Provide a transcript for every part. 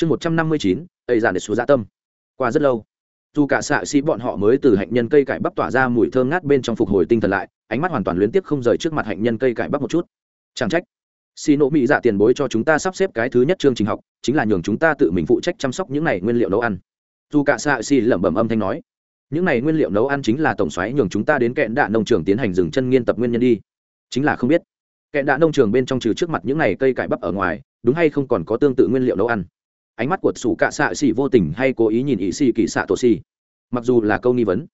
chương một trăm năm mươi chín ây giản để xuống gia dạ tâm. Qua rất lâu, dù cả xạ sĩ bọn họ mới từ hạnh nhân cây cải bắp tỏa ra mùi thơm ngát bên trong phục hồi tinh thần lại, ánh mắt hoàn toàn luyến tiếc không rời trước mặt hạnh nhân cây cải bắp một chút. Chẳng trách, xì nộ mỹ dạ tiền bối cho chúng ta sắp xếp cái thứ nhất chương trình học, chính là nhường chúng ta tự mình phụ trách chăm sóc những này nguyên liệu nấu ăn. Dù cả xạ xì lẩm bẩm âm thanh nói, những này nguyên liệu nấu ăn chính là tổng xoáy nhường chúng ta đến kẹn đạn nông trường tiến hành dừng chân nghiên tập nguyên nhân đi. Chính là không biết, kẹn đạn nông trường bên trong trừ trước mặt những này cây cải bắp ở ngoài, đúng hay không còn có tương tự nguyên liệu nấu ăn ánh mắt của sủ cạ xạ xỉ vô tình hay cố ý nhìn ỵ xì kỳ xạ tổ xì. Mặc dù là câu nghi vấn,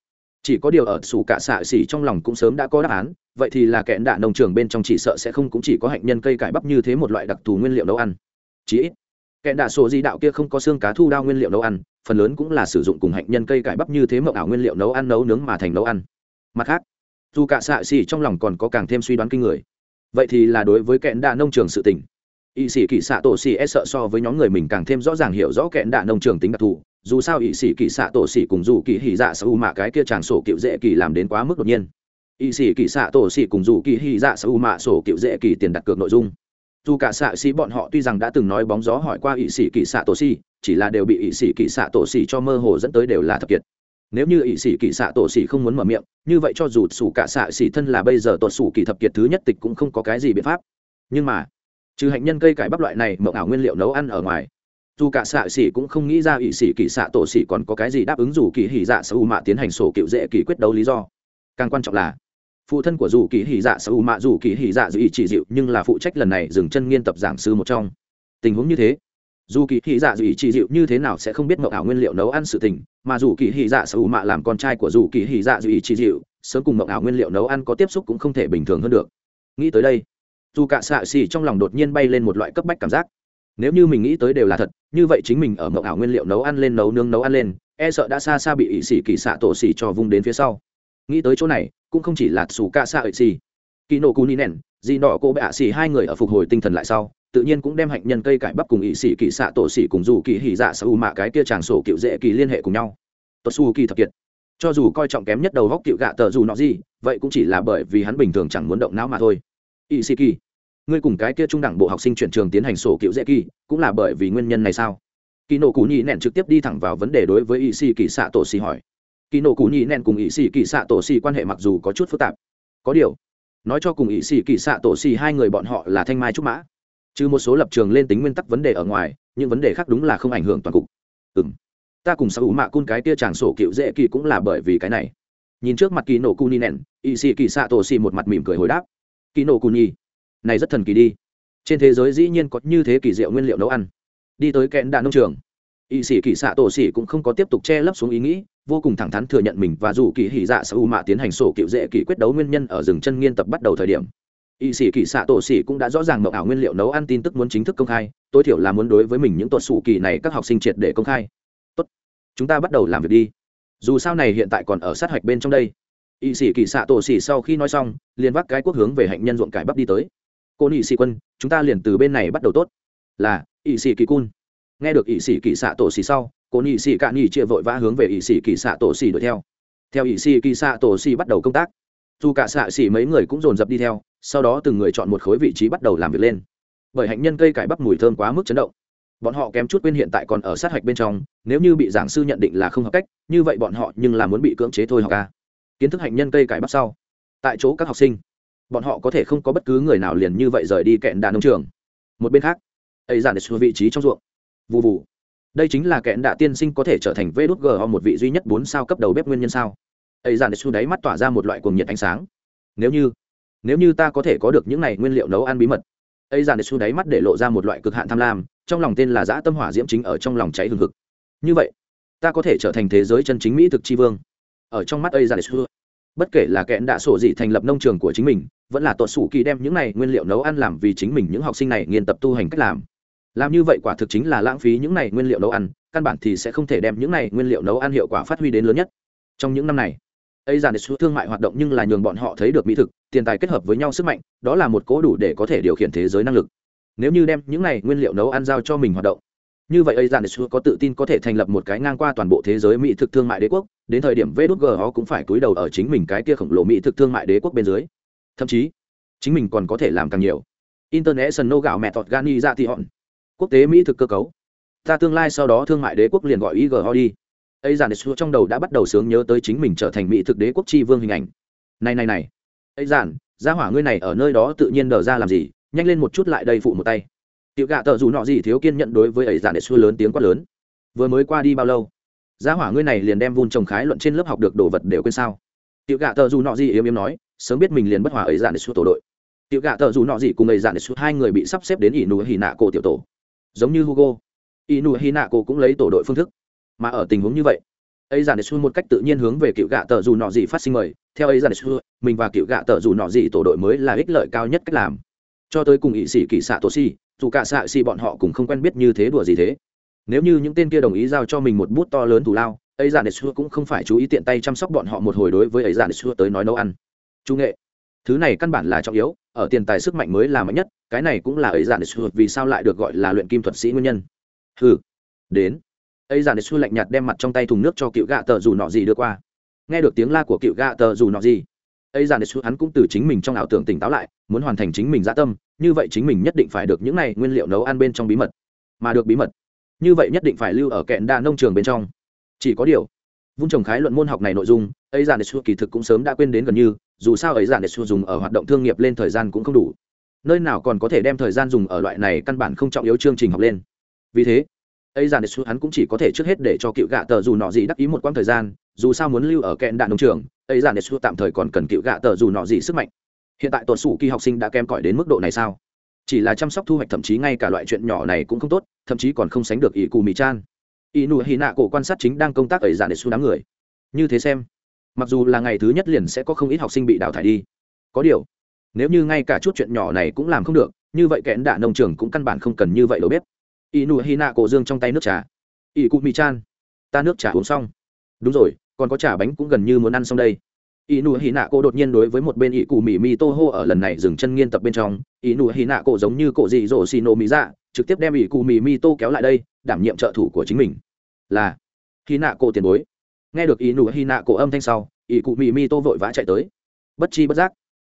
chỉ có điều ở sủ cạ xạ xỉ trong lòng cũng sớm đã có đáp án, vậy thì là kẹn đạn nông trường bên trong chỉ sợ sẽ không cũng chỉ có hạnh nhân cây cải bắp như thế một loại đặc thù nguyên liệu nấu ăn. Chí ít kẹn đạ sổ di đạo kia không có xương cá thu đao nguyên liệu nấu ăn, phần lớn cũng là sử dụng cùng hạnh nhân cây cải bắp như thế mậu ảo nguyên liệu nấu ăn nấu nướng mà thành nấu ăn. Mặt khác, dù cả xạ xỉ trong lòng còn có càng thêm suy đoán kinh người. Vậy thì là đối với kẹn đạ nông trường sự tỉnh y sĩ kỳ xạ tổ xì e sợ so với nhóm người mình càng thêm rõ ràng hiểu rõ kẹn đạ nông trường tính đặc thù. Dù sao y sĩ kỳ xạ tổ xì cùng dù kỳ hỉ dạ sở u mạ cái kia chàng sổ cựu dễ kỳ làm đến quá mức đột nhiên. Y sĩ kỳ xạ tổ xì cùng dù kỳ hỉ dạ sở u mạ sổ cựu dễ kỳ tiền đặt cược nội dung. Dù cả xạ xì bọn họ tuy rằng đã từng nói bóng gió hỏi qua y sĩ kỳ xạ tổ xì chỉ là đều bị y sĩ kỳ xạ tổ xì cho mơ hồ dẫn tới đều là thật kiệt. Nếu như y sĩ kỳ xạ tổ xì không muốn mở miệng, như vậy cho dù sủ cả xạ xì thân là bây giờ tuột sủ kỳ thập kiệt thứ nhất tịch cũng không có cái gì biện pháp. Nhưng mà trừ hạnh nhân cây cải bắp loại này, mộng ảo nguyên liệu nấu ăn ở ngoài, dù cả xạ xỉ cũng không nghĩ ra ỵ sĩ kỳ xạ tổ xỉ còn có cái gì đáp ứng dù kỳ hỉ dạ sở u mạ tiến hành sổ cựu dễ kỳ quyết đấu lý do. Càng quan trọng là, phụ thân của dù kỳ hỉ dạ sở u mạ dù kỳ hỉ dạ dự ý chỉ dịu nhưng là phụ trách lần này dừng chân nghiên tập giảng sư một trong. Tình huống như thế, dù kỳ hỉ dạ dự ý chỉ dịu như thế nào sẽ không biết mộng ảo nguyên liệu nấu ăn sự tình, mà dù kỳ hỉ dạ sở u mạ làm con trai của dù kỳ hỉ dạ dự ý chỉ dịu, sớm cùng mộng ảo nguyên liệu nấu ăn có tiếp xúc cũng không thể bình thường hơn được. Nghĩ tới đây dù cả xạ xỉ trong lòng đột nhiên bay lên một loại cấp bách cảm giác. Nếu như mình nghĩ tới đều là thật, như vậy chính mình ở mộng ảo nguyên liệu nấu ăn lên nấu nướng nấu ăn lên e sợ đã xa xa bị ỵ xỉ kỳ xạ tổ xỉ cho vung đến phía sau. Nghĩ tới chỗ này, cũng không chỉ là xù ca xạ ỵ xỉ. Kỳ nổ cù ni nèn dì nọ cô bạ ạ xỉ hai người ở phục hồi tinh thần lại sau, tự nhiên cũng đem hạnh nhân cây cải bắp cùng ỵ xỉ kỳ xạ tổ xỉ cùng dù kỳ hỉ dạ xạ u mạ cái kia chàng sổ cựu dễ kỳ liên hệ cùng nhau. Tốt xù kỳ thập kiệt. Cho dù coi trọng kém nhất đầu góc cựu gạ tờ dù nọ gì, vậy cũng chỉ là bởi vì hắn bình thường chẳng muốn động não mà thôi ỵ sĩ kỳ ngươi cùng cái kia trung đẳng bộ học sinh chuyển trường tiến hành sổ cựu dễ kỳ cũng là bởi vì nguyên nhân này sao? Kỳ nổ cú nhị nện trực tiếp đi thẳng vào vấn đề đối với ỵ sĩ kỳ xạ tổ xì hỏi. Kỳ nổ cú nhị nện cùng ỵ sĩ kỳ xạ tổ xì quan hệ mặc dù có chút phức tạp. Có điều nói cho cùng ỵ sĩ kỳ xạ tổ xì hai người bọn họ là thanh mai trúc mã. Trừ một số lập trường lên tính nguyên tắc vấn đề ở ngoài những vấn đề khác đúng là không ảnh hưởng toàn cục. Ừ m ta cùng sao ủ mạ cun cái tia chàng sổ cựu dễ kỳ cũng là bởi vì cái này. Nhìn trước mặt kỳ nổ cu ni nèn, ỵ sĩ kỳ xạ tổ xì một mặt mỉm cười hồi đáp kỳ nổ cù nhi này rất thần kỳ đi. Trên thế giới dĩ nhiên có như thế kỳ diệu nguyên liệu nấu ăn. Đi tới kẽn đạn nông trường. Y sĩ kỳ xạ tổ sĩ cũng không có tiếp tục che lấp xuống ý nghĩ, vô cùng thẳng thắn thừa nhận mình và dù kỳ hỉ dạ sa u mạ tiến hành sổ cựu dễ kỳ quyết đấu nguyên nhân ở rừng chân nghiên tập bắt đầu thời điểm. Y sĩ kỳ xạ tổ sĩ cũng đã rõ ràng mậu ảo nguyên liệu nấu ăn tin tức muốn chính thức công khai, tối thiểu là muốn đối với mình những tuột sủ kỳ này các học sinh triệt để công khai. Tốt, chúng ta bắt đầu làm việc đi. Dù sao này hiện tại còn ở sát hạch bên trong đây y sĩ kỳ xạ tổ sĩ sau khi nói xong, liền vác cái quốc hướng về hạnh nhân ruộng cải bắp đi tới. Cô nhị sĩ quân, chúng ta liền từ bên này bắt đầu tốt. Là ỵ sĩ kỳ cun. Nghe được ỵ sĩ kỳ xạ tổ xỉ sau, cô nhị sĩ cạn nhị chia vội vã hướng về ỵ sĩ kỳ xạ tổ xỉ đuổi theo. Theo ỵ sĩ kỳ xạ tổ xỉ bắt đầu công tác, dù cả xạ xỉ mấy người cũng dồn dập đi theo, sau đó từng người chọn một khối vị trí bắt đầu làm việc lên. Bởi hạnh nhân cây cải bắp mùi thơm quá mức chấn động. Bọn họ kém chút quên hiện tại còn ở sát hạch bên trong, nếu như bị giảng sư nhận định là không hợp cách, như vậy bọn họ nhưng là muốn bị cưỡng chế thôi học ca kiến thức hạnh nhân cây cải bắp sau. Tại chỗ các học sinh, bọn họ có thể không có bất cứ người nào liền như vậy rời đi kẹn đà nông trường. Một bên khác, ấy giản xuống vị trí trong ruộng. Vụ vụ đây chính là kẹn đạ tiên sinh có thể trở thành vê đốt g ho một vị duy nhất bốn sao cấp đầu bếp nguyên nhân sao. Ấy giản xuống đáy mắt tỏa ra một loại cuồng nhiệt ánh sáng. Nếu như nếu như ta có thể có được những này nguyên liệu nấu ăn bí mật, ấy giản xuống đáy mắt để lộ ra một loại cực hạn tham lam, trong lòng tên là dã tâm hỏa diễm chính ở trong lòng cháy hừng hực. Như vậy, ta có thể trở thành thế giới chân chính mỹ thực tri vương ở trong mắt ấy ra để xưa. Bất kể là kẽn đã sổ gì thành lập nông trường của chính mình, vẫn là tuột sủ kỳ đem những này nguyên liệu nấu ăn làm vì chính mình những học sinh này nghiên tập tu hành cách làm. Làm như vậy quả thực chính là lãng phí những này nguyên liệu nấu ăn, căn bản thì sẽ không thể đem những này nguyên liệu nấu ăn hiệu quả phát huy đến lớn nhất. Trong những năm này, ấy giản xu thương mại hoạt động nhưng là nhường bọn họ thấy được mỹ thực, tiền tài kết hợp với nhau sức mạnh, đó là một cố đủ để có thể điều khiển thế giới năng lực. Nếu như đem những này nguyên liệu nấu ăn giao cho mình hoạt động như vậy ấy dàn có tự tin có thể thành lập một cái ngang qua toàn bộ thế giới mỹ thực thương mại đế quốc, đến thời điểm vê đốt gho cũng phải cúi đầu ở chính mình cái kia khổng lồ mỹ thực thương mại đế quốc bên dưới. Thậm chí, chính mình còn có thể làm càng nhiều. International gạo mẹ tọt gani ra dạ thì hòn. Quốc tế mỹ thực cơ cấu. Ta tương lai sau đó thương mại đế quốc liền gọi igo đi. Ấy dàn xu trong đầu đã bắt đầu sướng nhớ tới chính mình trở thành mỹ thực đế quốc tri vương hình ảnh. Này này này. Ấy dàn gia hỏa ngươi này ở nơi đó tự nhiên đờ ra làm gì? Nhanh lên một chút lại đây phụ một tay tiểu gạ Tờ dù nọ gì thiếu kiên nhận đối với ấy giản xu lớn tiếng quát lớn. Vừa mới qua đi bao lâu? Gia hỏa ngươi này liền đem vun trồng khái luận trên lớp học được đồ vật đều quên sao? Tiểu gạ Tờ dù nọ gì yếm yếm nói, sớm biết mình liền bất hòa ấy giản xu tổ đội. Tiểu gạ Tờ dù nọ gì cùng ấy giản xu hai người bị sắp xếp đến ỷ nụ hì nạ cổ tiểu tổ. Giống như hugo, ỷ nụ hì nạ cổ cũng lấy tổ đội phương thức. Mà ở tình huống như vậy, ấy giản xu một cách tự nhiên hướng về cựu gạ Tờ dù nọ gì phát sinh mời. Theo ấy giản xu mình và cựu gạ Tờ dù nọ gì tổ đội mới là ích lợi cao nhất cách làm. Cho tới cùng ỵ sĩ kỳ xạ tổ si dù cả xạ xì bọn họ cũng không quen biết như thế đùa gì thế. Nếu như những tên kia đồng ý giao cho mình một bút to lớn thù lao, ấy giản xu cũng không phải chú ý tiện tay chăm sóc bọn họ một hồi đối với ấy giản xu tới nói nấu ăn. Chú nghệ, thứ này căn bản là trọng yếu, ở tiền tài sức mạnh mới là mạnh nhất, cái này cũng là ấy giản xu vì sao lại được gọi là luyện kim thuật sĩ nguyên nhân. Ừ đến. Ấy giản xu lạnh nhạt đem mặt trong tay thùng nước cho cựu gạ tờ dù nọ gì đưa qua. Nghe được tiếng la của cựu gạ tờ dù nọ gì ấy giản xu hắn cũng từ chính mình trong ảo tưởng tỉnh táo lại, muốn hoàn thành chính mình dã tâm, như vậy chính mình nhất định phải được những này nguyên liệu nấu ăn bên trong bí mật. Mà được bí mật, như vậy nhất định phải lưu ở kẹn đa nông trường bên trong. Chỉ có điều, vung trồng khái luận môn học này nội dung, ấy giản xu kỳ thực cũng sớm đã quên đến gần như, dù sao ấy giản xu dùng ở hoạt động thương nghiệp lên thời gian cũng không đủ. Nơi nào còn có thể đem thời gian dùng ở loại này căn bản không trọng yếu chương trình học lên. Vì thế, ấy giản xu hắn cũng chỉ có thể trước hết để cho cựu gạ tờ dù nọ gì đắc ý một quãng thời gian dù sao muốn lưu ở kẹn đạn nông trường, ấy giản xu tạm thời còn cần cựu gạ tờ dù nọ gì sức mạnh. Hiện tại tuần sủ kỳ học sinh đã kém cỏi đến mức độ này sao? Chỉ là chăm sóc thu hoạch thậm chí ngay cả loại chuyện nhỏ này cũng không tốt, thậm chí còn không sánh được ỷ cù mỹ chan. Ỷ nụ hì nạ cổ quan sát chính đang công tác ấy giản xu đám người. Như thế xem, mặc dù là ngày thứ nhất liền sẽ có không ít học sinh bị đào thải đi. Có điều, nếu như ngay cả chút chuyện nhỏ này cũng làm không được, như vậy kẽn đạ nông trường cũng căn bản không cần như vậy đâu bếp ỷ nụ hì nạ cổ dương trong tay nước trà. Ỷ cụ mỹ chan, ta nước trà uống xong đúng rồi, còn có trà bánh cũng gần như muốn ăn xong đây. Ỷ nụ hì nạ cổ đột nhiên đối với một bên ỷ cụ mì mi tô hô ở lần này dừng chân nghiên tập bên trong. Ỷ nụ hì nạ cổ giống như cổ dị dỗ xì nổ mỹ dạ trực tiếp đem ỷ cụ mì mi tô kéo lại đây, đảm nhiệm trợ thủ của chính mình. Là hì nạ cổ tiền bối. Nghe được ỷ nụ hì nạ cổ âm thanh sau ỷ cụ mì mi tô vội vã chạy tới. Bất chi bất giác,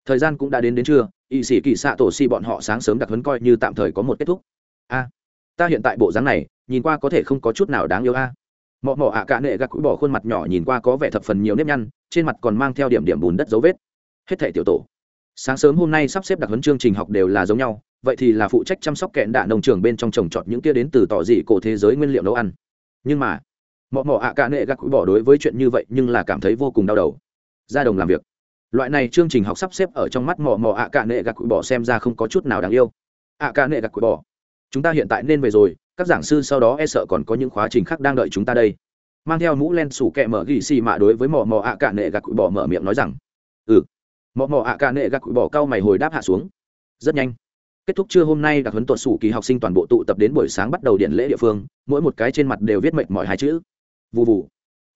thời gian cũng đã đến đến trưa ỵ sĩ kỳ xạ tổ xì bọn họ sáng sớm đặc hấn coi như tạm thời có một kết thúc. A, ta hiện tại bộ dáng này, nhìn qua có thể không có chút nào đáng yêu a. à mọ mọ ạ cả nệ gạt cũi bỏ khuôn mặt nhỏ nhìn qua có vẻ thập phần nhiều nếp nhăn, trên mặt còn mang theo điểm điểm bùn đất dấu vết. Hết thể tiểu tổ. Sáng sớm hôm nay sắp xếp đặc huấn chương trình học đều là giống nhau, vậy thì là phụ trách chăm sóc kẹn đạ nông trường bên trong trồng trọt những kia đến từ tỏ dị cổ thế giới nguyên liệu nấu ăn. Nhưng mà, mọ mọ ạ cả nệ gạt cũi bỏ đối với chuyện như vậy nhưng là cảm thấy vô cùng đau đầu. Ra đồng làm việc. Loại này chương trình học sắp xếp ở trong mắt mọ mọ ạ cả nệ gạt cũi bỏ xem ra không có chút nào đáng yêu. Ạ cả nệ gạt cũi bỏ. Chúng ta hiện tại nên về rồi các giảng sư sau đó e sợ còn có những khóa trình khác đang đợi chúng ta đây. Mang theo mũ len sủ kẹ mở gỉ xì mạ đối với mò mò ạ cả nệ gạc cụi bỏ mở miệng nói rằng ừ. Mò mò ạ cả nệ gạc cụi bỏ cao mày hồi đáp hạ xuống, rất nhanh. Kết thúc trưa hôm nay đặc huấn tuột sủ kỳ học sinh toàn bộ tụ tập đến buổi sáng bắt đầu điện lễ địa phương, mỗi một cái trên mặt đều viết mệnh mọi hai chữ. Vụ vụ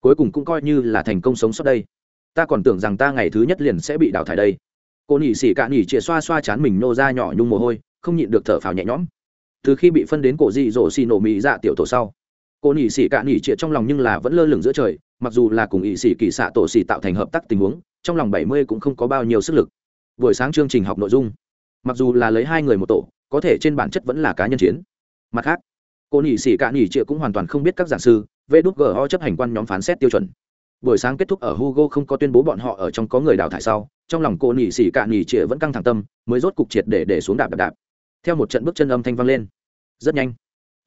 cuối cùng cũng coi như là thành công sống sót đây. Ta còn tưởng rằng ta ngày thứ nhất liền sẽ bị đào thải đây. Cô nhị xỉ cả nhỉ chìa xoa xoa chán mình nô ra nhỏ nhung mồ hôi, không nhịn được thở phào nhẹ nhõm từ khi bị phân đến cổ dị dỗ xì nổ mỹ dạ tiểu tổ sau. Cô nỉ xỉ cạ nỉ trịa trong lòng nhưng là vẫn lơ lửng giữa trời, mặc dù là cùng ỵ xỉ kỳ xạ tổ xỉ tạo thành hợp tác tình huống, trong lòng bảy mươi cũng không có bao nhiêu sức lực. Buổi sáng chương trình học nội dung. Mặc dù là lấy hai người một tổ, có thể trên bản chất vẫn là cá nhân chiến. Mặt khác cô nỉ xỉ cạ nỉ trịa cũng hoàn toàn không biết các giảng sư vê đút gho chấp hành quan nhóm phán xét tiêu chuẩn. Buổi sáng kết thúc ở hugo không có tuyên bố bọn họ ở trong có người đào thải sau, trong lòng cô nỉ xỉ cạ nỉ trịa vẫn căng thẳng tâm, mới rốt cục triệt để để xuống đạp đạp đạp theo một trận bước chân âm thanh vang lên. Rất nhanh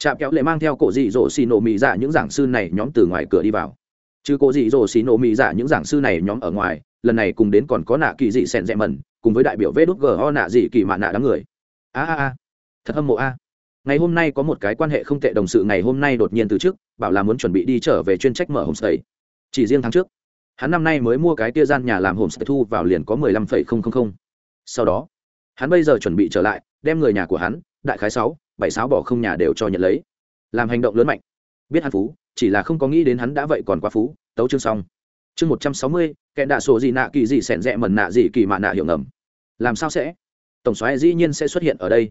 chạm kéo lệ mang theo cổ dị dỗ xì nổ mì dạ những giảng sư này nhóm từ ngoài cửa đi vào. Chứ cổ dị dỗ xì nổ mì dạ những giảng sư này nhóm ở ngoài, lần này cùng đến còn có nạ kỳ dị sẹn rẽ mẩn, cùng với đại biểu vê đút g ho nạ dị kỳ mạ nạ đám người. A a a, thật hâm mộ a. Ngày hôm nay có một cái quan hệ không tệ đồng sự ngày hôm nay đột nhiên từ trước, bảo là muốn chuẩn bị đi trở về chuyên trách mở homestay. Chỉ riêng tháng trước, hắn năm nay mới mua cái tia gian nhà làm homestay thu vào liền có mười lăm phẩy không không không. Sau đó hắn bây giờ chuẩn bị trở lại, đem người nhà của hắn, đại khái sáu, bảy sáu bỏ không nhà đều cho nhận lấy. Làm hành động lớn mạnh. Biết hắn phú, chỉ là không có nghĩ đến hắn đã vậy còn quá phú, tấu chương xong. Chương một trăm sáu mươi kẹn đạ sổ gì nạ kỳ gì sẻn rẽ mần nạ gì kỳ mạ nạ hiệu ngầm. Làm sao sẽ? Tổng xoáy dĩ nhiên sẽ xuất hiện ở đây.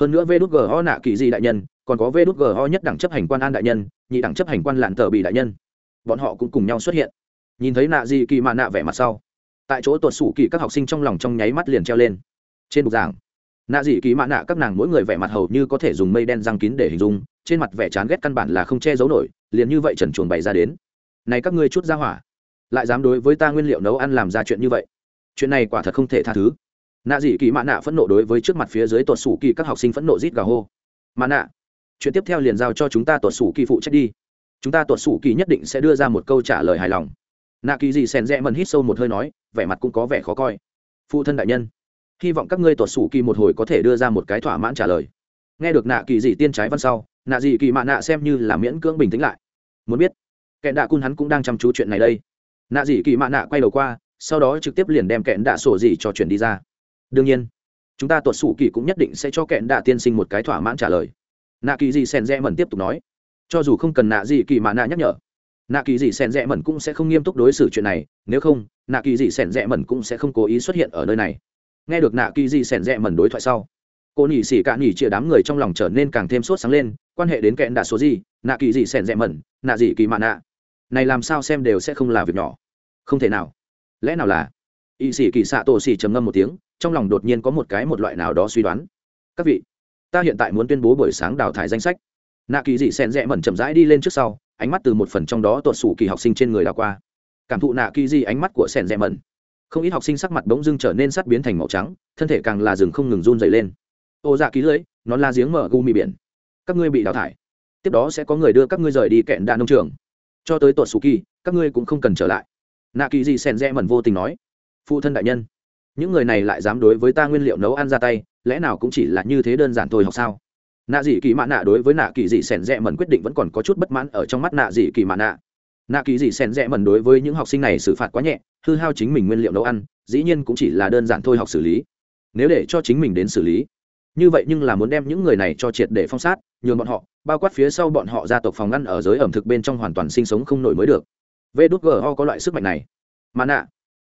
Hơn nữa vê đút g ho nạ kỳ gì đại nhân, còn có vê đút g ho nhất đẳng chấp hành quan an đại nhân, nhị đẳng chấp hành quan lạn tờ bị đại nhân. Bọn họ cũng cùng nhau xuất hiện. Nhìn thấy nạ gì kỳ mạ nạ vẻ mặt sau. Tại chỗ tuột sủ kỳ các học sinh trong lòng trong nháy mắt liền treo lên trên bục giảng, nạ dị kỳ mạ nạ các nàng mỗi người vẻ mặt hầu như có thể dùng mây đen răng kín để hình dung, trên mặt vẻ chán ghét căn bản là không che giấu nổi, liền như vậy trần chuồng bày ra đến. Này các ngươi chút ra hỏa, lại dám đối với ta nguyên liệu nấu ăn làm ra chuyện như vậy? Chuyện này quả thật không thể tha thứ. Nạ dị kỳ mạ nạ phẫn nộ đối với trước mặt phía dưới tuột sủ kỳ các học sinh phẫn nộ rít gà hô. Mạ nạ, chuyện tiếp theo liền giao cho chúng ta tuột sủ kỳ phụ trách đi. Chúng ta tuột sủ kỳ nhất định sẽ đưa ra một câu trả lời hài lòng. Nạ kỳ dị xèn rẽ mần hít sâu một hơi nói, vẻ mặt cũng có vẻ khó coi. Phụ thân đại nhân hy vọng các ngươi tuột sủ kỳ một hồi có thể đưa ra một cái thỏa mãn trả lời. Nghe được nạ kỳ dị tiên trái văn sau, nạ dị kỳ mạ nạ xem như là miễn cưỡng bình tĩnh lại. Muốn biết, kẹn đạ cun hắn cũng đang chăm chú chuyện này đây. Nạ dị kỳ mạ nạ quay đầu qua, sau đó trực tiếp liền đem kẹn đạ sổ dị cho chuyển đi ra. Đương nhiên, chúng ta tuột sủ kỳ cũng nhất định sẽ cho kẹn đạ tiên sinh một cái thỏa mãn trả lời. Nạ kỳ dị sen rẽ mẩn tiếp tục nói. Cho dù không cần nạ dị kỳ mạ nạ nhắc nhở, nạ kỳ dị sen rẽ mẩn cũng sẽ không nghiêm túc đối xử chuyện này. Nếu không, nạ kỳ dị sen rẽ mẩn cũng sẽ không cố ý xuất hiện ở nơi này nghe được nạ kỳ di sẻn rẽ mẩn đối thoại sau. Cô nhị xỉ cạn nhỉ chia đám người trong lòng trở nên càng thêm sốt sáng lên, quan hệ đến kẹn đạ số gì, nạ kỳ gì sẻn rẽ mẩn, nạ gì kỳ mạ nạ. Này làm sao xem đều sẽ không là việc nhỏ. Không thể nào. Lẽ nào là? Y sĩ kỳ xạ tổ xỉ trầm ngâm một tiếng, trong lòng đột nhiên có một cái một loại nào đó suy đoán. Các vị, ta hiện tại muốn tuyên bố buổi sáng đào thải danh sách. Nạ kỳ dị sen rẽ mẩn chậm rãi đi lên trước sau, ánh mắt từ một phần trong đó tuột sủ kỳ học sinh trên người đào qua. Cảm thụ nạ kỳ dị ánh mắt của sen rẽ mẩn không ít học sinh sắc mặt bỗng dưng trở nên sắt biến thành màu trắng, thân thể càng là rừng không ngừng run dày lên. Ô dạ ký lưới nó la giếng mở gu mì biển. Các ngươi bị đào thải. Tiếp đó sẽ có người đưa các ngươi rời đi kẹn đạn nông trường. Cho tới tuột sủ kỳ các ngươi cũng không cần trở lại. Nạ kỳ dị sen rẽ mẩn vô tình nói, phụ thân đại nhân, những người này lại dám đối với ta nguyên liệu nấu ăn ra tay, lẽ nào cũng chỉ là như thế đơn giản thôi học sao? Nạ dị kỳ mã nạ đối với nạ kỳ dị sẻn rẽ mẩn quyết định vẫn còn có chút bất mãn ở trong mắt nạ dị kỳ mã nạ nạ kỳ dị sẻn rẽ mẩn đối với những học sinh này xử phạt quá nhẹ, hư hao chính mình nguyên liệu nấu ăn, dĩ nhiên cũng chỉ là đơn giản thôi học xử lý. Nếu để cho chính mình đến xử lý, như vậy nhưng là muốn đem những người này cho triệt để phong sát, nhường bọn họ, bao quát phía sau bọn họ gia tộc phòng ngăn ở giới ẩm thực bên trong hoàn toàn sinh sống không nổi mới được. Vê đút gho có loại sức mạnh này. Mà nạ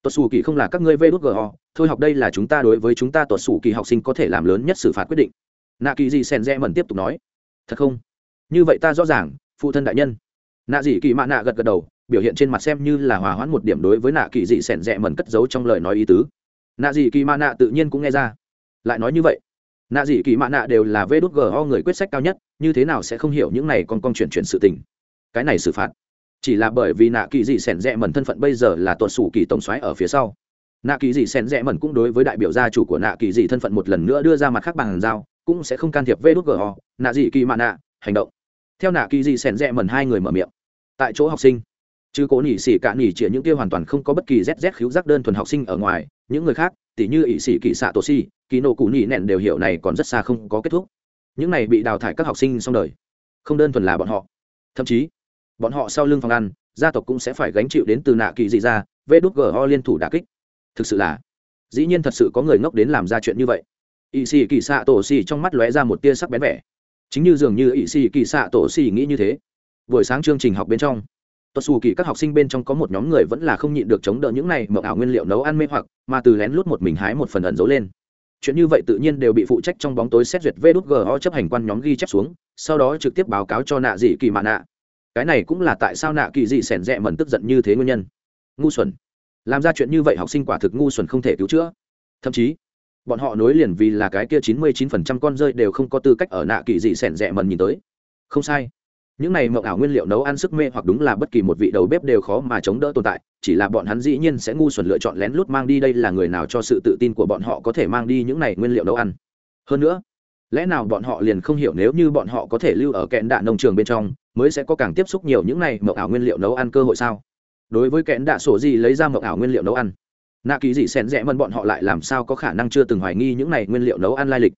tuột xù kỳ không là các ngươi vê đút gho thôi học đây là chúng ta đối với chúng ta tuột xù kỳ học sinh có thể làm lớn nhất xử phạt quyết định. Nạ kỳ dị sen rẽ mẩn tiếp tục nói, thật không? Như vậy ta rõ ràng, phụ thân đại nhân nạ dị kỳ mạ nạ gật gật đầu, biểu hiện trên mặt xem như là hòa hoãn một điểm đối với nạ kỳ dị sẻn rẽ mẩn cất giấu trong lời nói ý tứ. Nạ dị kỳ mạ nạ tự nhiên cũng nghe ra. Lại nói như vậy, nạ dị kỳ mạ nạ đều là vê đốt gho người quyết sách cao nhất, như thế nào sẽ không hiểu những này còn con chuyển chuyển sự tình? Cái này xử phạt, chỉ là bởi vì nạ kỳ dị sẻn rẽ mẩn thân phận bây giờ là tuột sủ kỳ tổng xoáy ở phía sau. Nạ kỳ dị sẻn rẽ mẩn cũng đối với đại biểu gia chủ của nạ kỳ dị thân phận một lần nữa đưa ra mặt khác bằng giao, cũng sẽ không can thiệp vê đốt gờ nạ dị kỳ mạ nạ, hành động theo nạ kỳ dị sẻn rẽ mẩn hai người mở miệng. Tại chỗ học sinh. Chứ cố nỉ xỉ cả nỉ chĩa những kia hoàn toàn không có bất kỳ rét rét khíu giác đơn thuần học sinh ở ngoài, những người khác, tỉ như ỷ xỉ kỳ xạ tổ si kỳ nổ cụ nỉ nẹn đều hiểu này còn rất xa không có kết thúc. Những này bị đào thải các học sinh xong đời. Không đơn thuần là bọn họ. Thậm chí, bọn họ sau lưng phòng ăn, gia tộc cũng sẽ phải gánh chịu đến từ nạ kỳ dị ra, vê đốt gờ ho liên thủ đà kích. Thực sự là, dĩ nhiên thật sự có người ngốc đến làm ra chuyện như vậy. Ỵ xì kỳ xạ tổ xì trong mắt lóe ra một tia sắc bén vẻ chính như dường như ỵ xì kỳ xạ tổ xì nghĩ như thế. Buổi sáng chương trình học bên trong tuột xù kỳ các học sinh bên trong có một nhóm người vẫn là không nhịn được chống đỡ những này mậu ảo nguyên liệu nấu ăn mê hoặc, mà từ lén lút một mình hái một phần ẩn giấu lên. Chuyện như vậy tự nhiên đều bị phụ trách trong bóng tối xét duyệt vê đút go chấp hành quan nhóm ghi chép xuống, sau đó trực tiếp báo cáo cho nạ dị kỳ mạ nạ. Cái này cũng là tại sao nạ kỳ dị sẻn rẽ mẩn tức giận như thế nguyên nhân. Ngu xuẩn. Làm ra chuyện như vậy học sinh quả thực ngu xuẩn không thể cứu chữa. Thậm chí bọn họ nối liền vì là cái kia chín mươi chín phần trăm con rơi đều không có tư cách ở nạ kỳ dị sẻn rẽ mần nhìn tới. Không sai. Những này mộng ảo nguyên liệu nấu ăn sức mê hoặc đúng là bất kỳ một vị đầu bếp đều khó mà chống đỡ tồn tại, chỉ là bọn hắn dĩ nhiên sẽ ngu xuẩn lựa chọn lén lút mang đi đây là người nào cho sự tự tin của bọn họ có thể mang đi những này nguyên liệu nấu ăn. Hơn nữa, lẽ nào bọn họ liền không hiểu nếu như bọn họ có thể lưu ở kẹn đạ nông trường bên trong, mới sẽ có càng tiếp xúc nhiều những này mộng ảo nguyên liệu nấu ăn cơ hội sao? Đối với kẹn đạ sổ gì lấy ra mộng ảo nguyên liệu nấu ăn? Nạ kỳ dị xen rẽ mân bọn họ lại làm sao có khả năng chưa từng hoài nghi những này nguyên liệu nấu ăn lai lịch?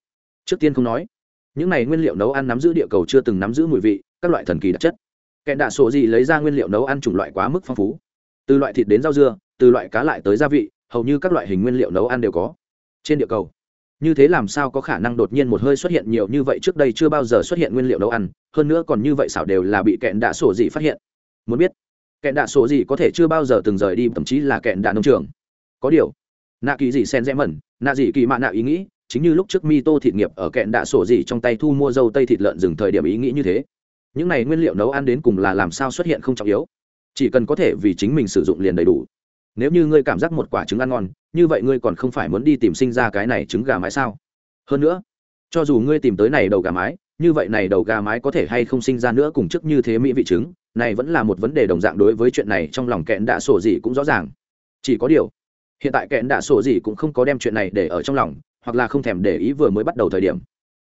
Trước tiên không nói, những này nguyên liệu nấu ăn nắm giữ địa cầu chưa từng nắm giữ mùi vị, các loại thần kỳ đặc chất. Kẻ đạ sổ gì lấy ra nguyên liệu nấu ăn chủng loại quá mức phong phú. Từ loại thịt đến rau dưa, từ loại cá lại tới gia vị, hầu như các loại hình nguyên liệu nấu ăn đều có. Trên địa cầu, như thế làm sao có khả năng đột nhiên một hơi xuất hiện nhiều như vậy trước đây chưa bao giờ xuất hiện nguyên liệu nấu ăn, hơn nữa còn như vậy xảo đều là bị kẹn đạ sổ gì phát hiện. Muốn biết, kẹn đạ sổ gì có thể chưa bao giờ từng rời đi, thậm chí là kẹn đạ nông trường có điều, nạ kỳ gì sen rẽ mẩn, nạ gì kỳ mạ nạ ý nghĩ, chính như lúc trước mi tô thịt nghiệp ở kẹn đạ sổ gì trong tay thu mua dâu tây thịt lợn dừng thời điểm ý nghĩ như thế. Những này nguyên liệu nấu ăn đến cùng là làm sao xuất hiện không trọng yếu. Chỉ cần có thể vì chính mình sử dụng liền đầy đủ. Nếu như ngươi cảm giác một quả trứng ăn ngon, như vậy ngươi còn không phải muốn đi tìm sinh ra cái này trứng gà mái sao? Hơn nữa, cho dù ngươi tìm tới này đầu gà mái, như vậy này đầu gà mái có thể hay không sinh ra nữa cùng chức như thế mỹ vị trứng, này vẫn là một vấn đề đồng dạng đối với chuyện này trong lòng kẹn đạ sổ gì cũng rõ ràng. Chỉ có điều hiện tại kẽn đạ sổ gì cũng không có đem chuyện này để ở trong lòng, hoặc là không thèm để ý vừa mới bắt đầu thời điểm.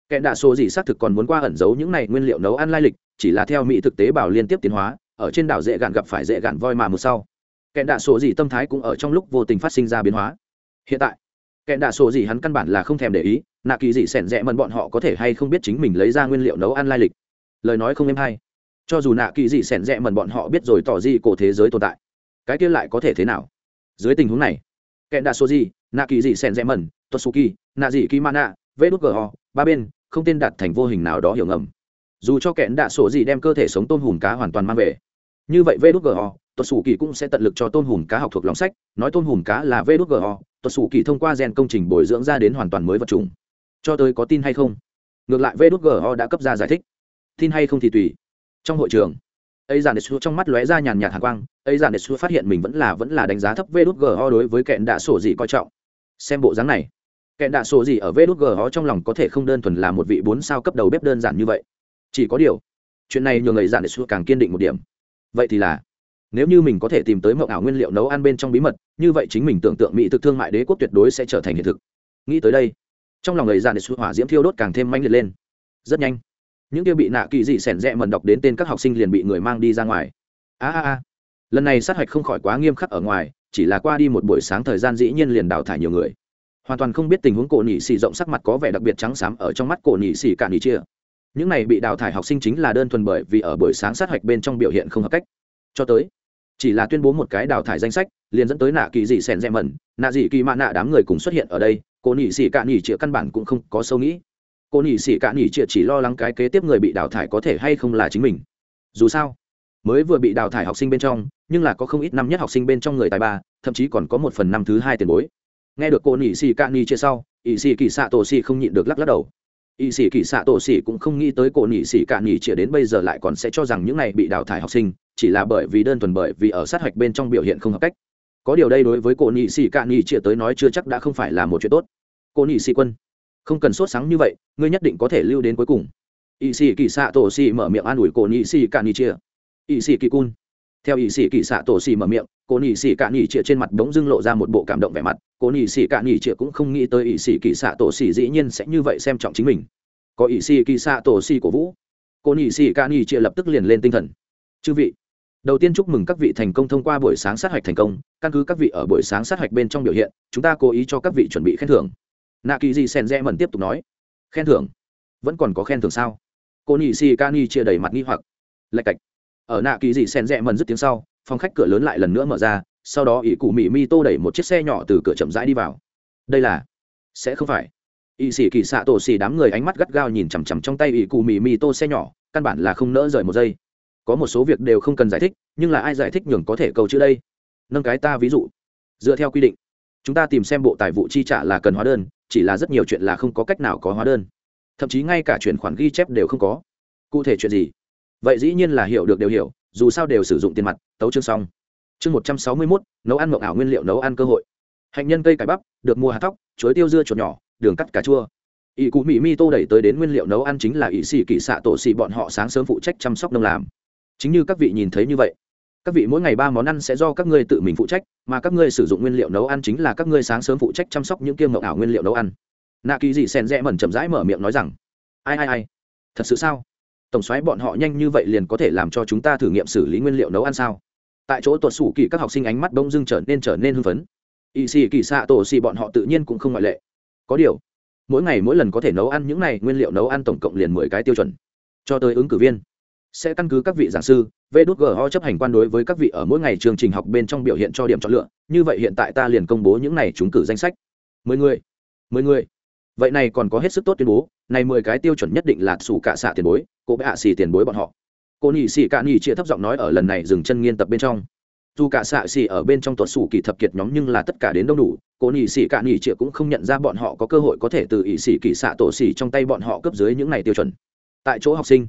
Kẽn đạ sổ gì xác thực còn muốn qua ẩn giấu những này nguyên liệu nấu ăn lai lịch, chỉ là theo mỹ thực tế bảo liên tiếp tiến hóa, ở trên đảo dễ gạn gặp phải dễ gạn voi mà một sau. Kẽn đạ sổ gì tâm thái cũng ở trong lúc vô tình phát sinh ra biến hóa. Hiện tại kẽn đạ sổ gì hắn căn bản là không thèm để ý, nạ kỳ gì sẻn rẽ mần bọn họ có thể hay không biết chính mình lấy ra nguyên liệu nấu ăn lai lịch. Lời nói không em hay. Cho dù nạ kỳ gì sẻn rẽ mần bọn họ biết rồi tỏ gì cổ thế giới tồn tại, cái kia lại có thể thế nào? Dưới tình huống này kẹn đa số gì nạ kỳ dị sen rẽ sủ kỳ, nạ dị kỳ mana vê đốt gho ba bên không tên đặt thành vô hình nào đó hiểu ngầm. Dù cho kẹn đạ số gì đem cơ thể sống tôm hùm cá hoàn toàn mang về như vậy vê đốt gho tuột sủ kỳ cũng sẽ tận lực cho tôm hùm cá học thuộc lòng sách nói tôm hùm cá là vê đốt gờ, tuột sủ kỳ thông qua gen công trình bồi dưỡng ra đến hoàn toàn mới vật chủng. Cho tới có tin hay không? Ngược lại vê đốt gờ đã cấp ra giải thích. Tin hay không thì tùy. Trong hội trường ấy giản đệ trong mắt lóe ra nhàn nhạt hàn quang, ấy giản đệ phát hiện mình vẫn là vẫn là đánh giá thấp vê đốt ho đối với kẹn đạ sổ gì coi trọng. Xem bộ dáng này, kẹn đạ sổ gì ở vê đốt ho trong lòng có thể không đơn thuần là một vị bốn sao cấp đầu bếp đơn giản như vậy. Chỉ có điều, chuyện này nhường ấy giản đệ càng kiên định một điểm. Vậy thì là, nếu như mình có thể tìm tới mậu ảo nguyên liệu nấu ăn bên trong bí mật, như vậy chính mình tưởng tượng mỹ thực thương mại đế quốc tuyệt đối sẽ trở thành hiện thực. Nghĩ tới đây, trong lòng ấy giản đệ hỏa diễm thiêu đốt càng thêm manh liệt lên. Rất nhanh những kia bị nạ kỳ dị sẻn rẽ mần đọc đến tên các học sinh liền bị người mang đi ra ngoài. A a a. Lần này sát hạch không khỏi quá nghiêm khắc ở ngoài, chỉ là qua đi một buổi sáng thời gian dĩ nhiên liền đào thải nhiều người. Hoàn toàn không biết tình huống cổ nhị xì rộng sắc mặt có vẻ đặc biệt trắng xám ở trong mắt cổ nhị xì cả nhị chia. Những này bị đào thải học sinh chính là đơn thuần bởi vì ở buổi sáng sát hạch bên trong biểu hiện không hợp cách. Cho tới, chỉ là tuyên bố một cái đào thải danh sách, liền dẫn tới nạ kỳ dị sẻn rẽ mẩn nạ dị kỳ mạ nạ đám người cùng xuất hiện ở đây, cổ nhị xì cả nhị chia căn bản cũng không có sâu nghĩ cô nỉ xỉ cả nỉ triệt chỉ lo lắng cái kế tiếp người bị đào thải có thể hay không là chính mình. Dù sao, mới vừa bị đào thải học sinh bên trong, nhưng là có không ít năm nhất học sinh bên trong người tài ba, thậm chí còn có một phần năm thứ hai tiền bối. Nghe được cô nỉ xỉ cả nỉ chia sau ỵ xỉ kỳ xạ tổ xỉ không nhịn được lắc lắc đầu. Ỵ sĩ kỳ xạ tổ sĩ cũng không nghĩ tới cô nỉ sĩ cả nỉ chia đến bây giờ lại còn sẽ cho rằng những này bị đào thải học sinh, chỉ là bởi vì đơn thuần bởi vì ở sát hạch bên trong biểu hiện không hợp cách. Có điều đây đối với cô nhị sĩ cả nhị chia tới nói chưa chắc đã không phải là một chuyện tốt. Cô nhị sĩ quân không cần sốt sáng như vậy, ngươi nhất định có thể lưu đến cuối cùng. Ỵ sĩ kỳ xạ tổ xì mở miệng an ủi cổ nhị xì cạn nhị chia ỵ sĩ kỳ cun theo ỵ sĩ kỳ xạ tổ xì mở miệng cổ nhị xì cạn nhị chia trên mặt đống dưng lộ ra một bộ cảm động vẻ mặt. Cổ nhị xì cạn nhị chia cũng không nghĩ tới ỵ sĩ kỳ xạ tổ xì dĩ nhiên sẽ như vậy xem trọng chính mình. Có ỵ sĩ kỳ xạ tổ xì cổ vũ cổ nhị xì cạn nhị chia lập tức liền lên tinh thần. Chư vị, đầu tiên chúc mừng các vị thành công thông qua buổi sáng sát hạch thành công. Căn cứ các vị ở buổi sáng sát hạch bên trong biểu hiện, chúng ta cố ý cho các vị chuẩn bị khen thưởng nạ kỳ dị sen rẽ mẩn tiếp tục nói, khen thưởng? Vẫn còn có khen thưởng sao? Cô nị si ca ni chia đầy mặt nghi hoặc. Lạch cạch. Ở nạ kỳ dị sen rẽ mẩn dứt tiếng sau, phòng khách cửa lớn lại lần nữa mở ra, sau đó ỷ cụ mỹ mi tô đẩy một chiếc xe nhỏ từ cửa chậm rãi đi vào. Đây là? Sẽ không phải. Ỵ sĩ kỳ xạ tổ xì đám người ánh mắt gắt gao nhìn chằm chằm trong tay ỷ cụ mỹ mi tô xe nhỏ, căn bản là không nỡ rời một giây. Có một số việc đều không cần giải thích, nhưng là ai giải thích nhường có thể câu chữ đây? Nâng cái ta ví dụ. Dựa theo quy định, chúng ta tìm xem bộ tài vụ chi trả là cần hóa đơn chỉ là rất nhiều chuyện là không có cách nào có hóa đơn. Thậm chí ngay cả chuyển khoản ghi chép đều không có. Cụ thể chuyện gì? Vậy dĩ nhiên là hiểu được đều hiểu, dù sao đều sử dụng tiền mặt, tấu chương xong. Chương một trăm sáu mươi mốt, nấu ăn mộng ảo nguyên liệu nấu ăn cơ hội. Hạnh nhân cây cải bắp, được mua hạt thóc, chuối tiêu dưa chuột nhỏ, đường cắt cà chua. Ỵ cụ mỹ mi tô đẩy tới đến nguyên liệu nấu ăn chính là ỵ xì kỵ xạ tổ xì bọn họ sáng sớm phụ trách chăm sóc nông làm. Chính như các vị nhìn thấy như vậy các vị mỗi ngày ba món ăn sẽ do các ngươi tự mình phụ trách, mà các ngươi sử dụng nguyên liệu nấu ăn chính là các ngươi sáng sớm phụ trách chăm sóc những kiêm mậu ảo nguyên liệu nấu ăn. Nạ kỳ dị sen rẽ mẩn chậm rãi mở miệng nói rằng, ai ai ai, thật sự sao? Tổng xoáy bọn họ nhanh như vậy liền có thể làm cho chúng ta thử nghiệm xử lý nguyên liệu nấu ăn sao? Tại chỗ tuột sủ kỳ các học sinh ánh mắt bông dưng trở nên trở nên hưng phấn. Ỵ xì kỳ xạ tổ xì bọn họ tự nhiên cũng không ngoại lệ. Có điều, mỗi ngày mỗi lần có thể nấu ăn những này, nguyên liệu nấu ăn tổng cộng liền mười cái tiêu chuẩn. Cho tới ứng cử viên sẽ căn cứ các vị giảng sư vê đút gho chấp hành quan đối với các vị ở mỗi ngày chương trình học bên trong biểu hiện cho điểm chọn lựa. Như vậy hiện tại ta liền công bố những này trúng cử danh sách. Mười người mười người. Vậy này còn có hết sức tốt tuyên bố. Này mười cái tiêu chuẩn nhất định là xù cả xạ tiền bối cô bệ hạ xì tiền bối bọn họ. Cô nhị xì cả nhị chia thấp giọng nói ở lần này dừng chân nghiên tập bên trong. Dù cả xạ xì ở bên trong tuột xù kỳ thập kiệt nhóm nhưng là tất cả đến đông đủ. Cô nhị xì cả nhị chia cũng không nhận ra bọn họ có cơ hội có thể từ ỵ xì kỳ xạ tổ xì trong tay bọn họ cấp dưới những này tiêu chuẩn. Tại chỗ học sinh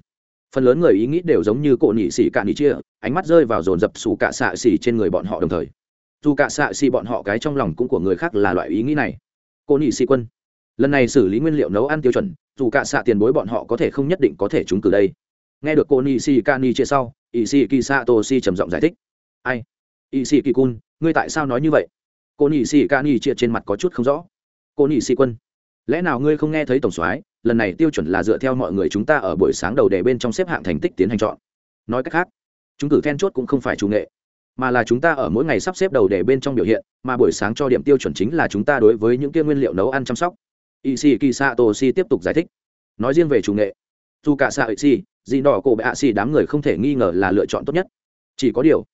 phần lớn người ý nghĩ đều giống như cổ nhị xỉ cạn nhị chia, ánh mắt rơi vào dồn dập xù cạ xạ xỉ trên người bọn họ đồng thời. Dù cạ xạ xỉ bọn họ cái trong lòng cũng của người khác là loại ý nghĩ này. Cổ nhị xỉ quân, lần này xử lý nguyên liệu nấu ăn tiêu chuẩn, dù cạ xạ tiền bối bọn họ có thể không nhất định có thể trúng cử đây. Nghe được cô nhị xỉ cạn nhị chia sau ỵ xỉ kỳ xạ tô xỉ trầm giọng giải thích. Ai? Ỵ xỉ kỳ cun ngươi tại sao nói như vậy? Cô nhị xỉ cạn nhị chia trên mặt có chút không rõ. Cô nhị xỉ quân, lẽ nào ngươi không nghe thấy tổng soái? Lần này tiêu chuẩn là dựa theo mọi người chúng ta ở buổi sáng đầu đề bên trong xếp hạng thành tích tiến hành chọn. Nói cách khác, chúng cử then chốt cũng không phải chủ nghệ, mà là chúng ta ở mỗi ngày sắp xếp đầu đề bên trong biểu hiện, mà buổi sáng cho điểm tiêu chuẩn chính là chúng ta đối với những kia nguyên liệu nấu ăn chăm sóc. Y kisato si tiếp tục giải thích. Nói riêng về chủ nghệ dù cả sa si dị đỏ cổ bệ hạ si đám người không thể nghi ngờ là lựa chọn tốt nhất. Chỉ có điều,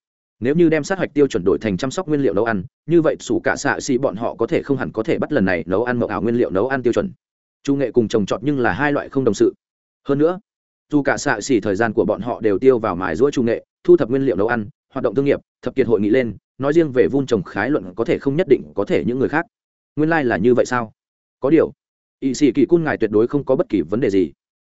nếu như đem sát hạch tiêu chuẩn đổi thành chăm sóc nguyên liệu nấu ăn, như vậy sủ cả xạ xì bọn họ có thể không hẳn có thể bắt lần này nấu ăn mậu ảo nguyên liệu nấu ăn tiêu chuẩn chu nghệ cùng trồng trọt nhưng là hai loại không đồng sự. Hơn nữa, dù cả xạ xỉ thời gian của bọn họ đều tiêu vào mài giũa chu nghệ, thu thập nguyên liệu nấu ăn, hoạt động thương nghiệp, thập kiệt hội nghị lên, nói riêng về vun trồng khái luận có thể không nhất định có thể những người khác. Nguyên lai、like、là như vậy sao? Có điều, ỵ sĩ kỳ cun ngài tuyệt đối không có bất kỳ vấn đề gì.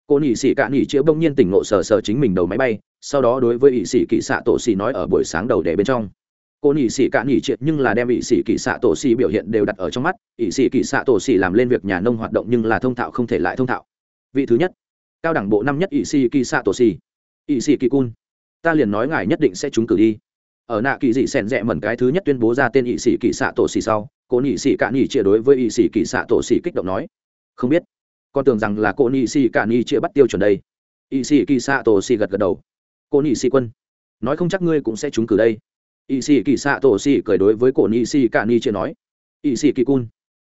Cô nhị sĩ cạn nhị chĩa bỗng nhiên tỉnh ngộ sờ sờ chính mình đầu máy bay, sau đó đối với ỵ sĩ kỳ xạ tổ xỉ nói ở buổi sáng đầu để bên trong cô nỉ sĩ cạn nỉ triệt nhưng là đem ỵ sĩ kỳ xạ tổ xỉ biểu hiện đều đặt ở trong mắt. Ỵ sĩ kỳ xạ tổ xỉ làm lên việc nhà nông hoạt động nhưng là thông thạo không thể lại thông thạo. Vị thứ nhất, cao đẳng bộ năm nhất ỵ sĩ kỳ xạ tổ xỉ. Ỵ sĩ kỳ cun, ta liền nói ngài nhất định sẽ trúng cử đi. Ở nạ kỳ dị sẻn rẽ mẩn cái thứ nhất tuyên bố ra tên ỵ sĩ kỳ xạ tổ xì sau, cô nhị sĩ cạn nhị chia đối với ỵ sĩ kỳ xạ tổ xì kích động nói. Không biết, con tưởng rằng là cô nhị sĩ cạn nhị chia bắt tiêu chuẩn đây. Ỵ sĩ kỳ xạ tổ xì gật gật đầu. Cô nhị sĩ quân, nói không chắc ngươi cũng sẽ trúng cử đây ỵ sĩ kỳ xạ tổ xì cười đối với cổ nhị sĩ cạn nhị chia nói ỵ sĩ kỳ cun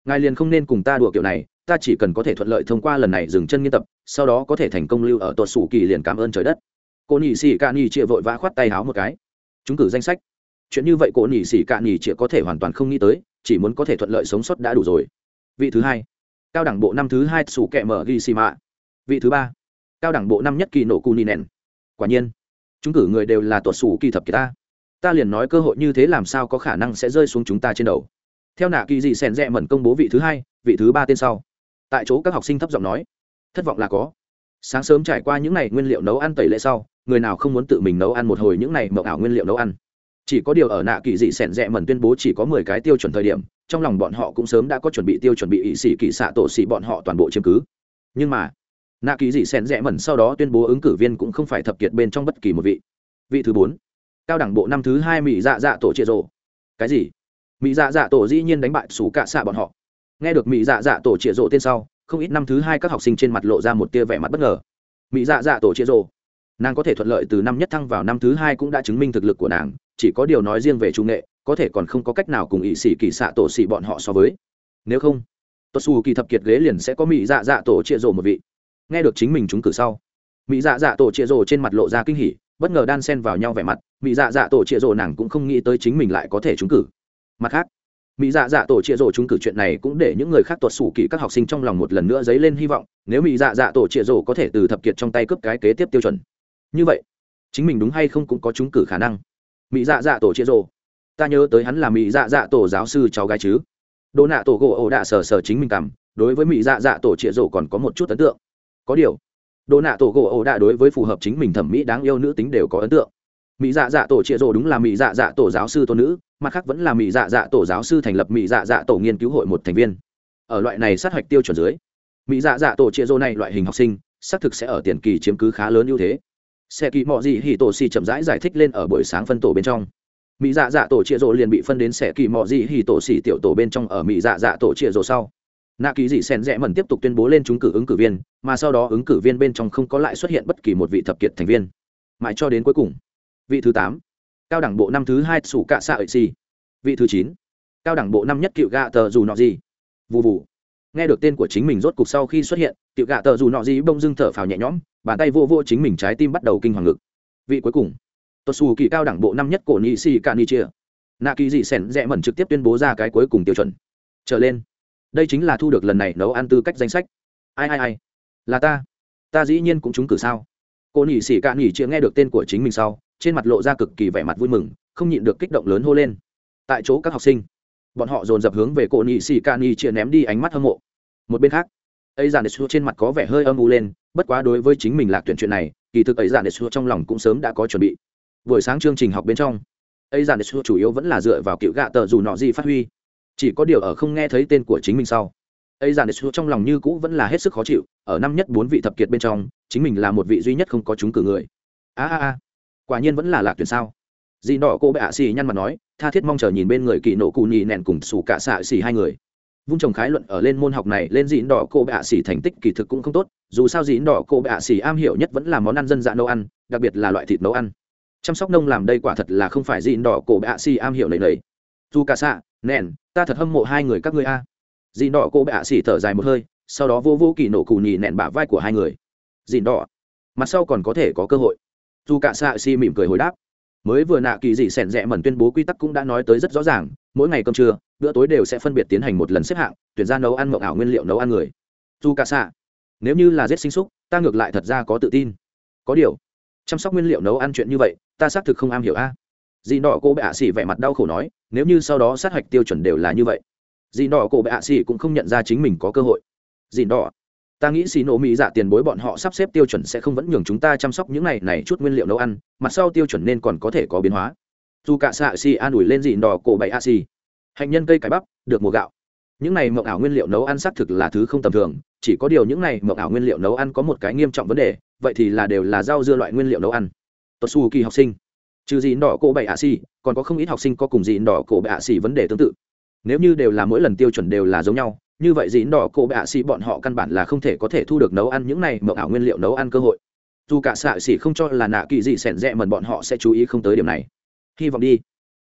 ngài liền không nên cùng ta đùa kiểu này, ta chỉ cần có thể thuận lợi thông qua lần này dừng chân nghiên tập, sau đó có thể thành công lưu ở tuột sủ kỳ liền cảm ơn trời đất. Cổ nhị sĩ cạn nhị chia vội vã khoát tay háo một cái. Chúng cử danh sách. Chuyện như vậy cổ nhị sĩ cạn nhị chia có thể hoàn toàn không nghĩ tới, chỉ muốn có thể thuận lợi sống sót đã đủ rồi. Vị thứ hai. Cao đẳng bộ năm thứ hai sủ kẹ mở ghi xì mạ vị thứ ba. Cao đẳng bộ năm nhất kỳ nổ cu nì nèn quả nhiên, chúng cử người đều là tuột sủ kỳ thập kỳ ta ta liền nói cơ hội như thế làm sao có khả năng sẽ rơi xuống chúng ta trên đầu. Theo nạ kỳ dị sẻn rẽ mẩn công bố vị thứ hai, vị thứ ba tên sau. Tại chỗ các học sinh thấp giọng nói, thất vọng là có. Sáng sớm trải qua những ngày nguyên liệu nấu ăn tẩy lệ sau, người nào không muốn tự mình nấu ăn một hồi những ngày mậu ảo nguyên liệu nấu ăn? Chỉ có điều ở nạ kỳ dị sẻn rẽ mẩn tuyên bố chỉ có mười cái tiêu chuẩn thời điểm, trong lòng bọn họ cũng sớm đã có chuẩn bị tiêu chuẩn bị ỵ sĩ kỳ xạ tổ xị bọn họ toàn bộ chiếm cứ. Nhưng mà, nạ kỳ dị sẻn rẽ mẩn sau đó tuyên bố ứng cử viên cũng không phải thập kiệt bên trong bất kỳ một vị. Vị thứ bốn cao đẳng bộ năm thứ hai mỹ dạ dạ tổ chia rồ. Cái gì? Mỹ dạ dạ tổ dĩ nhiên đánh bại xú cạ xạ bọn họ. Nghe được mỹ dạ dạ tổ chia rồ tên sau, không ít năm thứ hai các học sinh trên mặt lộ ra một tia vẻ mặt bất ngờ. Mỹ dạ dạ tổ chia rồ. Nàng có thể thuận lợi từ năm nhất thăng vào năm thứ hai cũng đã chứng minh thực lực của nàng, chỉ có điều nói riêng về trung nghệ, có thể còn không có cách nào cùng ỵ sĩ kỳ xạ tổ xị bọn họ so với. Nếu không tốt xù kỳ thập kiệt ghế liền sẽ có mỹ dạ dạ tổ chia rồ một vị. Nghe được chính mình chúng cử sau, mỹ dạ dạ tổ chia rồ trên mặt lộ ra kinh hỉ bất ngờ đan xen vào nhau vẻ mặt mỹ dạ dạ tổ chia rộ nàng cũng không nghĩ tới chính mình lại có thể trúng cử. Mặt khác mỹ dạ dạ tổ chia rộ trúng cử chuyện này cũng để những người khác tuột xù kỳ các học sinh trong lòng một lần nữa dấy lên hy vọng, nếu mỹ dạ dạ tổ chia rộ có thể từ thập kiệt trong tay cướp cái kế tiếp tiêu chuẩn. Như vậy, chính mình đúng hay không cũng có trúng cử khả năng. Mỹ dạ dạ tổ chia rộ ta nhớ tới hắn là mỹ dạ dạ tổ giáo sư cháu gái chứ? Đồ nạ tổ gỗ ổ đạ sờ sờ chính mình cảm, đối với mỹ dạ dạ tổ chia rộ còn có một chút ấn tượng. Có điều đồ nạ tổ gỗ ổ đạ đối với phù hợp chính mình thẩm mỹ đáng yêu nữ tính đều có ấn tượng. Mỹ dạ dạ tổ chia rồ đúng là mỹ dạ dạ tổ giáo sư tôn nữ, mặt khác vẫn là mỹ dạ dạ tổ giáo sư thành lập mỹ dạ dạ tổ nghiên cứu hội một thành viên. Ở loại này sát hạch tiêu chuẩn dưới, mỹ dạ dạ tổ chia rồ này loại hình học sinh, xác thực sẽ ở tiền kỳ chiếm cứ khá lớn ưu thế. Xe kỳ mọi gì hì tổ xì chậm rãi giải thích lên ở buổi sáng phân tổ bên trong. Mỹ dạ dạ tổ chia rồ liền bị phân đến xe kỳ mọi gì hì tổ xì tiểu tổ bên trong ở mỹ dạ dạ tổ chia rồ sau nạ kỳ dị sen rẽ mẩn tiếp tục tuyên bố lên chúng cử ứng cử viên, mà sau đó ứng cử viên bên trong không có lại xuất hiện bất kỳ một vị thập kiệt thành viên. Mãi cho đến cuối cùng, vị thứ tám, cao đẳng bộ năm thứ hai sủ cạ xạ ợi xì. Vị thứ chín, cao đẳng bộ năm nhất cựu gạ tờ dù nọ gì. Vụ vụ nghe được tên của chính mình rốt cục sau khi xuất hiện cựu gạ tờ dù nọ gì bông dưng thở phào nhẹ nhõm, bàn tay vô vô chính mình trái tim bắt đầu kinh hoàng ngực. Vị cuối cùng tốt xù kỳ cao đẳng bộ năm nhất cổ nị xì cạn ni chia nạ kỳ dị sen rẽ mẩn trực tiếp tuyên bố ra cái cuối cùng tiêu chuẩn. Trở lên đây chính là thu được lần này nấu ăn tư cách danh sách. Ai ai ai? Là ta. Ta dĩ nhiên cũng trúng cử sao? Cô nhị xỉ cạn nhỉ chịa nghe được tên của chính mình sau, trên mặt lộ ra cực kỳ vẻ mặt vui mừng, không nhịn được kích động lớn hô lên. Tại chỗ các học sinh, bọn họ dồn dập hướng về cô nhị xỉ cạn nhỉ chịa ném đi ánh mắt hâm mộ. Một bên khác ấy giản xua trên mặt có vẻ hơi âm u lên, bất quá đối với chính mình lạc tuyển chuyện này, kỳ thực ấy giản xua trong lòng cũng sớm đã có chuẩn bị. Buổi sáng chương trình học bên trong ấy giản xua chủ yếu vẫn là dựa vào cựu gạ tờ dù nọ gì phát huy chỉ có điều ở không nghe thấy tên của chính mình sau. Ấy giản đệ trong lòng như cũ vẫn là hết sức khó chịu, ở năm nhất bốn vị thập kiệt bên trong, chính mình là một vị duy nhất không có chúng cử người. A a a, quả nhiên vẫn là lạc tuyển sao? Dì đỏ cô bệ ạ xì nhăn mặt nói, tha thiết mong chờ nhìn bên người kỳ nổ cụ nhì nẹn cùng sủ cả xạ xì hai người. Vung trồng khái luận ở lên môn học này, lên dĩ đỏ cô bệ ạ xì thành tích kỳ thực cũng không tốt, dù sao dĩ đỏ cô bệ ạ xì am hiểu nhất vẫn là món ăn dân dạ nấu ăn, đặc biệt là loại thịt nấu ăn. Chăm sóc nông làm đây quả thật là không phải dĩ đỏ cô bệ ạ xì am hiểu lầy lầy. dù cả xạ nèn, ta thật hâm mộ hai người các ngươi a. Dì đỏ cô bệ ạ xì thở dài một hơi sau đó vô vô kỳ nổ cù nhì nẹn bả vai của hai người. Dì đỏ mặt sau còn có thể có cơ hội. Dù cả xạ xì mỉm cười hồi đáp. Mới vừa nạ kỳ dị sẻn rẽ mẩn tuyên bố quy tắc cũng đã nói tới rất rõ ràng mỗi ngày cơm trưa bữa tối đều sẽ phân biệt tiến hành một lần xếp hạng tuyển ra nấu ăn mộng ảo nguyên liệu nấu ăn người. Dù cả xạ nếu như là giết sinh xúc ta ngược lại thật ra có tự tin. Có điều chăm sóc nguyên liệu nấu ăn chuyện như vậy ta xác thực không am hiểu a dì nọ cô bệ ạ xỉ vẻ mặt đau khổ nói, nếu như sau đó sát hạch tiêu chuẩn đều là như vậy, dì nọ cô bệ ạ xỉ cũng không nhận ra chính mình có cơ hội. Dì nọ, ta nghĩ xì nổ mỹ dạ tiền bối bọn họ sắp xếp tiêu chuẩn sẽ không vẫn nhường chúng ta chăm sóc những này này chút nguyên liệu nấu ăn, mặt sau tiêu chuẩn nên còn có thể có biến hóa. Dù cả xạ xì an ủi lên dị đỏ cổ bậy a xì. Hạnh nhân cây cải bắp, được mùa gạo. Những này mộng ảo nguyên liệu nấu ăn xác thực là thứ không tầm thường, chỉ có điều những này mộng ảo nguyên liệu nấu ăn có một cái nghiêm trọng vấn đề, vậy thì là đều là rau dưa loại nguyên liệu nấu ăn. Tốt su kỳ học sinh trừ dị đỏ cổ bậy ạ xì, còn có không ít học sinh có cùng dị đỏ cổ bậy ạ xì vấn đề tương tự. Nếu như đều là mỗi lần tiêu chuẩn đều là giống nhau, như vậy dĩ đỏ cổ bạ xì bọn họ căn bản là không thể có thể thu được nấu ăn những này mậu ảo nguyên liệu nấu ăn cơ hội. Dù cả xạ xỉ không cho là nạ kỳ dị sẻn rẽ mần bọn họ sẽ chú ý không tới điểm này. Hy vọng đi.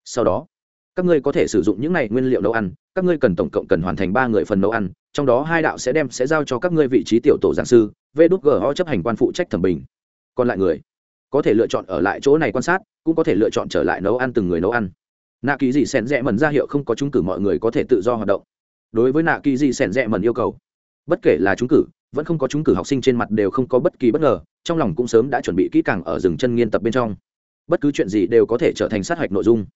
Sau đó, các ngươi có thể sử dụng những này nguyên liệu nấu ăn, các ngươi cần tổng cộng cần hoàn thành ba người phần nấu ăn, trong đó hai đạo sẽ đem sẽ giao cho các ngươi vị trí tiểu tổ giảng sư, vê đút gho chấp hành quan phụ trách thẩm bình. Còn lại người có thể lựa chọn ở lại chỗ này quan sát, cũng có thể lựa chọn trở lại nấu ăn từng người nấu ăn. Nạ kỳ dị sẻn rẽ mần ra hiệu không có chứng cử mọi người có thể tự do hoạt động. Đối với nạ kỳ dị sẻn rẽ mần yêu cầu, bất kể là trúng cử, vẫn không có trúng cử học sinh trên mặt đều không có bất kỳ bất ngờ, trong lòng cũng sớm đã chuẩn bị kỹ càng ở rừng chân nghiên tập bên trong. Bất cứ chuyện gì đều có thể trở thành sát hạch nội dung.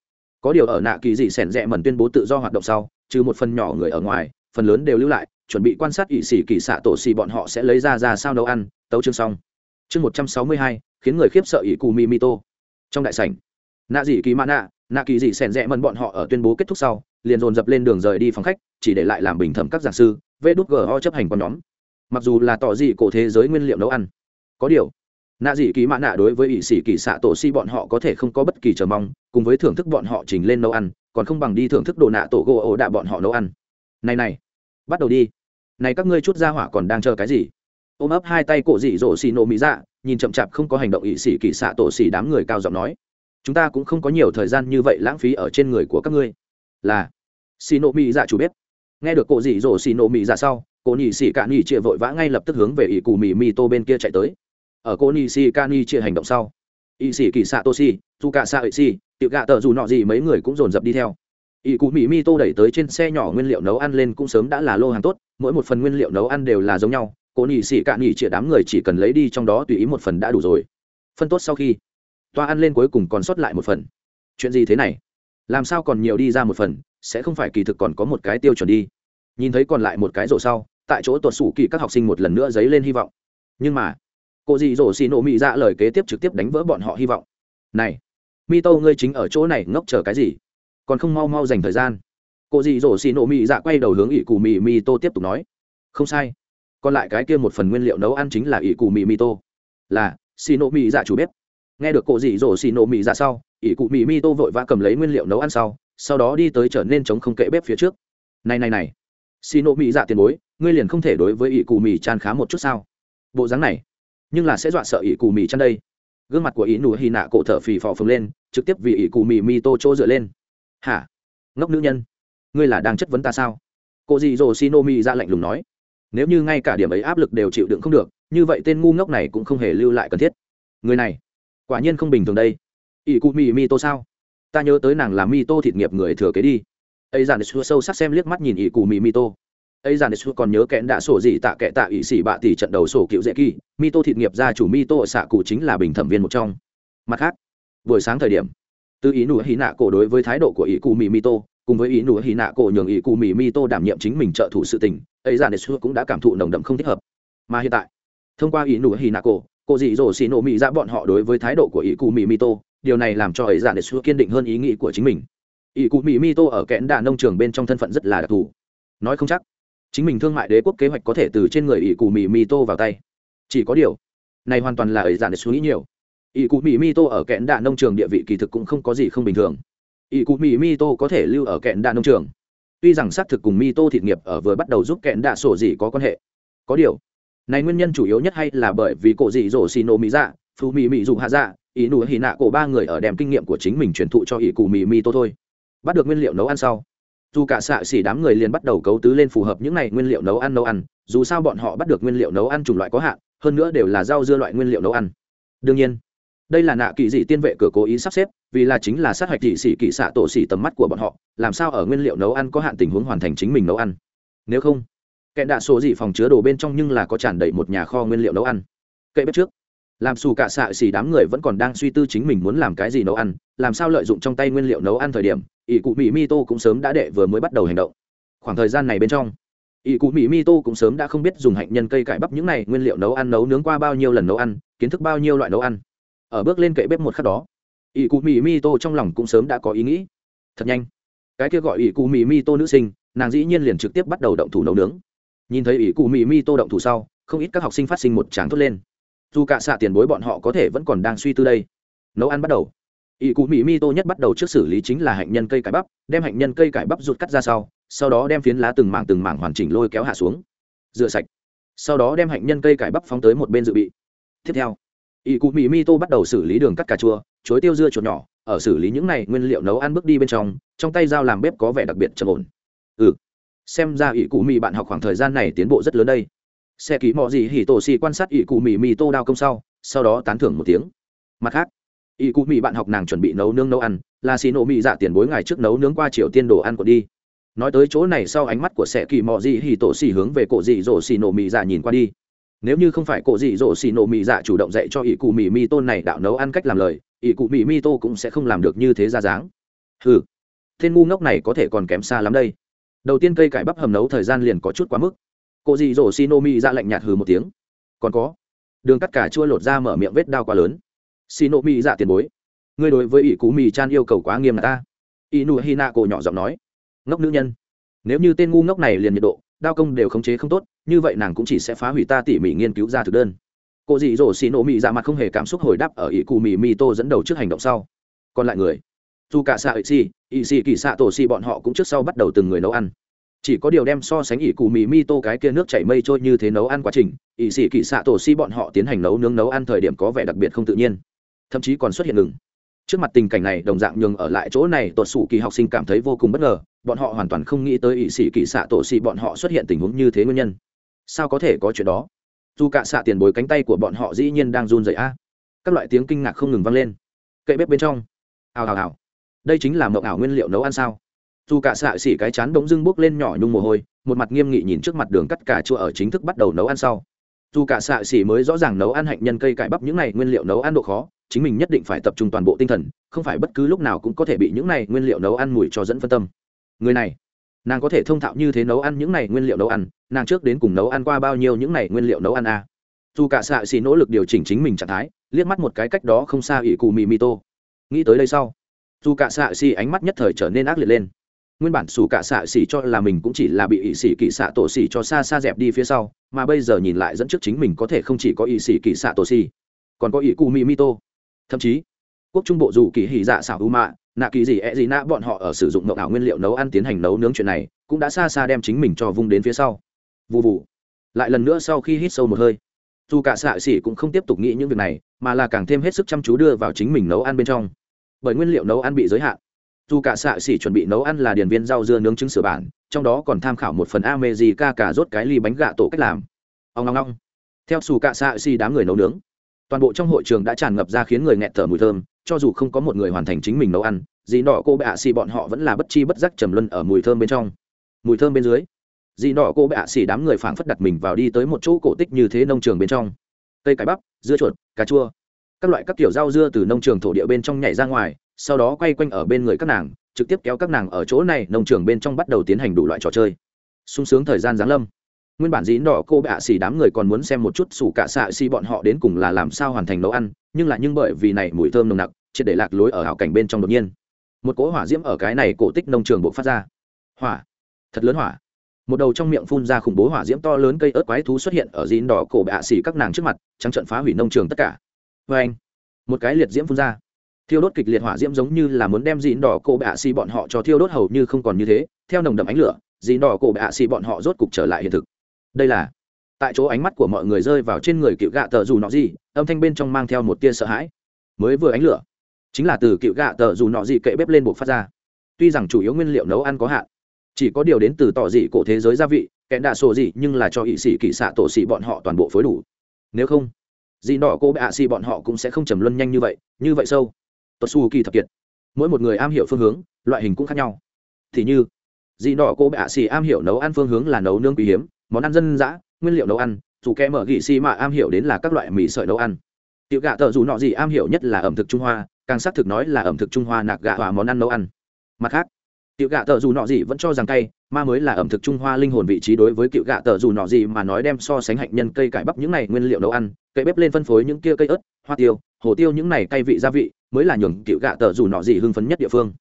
Có điều ở nạ kỳ dị sẻn rẽ mần tuyên bố tự do hoạt động sau, trừ một phần nhỏ người ở ngoài, phần lớn đều lưu lại, chuẩn bị quan sát ỵ sĩ kỳ xạ tổ xì bọn họ sẽ lấy ra ra sao nấu ăn, tấu chương xong. Chương một trăm sáu mươi hai khiến người khiếp sợ ỷ cù mi mi tô. Trong đại sảnh, nạ dị kỳ mã nạ nạ kỳ dị sẻn rẽ mần bọn họ ở tuyên bố kết thúc sau, liền dồn dập lên đường rời đi phòng khách, chỉ để lại làm bình thẩm các giảng sư, vê đút ho chấp hành con nhóm. Mặc dù là tỏ dị cổ thế giới nguyên liệu nấu ăn. Có điều, nạ dị kỳ mã nạ đối với ỷ sĩ kỳ xạ tổ si bọn họ có thể không có bất kỳ chờ mong, cùng với thưởng thức bọn họ trình lên nấu ăn, còn không bằng đi thưởng thức đồ nạ tổ gỗ ổ đạ bọn họ nấu ăn. Này này, bắt đầu đi. Này các ngươi chút ra hỏa còn đang chờ cái gì? Ôm ấp hai tay cổ dị dỗ xì nổ mỹ dạ nhìn chậm chạp không có hành động ỵ sĩ kỳ xạ tổ xỉ đám người cao giọng nói, chúng ta cũng không có nhiều thời gian như vậy lãng phí ở trên người của các ngươi. Là, xì nộ mỹ dạ chủ biết nghe được cổ dị dỗ xì nộ mỹ dạ sau, cô nhị xì ca nhị chia vội vã ngay lập tức hướng về ỵ cù mì mi tô bên kia chạy tới. Ở cô nhị xì ca nhị chia hành động sau ỵ xì kỳ xạ tô xì, dù cả xạ ỵ xì tiệu gạ tờ dù nọ gì mấy người cũng dồn dập đi theo. Ỵ cù mì mi tô đẩy tới trên xe nhỏ nguyên liệu nấu ăn lên cũng sớm đã là lô hàng tốt, mỗi một phần nguyên liệu nấu ăn đều là giống nhau cô nhị xì cạn nhị chia đám người chỉ cần lấy đi trong đó tùy ý một phần đã đủ rồi. Phân tốt sau khi, toa ăn lên cuối cùng còn sót lại một phần. Chuyện gì thế này? Làm sao còn nhiều đi ra một phần? Sẽ không phải kỳ thực còn có một cái tiêu chuẩn đi. Nhìn thấy còn lại một cái rổ sau, tại chỗ tuột sủ kỳ các học sinh một lần nữa dấy lên hy vọng. Nhưng mà, cô dì rổ xì nổ mị dạ lời kế tiếp trực tiếp đánh vỡ bọn họ hy vọng. Này, mi tô ngươi chính ở chỗ này ngốc chờ cái gì? Còn không mau mau dành thời gian. Cô dì rổ xì nổ mị dạ quay đầu hướng ỷ cù mì mi tô tiếp tục nói. Không sai còn lại cái kia một phần nguyên liệu nấu ăn chính là ỷ cụ mì mì tô. Là xì nộ mì dạ chủ bếp. Nghe được cô dị dỗ xì nộ mì dạ sau, ỷ cụ mì mì tô vội vã cầm lấy nguyên liệu nấu ăn sau sau đó đi tới trở nên chống không kệ bếp phía trước. Này này này xì nộ mì dạ tiền bối, ngươi liền không thể đối với ỷ cụ mì chan khá một chút sao? Bộ dáng này, nhưng là sẽ dọa sợ ỷ cụ mì chan đây. Gương mặt của ỷ nụ hy nạ cổ thở phì phò phồng lên, trực tiếp vì ỷ cụ mì mì tô chỗ dựa lên. Hả? Ngốc nữ nhân, ngươi là đang chất vấn ta sao? Cô dì dồ xì nộ mỹ ra lạnh lùng nói nếu như ngay cả điểm ấy áp lực đều chịu đựng không được, như vậy tên ngu ngốc này cũng không hề lưu lại cần thiết. Người này, quả nhiên không bình thường đây. Ỷ cụ mì mi tô sao? Ta nhớ tới nàng là mi tô thịt nghiệp người thừa kế đi. Ấy giản xua sâu sắc xem liếc mắt nhìn ỷ cụ mì mi tô. Ấy giản xua còn nhớ kẽn đã sổ gì tạ kẽ tạ ỷ xỉ bạ tỷ trận đầu sổ cựu dễ kỳ, mi tô thịt nghiệp gia chủ mi tô xạ cụ chính là bình thẩm viên một trong. Mặt khác, buổi sáng thời điểm, từ ý nụ hí nạ cổ đối với thái độ của ỷ cụ mì mi tô cùng với ý nụ hì nạ cổ nhường ý cụ mì mi tô đảm nhiệm chính mình trợ thủ sự tình, ấy giản xua cũng đã cảm thụ nồng đậm không thích hợp. Mà hiện tại, thông qua ý nụ hì nạ cổ, cô dị dỗ xì nổ mỹ ra bọn họ đối với thái độ của ý cụ mì mi tô, điều này làm cho ấy ra để xua kiên định hơn ý nghĩ của chính mình. Ý cụ mỹ mi tô ở kẽn đà nông trường bên trong thân phận rất là đặc thù. Nói không chắc, chính mình thương mại đế quốc kế hoạch có thể từ trên người ý cụ mì mi tô vào tay. Chỉ có điều, này hoàn toàn là ấy ra để suy nghĩ nhiều. Ý cụ mì mi tô ở kẽn đà nông trường địa vị kỳ thực cũng không có gì không bình thường ỷ cụ mì mi tô có thể lưu ở kẹn đạn nông trường. Tuy rằng xác thực cùng mi tô thịt nghiệp ở vừa bắt đầu giúp kẹn đạ sổ gì có quan hệ. Có điều, này nguyên nhân chủ yếu nhất hay là bởi vì cổ dị dỗ xì nổ mỹ dạ phù mỹ mỹ dù hạ dạ ý nụ hì nạ cổ ba người ở đem kinh nghiệm của chính mình truyền thụ cho ỷ cụ mì mi tô thôi. Bắt được nguyên liệu nấu ăn sau, dù cả xạ xỉ đám người liền bắt đầu cấu tứ lên phù hợp những này nguyên liệu nấu ăn nấu ăn, dù sao bọn họ bắt được nguyên liệu nấu ăn chủng loại có hạn, hơn nữa đều là rau dưa loại nguyên liệu nấu ăn. Đương nhiên đây là nạ kỳ dị tiên vệ cửa cố ý sắp xếp, vì là chính là sát hạch thị sĩ kỵ xạ tổ xỉ tầm mắt của bọn họ, làm sao ở nguyên liệu nấu ăn có hạn tình huống hoàn thành chính mình nấu ăn? Nếu không, kẻ đạ số dị phòng chứa đồ bên trong nhưng là có tràn đầy một nhà kho nguyên liệu nấu ăn. Kệ bếp trước, làm xù cả xạ xỉ đám người vẫn còn đang suy tư chính mình muốn làm cái gì nấu ăn, làm sao lợi dụng trong tay nguyên liệu nấu ăn thời điểm, ỷ cụ mỹ mi tô cũng sớm đã đệ vừa mới bắt đầu hành động. Khoảng thời gian này bên trong, ỷ cụ mỹ mi tô cũng sớm đã không biết dùng hạnh nhân cây cải bắp những này nguyên liệu nấu ăn nấu nướng qua bao nhiêu lần nấu ăn, kiến thức bao nhiêu loại nấu ăn ở bước lên kệ bếp một khắc đó, ỷ cụ mỹ mi tô trong lòng cũng sớm đã có ý nghĩ. Thật nhanh. Cái kia gọi ỷ cụ mỹ mi tô nữ sinh, nàng dĩ nhiên liền trực tiếp bắt đầu động thủ nấu nướng. Nhìn thấy ỷ cụ mỹ mi tô động thủ sau, không ít các học sinh phát sinh một tràng thốt lên. Dù cả xạ tiền bối bọn họ có thể vẫn còn đang suy tư đây. Nấu ăn bắt đầu. Ỷ cụ mỹ mi tô nhất bắt đầu trước xử lý chính là hạnh nhân cây cải bắp, đem hạnh nhân cây cải bắp rụt cắt ra sau sau đó đem phiến lá từng mảng từng mảng hoàn chỉnh lôi kéo hạ xuống. Rửa sạch. Sau đó đem hạnh nhân cây cải bắp phóng tới một bên dự bị. Tiếp theo ỷ cụ mỹ mi tô bắt đầu xử lý đường cắt cà chua, chuối tiêu dưa chuột nhỏ, ở xử lý những này nguyên liệu nấu ăn bước đi bên trong trong tay dao làm bếp có vẻ đặc biệt trầm ổn. Ừ. Xem ra ỷ cụ mỹ bạn học khoảng thời gian này tiến bộ rất lớn đây. Xe ký mò gì hỉ tổ xì quan sát ỷ cụ mỹ Mi tô đao công sau sau đó tán thưởng một tiếng. Mặt khác ỷ cụ mỹ bạn học nàng chuẩn bị nấu nướng nấu ăn, là xì nổ mỹ dạ tiền bối ngày trước nấu nướng qua triều tiên đồ ăn của đi. Nói tới chỗ này sau ánh mắt của xe kỳ mò gì hỉ tổ xì hướng về cổ dị dỗ xì nổ mỹ dạ nhìn qua đi nếu như không phải cổ dị dỗ xì nổ mì dạ chủ động dạy cho ỷ cụ mì mi tôn này đạo nấu ăn cách làm lời, ỷ cụ mì mi tô cũng sẽ không làm được như thế ra dáng. Ừ tên ngu ngốc này có thể còn kém xa lắm đây. Đầu tiên cây cải bắp hầm nấu thời gian liền có chút quá mức. Cô dì dỗ xì nổ mì ra lạnh nhạt hừ một tiếng. Còn có, đường cắt cả chua lột ra mở miệng vết đao quá lớn. Xì nổ mì dạ tiền bối, ngươi đối với ỷ cụ mì chan yêu cầu quá nghiêm là ta. Ỷ nụ hi nạ cổ nhỏ giọng nói, ngốc nữ nhân, nếu như tên ngu ngốc này liền nhiệt độ, đao công đều khống chế không tốt như vậy nàng cũng chỉ sẽ phá hủy ta tỉ mỉ nghiên cứu ra thực đơn. Cô dì dỗ xì nổ mị ra mặt không hề cảm xúc hồi đáp ở ỷ cú mì mi tô dẫn đầu trước hành động sau. Còn lại người, dù cả xạ ỵ xì ỵ xì kỳ xạ tổ xì bọn họ cũng trước sau bắt đầu từng người nấu ăn. Chỉ có điều đem so sánh ỷ cụ mì mi tô cái kia nước chảy mây trôi như thế nấu ăn quá trình ỷ xì kỳ xạ tổ xì bọn họ tiến hành nấu nướng nấu ăn thời điểm có vẻ đặc biệt không tự nhiên. Thậm chí còn xuất hiện ngừng. Trước mặt tình cảnh này, đồng dạng nhường ở lại chỗ này tuột sủ kỳ học sinh cảm thấy vô cùng bất ngờ, bọn họ hoàn toàn không nghĩ tới ỷ xì kỳ xạ tổ xì bọn họ xuất hiện tình huống như thế nguyên nhân sao có thể có chuyện đó? Dù cả xạ tiền bối cánh tay của bọn họ dĩ nhiên đang run rẩy a. Các loại tiếng kinh ngạc không ngừng vang lên. Cậy bếp bên trong. Hào hào hào đây chính là mộng ảo nguyên liệu nấu ăn sao? Dù cả xạ xỉ cái chán bỗng dưng bốc lên nhỏ nhung mồ hôi, một mặt nghiêm nghị nhìn trước mặt đường cắt cà chua ở chính thức bắt đầu nấu ăn sau. Dù cả xạ xỉ mới rõ ràng nấu ăn hạnh nhân cây cải bắp những này nguyên liệu nấu ăn độ khó, chính mình nhất định phải tập trung toàn bộ tinh thần, không phải bất cứ lúc nào cũng có thể bị những này nguyên liệu nấu ăn mùi cho dẫn phân tâm. Người này nàng có thể thông thạo như thế nấu ăn những này nguyên liệu nấu ăn, nàng trước đến cùng nấu ăn qua bao nhiêu những này nguyên liệu nấu ăn à. dù cả xạ xì nỗ lực điều chỉnh chính mình trạng thái, liếc mắt một cái cách đó không xa ỷ cù mì mì tô nghĩ tới đây sau, dù cả xạ xì ánh mắt nhất thời trở nên ác liệt lên. Nguyên bản xù cả xạ xỉ cho là mình cũng chỉ là bị ỵ xỉ kỵ xạ tổ xỉ cho xa xa dẹp đi phía sau, mà bây giờ nhìn lại dẫn trước chính mình có thể không chỉ có ỵ xỉ kỵ xạ tổ xỉ còn có ỵ cụ mỹ mi tô thậm chí, quốc trung bộ dù kỳ hỉ dạ xảo ưu mạ nạ kỳ gì ẹ gì nạ, bọn họ ở sử dụng mậu ảo nguyên liệu nấu ăn tiến hành nấu nướng chuyện này, cũng đã xa xa đem chính mình cho vung đến phía sau. Vụ vụ lại lần nữa sau khi hít sâu một hơi, dù cả xạ xỉ cũng không tiếp tục nghĩ những việc này, mà là càng thêm hết sức chăm chú đưa vào chính mình nấu ăn bên trong. Bởi nguyên liệu nấu ăn bị giới hạn. Dù cả xạ xỉ chuẩn bị nấu ăn là điền viên rau dưa nướng trứng sửa bản, trong đó còn tham khảo một phần a mê gì ca cả rốt cái ly bánh gà tổ cách làm. Ông ngong ngong theo xù cả xạ xỉ đám người nấu nướng, toàn bộ trong hội trường đã tràn ngập ra khiến người nghẹt thở mùi thơm cho dù không có một người hoàn thành chính mình nấu ăn, dì nọ cô bạ xì bọn họ vẫn là bất chi bất giác trầm luân ở mùi thơm bên trong. Mùi thơm bên dưới, dì nọ cô bạ xì đám người phảng phất đặt mình vào đi tới một chỗ cổ tích như thế nông trường bên trong. Cây cải bắp, dưa chuột, cà chua, các loại các kiểu rau dưa từ nông trường thổ địa bên trong nhảy ra ngoài, sau đó quay quanh ở bên người các nàng, trực tiếp kéo các nàng ở chỗ này nông trường bên trong bắt đầu tiến hành đủ loại trò chơi. Sung sướng thời gian giáng lâm. Nguyên bản dĩ đỏ cô bạ xì đám người còn muốn xem một chút sủ cả xạ xì bọn họ đến cùng là làm sao hoàn thành nấu ăn, nhưng là nhưng bởi vì này mùi thơm nồng nặc triệt để lạc lối ở hảo cảnh bên trong đột nhiên. Một cỗ hỏa diễm ở cái này cổ tích nông trường buộc phát ra. Hỏa. Thật lớn hỏa. Một đầu trong miệng phun ra khủng bố hỏa diễm to lớn cây ớt quái thú xuất hiện ở dín đỏ cổ bạ xỉ các nàng trước mặt, trắng trận phá hủy nông trường tất cả. Vê anh một cái liệt diễm phun ra. Thiêu đốt kịch liệt hỏa diễm giống như là muốn đem dín đỏ cổ bạ xỉ bọn họ cho thiêu đốt hầu như không còn như thế, theo nồng đậm ánh lửa dín đỏ cổ bạ xỉ bọn họ rốt cục trở lại hiện thực. Đây là tại chỗ ánh mắt của mọi người rơi vào trên người cựu gạ tờ dù nọ gì, âm thanh bên trong mang theo một tia sợ hãi. Mới vừa ánh lửa chính là từ cựu gạ tờ dù nọ gì kệ bếp lên buộc phát ra. Tuy rằng chủ yếu nguyên liệu nấu ăn có hạn, chỉ có điều đến từ tỏ dị cổ thế giới gia vị kẽn đạ sổ dị, nhưng là cho ỵ sĩ kỳ xạ tổ sĩ bọn họ toàn bộ phối đủ. Nếu không, dị nọ cô bạ xị bọn họ cũng sẽ không trầm luân nhanh như vậy như vậy sâu. Tốt su kỳ thập kiệt. Mỗi một người am hiểu phương hướng, loại hình cũng khác nhau. Thì như, dị nọ cô bạ xì am hiểu nấu ăn phương hướng là nấu nương quý hiếm, món ăn dân dã, nguyên liệu nấu ăn, dù kẽ mở gỉ xì mà am hiểu đến là các loại mì sợi nấu ăn. Tiểu gạ tờ dù nọ gì am hiểu nhất là ẩm thực trung hoa càng xác thực nói là ẩm thực trung hoa nạc gạ và món ăn nấu ăn. Mặt khác cựu gạ tờ dù nọ gì vẫn cho rằng cay, ma mới là ẩm thực trung hoa linh hồn vị trí đối với cựu gạ tờ dù nọ gì mà nói đem so sánh hạnh nhân cây cải bắp những này nguyên liệu nấu ăn, cây bếp lên phân phối những kia cây ớt, hoa tiêu hồ tiêu những này cay vị gia vị mới là nhường cựu gạ tờ dù nọ gì hưng phấn nhất địa phương.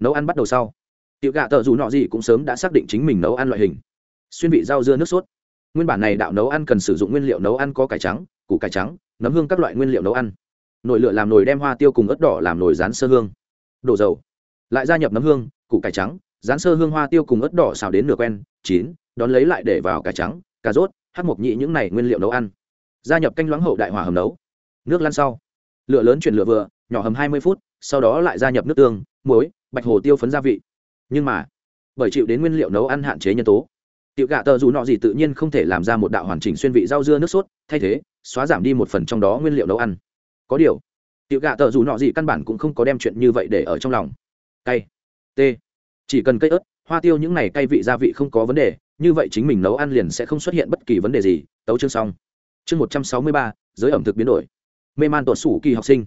Nấu ăn bắt đầu sau cựu gạ tờ dù nọ gì cũng sớm đã xác định chính mình nấu ăn loại hình. Xuyên vị rau dưa nước sốt. Nguyên bản này đạo nấu ăn cần sử dụng nguyên liệu nấu ăn có cải trắng, củ cải trắng, nấm hương các loại nguyên liệu nấu ăn nồi lửa làm nồi đem hoa tiêu cùng ớt đỏ làm nồi rán sơ hương. Đổ dầu. Lại gia nhập nấm hương, củ cải trắng, rán sơ hương hoa tiêu cùng ớt đỏ xào đến nửa quen, chín, đón lấy lại để vào cải trắng, cà rốt hát mộc nhị những này nguyên liệu nấu ăn. Gia nhập canh loãng hậu đại hỏa hầm nấu. Nước lăn sau. Lửa lớn chuyển lửa vừa, nhỏ hầm hai mươi phút, sau đó lại gia nhập nước tương, muối, bạch hồ tiêu phấn gia vị. Nhưng mà, bởi chịu đến nguyên liệu nấu ăn hạn chế nhân tố, tiểu gạ tờ dù nọ gì tự nhiên không thể làm ra một đạo hoàn chỉnh xuyên vị rau dưa nước sốt, thay thế, xóa giảm đi một phần trong đó nguyên liệu nấu ăn có điều. Tiểu gạ tờ dù nọ gì căn bản cũng không có đem chuyện như vậy để ở trong lòng. Cay. T. Chỉ cần cây ớt, hoa tiêu những này cay vị gia vị không có vấn đề, như vậy chính mình nấu ăn liền sẽ không xuất hiện bất kỳ vấn đề gì. Tấu chương xong. Chương một trăm sáu mươi ba, giới ẩm thực biến đổi. Mê man tuột sủ kỳ học sinh.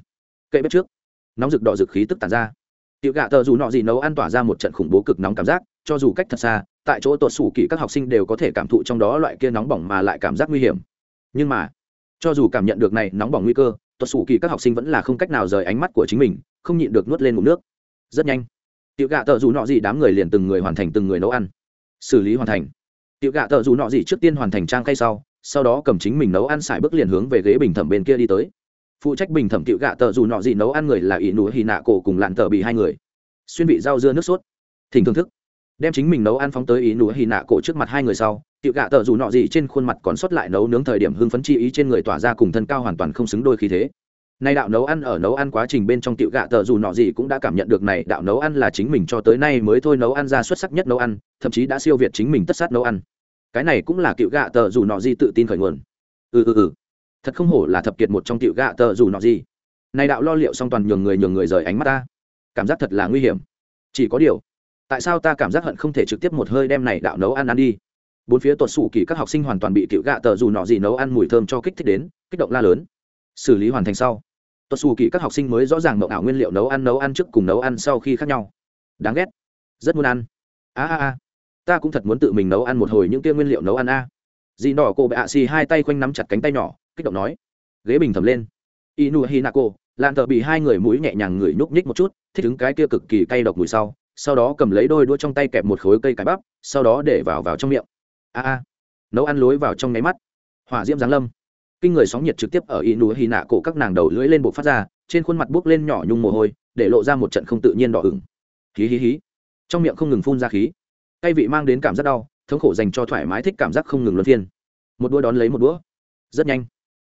Cây bếp trước. Nóng rực đỏ rực khí tức tàn ra. Tiểu gạ tờ dù nọ gì nấu ăn tỏa ra một trận khủng bố cực nóng cảm giác, cho dù cách thật xa, tại chỗ tuột sủ kỳ các học sinh đều có thể cảm thụ trong đó loại kia nóng bỏng mà lại cảm giác nguy hiểm. Nhưng mà, cho dù cảm nhận được này nóng bỏng nguy cơ tuột sủ kỳ các học sinh vẫn là không cách nào rời ánh mắt của chính mình, không nhịn được nuốt lên ngụm nước. Rất nhanh, tiểu gạ tờ dù nọ gì đám người liền từng người hoàn thành từng người nấu ăn. Xử lý hoàn thành. Tiểu gạ tờ dù nọ gì trước tiên hoàn thành trang khay sau sau đó cầm chính mình nấu ăn xài bước liền hướng về ghế bình thẩm bên kia đi tới. Phụ trách bình thẩm tiểu gạ tờ dù nọ gì nấu ăn người là ỷ núi hì nạ cổ cùng lặn tờ bị hai người. Xuyên vị rau dưa nước sốt. Thỉnh thưởng thức. Đem chính mình nấu ăn phóng tới ý núi hì nạ cổ trước mặt hai người sau tiểu gạ tờ dù nọ gì trên khuôn mặt còn sót lại nấu nướng thời điểm hưng phấn chi ý trên người tỏa ra cùng thân cao hoàn toàn không xứng đôi khí thế. Nay đạo nấu ăn ở nấu ăn quá trình bên trong tiểu gạ tờ dù nọ gì cũng đã cảm nhận được này đạo nấu ăn là chính mình cho tới nay mới thôi nấu ăn ra xuất sắc nhất nấu ăn, thậm chí đã siêu việt chính mình tất sát nấu ăn. Cái này cũng là tiểu gạ tờ dù nọ gì tự tin khởi nguồn. Ừ ừ ừ. Thật không hổ là thập kiệt một trong tiểu gạ tờ dù nọ gì. Này đạo lo liệu xong toàn nhường người nhường người rời ánh mắt ta. Cảm giác thật là nguy hiểm. Chỉ có điều, tại sao ta cảm giác hận không thể trực tiếp một hơi đem này đạo nấu ăn ăn đi? Bốn phía tuột xù kỳ các học sinh hoàn toàn bị cựu gạ tờ dù nọ gì nấu ăn mùi thơm cho kích thích đến, kích động la lớn. Xử lý hoàn thành sau. Tuột xù kỳ các học sinh mới rõ ràng mậu ảo nguyên liệu nấu ăn nấu ăn trước cùng nấu ăn sau khi khác nhau. Đáng ghét. Rất muốn ăn. A a a. Ta cũng thật muốn tự mình nấu ăn một hồi những kia nguyên liệu nấu ăn a. À. dì đỏ cô bệ ạ xì hai tay quanh nắm chặt cánh tay nhỏ, kích động nói. Ghế bình thầm lên. Inu hinako lan thợ bị hai người mũi nhẹ nhàng ngửi nhúc nhích một chút, thích ứng cái kia cực kỳ cay độc mùi sau sau đó cầm lấy đôi đũa trong tay kẹp một khối cây cải bắp, sau đó để vào vào trong miệng a a. Nấu ăn lối vào trong nháy mắt. Hỏa diễm giáng lâm. Kinh người sóng nhiệt trực tiếp ở y inu hy nạ cổ các nàng đầu lưỡi lên bộ phát ra, trên khuôn mặt buốc lên nhỏ nhung mồ hôi, để lộ ra một trận không tự nhiên đỏ ửng. Hí hí hí. Trong miệng không ngừng phun ra khí. Cay vị mang đến cảm giác đau, thống khổ dành cho thoải mái thích cảm giác không ngừng luân phiên. Một đũa đón lấy một đũa. Rất nhanh.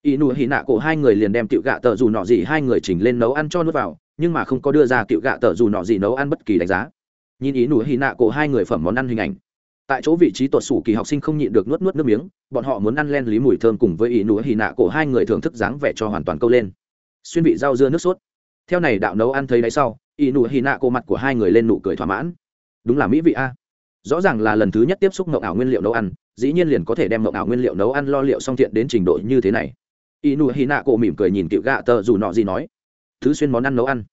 Y inu hy nạ cổ hai người liền đem cựu gạ tợ dù nọ gì hai người chỉnh lên nấu ăn cho nước vào, nhưng mà không có đưa ra cựu gạ tợ dù nọ gì nấu ăn bất kỳ đánh giá. Nhìn ý nụ hy nạ cổ hai người phẩm món ăn hình ảnh tại chỗ vị trí tuột sủ kỳ học sinh không nhịn được nuốt nuốt nước miếng, bọn họ muốn ăn len lý mùi thơm cùng với ý nụ hì nạ cổ hai người thưởng thức dáng vẻ cho hoàn toàn câu lên. Xuyên vị rau dưa nước sốt. Theo này đạo nấu ăn thấy đáy sau, ý nụ hì nạ cổ mặt của hai người lên nụ cười thỏa mãn. Đúng là mỹ vị a. Rõ ràng là lần thứ nhất tiếp xúc mậu ảo nguyên liệu nấu ăn, dĩ nhiên liền có thể đem mậu ảo nguyên liệu nấu ăn lo liệu song thiện đến trình độ như thế này. Ý nụ hì nạ cổ mỉm cười nhìn cựu gạ tờ dù nọ gì nói, thứ xuyên món ăn nấu ăn.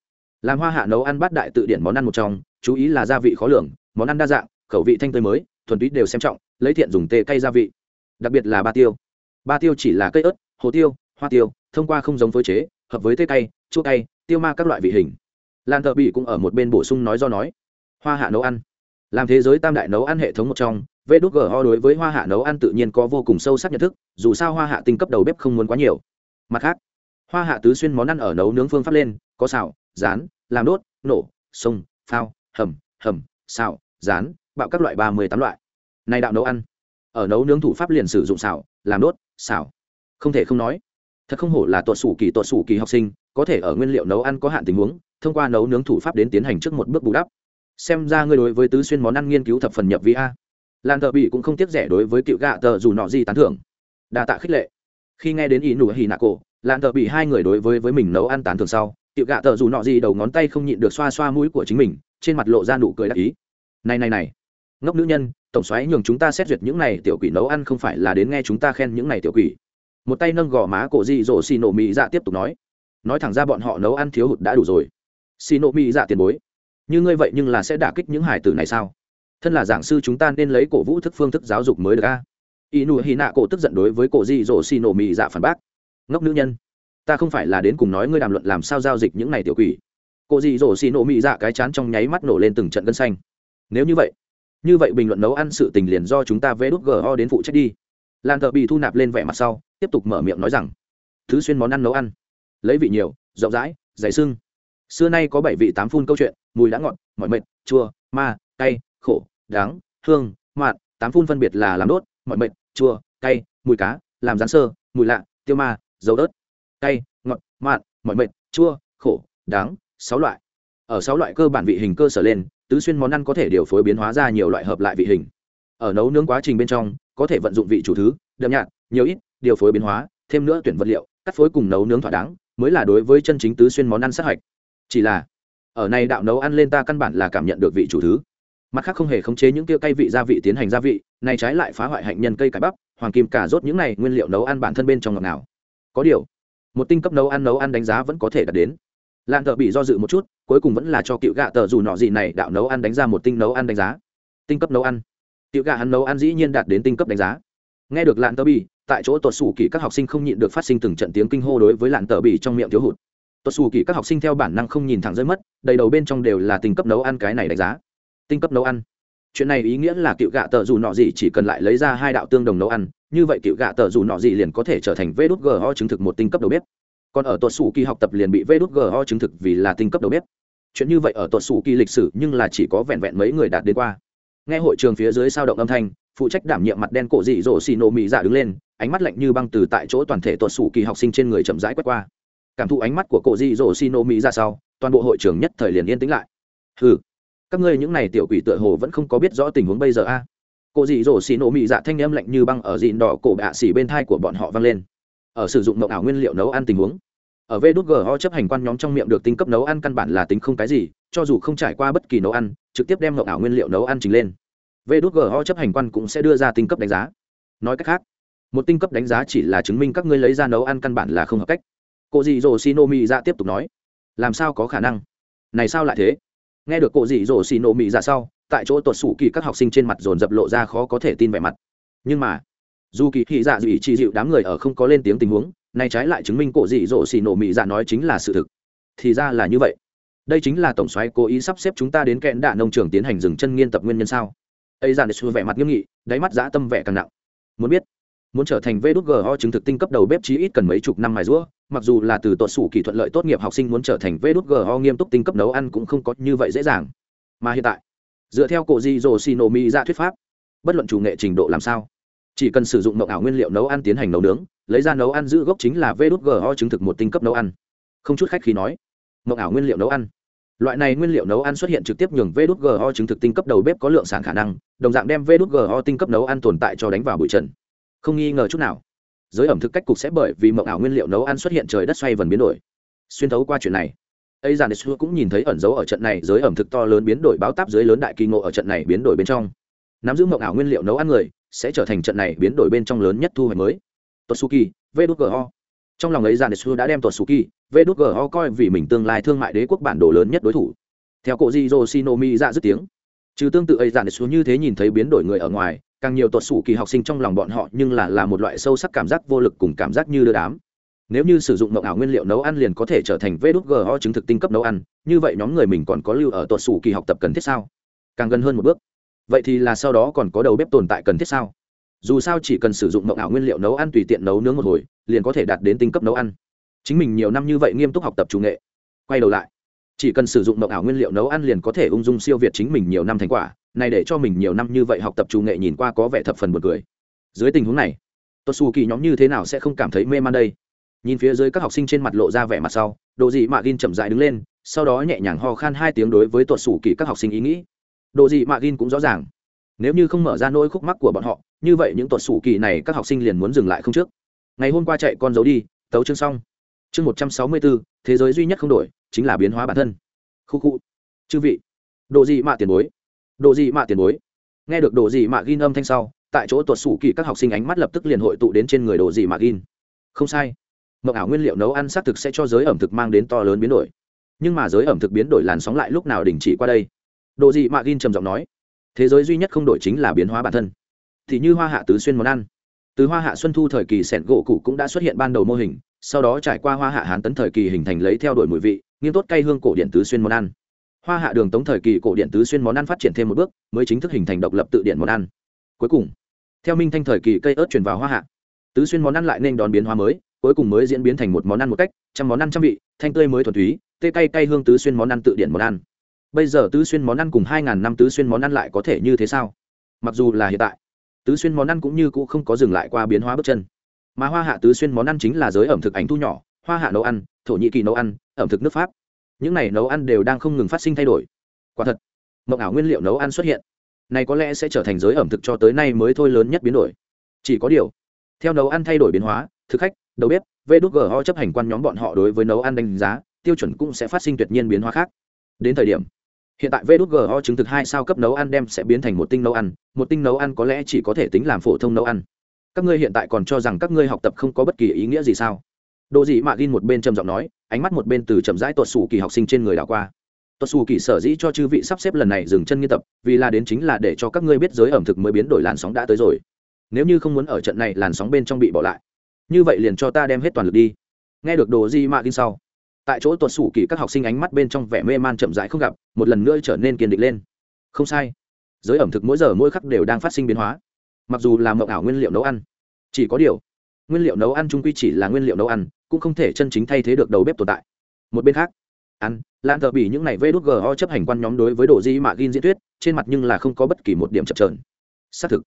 Làm hoa hạ nấu ăn bát đại tự điển món ăn một trong, chú ý là gia vị khó lường, món ăn đa dạng, khẩu vị thanh tươi mới thuần túy đều xem trọng, lấy thiện dùng tê cây gia vị. Đặc biệt là ba tiêu. Ba tiêu chỉ là cây ớt, hồ tiêu, hoa tiêu, thông qua không giống phối chế, hợp với tê cay, chua cay, tiêu ma các loại vị hình. Lan thợ bị cũng ở một bên bổ sung nói do nói. Hoa hạ nấu ăn. Làm thế giới tam đại nấu ăn hệ thống một trong vê đốt gho đối với hoa hạ nấu ăn tự nhiên có vô cùng sâu sắc nhận thức, dù sao hoa hạ tinh cấp đầu bếp không muốn quá nhiều. Mặt khác, hoa hạ tứ xuyên món ăn ở nấu nướng phương pháp lên, có xào, rán, làm đốt, nổ, sông, phao, hầm hầm, xào, rán bạo các loại ba mươi tám loại. Này đạo nấu ăn. Ở nấu nướng thủ pháp liền sử dụng xào, làm đốt, xào. Không thể không nói, thật không hổ là tuột sủ kỳ tuột sủ kỳ học sinh, có thể ở nguyên liệu nấu ăn có hạn tình huống, thông qua nấu nướng thủ pháp đến tiến hành trước một bước bù đắp. Xem ra ngươi đối với tứ xuyên món ăn nghiên cứu thập phần nhập vi a. Lan thợ bị cũng không tiếc rẻ đối với cựu gạ tờ dù nọ gì tán thưởng. Đa tạ khích lệ. Khi nghe đến ý nụ hì nạ cổ lan thợ bị hai người đối với với mình nấu ăn tán thưởng sau, cựu gạ tờ dù nọ gì đầu ngón tay không nhịn được xoa xoa mũi của chính mình, trên mặt lộ ra nụ cười đặc ý. Này này này ngốc nữ nhân, tổng xoáy nhường chúng ta xét duyệt những này tiểu quỷ nấu ăn không phải là đến nghe chúng ta khen những này tiểu quỷ. Một tay nâng gò má cổ dị dỗ xì nổ mỹ dạ tiếp tục nói. Nói thẳng ra bọn họ nấu ăn thiếu hụt đã đủ rồi. Xì nổ mỹ dạ tiền bối, như ngươi vậy nhưng là sẽ đả kích những hải tử này sao? Thân là giảng sư chúng ta nên lấy cổ vũ thức phương thức giáo dục mới được a. Y nụ hy nạ cổ tức giận đối với cổ dị dỗ xì nổ mỹ dạ phản bác. Ngốc nữ nhân, ta không phải là đến cùng nói ngươi đàm luận làm sao giao dịch những này tiểu quỷ. Cổ dị dỗ xì nổ mỹ dạ cái chán trong nháy mắt nổ lên từng trận gân xanh. Nếu như vậy như vậy bình luận nấu ăn sự tình liền do chúng ta vê đút go đến phụ trách đi. Lan thợ bị thu nạp lên vẻ mặt sau, tiếp tục mở miệng nói rằng, thứ xuyên món ăn nấu ăn. Lấy vị nhiều, rộng rãi, dày sưng. Xưa nay có bảy vị tám phun câu chuyện, mùi đã ngọt, mọi mệt, chua, ma, cay, khổ, đắng, hương mặn tám phun phân biệt là làm đốt, mọi mệt, chua, cay, mùi cá, làm rán sơ, mùi lạ, tiêu ma, dầu ớt cay, ngọt mặn mọi mệt, chua, khổ, đắng, sáu loại. Ở sáu loại cơ bản vị hình cơ sở lên tứ xuyên món ăn có thể điều phối biến hóa ra nhiều loại hợp lại vị hình. Ở nấu nướng quá trình bên trong, có thể vận dụng vị chủ thứ, đậm nhạt, nhiều ít, điều phối biến hóa, thêm nữa tuyển vật liệu, cắt phối cùng nấu nướng thỏa đáng, mới là đối với chân chính tứ xuyên món ăn sát hạch. Chỉ là, ở này đạo nấu ăn lên ta căn bản là cảm nhận được vị chủ thứ. Mặt khác không hề khống chế những tiêu cay vị gia vị tiến hành gia vị, này trái lại phá hoại hạnh nhân cây cải bắp, hoàng kim cả rốt những này nguyên liệu nấu ăn bản thân bên trong ngọt nào có điều, một tinh cấp nấu ăn nấu ăn đánh giá vẫn có thể đạt đến lạn thợ bị do dự một chút, cuối cùng vẫn là cho cựu gạ tờ dù nọ gì này đạo nấu ăn đánh ra một tinh nấu ăn đánh giá. Tinh cấp nấu ăn. Cựu gạ hắn nấu ăn dĩ nhiên đạt đến tinh cấp đánh giá. Nghe được lạn tờ bị tại chỗ tuột xù kỳ các học sinh không nhịn được phát sinh từng trận tiếng kinh hô đối với lạn tờ bị trong miệng thiếu hụt. Tuột xù kỳ các học sinh theo bản năng không nhìn thẳng rơi mất, đầy đầu bên trong đều là tinh cấp nấu ăn cái này đánh giá. Tinh cấp nấu ăn. Chuyện này ý nghĩa là cựu gạ tờ dù nọ gì chỉ cần lại lấy ra hai đạo tương đồng nấu ăn, như vậy cựu gạ tờ dù nọ gì liền có thể trở thành vê đốt gho chứng thực một tinh cấp đầu bếp còn ở tuột sủ kỳ học tập liền bị vê đốt gho chứng thực vì là tinh cấp đầu bếp. Chuyện như vậy ở tuột sủ kỳ lịch sử nhưng là chỉ có vẹn vẹn mấy người đạt đến qua. Nghe hội trường phía dưới sao động âm thanh, phụ trách đảm nhiệm mặt đen cổ dị dỗ xì nổ mỹ dạ đứng lên, ánh mắt lạnh như băng từ tại chỗ toàn thể tuột sủ kỳ học sinh trên người chậm rãi quét qua. Cảm thụ ánh mắt của cổ dị dỗ xì nổ mỹ ra dạ sau, toàn bộ hội trường nhất thời liền yên tĩnh lại. Ừ các ngươi những này tiểu quỷ tựa hồ vẫn không có biết rõ tình huống bây giờ a. À? cổ dị dỗ xì nổ mỹ dạ thanh âm lạnh như băng ở dịn đỏ cổ bạ xỉ bên thai của bọn họ vang lên ở sử dụng mộng ảo nguyên liệu nấu ăn tình huống. Ở vê đốt gho chấp hành quan nhóm trong miệng được tinh cấp nấu ăn căn bản là tính không cái gì, cho dù không trải qua bất kỳ nấu ăn, trực tiếp đem mộng ảo nguyên liệu nấu ăn trình lên. Vê đốt gho chấp hành quan cũng sẽ đưa ra tinh cấp đánh giá. Nói cách khác, một tinh cấp đánh giá chỉ là chứng minh các ngươi lấy ra nấu ăn căn bản là không hợp cách. Cô dị dỗ xì nô mỹ ra tiếp tục nói, làm sao có khả năng? Này sao lại thế? Nghe được cô dị dỗ xì nô mỹ ra sau, tại chỗ tuột sủ kỳ các học sinh trên mặt dồn dập lộ ra khó có thể tin vẻ mặt. Nhưng mà dù kỳ thị dạ dị chỉ dịu đám người ở không có lên tiếng tình huống, nay trái lại chứng minh cổ dị dỗ xì nổ mị dạ nói chính là sự thực. Thì ra là như vậy. Đây chính là tổng xoáy cố ý sắp xếp chúng ta đến kẽn đạ nông trường tiến hành dừng chân nghiên tập nguyên nhân sao? Ấy ra để xua vẻ mặt nghiêm nghị, đáy mắt dã tâm vẻ càng nặng. Muốn biết, muốn trở thành vê đút ho chứng thực tinh cấp đầu bếp chí ít cần mấy chục năm mài rũa mặc dù là từ tuột sủ kỹ thuật lợi tốt nghiệp học sinh muốn trở thành vê đút ho nghiêm túc tinh cấp nấu ăn cũng không có như vậy dễ dàng. Mà hiện tại, dựa theo cổ di dồ xì nổ mỹ ra dạ thuyết pháp, bất luận chủ nghệ trình độ làm sao chỉ cần sử dụng mộng ảo nguyên liệu nấu ăn tiến hành nấu nướng, lấy ra nấu ăn giữ gốc chính là vê đốt gho chứng thực một tinh cấp nấu ăn. Không chút khách khi nói mộng ảo nguyên liệu nấu ăn. Loại này nguyên liệu nấu ăn xuất hiện trực tiếp nhường vê đốt gho chứng thực tinh cấp đầu bếp có lượng sản khả năng, đồng dạng đem vê đốt gho tinh cấp nấu ăn tồn tại cho đánh vào bụi trần. Không nghi ngờ chút nào, giới ẩm thực cách cục sẽ bởi vì mộng ảo nguyên liệu nấu ăn xuất hiện trời đất xoay vần biến đổi. Xuyên thấu qua chuyện này ấy giàn xưa cũng nhìn thấy ẩn dấu ở trận này giới ẩm thực to lớn biến đổi báo táp dưới lớn đại kỳ ngộ ở trận này biến đổi bên trong. Nắm giữ mộng ảo nguyên liệu nấu ăn người sẽ trở thành trận này biến đổi bên trong lớn nhất thu hoạch mới Totsuki, Vđgo. Trong lòng ấy Janesu đã đem Totsuki, Vđgo coi vì mình tương lai thương mại đế quốc bản đồ lớn nhất đối thủ. Theo cổ Jiro Shinomi ra dứt tiếng. Trừ tương tự ấy Janesu như thế nhìn thấy biến đổi người ở ngoài, càng nhiều Totsuki học sinh trong lòng bọn họ nhưng là là một loại sâu sắc cảm giác vô lực cùng cảm giác như đưa đám. Nếu như sử dụng mộng ảo nguyên liệu nấu ăn liền có thể trở thành Vđgo chứng thực tinh cấp nấu ăn, như vậy nhóm người mình còn có lưu ở Totsuki học tập cần thiết sao? Càng gần hơn một bước vậy thì là sau đó còn có đầu bếp tồn tại cần thiết sao? Dù sao chỉ cần sử dụng mộng ảo nguyên liệu nấu ăn tùy tiện nấu nướng một hồi, liền có thể đạt đến tinh cấp nấu ăn. Chính mình nhiều năm như vậy nghiêm túc học tập chủ nghệ. Quay đầu lại. Chỉ cần sử dụng mộng ảo nguyên liệu nấu ăn liền có thể ung dung siêu việt chính mình nhiều năm thành quả, này để cho mình nhiều năm như vậy học tập chủ nghệ nhìn qua có vẻ thập phần buồn cười. Dưới tình huống này tốt xù kỳ nhóm như thế nào sẽ không cảm thấy mê man đây? Nhìn phía dưới các học sinh trên mặt lộ ra vẻ mặt sau đồ dị mạ gin chậm dại đứng lên, sau đó nhẹ nhàng ho khan hai tiếng đối với tuột xù kỳ các học sinh ý nghĩ đồ gì mạ gin cũng rõ ràng. Nếu như không mở ra nỗi khúc mắc của bọn họ, như vậy những tuột sủ kỳ này các học sinh liền muốn dừng lại không trước. Ngày hôm qua chạy con dấu đi, tấu chương xong. Chương một trăm sáu mươi bốn thế giới duy nhất không đổi, chính là biến hóa bản thân. Khu khu. Chư vị. Đồ gì mạ tiền bối. Đồ gì mạ tiền bối. Nghe được đồ gì mạ gin âm thanh sau, tại chỗ tuột sủ kỳ các học sinh ánh mắt lập tức liền hội tụ đến trên người đồ gì mạ gin không sai. Mộng ảo nguyên liệu nấu ăn xác thực sẽ cho giới ẩm thực mang đến to lớn biến đổi. Nhưng mà giới ẩm thực biến đổi làn sóng lại lúc nào đình chỉ qua đây? Đồ dị mạ gin trầm giọng nói, thế giới duy nhất không đổi chính là biến hóa bản thân. Thì như hoa hạ tứ xuyên món ăn. Từ hoa hạ xuân thu thời kỳ sẻn gỗ cụ cũng đã xuất hiện ban đầu mô hình, sau đó trải qua hoa hạ hán tấn thời kỳ hình thành lấy theo đuổi mùi vị, nghiêm tốt cây hương cổ điện tứ xuyên món ăn. Hoa hạ đường tống thời kỳ cổ điện tứ xuyên món ăn phát triển thêm một bước, mới chính thức hình thành độc lập tự điện món ăn. Cuối cùng, theo minh thanh thời kỳ cây ớt chuyển vào hoa hạ, tứ xuyên món ăn lại nên đón biến hóa mới, cuối cùng mới diễn biến thành một món ăn một cách, trăm món ăn trăm vị, thanh tươi mới thuần túy, tê cay cay hương tứ xuyên món ăn tự điện món ăn bây giờ tứ xuyên món ăn cùng hai ngàn năm tứ xuyên món ăn lại có thể như thế sao? Mặc dù là hiện tại, tứ xuyên món ăn cũng như cũ không có dừng lại qua biến hóa bước chân. Mà hoa hạ tứ xuyên món ăn chính là giới ẩm thực ảnh thu nhỏ, hoa hạ nấu ăn, thổ nhĩ kỳ nấu ăn, ẩm thực nước pháp. Những này nấu ăn đều đang không ngừng phát sinh thay đổi. Quả thật, mộng ảo nguyên liệu nấu ăn xuất hiện. Này có lẽ sẽ trở thành giới ẩm thực cho tới nay mới thôi lớn nhất biến đổi. Chỉ có điều, theo nấu ăn thay đổi biến hóa, thực khách, đầu bếp vđgo chấp hành quan nhóm bọn họ đối với nấu ăn đánh giá, tiêu chuẩn cũng sẽ phát sinh tuyệt nhiên biến hóa khác. Đến thời điểm hiện tại vđgo chứng thực hai sao cấp nấu ăn đem sẽ biến thành một tinh nấu ăn, một tinh nấu ăn có lẽ chỉ có thể tính làm phổ thông nấu ăn. Các ngươi hiện tại còn cho rằng các ngươi học tập không có bất kỳ ý nghĩa gì sao? Độ dị mạ gin một bên trầm giọng nói, ánh mắt một bên từ chậm rãi tuột xù kỳ học sinh trên người đảo qua. Tuột xù kỳ sở dĩ cho chư vị sắp xếp lần này dừng chân nghiên tập, vì là đến chính là để cho các ngươi biết giới ẩm thực mới biến đổi làn sóng đã tới rồi. Nếu như không muốn ở trận này làn sóng bên trong bị bỏ lại, như vậy liền cho ta đem hết toàn lực đi. Nghe được đồ di mạ gin sau tại chỗ tuột sủ kỳ các học sinh ánh mắt bên trong vẻ mê man chậm rãi không gặp, một lần nữa trở nên kiên định lên. Không sai. Giới ẩm thực mỗi giờ mỗi khắc đều đang phát sinh biến hóa. Mặc dù là mộng ảo nguyên liệu nấu ăn, chỉ có điều, nguyên liệu nấu ăn trung quy chỉ là nguyên liệu nấu ăn, cũng không thể chân chính thay thế được đầu bếp tồn tại. Một bên khác, ăn, lan thợ bị những này vê đốt go chấp hành quan nhóm đối với đồ di mạ gin diễn thuyết, trên mặt nhưng là không có bất kỳ một điểm chập trờn xác thực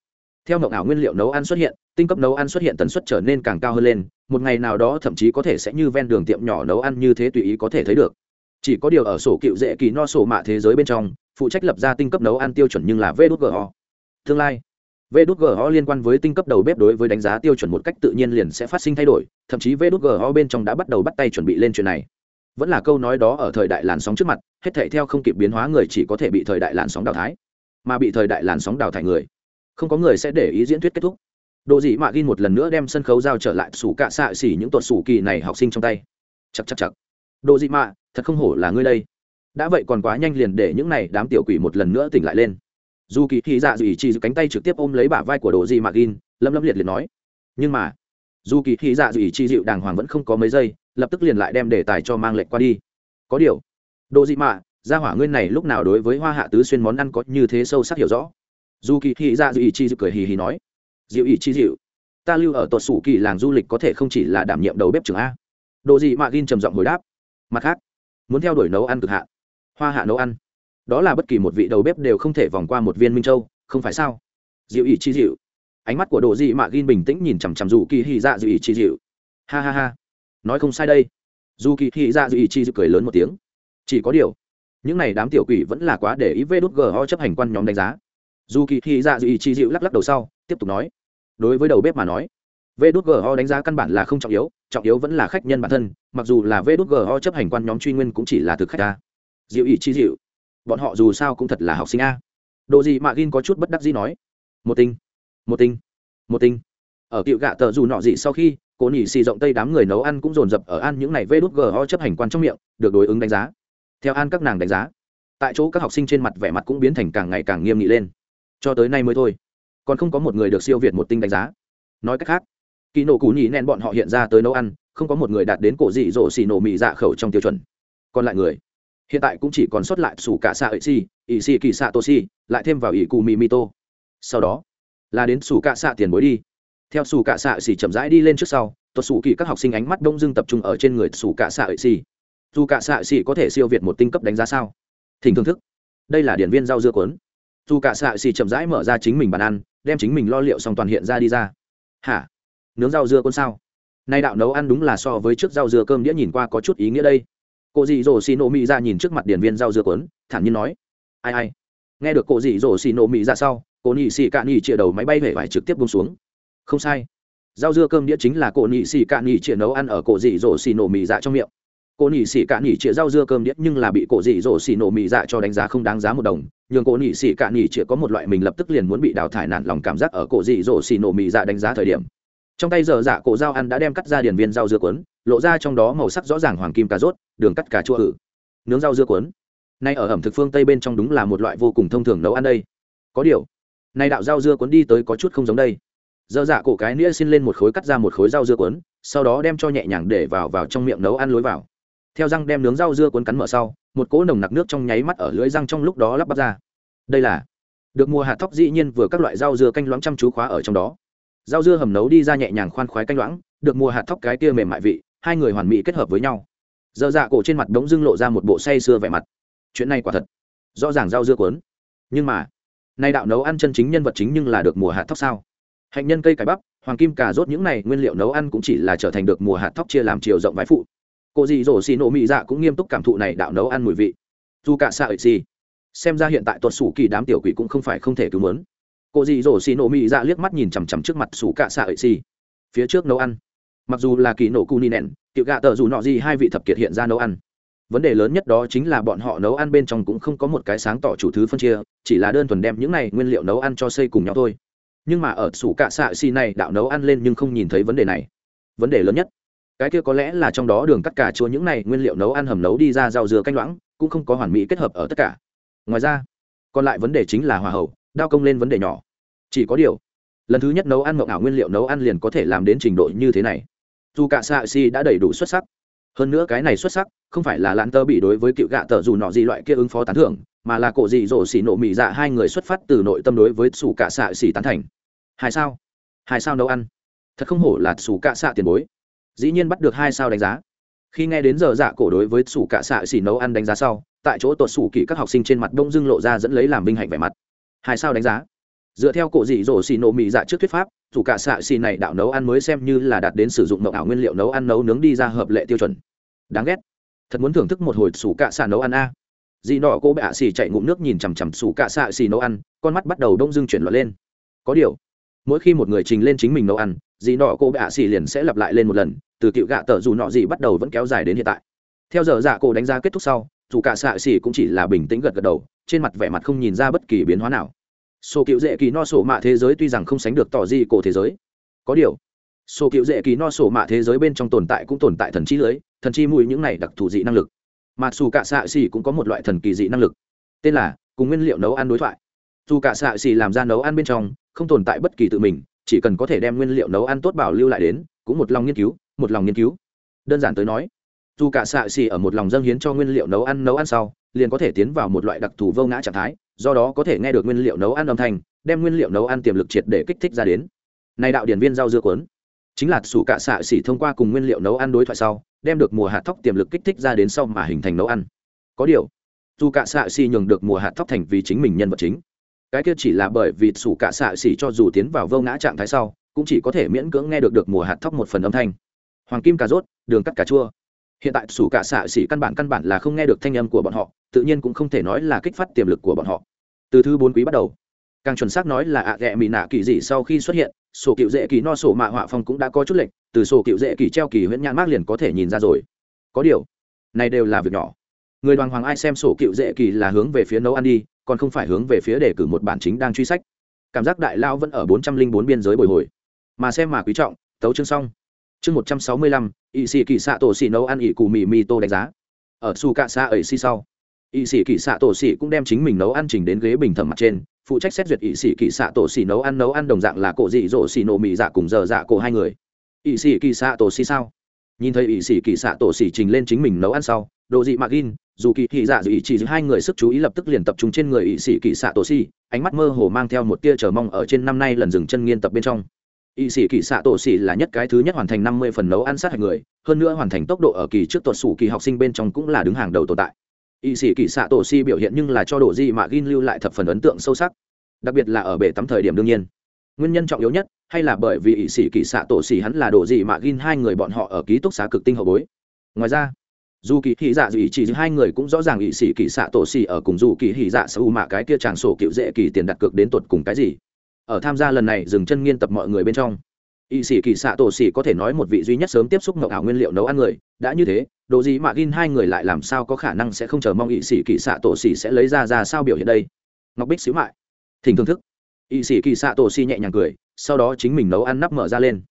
theo mộng ảo nguyên liệu nấu ăn xuất hiện, tinh cấp nấu ăn xuất hiện tần suất trở nên càng cao hơn lên, một ngày nào đó thậm chí có thể sẽ như ven đường tiệm nhỏ nấu ăn như thế tùy ý có thể thấy được. Chỉ có điều ở sổ cựu dễ kỳ no sổ mạ thế giới bên trong, phụ trách lập ra tinh cấp nấu ăn tiêu chuẩn nhưng là vê đốt go tương lai vê đốt go liên quan với tinh cấp đầu bếp đối với đánh giá tiêu chuẩn một cách tự nhiên liền sẽ phát sinh thay đổi, thậm chí vê đốt go bên trong đã bắt đầu bắt tay chuẩn bị lên chuyện này. Vẫn là câu nói đó ở thời đại làn sóng trước mặt, hết thể theo không kịp biến hóa người chỉ có thể bị thời đại làn sóng đào thái mà bị thời đại làn sóng đào thải người không có người sẽ để ý diễn thuyết kết thúc. Độ dị mạ ghi một lần nữa đem sân khấu giao trở lại sủ cạ xạ xỉ những tuột sủ kỳ này học sinh trong tay. Chặt chặt chặt độ dị mạ, thật không hổ là ngươi đây. Đã vậy còn quá nhanh liền để những này đám tiểu quỷ một lần nữa tỉnh lại lên. Dù kỳ thị dạ dù ý chi cánh tay trực tiếp ôm lấy bả vai của Đồ dị mạ gin lâm lâm liệt liệt nói. Nhưng mà, dù kỳ thị dạ dù ý chi dịu đàng hoàng vẫn không có mấy giây, lập tức liền lại đem đề tài cho mang lệnh qua đi. Có điều Đồ dị mạ, gia hỏa ngươi này lúc nào đối với hoa hạ tứ xuyên món ăn có như thế sâu sắc hiểu rõ? Dù kỳ thị dạ dù ý chi cười hì hì nói, dịu ý chi dịu, ta lưu ở tuột sủ kỳ làng du lịch có thể không chỉ là đảm nhiệm đầu bếp trưởng a. Độ dị mạ gin trầm giọng hồi đáp, mặt khác, muốn theo đuổi nấu ăn cực hạ hoa hạ nấu ăn, đó là bất kỳ một vị đầu bếp đều không thể vòng qua một viên minh châu, không phải sao? Dịu ý chi dịu, ánh mắt của độ dị mạ gin bình tĩnh nhìn chằm chằm dù kỳ hy dạ dịu ý chi dịu. Ha ha ha, nói không sai đây. Dù kỳ hy dạ dịu ý chi dịu cười lớn một tiếng, chỉ có điều, những này đám tiểu quỷ vẫn là quá để ý vê đốt gho chấp hành quan nhóm đánh giá dù kỳ hy dạ dị ý chi dịu lắc lắc đầu sau, tiếp tục nói. Đối với đầu bếp mà nói vê đốt gho đánh giá căn bản là không trọng yếu trọng yếu vẫn là khách nhân bản thân, mặc dù là vê đốt gho chấp hành quan nhóm truy nguyên cũng chỉ là thực khách ta. Dịu ý chi dịu, bọn họ dù sao cũng thật là học sinh a. Độ gì mà gin có chút bất đắc dĩ nói. Một tinh một tinh một tinh. Ở cựu gạ tờ dù nọ gì sau khi cố nhị xì rộng tây đám người nấu ăn cũng dồn dập ở ăn những này vê đốt gho chấp hành quan trong miệng, được đối ứng đánh giá. Theo ăn các nàng đánh giá, tại chỗ các học sinh trên mặt vẻ mặt cũng biến thành càng ngày càng nghiêm nghị lên cho tới nay mới thôi. Còn không có một người được siêu việt một tinh đánh giá. Nói cách khác, kỳ nổ cú nhì nén bọn họ hiện ra tới nấu ăn, không có một người đạt đến cổ dị dỗ xì nổ mì dạ khẩu trong tiêu chuẩn. Còn lại người, hiện tại cũng chỉ còn sót lại sủ cả xạ ỵ xì ỵ xì kỳ xạ tô xì lại thêm vào ỵ cù mì mi tô. Sau đó, là đến sủ cả xạ tiền bối đi. Theo sủ cả xạ xì chậm rãi đi lên trước sau tuột sủ kỳ các học sinh ánh mắt đông dưng tập trung ở trên người sủ cả xạ ỵ xì dù cả xạ xì có thể siêu việt một tinh cấp đánh giá sao? Thỉnh thưởng thức. Đây là điển viên rau dưa cuốn dù cả xạ xì chậm rãi mở ra chính mình bàn ăn, đem chính mình lo liệu xong toàn hiện ra đi ra. Hả? Nướng rau dưa con sao? Nay đạo nấu ăn đúng là so với trước rau dưa cơm đĩa nhìn qua có chút ý nghĩa đây. Cô dì dỗ xì nổ mỹ ra nhìn trước mặt điển viên rau dưa cuốn, thản nhiên nói. Ai ai. Nghe được cô dì dỗ xì nổ mỹ ra sau, cô nhị xì cạn nhị chĩa đầu máy bay về phải trực tiếp bung xuống. Không sai. Rau dưa cơm đĩa chính là cô nhị xì cạn nhị chĩa nấu ăn ở cô dì dỗ xì nổ mỹ dạ trong miệng. Cô nhị xì cạn nhị chĩa rau dưa cơm đĩa nhưng là bị cô dì dỗ xì nổ mỹ dạ cho đánh giá không đáng giá một đồng nhường cô nỉ xỉ cạn nỉ chỉ có một loại mình lập tức liền muốn bị đào thải nản lòng cảm giác ở cổ dị dỗ xì nổ mị dạ đánh giá thời điểm. Trong tay giờ dạ cổ dao ăn đã đem cắt ra điển viên rau dưa cuốn, lộ ra trong đó màu sắc rõ ràng hoàng kim cà rốt, đường cắt cà chua ử. Nướng rau dưa cuốn. Nay ở ẩm thực phương tây bên trong đúng là một loại vô cùng thông thường nấu ăn đây. Có điều, nay đạo rau dưa cuốn đi tới có chút không giống đây. Dơ dạ cổ cái nĩa xin lên một khối cắt ra một khối rau dưa cuốn, sau đó đem cho nhẹ nhàng để vào vào trong miệng nấu ăn lối vào theo răng đem nướng rau dưa cuốn cắn mở sau, một cỗ nồng nặc nước trong nháy mắt ở lưỡi răng trong lúc đó lắp bắp ra. Đây là được mua hạt thóc dĩ nhiên vừa các loại rau dưa canh loãng chăm chú khóa ở trong đó. Rau dưa hầm nấu đi ra nhẹ nhàng khoan khoái canh loãng, được mua hạt thóc cái kia mềm mại vị, hai người hoàn mỹ kết hợp với nhau. Dơ dạ cổ trên mặt đống dưng lộ ra một bộ say sưa vẻ mặt. Chuyện này quả thật rõ ràng rau dưa cuốn. Nhưng mà, nay đạo nấu ăn chân chính nhân vật chính nhưng là được mùa hạt thóc sao? Hạnh nhân cây cải bắp, hoàng kim cà rốt những này nguyên liệu nấu ăn cũng chỉ là trở thành được mùa hạt thóc chia làm chiều rộng vái phụ cô dì dỗ xì nổ mị dạ cũng nghiêm túc cảm thụ này đạo nấu ăn mùi vị. Dù cả xạ ợi xì. Xem ra hiện tại tuột sủ kỳ đám tiểu quỷ cũng không phải không thể cứu mớn. Cô dì dỗ xì nổ mị dạ liếc mắt nhìn chằm chằm trước mặt sủ cả xạ ợi xì. Phía trước nấu ăn. Mặc dù là kỳ nổ cu ni nẹn, tiểu gạ tờ dù nọ gì hai vị thập kiệt hiện ra nấu ăn. Vấn đề lớn nhất đó chính là bọn họ nấu ăn bên trong cũng không có một cái sáng tỏ chủ thứ phân chia, chỉ là đơn thuần đem những này nguyên liệu nấu ăn cho xây cùng nhau thôi. Nhưng mà ở sủ cạ xạ xì này, đạo nấu ăn lên nhưng không nhìn thấy vấn đề này. Vấn đề lớn nhất cái kia có lẽ là trong đó đường cắt cà chua những này nguyên liệu nấu ăn hầm nấu đi ra rau dừa canh loãng, cũng không có hoàn mỹ kết hợp ở tất cả. Ngoài ra, còn lại vấn đề chính là hòa hậu, đao công lên vấn đề nhỏ. Chỉ có điều, lần thứ nhất nấu ăn mộng ảo nguyên liệu nấu ăn liền có thể làm đến trình độ như thế này. Dù cả xạ xì đã đầy đủ xuất sắc. Hơn nữa cái này xuất sắc, không phải là lãn tơ bị đối với cựu gạ tờ dù nọ gì loại kia ứng phó tán thưởng, mà là cổ dị dỗ xỉ nộ mị dạ hai người xuất phát từ nội tâm đối với xù cả xạ xỉ tán thành. Hai sao? Hai sao nấu ăn? Thật không hổ là xù cả xạ tiền bối dĩ nhiên bắt được hai sao đánh giá. Khi nghe đến giờ dạ cổ đối với sủ cạ xạ xỉ nấu ăn đánh giá sau, tại chỗ tuột sủ kỹ các học sinh trên mặt đông dưng lộ ra dẫn lấy làm vinh hạnh vẻ mặt. Hai sao đánh giá. Dựa theo cổ dị dỗ xì nổ mị dạ trước thuyết pháp dù cả xạ xì này đạo nấu ăn mới xem như là đạt đến sử dụng mậu ảo nguyên liệu nấu ăn nấu nướng đi ra hợp lệ tiêu chuẩn. Đáng ghét. Thật muốn thưởng thức một hồi sủ cạ xạ nấu ăn a. Dị nọ cô bạ xì chạy ngụm nước nhìn chằm chằm sủ cạ xạ xì nấu ăn, con mắt bắt đầu đông dưng chuyển loạn lên. Có điều, mỗi khi một người trình lên chính mình nấu ăn dị nọ cô bạ xì liền sẽ lặp lại lên một lần, từ cựu gạ tờ dù nọ gì bắt đầu vẫn kéo dài đến hiện tại. Theo giờ dạ cô đánh giá kết thúc sau, dù cả xạ xì cũng chỉ là bình tĩnh gật gật đầu, trên mặt vẻ mặt không nhìn ra bất kỳ biến hóa nào. Sổ cựu dễ kỳ no sổ mạ thế giới tuy rằng không sánh được tỏ di cổ thế giới, có điều sổ cựu dễ kỳ no sổ mạ thế giới bên trong tồn tại cũng tồn tại thần chi lưới, thần chi mùi những này đặc thù dị năng lực. Mà dù cả xạ xì cũng có một loại thần kỳ dị năng lực, tên là cùng nguyên liệu nấu ăn đối thoại. Dù cả xạ xì làm ra nấu ăn bên trong, không tồn tại bất kỳ tự mình chỉ cần có thể đem nguyên liệu nấu ăn tốt bảo lưu lại đến, cũng một lòng nghiên cứu, một lòng nghiên cứu. Đơn giản tới nói, dù cả xạ xì ở một lòng dâng hiến cho nguyên liệu nấu ăn nấu ăn sau, liền có thể tiến vào một loại đặc thù vô ngã trạng thái, do đó có thể nghe được nguyên liệu nấu ăn âm thanh, đem nguyên liệu nấu ăn tiềm lực triệt để kích thích ra đến. Này đạo điển viên rau dưa cuốn, chính là sủ cạ xạ xỉ thông qua cùng nguyên liệu nấu ăn đối thoại sau, đem được mùa hạt thóc tiềm lực kích thích ra đến sau mà hình thành nấu ăn. Có điều, dù cạ xạ xỉ nhường được mùa hạt thóc thành vì chính mình nhân vật chính cái kia chỉ là bởi vì sủ cả xạ xỉ cho dù tiến vào vô ngã trạng thái sau, cũng chỉ có thể miễn cưỡng nghe được được mùa hạt thóc một phần âm thanh. Hoàng kim cà rốt, đường cắt cà chua. Hiện tại sủ cả xạ xỉ căn bản căn bản là không nghe được thanh âm của bọn họ, tự nhiên cũng không thể nói là kích phát tiềm lực của bọn họ. Từ thứ bốn quý bắt đầu, càng chuẩn xác nói là ạ à ghẹ mỹ nạ kỳ dị sau khi xuất hiện, sổ cựu dễ kỳ no sổ mạ họa phong cũng đã có chút lệnh từ sổ cựu dễ kỳ treo kỳ huyễn nhãn mác liền có thể nhìn ra rồi. Có điều, này đều là việc nhỏ. Người đoàn hoàng ai xem sổ cựu dễ kỳ là hướng về phía nấu ăn đi còn không phải hướng về phía đề cử một bản chính đang truy sách. Cảm giác đại lao vẫn ở bốn trăm linh bốn biên giới bồi hồi. Mà xem mà quý trọng, tấu chương xong. Chương một trăm sáu mươi lăm ỵ sĩ kỳ xạ tổ xì nấu ăn ỵ cù mì mì tô đánh giá. Ở su cạ xa ẩy xi sau. Ỵ sĩ kỳ xạ tổ xì cũng đem chính mình nấu ăn trình đến ghế bình thẩm mặt trên, phụ trách xét duyệt ỵ sĩ kỳ xạ tổ xì nấu ăn nấu ăn đồng dạng là cổ dị dỗ xì nổ mì dạ cùng giờ dạ cổ hai người. Ỵ sĩ kỳ xạ tổ xì sao? Nhìn thấy ỵ sĩ kỳ xạ tổ xì trình lên chính mình nấu ăn sau đồ dị mạc in dù kỳ thị dạ dù ý chỉ giữ hai người sức chú ý lập tức liền tập trung trên người ỵ sĩ kỳ xạ tổ xì ánh mắt mơ hồ mang theo một tia chờ mong ở trên năm nay lần dừng chân nghiên tập bên trong. Ỵ sĩ kỳ xạ tổ xì là nhất cái thứ nhất hoàn thành năm mươi phần nấu ăn sát hạch người, hơn nữa hoàn thành tốc độ ở kỳ trước tuột sủ kỳ học sinh bên trong cũng là đứng hàng đầu tồn tại. Ỵ sĩ kỳ xạ tổ xì biểu hiện nhưng là cho đồ di mà gin lưu lại thập phần ấn tượng sâu sắc, đặc biệt là ở bể tắm thời điểm đương nhiên. Nguyên nhân trọng yếu nhất hay là bởi vì ỵ sĩ kỳ xạ tổ xì hắn là đồ di mà gin hai người bọn họ ở ký túc xá cực tinh hậu bối. Ngoài ra dù kỳ thị dạ dù ý chỉ hai người cũng rõ ràng ý sĩ kỳ xạ tổ xì ở cùng dù kỳ thị dạ sở u mạ cái kia tràng sổ cựu dễ kỳ tiền đặt cược đến tột cùng cái gì. Ở tham gia lần này, dừng chân nghiên tập mọi người bên trong. Ý sĩ kỳ xạ tổ xì có thể nói một vị duy nhất sớm tiếp xúc mậu ảo nguyên liệu nấu ăn người. Đã như thế, đồ gì mà gin hai người lại làm sao có khả năng sẽ không chờ mong ý sĩ kỳ xạ tổ xì sẽ lấy ra ra sao biểu hiện đây? Ngọc bích xíu mại. Thỉnh thưởng thức. Ý sĩ kỳ xạ tổ xì nhẹ nhàng cười, sau đó chính mình nấu ăn nắp mở ra lên.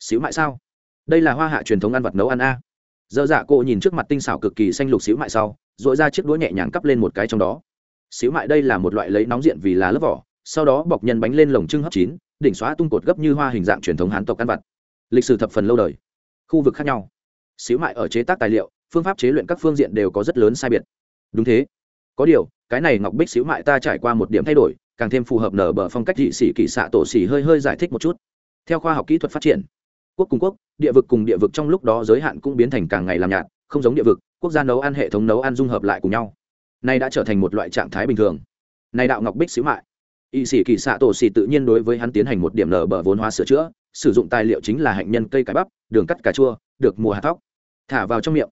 Xíu mại sao? Đây là hoa hạ truyền thống ăn vật nấu ăn a dơ dạ cô nhìn trước mặt tinh xảo cực kỳ xanh lục xíu mại sau dội ra chiếc đũa nhẹ nhàng cắp lên một cái trong đó. Xíu mại đây là một loại lấy nóng diện vì là lớp vỏ, sau đó bọc nhân bánh lên lồng trưng hấp chín, đỉnh xóa tung cột gấp như hoa hình dạng truyền thống hán tộc ăn vặt. Lịch sử thập phần lâu đời. Khu vực khác nhau. Xíu mại ở chế tác tài liệu, phương pháp chế luyện các phương diện đều có rất lớn sai biệt. Đúng thế. Có điều, cái này ngọc bích xíu mại ta trải qua một điểm thay đổi, càng thêm phù hợp nở bờ phong cách dị sĩ kỳ xạ tổ xỉ hơi hơi giải thích một chút. Theo khoa học kỹ thuật phát triển quốc cùng quốc, địa vực cùng địa vực trong lúc đó giới hạn cũng biến thành càng ngày làm nhạt, không giống địa vực, quốc gia nấu ăn hệ thống nấu ăn dung hợp lại cùng nhau. Nay đã trở thành một loại trạng thái bình thường. Này đạo ngọc bích xíu mại. Y sĩ kỳ xạ tổ xì tự nhiên đối với hắn tiến hành một điểm nở bờ vốn hóa sửa chữa, sử dụng tài liệu chính là hạnh nhân cây cải bắp, đường cắt cà chua, được mùa hạt thóc. Thả vào trong miệng.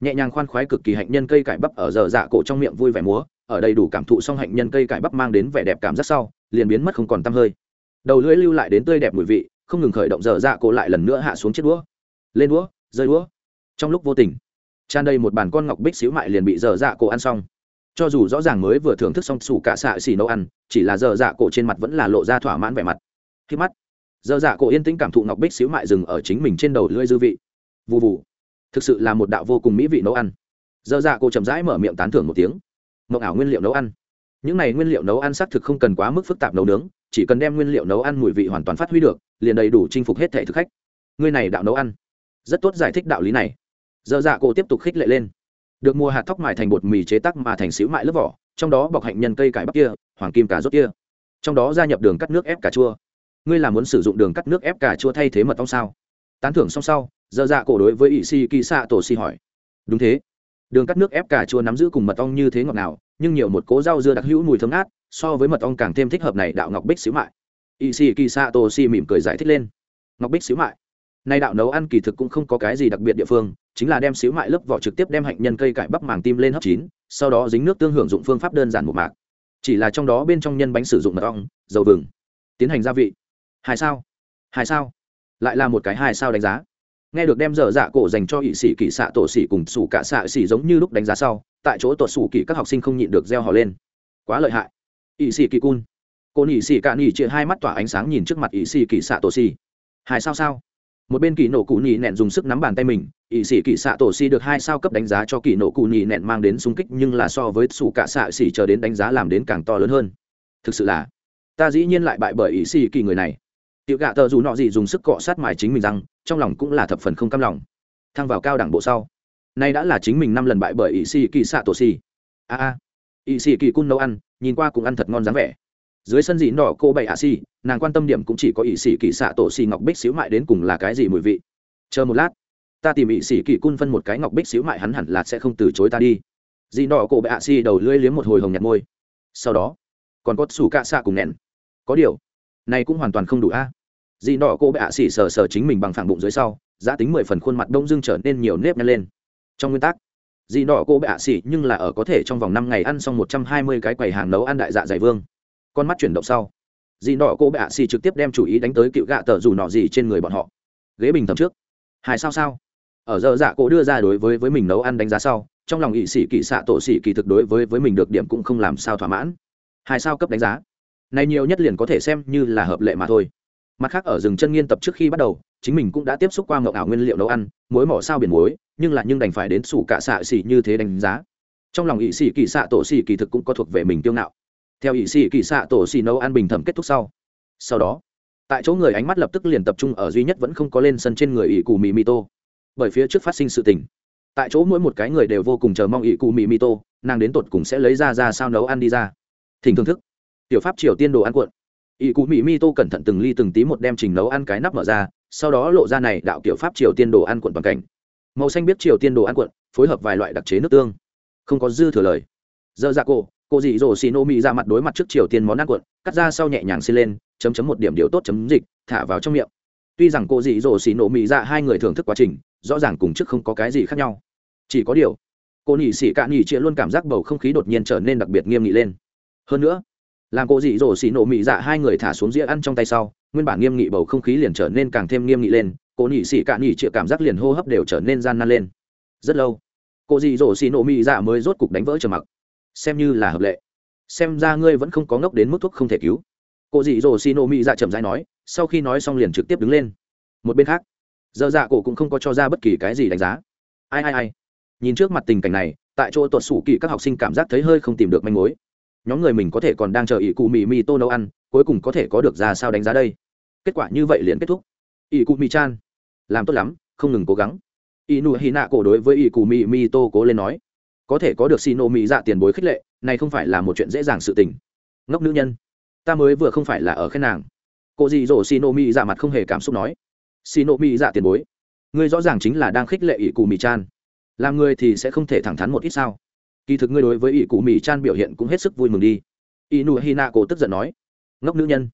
Nhẹ nhàng khoan khoái cực kỳ hạnh nhân cây cải bắp ở giờ dạ cổ trong miệng vui vẻ múa, ở đầy đủ cảm thụ xong hạnh nhân cây cải bắp mang đến vẻ đẹp cảm giác sau, liền biến mất không còn tăm hơi. Đầu lưỡi lưu lại đến tươi đẹp mùi vị không ngừng khởi động dở dạ cổ lại lần nữa hạ xuống chiếc đũa. Lên đũa, rơi đũa. Trong lúc vô tình, tràn đầy một bàn con ngọc bích xíu mại liền bị dở dạ cổ ăn xong. Cho dù rõ ràng mới vừa thưởng thức xong sủ cả xạ xì nấu ăn, chỉ là dở dạ cổ trên mặt vẫn là lộ ra thỏa mãn vẻ mặt. Khi mắt, dở dạ cổ yên tĩnh cảm thụ ngọc bích xíu mại dừng ở chính mình trên đầu lưỡi dư vị. Vụ vụ thực sự là một đạo vô cùng mỹ vị nấu ăn. Dở dạ cổ chậm rãi mở miệng tán thưởng một tiếng. Mộng ảo nguyên liệu nấu ăn. Những này nguyên liệu nấu ăn xác thực không cần quá mức phức tạp nấu nướng chỉ cần đem nguyên liệu nấu ăn mùi vị hoàn toàn phát huy được, liền đầy đủ chinh phục hết thể thực khách. Ngươi này đạo nấu ăn, rất tốt giải thích đạo lý này. Dơ dạ cổ tiếp tục khích lệ lên. Được mua hạt thóc mài thành bột mì chế tắc mà thành xíu mại lớp vỏ, trong đó bọc hạnh nhân cây cải bắp kia, hoàng kim cà rốt kia. Trong đó gia nhập đường cắt nước ép cà chua. Ngươi là muốn sử dụng đường cắt nước ép cà chua thay thế mật ong sao? Tán thưởng xong sau Dơ dạ cổ đối với ỵ si kỳ xạ tổ si hỏi. Đúng thế. Đường cắt nước ép cà chua nắm giữ cùng mật ong như thế ngọt nào nhưng nhiều một cố rau dưa đặc hữu mùi thơm ngát so với mật ong càng thêm thích hợp này đạo ngọc bích xíu mại. Y si kỳ sa tô si mỉm cười giải thích lên. Ngọc bích xíu mại. Nay đạo nấu ăn kỳ thực cũng không có cái gì đặc biệt địa phương, chính là đem xíu mại lớp vỏ trực tiếp đem hạnh nhân cây cải bắp màng tim lên hấp chín, sau đó dính nước tương hưởng dụng phương pháp đơn giản một mạc. Chỉ là trong đó bên trong nhân bánh sử dụng mật ong, dầu vừng, tiến hành gia vị. Hai sao? Hai sao? Lại là một cái hai sao đánh giá. Nghe được đem dở dạ cổ dành cho ỵ sĩ kỵ xạ tổ sĩ cùng sủ cả xạ sĩ giống như lúc đánh giá sau, tại chỗ tuột sủ kỵ các học sinh không nhịn được gieo họ lên. Quá lợi hại ỵ sĩ kỳ cun cô ỵ sĩ cả ỵ chia hai mắt tỏa ánh sáng nhìn trước mặt ỵ sĩ kỳ xạ tổ xì hai sao sao? Một bên kỳ nổ cụ nhị nẹn dùng sức nắm bàn tay mình. Ỵ sĩ kỳ xạ tổ xì được hai sao cấp đánh giá cho kỳ nổ cụ nhị nẹn mang đến sung kích nhưng là so với sủ cả xạ xỉ chờ đến đánh giá làm đến càng to lớn hơn. Thực sự là, ta dĩ nhiên lại bại bởi ỵ sĩ kỳ người này. Tiểu gạ tờ dù nọ gì dùng sức cọ sát mài chính mình rằng trong lòng cũng là thập phần không cam lòng. Thăng vào cao đẳng bộ sau, nay đã là chính mình năm lần bại bởi ỵ sĩ kỳ xạ tổ xì a a ỵ sĩ kỳ cun nấu ăn nhìn qua cũng ăn thật ngon dáng vẻ. Dưới sân dị nọ cô bậy ạ xì, nàng quan tâm điểm cũng chỉ có ỵ sĩ kỳ xạ tổ xì ngọc bích xíu mại đến cùng là cái gì mùi vị. Chờ một lát, ta tìm ỵ sĩ kỳ cun phân một cái ngọc bích xíu mại hắn hẳn là sẽ không từ chối ta đi. Dị nọ cô bậy ạ xì đầu lưỡi liếm một hồi hồng nhạt môi. Sau đó, còn có xù cạ xạ cùng nẹn. Có điều, này cũng hoàn toàn không đủ a. À? dị nọ cô bệ ạ xỉ sờ sờ chính mình bằng phẳng bụng dưới sau, giá tính mười phần khuôn mặt đông dưng trở nên nhiều nếp nhăn lên. Trong nguyên tắc dị nọ cô bệ ạ xỉ nhưng là ở có thể trong vòng năm ngày ăn xong một trăm hai mươi cái quầy hàng nấu ăn đại dạ dày vương. Con mắt chuyển động sau. Dị nọ cô bệ ạ xỉ trực tiếp đem chủ ý đánh tới cựu gạ tờ dù nọ gì trên người bọn họ. Ghế bình thầm trước. Hai sao sao? Ở giờ dạ cô đưa ra đối với với mình nấu ăn đánh giá sau, trong lòng ỵ sĩ kỳ xạ tổ sĩ kỳ thực đối với với mình được điểm cũng không làm sao thỏa mãn. Hai sao cấp đánh giá. Này nhiều nhất liền có thể xem như là hợp lệ mà thôi. Mặt khác ở rừng chân nghiên tập trước khi bắt đầu, chính mình cũng đã tiếp xúc qua mậu ảo nguyên liệu nấu ăn, muối mỏ sao biển muối nhưng là nhưng đành phải đến sủ cả xạ xỉ như thế đánh giá. Trong lòng ỵ sĩ kỳ xạ tổ xỉ kỳ thực cũng có thuộc về mình tiêu ngạo. Theo ỵ sĩ kỳ xạ tổ xỉ nấu ăn bình thẩm kết thúc sau. Sau đó, tại chỗ người ánh mắt lập tức liền tập trung ở duy nhất vẫn không có lên sân trên người ỵ cù mì mì tô. Bởi phía trước phát sinh sự tình, tại chỗ mỗi một cái người đều vô cùng chờ mong ỵ cụ mì mi tô, nàng đến tột cùng sẽ lấy ra ra sao nấu ăn đi ra. Thỉnh thưởng thức, tiểu pháp triều tiên đồ ăn cuộn. Ỵ cụ mì mi tô cẩn thận từng ly từng tí một đem trình nấu ăn cái nắp mở ra, sau đó lộ ra này đạo kiểu pháp triều tiên đồ ăn cuộn toàn cảnh màu xanh biết triều tiên đồ ăn cuộn, phối hợp vài loại đặc chế nước tương. Không có dư thừa lời. Dơ dạ ra cổ, cô dị dỗ xì nô mỹ ra mặt đối mặt trước triều tiên món ăn cuộn, cắt ra sau nhẹ nhàng xin lên, chấm chấm một điểm điều tốt chấm dịch, thả vào trong miệng. Tuy rằng cô dị dỗ xì nô mỹ ra hai người thưởng thức quá trình, rõ ràng cùng trước không có cái gì khác nhau. Chỉ có điều, cô nhị xỉ cạn nhị chia luôn cảm giác bầu không khí đột nhiên trở nên đặc biệt nghiêm nghị lên. Hơn nữa, làm cô dị dỗ xì nổ mị dạ hai người thả xuống dĩa ăn trong tay sau nguyên bản nghiêm nghị bầu không khí liền trở nên càng thêm nghiêm nghị lên, cô nhị sĩ cạn nhị chịa cảm giác liền hô hấp đều trở nên gian nan lên. Rất lâu, cô dị dỗ xì nổ mị dạ mới rốt cục đánh vỡ trầm mặc. Xem như là hợp lệ. Xem ra ngươi vẫn không có ngốc đến mức thuốc không thể cứu. Cô dị dỗ xì nổ mị dạ chậm rãi nói, sau khi nói xong liền trực tiếp đứng lên. Một bên khác dơ dạ cổ cũng không có cho ra bất kỳ cái gì đánh giá. Ai ai ai? Nhìn trước mặt tình cảnh này, tại chỗ tuột sủ kỳ các học sinh cảm giác thấy hơi không tìm được manh mối. Nhóm người mình có thể còn đang chờ ỷ cụ mì mì tô nấu ăn cuối cùng có thể có được ra sao đánh giá đây? Kết quả như vậy liền kết thúc. Ỷ cụ mi chan làm tốt lắm, không ngừng cố gắng. Ỷ nụ hy nạ cổ đối với ỷ cụ mi mi tô cố lên nói, có thể có được xin ô mì dạ tiền bối khích lệ, này không phải là một chuyện dễ dàng sự tình. Ngốc nữ nhân, ta mới vừa không phải là ở khen nàng. Cô dì dỗ xin ô mì dạ mặt không hề cảm xúc nói xin ô mì dạ tiền bối, ngươi rõ ràng chính là đang khích lệ ỷ cụ mì chan làm người thì sẽ không thể thẳng thắn một ít sao? Kỳ thực ngươi đối với ỷ cụ mì chan biểu hiện cũng hết sức vui mừng đi. Ỷ nụ hi nạ cổ tức giận nói ngốc nữ nhân.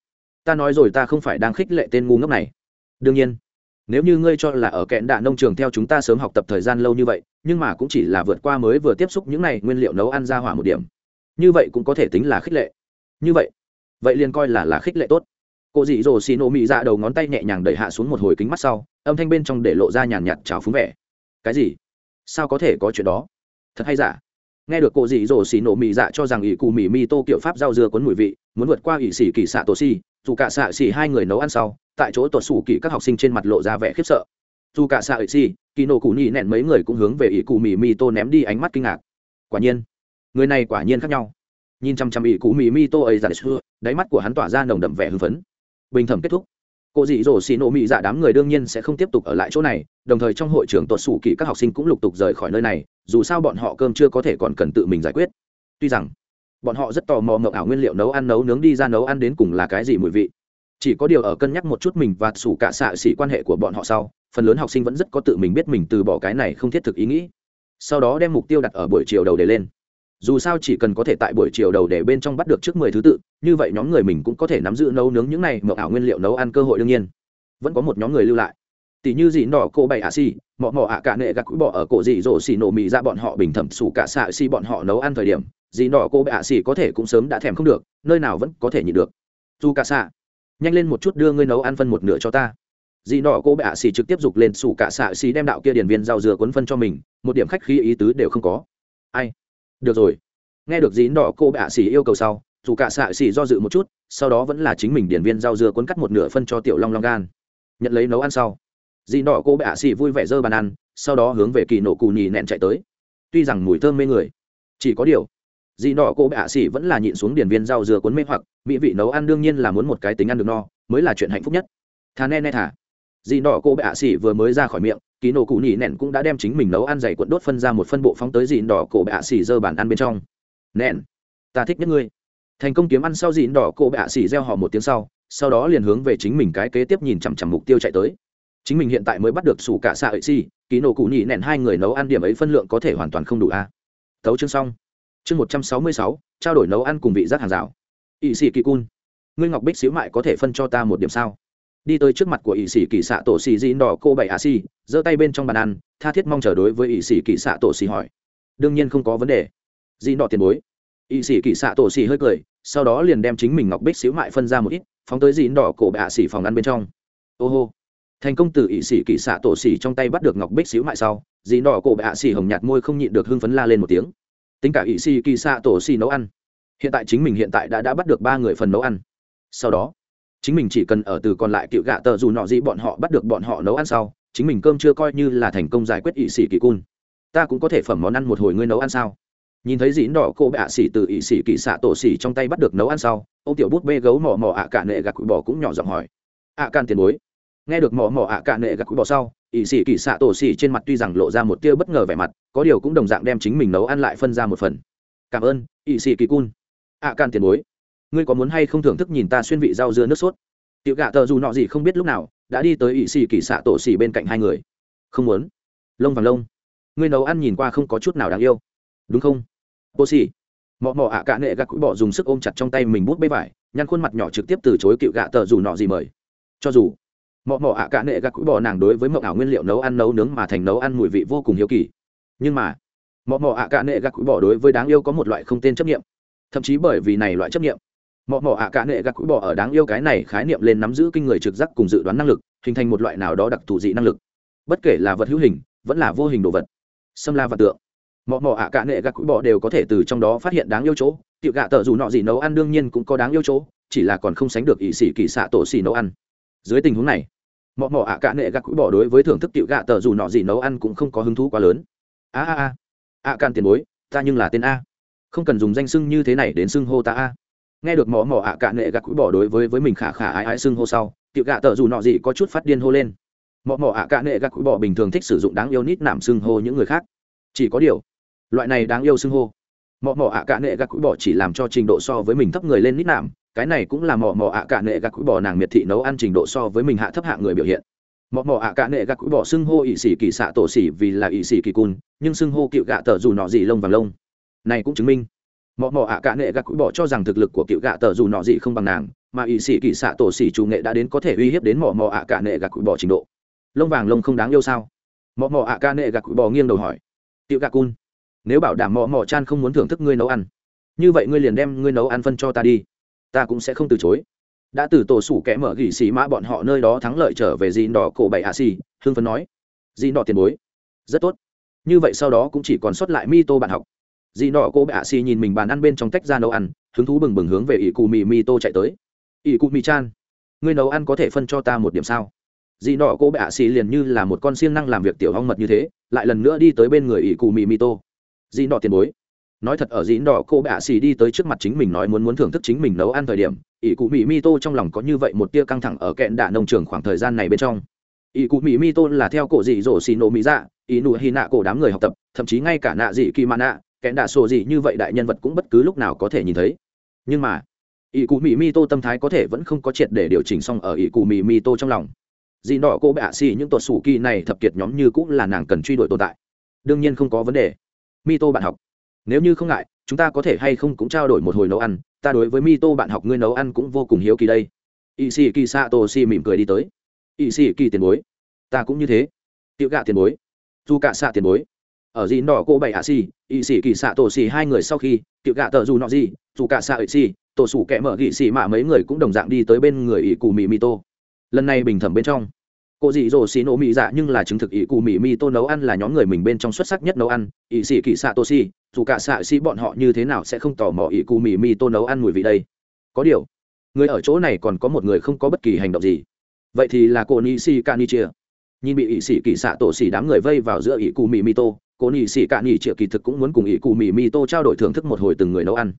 Ta nói rồi ta không phải đang khích lệ tên ngu ngốc này. Đương nhiên, nếu như ngươi cho là ở kẹn đạ nông trường theo chúng ta sớm học tập thời gian lâu như vậy, nhưng mà cũng chỉ là vượt qua mới vừa tiếp xúc những này nguyên liệu nấu ăn ra hỏa một điểm. Như vậy cũng có thể tính là khích lệ. Như vậy vậy liền coi là là khích lệ tốt. Cô dị dỗ xì nổ mị dạ đầu ngón tay nhẹ nhàng đẩy hạ xuống một hồi kính mắt sau, âm thanh bên trong để lộ ra nhàn nhạt trào phúng vẻ. Cái gì? Sao có thể có chuyện đó? Thật hay giả? Nghe được cô dị dỗ xì nổ mị dạ cho rằng ỷ cụ mì mi tô kiểu pháp rau dưa cuốn mùi vị, muốn vượt qua ỷ xì kỳ xạ tổ xì, dù cả xạ xì hai người nấu ăn sau, tại chỗ tuột xù kỳ các học sinh trên mặt lộ ra vẻ khiếp sợ. Dù cả xạ ỷ xì, kỳ nổ cụ nhị nẹn mấy người cũng hướng về ỷ cụ mì mi tô ném đi ánh mắt kinh ngạc. Quả nhiên, người này quả nhiên khác nhau. Nhìn chăm chăm ỷ cụ mì mi tô ấy ra xưa đáy mắt của hắn tỏa ra nồng đậm vẻ hưng phấn. Bình thẩm kết thúc cô dị dỗ xì nổ mị dạ đám người đương nhiên sẽ không tiếp tục ở lại chỗ này, đồng thời trong hội trường tuột xù kỳ các học sinh cũng lục tục rời khỏi nơi này, dù sao bọn họ cơm chưa có thể còn cần tự mình giải quyết. Tuy rằng, bọn họ rất tò mò ngậu ảo nguyên liệu nấu ăn nấu nướng đi ra nấu ăn đến cùng là cái gì mùi vị. Chỉ có điều ở cân nhắc một chút mình và sủ cả xạ xỉ quan hệ của bọn họ sau, phần lớn học sinh vẫn rất có tự mình biết mình từ bỏ cái này không thiết thực ý nghĩ. Sau đó đem mục tiêu đặt ở buổi chiều đầu để lên dù sao chỉ cần có thể tại buổi chiều đầu để bên trong bắt được trước mười thứ tự, như vậy nhóm người mình cũng có thể nắm giữ nấu nướng những này mậu ảo nguyên liệu nấu ăn cơ hội đương nhiên. Vẫn có một nhóm người lưu lại. Tỷ như gì nọ, cô bảy ạ xì, mọ mọ ạ cả nệ gặt quỹ bỏ ở cổ dị dỗ xì nổ mì ra bọn họ bình thẩm sủ cả xạ xì bọn họ nấu ăn thời điểm, gì nọ, cô bảy ạ xì có thể cũng sớm đã thèm không được, nơi nào vẫn có thể nhịn được. Dù cả xạ, nhanh lên một chút đưa ngươi nấu ăn phân một nửa cho ta. Dị nọ, cô bảy ạ xì trực tiếp dục lên sủ cả xạ xì đem đạo kia điển viên rau dừa cuốn phân cho mình, một điểm khách khí ý tứ đều không có. Ai? Được rồi. Nghe được dín đỏ cô bạ xỉ yêu cầu sau, dù cả xạ xỉ do dự một chút, sau đó vẫn là chính mình điển viên rau dưa cuốn cắt một nửa phân cho tiểu long long gan. Nhận lấy nấu ăn sau dín đỏ cô bạ xỉ vui vẻ dơ bàn ăn, sau đó hướng về kỳ nổ cù nhì nẹn chạy tới. Tuy rằng mùi thơm mê người, chỉ có điều dì nọ cô bạ xỉ vẫn là nhịn xuống điển viên rau dưa cuốn mê hoặc, mỹ vị nấu ăn đương nhiên là muốn một cái tính ăn được no, mới là chuyện hạnh phúc nhất. Thà ne ne thả dì nọ cô ạ xỉ vừa mới ra khỏi miệng kỳ nổ cụ nhì nẹn cũng đã đem chính mình nấu ăn dày cuộn đốt phân ra một phân bộ phóng tới dì đỏ cổ ạ xỉ giơ bàn ăn bên trong. Nẹn, ta thích nhất ngươi. Thành công kiếm ăn sau dịn đỏ cổ ạ xỉ reo họ một tiếng sau sau đó liền hướng về chính mình cái kế tiếp nhìn chằm chằm mục tiêu chạy tới. Chính mình hiện tại mới bắt được sủ cả xạ ấy xì, ký nổ cụ nhị nẹn hai người nấu ăn điểm ấy phân lượng có thể hoàn toàn không đủ a. À. thấu chương xong. Chương một trăm sáu mươi sáu, trao đổi nấu ăn cùng vị giác hàng rào. Ỵ xì kỳ cun. Ngươi ngọc bích xíu mại có thể phân cho ta một điểm sao? Đi tới trước mặt của ỷ sĩ kỳ xạ tổ xì dịn đỏ cô bảy a xì giơ tay bên trong bàn ăn, tha thiết mong chờ đối với ỷ sĩ kỳ xạ tổ xì hỏi. Đương nhiên không có vấn đề. Dịn đỏ tiền bối. Ỷ sĩ kỳ xạ tổ xì hơi cười, sau đó liền đem chính mình ngọc bích xíu mại phân ra một ít, phóng tới dịn đỏ cổ bạ xì phòng ăn bên trong. Ô hô. Thành công từ ỷ sĩ kỳ xạ tổ xì trong tay bắt được ngọc bích xíu mại sau dịn đỏ cổ bạ xì hồng nhạt môi không nhịn được hưng phấn la lên một tiếng. Tính cả ỷ sĩ kỳ xạ tổ xì nấu ăn. Hiện tại chính mình hiện tại đã đã bắt được ba người phần nấu ăn. Sau đó chính mình chỉ cần ở từ còn lại cựu gạ tờ dù nọ gì bọn họ bắt được bọn họ nấu ăn sau, chính mình cơm chưa coi như là thành công giải quyết ỵ sĩ kỳ cun. Ta cũng có thể phẩm món ăn một hồi ngươi nấu ăn sao? Nhìn thấy dĩ đỏ cô bạ xỉ từ ỵ sĩ kỳ xạ tổ xỉ trong tay bắt được nấu ăn sau, ông tiểu bút bê gấu mò mò ạ à cạn nệ gạt quỷ bỏ cũng nhỏ giọng hỏi. Ạ à can tiền bối. Nghe được mò mò ạ cạn nệ gạc cúi bỏ sau ỵ sĩ kỳ xạ tổ xỉ trên mặt tuy rằng lộ ra một tia bất ngờ vẻ mặt, có điều cũng đồng dạng đem chính mình nấu ăn lại phân ra một phần. Cảm ơn ỵ sĩ kỳ cun. Ạ can tiền bối ngươi có muốn hay không thưởng thức nhìn ta xuyên vị rau dưa nước sốt? Tiểu gạ tờ dù nọ gì không biết lúc nào, đã đi tới ỵ xì kỳ xạ tổ xỉ bên cạnh hai người. Không muốn. Lông vàng lông. Ngươi nấu ăn nhìn qua không có chút nào đáng yêu. Đúng không? Ô xì mọ mọ ạ cạ nệ gặt cũi bỏ dùng sức ôm chặt trong tay mình bút bê vải, nhăn khuôn mặt nhỏ trực tiếp từ chối cựu gạ tờ dù nọ gì mời. Cho dù. Mọ mọ ạ cả nệ gạt cũi bỏ nàng đối với mộng ảo nguyên liệu nấu ăn nấu nướng mà thành nấu ăn mùi vị vô cùng hiếu kỳ. Nhưng mà, mọ mọ ạ cả nệ gạt cũi bỏ đối với đáng yêu có một loại không tên chấp nghiệm thậm chí bởi vì này loại chấp nghiệm mọ mọ ạ cả nệ gạt cũi bỏ ở đáng yêu cái này khái niệm lên nắm giữ kinh người trực giác cùng dự đoán năng lực, hình thành một loại nào đó đặc thù dị năng lực. Bất kể là vật hữu hình, vẫn là vô hình đồ vật. Xâm la và tượng. Mọ mọ ạ cả nệ gạt cũi bỏ đều có thể từ trong đó phát hiện đáng yêu chỗ tiệu gạ tờ dù nọ gì nấu ăn đương nhiên cũng có đáng yêu chỗ, chỉ là còn không sánh được ỵ sĩ kỳ xạ tổ xì nấu ăn. Dưới tình huống này, mọ mọ ạ cả nệ gạt cũi bỏ đối với thưởng thức tiệu gạ tờ dù nọ gì nấu ăn cũng không có hứng thú quá lớn. A a a. Ạ can tiền bối, ta nhưng là tên a. Không cần dùng danh sưng như thế này đến xưng hô ta a nghe được mọ mỏ ạ cạ nệ gạt cũi bỏ đối với với mình khả khả ái ái xưng hô sau tiệu gạ tờ dù nọ gì có chút phát điên hô lên. Mọ mỏ ạ cạ nệ gạt cũi bỏ bình thường thích sử dụng đáng yêu nít nảm xưng hô những người khác. Chỉ có điều, loại này đáng yêu xưng hô mọ mỏ ạ cạ nệ gạt cũi bỏ chỉ làm cho trình độ so với mình thấp người lên nít nảm cái này cũng là mọ mỏ ạ cạ nệ gạt cũi bỏ nàng miệt thị nấu ăn trình độ so với mình hạ thấp hạng người biểu hiện. Mọ mọ ạ cả nệ gạt cũi bỏ xưng hô ỵ sĩ kỳ xạ tổ xỉ vì là ỵ sĩ kỳ cun nhưng xưng hô cựu gạ tờ dù nọ gì lông vàng lông. Này cũng chứng minh mọ mọ ạ cả nệ gạt cũi bỏ cho rằng thực lực của cựu gạ tờ dù nọ gì không bằng nàng, mà ỵ sĩ kỳ xạ tổ xỉ chủ nghệ đã đến có thể uy hiếp đến mọ mọ ạ cả nệ gạt cũi bỏ trình độ. Lông vàng lông không đáng yêu sao? Mọ mọ ạ cả nệ gạt cũi bỏ nghiêng đầu hỏi. Cựu gạ cun, nếu bảo đảm mọ mọ chan không muốn thưởng thức ngươi nấu ăn, như vậy ngươi liền đem ngươi nấu ăn phân cho ta đi. Ta cũng sẽ không từ chối. Đã từ tổ sủ kẽ mở gỉ xì mã bọn họ nơi đó thắng lợi trở về dìn đỏ cổ bảy hạ xì hương phấn nói. Dìn đỏ tiền bối, rất tốt. Như vậy sau đó cũng chỉ còn sót lại mi tô bạn học dị nọ cô bảy xì nhìn mình bàn ăn bên trong tách ra nấu ăn, hứng thú bừng bừng hướng về ỷ cụ mì mi tô chạy tới. Ỷ cụ mì chan, ngươi nấu ăn có thể phân cho ta một điểm sao? Dị nọ cô bệ xì liền như là một con siêng năng làm việc tiểu hong mật như thế, lại lần nữa đi tới bên người ỷ cụ mì mi tô. Dị nọ tiền bối, nói thật ở dĩ đỏ cô bạ xì đi tới trước mặt chính mình nói muốn muốn thưởng thức chính mình nấu ăn thời điểm, ỷ cụ mỹ mi tô trong lòng có như vậy một tia căng thẳng ở kẹn đạ nông trường khoảng thời gian này bên trong. Ỷ cụ mỹ mi tô là theo cổ dị dỗ xì nổ mỹ dạ ỷ nụ hy nạ cổ đám người học tập, thậm chí ngay cả nạ dị kỳ mạ nạ kẹn đạ sổ gì như vậy đại nhân vật cũng bất cứ lúc nào có thể nhìn thấy. Nhưng mà, ỷ cụ mỹ mi tô tâm thái có thể vẫn không có triệt để điều chỉnh xong ở ỷ cụ mỹ mi tô trong lòng. Dì đỏ cô bạ xì những tuột sủ kỳ này thập kiệt nhóm như cũng là nàng cần truy đuổi tồn tại. Đương nhiên không có vấn đề. Mi tô bạn học, nếu như không ngại, chúng ta có thể hay không cũng trao đổi một hồi nấu ăn. Ta đối với mi tô bạn học ngươi nấu ăn cũng vô cùng hiếu kỳ đây. Ỵ sĩ kỳ xạ tô xì mỉm cười đi tới. Ỵ sĩ kỳ tiền bối, ta cũng như thế. Tiệu gạ tiền bối, dù cả xạ tiền bối ở dĩ đỏ cô bảy hạ xì ỵ sĩ kỳ xạ tổ xì hai người sau khi cựu gạ tờ dù nọ gì, dù cả xạ ỵ xì, tổ sủ kẻ mở gị xì mạ mấy người cũng đồng dạng đi tới bên người ỵ cù mì mi tô. Lần này bình thẩm bên trong, cô dị dỗ xì nổ mị dạ nhưng là chứng thực ỵ cù mì mi tô nấu ăn là nhóm người mình bên trong xuất sắc nhất nấu ăn ỵ sĩ kỳ xạ tổ xì, dù cả xạ sĩ bọn họ như thế nào sẽ không tò mò ỵ cù mì mi tô nấu ăn mùi vị đây. Có điều, người ở chỗ này còn có một người không có bất kỳ hành động gì. Vậy thì là cô ni si ca ni chia nhìn bị ỵ sĩ kỳ xạ tổ xỉ đám người vây vào giữa ỵ cù mì mi tô cô nhị sĩ cạn nhị chia kỳ thực cũng muốn cùng ý cụ mì mi tô trao đổi thưởng thức một hồi từng người nấu ăn.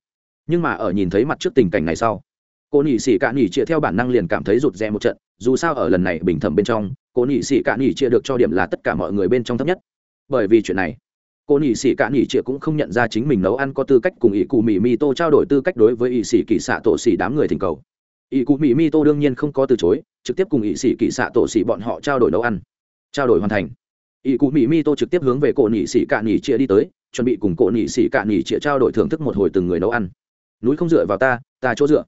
Nhưng mà ở nhìn thấy mặt trước tình cảnh này sau, cô nhị sĩ cạn nhị chia theo bản năng liền cảm thấy rụt rè một trận, dù sao ở lần này bình thẩm bên trong, cô nhị sĩ cạn nhị chia được cho điểm là tất cả mọi người bên trong thấp nhất. Bởi vì chuyện này, cô nhị sĩ cạn nhị chia cũng không nhận ra chính mình nấu ăn có tư cách cùng ý cụ mì mi tô trao đổi tư cách đối với ý sĩ kỳ xạ tổ xỉ đám người thỉnh cầu. Ý cụ mì mi tô đương nhiên không có từ chối, trực tiếp cùng ý sĩ kỳ xạ tổ xỉ bọn họ trao đổi nấu ăn, trao đổi hoàn thành ỷ cụ mỹ mi tô trực tiếp hướng về cổ nhị sĩ cạn nhị chia đi tới, chuẩn bị cùng cổ nhị sĩ cạn nhị chia trao đổi thưởng thức một hồi từng người nấu ăn. Núi không dựa vào ta ta chỗ dựa.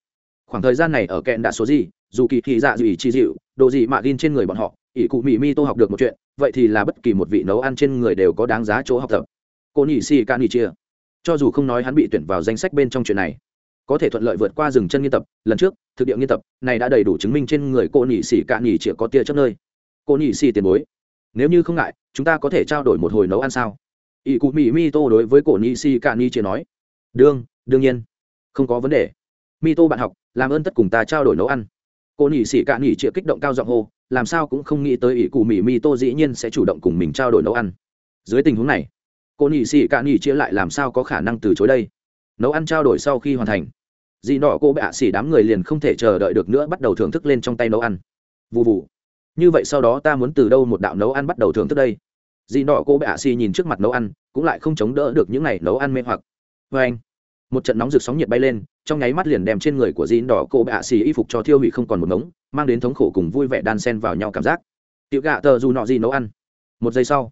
Khoảng thời gian này ở kẹn đã số gì, dù kỳ thị dạ gì chi dịu, đồ gì mạ gin trên người bọn họ ỷ cụ mỹ mi tô học được một chuyện, vậy thì là bất kỳ một vị nấu ăn trên người đều có đáng giá chỗ học tập. Cô nhị si ca nhị chia cho dù không nói hắn bị tuyển vào danh sách bên trong chuyện này, có thể thuận lợi vượt qua rừng chân nghiên tập, lần trước, thực địa nghiên tập, này đã đầy đủ chứng minh trên người cô nhị xì ca nhị chia có tia chất nơi. Cô nhị xì tiền bối nếu như không ngại, chúng ta có thể trao đổi một hồi nấu ăn sao? Ỷ cụ mỹ mi tô đối với cổ ni si ca ni chia nói. Đương đương nhiên. Không có vấn đề. Mi tô bạn học, làm ơn tất cùng ta trao đổi nấu ăn. Cô nhị sĩ cạn nhị chịa kích động cao giọng hô, làm sao cũng không nghĩ tới ỷ cụ mỹ mi tô dĩ nhiên sẽ chủ động cùng mình trao đổi nấu ăn. Dưới tình huống này cô nhị sĩ cạn nhị chia lại làm sao có khả năng từ chối đây? Nấu ăn trao đổi sau khi hoàn thành dị nọ cô bạ xỉ đám người liền không thể chờ đợi được nữa bắt đầu thưởng thức lên trong tay nấu ăn. Vụ vụ như vậy sau đó ta muốn từ đâu một đạo nấu ăn bắt đầu thưởng thức đây? Dì đỏ cô bệ ạ xì nhìn trước mặt nấu ăn, cũng lại không chống đỡ được những này nấu ăn mê hoặc. Vê anh. Một trận nóng rực sóng nhiệt bay lên, trong nháy mắt liền đem trên người của dì đỏ cô bệ ạ xì y phục cho thiêu hủy không còn một ngống, mang đến thống khổ cùng vui vẻ đan sen vào nhau cảm giác. Tiểu gạ tờ dù nọ gì nấu ăn. Một giây sau,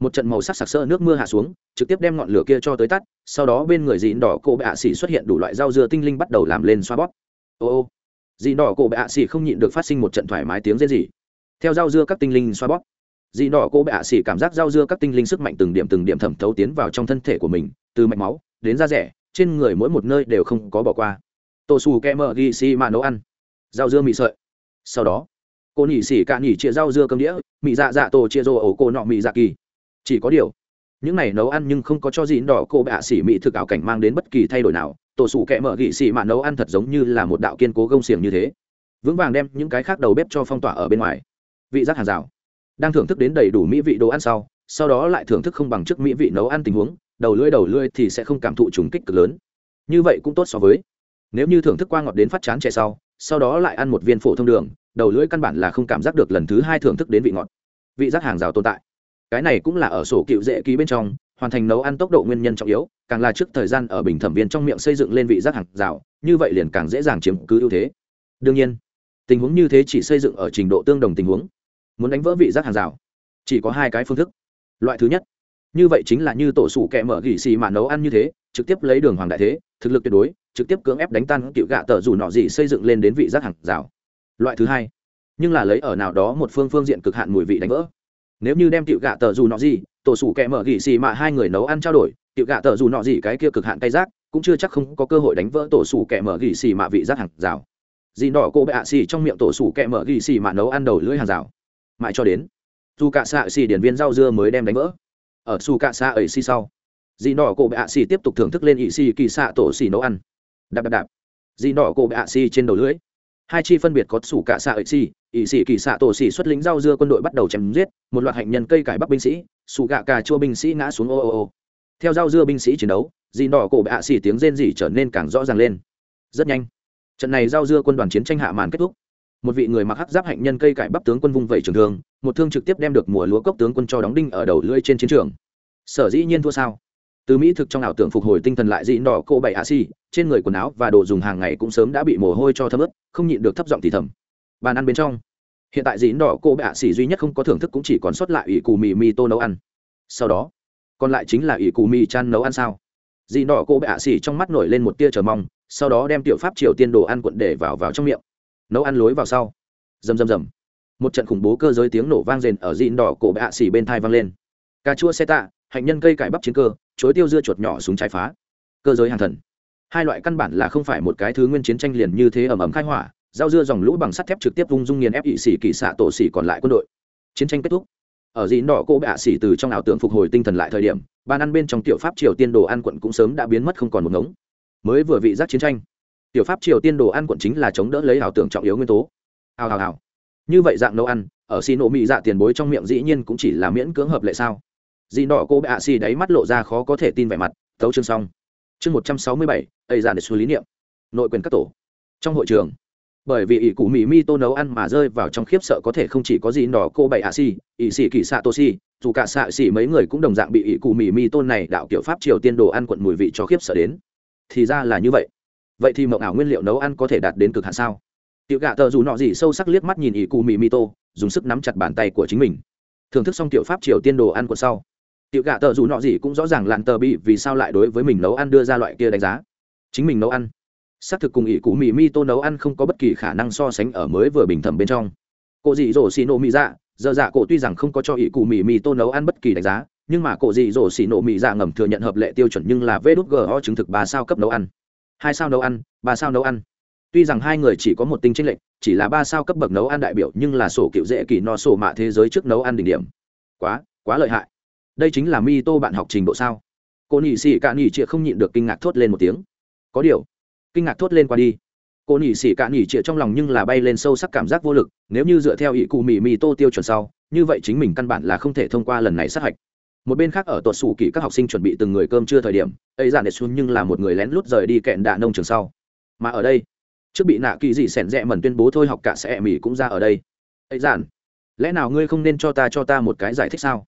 một trận màu sắc sặc sỡ nước mưa hạ xuống, trực tiếp đem ngọn lửa kia cho tới tắt, sau đó bên người dì đỏ cô bệ ạ xì xuất hiện đủ loại rau dưa tinh linh bắt đầu làm lên xoa bóp. Ô ô. Dì đỏ cô bệ ạ xì không nhịn được phát sinh một trận thoải mái tiếng rên rỉ theo rau dưa các tinh linh xoa bóp dì đỏ cô bệ ạ xỉ cảm giác rau dưa các tinh linh sức mạnh từng điểm từng điểm thẩm thấu tiến vào trong thân thể của mình, từ mạch máu đến da rẻ, trên người mỗi một nơi đều không có bỏ qua. Tô xù kem mờ ghi xi mà nấu ăn. Rau dưa mì sợi. Sau đó, cô nhỉ xỉ cả nhỉ chia rau dưa cơm đĩa, mì dạ dạ tổ chia rô ổ cô nọ mì dạ kỳ. Chỉ có điều, những này nấu ăn nhưng không có cho dịn đỏ cô bạ xỉ mị thực ảo cảnh mang đến bất kỳ thay đổi nào. Tổ sủ kẹ mở gỉ xỉ mà nấu ăn thật giống như là một đạo kiên cố gông xiềng như thế. Vững vàng đem những cái khác đầu bếp cho phong tỏa ở bên ngoài vị giác hàng rào. Đang thưởng thức đến đầy đủ mỹ vị đồ ăn sau sau đó lại thưởng thức không bằng trước mỹ vị nấu ăn tình huống, đầu lưỡi đầu lưỡi thì sẽ không cảm thụ trùng kích cực lớn. Như vậy cũng tốt so với. Nếu như thưởng thức qua ngọt đến phát chán chè sau sau đó lại ăn một viên phổ thông đường, đầu lưỡi căn bản là không cảm giác được lần thứ hai thưởng thức đến vị ngọt. Vị giác hàng rào tồn tại. Cái này cũng là ở sổ cựu dễ ký bên trong, hoàn thành nấu ăn tốc độ nguyên nhân trọng yếu, càng là trước thời gian ở bình thẩm viên trong miệng xây dựng lên vị giác hàng rào, như vậy liền càng dễ dàng chiếm cứ ưu thế. Đương nhiên, tình huống như thế chỉ xây dựng ở trình độ tương đồng tình huống muốn đánh vỡ vị giác hàng rào. Chỉ có hai cái phương thức. Loại thứ nhất, như vậy chính là như tổ sủ kẹ mở gỉ xì mà nấu ăn như thế, trực tiếp lấy đường hoàng đại thế, thực lực tuyệt đối, trực tiếp cưỡng ép đánh tan cựu gạ tờ dù nọ gì xây dựng lên đến vị giác hàng rào. Loại thứ hai, nhưng là lấy ở nào đó một phương phương diện cực hạn mùi vị đánh vỡ. Nếu như đem cựu gạ tờ dù nọ gì, tổ sủ kẹ mở gỉ xì mà hai người nấu ăn trao đổi, cựu gạ tờ dù nọ gì cái kia cực hạn tay giác, cũng chưa chắc không có cơ hội đánh vỡ tổ sủ kẹ mở gỉ xì mà vị giác hàng rào. Dì đỏ cô bệ ạ xì trong miệng tổ sủ kẹ mở gỉ xì mà nấu ăn đầu lưỡi hàng rào mãi cho đến. Dù cả xạ xì điển viên rau dưa mới đem đánh vỡ. Ở su cạ xạ ấy xì sau, dì đỏ cổ bệ ạ xì tiếp tục thưởng thức lên ỵ xì kỳ xạ tổ xì nấu ăn. Đạp đạp đạp. Dì đỏ cổ bệ ạ xì trên đầu lưỡi. Hai chi phân biệt có sủ cạ xạ ấy xì ỵ xì kỳ xạ tổ xì xuất lính rau dưa quân đội bắt đầu chém giết, một loạt hạnh nhân cây cải bắc binh sĩ sủ gạ cà chua binh sĩ ngã xuống ô ô ô. Theo rau dưa binh sĩ chiến đấu, dì đỏ cổ bệ ạ xì tiếng rên rỉ trở nên càng rõ ràng lên. Rất nhanh, trận này rau dưa quân đoàn chiến tranh hạ màn kết thúc một vị người mặc hắc giáp hạnh nhân cây cải bắp tướng quân vung vẩy trường thương, một thương trực tiếp đem được mùa lúa cốc tướng quân cho đóng đinh ở đầu lưỡi trên chiến trường. Sở dĩ nhiên thua sao? Từ mỹ thực trong ảo tưởng phục hồi tinh thần lại dị đỏ cô bảy hạ xì trên người quần áo và đồ dùng hàng ngày cũng sớm đã bị mồ hôi cho thấm ướt, không nhịn được thấp giọng thì thầm. Bàn ăn bên trong. Hiện tại dị đỏ cô bảy hạ xì duy nhất không có thưởng thức cũng chỉ còn sót lại ỷ cù mì mì tô nấu ăn. Sau đó, còn lại chính là ỷ cù mì chan nấu ăn sao? Dị đỏ cô bảy hạ xì trong mắt nổi lên một tia chờ mong, sau đó đem tiểu pháp triều tiên đồ ăn cuộn để vào vào trong miệng nấu ăn lối vào sau. Rầm rầm rầm. Một trận khủng bố cơ giới tiếng nổ vang rền ở dịn đỏ cổ bạ xỉ bên thai vang lên. Cà chua xe tạ hạnh nhân cây cải bắp chiến cơ, chối tiêu dưa chuột nhỏ súng trái phá. Cơ giới hàng thần. Hai loại căn bản là không phải một cái thứ nguyên chiến tranh liền như thế ẩm ẩm khai hỏa giao dưa dòng lũ bằng sắt thép trực tiếp vung dung nghiền ép ỵ xỉ kỳ xạ tổ xỉ còn lại quân đội. Chiến tranh kết thúc. Ở dịn đỏ cô bạ xỉ từ trong ảo tưởng phục hồi tinh thần lại thời điểm, ban ăn bên trong tiểu pháp triều tiên đồ ăn quận cũng sớm đã biến mất không còn một ngống. Mới vừa vị giác chiến tranh tiểu pháp triều tiên đồ ăn quận chính là chống đỡ lấy ảo tưởng trọng yếu nguyên tố. Hào hào hào. Như vậy dạng nấu ăn, ở xì nổ mị dạ tiền bối trong miệng dĩ nhiên cũng chỉ là miễn cưỡng hợp lệ sao? Dì đỏ cô bệ ạ xì đáy mắt lộ ra khó có thể tin vẻ mặt, thấu chương xong. Chương một trăm sáu mươi bảy ây giản để xử lý niệm. Nội quyền các tổ. Trong hội trường, bởi vì ỷ cụ mỹ mi tô nấu ăn mà rơi vào trong khiếp sợ có thể không chỉ có gì đỏ cô bảy ạ xì ỷ xì kỳ xạ tô xì dù cả xạ xì mấy người cũng đồng dạng bị ỷ cụ mỹ mi tôn này đạo kiểu pháp triều tiên đồ ăn quận mùi vị cho khiếp sợ đến. Thì ra là như vậy vậy thì mộng ảo nguyên liệu nấu ăn có thể đạt đến cực hạn sao? Tiểu gạ tờ dù nọ gì sâu sắc liếc mắt nhìn ỷ cụ mì mi tô, dùng sức nắm chặt bàn tay của chính mình. Thưởng thức xong tiểu pháp triều tiên đồ ăn của sau. Tiểu gạ tờ dù nọ gì cũng rõ ràng lặn tờ bị vì sao lại đối với mình nấu ăn đưa ra loại kia đánh giá. Chính mình nấu ăn. Xác thực cùng ỷ cụ mì mi tô nấu ăn không có bất kỳ khả năng so sánh ở mới vừa bình thẩm bên trong. Cô dị dỗ xì nổ mỹ dạ giờ dạ cổ tuy rằng không có cho ỷ cụ mì mi tô nấu ăn bất kỳ đánh giá, nhưng mà cổ dị dỗ xì nổ mỹ dạ ngầm thừa nhận hợp lệ tiêu chuẩn nhưng là vê đốt gho chứng thực ba sao cấp nấu ăn hai sao nấu ăn, ba sao nấu ăn. Tuy rằng hai người chỉ có một tinh tranh lệch, chỉ là ba sao cấp bậc nấu ăn đại biểu nhưng là sổ cựu dễ kỳ no sổ mạ thế giới trước nấu ăn đỉnh điểm. Quá quá lợi hại. Đây chính là mi tô bạn học trình độ sao? Cô nị xì cả nỉ trịa không nhịn được kinh ngạc thốt lên một tiếng. Có điều, kinh ngạc thốt lên qua đi. Cô nị xì cả nỉ trịa trong lòng nhưng là bay lên sâu sắc cảm giác vô lực, nếu như dựa theo ý cụ mì mì tô tiêu chuẩn sau, như vậy chính mình căn bản là không thể thông qua lần này sát hạch một bên khác ở tuột sủ kỳ các học sinh chuẩn bị từng người cơm chưa thời điểm, ấy giản để xuống nhưng là một người lén lút rời đi kẹn đạ nông trường sau. Mà ở đây, trước bị nạ kỳ dị sẻn rẽ mẩn tuyên bố thôi học cả sẽ mỹ cũng ra ở đây. Ấy giản, lẽ nào ngươi không nên cho ta cho ta một cái giải thích sao?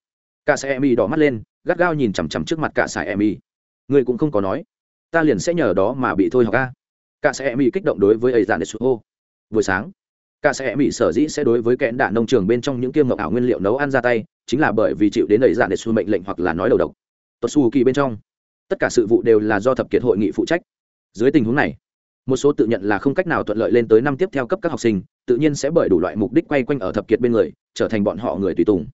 Cả sẽ em đỏ mắt lên, gắt gao nhìn chằm chằm trước mặt cả sải em ngươi cũng không có nói. Ta liền sẽ nhờ đó mà bị thôi học ca cả sẽ em kích động đối với ấy giản để xuống, ô, buổi sáng cả sẽ mỹ sở dĩ sẽ đối với kẽn đạn nông trường bên trong những kiêm ngọc ảo nguyên liệu nấu ăn ra tay, chính là bởi vì chịu đến ấy dạn để xu mệnh lệnh hoặc là nói đầu độc. Tuột xu kỳ bên trong, tất cả sự vụ đều là do thập kiệt hội nghị phụ trách. Dưới tình huống này, một số tự nhận là không cách nào thuận lợi lên tới năm tiếp theo cấp các học sinh, tự nhiên sẽ bởi đủ loại mục đích quay quanh ở thập kiệt bên người, trở thành bọn họ người tùy tùng.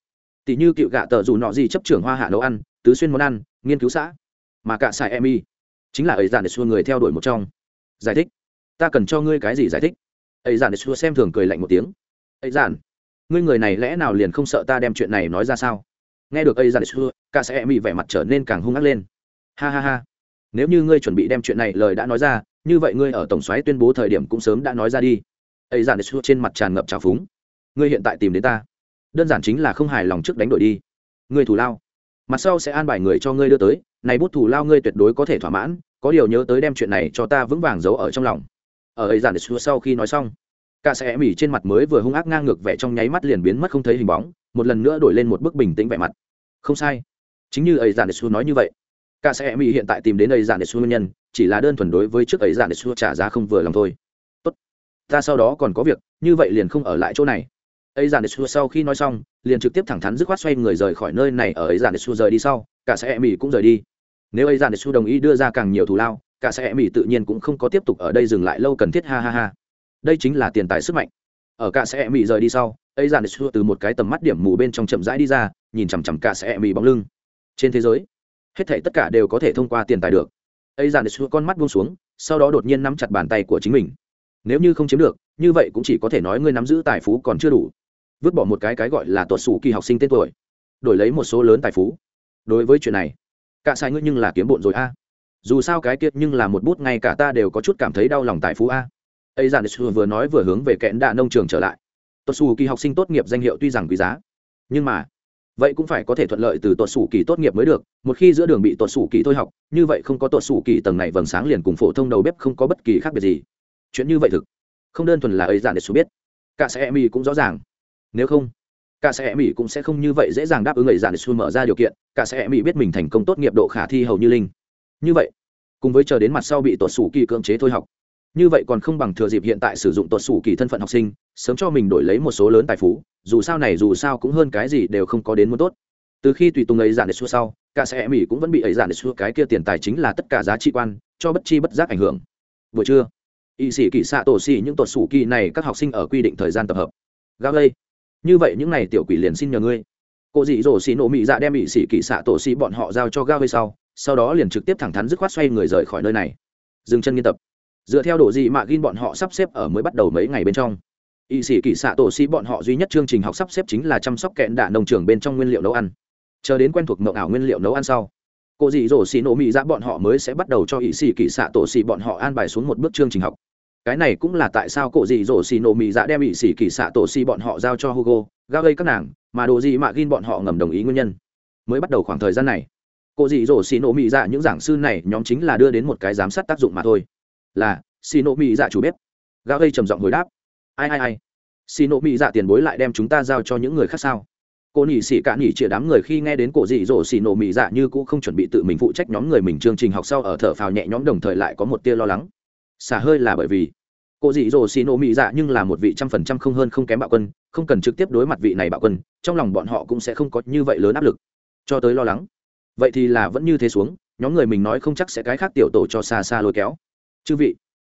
Tỷ như cựu gạ tờ dù nọ gì chấp trưởng hoa hạ nấu ăn, tứ xuyên món ăn, nghiên cứu xã. Mà cả sài em chính là ấy dàn để xua người theo đuổi một trong. Giải thích, ta cần cho ngươi cái gì giải thích? Ấy giản để xua xem thường cười lạnh một tiếng. Ấy giản, ngươi người này lẽ nào liền không sợ ta đem chuyện này nói ra sao? Nghe được ấy giản để xua cả sẽ em vẻ mặt trở nên càng hung ác lên. Ha ha ha, nếu như ngươi chuẩn bị đem chuyện này lời đã nói ra, như vậy ngươi ở tổng xoáy tuyên bố thời điểm cũng sớm đã nói ra đi. Ấy giản xua trên mặt tràn ngập trào phúng. Ngươi hiện tại tìm đến ta, đơn giản chính là không hài lòng trước đánh đổi đi. Ngươi thủ lao, mặt sau sẽ an bài người cho ngươi đưa tới, này bút thủ lao ngươi tuyệt đối có thể thỏa mãn, có điều nhớ tới đem chuyện này cho ta vững vàng giấu ở trong lòng ở ấy giản xua sau khi nói xong. Cả sẽ mỉ trên mặt mới vừa hung ác ngang ngược vẻ trong nháy mắt liền biến mất không thấy hình bóng, một lần nữa đổi lên một bức bình tĩnh vẻ mặt. Không sai. Chính như ấy giản xua nói như vậy. Cả sẽ Mỉ hiện tại tìm đến ấy giản xua nguyên nhân, chỉ là đơn thuần đối với trước ấy giản xua trả giá không vừa lòng thôi. Tốt. Ta sau đó còn có việc, như vậy liền không ở lại chỗ này. Ấy giản xua sau khi nói xong, liền trực tiếp thẳng thắn dứt khoát xoay người rời khỏi nơi này ở ấy giản xua rời đi sau, cả sẽ Mỉ cũng rời đi. Nếu ấy giản xua đồng ý đưa ra càng nhiều thù lao cả sẽ mỹ tự nhiên cũng không có tiếp tục ở đây dừng lại lâu cần thiết, ha ha ha. Đây chính là tiền tài sức mạnh. Ở cả sẽ mỹ rời đi sau, ấy dàn xua từ một cái tầm mắt điểm mù bên trong chậm rãi đi ra, nhìn chằm chằm cả sẽ mỹ bóng lưng. Trên thế giới, hết thảy tất cả đều có thể thông qua tiền tài được. Ấy dàn xua con mắt buông xuống, sau đó đột nhiên nắm chặt bàn tay của chính mình. Nếu như không chiếm được, như vậy cũng chỉ có thể nói ngươi nắm giữ tài phú còn chưa đủ. Vứt bỏ một cái cái gọi là tuột sủ kỳ học sinh tên tuổi, đổi lấy một số lớn tài phú. Đối với chuyện này, cả sai ngươi nhưng là kiếm bộn rồi a dù sao cái kiệt nhưng là một bút ngay cả ta đều có chút cảm thấy đau lòng tại phú a. Ấy dàn xua vừa nói vừa hướng về kẽn đạ nông trường trở lại. Tuột sủ kỳ học sinh tốt nghiệp danh hiệu tuy rằng quý giá, nhưng mà, vậy cũng phải có thể thuận lợi từ tuột sủ kỳ tốt nghiệp mới được. Một khi giữa đường bị tuột sủ kỳ thôi học, như vậy không có tuột sủ kỳ tầng này vầng sáng liền cùng phổ thông đầu bếp không có bất kỳ khác biệt gì. Chuyện như vậy thực, không đơn thuần là ấy dàn để xù biết. Cả sẽ mỹ cũng rõ ràng. Nếu không, cả sẽ mỹ cũng sẽ không như vậy dễ dàng đáp ứng ấy dàn để xù mở ra điều kiện. Cả sẽ mỹ biết mình thành công tốt nghiệp độ khả thi hầu như linh như vậy, cùng với chờ đến mặt sau bị tuột sủ kỳ cưỡng chế thôi học, như vậy còn không bằng thừa dịp hiện tại sử dụng tuột sủ kỳ thân phận học sinh, sớm cho mình đổi lấy một số lớn tài phú, dù sao này dù sao cũng hơn cái gì đều không có đến muốn tốt. Từ khi tùy tùng ấy giản để xua sau, cả sẽ mỹ cũng vẫn bị ấy giản để xua cái kia tiền tài chính là tất cả giá trị quan, cho bất chi bất giác ảnh hưởng. Vừa chưa y sĩ kỳ xạ tổ xỉ những tuột sủ kỳ này các học sinh ở quy định thời gian tập hợp. Gao lây như vậy những n à y tiểu quỷ liền xin nhờ ngươi. Cô dị dỗ xỉ nổ mỹ dạ đem y sĩ kỳ xạ tổ xỉ bọn họ giao cho gao lây sau sau đó liền trực tiếp thẳng thắn dứt khoát xoay người rời khỏi nơi này. Dừng chân nghiên tập. Dựa theo độ gì mà gin bọn họ sắp xếp ở mới bắt đầu mấy ngày bên trong. Y sĩ kỳ xạ tổ sĩ bọn họ duy nhất chương trình học sắp xếp chính là chăm sóc kẹn đạ nông trường bên trong nguyên liệu nấu ăn. Chờ đến quen thuộc mộng ảo nguyên liệu nấu ăn sau, cô dì dỗ xì nổ mỹ ra dạ bọn họ mới sẽ bắt đầu cho y sĩ kỳ xạ tổ sĩ bọn họ an bài xuống một bước chương trình học. Cái này cũng là tại sao cô dì dỗ xì nổ mỹ dạ đem y sĩ kỳ xạ tổ sĩ bọn họ giao cho hugo ga gây các nàng, mà đồ gì mà gin bọn họ ngầm đồng ý nguyên nhân. Mới bắt đầu khoảng thời gian này cô dì dỗ xì nổ mị dạ những giảng sư này nhóm chính là đưa đến một cái giám sát tác dụng mà thôi. Là, xì nổ mị dạ chủ bếp. Ga gây trầm giọng hồi đáp. Ai ai ai. Xì nộ mỹ dạ tiền bối lại đem chúng ta giao cho những người khác sao? Cô nhị xỉ cả nhị chĩa đám người khi nghe đến cổ dị dỗ xì nộ mỹ dạ như cũ không chuẩn bị tự mình phụ trách nhóm người mình, chương trình học sau ở thở phào nhẹ nhóm đồng thời lại có một tia lo lắng. Xả hơi là bởi vì cô dị dỗ xì nộ mỹ dạ nhưng là một vị trăm phần trăm không hơn không kém bạo quân, không cần trực tiếp đối mặt vị này bạo quân, trong lòng bọn họ cũng sẽ không có như vậy lớn áp lực. Cho tới lo lắng vậy thì là vẫn như thế xuống, nhóm người mình nói không chắc sẽ cái khác tiểu tổ cho xa xa lôi kéo. Chư vị,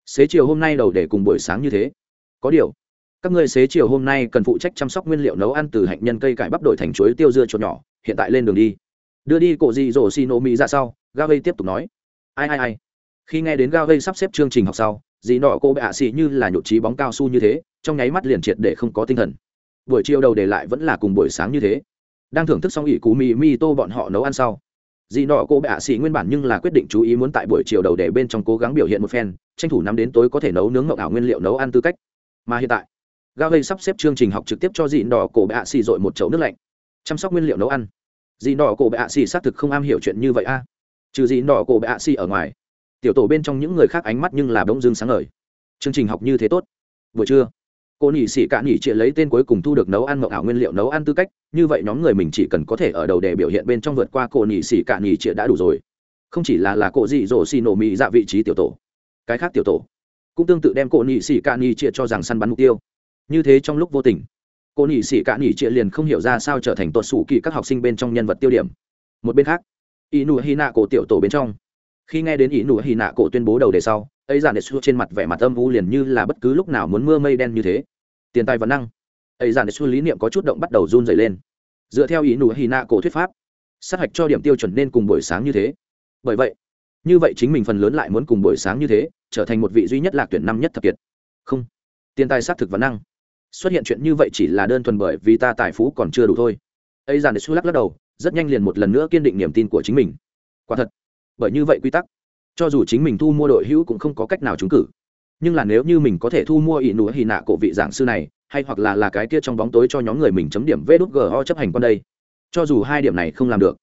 xế chiều hôm nay đầu để cùng buổi sáng như thế. Có điều, các ngươi xế chiều hôm nay cần phụ trách chăm sóc nguyên liệu nấu ăn từ hạnh nhân cây cải bắp đổi thành chuối tiêu dưa chuột nhỏ, hiện tại lên đường đi. Đưa đi cổ dị dỗ xì nổ mỹ ra sau gavây tiếp tục nói. Ai ai ai. Khi nghe đến gavây sắp xếp chương trình học sau, dị nọ cô bệ ạ xì như là nhột trí bóng cao su như thế, trong nháy mắt liền triệt để không có tinh thần. Buổi chiều đầu để lại vẫn là cùng buổi sáng như thế. Đang thưởng thức xong ỉ cú mì mi tô bọn họ nấu ăn sau dị nọ cô bệ ạ xì nguyên bản nhưng là quyết định chú ý muốn tại buổi chiều đầu để bên trong cố gắng biểu hiện một phen, tranh thủ nắm đến tối có thể nấu nướng mộng ảo nguyên liệu nấu ăn tư cách. Mà hiện tại, gao gây sắp xếp chương trình học trực tiếp cho dị đỏ cổ bệ ạ xì dội một chậu nước lạnh. Chăm sóc nguyên liệu nấu ăn. Dị đỏ cổ bệ ạ xì xác thực không am hiểu chuyện như vậy a. Trừ dị đỏ cổ bệ ạ xì ở ngoài, tiểu tổ bên trong những người khác ánh mắt nhưng là bỗng dưng sáng ngời. Chương trình học như thế tốt. Buổi trưa cô nhị sĩ cạn nhị trịa lấy tên cuối cùng thu được nấu ăn mộng ảo nguyên liệu nấu ăn tư cách, như vậy nhóm người mình chỉ cần có thể ở đầu đề biểu hiện bên trong vượt qua cô nhị sĩ cạn nhị trịa đã đủ rồi. Không chỉ là là cô dị dỗ xì nổ mỹ dạ vị trí tiểu tổ, cái khác tiểu tổ cũng tương tự đem cô nhị sĩ cạn nhị trịa cho rằng săn bắn mục tiêu. Như thế trong lúc vô tình, cô nhị sĩ cạn nhị trịa liền không hiểu ra sao trở thành tuột sủ kỳ các học sinh bên trong nhân vật tiêu điểm. Một bên khác y nụ cổ tiểu tổ bên trong khi nghe đến ý nụ hy nạ cổ tuyên bố đầu đề sau, ấy Đệ xu trên mặt vẻ mặt âm u liền như là bất cứ lúc nào muốn mưa mây đen như thế. Tiền tài và năng. Ấy Đệ xu lý niệm có chút động bắt đầu run dày lên. Dựa theo ý nụ hy nạ cổ thuyết pháp, sát hạch cho điểm tiêu chuẩn nên cùng buổi sáng như thế. Bởi vậy, như vậy chính mình phần lớn lại muốn cùng buổi sáng như thế, trở thành một vị duy nhất lạc tuyển năm nhất thập kiệt. Không. Tiền tài xác thực và năng. Xuất hiện chuyện như vậy chỉ là đơn thuần bởi vì ta tài phú còn chưa đủ thôi. Ấy Đệ xu lắc lắc đầu, rất nhanh liền một lần nữa kiên định niềm tin của chính mình. Quả thật bởi như vậy quy tắc. Cho dù chính mình thu mua đội hữu cũng không có cách nào trúng cử. Nhưng là nếu như mình có thể thu mua ỷ nụa hy nạ cổ vị giảng sư này, hay hoặc là là cái kia trong bóng tối cho nhóm người mình chấm điểm vê đút go chấp hành con đây. Cho dù hai điểm này không làm được,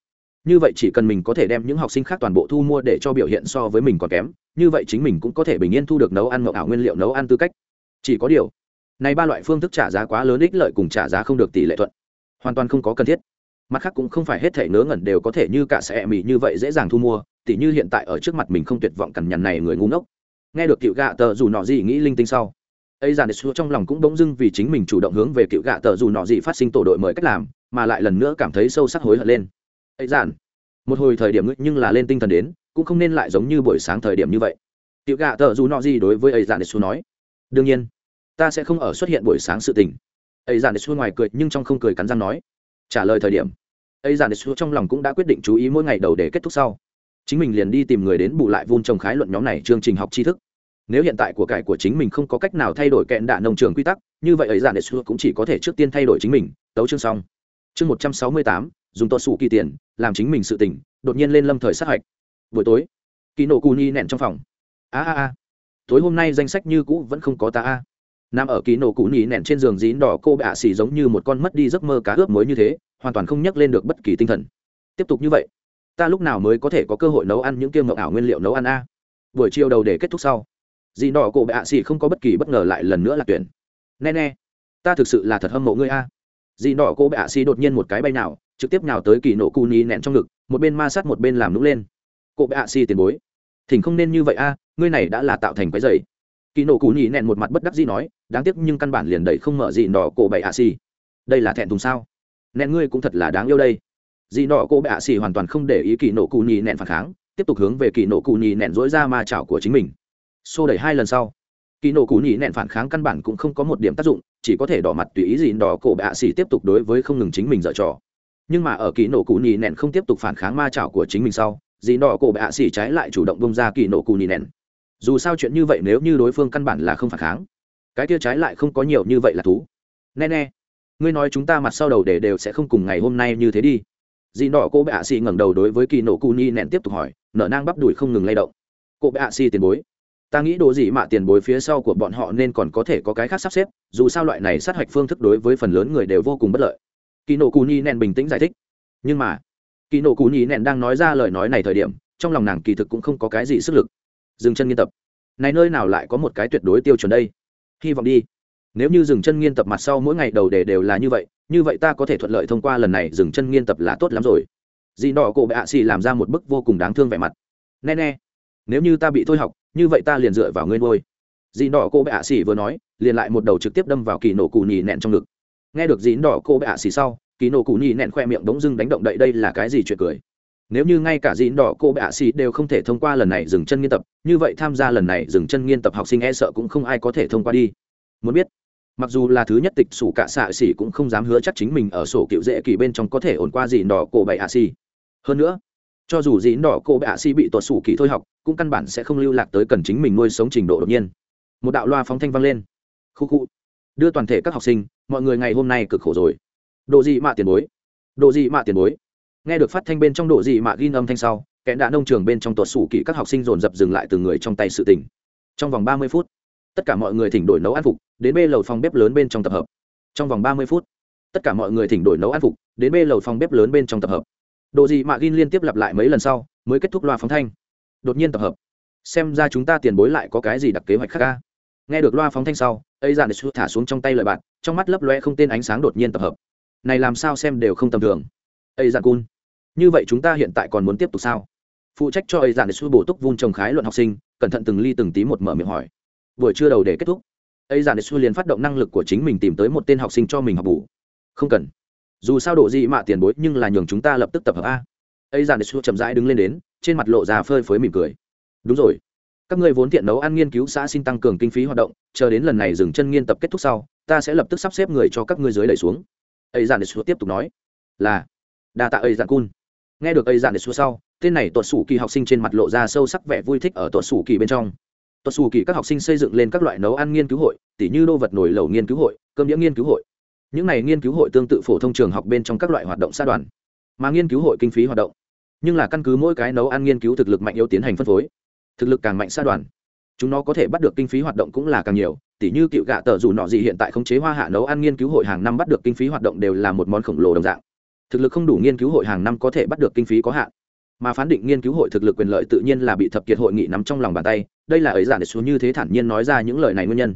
như vậy chỉ cần mình có thể đem những học sinh khác toàn bộ thu mua để cho biểu hiện so với mình còn kém, như vậy chính mình cũng có thể bình yên thu được nấu ăn mậu ảo nguyên liệu nấu ăn tư cách. Chỉ có điều, này ba loại phương thức trả giá quá lớn ích lợi cùng trả giá không được tỷ lệ thuận, hoàn toàn không có cần thiết mặt khác cũng không phải hết thể nớ ngẩn đều có thể như cả sẽ mì như vậy dễ dàng thu mua, tỉ như hiện tại ở trước mặt mình không tuyệt vọng cằn nhằn này người ngu ngốc. Nghe được cựu gạ tờ dù nọ gì nghĩ linh tinh sau, ấy giản xua trong lòng cũng bỗng dưng vì chính mình chủ động hướng về cựu gạ tờ dù nọ gì phát sinh tổ đội mời cách làm, mà lại lần nữa cảm thấy sâu sắc hối hận lên. Ấy giản một hồi thời điểm nhưng là lên tinh thần đến, cũng không nên lại giống như buổi sáng thời điểm như vậy. Cựu gạ tờ dù nọ gì đối với ấy giản xua nói, đương nhiên, ta sẽ không ở xuất hiện buổi sáng sự tình. Ấy giản xua ngoài cười nhưng trong không cười cắn răng nói trả lời thời điểm. Ấy giản xu trong lòng cũng đã quyết định chú ý mỗi ngày đầu để kết thúc sau. Chính mình liền đi tìm người đến bù lại vun trồng khái luận nhóm này chương trình học tri thức. Nếu hiện tại của cải của chính mình không có cách nào thay đổi kẹn đạ nông trường quy tắc, như vậy ấy giản xu cũng chỉ có thể trước tiên thay đổi chính mình. Tấu chương xong. Chương một trăm sáu mươi tám, dùng to sủ kỳ tiền, làm chính mình sự tỉnh đột nhiên lên lâm thời sát hạch. Buổi tối kỳ nổ cù nhi nẹn trong phòng. A a a. Tối hôm nay danh sách như cũ vẫn không có ta a nằm ở ký nổ cụ nhì nẹn trên giường dín đỏ, cô bạ xỉ giống như một con mất đi giấc mơ cá ướp mới như thế, hoàn toàn không nhắc lên được bất kỳ tinh thần. Tiếp tục như vậy, ta lúc nào mới có thể có cơ hội nấu ăn những kiêm mộng ảo nguyên liệu nấu ăn a? Buổi chiều đầu để kết thúc sau dì đỏ, cô bạ xì không có bất kỳ bất ngờ lại lần nữa là tuyển. Nè nè, ta thực sự là thật hâm mộ ngươi a. Dì đỏ, cô bạ xì đột nhiên một cái bay nào trực tiếp nào tới kỳ nổ cụ nhì nẹn trong ngực, một bên ma sát một bên làm nũng lên. Cô bạ xì tiền bối, thỉnh không nên như vậy a, ngươi này đã là tạo thành cái giày kỳ nổ cú nhì nẹn một mặt bất đắc dĩ nói đáng tiếc nhưng căn bản liền đẩy không mở gì đỏ cổ bậy ạ xì. Đây là thẹn thùng sao? Nẹn ngươi cũng thật là đáng yêu đây. Dị nọ cổ bậy ạ xì hoàn toàn không để ý kỳ nổ cụ nhì nẹn phản kháng, tiếp tục hướng về kỳ nổ cụ nhì nẹn dỗi ra ma chảo của chính mình. Xô đẩy hai lần sau, kỳ nổ cụ nhì nẹn phản kháng căn bản cũng không có một điểm tác dụng, chỉ có thể đỏ mặt tùy ý dị nọ cổ bậy ạ xì tiếp tục đối với không ngừng chính mình dở trò. Nhưng mà ở kỳ nổ cụ nhì nẹn không tiếp tục phản kháng ma chảo của chính mình sau dị nọ cổ bậy ạ xì trái lại chủ động bông ra kỳ nổ cụ nhì nẹn. Dù sao chuyện như vậy nếu như đối phương căn bản là không phản kháng cái kia trái lại không có nhiều như vậy là thú. Nè nè, ngươi nói chúng ta mặt sau đầu để đều sẽ không cùng ngày hôm nay như thế đi. Dì nọ cô bệ ạ xì ngẩng đầu đối với kỳ nổ cu ni nẹn tiếp tục hỏi nở nang bắp đùi không ngừng lay động. Cô bệ ạ xì tiền bối, ta nghĩ đồ gì mà tiền bối phía sau của bọn họ nên còn có thể có cái khác sắp xếp, dù sao loại này sát hạch phương thức đối với phần lớn người đều vô cùng bất lợi. Kỳ nổ cù ni nèn bình tĩnh giải thích. Nhưng mà, kỳ nổ cù ni nèn đang nói ra lời nói này thời điểm, trong lòng nàng kỳ thực cũng không có cái gì sức lực. Dừng chân nghiên tập. Này nơi nào lại có một cái tuyệt đối tiêu chuẩn đây? Hy vọng đi. Nếu như dừng chân nghiên tập mặt sau mỗi ngày đầu đề đều là như vậy như vậy ta có thể thuận lợi thông qua lần này dừng chân nghiên tập là tốt lắm rồi. Dì đỏ cổ bệ ạ xì làm ra một bức vô cùng đáng thương vẻ mặt. Nè nè, nếu như ta bị thôi học, như vậy ta liền dựa vào ngươi ngôi dì đỏ cô bệ ạ xì vừa nói, liền lại một đầu trực tiếp đâm vào kỳ nổ cụ nhì nẹn trong ngực. Nghe được dì đỏ cô bệ ạ xì sau, kỳ nổ cụ nhì nẹn khoe miệng bỗng dưng đánh động đậy đây là cái gì chuyện cười nếu như ngay cả dịn đỏ cô bệ ạ xì đều không thể thông qua lần này dừng chân nghiên tập, như vậy tham gia lần này dừng chân nghiên tập học sinh e sợ cũng không ai có thể thông qua đi. Muốn biết, mặc dù là thứ nhất tịch sủ cả xạ xỉ cũng không dám hứa chắc chính mình ở sổ cựu dễ kỳ bên trong có thể ổn qua dịn đỏ cô bệ ạ xì. Hơn nữa, cho dù dịn đỏ cô bệ ạ xì bị tuột sủ kỳ thôi học, cũng căn bản sẽ không lưu lạc tới cần chính mình nuôi sống trình độ đột nhiên. Một đạo loa phóng thanh vang lên. Khu khu. Đưa toàn thể các học sinh, mọi người ngày hôm nay cực khổ rồi. Độ gì mạ tiền bối. Độ gì mạ tiền bối nghe được phát thanh bên trong độ gì mà ghi âm thanh sau kẻ đã nông trường bên trong tuột sủ kỹ các học sinh dồn dập dừng lại từ người trong tay sự tình. Trong vòng ba mươi phút, tất cả mọi người thỉnh đổi nấu ăn phục, đến bê lầu phòng bếp lớn bên trong tập hợp. Trong vòng ba mươi phút, tất cả mọi người thỉnh đổi nấu ăn phục, đến bê lầu phòng bếp lớn bên trong tập hợp. Độ gì mà ghi liên tiếp lặp lại mấy lần sau, mới kết thúc loa phóng thanh. Đột nhiên tập hợp. Xem ra chúng ta tiền bối lại có cái gì đặc kế hoạch khác ca nghe được loa phóng thanh sau, ấy dạn để thả xuống trong tay lời bạn trong mắt lấp loe không tên ánh sáng đột nhiên tập hợp. Này làm sao xem đều không tầm thường. Ấy dạn cun như vậy chúng ta hiện tại còn muốn tiếp tục sao? Phụ trách cho ấy dàn để bổ túc vun trồng khái luận học sinh, cẩn thận từng ly từng tí một mở miệng hỏi. Buổi trưa đầu để kết thúc. Ấy dàn để liền phát động năng lực của chính mình tìm tới một tên học sinh cho mình học bù. Không cần. Dù sao độ gì mạ tiền bối, nhưng là nhường chúng ta lập tức tập hợp a. Ấy dàn để chậm rãi đứng lên đến, trên mặt lộ ra phơi phới mỉm cười. Đúng rồi. Các ngươi vốn thiện nấu ăn nghiên cứu xã xin tăng cường kinh phí hoạt động, chờ đến lần này dừng chân nghiên tập kết thúc sau, ta sẽ lập tức sắp xếp người cho các ngươi dưới đẩy xuống. Ấy dàn để tiếp tục nói. Là. Đa tạ ấy dàn cun nghe được ây dạ dàn để sau, tên này tuột sủ kỳ học sinh trên mặt lộ ra sâu sắc vẻ vui thích ở tuột sủ kỳ bên trong. Tuột sủ kỳ các học sinh xây dựng lên các loại nấu ăn nghiên cứu hội, tỉ như đô vật nổi lẩu nghiên cứu hội, cơm đĩa nghiên cứu hội. Những này nghiên cứu hội tương tự phổ thông trường học bên trong các loại hoạt động xã đoàn, mà nghiên cứu hội kinh phí hoạt động. Nhưng là căn cứ mỗi cái nấu ăn nghiên cứu thực lực mạnh yếu tiến hành phân phối. Thực lực càng mạnh xã đoàn, chúng nó có thể bắt được kinh phí hoạt động cũng là càng nhiều, tỉ như cựu gạ tờ dù nọ gì hiện tại khống chế hoa hạ nấu ăn nghiên cứu hội hàng năm bắt được kinh phí hoạt động đều là một món khổng lồ đồng dạng thực lực không đủ nghiên cứu hội hàng năm có thể bắt được kinh phí có hạn. Mà phán định nghiên cứu hội thực lực quyền lợi tự nhiên là bị thập kiệt hội nghị nắm trong lòng bàn tay, đây là ấy giản để xuống như thế thản nhiên nói ra những lời này nguyên nhân.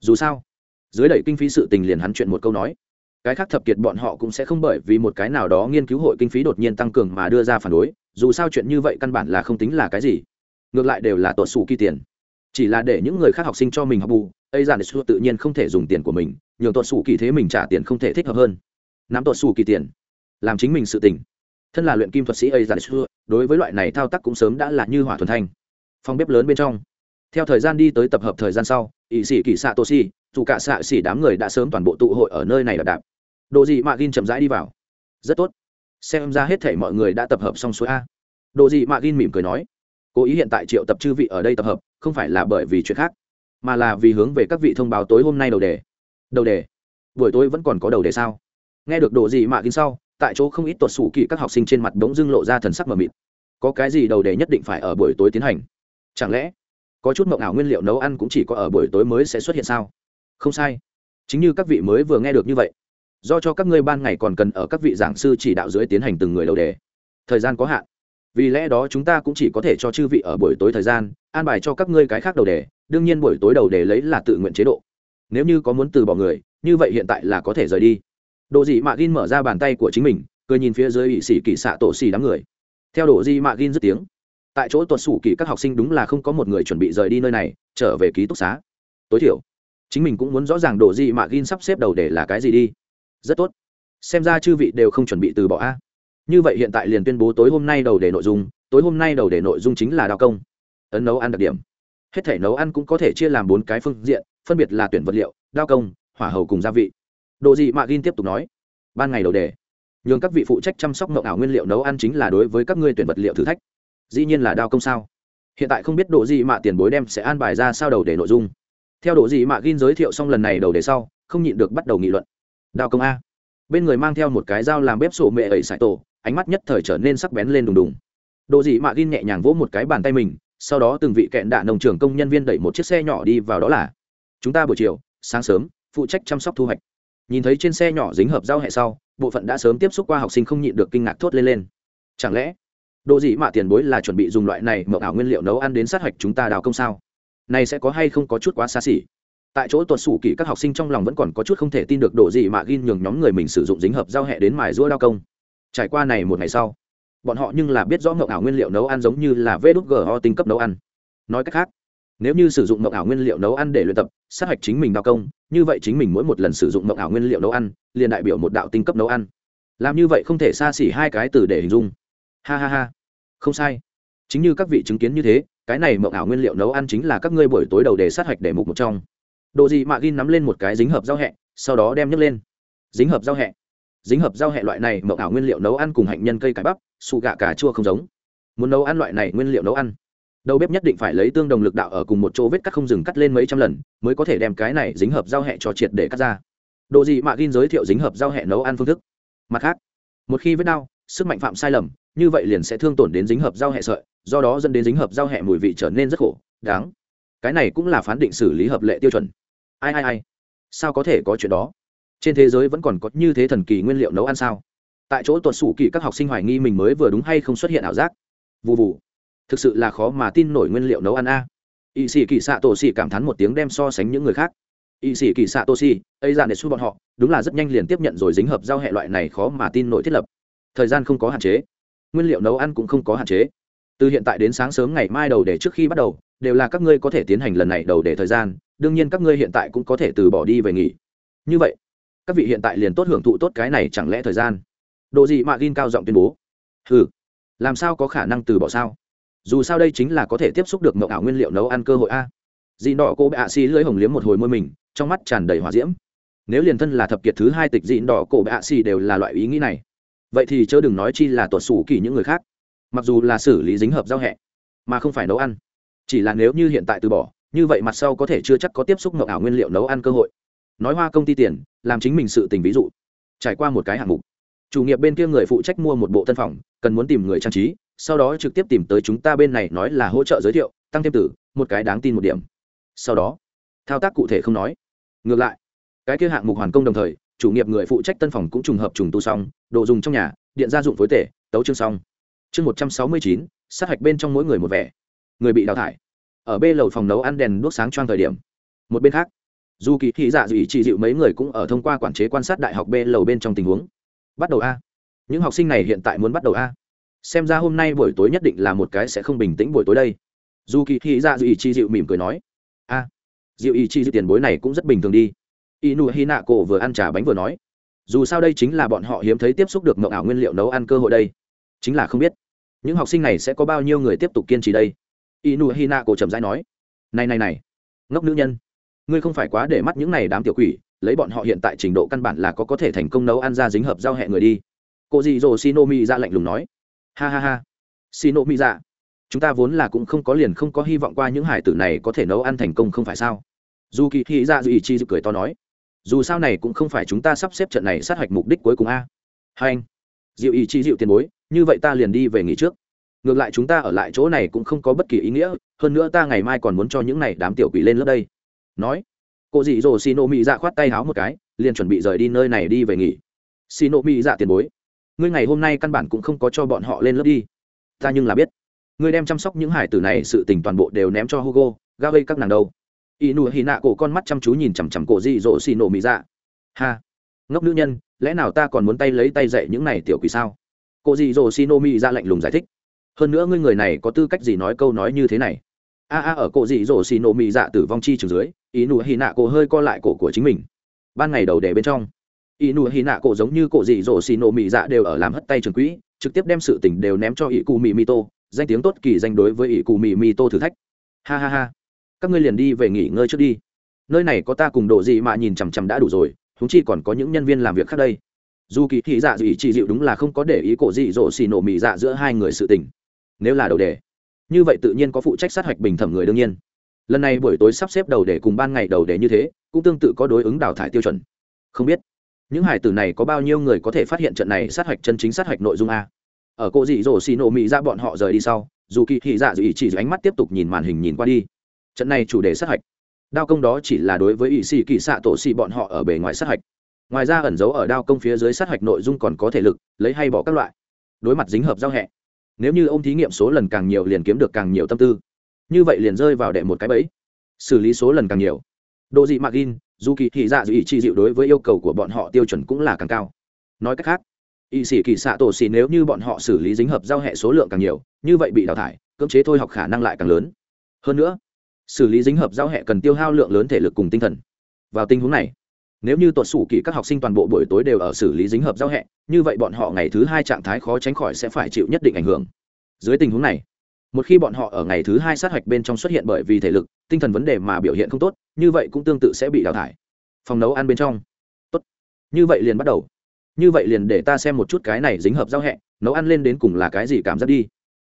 Dù sao, dưới đẩy kinh phí sự tình liền hắn chuyện một câu nói. Cái khác thập kiệt bọn họ cũng sẽ không bởi vì một cái nào đó nghiên cứu hội kinh phí đột nhiên tăng cường mà đưa ra phản đối, dù sao chuyện như vậy căn bản là không tính là cái gì. Ngược lại đều là tuột xù kỳ tiền. Chỉ là để những người khác học sinh cho mình học bù, ấy giản để tự nhiên không thể dùng tiền của mình, nhường tuột xù kỳ thế mình trả tiền không thể thích hợp hơn. Nắm tuột xù kỳ tiền làm chính mình sự tỉnh, thân là luyện kim thuật sĩ ấy giả xưa đối với loại này thao tác cũng sớm đã là như hỏa thuần thanh. Phòng bếp lớn bên trong. Theo thời gian đi tới tập hợp thời gian sau ỵ sĩ kỳ xạ tô xì dù cả xạ xỉ đám người đã sớm toàn bộ tụ hội ở nơi này là đạp. Đồ gì mạ gin chậm rãi đi vào. Rất tốt. Xem ra hết thể mọi người đã tập hợp xong suối a. Đồ gì mạ gin mỉm cười nói. Cố ý hiện tại triệu tập chư vị ở đây tập hợp không phải là bởi vì chuyện khác mà là vì hướng về các vị thông báo tối hôm nay đầu đề. Đầu đề? Buổi tối vẫn còn có đầu đề sao? Nghe được đồ gì mạ gin sau tại chỗ không ít tuột sủ kỳ các học sinh trên mặt bỗng dưng lộ ra thần sắc mờ mịt. Có cái gì đầu đề nhất định phải ở buổi tối tiến hành? Chẳng lẽ, có chút mộng ảo nguyên liệu nấu ăn cũng chỉ có ở buổi tối mới sẽ xuất hiện sao? Không sai. Chính như các vị mới vừa nghe được như vậy, do cho các ngươi ban ngày còn cần ở các vị giảng sư chỉ đạo dưới tiến hành từng người đầu đề. Thời gian có hạn. Vì lẽ đó chúng ta cũng chỉ có thể cho chư vị ở buổi tối thời gian, an bài cho các ngươi cái khác đầu đề, đương nhiên buổi tối đầu đề lấy là tự nguyện chế độ. Nếu như có muốn từ bỏ người, như vậy hiện tại là có thể rời đi. Đồ dị mạ gin mở ra bàn tay của chính mình, cười nhìn phía dưới ủy sĩ kỳ xạ tổ xì đám người. Theo đồ dị mạ gin dứt tiếng, tại chỗ tuột sủ kỳ các học sinh đúng là không có một người chuẩn bị rời đi nơi này, trở về ký túc xá. Tối thiểu, chính mình cũng muốn rõ ràng đồ dị mạ gin sắp xếp đầu để là cái gì đi. Rất tốt. Xem ra chư vị đều không chuẩn bị từ bỏ a. Như vậy hiện tại liền tuyên bố tối hôm nay đầu để nội dung, tối hôm nay đầu để nội dung chính là đao công, ấn nấu ăn đặc điểm. Hết thể nấu ăn cũng có thể chia làm bốn cái phương diện, phân biệt là tuyển vật liệu, đao công, hỏa hầu cùng gia vị. Đồ dị mạ gin tiếp tục nói, ban ngày đầu đề, nhường các vị phụ trách chăm sóc ngậu ảo nguyên liệu nấu ăn chính là đối với các ngươi tuyển vật liệu thử thách. Dĩ nhiên là đao công sao? Hiện tại không biết đồ dị mạ tiền bối đem sẽ an bài ra sao đầu để nội dung. Theo đồ dị mạ gin giới thiệu xong lần này đầu đề sau, không nhịn được bắt đầu nghị luận. Đao công a. Bên người mang theo một cái dao làm bếp sổ mẹ ẩy sải tổ, ánh mắt nhất thời trở nên sắc bén lên đùng đùng. Đồ dị mạ gin nhẹ nhàng vỗ một cái bàn tay mình, sau đó từng vị kẹn đạ nông trường công nhân viên đẩy một chiếc xe nhỏ đi vào đó là, chúng ta buổi chiều, sáng sớm, phụ trách chăm sóc thu hoạch nhìn thấy trên xe nhỏ dính hợp giao hệ sau, bộ phận đã sớm tiếp xúc qua học sinh không nhịn được kinh ngạc thốt lên lên. Chẳng lẽ độ dị mạ tiền bối là chuẩn bị dùng loại này mậu ảo nguyên liệu nấu ăn đến sát hạch chúng ta đào công sao? Này sẽ có hay không có chút quá xa xỉ? Tại chỗ tuột sủ kỹ các học sinh trong lòng vẫn còn có chút không thể tin được độ dị mạ ghi nhường nhóm người mình sử dụng dính hợp giao hệ đến mài rũa đao công. Trải qua này một ngày sau, bọn họ nhưng là biết rõ mậu ảo nguyên liệu nấu ăn giống như là vê đút gho tinh cấp nấu ăn. Nói cách khác nếu như sử dụng mộng ảo nguyên liệu nấu ăn để luyện tập, sát hạch chính mình đao công, như vậy chính mình mỗi một lần sử dụng mộng ảo nguyên liệu nấu ăn, liền đại biểu một đạo tinh cấp nấu ăn. Làm như vậy không thể xa xỉ hai cái từ để hình dung. Ha ha ha. Không sai. Chính như các vị chứng kiến như thế, cái này mộng ảo nguyên liệu nấu ăn chính là các ngươi buổi tối đầu để sát hạch để mục một trong. Đồ gì mạ gin nắm lên một cái dính hợp giao hẹ, sau đó đem nhấc lên. Dính hợp giao hẹ. Dính hợp giao hẹ loại này mộng ảo nguyên liệu nấu ăn cùng hạnh nhân cây cải bắp, sụ gạ cà chua không giống. Muốn nấu ăn loại này nguyên liệu nấu ăn đầu bếp nhất định phải lấy tương đồng lực đạo ở cùng một chỗ vết cắt không dừng cắt lên mấy trăm lần, mới có thể đem cái này dính hợp giao hẹ cho triệt để cắt ra. Độ gì mạ gin giới thiệu dính hợp giao hẹ nấu ăn phương thức? Mặt khác, một khi vết đau, sức mạnh phạm sai lầm, như vậy liền sẽ thương tổn đến dính hợp giao hẹ sợi, do đó dẫn đến dính hợp giao hẹ mùi vị trở nên rất khổ, đáng. Cái này cũng là phán định xử lý hợp lệ tiêu chuẩn. Ai ai ai, sao có thể có chuyện đó? Trên thế giới vẫn còn có như thế thần kỳ nguyên liệu nấu ăn sao? Tại chỗ tuột sủ kỳ các học sinh hoài nghi mình mới vừa đúng hay không xuất hiện ảo giác. Vụ vụ thực sự là khó mà tin nổi nguyên liệu nấu ăn a. À. ỵ sĩ kỳ xạ tổ xỉ cảm thán một tiếng đem so sánh những người khác. Y sĩ kỳ xạ tô si ấy ra để xu bọn họ, đúng là rất nhanh liền tiếp nhận rồi dính hợp giao hệ loại này khó mà tin nổi thiết lập. Thời gian không có hạn chế. Nguyên liệu nấu ăn cũng không có hạn chế. Từ hiện tại đến sáng sớm ngày mai đầu để trước khi bắt đầu, đều là các ngươi có thể tiến hành lần này đầu để thời gian, đương nhiên các ngươi hiện tại cũng có thể từ bỏ đi về nghỉ. Như vậy, các vị hiện tại liền tốt hưởng thụ tốt cái này chẳng lẽ thời gian? Độ gì mà gin cao giọng tuyên bố? Ừ làm sao có khả năng từ bỏ sao? Dù sao đây chính là có thể tiếp xúc được mậu ảo nguyên liệu nấu ăn cơ hội a. Dị đỏ cô bệ ạ xì lưỡi hồng liếm một hồi môi mình, trong mắt tràn đầy hỏa diễm. Nếu liền thân là thập kiệt thứ hai tịch dị đỏ cổ bệ ạ xì đều là loại ý nghĩ này. Vậy thì chớ đừng nói chi là tuột xù kỳ những người khác. Mặc dù là xử lý dính hợp giao hẹ, mà không phải nấu ăn. Chỉ là nếu như hiện tại từ bỏ, như vậy mặt sau có thể chưa chắc có tiếp xúc mậu ảo nguyên liệu nấu ăn cơ hội. Nói hoa công ty tiền, làm chính mình sự tình ví dụ. Trải qua một cái hạng mục. Chủ nghiệp bên kia người phụ trách mua một bộ tân phòng, cần muốn tìm người trang trí sau đó trực tiếp tìm tới chúng ta bên này nói là hỗ trợ giới thiệu, tăng thêm tử, một cái đáng tin một điểm. Sau đó, thao tác cụ thể không nói. Ngược lại, cái kia hạng mục hoàn công đồng thời, chủ nghiệp người phụ trách tân phòng cũng trùng hợp trùng tu xong, đồ dùng trong nhà, điện gia dụng phối tể, tấu chương xong. Chương một trăm sáu mươi chín, sát hạch bên trong mỗi người một vẻ. Người bị đào thải. Ở bê lầu phòng nấu ăn đèn đuốc sáng choang thời điểm. Một bên khác, dù kỳ thị dạ dị trị dịu mấy người cũng ở thông qua quản chế quan sát đại học b lầu bên trong tình huống. Bắt đầu a. Những học sinh này hiện tại muốn bắt đầu a xem ra hôm nay buổi tối nhất định là một cái sẽ không bình tĩnh buổi tối đây. Dù kỳ thị dạ dị chi dịu mỉm cười nói, a, dịu ý chi dịu tiền bối này cũng rất bình thường đi. Y nụ hi nạ cổ vừa ăn trà bánh vừa nói, dù sao đây chính là bọn họ hiếm thấy tiếp xúc được mậu ảo nguyên liệu nấu ăn cơ hội đây. Chính là không biết, những học sinh này sẽ có bao nhiêu người tiếp tục kiên trì đây. Y nụ hi nạ cổ trầm rãi nói, này này này, ngốc nữ nhân, ngươi không phải quá để mắt những này đám tiểu quỷ, lấy bọn họ hiện tại trình độ căn bản là có có thể thành công nấu ăn ra dính hợp giao hẹ người đi. Cô dì dồ shinomi ra lạnh lùng nói ha ha ha. Shinomi ra dạ. chúng ta vốn là cũng không có liền không có hy vọng qua những hải tử này có thể nấu ăn thành công không phải sao? Dù kỳ thị Dạ dù ý chi cười to nói. Dù sao này cũng không phải chúng ta sắp xếp trận này sát hạch mục đích cuối cùng a. Hai anh. Dịu ý chi dịu tiền bối, như vậy ta liền đi về nghỉ trước. Ngược lại chúng ta ở lại chỗ này cũng không có bất kỳ ý nghĩa, hơn nữa ta ngày mai còn muốn cho những này đám tiểu quỷ lên lớp đây. Nói. Cô dị dỗ xì nộ mỹ dạ khoát tay háo một cái, liền chuẩn bị rời đi nơi này đi về nghỉ. Xì nộ mỹ dạ tiền bối ngươi ngày hôm nay căn bản cũng không có cho bọn họ lên lớp đi. Ta nhưng là biết. Ngươi đem chăm sóc những hải tử này sự tình toàn bộ đều ném cho hugo ga gây các nàng đâu. Y nụ hì nạ cổ con mắt chăm chú nhìn chằm chằm cổ dị dỗ xì nổ mỹ dạ. Ha. Ngốc nữ nhân, lẽ nào ta còn muốn tay lấy tay dạy những này tiểu quỷ sao? Cổ dị dỗ xì nổ mỹ dạ lạnh lùng giải thích. Hơn nữa ngươi người này có tư cách gì nói câu nói như thế này? A a, ở cổ dị dỗ xì nổ mỹ dạ tử vong chi trường dưới y nụ hì nạ cổ hơi co lại cổ của chính mình. Ban ngày đầu để bên trong ỷ nụ hì nạ cổ giống như cổ dị dỗ xì nổ mỹ dạ đều ở làm hất tay trường quỹ, trực tiếp đem sự tình đều ném cho ỷ cụ mỹ mi tô, danh tiếng tốt kỳ danh đối với ỷ cụ mỹ mi tô thử thách. Ha ha ha. Các ngươi liền đi về nghỉ ngơi trước đi. Nơi này có ta cùng độ gì mà nhìn chằm chằm đã đủ rồi chúng chi còn có những nhân viên làm việc khác đây. Dù kỳ thị dạ dị chỉ dịu đúng là không có để ý cổ dị dỗ xì nổ mỹ dạ giữa hai người sự tình. Nếu là đầu đề, như vậy tự nhiên có phụ trách sát hạch bình thẩm người đương nhiên. Lần này buổi tối sắp xếp đầu để cùng ban ngày đầu để như thế, cũng tương tự có đối ứng đào thải tiêu chuẩn. Không biết những hải tử này có bao nhiêu người có thể phát hiện trận này sát hạch chân chính sát hạch nội dung a? Ở cô dị dỗ xì nổ mị ra bọn họ rời đi sau, dù kỳ thị dạ dị chỉ ánh mắt tiếp tục nhìn màn hình nhìn qua đi. Trận này chủ đề sát hạch. Đao công đó chỉ là đối với ý sĩ kỳ xạ tổ xì bọn họ ở bề ngoài sát hạch. Ngoài ra ẩn giấu ở đao công phía dưới sát hạch nội dung còn có thể lực, lấy hay bỏ các loại. Đối mặt dính hợp giao hẹ. Nếu như ông thí nghiệm số lần càng nhiều liền kiếm được càng nhiều tâm tư. Như vậy liền rơi vào đệ một cái bẫy. Xử lý số lần càng nhiều đồ dị mạc in dù kỳ thị dạ dù ý chi dịu đối với yêu cầu của bọn họ tiêu chuẩn cũng là càng cao. Nói cách khác y sĩ kỳ xạ tổ xì nếu như bọn họ xử lý dính hợp giao hệ số lượng càng nhiều, như vậy bị đào thải, cưỡng chế thôi học khả năng lại càng lớn. Hơn nữa, xử lý dính hợp giao hệ cần tiêu hao lượng lớn thể lực cùng tinh thần. Vào tình huống này, nếu như tuột sủ kỳ các học sinh toàn bộ buổi tối đều ở xử lý dính hợp giao hệ, như vậy bọn họ ngày thứ hai trạng thái khó tránh khỏi sẽ phải chịu nhất định ảnh hưởng. Dưới tình huống này một khi bọn họ ở ngày thứ hai sát hạch bên trong xuất hiện bởi vì thể lực, tinh thần vấn đề mà biểu hiện không tốt, như vậy cũng tương tự sẽ bị đào thải. Phòng nấu ăn bên trong. Tốt. Như vậy liền bắt đầu. Như vậy liền để ta xem một chút cái này dính hợp giao hẹ, nấu ăn lên đến cùng là cái gì cảm giác đi.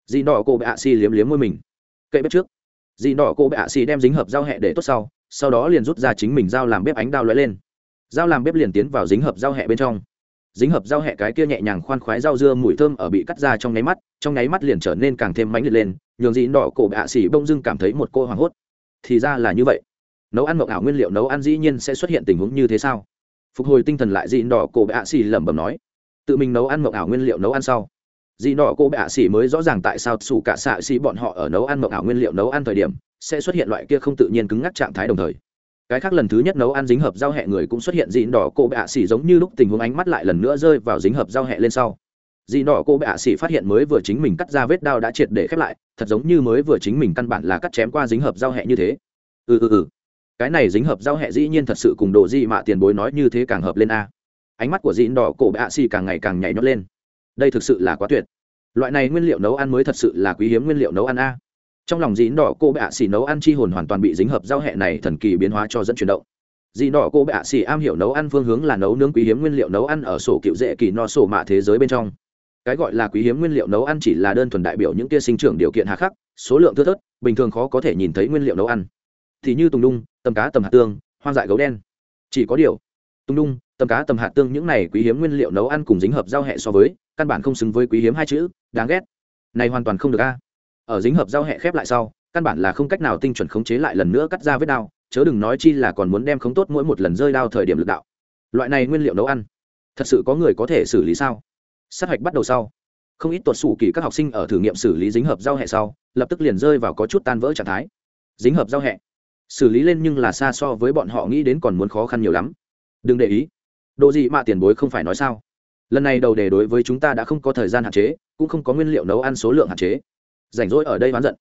Dì đỏ cô bệ ạ xi liếm liếm môi mình. Cậy bếp trước. Dì đỏ cô bệ ạ xi đem dính hợp giao hẹ để tốt sau sau đó liền rút ra chính mình dao làm bếp ánh đao lóe lên. Dao làm bếp liền tiến vào dính hợp giao hẹ bên trong dính hợp giao hẹ cái kia nhẹ nhàng khoan khoái rau dưa mùi thơm ở bị cắt ra trong nháy mắt, trong nháy mắt liền trở nên càng thêm mãnh liệt lên, nhường dĩ đỏ cổ bạ xỉ bông dưng cảm thấy một cô hoảng hốt. Thì ra là như vậy. Nấu ăn mộng ảo nguyên liệu nấu ăn dĩ nhiên sẽ xuất hiện tình huống như thế sao? Phục hồi tinh thần lại dĩ đỏ cổ bạ xỉ lẩm bẩm nói. Tự mình nấu ăn mộng ảo nguyên liệu nấu ăn sau. Dĩ đỏ cổ bạ xỉ mới rõ ràng tại sao sủ cả xạ xỉ bọn họ ở nấu ăn mộng ảo nguyên liệu nấu ăn thời điểm sẽ xuất hiện loại kia không tự nhiên cứng ngắc trạng thái đồng thời cái khác lần thứ nhất nấu ăn dính hợp giao hẹ người cũng xuất hiện dịn đỏ cô bạ xỉ giống như lúc tình huống ánh mắt lại lần nữa rơi vào dính hợp giao hẹ lên sau. Dịn đỏ cô bạ xỉ phát hiện mới vừa chính mình cắt ra vết đao đã triệt để khép lại, thật giống như mới vừa chính mình căn bản là cắt chém qua dính hợp giao hẹ như thế. Ừ ừ ừ. Cái này dính hợp giao hẹ dĩ nhiên thật sự cùng đồ dị mạ tiền bối nói như thế càng hợp lên a. Ánh mắt của dịn đỏ cổ bạ xỉ càng ngày càng nhảy nhót lên. Đây thực sự là quá tuyệt. Loại này nguyên liệu nấu ăn mới thật sự là quý hiếm nguyên liệu nấu ăn a trong lòng dịn đỏ, cô bạ xỉ nấu ăn chi hồn hoàn toàn bị dính hợp giao hẹ này thần kỳ biến hóa cho dẫn chuyển động. Dì đỏ, cô bạ xỉ am hiểu nấu ăn phương hướng là nấu nướng quý hiếm nguyên liệu nấu ăn ở sổ cựu dễ kỳ no sổ mạ thế giới bên trong. Cái gọi là quý hiếm nguyên liệu nấu ăn chỉ là đơn thuần đại biểu những kia sinh trưởng điều kiện hạ khắc, số lượng thưa thớt, bình thường khó có thể nhìn thấy nguyên liệu nấu ăn. Thì như tùng đung tầm cá, tầm hạt tương, hoang dại gấu đen. Chỉ có điều, tùng đung tầm cá, tầm hạt tương những này quý hiếm nguyên liệu nấu ăn cùng dính hợp giao hẹ so với, căn bản không xứng với quý hiếm hai chữ, đáng ghét. Này hoàn toàn không được a ở dính hợp giao hẹ khép lại sau, căn bản là không cách nào tinh chuẩn khống chế lại lần nữa cắt ra vết đao, chớ đừng nói chi là còn muốn đem khống tốt mỗi một lần rơi đao thời điểm lực đạo. Loại này nguyên liệu nấu ăn, thật sự có người có thể xử lý sao? Sát hạch bắt đầu sau, không ít tuột sủ kỳ các học sinh ở thử nghiệm xử lý dính hợp giao hẹ sau, lập tức liền rơi vào có chút tan vỡ trạng thái. Dính hợp giao hẹ, xử lý lên nhưng là xa so với bọn họ nghĩ đến còn muốn khó khăn nhiều lắm. Đừng để ý độ gì mà tiền bối không phải nói sao? Lần này đầu đề đối với chúng ta đã không có thời gian hạn chế, cũng không có nguyên liệu nấu ăn số lượng hạn chế rảnh rỗi ở đây oán giận.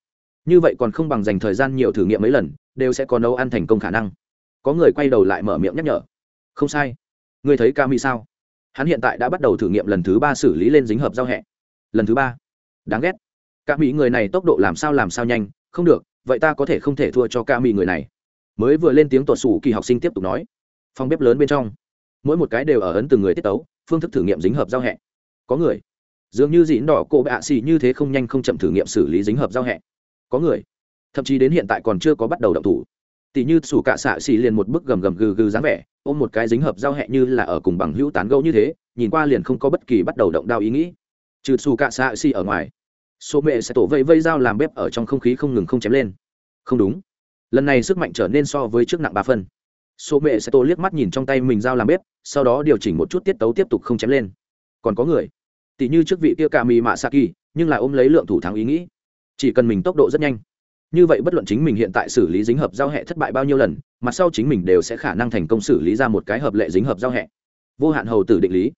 Như vậy còn không bằng dành thời gian nhiều thử nghiệm mấy lần, đều sẽ có nấu ăn thành công khả năng. Có người quay đầu lại mở miệng nhắc nhở. Không sai. Ngươi thấy ca mi sao? Hắn hiện tại đã bắt đầu thử nghiệm lần thứ ba xử lý lên dính hợp giao hẹ. Lần thứ ba. Đáng ghét. Ca mỹ người này tốc độ làm sao làm sao nhanh, không được, vậy ta có thể không thể thua cho ca mỹ người này. Mới vừa lên tiếng tuột xù kỳ học sinh tiếp tục nói. Phòng bếp lớn bên trong. Mỗi một cái đều ở ấn từng người tiết tấu, phương thức thử nghiệm dính hợp giao hẹ. Có người dường như dĩn đỏ cô bạ xì như thế không nhanh không chậm thử nghiệm xử lý dính hợp giao hẹ. Có người, thậm chí đến hiện tại còn chưa có bắt đầu động thủ. Tỷ như sủ cạ xạ xì liền một bức gầm gầm gừ gừ dáng vẻ, ôm một cái dính hợp giao hẹ như là ở cùng bằng hữu tán gẫu như thế, nhìn qua liền không có bất kỳ bắt đầu động đao ý nghĩ. Trừ sủ cạ xạ xì ở ngoài, số mẹ sẽ tổ vây vây dao làm bếp ở trong không khí không ngừng không chém lên. Không đúng. Lần này sức mạnh trở nên so với trước nặng ba phân. Số mẹ sẽ tổ liếc mắt nhìn trong tay mình dao làm bếp, sau đó điều chỉnh một chút tiết tấu tiếp tục không chém lên. Còn có người tỷ như trước vị kia cả mì mạ saki nhưng lại ôm lấy lượng thủ thắng ý nghĩ. Chỉ cần mình tốc độ rất nhanh. Như vậy bất luận chính mình hiện tại xử lý dính hợp giao hệ thất bại bao nhiêu lần mặt sau chính mình đều sẽ khả năng thành công xử lý ra một cái hợp lệ dính hợp giao hệ vô hạn hầu tử định lý.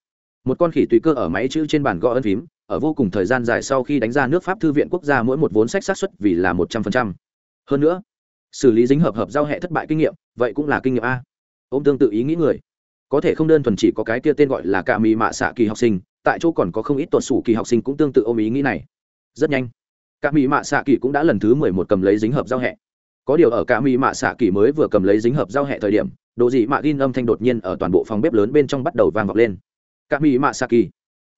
Một con khỉ tùy cơ ở máy chữ trên bàn gõ ân phím, ở vô cùng thời gian dài sau khi đánh ra nước pháp thư viện quốc gia mỗi một vốn sách xác suất vì là một trăm phần trăm. Hơn nữa, xử lý dính hợp hợp giao hệ thất bại kinh nghiệm, vậy cũng là kinh nghiệm a. Ôm tương tự ý nghĩ người. Có thể không đơn thuần chỉ có cái kia tên gọi là cả mì mạ xạ kỳ học sinh tại chỗ còn có không ít tuột sủ kỳ học sinh cũng tương tự ôm ý nghĩ này. Rất nhanh, cả mỹ mạ xạ kỳ cũng đã lần thứ mười một cầm lấy dính hợp giao hẹ. Có điều ở cả mỹ mạ xạ kỳ mới vừa cầm lấy dính hợp giao hẹ thời điểm đồ dị mạ gin âm thanh đột nhiên ở toàn bộ phòng bếp lớn bên trong bắt đầu vang vọng lên. Cả mỹ mạ xạ kỳ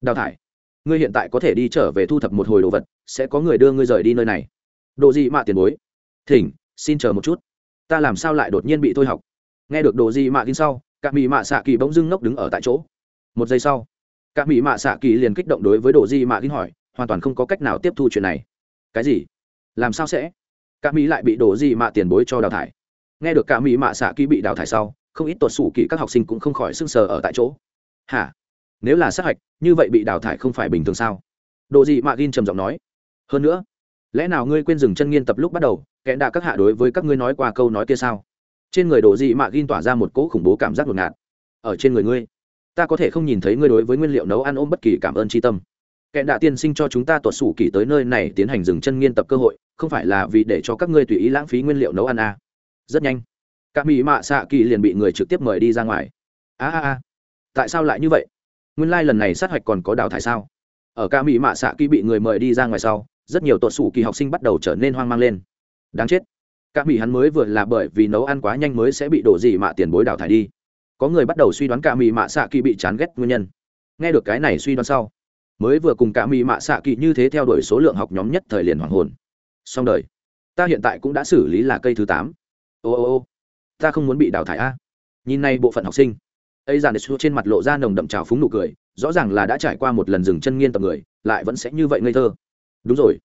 đào thải, ngươi hiện tại có thể đi trở về thu thập một hồi đồ vật, sẽ có người đưa ngươi rời đi nơi này. Đồ dị mạ tiền bối, thỉnh, xin chờ một chút. Ta làm sao lại đột nhiên bị thôi học? Nghe được đồ dị mạ gin sau, cả mỹ mạ xạ kỳ bỗng dưng ngốc đứng ở tại chỗ. Một giây sau cả mỹ mạ xạ kỳ liền kích động đối với đồ di mạ gin hỏi, hoàn toàn không có cách nào tiếp thu chuyện này. Cái gì? Làm sao sẽ? Cả mỹ lại bị đồ di mạ tiền bối cho đào thải. Nghe được cả mỹ mạ xạ ký bị đào thải sau, không ít tuột sủ kỳ các học sinh cũng không khỏi sưng sờ ở tại chỗ. Hả? Nếu là sát hạch, như vậy bị đào thải không phải bình thường sao? Đồ gì mạ gin trầm giọng nói. Hơn nữa, lẽ nào ngươi quên dừng chân nghiên tập lúc bắt đầu kẽ đạ các hạ đối với các ngươi nói qua câu nói kia sao? Trên người đồ dị mạ gin tỏa ra một cỗ khủng bố cảm giác ngột ngạt. Ở trên người ngươi ta có thể không nhìn thấy ngươi đối với nguyên liệu nấu ăn ôm bất kỳ cảm ơn tri tâm. Kẹn đạ tiên sinh cho chúng ta tuột sủ kỳ tới nơi này tiến hành dừng chân nghiên tập cơ hội, không phải là vì để cho các ngươi tùy ý lãng phí nguyên liệu nấu ăn à. rất nhanh, các mỹ mạ xạ kỳ liền bị người trực tiếp mời đi ra ngoài. A a a, tại sao lại như vậy? Nguyên lai、like、lần này sát hạch còn có đào thải sao? Ở ca mỹ mạ xạ kỳ bị người mời đi ra ngoài sau, rất nhiều tuột sủ kỳ học sinh bắt đầu trở nên hoang mang lên. Đáng chết, các mỹ hắn mới vừa là bởi vì nấu ăn quá nhanh mới sẽ bị đổ gì mạ tiền bối đào thải đi có người bắt đầu suy đoán cả mì mạ xạ kỳ bị chán ghét nguyên nhân. Nghe được cái này suy đoán sau, mới vừa cùng cả mì mạ xạ kỵ như thế theo đuổi số lượng học nhóm nhất thời liền hoàng hồn. Xong đời, ta hiện tại cũng đã xử lý là cây thứ tám. Ô ô ô, ta không muốn bị đào thải a. Nhìn này bộ phận học sinh, ấy dàn xua trên mặt lộ ra nồng đậm trào phúng nụ cười, rõ ràng là đã trải qua một lần dừng chân nghiên tập người, lại vẫn sẽ như vậy ngây thơ. Đúng rồi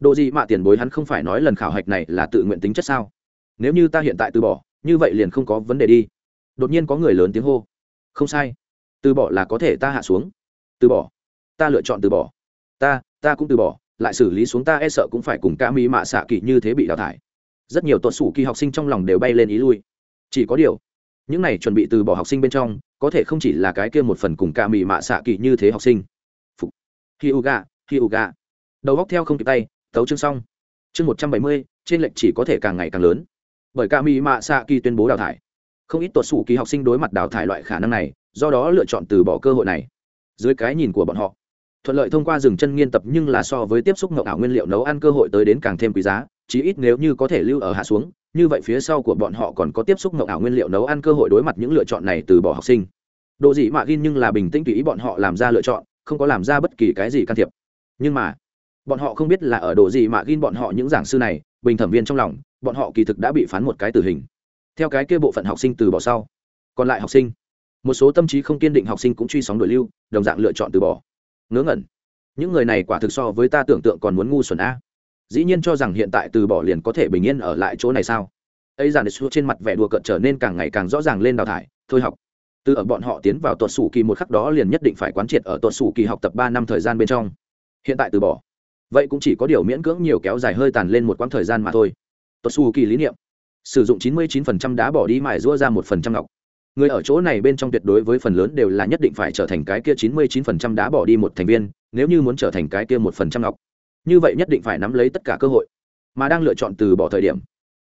độ gì mạ tiền bối hắn không phải nói lần khảo hạch này là tự nguyện tính chất sao? Nếu như ta hiện tại từ bỏ, như vậy liền không có vấn đề đi đột nhiên có người lớn tiếng hô. Không sai. Từ bỏ là có thể ta hạ xuống. Từ bỏ. Ta lựa chọn từ bỏ. Ta ta cũng từ bỏ. Lại xử lý xuống ta e sợ cũng phải cùng ca mỹ mạ xạ kỳ như thế bị đào thải. Rất nhiều tuột sủ kỳ học sinh trong lòng đều bay lên ý lui. Chỉ có điều, những này chuẩn bị từ bỏ học sinh bên trong, có thể không chỉ là cái kia một phần cùng ca mỹ mạ xạ kỳ như thế học sinh. Phục. hi u gà hi u gà đầu góc theo không kịp tay, tấu chương xong. Chương một trăm bảy mươi, trên lệnh chỉ có thể càng ngày càng lớn. Bởi ca mỹ mạ xạ kỳ tuyên bố đào thải không ít tuột xù kỳ học sinh đối mặt đào thải loại khả năng này, do đó lựa chọn từ bỏ cơ hội này. Dưới cái nhìn của bọn họ, thuận lợi thông qua dừng chân nghiên tập nhưng là so với tiếp xúc ngậu ảo nguyên liệu nấu ăn cơ hội tới đến càng thêm quý giá, chí ít nếu như có thể lưu ở hạ xuống, như vậy phía sau của bọn họ còn có tiếp xúc ngậu ảo nguyên liệu nấu ăn cơ hội đối mặt những lựa chọn này từ bỏ học sinh. Độ dị mạ gin nhưng là bình tĩnh tùy ý bọn họ làm ra lựa chọn, không có làm ra bất kỳ cái gì can thiệp. Nhưng mà, bọn họ không biết là ở độ dị mạ gin bọn họ những giảng sư này, bình thẩm viên trong lòng, bọn họ kỳ thực đã bị phán một cái tử hình theo cái kia bộ phận học sinh từ bỏ sau, còn lại học sinh, một số tâm trí không kiên định học sinh cũng truy sóng đội lưu, đồng dạng lựa chọn từ bỏ. Ngớ ngẩn. Những người này quả thực so với ta tưởng tượng còn muốn ngu xuẩn a. Dĩ nhiên cho rằng hiện tại từ bỏ liền có thể bình yên ở lại chỗ này sao? Ấy giản xua trên mặt vẻ đùa cợt trở nên càng ngày càng rõ ràng lên đào thải, thôi học. Từ ở bọn họ tiến vào tuột sủ kỳ một khắc đó liền nhất định phải quán triệt ở tuột sủ kỳ học tập ba năm thời gian bên trong. Hiện tại từ bỏ. Vậy cũng chỉ có điều miễn cưỡng nhiều kéo dài hơi tàn lên một quãng thời gian mà thôi. Tuột sủ kỳ lý niệm sử dụng chín mươi 99% đá bỏ đi mài rũa ra một phần trăm ngọc. Người ở chỗ này bên trong tuyệt đối với phần lớn đều là nhất định phải trở thành cái kia chín mươi chín phần trăm đá bỏ đi một thành viên, nếu như muốn trở thành cái kia một phần trăm ngọc. Như vậy nhất định phải nắm lấy tất cả cơ hội. Mà đang lựa chọn từ bỏ thời điểm,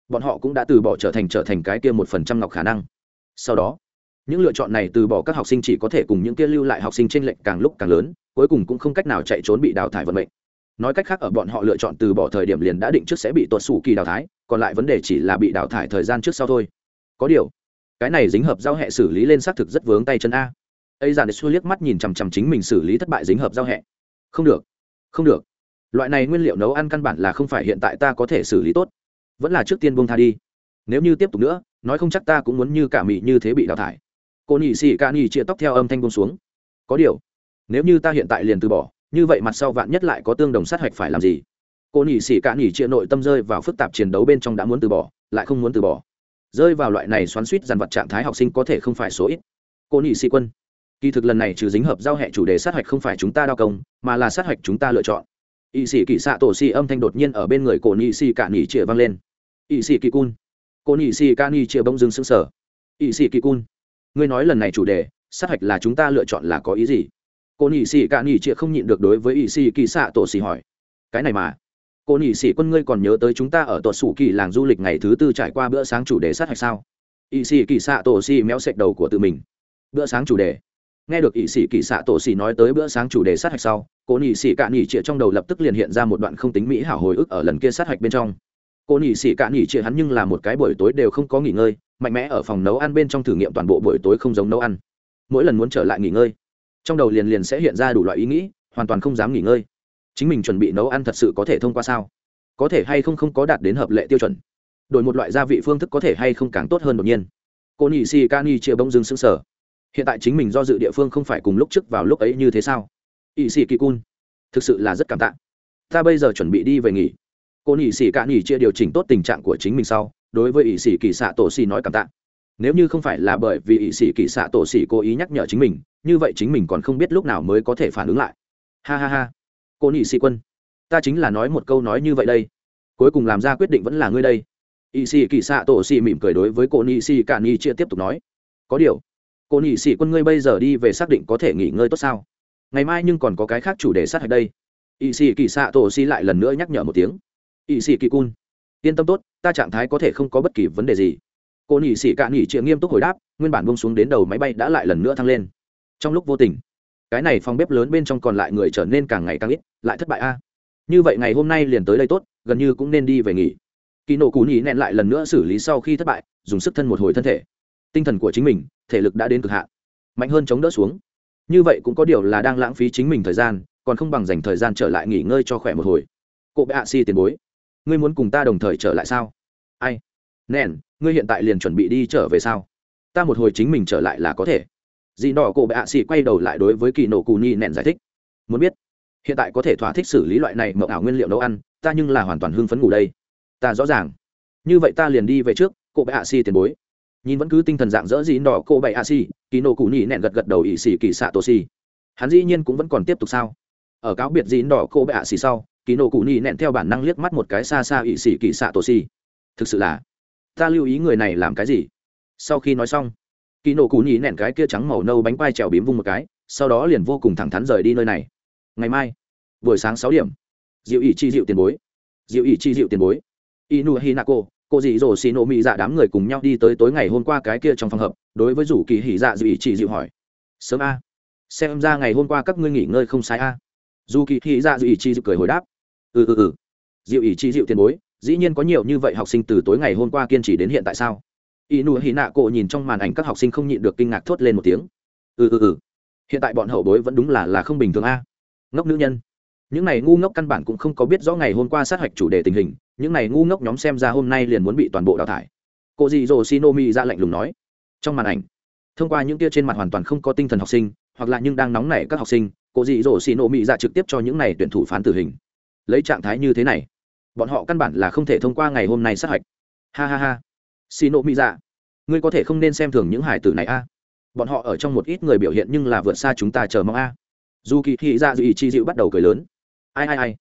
bọn họ cũng đã từ bỏ trở thành trở thành cái kia một phần trăm ngọc khả năng. Sau đó, những lựa chọn này từ bỏ các học sinh chỉ có thể cùng những kia lưu lại học sinh t r ê n lệch càng lúc càng lớn, cuối cùng cũng không cách nào chạy trốn bị đào thải vận mệnh. Nói cách khác ở bọn họ lựa chọn từ bỏ thời điểm liền đã định trước sẽ bị tuột xù kỳ đào thải còn lại vấn đề chỉ là bị đào thải thời gian trước sau thôi. Có điều, cái này dính hợp giao hệ xử lý lên xác thực rất vướng tay chân a. Ấy dàn xua liếc mắt nhìn chằm chằm chính mình xử lý thất bại dính hợp giao hệ không được không được. Loại này nguyên liệu nấu ăn căn bản là không phải hiện tại ta có thể xử lý tốt. Vẫn là trước tiên buông tha đi. Nếu như tiếp tục nữa, nói không chắc ta cũng muốn như cả mị như thế bị đào thải. Cô nhị xì ca nhị chia tóc theo âm thanh buông xuống. Có điều, nếu như ta hiện tại liền từ bỏ, như vậy mặt sau vạn nhất lại có tương đồng sát hạch phải làm gì? Cô nhị xì cả nhị chia nội tâm rơi vào phức tạp chiến đấu bên trong đã muốn từ bỏ, lại không muốn từ bỏ. Rơi vào loại này xoắn suýt dằn vật trạng thái học sinh có thể không phải số ít. Cô nhị xỉ quân, kỳ thực lần này trừ dính hợp giao hệ chủ đề sát hạch không phải chúng ta đao công, mà là sát hạch chúng ta lựa chọn. Ỵ sĩ kỳ xạ tổ xì âm thanh đột nhiên ở bên người cổ nhị xì cả nhị chia vang lên. Ỵ sĩ kỳ cun, cô nhị xì cả nhị chia bông dưng sững sờ. Ỵ sĩ kỳ cun, ngươi nói lần này chủ đề, sát hạch là chúng ta lựa chọn là có ý gì? Cô nhị xì cả nhị chia không nhịn được đối với ỵ sĩ kỳ xạ tổ xì hỏi. Cái này mà cô nhị sĩ quân ngươi còn nhớ tới chúng ta ở tuột sủ kỳ làng du lịch ngày thứ tư trải qua bữa sáng chủ đề sát hạch sao? Ỵ sĩ kỳ xạ tổ xì méo sạch đầu của tự mình. Bữa sáng chủ đề. Nghe được ỵ sĩ kỳ xạ tổ xì nói tới bữa sáng chủ đề sát hạch sau, cô nhị sĩ cạn nhị trịa trong đầu lập tức liền hiện ra một đoạn không tính mỹ hảo hồi ức ở lần kia sát hạch bên trong. Cô nhị sĩ cạn nhị trịa hắn nhưng là một cái buổi tối đều không có nghỉ ngơi, mạnh mẽ ở phòng nấu ăn bên trong thử nghiệm toàn bộ buổi tối không giống nấu ăn. Mỗi lần muốn trở lại nghỉ ngơi, trong đầu liền liền sẽ hiện ra đủ loại ý nghĩ, hoàn toàn không dám nghỉ ngơi chính mình chuẩn bị nấu ăn thật sự có thể thông qua sao? Có thể hay không không có đạt đến hợp lệ tiêu chuẩn? Đổi một loại gia vị phương thức có thể hay không càng tốt hơn đột nhiên? Cô nhị si ca ni chia bông dưng xứng sở hiện tại chính mình do dự địa phương không phải cùng lúc trước vào lúc ấy như thế sao? Ỵ sĩ kỳ cun, thực sự là rất cảm tạ. Ta bây giờ chuẩn bị đi về nghỉ. Cô nhị sĩ ca ni chia điều chỉnh tốt tình trạng của chính mình sau, đối với ỵ sĩ kỳ xạ tổ xì nói cảm tạ. Nếu như không phải là bởi vì ỵ sĩ kỳ xạ tổ xì cố ý nhắc nhở chính mình, như vậy chính mình còn không biết lúc nào mới có thể phản ứng lại. Ha ha ha cô nhị sĩ quân, ta chính là nói một câu nói như vậy đây. Cuối cùng làm ra quyết định vẫn là ngươi đây. Y sĩ kỳ xạ tổ xì mỉm cười đối với cô nhị sĩ cả ni chia tiếp tục nói. Có điều, cô nhị sĩ quân ngươi bây giờ đi về xác định có thể nghỉ ngơi tốt sao? Ngày mai nhưng còn có cái khác chủ đề sát hạch đây. Y sĩ kỳ xạ tổ xì lại lần nữa nhắc nhở một tiếng. Y sĩ kỳ cun, yên tâm tốt, ta trạng thái có thể không có bất kỳ vấn đề gì. Cô nhị sĩ cả nhị chia nghiêm túc hồi đáp, nguyên bản bông xuống đến đầu máy bay đã lại lần nữa thăng lên. Trong lúc vô tình cái này phòng bếp lớn bên trong còn lại người trở nên càng ngày càng ít, lại thất bại a. Như vậy ngày hôm nay liền tới đây tốt, gần như cũng nên đi về nghỉ. Kỳ nổ cú nhí nẹn lại lần nữa xử lý sau khi thất bại, dùng sức thân một hồi thân thể. Tinh thần của chính mình, thể lực đã đến cực hạn. Mạnh hơn chống đỡ xuống. Như vậy cũng có điều là đang lãng phí chính mình thời gian, còn không bằng dành thời gian trở lại nghỉ ngơi cho khỏe một hồi. Cụ bệ hạ si tiền bối, ngươi muốn cùng ta đồng thời trở lại sao? Ai? Nèn ngươi hiện tại liền chuẩn bị đi trở về sao? Ta một hồi chính mình trở lại là có thể dì đỏ cổ bệ hạ xì quay đầu lại đối với kỳ nổ cù nhi nẹn giải thích. Muốn biết, hiện tại có thể thỏa thích xử lý loại này mậu ảo nguyên liệu nấu ăn, ta nhưng là hoàn toàn hưng phấn ngủ đây. Ta rõ ràng. Như vậy ta liền đi về trước cô bệ hạ xì tiền bối. Nhìn vẫn cứ tinh thần dạng dỡ dì đỏ cô bệ hạ xì, kỳ nổ cù nhị nẹn gật gật đầu ỵ xì kỳ xạ tô xì. hắn dĩ nhiên cũng vẫn còn tiếp tục sao? Ở cáo biệt dì đỏ cô bệ hạ xì sau, kỳ nổ cù nhị nẹn theo bản năng liếc mắt một cái xa xa ỵ xì kỳ xạ tô xì. thực sự là, ta lưu ý người này làm cái gì? Sau khi nói xong kỳ nổ cú nhí nẹn cái kia trắng màu nâu bánh quai trèo bím vung một cái, sau đó liền vô cùng thẳng thắn rời đi nơi này. Ngày mai, buổi sáng sáu điểm. Diệu ỷ chi diệu tiền bối. Diệu ỷ chi diệu tiền bối. Inu hinako, cô dì dỗ xì nổ mỹ dạ đám người cùng nhau đi tới tối ngày hôm qua cái kia trong phòng hợp đối với rủ kỳ hỉ dạ diệu ỷ chi diệu hỏi. Sớm a. Xem ra ngày hôm qua các ngươi nghỉ ngơi không sai a. Dù kỳ hỉ dạ diệu ỷ chi diệu cười hồi đáp. Ừ ừ ừ. Diệu ỷ chi diệu tiền bối, dĩ nhiên có nhiều như vậy học sinh từ tối ngày hôm qua kiên trì đến hiện tại sao? Inu hinako nhìn trong màn ảnh các học sinh không nhịn được kinh ngạc thốt lên một tiếng. Ừ ừ ừ. Hiện tại bọn hậu bối vẫn đúng là là không bình thường a. Ngốc nữ nhân. Những này ngu ngốc căn bản cũng không có biết rõ ngày hôm qua sát hạch chủ đề tình hình. Những này ngu ngốc nhóm xem ra hôm nay liền muốn bị toàn bộ đào thải. Cô dì dồ shinomi ra lệnh lùng nói. Trong màn ảnh, thông qua những tia trên mặt hoàn toàn không có tinh thần học sinh, hoặc là nhưng đang nóng nảy các học sinh, cô dì dồ shinomi ra trực tiếp cho những này tuyển thủ phán tử hình. Lấy trạng thái như thế này, bọn họ căn bản là không thể thông qua ngày hôm nay sát hạch. Ha ha ha. Xì nổ mỹ dạ, ngươi có thể không nên xem thường những hải tử này a. Bọn họ ở trong một ít người biểu hiện nhưng là vượt xa chúng ta chờ mong a. Dù kỳ thị dạ ra dự ý chi dịu bắt đầu cười lớn. Ai ai ai.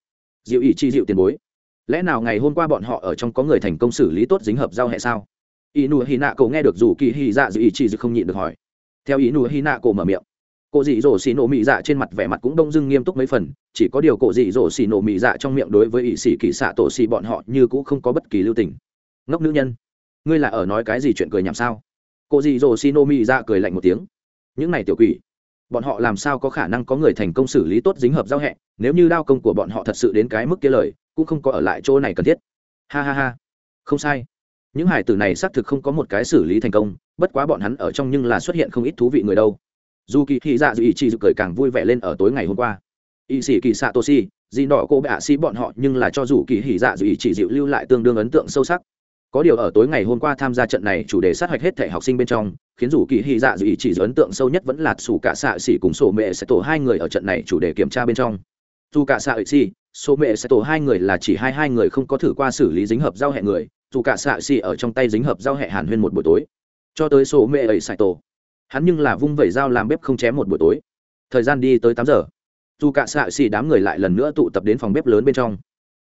Dịu ý chi dịu tiền bối. Lẽ nào ngày hôm qua bọn họ ở trong có người thành công xử lý tốt dính hợp giao hệ sao? Ý nụ hy nạ cổ nghe được dù kỳ hy dạ dự ý chi dịu không nhịn được hỏi. Theo ý nụ hy nạ cổ mở miệng cô dị dỗ xì nổ mị dạ trên mặt vẻ mặt cũng đông dưng nghiêm túc mấy phần chỉ có điều cô dị dỗ xì nổ mị dạ trong miệng đối với ỵ sĩ kỳ xạ tổ xì bọn họ như cũng không có bất kỳ lưu tình. Ngốc nữ nhân ngươi là ở nói cái gì chuyện cười nhảm sao? Cô dì dồ shinomi ra cười lạnh một tiếng. Những này tiểu quỷ, bọn họ làm sao có khả năng có người thành công xử lý tốt dính hợp giao hẹ? Nếu như đao công của bọn họ thật sự đến cái mức kia lời, cũng không có ở lại chỗ này cần thiết. Ha ha ha. Không sai. Những hải tử này xác thực không có một cái xử lý thành công, bất quá bọn hắn ở trong nhưng là xuất hiện không ít thú vị người đâu. Dù kỳ thị dạ dù ý chị dự cười càng vui vẻ lên ở tối ngày hôm qua. Y sĩ kỳ xạ tô si dì đỏ cô bạ sĩ bọn họ nhưng là cho dù kỳ hỉ dạ dù ý chị dịu lưu lại tương đương ấn tượng sâu sắc có điều ở tối ngày hôm qua tham gia trận này, chủ đề sát hạch hết thể học sinh bên trong, khiến dù kỳ hy dạ dù ý chỉ ấn tượng sâu nhất vẫn là sủ cả xạ xỉ cùng sổ mẹ sẽ tổ hai người ở trận này chủ đề kiểm tra bên trong. Dù cả xạ xỉ, sổ mẹ sẽ tổ hai người là chỉ hai hai người không có thử qua xử lý dính hợp giao hẹn người dù cả xạ xỉ ở trong tay dính hợp giao hẹn hàn huyên một buổi tối. Cho tới sổ mẹ ấy xài tổ. Hắn nhưng là vung vẩy dao làm bếp không chém một buổi tối. Thời gian đi tới tám giờ dù cả xạ xỉ đám người lại lần nữa tụ tập đến phòng bếp lớn bên trong.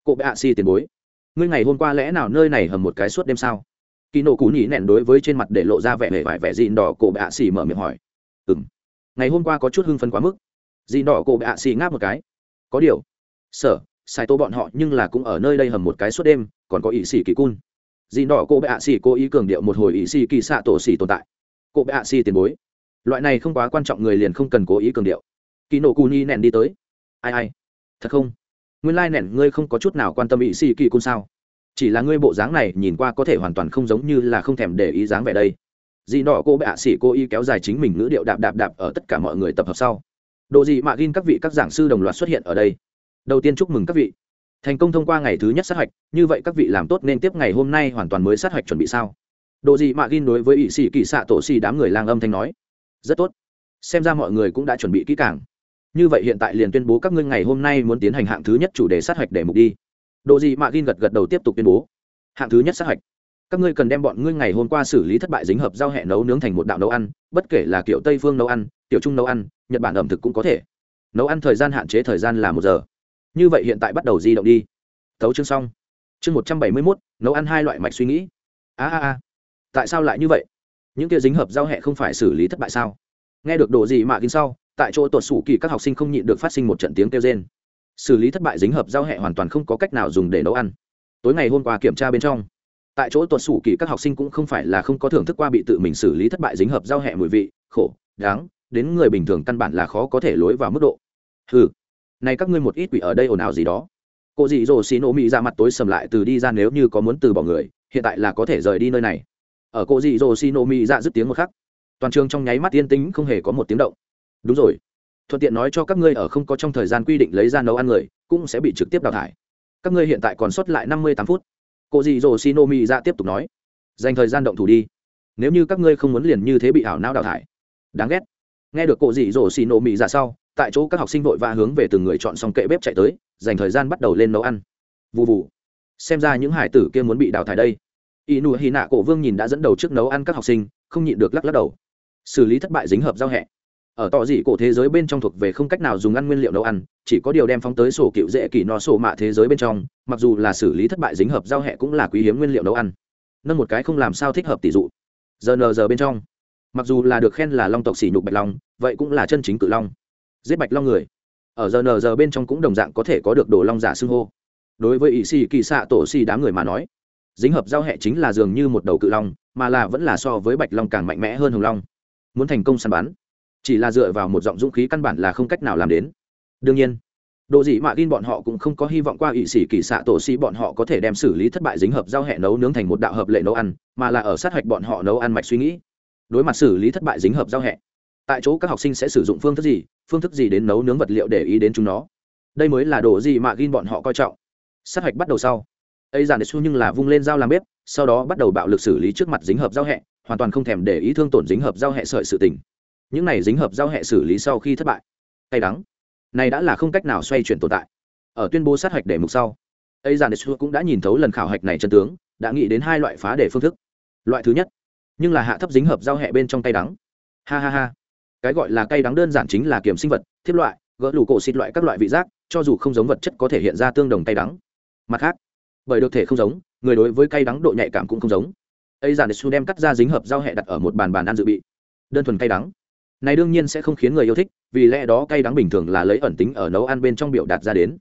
Cụ bạ ạ xỉ tiền bối ngươi ngày hôm qua lẽ nào nơi này hầm một cái suốt đêm sao? Kỳ nổ cú nhỉ nẹn đối với trên mặt để lộ ra vẻ vẻ vải vẻ dịn đỏ, cổ bạ xì mở miệng hỏi. Ừ m ngày hôm qua có chút hưng phấn quá mức. Dịn đỏ, cổ bạ xì ngáp một cái. Có điều, sở, sai tô bọn họ nhưng là cũng ở nơi đây hầm một cái suốt đêm, còn có ỵ xì kỳ cun. Dịn đỏ, cổ bạ xì cố ý cường điệu một hồi ỵ xì kỳ xạ tổ xì tồn tại. Cổ bạ xì tiền bối. Loại này không quá quan trọng người liền không cần cố ý cường điệu. Kỳ nổ cú nhỉ nẹn đi tới. Ai ai. Thật không? Nguyên lai nẹn ngươi không có chút nào quan tâm ý xì kỳ cun sao? Chỉ là ngươi bộ dáng này nhìn qua có thể hoàn toàn không giống như là không thèm để ý dáng vẻ đây. Dì đỏ cô bệ ạ xỉ cô y kéo dài chính mình ngữ điệu đạp đạp đạp ở tất cả mọi người tập hợp sau. Độ gì mạ gin các vị các giảng sư đồng loạt xuất hiện ở đây. Đầu tiên chúc mừng các vị. Thành công thông qua ngày thứ nhất sát hạch, như vậy các vị làm tốt nên tiếp ngày hôm nay hoàn toàn mới sát hạch chuẩn bị sao? Độ gì mạ gin đối với ỵ sĩ kỳ xạ tổ xì đám người lang âm thanh nói. Rất tốt. Xem ra mọi người cũng đã chuẩn bị kỹ càng như vậy hiện tại liền tuyên bố các ngươi ngày hôm nay muốn tiến hành hạng thứ nhất chủ đề sát hạch để mục đi. Độ gì mạ gin gật gật đầu tiếp tục tuyên bố. Hạng thứ nhất sát hạch. Các ngươi cần đem bọn ngươi ngày hôm qua xử lý thất bại dính hợp giao hẹ nấu nướng thành một đạo nấu ăn, bất kể là kiểu tây phương nấu ăn, kiểu trung nấu ăn, nhật bản ẩm thực cũng có thể. Nấu ăn thời gian hạn chế thời gian là một giờ. Như vậy hiện tại bắt đầu di động đi. Thấu chương xong. Chương một trăm bảy mươi mốt, nấu ăn hai loại mạch suy nghĩ. A a a. Tại sao lại như vậy? Những kia dính hợp giao hẹ không phải xử lý thất bại sao? Nghe được đồ gì mà kín sau tại chỗ tuột sủ kỳ các học sinh không nhịn được phát sinh một trận tiếng kêu rên. Xử lý thất bại dính hợp giao hẹ hoàn toàn không có cách nào dùng để nấu ăn. Tối ngày hôm qua kiểm tra bên trong, tại chỗ tuột sủ kỳ các học sinh cũng không phải là không có thưởng thức qua bị tự mình xử lý thất bại dính hợp giao hẹ mùi vị, khổ, đáng, đến người bình thường căn bản là khó có thể lối vào mức độ. Ừ này các ngươi một ít quỷ ở đây ồn ào gì đó. Cô dị dỗ xì nổ mỹ ra mặt tối sầm lại từ đi ra nếu như có muốn từ bỏ người, hiện tại là có thể rời đi nơi này. Ở cô dị dỗ xì nổ mỹ ra dứt tiếng một khắc, toàn trường trong nháy mắt yên tĩnh không hề có một tiếng động đúng rồi. Thuận tiện nói cho các ngươi ở không có trong thời gian quy định lấy ra nấu ăn người, cũng sẽ bị trực tiếp đào thải. Các ngươi hiện tại còn sót lại năm mươi tám phút. Cô dì dồ shinomi ra tiếp tục nói. Dành thời gian động thủ đi. Nếu như các ngươi không muốn liền như thế bị ảo não đào thải. Đáng ghét. Nghe được cô dì dồ shinomi ra sau, tại chỗ các học sinh vội vã hướng về từng người chọn xong kệ bếp chạy tới, dành thời gian bắt đầu lên nấu ăn. Vụ vụ xem ra những hải tử kia muốn bị đào thải đây. Inu hy nạ cổ vương nhìn đã dẫn đầu trước nấu ăn các học sinh, không nhịn được lắc lắc đầu. Xử lý thất bại dính hợp giao hẹ ở tỏ dị cổ thế giới bên trong thuộc về không cách nào dùng ăn nguyên liệu nấu ăn, chỉ có điều đem phóng tới sổ cựu dễ kỳ no sổ mạ thế giới bên trong, mặc dù là xử lý thất bại dính hợp giao hẹ cũng là quý hiếm nguyên liệu nấu ăn. Nâng một cái không làm sao thích hợp tỷ dụ. Giờ nờ giờ bên trong, mặc dù là được khen là long tộc sỉ nhục bạch long, vậy cũng là chân chính cự long. Giết bạch long người. Ở giờ nờ giờ bên trong cũng đồng dạng có thể có được đồ long giả xưng hô. Đối với ỵ sĩ kỳ xạ tổ xì đám người mà nói, dính hợp giao hệ chính là dường như một đầu cự long, mà là vẫn là so với bạch long càng mạnh mẽ hơn hồng long. Muốn thành công săn bắn chỉ là dựa vào một giọng dũng khí căn bản là không cách nào làm đến. Đương nhiên độ dị mạ gin bọn họ cũng không có hy vọng qua ỵ sĩ kỳ xạ tổ sĩ bọn họ có thể đem xử lý thất bại dính hợp giao hệ nấu nướng thành một đạo hợp lệ nấu ăn, mà là ở sát hạch bọn họ nấu ăn mạch suy nghĩ. Đối mặt xử lý thất bại dính hợp giao hệ tại chỗ các học sinh sẽ sử dụng phương thức gì, phương thức gì đến nấu nướng vật liệu để ý đến chúng nó? Đây mới là đồ gì mà gin bọn họ coi trọng. Sát hạch bắt đầu sau, ấy giản xu nhưng là vung lên dao làm bếp, sau đó bắt đầu bạo lực xử lý trước mặt dính hợp giao hệ hoàn toàn không thèm để ý thương tổn dính hợp giao hệ sợi sự tình những này dính hợp giao hệ xử lý sau khi thất bại. Cay đắng. Này đã là không cách nào xoay chuyển tồn tại. Ở tuyên bố sát hạch để mục sau ấy dàn su cũng đã nhìn thấu lần khảo hạch này chân tướng, đã nghĩ đến hai loại phá để phương thức. Loại thứ nhất, nhưng là hạ thấp dính hợp giao hệ bên trong cay đắng. Ha ha ha. Cái gọi là cay đắng đơn giản chính là kiểm sinh vật, thiết loại, gỡ lù cổ xịt loại các loại vị giác, cho dù không giống vật chất có thể hiện ra tương đồng cay đắng. Mặt khác, bởi được thể không giống, người đối với cay đắng độ nhạy cảm cũng không giống. Ấy dàn su đem cắt ra dính hợp giao hệ đặt ở một bàn bàn ăn dự bị. Đơn thuần cay đắng này đương nhiên sẽ không khiến người yêu thích, vì lẽ đó cay đắng bình thường là lấy ẩn tính ở nấu ăn bên trong biểu đạt ra đến.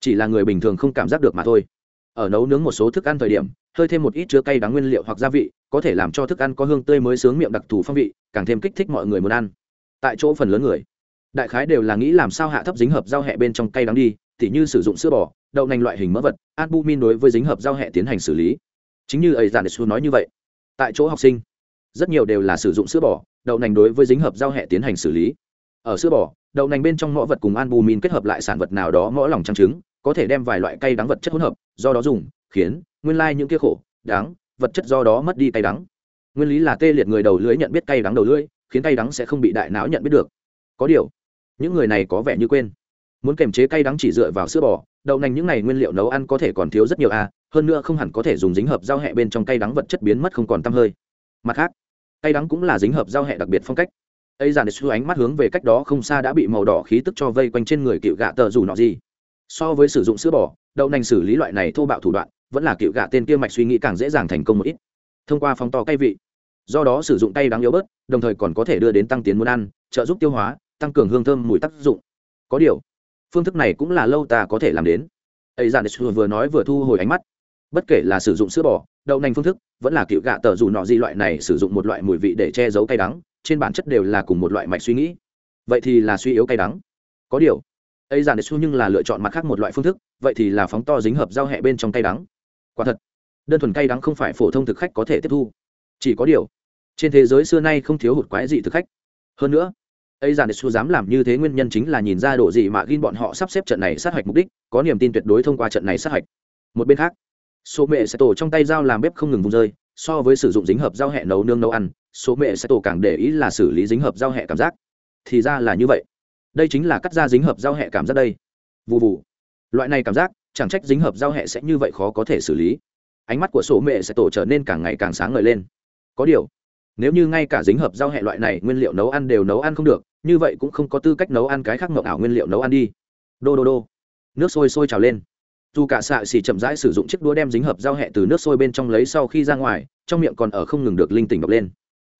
Chỉ là người bình thường không cảm giác được mà thôi. Ở nấu nướng một số thức ăn thời điểm, hơi thêm một ít chứa cay đắng nguyên liệu hoặc gia vị, có thể làm cho thức ăn có hương tươi mới sướng miệng đặc thù phong vị, càng thêm kích thích mọi người muốn ăn. Tại chỗ phần lớn người, đại khái đều là nghĩ làm sao hạ thấp dính hợp giao hẹ bên trong cây đắng đi, tỉ như sử dụng sữa bò, đậu nành loại hình mỡ vật, albumin đối với dính hợp giao hẹ tiến hành xử lý. Chính như ấy giản su nói như vậy, tại chỗ học sinh, rất nhiều đều là sử dụng sữa bò đậu nành đối với dính hợp giao hệ tiến hành xử lý. Ở sữa bò, đậu nành bên trong mỡ vật cùng albumin kết hợp lại sản vật nào đó mỡ lòng trắng trứng, có thể đem vài loại cây đắng vật chất hỗn hợp, do đó dùng, khiến, nguyên lai những kia khổ đáng vật chất do đó mất đi cay đắng. Nguyên lý là tê liệt người đầu lưỡi nhận biết cay đắng đầu lưỡi, khiến cay đắng sẽ không bị đại não nhận biết được. Có điều, những người này có vẻ như quên. Muốn kềm chế cay đắng chỉ dựa vào sữa bò, đậu nành những này nguyên liệu nấu ăn có thể còn thiếu rất nhiều a, hơn nữa không hẳn có thể dùng dính hợp giao hẹ bên trong cay đắng vật chất biến mất không còn tăm hơi. Mặt khác cay đắng cũng là dính hợp giao hẹ đặc biệt phong cách. Ấy dàn xu ánh mắt hướng về cách đó không xa đã bị màu đỏ khí tức cho vây quanh trên người cựu gạ tờ dù nọ gì. So với sử dụng sữa bò, đậu nành xử lý loại này thô bạo thủ đoạn, vẫn là cựu gạ tên kia mạch suy nghĩ càng dễ dàng thành công một ít. Thông qua phong to cay vị, do đó sử dụng tay đáng yếu bớt, đồng thời còn có thể đưa đến tăng tiến muốn ăn, trợ giúp tiêu hóa, tăng cường hương thơm mùi tác dụng. Có điều, phương thức này cũng là lâu ta có thể làm đến. Ấy giản vừa nói vừa thu hồi ánh mắt bất kể là sử dụng sữa bò, đậu nành phương thức, vẫn là cựu gạ tờ dù nọ gì loại này sử dụng một loại mùi vị để che giấu cay đắng, trên bản chất đều là cùng một loại mạch suy nghĩ. Vậy thì là suy yếu cay đắng. Có điều, ấy giản su nhưng là lựa chọn mặt khác một loại phương thức, vậy thì là phóng to dính hợp giao hẹ bên trong cay đắng. Quả thật, đơn thuần cay đắng không phải phổ thông thực khách có thể tiếp thu. Chỉ có điều, trên thế giới xưa nay không thiếu hụt quái dị thực khách. Hơn nữa, ấy giản su dám làm như thế nguyên nhân chính là nhìn ra độ gì mà gin bọn họ sắp xếp trận này sát hạch mục đích, có niềm tin tuyệt đối thông qua trận này sát hạch. Một bên khác số mẹ sẽ tổ trong tay dao làm bếp không ngừng vung rơi, so với sử dụng dính hợp dao hẹ nấu nương nấu ăn, số mẹ sẽ tổ càng để ý là xử lý dính hợp dao hẹ cảm giác. Thì ra là như vậy. Đây chính là cắt ra dính hợp dao hẹ cảm giác đây. Vụ vụ loại này cảm giác, chẳng trách dính hợp giao hẹ sẽ như vậy khó có thể xử lý. Ánh mắt của số mẹ sẽ tổ trở nên càng ngày càng sáng ngời lên. Có điều, nếu như ngay cả dính hợp giao hẹ loại này nguyên liệu nấu ăn đều nấu ăn không được, như vậy cũng không có tư cách nấu ăn cái khác mộng ảo nguyên liệu nấu ăn đi. Đô đô đô. Nước sôi sôi trào lên dù cả xạ xỉ chậm rãi sử dụng chiếc đũa đem dính hợp giao hẹ từ nước sôi bên trong lấy sau khi ra ngoài, trong miệng còn ở không ngừng được linh tỉnh đọc lên.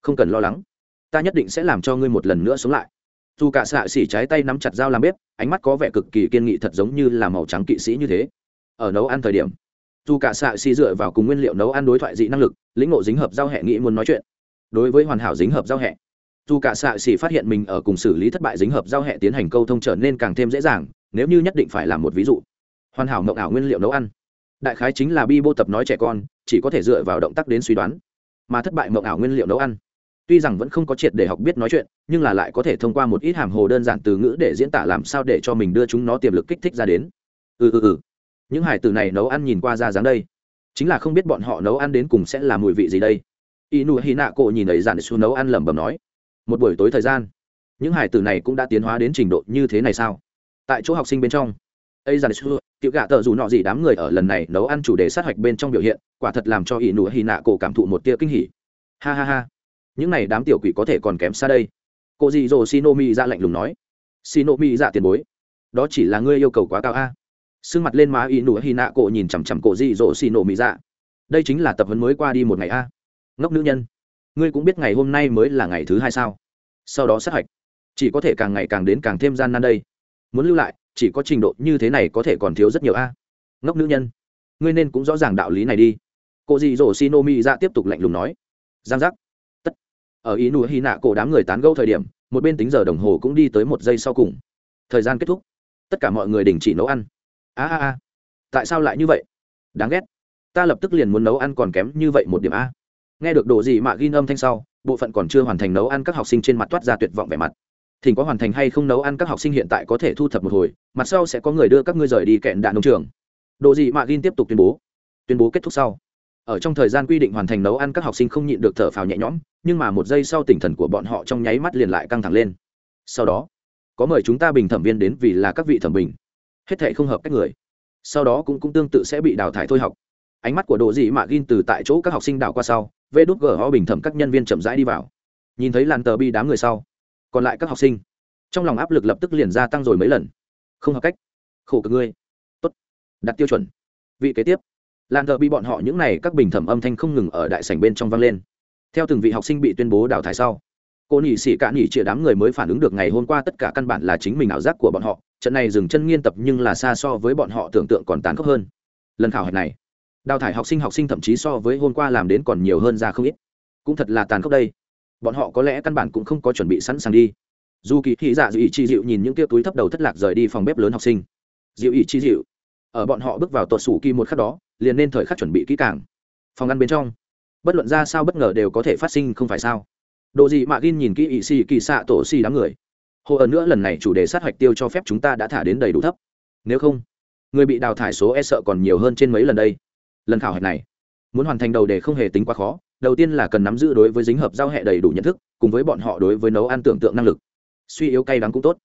Không cần lo lắng, ta nhất định sẽ làm cho ngươi một lần nữa sống lại. Dù cả xạ xỉ trái tay nắm chặt dao làm bếp, ánh mắt có vẻ cực kỳ kiên nghị thật giống như là màu trắng kỵ sĩ như thế. Ở nấu ăn thời điểm, dù cả xạ xỉ dựa vào cùng nguyên liệu nấu ăn đối thoại dị năng lực, lĩnh ngộ dính hợp giao hẹ nghĩ muốn nói chuyện. Đối với hoàn hảo dính hợp giao hẹ, dù cả xạ xỉ phát hiện mình ở cùng xử lý thất bại dính hợp giao hẹ tiến hành câu thông trở nên càng thêm dễ dàng, nếu như nhất định phải làm một ví dụ hoàn hảo mộng ảo nguyên liệu nấu ăn. Đại khái chính là bi bô tập nói trẻ con, chỉ có thể dựa vào động tác đến suy đoán, mà thất bại mộng ảo nguyên liệu nấu ăn. Tuy rằng vẫn không có triệt để học biết nói chuyện, nhưng là lại có thể thông qua một ít hàm hồ đơn giản từ ngữ để diễn tả làm sao để cho mình đưa chúng nó tiềm lực kích thích ra đến. Ừ ừ ừ. Những hải tử này nấu ăn nhìn qua ra dáng đây, chính là không biết bọn họ nấu ăn đến cùng sẽ là mùi vị gì đây. Inu hi nạ cổ nhìn ấy dàn su nấu ăn lẩm bẩm nói, một buổi tối thời gian, những hải tử này cũng đã tiến hóa đến trình độ như thế này sao? Tại chỗ học sinh bên trong ấy giàn xưa, tiểu gạ tờ dù nọ gì đám người ở lần này nấu ăn chủ đề sát hạch bên trong biểu hiện, quả thật làm cho inu hy nạ cổ cảm thụ một tia kinh hỉ. Ha ha ha. Những này đám tiểu quỷ có thể còn kém xa đây. Cô dì dồ shinomi ra lạnh lùng nói. Shinomi ra tiền bối. Đó chỉ là ngươi yêu cầu quá cao a. À? sưng mặt lên má ỷ nụ hy nạ cổ nhìn chằm chằm cổ dì dồ shinomi ra. Đây chính là tập huấn mới qua đi một ngày a. Ngốc nữ nhân. Ngươi cũng biết ngày hôm nay mới là ngày thứ hai sao? Sau đó sát hạch chỉ có thể càng ngày càng đến càng thêm gian nan đây. Muốn lưu lại chỉ có trình độ như thế này có thể còn thiếu rất nhiều a. Ngốc nữ nhân, ngươi nên cũng rõ ràng đạo lý này đi. Cô dì dỗ xin nô mi ra tiếp tục lạnh lùng nói. Giang giác. Tất. Ở ý nụ hy nạ cổ đám người tán gẫu thời điểm, một bên tính giờ đồng hồ cũng đi tới một giây sau cùng. Thời gian kết thúc. Tất cả mọi người đình chỉ nấu ăn. A a a. Tại sao lại như vậy? Đáng ghét. Ta lập tức liền muốn nấu ăn còn kém như vậy một điểm a. Nghe được đồ gì mà ghi âm thanh sau, bộ phận còn chưa hoàn thành nấu ăn các học sinh trên mặt toát ra tuyệt vọng vẻ mặt thỉnh có hoàn thành hay không nấu ăn các học sinh hiện tại có thể thu thập một hồi, mặt sau sẽ có người đưa các ngươi rời đi kẹn đạn nông trường. Đồ dị mà Gin tiếp tục tuyên bố. Tuyên bố kết thúc sau. Ở trong thời gian quy định hoàn thành nấu ăn các học sinh không nhịn được thở phào nhẹ nhõm, nhưng mà một giây sau tinh thần của bọn họ trong nháy mắt liền lại căng thẳng lên. Sau đó, có mời chúng ta bình thẩm viên đến vì là các vị thẩm bình. Hết thệ không hợp cách người. Sau đó cũng cũng tương tự sẽ bị đào thải thôi học. Ánh mắt của đồ dị mạ gin từ tại chỗ các học sinh đào qua sau, vê đút gờ ho bình thẩm các nhân viên chậm rãi đi vào. Nhìn thấy làn tờ bi đám người sau còn lại các học sinh. Trong lòng áp lực lập tức liền gia tăng rồi mấy lần. Không hợp cách. Khổ cực ngươi. Tốt. Đặt tiêu chuẩn. Vị kế tiếp. Làn thợ bị bọn họ những n à y các bình thẩm âm thanh không ngừng ở đại sảnh bên trong vang lên. Theo từng vị học sinh bị tuyên bố đào thải sau, cô nhị sĩ cả nhị chĩa đám người mới phản ứng được ngày hôm qua tất cả căn bản là chính mình ảo giác của bọn họ. Trận này dừng chân nghiên tập nhưng là xa so với bọn họ tưởng tượng còn tàn khốc hơn. Lần khảo hạch này, đào thải học sinh học sinh thậm chí so với hôm qua làm đến còn nhiều hơn ra không ít. Cũng thật là tàn khốc đây bọn họ có lẽ căn bản cũng không có chuẩn bị sẵn sàng đi. Dù kỳ thị dạ dịu ý chi dịu nhìn những kia túi thấp đầu thất lạc rời đi phòng bếp lớn học sinh. Dịu ý chi dịu. Ở bọn họ bước vào tuột sủ kỳ một khắc đó, liền nên thời khắc chuẩn bị kỹ càng. Phòng ăn bên trong, bất luận ra sao bất ngờ đều có thể phát sinh không phải sao. Độ gì mà gin nhìn kỹ ỵ xì kỳ xạ tổ xì đám người. Hồ ẩn nữa lần này chủ đề sát hạch tiêu cho phép chúng ta đã thả đến đầy đủ thấp. Nếu không, người bị đào thải số e sợ còn nhiều hơn trên mấy lần đây. Lần khảo hạch này, muốn hoàn thành đầu đề không hề tính quá khó đầu tiên là cần nắm giữ đối với dính hợp giao hệ đầy đủ nhận thức, cùng với bọn họ đối với nấu ăn tưởng tượng năng lực. Suy yếu cay đắng cũng tốt.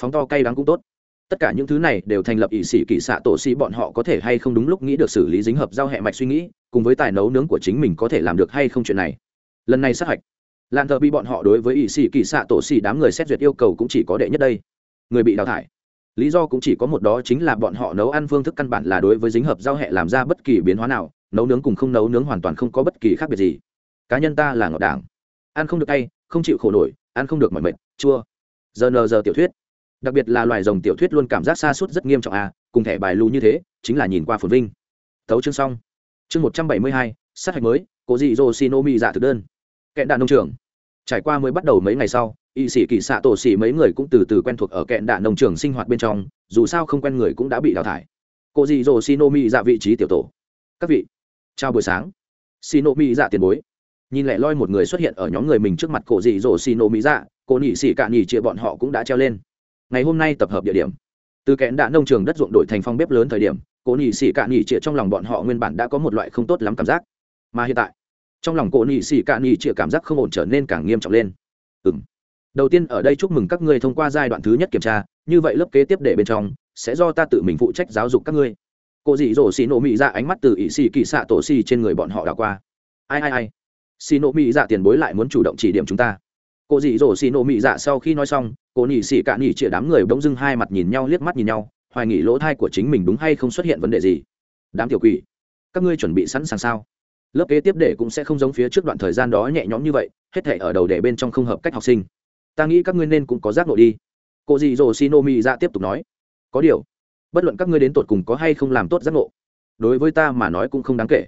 Phóng to cay đắng cũng tốt. Tất cả những thứ này đều thành lập ỷ sĩ kỹ xạ tổ sĩ bọn họ có thể hay không đúng lúc nghĩ được xử lý dính hợp giao hệ mạch suy nghĩ, cùng với tài nấu nướng của chính mình có thể làm được hay không chuyện này. Lần này sát hạch. Lan thờ bị bọn họ đối với ỷ sĩ kỹ xạ tổ sĩ đám người xét duyệt yêu cầu cũng chỉ có đệ nhất đây. Người bị đào thải. Lý do cũng chỉ có một đó chính là bọn họ nấu ăn phương thức căn bản là đối với dính hợp giao hệ làm ra bất kỳ biến hóa nào nấu nướng cùng không nấu nướng hoàn toàn không có bất kỳ khác biệt gì. Cá nhân ta là ngọt đảng. Ăn không được cay, không chịu khổ nổi, ăn không được mọi mệt, chua. Giờ nờ giờ tiểu thuyết. Đặc biệt là loài rồng tiểu thuyết luôn cảm giác xa suốt rất nghiêm trọng à cùng thẻ bài lù như thế, chính là nhìn qua phồn vinh. Tấu chương xong. Chương một trăm bảy mươi hai, sát hạch mới, cố dị dô xin ô mi dạ thực đơn. Kẹn đạn nông trường. Trải qua mới bắt đầu mấy ngày sau, y sĩ kỳ xạ tổ xỉ mấy người cũng từ từ quen thuộc ở kẹn đạn nông trường sinh hoạt bên trong, dù sao không quen người cũng đã bị đào thải. Cô dì dồ xin ô mi dạ vị trí tiểu tổ. Các vị chào buổi sáng. Xì nộ mỹ dạ tiền bối. Nhìn lại loi một người xuất hiện ở nhóm người mình trước mặt cổ dị dỗ xì nộ mỹ dạ cô nhị xì cạn nhị chia bọn họ cũng đã treo lên. Ngày hôm nay tập hợp địa điểm. Từ kẽn đạn nông trường đất ruộng đổi thành phong bếp lớn thời điểm, cô nhị xì cạn nhị chia trong lòng bọn họ nguyên bản đã có một loại không tốt lắm cảm giác. Mà hiện tại, trong lòng cô nhị xì cạn nhị chia cảm giác không ổn trở nên càng nghiêm trọng lên. Ừng đầu tiên ở đây chúc mừng các ngươi thông qua giai đoạn thứ nhất kiểm tra, như vậy lớp kế tiếp để bên trong, sẽ do ta tự mình phụ trách giáo dục các ngươi cô dị dỗ xì nổ mỹ dạ ánh mắt từ ỵ xì kỳ xạ tổ xì trên người bọn họ đảo qua. Ai ai ai? Xì nổ mỹ dạ tiền bối lại muốn chủ động chỉ điểm chúng ta. Cô dị dỗ xì nổ mỹ dạ sau khi nói xong, cô nỉ xì cạn nỉ chĩa đám người bỗng dưng hai mặt nhìn nhau, liếc mắt nhìn nhau, hoài nghị lỗ thai của chính mình đúng hay không xuất hiện vấn đề gì. Đám tiểu quỷ, các ngươi chuẩn bị sẵn sàng sao? Lớp kế tiếp để cũng sẽ không giống phía trước đoạn thời gian đó nhẹ nhõm như vậy, hết thể ở đầu để bên trong không hợp cách học sinh. Ta nghĩ các ngươi nên cũng có giác ngộ đi. Cô dì dỗ xì nô mi ra tiếp tục nói. Có điều bất luận các ngươi đến tột cùng có hay không làm tốt giác ngộ, đối với ta mà nói cũng không đáng kể.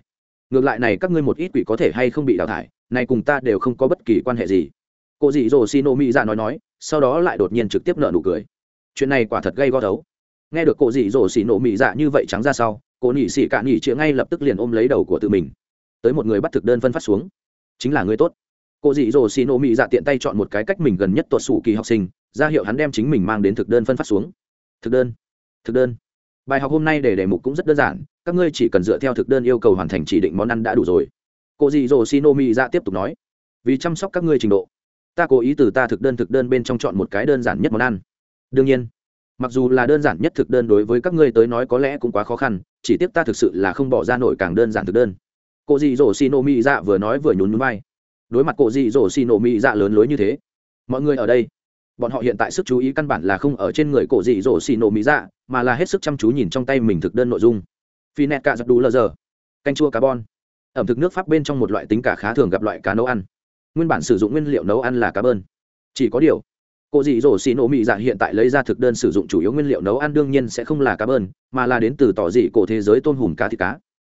Ngược lại này các ngươi một ít quỷ có thể hay không bị đào thải, này cùng ta đều không có bất kỳ quan hệ gì. Cô dị dỗ xin ô mỹ ra dạ nói nói, sau đó lại đột nhiên trực tiếp nợ nụ cười. Chuyện này quả thật gây go thấu. nghe được cô dị dỗ xì nổ mị dạ như vậy trắng ra sau, cô nhị xì cạn nhị chĩa ngay lập tức liền ôm lấy đầu của tự mình. Tới một người bắt thực đơn phân phát xuống. Chính là người tốt. Cô dị dỗ xì nổ mị dạ tiện tay chọn một cái cách mình gần nhất tuột sủ kỳ học sinh, ra hiệu hắn đem chính mình mang đến thực đơn phân phát xuống. Thực đơn thực đơn. Bài học hôm nay để đề mục cũng rất đơn giản, các ngươi chỉ cần dựa theo thực đơn yêu cầu hoàn thành chỉ định món ăn đã đủ rồi. Cô dì dỗ xì nổ dạ tiếp tục nói, vì chăm sóc các ngươi trình độ, ta cố ý từ ta thực đơn thực đơn bên trong chọn một cái đơn giản nhất món ăn. Đương nhiên, mặc dù là đơn giản nhất thực đơn đối với các ngươi tới nói có lẽ cũng quá khó khăn, chỉ tiếc ta thực sự là không bỏ ra nổi càng đơn giản thực đơn. Cô dì dỗ xì nổ mị dạ vừa nói vừa nhún núi bay đối mặt cô dì dỗ xì nổ mỹ dạ lớn lối như thế, mọi người ở đây bọn họ hiện tại sức chú ý căn bản là không ở trên người cổ dị dỗ xì nổ mỹ dạ mà là hết sức chăm chú nhìn trong tay mình thực đơn nội dung. Phi nẹt cả giặc đủ lờ giờ. Canh chua cá bon. Ẩm thực nước pháp bên trong một loại tính cả khá thường gặp loại cá nấu ăn. Nguyên bản sử dụng nguyên liệu nấu ăn là cá bơn. Chỉ có điều cô dị dỗ xì nổ mỹ dạ hiện tại lấy ra thực đơn sử dụng chủ yếu nguyên liệu nấu ăn đương nhiên sẽ không là cá bơn, mà là đến từ tỏ dị cổ thế giới tôm hùm cá thịt cá.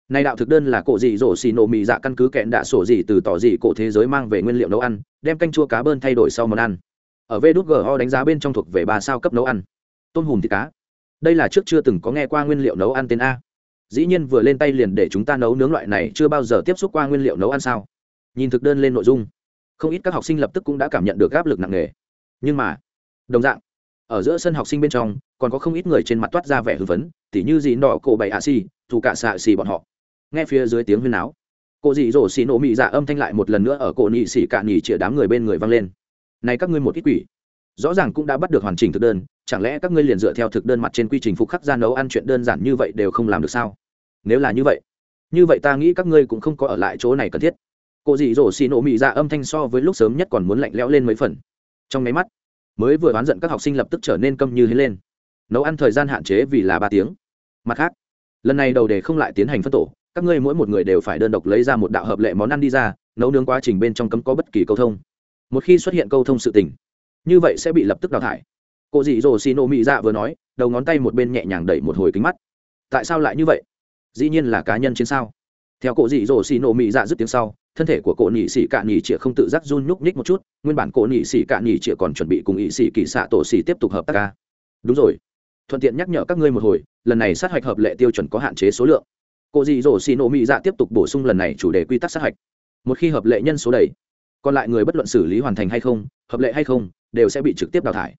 Nay đạo thực đơn là cổ dị dỗ xì nổ mỹ dạ căn cứ kẹn đạ sổ dị từ tỏ dị cổ thế giới mang về nguyên liệu nấu ăn, đem canh chua cá bơn thay đổi sau món ăn ở vđgo đánh giá bên trong thuộc về ba sao cấp nấu ăn. Tôm hùm thịt cá. Đây là trước chưa từng có nghe qua nguyên liệu nấu ăn tên a. Dĩ nhiên vừa lên tay liền để chúng ta nấu nướng loại này chưa bao giờ tiếp xúc qua nguyên liệu nấu ăn sao? Nhìn thực đơn lên nội dung không ít các học sinh lập tức cũng đã cảm nhận được áp lực nặng nề. Nhưng mà đồng dạng ở giữa sân học sinh bên trong còn có không ít người trên mặt toát ra vẻ hưng vấn, tỉ như gì nọ cổ bày ạ xì dù cả xạ xì bọn họ. Nghe phía dưới tiếng huyên áo cô dị dỗ xì nổ mị dạ âm thanh lại một lần nữa ở cổ nhị xì cạn nhỉ chĩa đám người bên người vang lên này các ngươi một ít quỷ. Rõ ràng cũng đã bắt được hoàn chỉnh thực đơn, chẳng lẽ các ngươi liền dựa theo thực đơn mặt trên quy trình phục khắc ra nấu ăn chuyện đơn giản như vậy đều không làm được sao? Nếu là như vậy như vậy ta nghĩ các ngươi cũng không có ở lại chỗ này cần thiết. Cô dị dỗ xì nổ mị ra âm thanh so với lúc sớm nhất còn muốn lạnh lẽo lên mấy phần. Trong máy mắt, mới vừa oán giận các học sinh lập tức trở nên câm như hến lên. Nấu ăn thời gian hạn chế vì là ba tiếng. Mặt khác, lần này đầu đề không lại tiến hành phân tổ, các ngươi mỗi một người đều phải đơn độc lấy ra một đạo hợp lệ món ăn đi ra, nấu nướng quá trình bên trong cấm có bất kỳ câu thông một khi xuất hiện câu thông sự tình, như vậy sẽ bị lập tức đào thải. Cô dị dỗ xì nổ mị dạ vừa nói, đầu ngón tay một bên nhẹ nhàng đẩy một hồi kính mắt. Tại sao lại như vậy? Dĩ nhiên là cá nhân chiến sao. Theo cổ dị dỗ xì nổ mị dạ dứt tiếng sau, thân thể của cổ nhị xì cạn nhị chĩa không tự giác run nhúc nhích một chút, nguyên bản cổ nhị xì cạn nhị chĩa còn chuẩn bị cùng nhị xì kỳ xạ tổ xì tiếp tục hợp tác ca. Đúng rồi. Thuận tiện nhắc nhở các ngươi một hồi, lần này sát hạch hợp lệ tiêu chuẩn có hạn chế số lượng. Cổ dị dỗ xì nổ mị dạ tiếp tục bổ sung lần này chủ đề quy tắc sát hạch. Một khi hợp lệ nhân số đầy còn lại người bất luận xử lý hoàn thành hay không, hợp lệ hay không, đều sẽ bị trực tiếp đào thải.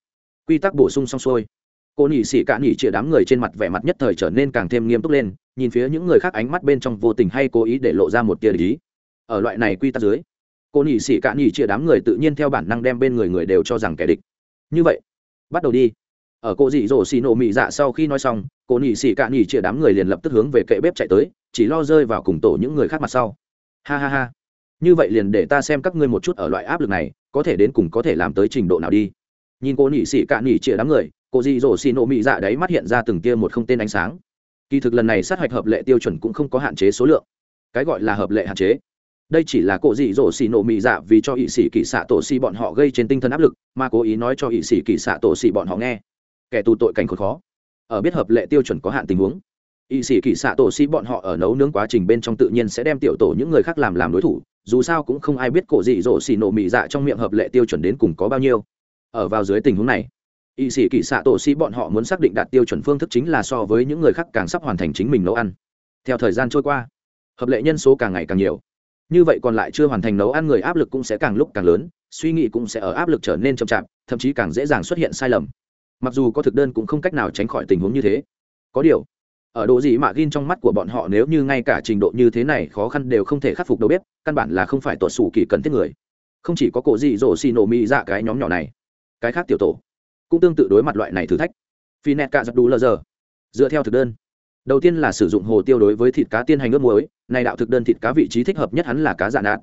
Quy tắc bổ sung xong xuôi. Cô nhị xỉ cả nhị chĩa đám người trên mặt vẻ mặt nhất thời trở nên càng thêm nghiêm túc lên, nhìn phía những người khác ánh mắt bên trong vô tình hay cố ý để lộ ra một tia lý ở loại này quy tắc dưới, cô nhị xỉ cả nhị chĩa đám người tự nhiên theo bản năng đem bên người người đều cho rằng kẻ địch. Như vậy, bắt đầu đi. Ở cô dị dỗ xì nổ mị dạ sau khi nói xong, cô nhị xỉ cả nhị chĩa đám người liền lập tức hướng về kệ bếp chạy tới, chỉ lo rơi vào cùng tổ những người khác mặt sau. Ha ha ha như vậy liền để ta xem các ngươi một chút ở loại áp lực này, có thể đến cùng có thể làm tới trình độ nào đi. Nhìn cô nhị sĩ cạn nhị chĩa đám người, cô dị dỗ xì nộ mị dạ đấy mắt hiện ra từng tia một không tên ánh sáng. Kỳ thực lần này sát hạch hợp lệ tiêu chuẩn cũng không có hạn chế số lượng. Cái gọi là hợp lệ hạn chế. Đây chỉ là cổ dị dỗ xì nổ mị dạ vì cho ỵ sĩ kỳ xạ tổ xì bọn họ gây trên tinh thần áp lực, mà cố ý nói cho ỵ sĩ kỳ xạ tổ xì bọn họ nghe. Kẻ tù tội cảnh khốn khó. Ở biết hợp lệ tiêu chuẩn có hạn tình huống, ỵ sĩ kỳ xạ tổ xì bọn họ ở nấu nướng quá trình bên trong tự nhiên sẽ đem tiểu tổ những người khác làm làm đối thủ dù sao cũng không ai biết cổ dị dỗ xì nổ mị dạ trong miệng hợp lệ tiêu chuẩn đến cùng có bao nhiêu. Ở vào dưới tình huống này, y sĩ kỳ xạ tổ sĩ bọn họ muốn xác định đạt tiêu chuẩn phương thức chính là so với những người khác càng sắp hoàn thành chính mình nấu ăn. Theo thời gian trôi qua, hợp lệ nhân số càng ngày càng nhiều. Như vậy còn lại chưa hoàn thành nấu ăn người áp lực cũng sẽ càng lúc càng lớn, suy nghĩ cũng sẽ ở áp lực trở nên chậm chạp, thậm chí càng dễ dàng xuất hiện sai lầm. Mặc dù có thực đơn cũng không cách nào tránh khỏi tình huống như thế. Có điều ở độ gì mà gin trong mắt của bọn họ nếu như ngay cả trình độ như thế này khó khăn đều không thể khắc phục đâu biết căn bản là không phải tuột xù kỳ cần thiết người. Không chỉ có cổ gì rổ xì nổ mỹ dạ cái nhóm nhỏ này, cái khác tiểu tổ cũng tương tự đối mặt loại này thử thách. Phi nẹt cả giật đủ lờ giờ. Dựa theo thực đơn. Đầu tiên là sử dụng hồ tiêu đối với thịt cá tiên hành ướp muối, này đạo thực đơn thịt cá vị trí thích hợp nhất hắn là cá dạ nạn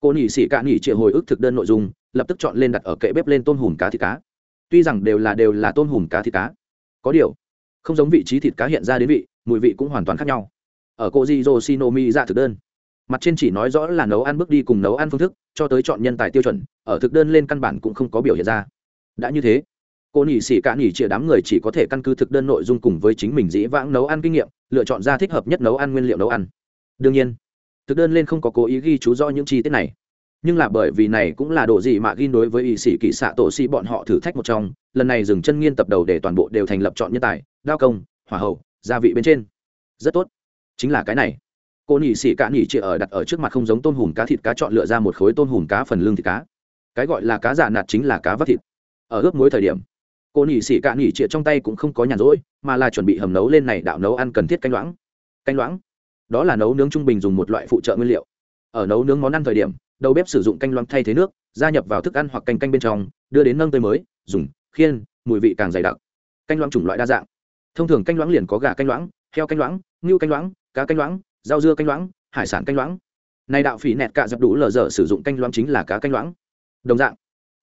cô nhỉ xỉ cạn nhỉ triệu hồi ức thực đơn nội dung, lập tức chọn lên đặt ở kệ bếp lên tôm hùm cá thịt cá. Tuy rằng đều là đều là tôm hùm cá thịt cá. Có điều, không giống vị trí thịt cá hiện ra đến vị mùi vị cũng hoàn toàn khác nhau. Ở cô di shinomi ra thực đơn, mặt trên chỉ nói rõ là nấu ăn bước đi cùng nấu ăn phương thức, cho tới chọn nhân tài tiêu chuẩn, ở thực đơn lên căn bản cũng không có biểu hiện ra. Đã như thế, cô nhị sĩ cả nhị chia đám người chỉ có thể căn cứ thực đơn nội dung cùng với chính mình dĩ vãng nấu ăn kinh nghiệm, lựa chọn ra thích hợp nhất nấu ăn nguyên liệu nấu ăn. Đương nhiên, thực đơn lên không có cố ý ghi chú rõ những chi tiết này. Nhưng là bởi vì này cũng là độ gì mà ghi đối với y sĩ kỳ xạ tổ sĩ bọn họ thử thách một trong, lần này dừng chân nghiên tập đầu để toàn bộ đều thành lập chọn nhân tài, đao công, hỏa hậu gia vị bên trên. Rất tốt. Chính là cái này. Cô nhị sĩ cá nhị chị ở đặt ở trước mặt không giống tôm hùm cá thịt cá chọn lựa ra một khối tôm hùm cá phần lương thịt cá. Cái gọi là cá giả nạt chính là cá vắt thịt. Ở ướp muối thời điểm, cô nhị sĩ cá nhị chị trong tay cũng không có nhàn rỗi, mà là chuẩn bị hầm nấu lên này đạo nấu ăn cần thiết canh loãng. Canh loãng? Đó là nấu nướng trung bình dùng một loại phụ trợ nguyên liệu. Ở nấu nướng món ăn thời điểm, đầu bếp sử dụng canh loãng thay thế nước, gia nhập vào thức ăn hoặc canh canh bên trong, đưa đến nâng tươi mới, dùng, khiên, mùi vị càng dày đặc. Canh loãng chủng loại đa dạng thông thường canh loãng liền có gà canh loãng, heo canh loãng, ngưu canh loãng, cá canh loãng, rau dưa canh loãng, hải sản canh loãng. Này đạo phỉ nẹt cạ dập đủ lờ dở sử dụng canh loãng chính là cá canh loãng. Đồng dạng,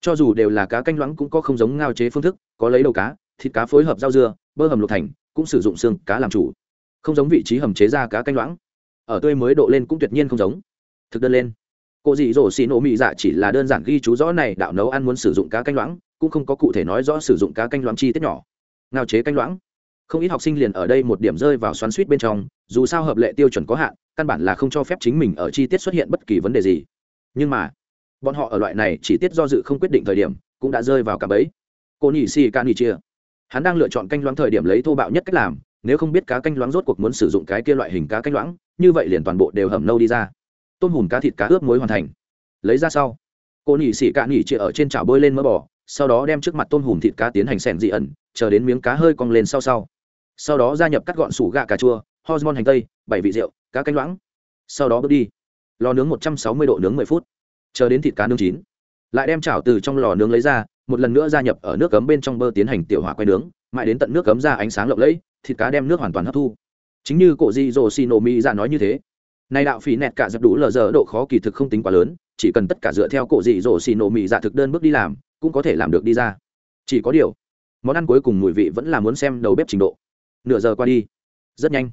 cho dù đều là cá canh loãng cũng có không giống ngao chế phương thức, có lấy đầu cá, thịt cá phối hợp rau dưa, bơ hầm luộc thành, cũng sử dụng xương cá làm chủ. Không giống vị trí hầm chế ra cá canh loãng. Ở tươi mới độ lên cũng tuyệt nhiên không giống. Thực đơn lên. Cô dị dỗ xì nổ mị dạ chỉ là đơn giản ghi chú rõ này đạo nấu ăn muốn sử dụng cá canh loãng, cũng không có cụ thể nói rõ sử dụng cá canh loãng chi tiết nhỏ. Ngao chế canh loãng không ít học sinh liền ở đây một điểm rơi vào xoắn suýt bên trong, dù sao hợp lệ tiêu chuẩn có hạn, căn bản là không cho phép chính mình ở chi tiết xuất hiện bất kỳ vấn đề gì. Nhưng mà, bọn họ ở loại này chỉ tiết do dự không quyết định thời điểm, cũng đã rơi vào cả bẫy. Cô nhỉ si ca nhỉ chia. Hắn đang lựa chọn canh loãng thời điểm lấy thô bạo nhất cách làm, nếu không biết cá canh loãng rốt cuộc muốn sử dụng cái kia loại hình cá canh loãng, như vậy liền toàn bộ đều hầm nâu đi ra. Tôm hùm cá thịt cá ướp muối hoàn thành. Lấy ra sau, cô nhỉ xì cạn nhỉ chia ở trên chảo bơi lên mỡ bò sau đó đem trước mặt tôm hùm thịt cá tiến hành sẻn dị ẩn, chờ đến miếng cá hơi cong lên sau sau. Sau đó gia nhập cắt gọn sủ gà cà chua, hormone hành tây, bảy vị rượu, cá canh loãng. Sau đó bước đi, lò nướng một trăm sáu mươi độ nướng mười phút, chờ đến thịt cá nướng chín. Lại đem chảo từ trong lò nướng lấy ra, một lần nữa gia nhập ở nước cấm bên trong bơ tiến hành tiểu hỏa quay nướng, mãi đến tận nước cấm ra ánh sáng lộng lẫy, thịt cá đem nước hoàn toàn hấp thu. Chính như cổ di rồ xì nổ mỹ ra dạ nói như thế. Nay đạo phỉ nẹt cả dập đủ lờ giờ độ khó kỳ thực không tính quá lớn, chỉ cần tất cả dựa theo cổ dị rổ xì nổ mì dạ thực đơn bước đi làm cũng có thể làm được đi ra. Chỉ có điều, món ăn cuối cùng mùi vị vẫn là muốn xem đầu bếp trình độ. Nửa giờ qua đi, rất nhanh,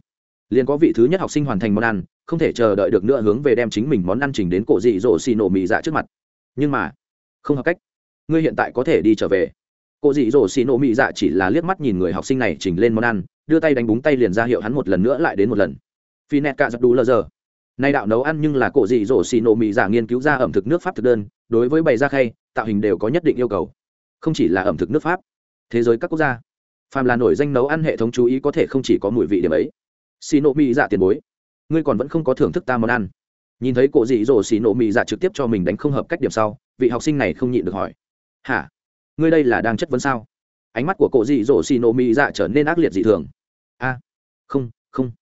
liền có vị thứ nhất học sinh hoàn thành món ăn, không thể chờ đợi được nữa hướng về đem chính mình món ăn trình đến cổ dị dỗ xì nổ mì dạ trước mặt. Nhưng mà, không hợp cách. Ngươi hiện tại có thể đi trở về. Cổ dị dỗ xì nổ mì dạ chỉ là liếc mắt nhìn người học sinh này trình lên món ăn, đưa tay đánh búng tay liền ra hiệu hắn một lần nữa lại đến một lần. Phi nẹt cả giật đủ lờ giờ nay đạo nấu ăn nhưng là cổ dị dỗ xì nổ mì giả nghiên cứu ra ẩm thực nước pháp thực đơn, đối với bày ra khay, tạo hình đều có nhất định yêu cầu. Không chỉ là ẩm thực nước pháp, thế giới các quốc gia, phàm là nổi danh nấu ăn hệ thống chú ý có thể không chỉ có mùi vị điểm ấy. Xì nổ mì dạ tiền bối, ngươi còn vẫn không có thưởng thức ta món ăn. Nhìn thấy cổ dị dỗ xì nổ mì dạ trực tiếp cho mình đánh không hợp cách điểm sau, vị học sinh này không nhịn được hỏi. Hả? Ngươi đây là đang chất vấn sao? Ánh mắt của cổ dị dỗ xì nổ mì dạ trở nên ác liệt dị thường. A, không không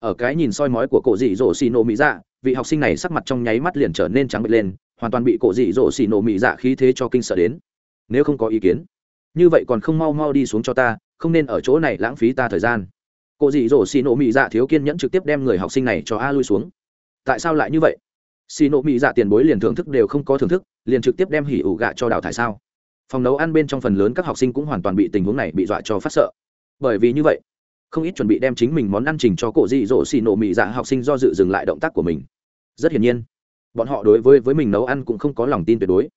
ở cái nhìn soi mói của cổ dị dỗ xì nổ mỹ dạ vị học sinh này sắc mặt trong nháy mắt liền trở nên trắng bệch lên, hoàn toàn bị cổ dị dỗ xì nổ mỹ dạ khí thế cho kinh sợ đến. Nếu không có ý kiến, như vậy còn không mau mau đi xuống cho ta, không nên ở chỗ này lãng phí ta thời gian. Cổ dị dỗ xì nổ mỹ dạ thiếu kiên nhẫn trực tiếp đem người học sinh này cho a lui xuống. Tại sao lại như vậy? Xì nổ mỹ dạ tiền bối liền thưởng thức đều không có thưởng thức, liền trực tiếp đem hỉ ủ gạ cho đào thải sao? Phòng nấu ăn bên trong phần lớn các học sinh cũng hoàn toàn bị tình huống này bị dọa cho phát sợ. Bởi vì như vậy không ít chuẩn bị đem chính mình món ăn trình cho cổ dị dỗ xì nổ mị dạ học sinh do dự dừng lại động tác của mình. Rất hiển nhiên, bọn họ đối với với mình nấu ăn cũng không có lòng tin tuyệt đối.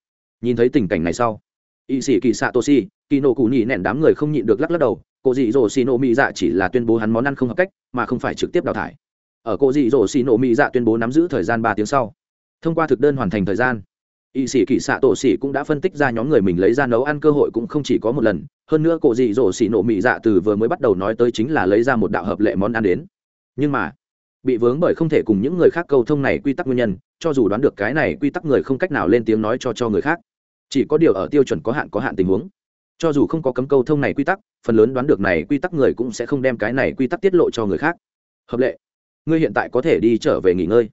Nhìn thấy tình cảnh này sau y sĩ kỳ xạ tô si kỳ nổ cụ nhị nẹn đám người không nhịn được lắc lắc đầu, cổ dị dỗ xì nổ mị dạ chỉ là tuyên bố hắn món ăn không hợp cách, mà không phải trực tiếp đào thải. Ở cổ dị dỗ xì nổ mị dạ tuyên bố nắm giữ thời gian ba tiếng sau, thông qua thực đơn hoàn thành thời gian y sĩ kỳ xạ tổ sĩ cũng đã phân tích ra nhóm người mình lấy ra nấu ăn cơ hội cũng không chỉ có một lần. Hơn nữa cổ dị dỗ xỉ nổ mị dạ từ vừa mới bắt đầu nói tới chính là lấy ra một đạo hợp lệ món ăn đến. Nhưng mà, bị vướng bởi không thể cùng những người khác câu thông này quy tắc nguyên nhân, cho dù đoán được cái này quy tắc người không cách nào lên tiếng nói cho cho người khác. Chỉ có điều ở tiêu chuẩn có hạn có hạn tình huống. Cho dù không có cấm câu thông này quy tắc, phần lớn đoán được này quy tắc người cũng sẽ không đem cái này quy tắc tiết lộ cho người khác. Hợp lệ, ngươi hiện tại có thể đi trở về nghỉ ngơi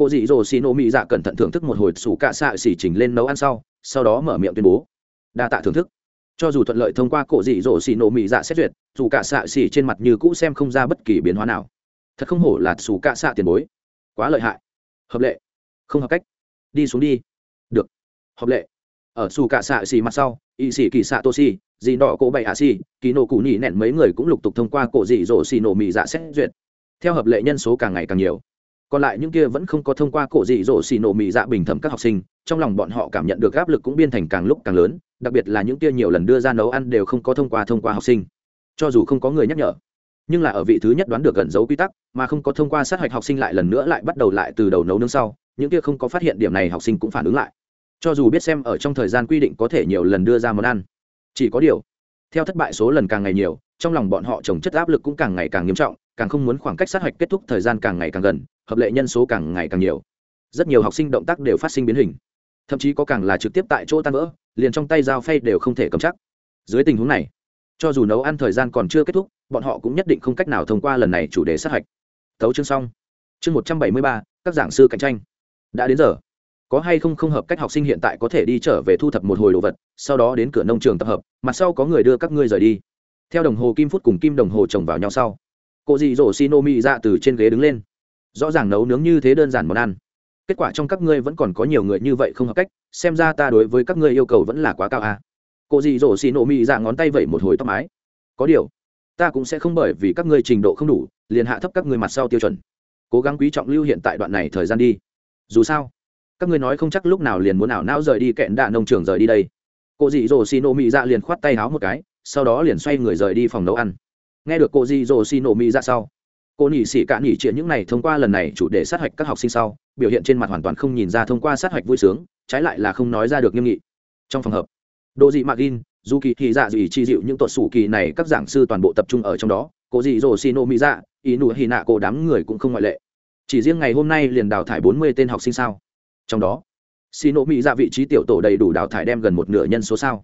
cô dị dỗ xì nổ mỹ dạ cẩn thận thưởng thức một hồi sủ cạ xạ xỉ chỉnh lên nấu ăn sau sau đó mở miệng tuyên bố. Đa tạ thưởng thức. Cho dù thuận lợi thông qua cổ dị dỗ xì nổ mỹ dạ xét duyệt dù cạ xạ xỉ trên mặt như cũ xem không ra bất kỳ biến hóa nào. Thật không hổ là sủ cạ xạ tiền bối. Quá lợi hại. Hợp lệ. Không hợp cách. Đi xuống đi. Được. Hợp lệ. Ở sủ cạ xạ xỉ mặt sau, y xỉ kỳ xạ tô xỉ dì đỏ cổ bậy hạ xỉ kỳ nổ cụ nhị nẹn mấy người cũng lục tục thông qua cổ dị dỗ xì nổ mỹ dạ xét duyệt. Theo hợp lệ nhân số càng ngày càng nhiều còn lại những kia vẫn không có thông qua cổ dị dỗ xì nổ mị dạ bình thẩm các học sinh, trong lòng bọn họ cảm nhận được áp lực cũng biên thành càng lúc càng lớn, đặc biệt là những kia nhiều lần đưa ra nấu ăn đều không có thông qua thông qua học sinh. Cho dù không có người nhắc nhở, nhưng là ở vị thứ nhất đoán được gần dấu quy tắc, mà không có thông qua sát hạch học sinh lại lần nữa lại bắt đầu lại từ đầu nấu nướng sau, những kia không có phát hiện điểm này học sinh cũng phản ứng lại. Cho dù biết xem ở trong thời gian quy định có thể nhiều lần đưa ra món ăn, chỉ có điều, theo thất bại số lần càng ngày nhiều, trong lòng bọn họ trồng chất áp lực cũng càng ngày càng nghiêm trọng, càng không muốn khoảng cách sát hạch kết thúc thời gian càng ngày càng gần hợp lệ nhân số càng ngày càng nhiều. Rất nhiều học sinh động tác đều phát sinh biến hình. Thậm chí có càng là trực tiếp tại chỗ tan vỡ, liền trong tay dao phay đều không thể cầm chắc. Dưới tình huống này, cho dù nấu ăn thời gian còn chưa kết thúc, bọn họ cũng nhất định không cách nào thông qua lần này chủ đề sát hạch. Thấu chương xong. Chương một trăm bảy mươi ba, các giảng sư cạnh tranh. Đã đến giờ. Có hay không không hợp cách học sinh hiện tại có thể đi trở về thu thập một hồi đồ vật, sau đó đến cửa nông trường tập hợp, mặt sau có người đưa các ngươi rời đi. Theo đồng hồ kim phút cùng kim đồng hồ chồng vào nhau sau, cô dì dỗ xin ô mi ra từ trên ghế đứng lên rõ ràng nấu nướng như thế đơn giản món ăn. Kết quả trong các ngươi vẫn còn có nhiều người như vậy không hợp cách, xem ra ta đối với các ngươi yêu cầu vẫn là quá cao à. cô dì dỗ xì ô mị dạ ngón tay vẩy một hồi tóc mái. Có điều, ta cũng sẽ không bởi vì các ngươi trình độ không đủ, liền hạ thấp các ngươi mặt sau tiêu chuẩn. Cố gắng quý trọng lưu hiện tại đoạn này thời gian đi. Dù sao, các ngươi nói không chắc lúc nào liền muốn ảo não rời đi kẹn đạ nông trường rời đi đây. Cô dị dỗ xì nổ mị dạ liền khoát tay háo một cái, sau đó liền xoay người rời đi phòng nấu ăn. Nghe được cô dị dỗ xì nổ mị dạ sau cô nỉ xỉ cạn nỉ chuyện những này thông qua lần này chủ đề sát hạch các học sinh sau, biểu hiện trên mặt hoàn toàn không nhìn ra thông qua sát hạch vui sướng, trái lại là không nói ra được nghiêm nghị. Trong phòng hợp đồ dị mạc in dù kỳ thị dạ dị chi dịu những tuột sủ kỳ này các giảng sư toàn bộ tập trung ở trong đó, cô dị dỗ xì nổ mỹ dạ ý nụ hì nạ cô đám người cũng không ngoại lệ. Chỉ riêng ngày hôm nay liền đào thải bốn mươi tên học sinh sao. Trong đó xì nổ mỹ dạ vị trí tiểu tổ đầy đủ đào thải đem gần một nửa nhân số sao.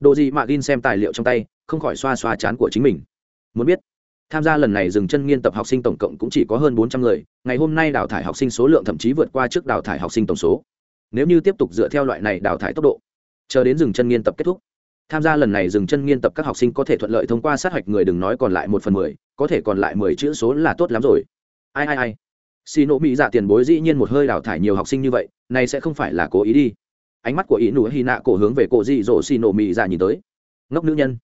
Đồ dị mạc in xem tài liệu trong tay, không khỏi xoa xoa chán của chính mình. Muốn biết tham gia lần này dừng chân nghiên tập học sinh tổng cộng cũng chỉ có hơn bốn trăm người, ngày hôm nay đào thải học sinh số lượng thậm chí vượt qua trước đào thải học sinh tổng số. Nếu như tiếp tục dựa theo loại này đào thải tốc độ, chờ đến dừng chân nghiên tập kết thúc. Tham gia lần này dừng chân nghiên tập các học sinh có thể thuận lợi thông qua sát hạch người đừng nói còn lại một phần mười, có thể còn lại mười chữ số là tốt lắm rồi. Ai ai ai. Xì nộ mỹ dạ tiền bối dĩ nhiên một hơi đào thải nhiều học sinh như vậy, này sẽ không phải là cố ý đi. Ánh mắt của ý nụ hy nạ cổ hướng về cổ dị dỗ xì nộ mỹ dạ nhìn tới. Ngốc nữ nhân,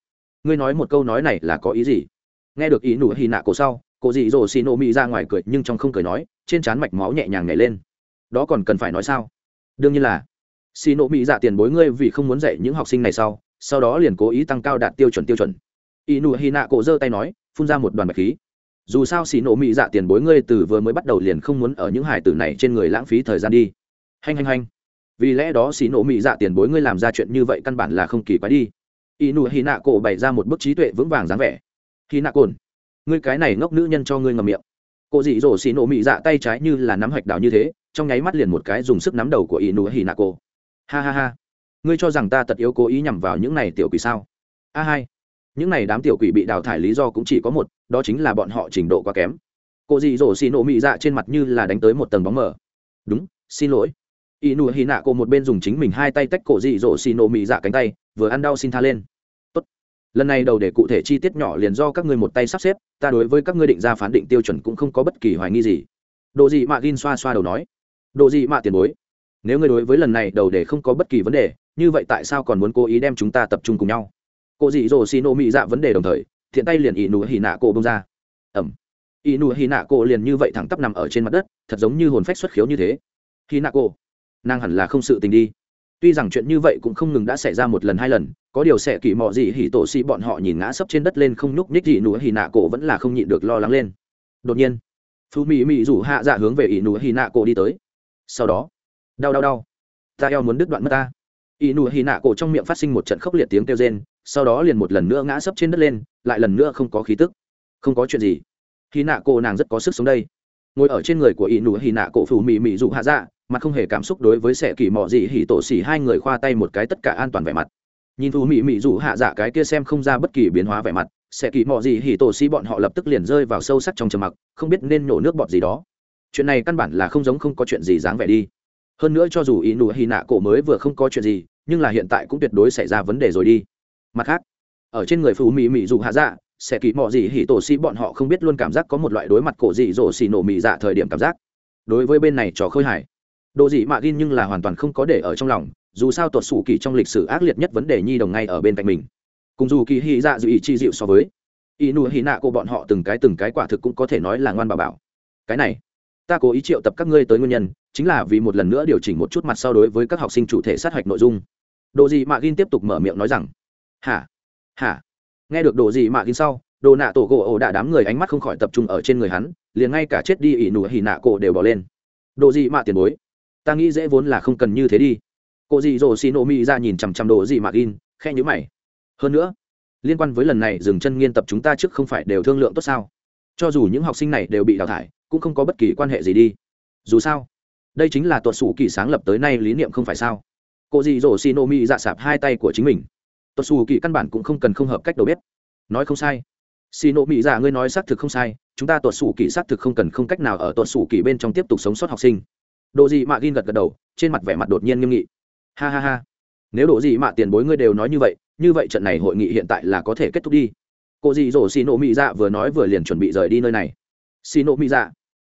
ngươi nói một câu nói này là có ý gì? Nghe được ý nụ hy nạ cổ sau, cổ dị dỗ xì nổ mỹ ra ngoài cười, nhưng trong không cười nói, trên trán mạch máu nhẹ nhàng nhảy lên. Đó còn cần phải nói sao? Đương nhiên là. Xì nổ mỹ dạ tiền bối ngươi vì không muốn dạy những học sinh này sau sau đó liền cố ý tăng cao đạt tiêu chuẩn tiêu chuẩn. Ý nụ hy nạ cổ giơ tay nói, phun ra một đoàn bạch khí. Dù sao xì nổ mỹ dạ tiền bối ngươi từ vừa mới bắt đầu liền không muốn ở những hải tử này trên người lãng phí thời gian đi. Hành hành hành vì lẽ đó xì nổ mỹ dạ tiền bối ngươi làm ra chuyện như vậy căn bản là không kỳ quái đi. Ý nụ hy nạ cổ bày ra một bức trí tuệ vững vàng dáng vẻ khi nạ cồn. Ngươi cái này ngốc nữ nhân cho ngươi ngầm miệng. Cô dị dỗ xì nổ mị dạ tay trái như là nắm hạch đào như thế, trong nháy mắt liền một cái dùng sức nắm đầu của y nụ hì nạ cổ ha ha ha. Ngươi cho rằng ta tật yếu cố ý nhằm vào những này tiểu quỷ sao? A hai. Những này đám tiểu quỷ bị đào thải lý do cũng chỉ có một, đó chính là bọn họ trình độ quá kém. Cô dị dỗ xì nổ mị dạ trên mặt như là đánh tới một tầng bóng mờ. Đúng, xin lỗi. Y nụ hì nạ cô một bên dùng chính mình hai tay tách cổ dị dỗ xì nổ mị dạ cánh tay, vừa ăn đau xin tha lên lần này đầu để cụ thể chi tiết nhỏ liền do các ngươi một tay sắp xếp, ta đối với các ngươi định ra phán định tiêu chuẩn cũng không có bất kỳ hoài nghi gì. Độ gì mạ gin xoa xoa đầu nói. Độ gì mạ tiền bối, nếu ngươi đối với lần này đầu để không có bất kỳ vấn đề, như vậy tại sao còn muốn cố ý đem chúng ta tập trung cùng nhau? Cô dị dỗ xì nổ mị dạ vấn đề đồng thời, thiện tay liền ỷ nụ hì nạ cổ bông ra. Ẩm. Ỷ nụ hì nạ cổ liền như vậy thẳng tắp nằm ở trên mặt đất, thật giống như hồn phách xuất khiếu như thế. Hì nạ cổ, nàng hẳn là không sự tình đi. Tuy rằng chuyện như vậy cũng không ngừng đã xảy ra một lần hai lần có điều sẽ kỳ mọ gì hỉ tổ xì bọn họ nhìn ngã sấp trên đất lên không nhúc nhích gì nữa hì nạ cổ vẫn là không nhịn được lo lắng lên. Đột nhiên phú mỹ mỹ rủ hạ dạ hướng về ỷ nụ hì nạ cổ đi tới. Sau đó, đau đau đau, ta eo muốn đứt đoạn mất ta. Ỷ nụ hì nạ cổ trong miệng phát sinh một trận khốc liệt tiếng kêu rên, sau đó liền một lần nữa ngã sấp trên đất lên, lại lần nữa không có khí tức. Không có chuyện gì. Hì nạ cổ nàng rất có sức sống đây. Ngồi ở trên người của ỷ nụ hì nạ cổ phú mỹ mỹ rủ hạ dạ mà không hề cảm xúc đối với sẻ kỳ mò gì hỉ tổ xỉ hai người khoa tay một cái tất cả an toàn vẻ mặt nhìn phù mỹ mỹ rủ hạ dạ cái kia xem không ra bất kỳ biến hóa vẻ mặt sẽ kỳ mò gì hỉ tổ xi bọn họ lập tức liền rơi vào sâu sắc trong trầm mặc không biết nên nổ nước bọt gì đó. Chuyện này căn bản là không giống không có chuyện gì dáng vẻ đi. Hơn nữa cho dù ý nụ hì nạ cổ mới vừa không có chuyện gì nhưng là hiện tại cũng tuyệt đối xảy ra vấn đề rồi đi. Mặt khác ở trên người phù mỹ mỹ dù hạ dạ sẽ kỳ mò gì hỉ tổ xi bọn họ không biết luôn cảm giác có một loại đối mặt cổ dị dỗ xì nổ mỹ dạ thời điểm cảm giác. Đối với bên này trò khơi hải Đồ dị mạ gin nhưng là hoàn toàn không có để ở trong lòng, dù sao tuột sủ kỳ trong lịch sử ác liệt nhất vấn đề nhi đồng ngay ở bên cạnh mình. Cùng dù kỳ hy dạ dự ý chi dịu so với, y nụ hy nạ cô bọn họ từng cái từng cái quả thực cũng có thể nói là ngoan bảo bảo. Cái này, ta cố ý triệu tập các ngươi tới nguyên nhân, chính là vì một lần nữa điều chỉnh một chút mặt sau đối với các học sinh chủ thể sát hạch nội dung. Đồ gì mạ gin tiếp tục mở miệng nói rằng, hả, hả, nghe được đồ gì mạ gin sau, đồ nạ tổ gỗ ổ đạ đám người ánh mắt không khỏi tập trung ở trên người hắn, liền ngay cả chết đi ỷ nụ hỉ nạ cổ đều bỏ lên. Đồ gì mạ tiền bối ta nghĩ dễ vốn là không cần như thế đi cô dì dỗ xì nổ mỹ ra nhìn chằm chằm đồ gì mạc in khe nhữ mày. Hơn nữa, liên quan với lần này dừng chân nghiên tập chúng ta trước không phải đều thương lượng tốt sao? Cho dù những học sinh này đều bị đào thải, cũng không có bất kỳ quan hệ gì đi. Dù sao, đây chính là tuột xù kỳ sáng lập tới nay lý niệm không phải sao? Cô dì dỗ xì nổ mỹ dạ sạp hai tay của chính mình. Tuột xù kỳ căn bản cũng không cần không hợp cách đầu bếp nói không sai. Xì nổ mỹ dạ ngươi nói xác thực không sai, chúng ta tuột xù kỳ xác thực không cần không cách nào ở tuột xù kỳ bên trong tiếp tục sống sót học sinh. Đồ gì mạ gin gật gật đầu, trên mặt vẻ mặt đột nhiên nghiêm nghị ha ha ha. Nếu độ gì mạ tiền bối ngươi đều nói như vậy như vậy trận này hội nghị hiện tại là có thể kết thúc đi. Cô dì dỗ xì nộ mỹ dạ vừa nói vừa liền chuẩn bị rời đi nơi này. Xì nộ mỹ dạ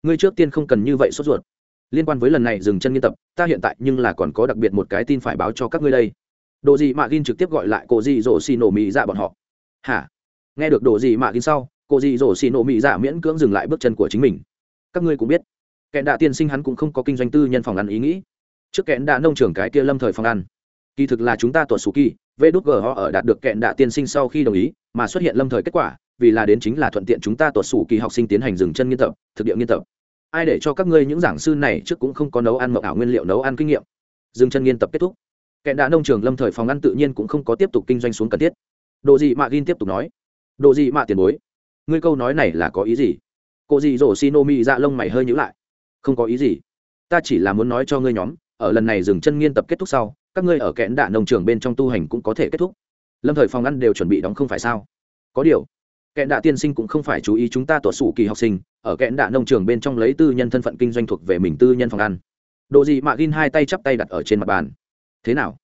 ngươi trước tiên không cần như vậy sốt ruột. Liên quan với lần này dừng chân nghiên tập, ta hiện tại nhưng là còn có đặc biệt một cái tin phải báo cho các ngươi đây. Độ gì mạ gin trực tiếp gọi lại cô dì dỗ xì nộ mỹ dạ bọn họ. Hả? Nghe được độ gì mạ gin sau, cô dì dỗ xì nộ mỹ dạ miễn cưỡng dừng lại bước chân của chính mình. Các ngươi cũng biết, kẻ đạ tiên sinh hắn cũng không có kinh doanh tư nhân phòng ăn ý nghĩ trước kẽn đã nông trường cái kia lâm thời phòng ăn. Kỳ thực là chúng ta tuột sù kỳ, vê đút gờ họ ở đạt được kẹn đạ tiên sinh sau khi đồng ý, mà xuất hiện lâm thời kết quả, vì là đến chính là thuận tiện chúng ta tuột sù kỳ học sinh tiến hành dừng chân nghiên tập, thực địa nghiên tập. Ai để cho các ngươi những giảng sư này trước cũng không có nấu ăn mộng ảo nguyên liệu nấu ăn kinh nghiệm. Dừng chân nghiên tập kết thúc. Kẹn đạ nông trường lâm thời phòng ăn tự nhiên cũng không có tiếp tục kinh doanh xuống cần thiết. Độ gì mạ gin tiếp tục nói. Độ gì mạ tiền bối, ngươi câu nói này là có ý gì? Cô gì rổ xi nô mi dạ lông mày hơi nhữ lại. Không có ý gì. Ta chỉ là muốn nói cho ngươi nhóm ở lần này dừng chân nghiên tập kết thúc sau, các ngươi ở kẽn đạ nông trường bên trong tu hành cũng có thể kết thúc. Lâm thời phòng ăn đều chuẩn bị đóng không phải sao? Có điều, kẽn đạ tiên sinh cũng không phải chú ý chúng ta tuột sủ kỳ học sinh, ở kẽn đạ nông trường bên trong lấy tư nhân thân phận kinh doanh thuộc về mình tư nhân phòng ăn. Độ gì mạ gin hai tay chắp tay đặt ở trên mặt bàn. Thế nào?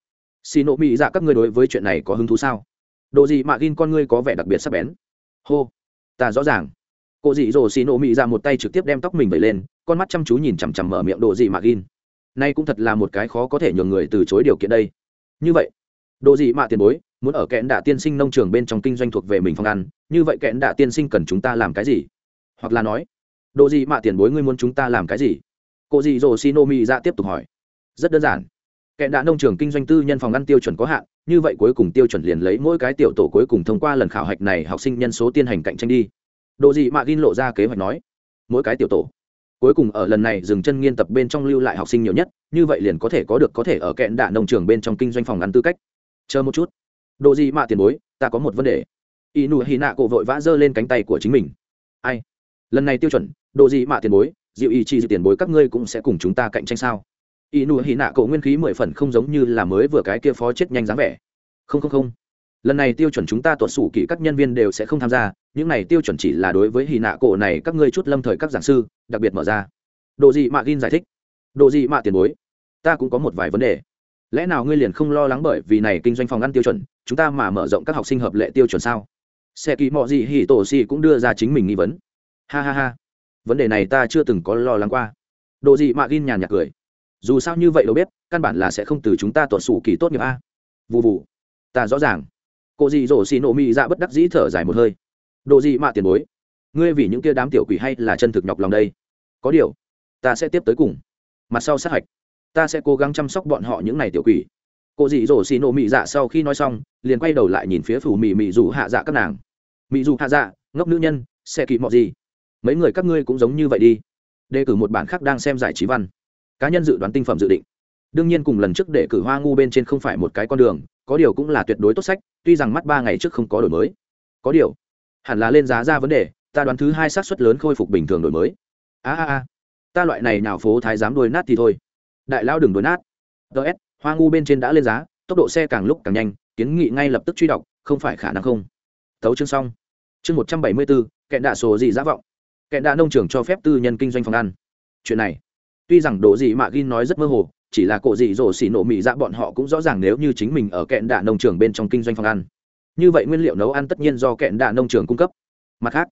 Xì nộ mỹ dạ các ngươi đối với chuyện này có hứng thú sao? Độ gì mạ gin con ngươi có vẻ đặc biệt sắc bén. Hô, ta rõ ràng. Cô dị dỗ xì nộ mỹ dạ một tay trực tiếp đem tóc mình vẩy lên, con mắt chăm chú nhìn chằm chằm mở miệng độ dị mạ gin nay cũng thật là một cái khó có thể nhường người từ chối điều kiện đây. Như vậy độ dị mạ tiền bối, muốn ở kẽn đạ tiên sinh nông trường bên trong kinh doanh thuộc về mình phòng ăn, như vậy kẽn đạ tiên sinh cần chúng ta làm cái gì? Hoặc là nói độ dị mạ tiền bối ngươi muốn chúng ta làm cái gì? Cô dị dỗ Shinomi ra tiếp tục hỏi. Rất đơn giản. Kẽn đạ nông trường kinh doanh tư nhân phòng ăn tiêu chuẩn có hạn, như vậy cuối cùng tiêu chuẩn liền lấy mỗi cái tiểu tổ cuối cùng thông qua lần khảo hạch này học sinh nhân số tiên hành cạnh tranh đi. Độ dị mạ gin lộ ra kế hoạch nói, mỗi cái tiểu tổ cuối cùng ở lần này dừng chân nghiên tập bên trong lưu lại học sinh nhiều nhất, như vậy liền có thể có được có thể ở kẹn đạ nông trường bên trong kinh doanh phòng ăn tư cách. Chờ một chút. Độ gì mạ tiền bối, ta có một vấn đề. Y nụ hy nạ cổ vội vã giơ lên cánh tay của chính mình. Ai? Lần này tiêu chuẩn độ gì mạ tiền bối, dịu ý chi tiền bối các ngươi cũng sẽ cùng chúng ta cạnh tranh sao? Y nụ hy nạ cổ nguyên khí mười phần không giống như là mới vừa cái kia phó chết nhanh dáng vẻ. Không không không. Lần này tiêu chuẩn chúng ta tuột sủ kỹ các nhân viên đều sẽ không tham gia những này tiêu chuẩn chỉ là đối với hy nạ cổ này các ngươi chút lâm thời các giảng sư, đặc biệt mở ra. Độ gì mạ gin giải thích? Độ gì mạ tiền bối? Ta cũng có một vài vấn đề. Lẽ nào ngươi liền không lo lắng bởi vì này kinh doanh phòng ăn tiêu chuẩn, chúng ta mà mở rộng các học sinh hợp lệ tiêu chuẩn sao? Xe kỳ mọi gì hỉ tổ xì cũng đưa ra chính mình nghi vấn. Ha ha ha. Vấn đề này ta chưa từng có lo lắng qua. Độ gì mạ gin nhàn nhạt cười. Dù sao như vậy đâu biết, căn bản là sẽ không từ chúng ta tuột sủ kỳ tốt nghiệp a. Vụ vụ ta rõ ràng. Cô dì dỗ xì nổ mị dạ bất đắc dĩ thở dài một hơi độ gì mạ tiền bối? Ngươi vì những kia đám tiểu quỷ hay là chân thực nhọc lòng đây? Có điều, ta sẽ tiếp tới cùng. Mặt sau sát hạch, ta sẽ cố gắng chăm sóc bọn họ những n à y tiểu quỷ. Cô dị dỗ xì nổ mị dạ sau khi nói xong, liền quay đầu lại nhìn phía phủ mị mị dù hạ dạ các nàng. Mị dù hạ dạ ngốc nữ nhân, sẽ kỳ mọi gì? Mấy người các ngươi cũng giống như vậy đi. Đề cử một bản khác đang xem giải trí văn. Cá nhân dự đoán tinh phẩm dự định. Đương nhiên cùng lần trước để cử hoa ngu bên trên không phải một cái con đường, có điều cũng là tuyệt đối tốt sách, tuy rằng mắt ba ngày trước không có đổi mới. Có điều hẳn là lên giá ra vấn đề, ta đoán thứ hai xác suất lớn khôi phục bình thường đổi mới. A a a, ta loại này nào phố thái dám đuôi nát thì thôi. Đại lao đừng đuôi nát. Ts hoa ngu bên trên đã lên giá, tốc độ xe càng lúc càng nhanh, kiến nghị ngay lập tức truy đọc, không phải khả năng không. Thấu chương xong. Chương một trăm bảy mươi bốn, kẹn đạ sổ gì giá vọng. Kẹn đạ nông trường cho phép tư nhân kinh doanh phòng ăn. Chuyện này, tuy rằng đồ gì mạ gin nói rất mơ hồ, chỉ là cổ dị dỗ xỉ nổ mị dạ bọn họ cũng rõ ràng nếu như chính mình ở kẹn đạ nông trường bên trong kinh doanh phòng ăn như vậy nguyên liệu nấu ăn tất nhiên do kẹn đạ nông trường cung cấp. Mặt khác,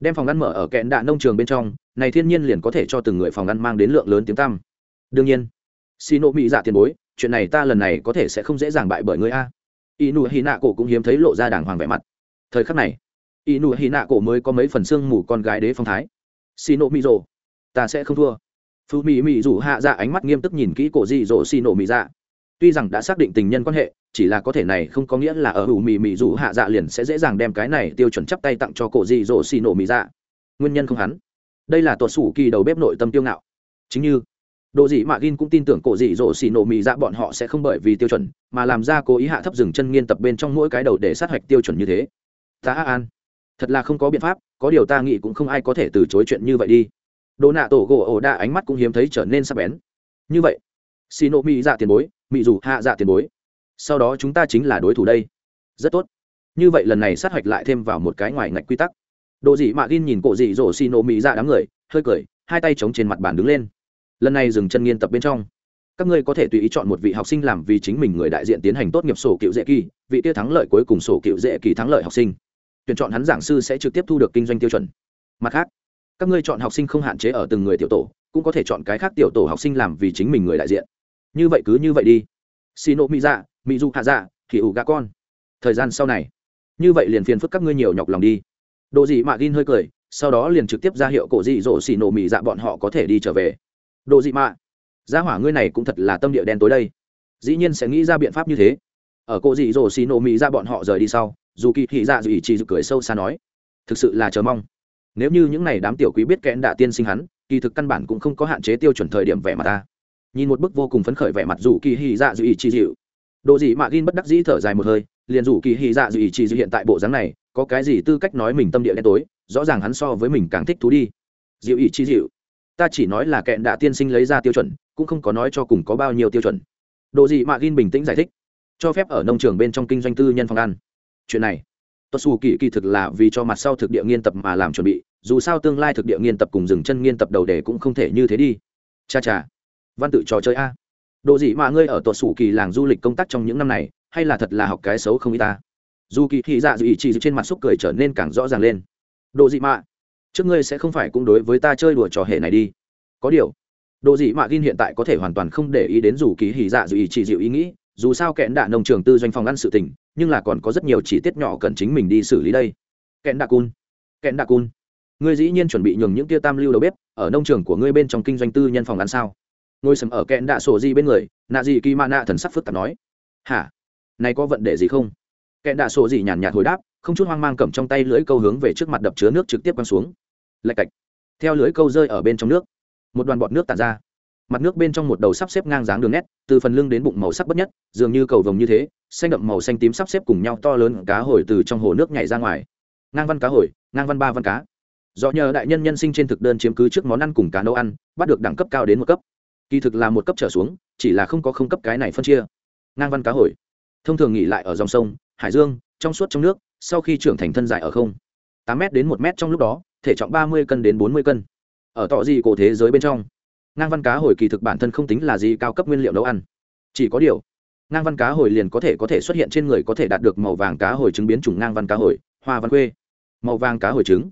đem phòng ăn mở ở kẹn đạ nông trường bên trong, này thiên nhiên liền có thể cho từng người phòng ăn mang đến lượng lớn tiếng tăm. Đương nhiên, xì nộ mỹ dạ tiền bối, chuyện này ta lần này có thể sẽ không dễ dàng bại bởi người a. Y nụ hy nạ cổ cũng hiếm thấy lộ ra đàng hoàng vẻ mặt. Thời khắc này y nụ hy nạ cổ mới có mấy phần xương mù con gái đế phong thái. Xì nộ mỹ rồ, ta sẽ không thua. Phú mỹ mỹ rủ hạ dạ ánh mắt nghiêm túc nhìn kỹ cổ dị dỗ xì nộ mỹ dạ tuy rằng đã xác định tình nhân quan hệ, chỉ là có thể này không có nghĩa là ở hữu mì mì dù hạ dạ liền sẽ dễ dàng đem cái này tiêu chuẩn chắp tay tặng cho cổ dị dỗ xì nổ mì dạ. Nguyên nhân không hắn. Đây là tuột sủ kỳ đầu bếp nội tâm tiêu ngạo. Chính như độ dị mạ gin cũng tin tưởng cổ dị dỗ xì nổ mì dạ bọn họ sẽ không bởi vì tiêu chuẩn, mà làm ra cố ý hạ thấp dừng chân nghiên tập bên trong mỗi cái đầu để sát hạch tiêu chuẩn như thế. Ta an, thật là không có biện pháp, có điều ta nghĩ cũng không ai có thể từ chối chuyện như vậy đi. Đồ nạ tổ gỗ ổ đa ánh mắt cũng hiếm thấy trở nên sắc bén. Như vậy, xì nổ mì dạ tiền bối mỹ dù hạ dạ tiền bối. Sau đó chúng ta chính là đối thủ đây. Rất tốt. Như vậy lần này sát hạch lại thêm vào một cái ngoài ngạch quy tắc. Độ dị mạ gin nhìn cổ dị dỗ xì nổ mỹ dạ đám người, hơi cười, hai tay chống trên mặt bàn đứng lên. Lần này dừng chân nghiên tập bên trong. Các ngươi có thể tùy ý chọn một vị học sinh làm vì chính mình người đại diện tiến hành tốt nghiệp sổ cựu dễ kỳ, vị kia thắng lợi cuối cùng sổ cựu dễ kỳ thắng lợi học sinh. Tuyển chọn hắn giảng sư sẽ trực tiếp thu được kinh doanh tiêu chuẩn. Mặt khác, các ngươi chọn học sinh không hạn chế ở từng người tiểu tổ, cũng có thể chọn cái khác tiểu tổ học sinh làm vì chính mình người đại diện như vậy cứ như vậy đi. Xì nộ mỹ dạ mỹ du hạ dạ thì ủ gà con. Thời gian sau này. Như vậy liền phiền phức các ngươi nhiều nhọc lòng đi. Độ dị mạ gin hơi cười, sau đó liền trực tiếp ra hiệu cổ dị dỗ xì nộ mỹ dạ bọn họ có thể đi trở về. Độ dị mạ gia hỏa ngươi này cũng thật là tâm địa đen tối đây. Dĩ nhiên sẽ nghĩ ra biện pháp như thế. Ở cổ dị dỗ xì nổ mỹ dạ bọn họ rời đi sau dù kỳ thị dạ dù ý chỉ cười sâu xa nói, thực sự là chờ mong. Nếu như những n à y đám tiểu quý biết kẽn đạ tiên sinh hắn, kỳ thực căn bản cũng không có hạn chế tiêu chuẩn thời điểm vẻ mà ta nhìn một bức vô cùng phấn khởi vẻ mặt dù kỳ hy dạ dù ý chi dịu. Độ gì mà gin bất đắc dĩ thở dài một hơi, liền dù kỳ hy dạ dù ý chi dịu hiện tại bộ dáng này, có cái gì tư cách nói mình tâm địa đen tối, rõ ràng hắn so với mình càng thích thú đi. Dịu ý chi dịu. Ta chỉ nói là kẹn đạ tiên sinh lấy ra tiêu chuẩn, cũng không có nói cho cùng có bao nhiêu tiêu chuẩn. Độ gì mà gin bình tĩnh giải thích. Cho phép ở nông trường bên trong kinh doanh tư nhân phòng ăn. Chuyện này tuất xù kỳ kỳ thực là vì cho mặt sau thực địa nghiên tập mà làm chuẩn bị, dù sao tương lai thực địa nghiên tập cùng dừng chân nghiên tập đầu đề cũng không thể như thế đi. Cha cha văn tự trò chơi a. Độ gì mà ngươi ở tuột sủ kỳ làng du lịch công tác trong những năm này, hay là thật là học cái xấu không y ta? Dù kỳ thị dạ dù ý chi trên mặt xúc cười trở nên càng rõ ràng lên. Độ dị mạ trước ngươi sẽ không phải cũng đối với ta chơi đùa trò hệ này đi. Có điều độ dị mạ gin hiện tại có thể hoàn toàn không để ý đến dù kỳ hỉ dạ dù ý chỉ dịu ý nghĩ, dù sao kẽn đạ nông trường tư doanh phòng ăn sự tình, nhưng là còn có rất nhiều chi tiết nhỏ cần chính mình đi xử lý đây. Kẽn đạ cun kẽn đạ cun. Ngươi dĩ nhiên chuẩn bị nhường những tia tam lưu đầu bếp ở nông trường của ngươi bên trong kinh doanh tư nhân phòng ăn sao? Ngồi sầm ở kẹn đạ sổ di bên người, nạ gì kỳ mạ nạ thần sắc phức tạp nói. Hả? Này có vận đề gì không? Kẹn đạ sổ di nhàn nhạt hồi đáp, không chút hoang mang cầm trong tay lưỡi câu hướng về trước mặt đập chứa nước trực tiếp quăng xuống. Lạch cạch. Theo lưỡi câu rơi ở bên trong nước, một đoàn bọt nước tàn ra. Mặt nước bên trong một đầu sắp xếp ngang dáng đường nét, từ phần lưng đến bụng màu sắc bất nhất, dường như cầu vồng như thế, xanh đậm màu xanh tím sắp xếp cùng nhau to lớn cá hồi từ trong hồ nước nhảy ra ngoài. Ngang văn cá hồi, ngang văn ba văn cá. Do nhờ đại nhân nhân sinh trên thực đơn chiếm cứ trước món ăn cùng cá nấu ăn, bắt được đẳng cấp cao đến một cấp kỳ thực là một cấp trở xuống, chỉ là không có không cấp cái này phân chia. Ngang văn cá hồi. Thông thường nghỉ lại ở dòng sông, hải dương, trong suốt trong nước, sau khi trưởng thành thân dài ở không. Tám m đến một m trong lúc đó, thể trọng ba mươi cân đến bốn mươi cân. Ở tọ gì cổ thế giới bên trong, ngang văn cá hồi kỳ thực bản thân không tính là gì cao cấp nguyên liệu nấu ăn. Chỉ có điều, ngang văn cá hồi liền có thể có thể xuất hiện trên người có thể đạt được màu vàng cá hồi trứng biến chủng ngang văn cá hồi, hoa văn quê. Màu vàng cá hồi trứng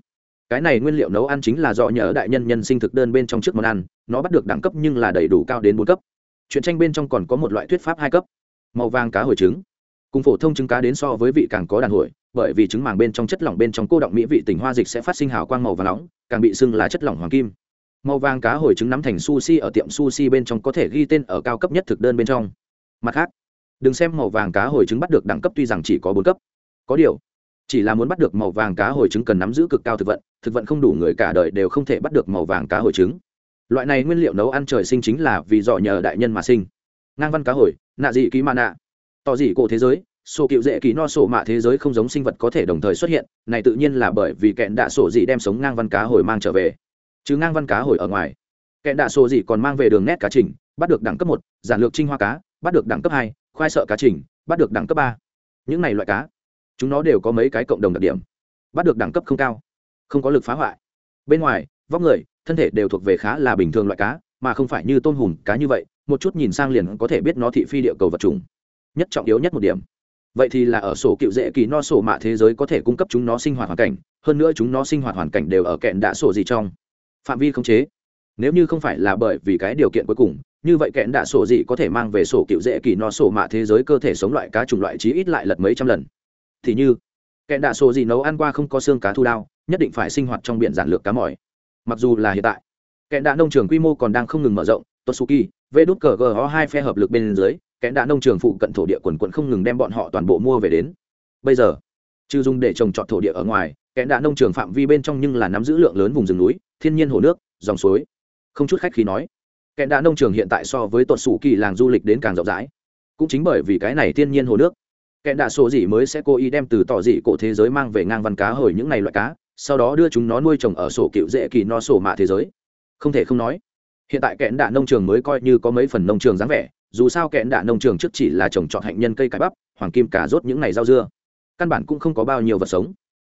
cái này nguyên liệu nấu ăn chính là do nhờ đại nhân nhân sinh thực đơn bên trong trước món ăn, nó bắt được đẳng cấp nhưng là đầy đủ cao đến bốn cấp. Chuyện tranh bên trong còn có một loại thuyết pháp hai cấp. Màu vàng cá hồi trứng. Cùng phổ thông trứng cá đến so với vị càng có đàn hồi, bởi vì trứng màng bên trong chất lỏng bên trong cô động mỹ vị tỉnh hoa dịch sẽ phát sinh hào quang màu và nóng, càng bị xưng là chất lỏng hoàng kim. Màu vàng cá hồi trứng nắm thành sushi ở tiệm sushi bên trong có thể ghi tên ở cao cấp nhất thực đơn bên trong. Mặt khác, đừng xem màu vàng cá hồi trứng bắt được đẳng cấp tuy rằng chỉ có bốn cấp. Có điều chỉ là muốn bắt được màu vàng cá hồi trứng cần nắm giữ cực cao thực vận thực vận không đủ người cả đời đều không thể bắt được màu vàng cá hồi trứng. Loại này nguyên liệu nấu ăn trời sinh chính là vì dọ nhờ đại nhân mà sinh. Ngang văn cá hồi, nạ dị ký mạ nạ. Tỏ dị cổ thế giới, sổ cựu dễ ký no sổ mạ thế giới không giống sinh vật có thể đồng thời xuất hiện, này tự nhiên là bởi vì kẹn đạ sổ dị đem sống ngang văn cá hồi mang trở về. Chứ ngang văn cá hồi ở ngoài, kẹn đạ sổ dị còn mang về đường nét cá trình, bắt được đẳng cấp một, giản lược trinh hoa cá, bắt được đẳng cấp hai, khoai sợ cá trình, bắt được đẳng cấp ba. Những này loại cá chúng nó đều có mấy cái cộng đồng đặc điểm. Bắt được đẳng cấp không cao, không có lực phá hoại. Bên ngoài, vóc người, thân thể đều thuộc về khá là bình thường loại cá, mà không phải như tôm hùm cá như vậy, một chút nhìn sang liền có thể biết nó thị phi địa cầu vật trùng nhất trọng yếu nhất một điểm. Vậy thì là ở sổ cựu dễ kỳ no sổ mạ thế giới có thể cung cấp chúng nó sinh hoạt hoàn cảnh, hơn nữa chúng nó sinh hoạt hoàn cảnh đều ở kẹn đã sổ gì trong. Phạm vi không chế. Nếu như không phải là bởi vì cái điều kiện cuối cùng, như vậy kẹn đã sổ gì có thể mang về sổ cựu dễ kỳ no sổ mạ thế giới cơ thể sống loại cá chủng loại chí ít lại lật mấy trăm lần thì như, kẻ đạ sổ gì nấu ăn qua không có xương cá thu đao, nhất định phải sinh hoạt trong biển giản lược cá mỏi mặc dù là hiện tại, kẻ đạ nông trường quy mô còn đang không ngừng mở rộng tosuki vê đút cờ gho hai phe hợp lực bên dưới, kẻ đạ nông trường phụ cận thổ địa quần quận không ngừng đem bọn họ toàn bộ mua về đến. Bây giờ, trừ dùng để trồng trọt thổ địa ở ngoài, kẻ đạ nông trường phạm vi bên trong nhưng là nắm giữ lượng lớn vùng rừng núi, thiên nhiên hồ nước, dòng suối. Không chút khách khí nói, kẻ đạ nông trường hiện tại so với tuột sủ kỳ làng du lịch đến càng rộng rãi. Cũng chính bởi vì cái này thiên nhiên hồ nước kẽn đạ sổ dị mới sẽ cố ý đem từ tỏ dị cổ thế giới mang về ngang văn cá hồi những này loại cá, sau đó đưa chúng nó nuôi trồng ở sổ cựu dễ kỳ no sổ mạ thế giới. Không thể không nói, hiện tại kẽn đạ nông trường mới coi như có mấy phần nông trường dáng vẻ, dù sao kẽn đạ nông trường trước chỉ là trồng trọt hạnh nhân cây cải bắp, hoàng kim cà rốt những ngày rau dưa. Căn bản cũng không có bao nhiêu vật sống.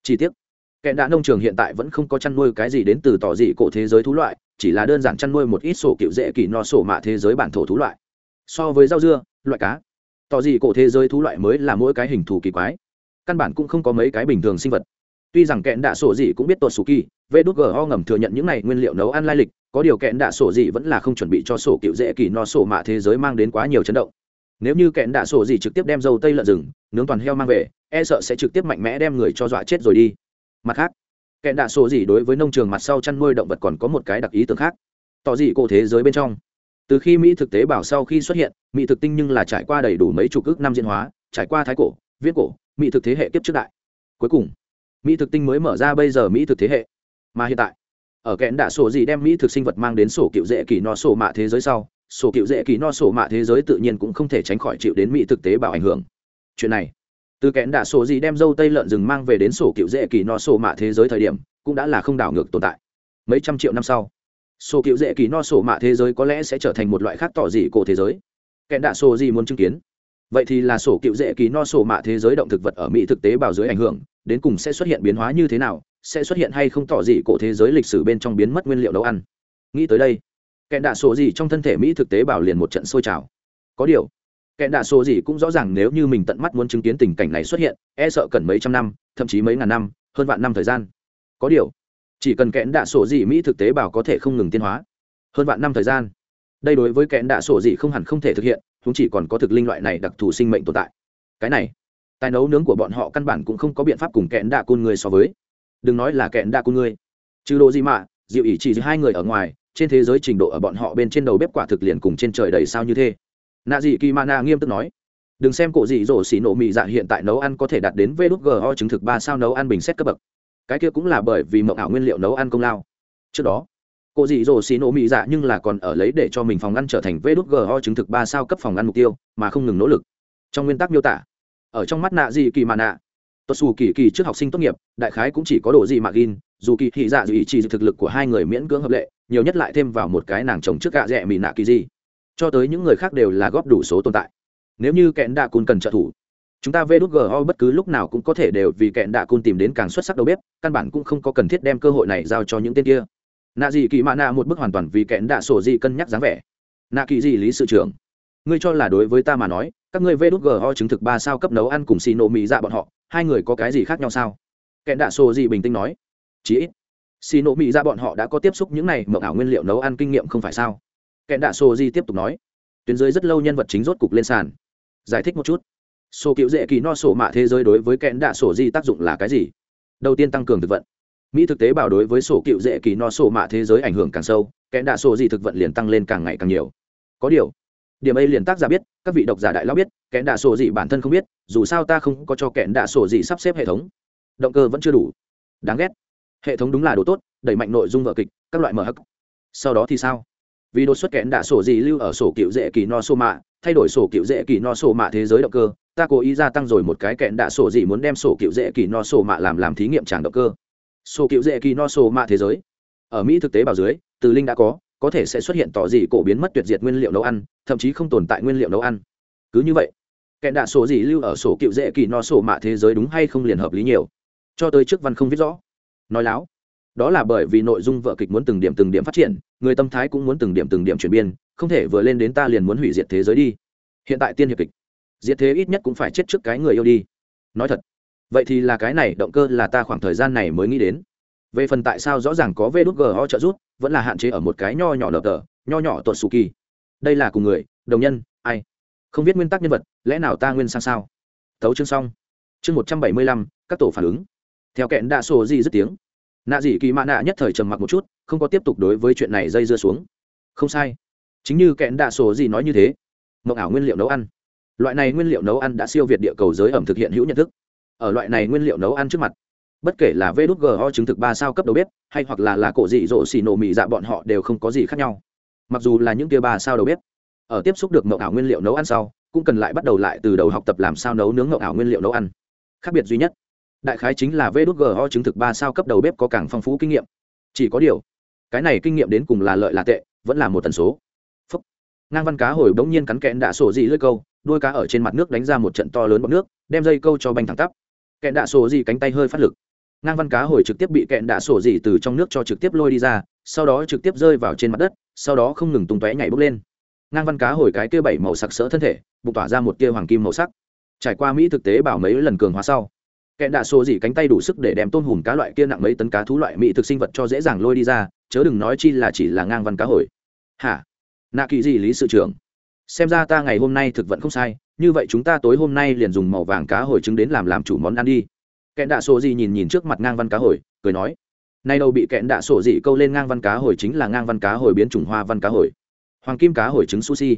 Chi tiết kẽn đạ nông trường hiện tại vẫn không có chăn nuôi cái gì đến từ tỏ dị cổ thế giới thú loại, chỉ là đơn giản chăn nuôi một ít sổ cựu dễ kỳ no sổ mạ thế giới bản thổ thú loại. So với rau dưa, loại cá tỏ gì cổ thế giới thú loại mới là mỗi cái hình thù kỳ quái. Căn bản cũng không có mấy cái bình thường sinh vật. Tuy rằng kẽn đạ sổ dị cũng biết tuột sủ kỳ vê đút gờ ho ngầm thừa nhận những này nguyên liệu nấu ăn lai lịch, có điều kẽn đạ sổ dị vẫn là không chuẩn bị cho sổ cựu dễ kỳ no sổ mạ thế giới mang đến quá nhiều chấn động. Nếu như kẽn đạ sổ dị trực tiếp đem dâu tây lợn rừng, nướng toàn heo mang về e sợ sẽ trực tiếp mạnh mẽ đem người cho dọa chết rồi đi. Mặt khác kẽn đạ sổ dị đối với nông trường mặt sau chăn nuôi động vật còn có một cái đặc ý tưởng khác. Tỏ dị cổ thế giới bên trong? Từ khi mỹ thực tế bảo sau khi xuất hiện, mỹ thực tinh nhưng là trải qua đầy đủ mấy chục ước năm diễn hóa, trải qua thái cổ viết cổ, mỹ thực thế hệ kiếp trước đại. Cuối cùng, mỹ thực tinh mới mở ra bây giờ mỹ thực thế hệ. Mà hiện tại, ở kẽn đạ sổ gì đem mỹ thực sinh vật mang đến sổ cựu dễ kỳ no sổ mạ thế giới sau, sổ cựu dễ kỳ no sổ mạ thế giới tự nhiên cũng không thể tránh khỏi chịu đến mỹ thực tế bảo ảnh hưởng. Chuyện này, từ kẽn đạ sổ gì đem dâu tây lợn rừng mang về đến sổ cựu dễ kỳ no sổ mạ thế giới thời điểm, cũng đã là không đảo ngược tồn tại. Mấy trăm triệu năm sau sổ cựu dễ kỳ no sổ mạ thế giới có lẽ sẽ trở thành một loại khác tỏ dị cổ thế giới. Kẽn đạ sổ gì muốn chứng kiến? Vậy thì là sổ cựu dễ kỳ no sổ mạ thế giới động thực vật ở mỹ thực tế bảo dưới ảnh hưởng, đến cùng sẽ xuất hiện biến hóa như thế nào, sẽ xuất hiện hay không tỏ dị cổ thế giới lịch sử bên trong biến mất nguyên liệu nấu ăn? Nghĩ tới đây kẹn đạ sổ gì trong thân thể mỹ thực tế bảo liền một trận sôi trào. Có điều kẹn đạ sổ gì cũng rõ ràng nếu như mình tận mắt muốn chứng kiến tình cảnh này xuất hiện e sợ cần mấy trăm năm, thậm chí mấy ngàn năm, hơn vạn năm thời gian. Có điều chỉ cần kẹn đạ sổ dị mỹ thực tế bảo có thể không ngừng tiến hóa. Hơn vạn năm thời gian. Đây đối với kẹn đạ sổ dị không hẳn không thể thực hiện chúng chỉ còn có thực linh loại này đặc thù sinh mệnh tồn tại. Cái này, tài nấu nướng của bọn họ căn bản cũng không có biện pháp cùng kẹn đạ côn người so với. Đừng nói là kẹn đạ côn người. Trừ đồ gì mà dịu ỉ chỉ hai người ở ngoài, trên thế giới trình độ ở bọn họ bên trên đầu bếp quả thực liền cùng trên trời đầy sao như thế. Nạ dị kỳ mana nghiêm túc nói, đừng xem cổ dị dỗ xỉ nổ mị dạ hiện tại nấu ăn có thể đạt đến vê đốt go chứng thực ba sao nấu ăn bình xét cấp bậc cái kia cũng là bởi vì mộng ảo nguyên liệu nấu ăn công lao. Trước đó, cô dì dồ xì nổ mị dạ nhưng là còn ở lấy để cho mình phòng ăn trở thành vê đốt go chứng thực ba sao cấp phòng ăn mục tiêu, mà không ngừng nỗ lực. Trong nguyên tắc miêu tả, ở trong mắt nạ dị kỳ mà nạ tuột xù kỳ kỳ trước học sinh tốt nghiệp, đại khái cũng chỉ có đồ gì mà gin dù kỳ thị dạ dù ý chỉ thực lực của hai người miễn cưỡng hợp lệ, nhiều nhất lại thêm vào một cái nàng chồng trước gạ rẽ mỹ nạ kỳ gì. Cho tới những người khác đều là góp đủ số tồn tại. Nếu như kẽn đạ cun cần trợ thủ chúng ta vê đút go bất cứ lúc nào cũng có thể đều vì kẹn đạ cun tìm đến càng xuất sắc đầu bếp, căn bản cũng không có cần thiết đem cơ hội này giao cho những tên kia. Nạ gì kỳ mạ nạ một bức hoàn toàn vì kẹn đạ sổ gì cân nhắc dáng vẻ. Nạ kỳ gì lý sự trưởng, ngươi cho là đối với ta mà nói, các ngươi vê đút go chứng thực ba sao cấp nấu ăn cùng xì nổ mỹ dạ bọn họ, hai người có cái gì khác nhau sao? Kẹn đạ sổ gì bình tĩnh nói. Chí ít, xì nổ mỹ dạ bọn họ đã có tiếp xúc những này mộng ảo nguyên liệu nấu ăn kinh nghiệm không phải sao? Kẹn đạ sổ di tiếp tục nói. Tuyến dưới rất lâu nhân vật chính rốt cục lên sàn. Giải thích một chút sổ cựu dễ kỳ no sổ mạ thế giới đối với kẹn đạ sổ di tác dụng là cái gì? Đầu tiên tăng cường thực vận. Mỹ thực tế bảo đối với sổ cựu dễ kỳ no sổ mạ thế giới ảnh hưởng càng sâu kẹn đạ sổ di thực vận liền tăng lên càng ngày càng nhiều. Có điều, điểm ấy liền tác giả biết, các vị độc giả đại lao biết, kẽn đạ sổ di bản thân không biết, dù sao ta không có cho kẽn đạ sổ di sắp xếp hệ thống. Động cơ vẫn chưa đủ. Đáng ghét. Hệ thống đúng là đồ tốt, đẩy mạnh nội dung vợ kịch, các loại mở hắc. Sau đó thì sao? Vì đột xuất kẽn đạ sổ gì lưu ở sổ cựu dễ kỳ no sổ mạ, thay đổi sổ cựu dễ kỳ no sổ mạ thế giới động cơ ta cố ý gia tăng rồi một cái kẹn đạ sổ gì muốn đem sổ cựu dễ kỳ no sổ mạ làm làm thí nghiệm tràng động cơ. Sổ cựu dễ kỳ no sổ mạ thế giới. Ở mỹ thực tế bảo dưới, từ linh đã có có thể sẽ xuất hiện tỏ gì cổ biến mất tuyệt diệt nguyên liệu nấu ăn, thậm chí không tồn tại nguyên liệu nấu ăn. Cứ như vậy, kẹn đạ sổ gì lưu ở sổ cựu dễ kỳ no sổ mạ thế giới đúng hay không liền hợp lý nhiều. Cho tới trước văn không viết rõ. Nói láo, đó là bởi vì nội dung vợ kịch muốn từng điểm từng điểm phát triển, người tâm thái cũng muốn từng điểm từng điểm chuyển biên không thể vừa lên đến ta liền muốn hủy diệt thế giới đi. Hiện tại tiên hiệp kịch diệt thế ít nhất cũng phải chết trước cái người yêu đi. Nói thật, vậy thì là cái này, động cơ là ta khoảng thời gian này mới nghĩ đến. Về phần tại sao rõ ràng có vê đút ho trợ rút vẫn là hạn chế ở một cái nho nhỏ lợp tờ, nho nhỏ tuột xù kỳ đây là cùng người, đồng nhân, ai? Không biết nguyên tắc nhân vật, lẽ nào ta nguyên sang sao? Thấu chương xong. Chương một trăm bảy mươi lăm, các tổ phản ứng. Theo kẹn đạ sổ gì dứt tiếng. Nạ dị kỳ mạ nạ nhất thời trầm mặc một chút, không có tiếp tục đối với chuyện này dây dưa xuống. Không sai. Chính như kẹn đạ sổ gì nói như thế. Mộng ảo nguyên liệu nấu ăn loại này nguyên liệu nấu ăn đã siêu việt địa cầu giới ẩm thực hiện hữu nhận thức. Ở loại này nguyên liệu nấu ăn trước mặt, bất kể là vê đút ho chứng thực ba sao cấp đầu bếp, hay hoặc là là cổ dị dỗ xì nổ mì dạ bọn họ đều không có gì khác nhau. Mặc dù là những tia ba sao đầu bếp, ở tiếp xúc được mậu ảo nguyên liệu nấu ăn sau, cũng cần lại bắt đầu lại từ đầu học tập làm sao nấu nướng mậu ảo nguyên liệu nấu ăn. Khác biệt duy nhất, đại khái chính là vê đút ho chứng thực ba sao cấp đầu bếp có càng phong phú kinh nghiệm. Chỉ có điều, cái này kinh nghiệm đến cùng là lợi là tệ, vẫn là một tần số. Phúc. ngang văn cá hồi bỗng nhiên cắn kẽn đã sổ dị lưỡi câu đuôi cá ở trên mặt nước đánh ra một trận to lớn bọc nước, đem dây câu cho banh thẳng tắp. Kẹn đạ sổ dị cánh tay hơi phát lực. Ngang văn cá hồi trực tiếp bị kẹn đạ sổ dị từ trong nước cho trực tiếp lôi đi ra, sau đó trực tiếp rơi vào trên mặt đất, sau đó không ngừng tung tóe nhảy bốc lên. Ngang văn cá hồi cái kia bảy màu sặc sỡ thân thể, bụng tỏa ra một tia hoàng kim màu sắc. Trải qua mỹ thực tế bảo mấy lần cường hóa sau, kẹn đạ sổ dị cánh tay đủ sức để đem tôm hùm cá loại kia nặng mấy tấn cá thú loại mỹ thực sinh vật cho dễ dàng lôi đi ra, chớ đừng nói chi là chỉ là ngang văn cá hồi. Hả? Nạ kỳ gì lý sự trưởng? Xem ra ta ngày hôm nay thực vận không sai, như vậy chúng ta tối hôm nay liền dùng màu vàng cá hồi trứng đến làm làm chủ món ăn đi. Kẹn đạ sổ dị nhìn nhìn trước mặt ngang văn cá hồi, cười nói, nay đâu bị kẹn đạ sổ dị câu lên ngang văn cá hồi chính là ngang văn cá hồi biến chủng hoa văn cá hồi. Hoàng kim cá hồi trứng sushi.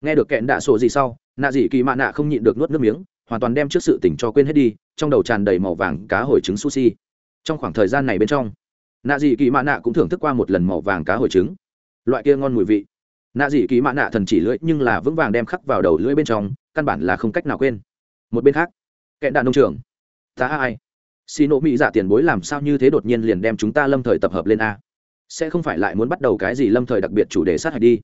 Nghe được kẹn đạ sổ gì sau, nạ dị kỳ mạ nạ không nhịn được nuốt nước miếng, hoàn toàn đem trước sự tỉnh cho quên hết đi, trong đầu tràn đầy màu vàng cá hồi trứng sushi. Trong khoảng thời gian này bên trong, nạ dị kỳ mạ nạ cũng thưởng thức qua một lần màu vàng cá hồi trứng. Loại kia ngon mùi vị nạ dị kỳ mạ nạ thần chỉ lưỡi nhưng là vững vàng đem khắc vào đầu lưỡi bên trong, căn bản là không cách nào quên. Một bên khác kẹn đạn nông trường ta ai? Xì nộ mỹ dạ tiền bối làm sao như thế đột nhiên liền đem chúng ta lâm thời tập hợp lên a? Sẽ không phải lại muốn bắt đầu cái gì lâm thời đặc biệt chủ đề sát hạch đi?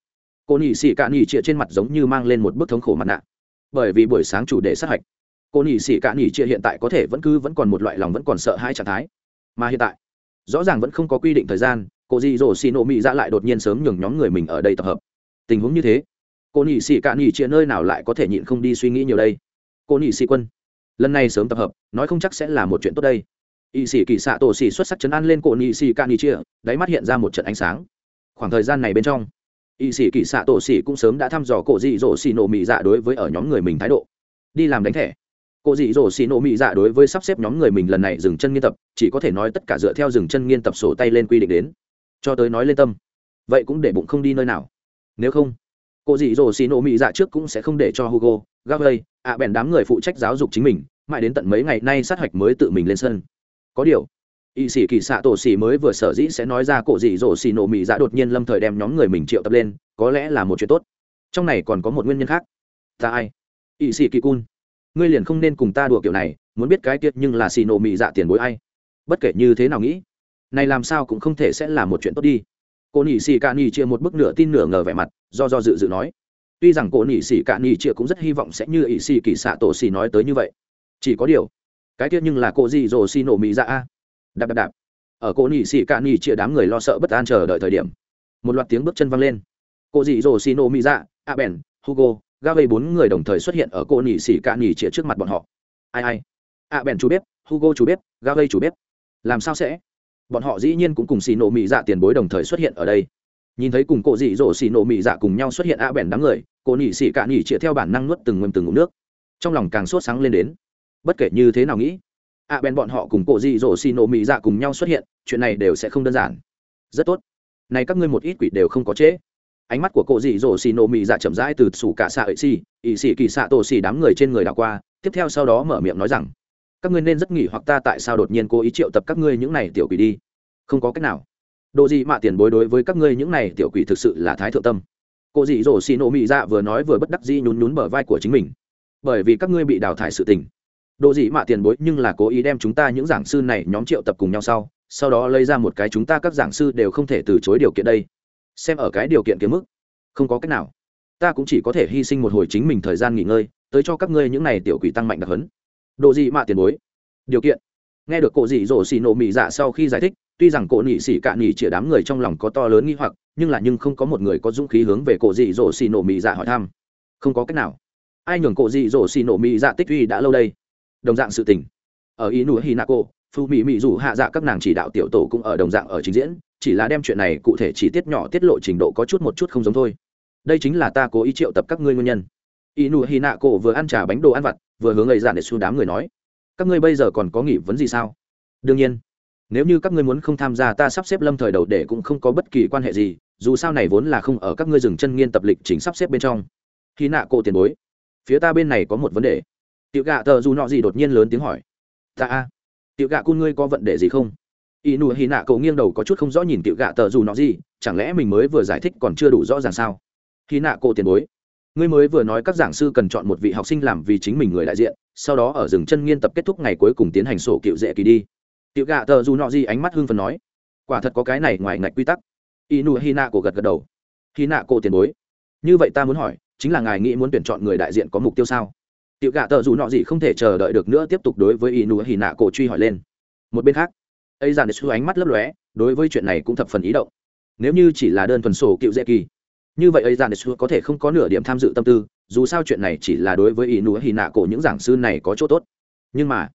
Cô nhị xì cạn nhị trịa trên mặt giống như mang lên một bức thống khổ mặt nạ. Bởi vì buổi sáng chủ đề sát hạch, cô nhị xì cạn nhị trịa hiện tại có thể vẫn cứ vẫn còn một loại lòng vẫn còn sợ hãi trạng thái. Mà hiện tại, rõ ràng vẫn không có quy định thời gian, cô dị dỗ xì nộ mỹ dạ lại đột nhiên sớm nhường nhóm người mình ở đây tập hợp tình huống như thế, cô nhị sĩ cạn nhị chia nơi nào lại có thể nhịn không đi suy nghĩ nhiều đây? Cô nhị sĩ quân, lần này sớm tập hợp, nói không chắc sẽ là một chuyện tốt đây. Y sĩ kỳ xạ tổ xỉ xuất sắc chấn an lên cổ nhị sĩ cạn nhị chia đáy mắt hiện ra một trận ánh sáng. Khoảng thời gian này bên trong y sĩ kỳ xạ tổ xỉ cũng sớm đã thăm dò cổ dị dỗ xì nổ mị dạ đối với ở nhóm người mình thái độ. Đi làm đánh thẻ. Cô dị dỗ xì nổ mị dạ đối với sắp xếp nhóm người mình lần này dừng chân nghiên tập, chỉ có thể nói tất cả dựa theo dừng chân nghiên tập sổ tay lên quy định đến. Cho tới nói lên tâm, vậy cũng để bụng không đi nơi nào nếu không, cô dị dỗ xì nổ mị dạ trước cũng sẽ không để cho hugo gavley ạ bèn đám người phụ trách giáo dục chính mình, mãi đến tận mấy ngày nay sát hạch mới tự mình lên sân. Có điều, y sĩ kỳ xạ tổ xì mới vừa sở dĩ sẽ nói ra cổ dị dỗ xì nổ mị dạ đột nhiên lâm thời đem nhóm người mình triệu tập lên, có lẽ là một chuyện tốt. Trong này còn có một nguyên nhân khác. Ta ai? Y sĩ kỳ cun, ngươi liền không nên cùng ta đùa kiểu này, muốn biết cái tiết nhưng là xì nổ mị dạ tiền bối ai? Bất kể như thế nào nghĩ, này làm sao cũng không thể sẽ là một chuyện tốt đi cô nỉ xì cạn nỉ chia một bức nửa tin nửa ngờ vẻ mặt, do do dự dự nói. Tuy rằng cô nỉ xì cạn nỉ chia cũng rất hy vọng sẽ như ỷ xì kỳ xạ tổ xì nói tới như vậy. Chỉ có điều, cái tiết nhưng là cô gì rồ xì nổ mỹ ra. a. Đạp đạp đạp. Ở cô nỉ xì cạn nỉ chia đám người lo sợ bất an chờ đợi thời điểm, một loạt tiếng bước chân văng lên. Cô dị rồ xì nổ mỹ ra. a bèn, hugo ga vây bốn người đồng thời xuất hiện ở cô nỉ xì cạn nỉ chia trước mặt bọn họ. Ai ai? A bèn chú bếp, hugo chú bếp ga vây chú bếp. Làm sao sẽ? Bọn họ dĩ nhiên cũng cùng xì nổ mỹ dạ tiền bối đồng thời xuất hiện ở đây. Nhìn thấy cùng cô dị dỗ xì nổ mỹ dạ cùng nhau xuất hiện a bèn đám người cô nhị xì cạn nhị chĩa theo bản năng nuốt từng ngâm từng ngụm nước. Trong lòng càng sốt sáng lên đến. Bất kể như thế nào nghĩ ạ à, bèn bọn họ cùng cổ dị dỗ xì nổ mỹ dạ cùng nhau xuất hiện chuyện này đều sẽ không đơn giản. Rất tốt. Này các ngươi một ít quỷ đều không có chế ánh mắt của cổ dị dỗ xì nổ mỹ dạ chậm rãi từ sủ cả xạ ị xì ỵ xì kỳ xạ tổ xì đám người trên người đảo qua tiếp theo sau đó mở miệng nói rằng các ngươi nên rất nghỉ hoặc ta tại sao đột nhiên cố ý triệu tập các ngươi những này tiểu quỷ đi? Không có cách nào. Độ gì mạ tiền bối đối với các ngươi những này tiểu quỷ thực sự là thái thượng tâm. Cô dị dỗ xì nổ mị dạ vừa nói vừa bất đắc dĩ nhún nhún bờ vai của chính mình. Bởi vì các ngươi bị đào thải sự tình. Độ dị mạ tiền bối nhưng là cố ý đem chúng ta những giảng sư này nhóm triệu tập cùng nhau sau sau đó lấy ra một cái chúng ta các giảng sư đều không thể từ chối điều kiện đây. Xem ở cái điều kiện kiếm mức. Không có cách nào. Ta cũng chỉ có thể hy sinh một hồi chính mình thời gian nghỉ ngơi, tới cho các ngươi những này tiểu quỷ tăng mạnh đặc hấn độ gì mạ tiền bối? Điều kiện. Nghe được cổ dị dỗ xì nổ mỹ dạ sau khi giải thích, tuy rằng cổ nỉ xỉ cạn nỉ chĩa đám người trong lòng có to lớn nghi hoặc, nhưng là nhưng không có một người có dũng khí hướng về cổ dị dỗ xì nổ mỹ dạ hỏi thăm. Không có cách nào. Ai nhường cổ dị dỗ xì nổ mỹ dạ tích uy đã lâu đây? Đồng dạng sự tình. Ở ý nụ hi nạ cô phu mỹ mỹ dù hạ dạ các nàng chỉ đạo tiểu tổ cũng ở đồng dạng ở trình diễn, chỉ là đem chuyện này cụ thể chỉ tiết nhỏ tiết lộ trình độ có chút một chút không giống thôi. Đây chính là ta cố ý triệu tập các ngươi nguyên nhân. Y nụ hi nạ cô vừa ăn trà bánh đồ ăn vặt, vừa hướng ấy dạn để xu đám người nói, các ngươi bây giờ còn có nghỉ vấn gì sao? Đương nhiên. Nếu như các ngươi muốn không tham gia, ta sắp xếp lâm thời đầu để cũng không có bất kỳ quan hệ gì, dù sao này vốn là không ở các ngươi dừng chân nghiên tập lịch chính sắp xếp bên trong. Khi nạ cô tiền bối, phía ta bên này có một vấn đề. Tiểu gạ tờ dù nọ gì đột nhiên lớn tiếng hỏi, ta a, tiểu gạ cun ngươi có vấn đề gì không? Y nụ hy nạ cậu nghiêng đầu có chút không rõ nhìn tiểu gạ tờ dù nọ gì, chẳng lẽ mình mới vừa giải thích còn chưa đủ rõ ràng sao? Hy nạ cổ tiền bối ngươi mới vừa nói các giảng sư cần chọn một vị học sinh làm vì chính mình người đại diện, sau đó ở rừng chân nghiên tập kết thúc ngày cuối cùng tiến hành sổ cựu dễ kỳ đi. Tiểu gạ tờ dù nọ gì ánh mắt hưng phần nói, quả thật có cái này ngoài ngạch quy tắc. Inu hina nạ cổ gật gật đầu. Hina nạ cổ tiền bối. Như vậy ta muốn hỏi, chính là ngài nghĩ muốn tuyển chọn người đại diện có mục tiêu sao? Tiểu gạ tờ dù nọ gì không thể chờ đợi được nữa tiếp tục đối với inu hina nạ cổ truy hỏi lên. Một bên khác ấy giàn xu ánh mắt lấp lóe, đối với chuyện này cũng thập phần ý động. Nếu như chỉ là đơn thuần sổ cựu dễ kỳ như vậy ấy giàn xu có thể không có nửa điểm tham dự tâm tư, dù sao chuyện này chỉ là đối với inu hì nạ cổ những giảng sư này có chỗ tốt. Nhưng mà,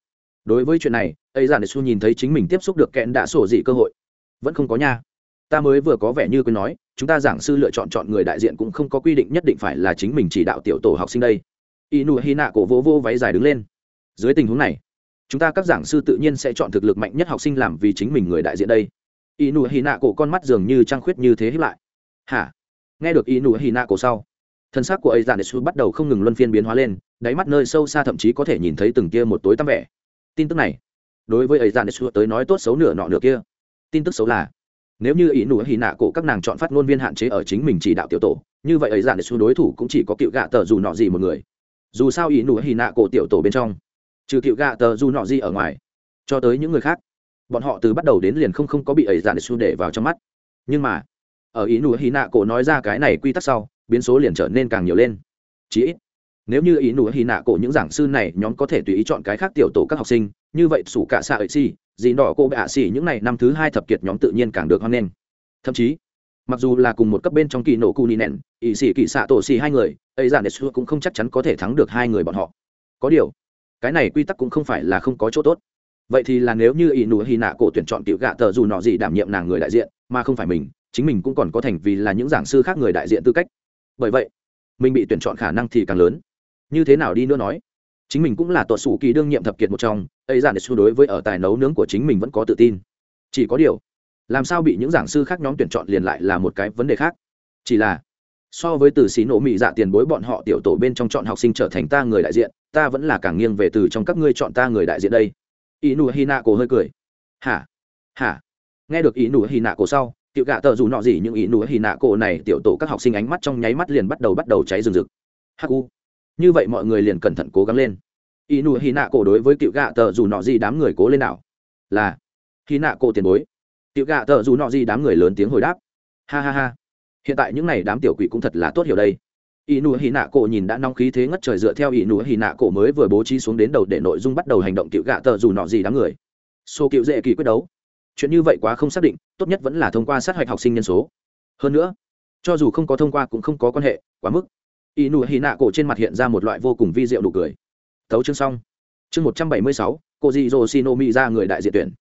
đối với chuyện này, ấy giàn xu nhìn thấy chính mình tiếp xúc được kẹn đã sổ dị cơ hội. Vẫn không có nha. Ta mới vừa có vẻ như quên nói, chúng ta giảng sư lựa chọn chọn người đại diện cũng không có quy định nhất định phải là chính mình chỉ đạo tiểu tổ học sinh đây. Inu hi nạ cổ vô vô váy dài đứng lên. Dưới tình huống này, chúng ta các giảng sư tự nhiên sẽ chọn thực lực mạnh nhất học sinh làm vì chính mình người đại diện đây. Inu hi nạ cổ con mắt dường như trăng khuyết như thế hiếp lại. Hả? Nghe được ý nụ hì nạ cổ sau, thân xác của ấy dạn su bắt đầu không ngừng luân phiên biến hóa lên, đáy mắt nơi sâu xa thậm chí có thể nhìn thấy từng kia một tối tăm vẻ. Tin tức này, đối với ấy dạn su tới nói tốt xấu nửa nọ nửa kia. Tin tức xấu là, nếu như ý nụ hì nạ cổ các nàng chọn phát ngôn viên hạn chế ở chính mình chỉ đạo tiểu tổ, như vậy ấy dạn su đối thủ cũng chỉ có cựu gạ tờ dù nọ gì một người. Dù sao ý nụ hì nạ cổ tiểu tổ bên trong, trừ cựu gạ tờ dù nọ gì ở ngoài, cho tới những người khác, bọn họ từ bắt đầu đến liền không không có bị ấy dạn su để vào trong mắt. Nhưng mà ở ý nụ hì nạ cổ nói ra cái này quy tắc sau, biến số liền trở nên càng nhiều lên. Chí ít, nếu như ý nụ hì nạ cổ những giảng sư này nhóm có thể tùy ý chọn cái khác tiểu tổ các học sinh, như vậy sủ cả xạ ấy xì, dì đỏ cô bạ xì xỉ những này năm thứ hai thập kiệt nhóm tự nhiên càng được hoan nghênh. Thậm chí, mặc dù là cùng một cấp bên trong kỳ nổ cu ni nèn ỵ sĩ kỳ xạ tổ xì hai người, ấy giả nệ cũng không chắc chắn có thể thắng được hai người bọn họ. Có điều, cái này quy tắc cũng không phải là không có chỗ tốt. Vậy thì là nếu như ý nụ hy nạ cổ tuyển chọn cựu gạ tờ dù nọ gì đảm nhiệm nàng người đại diện, mà không phải mình chính mình cũng còn có thành vì là những giảng sư khác người đại diện tư cách. Bởi vậy, mình bị tuyển chọn khả năng thì càng lớn. Như thế nào đi nữa nói? Chính mình cũng là tuột sủ kỳ đương nhiệm thập kiệt một trong, ấy giản xu đối với ở tài nấu nướng của chính mình vẫn có tự tin. Chỉ có điều, làm sao bị những giảng sư khác nhóm tuyển chọn liền lại là một cái vấn đề khác? Chỉ là, so với từ xí nổ mị dạ tiền bối bọn họ tiểu tổ bên trong chọn học sinh trở thành ta người đại diện, ta vẫn là càng nghiêng về từ trong các ngươi chọn ta người đại diện đây. Ý nụ hi nạ cổ hơi cười. Hả? Hả? Nghe được ý nụ hi nạ cổ sau tiểu gạ tờ dù nọ gì những ý nụ Hì nạ cổ này, tiểu tổ các học sinh ánh mắt trong nháy mắt liền bắt đầu bắt đầu cháy rừng rực. Hắc u. Như vậy mọi người liền cẩn thận cố gắng lên. Ý nụ Hì nạ cổ đối với tiểu gạ tờ dù nọ gì đám người cố lên nào? Là Hì nạ cổ tiền bối. Tiểu gạ tờ dù nọ gì đám người lớn tiếng hồi đáp. Ha ha ha. Hiện tại những n à y đám tiểu quỷ cũng thật là tốt hiểu đây. Ỷ nụ hì nạ cổ nhìn đã nóng khí thế ngất trời dựa theo ỷ nụ hì nạ cổ mới vừa bố trí xuống đến đầu để nội dung bắt đầu hành động cựu gạ tờ dù nọ gì đám người. Số cựu dễ kỳ quyết đấu. Chuyện như vậy quá không xác định tốt nhất vẫn là thông qua sát hạch học sinh nhân số. Hơn nữa, cho dù không có thông qua cũng không có quan hệ, quá mức. Y nụ hỉ nạ cổ trên mặt hiện ra một loại vô cùng vi diệu nụ cười. Tấu chương xong. Chương một trăm bảy mươi sáu cô dị dỗ shinomi ra người đại diện tuyển.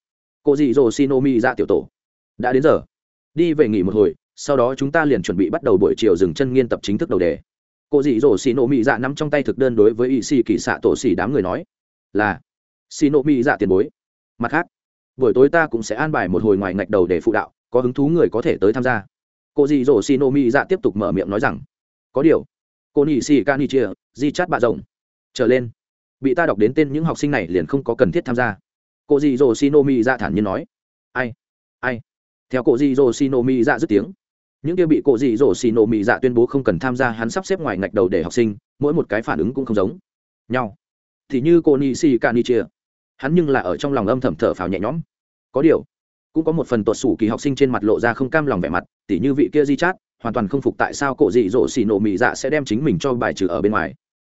Cô dị dỗ shinomi ra tiểu tổ. Đã đến giờ. Đi về nghỉ một hồi, sau đó chúng ta liền chuẩn bị bắt đầu buổi chiều dừng chân nghiên tập chính thức đầu đề. Cô dị dỗ xì nộ dạ nắm trong tay thực đơn đối với y xì kỳ xạ tổ xì đám người nói là xì nộ dạ tiền bối. Mặt khác buổi tối ta cũng sẽ an bài một hồi ngoài ngạch đầu để phụ đạo, có hứng thú người có thể tới tham gia. Cô dì dỗ xì nộ mỹ dạ tiếp tục mở miệng nói rằng, có điều, cô nị xì ca nị chia, di chát bạ rồng trở lên, bị ta đọc đến tên những học sinh này liền không có cần thiết tham gia. Cô dì dỗ xì nộ mỹ dạ thản nhiên nói, ai ai? Theo cô dì dỗ xì nộ mỹ dạ dứt tiếng, những kia bị cô dì dỗ xì nổ mị dạ tuyên bố không cần tham gia, hắn sắp xếp ngoài ngạch đầu để học sinh, mỗi một cái phản ứng cũng không giống nhau. Thì như cô nị xì ca nị chia hắn nhưng là ở trong lòng âm thầm thở phào nhẹ nhõm. Có điều, cũng có một phần tuột sủ kỳ học sinh trên mặt lộ ra không cam lòng vẻ mặt, tỉ như vị kia di chát, hoàn toàn không phục tại sao cổ dị dỗ xì nổ mị dạ sẽ đem chính mình cho bài trừ ở bên ngoài.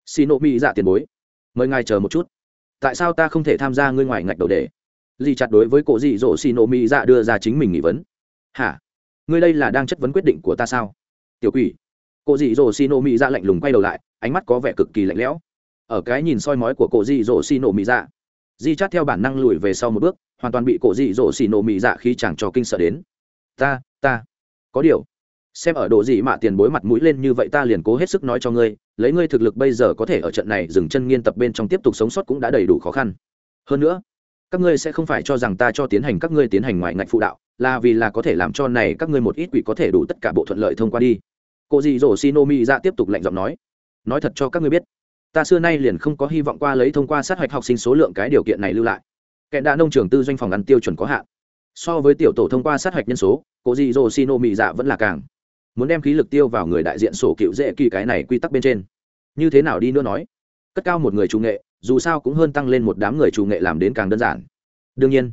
Xì nổ mị dạ tiền bối, mời ngài chờ một chút. Tại sao ta không thể tham gia ngươi ngoài ngạch đầu để di chặt đối với cổ dị dỗ xì nổ mị dạ đưa ra chính mình nghị vấn. Hả? Ngươi đây là đang chất vấn quyết định của ta sao? Tiểu quỷ. Cổ dị dỗ xì nổ mị dạ lạnh lùng quay đầu lại, ánh mắt có vẻ cực kỳ lạnh lẽo. Ở cái nhìn soi mói của cổ dị dỗ xì nổ mị dạ di chát theo bản năng lùi về sau một bước, hoàn toàn bị cổ dị dỗ xì nổ mị dạ khi chẳng cho kinh sợ đến. Ta ta, có điều, xem ở độ Dị Mạ tiền bối mặt mũi lên như vậy ta liền cố hết sức nói cho ngươi, lấy ngươi thực lực bây giờ có thể ở trận này dừng chân nghiên tập bên trong tiếp tục sống sót cũng đã đầy đủ khó khăn. Hơn nữa, các ngươi sẽ không phải cho rằng ta cho tiến hành các ngươi tiến hành ngoại ngạch phụ đạo, là vì là có thể làm cho này các ngươi một ít quỷ có thể đủ tất cả bộ thuận lợi thông qua đi. Cô dì dỗ shinomi ra tiếp tục lạnh giọng nói. Nói thật cho các ngươi biết ta xưa nay liền không có hy vọng qua lấy thông qua sát hạch học sinh số lượng cái điều kiện này lưu lại. Kẻ đã nông trường tư doanh phòng ăn tiêu chuẩn có hạn. So với tiểu tổ thông qua sát hạch nhân số cô dì dỗ shinomi dạ vẫn là càng muốn đem khí lực tiêu vào người đại diện sổ cựu dễ kỳ cái này quy tắc bên trên. Như thế nào đi nữa nói? Cất cao một người chủ nghệ, dù sao cũng hơn tăng lên một đám người chủ nghệ làm đến càng đơn giản. Đương nhiên,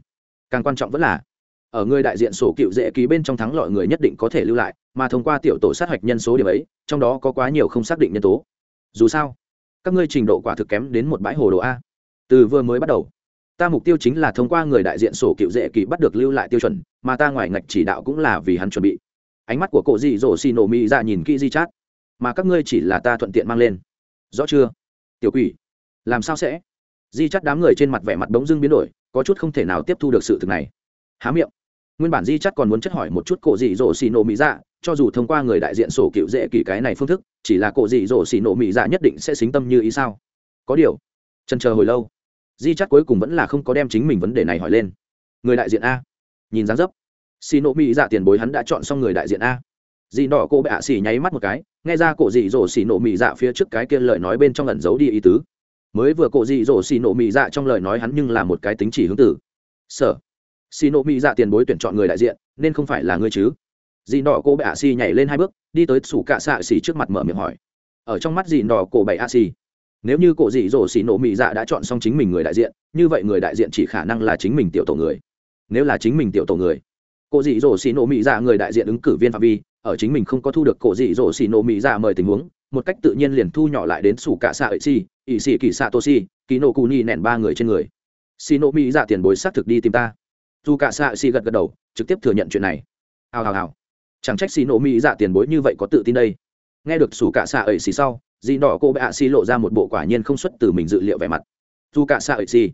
càng quan trọng vẫn là ở người đại diện sổ cựu dễ ký bên trong thắng lọi người nhất định có thể lưu lại, mà thông qua tiểu tổ sát hạch nhân số điểm ấy, trong đó có quá nhiều không xác định nhân tố. Dù sao các ngươi trình độ quả thực kém đến một bãi hồ đồ a. Từ vừa mới bắt đầu, ta mục tiêu chính là thông qua người đại diện sổ cựu dễ kỳ bắt được lưu lại tiêu chuẩn, mà ta ngoài ngạch chỉ đạo cũng là vì hắn chuẩn bị. Ánh mắt của cổ dị dỗ xì nổ mỹ ra nhìn kỹ di chát. Mà các ngươi chỉ là ta thuận tiện mang lên. Rõ chưa? Tiểu quỷ, làm sao sẽ? Di chắt đám người trên mặt vẻ mặt bỗng dưng biến đổi, có chút không thể nào tiếp thu được sự thực này. Há miệng nguyên bản di chắc còn muốn chất hỏi một chút cổ dị dỗ xì nổ mỹ dạ cho dù thông qua người đại diện sổ cựu dễ kỳ cái này phương thức, chỉ là cổ dị dỗ xì nổ mỹ dạ nhất định sẽ xính tâm như ý sao? Có điều trần chờ hồi lâu, di chắc cuối cùng vẫn là không có đem chính mình vấn đề này hỏi lên. Người đại diện a. Nhìn dáng dấp. Xì nổ mỹ dạ tiền bối hắn đã chọn xong người đại diện a. Dì đỏ cô bệ ạ xì nháy mắt một cái, nghe ra cổ dị dỗ xì nổ mỹ dạ phía trước cái kia lời nói bên trong ẩn giấu đi ý tứ. Mới vừa cổ dị dỗ xì nổ mỹ dạ trong lời nói hắn nhưng là một cái tính chỉ hướng tử. Sở. Xin nổ mị dạ tiền bối tuyển chọn người đại diện, nên không phải là ngươi chứ? Dì đỏ cô bệ ạ xì nhảy lên hai bước, đi tới sủ cạ xạ xì trước mặt mở miệng hỏi. Ở trong mắt dì đỏ cổ bệ ạ xì, nếu như cổ dị dỗ xì nổ mị dạ đã chọn xong chính mình người đại diện, như vậy người đại diện chỉ khả năng là chính mình tiểu tổ người. Nếu là chính mình tiểu tổ người cổ dị dỗ xì nổ mị dạ người đại diện ứng cử viên phạm vi, ở chính mình không có thu được cổ dị dỗ xì nổ mị dạ mời tình huống, một cách tự nhiên liền thu nhỏ lại đến sủ cả xạ ấy xì ỵ xì kỳ xạ tô xì kỳ nổ cù ni nẹn ba người trên người. Xì nổ mị dạ tiền bối xác thực đi tìm ta dù cả xạ xì gật gật đầu, trực tiếp thừa nhận chuyện này. Hào hào hào. Chẳng trách xì nổ mỹ dạ tiền bối như vậy có tự tin đây. Nghe được xù cả xạ ấy xì sau, dì đỏ cô bệ ạ xì lộ ra một bộ quả nhiên không xuất từ mình dự liệu vẻ mặt. Dù cả xạ ấy xì,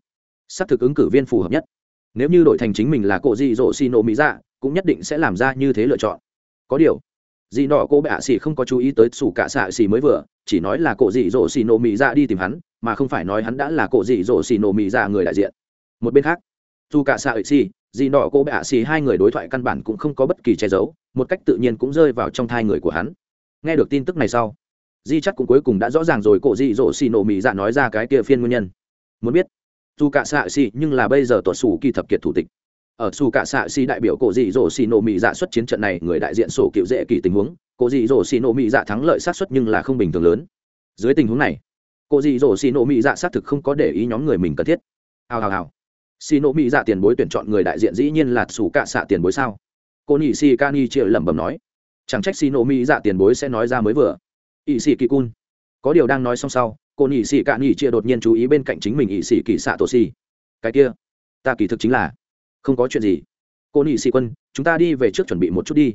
xác thực ứng cử viên phù hợp nhất. Nếu như đổi thành chính mình là cộ dị dỗ xì nổ mỹ dạ cũng nhất định sẽ làm ra như thế lựa chọn. Có điều dị đỏ cô bệ ạ xì không có chú ý tới xù cả xạ xì mới vừa, chỉ nói là cộ dị dỗ xì nổ mỹ dạ đi tìm hắn, mà không phải nói hắn đã là cộ dị dỗ xì nổ mỹ dạ người đại diện. Một bên khác, dù cả xạ xì dì nọ cô bệ ạ xì hai người đối thoại căn bản cũng không có bất kỳ che giấu, một cách tự nhiên cũng rơi vào trong thai người của hắn. Nghe được tin tức này sau di chắc cũng cuối cùng đã rõ ràng rồi cổ dị dỗ xì nổ mỹ dạ nói ra cái kia phiên nguyên nhân. Muốn biết, dù cả xạ xì nhưng là bây giờ tuột sủ kỳ thập kiệt thủ tịch. Ở xù cả xạ xì đại biểu cổ dị dỗ xì nổ mỹ dạ xuất chiến trận này, người đại diện sổ cựu dễ kỳ tình huống cổ dị dỗ xì nổ mỹ dạ thắng lợi sát xuất nhưng là không bình thường lớn. Dưới tình huống này cổ dị dỗ xì nổ mỹ dạ xác thực không có để ý nhóm người mình cần thiết. Hào hào hào xì nộ mỹ dạ tiền bối tuyển chọn người đại diện dĩ nhiên là xù cả xạ tiền bối sao? Cô nhị xì ca ni chịu lẩm bẩm nói. Chẳng trách xì nộ mỹ dạ tiền bối sẽ nói ra mới vừa. Ỵ xì kỳ cun. Có điều đang nói xong sau, cô nhị xì ca ni chia đột nhiên chú ý bên cạnh chính mình ỵ xì kỳ xạ tổ xì. Cái kia, ta kỳ thực chính là không có chuyện gì. Cô nhị xì quân, chúng ta đi về trước chuẩn bị một chút đi.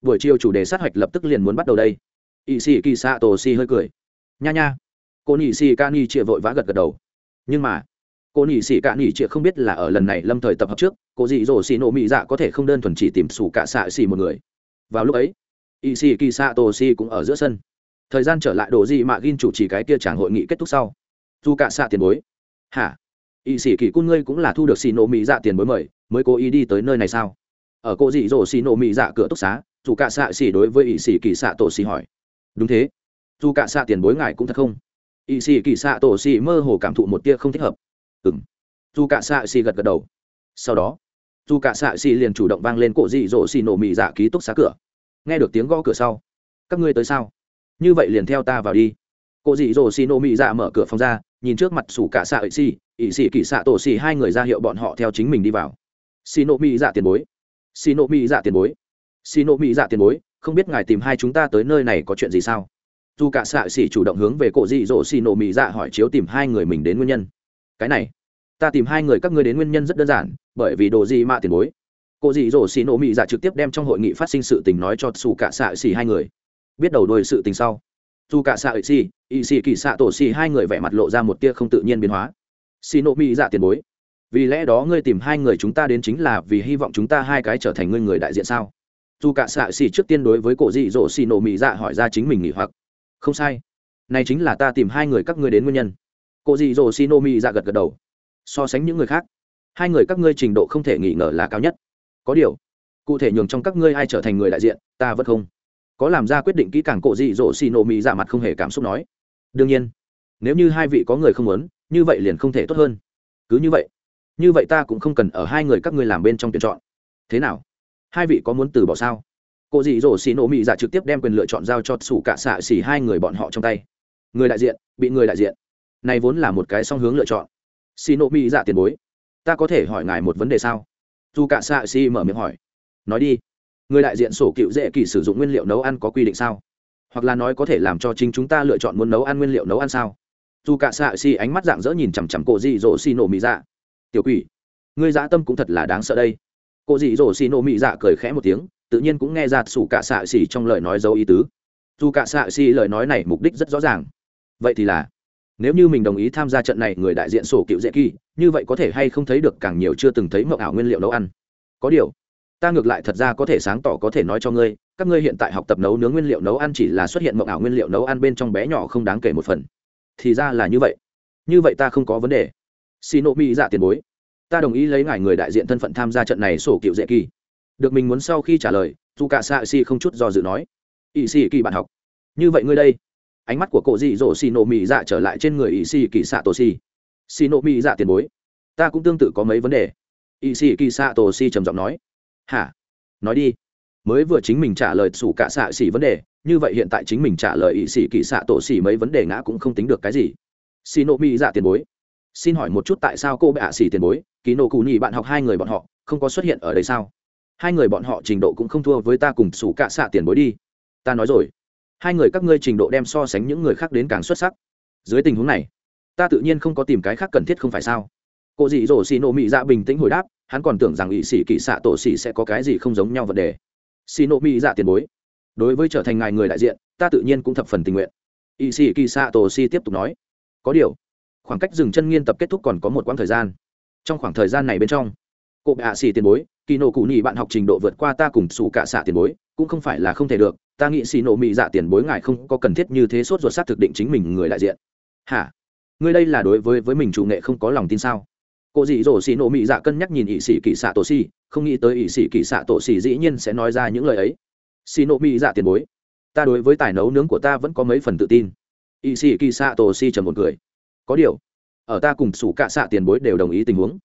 Buổi chiều chủ đề sát hạch lập tức liền muốn bắt đầu đây. Ỵ xì kỳ xạ tổ xì hơi cười. Nha nha. Cô nhị xì ca ni chịa vội vã gật gật đầu. Nhưng mà cô nỉ xỉ cả nỉ chịa không biết là ở lần này lâm thời tập hợp trước, cô dị dỗ xì nổ mỹ dạ có thể không đơn thuần chỉ tìm sủ cả xạ xì một người. Vào lúc ấy y xỉ kỳ xạ tổ xì cũng ở giữa sân. Thời gian trở lại đồ dị mạ gin chủ trì cái kia chẳng hội nghị kết thúc sau. Dù cả xạ tiền bối. Hả? Y sĩ kỳ cun ngươi cũng là thu được xì nổ mỹ dạ tiền bối mời, mới cố ý đi tới nơi này sao? Ở cô dị dỗ xì nổ mỹ dạ cửa túc xá, dù cả xạ xì đối với y sĩ kỳ xạ tổ xì hỏi. Đúng thế. Dù cả xạ tiền bối ngài cũng thật không? Y sĩ kỳ xạ tổ xì mơ hồ cảm thụ một tia không thích hợp ừng dù cả xạ xì gật gật đầu. Sau đó, dù cả xạ xì liền chủ động vang lên cổ dị dỗ xì nổ mị dạ ký túc xá cửa. Nghe được tiếng gõ cửa sau, các ngươi tới sao? Như vậy liền theo ta vào đi. Cổ dị dỗ xì nổ mị dạ mở cửa phòng ra, nhìn trước mặt sủ cả xạ xì ỵ xì kỳ xạ tổ xì hai người ra hiệu bọn họ theo chính mình đi vào. Xì nổ mị dạ tiền bối. Xì nổ mị dạ tiền bối. Xì nổ mị dạ tiền bối, không biết ngài tìm hai chúng ta tới nơi này có chuyện gì sao? Dù cả xạ xỉ chủ động hướng về cổ dị dỗ xì nổ mị dạ hỏi chiếu tìm hai người mình đến nguyên nhân cái này, ta tìm hai người các ngươi đến nguyên nhân rất đơn giản, bởi vì đồ gì mạ tiền bối. Cô dì dỗ xì nổ mị dạ trực tiếp đem trong hội nghị phát sinh sự tình nói cho xù cả xạ xì hai người. Biết đầu đuôi sự tình sau dù cả xạ xì ỵ xì kỳ xạ tổ xì hai người vẻ mặt lộ ra một tia không tự nhiên biến hóa. Xì nổ mị dạ tiền bối, vì lẽ đó ngươi tìm hai người chúng ta đến chính là vì hy vọng chúng ta hai cái trở thành ngươi người đại diện sao? Dù cả xạ xì trước tiên đối với cổ dị dỗ xì nổ mị dạ hỏi ra chính mình nghỉ hoặc. Không sai, này chính là ta tìm hai người các ngươi đến nguyên nhân. Cô dị dồ xin ô mi ra dạ gật gật đầu. So sánh những người khác, hai người các ngươi trình độ không thể nghi ngờ là cao nhất. Có điều, cụ thể nhường trong các ngươi ai trở thành người đại diện, ta vẫn không. Có làm ra quyết định kỹ càng cổ dị dỗ xì nổ mỹ dạ mặt không hề cảm xúc nói. Đương nhiên, nếu như hai vị có người không muốn, như vậy liền không thể tốt hơn. Cứ như vậy như vậy ta cũng không cần ở hai người các ngươi làm bên trong tuyển chọn. Thế nào? Hai vị có muốn từ bỏ sao? Cô dị dỗ xì nổ mỹ dạ trực tiếp đem quyền lựa chọn giao cho sủ cả xạ xỉ hai người bọn họ trong tay. Người đại diện, bị người đại diện này vốn là một cái song hướng lựa chọn. Xì nộ mỹ dạ tiền bối, ta có thể hỏi ngài một vấn đề sao? Dù cả xạ xì mở miệng hỏi. Nói đi. Người đại diện sổ cựu dễ kỳ sử dụng nguyên liệu nấu ăn có quy định sao? Hoặc là nói có thể làm cho chính chúng ta lựa chọn muốn nấu ăn nguyên liệu nấu ăn sao? Dù cả xạ xì ánh mắt dạng dỡ nhìn chằm chằm cổ dị dỗ xì nổ mỹ dạ. Tiểu quỷ, ngươi dã tâm cũng thật là đáng sợ đây. Cổ dị dỗ xì nổ mỹ dạ cười khẽ một tiếng, tự nhiên cũng nghe ra sủ cả xạ xì trong lời nói dấu ý tứ. Dù cả xạ xì lời nói này mục đích rất rõ ràng. Vậy thì là nếu như mình đồng ý tham gia trận này, người đại diện sổ cựu dễ kỳ, như vậy có thể hay không thấy được càng nhiều chưa từng thấy mộng ảo nguyên liệu nấu ăn? Có điều, ta ngược lại thật ra có thể sáng tỏ, có thể nói cho ngươi, các ngươi hiện tại học tập nấu nướng nguyên liệu nấu ăn chỉ là xuất hiện mộng ảo nguyên liệu nấu ăn bên trong bé nhỏ không đáng kể một phần. Thì ra là như vậy. Như vậy ta không có vấn đề. Xin nộ mỹ dạ tiền bối, ta đồng ý lấy ngài người đại diện thân phận tham gia trận này sổ cựu dễ kỳ. Được mình muốn sau khi trả lời dù cả xạ xì không chút do dự nói. Ỵ xì kỳ bạn học. Như vậy ngươi đây ánh mắt của cổ dị dỗ xì nộ mỹ dạ trở lại trên người ỵ xì kỳ xạ tổ xì xì nộ mỹ dạ tiền bối, ta cũng tương tự có mấy vấn đề. Ỵ xì kỳ xạ tổ xì trầm giọng nói. Hả? Nói đi. Mới vừa chính mình trả lời sủ cả xạ xỉ vấn đề, như vậy hiện tại chính mình trả lời ỵ sĩ kỳ xạ tổ xỉ mấy vấn đề ngã cũng không tính được cái gì. Xì nộ mỹ dạ tiền bối, xin hỏi một chút tại sao cô bệ ạ xỉ tiền bối ký nộ cụ nhì bạn học hai người bọn họ, không có xuất hiện ở đây sao? Hai người bọn họ trình độ cũng không thua với ta cùng sủ cả xạ tiền bối đi. Ta nói rồi hai người các ngươi trình độ đem so sánh những người khác đến càng xuất sắc. Dưới tình huống này, ta tự nhiên không có tìm cái khác cần thiết không phải sao? Cô dị dỗ xì nộ mị dạ bình tĩnh hồi đáp, hắn còn tưởng rằng ỵ sĩ kỵ xạ tổ xỉ sẽ có cái gì không giống nhau vấn đề. Xì nộ mị dạ tiền bối, đối với trở thành ngài người đại diện, ta tự nhiên cũng thập phần tình nguyện. Ỵ sĩ kỳ xạ tổ xỉ tiếp tục nói, có điều, khoảng cách dừng chân nghiên tập kết thúc còn có một quãng thời gian. Trong khoảng thời gian này bên trong, cô bạ xì tiền bối kỳ nộ cụ nhị bạn học trình độ vượt qua ta cùng xù cả xạ tiền bối, cũng không phải là không thể được ta nghĩ xì nộ mị dạ tiền bối ngài không có cần thiết như thế sốt ruột sát thực định chính mình người đại diện. Hả? Ngươi đây là đối với với mình chủ nghệ không có lòng tin sao? Cô dị dỗ xì nộ mị dạ cân nhắc nhìn ỵ sĩ kỳ xạ tổ xì, không nghĩ tới ỵ sĩ kỳ xạ tổ xì dĩ nhiên sẽ nói ra những lời ấy. Xì nộ mị dạ tiền bối, ta đối với tài nấu nướng của ta vẫn có mấy phần tự tin. Ỵ sĩ kỳ xạ tổ xì trầm một cười. Có điều, ở ta cùng sủ cạ xạ tiền bối đều đồng ý tình huống.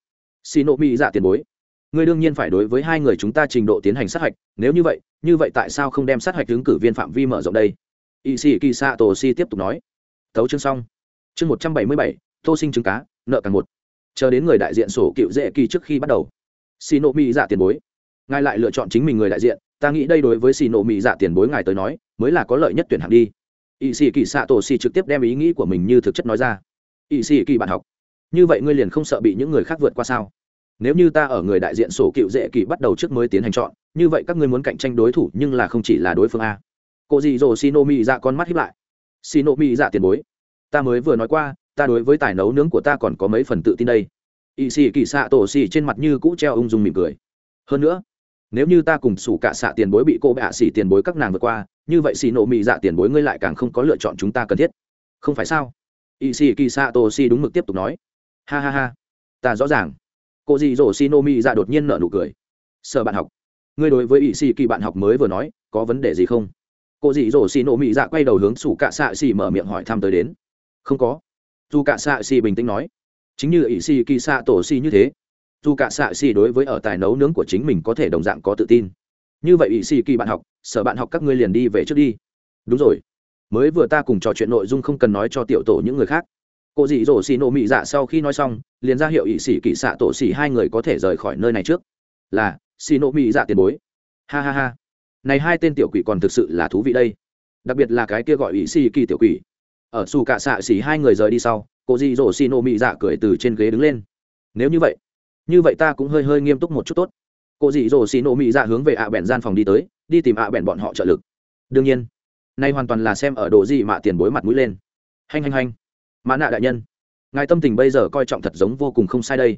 Xì nộ mỹ dạ tiền bối ngươi đương nhiên phải đối với hai người chúng ta trình độ tiến hành sát hạch, nếu như vậy như vậy tại sao không đem sát hạch ứng cử viên phạm vi mở rộng đây? Y sĩ kỳ xạ tổ si tiếp tục nói. Thấu chương xong. Chương một trăm bảy mươi bảy, tô sinh trứng cá, nợ càng một. Chờ đến người đại diện sổ cựu dễ kỳ trước khi bắt đầu. Xì nộ mỹ dạ tiền bối. Ngài lại lựa chọn chính mình người đại diện, ta nghĩ đây đối với xì nộ mỹ dạ tiền bối ngài tới nói, mới là có lợi nhất tuyển hạng đi. Y sĩ kỳ xạ tổ si trực tiếp đem ý nghĩ của mình như thực chất nói ra. Y sĩ kỳ bạn học, như vậy ngươi liền không sợ bị những người khác vượt qua sao? Nếu như ta ở người đại diện sổ cựu dễ kỳ bắt đầu trước mới tiến hành chọn, như vậy các ngươi muốn cạnh tranh đối thủ nhưng là không chỉ là đối phương a. Cô dì dồ xin ô mỹ dạ con mắt hiếp lại. Xin ô mỹ dạ tiền bối, ta mới vừa nói qua, ta đối với tài nấu nướng của ta còn có mấy phần tự tin đây. Ỵ xì kỳ xạ tổ xì trên mặt như cũ treo ung dung mỉm cười. Hơn nữa, nếu như ta cùng sủ cả xạ tiền bối bị cô bạ xỉ tiền bối các nàng vượt qua, như vậy xì nộ mị dạ tiền bối ngươi lại càng không có lựa chọn chúng ta cần thiết. Không phải sao? Ỵ xì kỳ xạ tổ xì đúng mực tiếp tục nói. Ha ha ha, ta rõ ràng cô dì dỗ xì nô đột nhiên nở nụ cười. Sợ bạn học, ngươi đối với ỵ xì kỳ bạn học mới vừa nói, có vấn đề gì không? Cô dì dỗ xì nô quay đầu hướng sủ cạ xạ xì mở miệng hỏi thăm tới đến. Không có. Dù cạ xạ xì bình tĩnh nói. Chính như ỵ xì kỳ xạ tổ xì như thế dù cạ xạ xì đối với ở tài nấu nướng của chính mình có thể đồng dạng có tự tin. Như vậy ỵ xì kỳ bạn học, sở bạn học các ngươi liền đi về trước đi. Đúng rồi. Mới vừa ta cùng trò chuyện nội dung không cần nói cho tiểu tổ những người khác cô dì dỗ xì nổ mị dạ sau khi nói xong, liền ra hiệu ỵ sĩ kỵ xạ tổ xì hai người có thể rời khỏi nơi này trước. Là, xì nổ mị dạ tiền bối. Ha ha ha. Này hai tên tiểu quỷ còn thực sự là thú vị đây. Đặc biệt là cái kia gọi ỵ sĩ kỳ tiểu quỷ. Ở xù cả xạ xì hai người rời đi sau, cô dì dỗ xì nổ mị dạ cười từ trên ghế đứng lên. Nếu như vậy như vậy ta cũng hơi hơi nghiêm túc một chút tốt. Cô dì dỗ xì nổ mị dạ hướng về ạ bèn gian phòng đi tới, đi tìm ạ bèn bọn họ trợ lực. Đương nhiên, nay hoàn toàn là xem ở độ gì mà tiền bối mặt mũi lên. Hành hành hành mã nạ đại nhân, ngài tâm tình bây giờ coi trọng thật giống vô cùng không sai đây.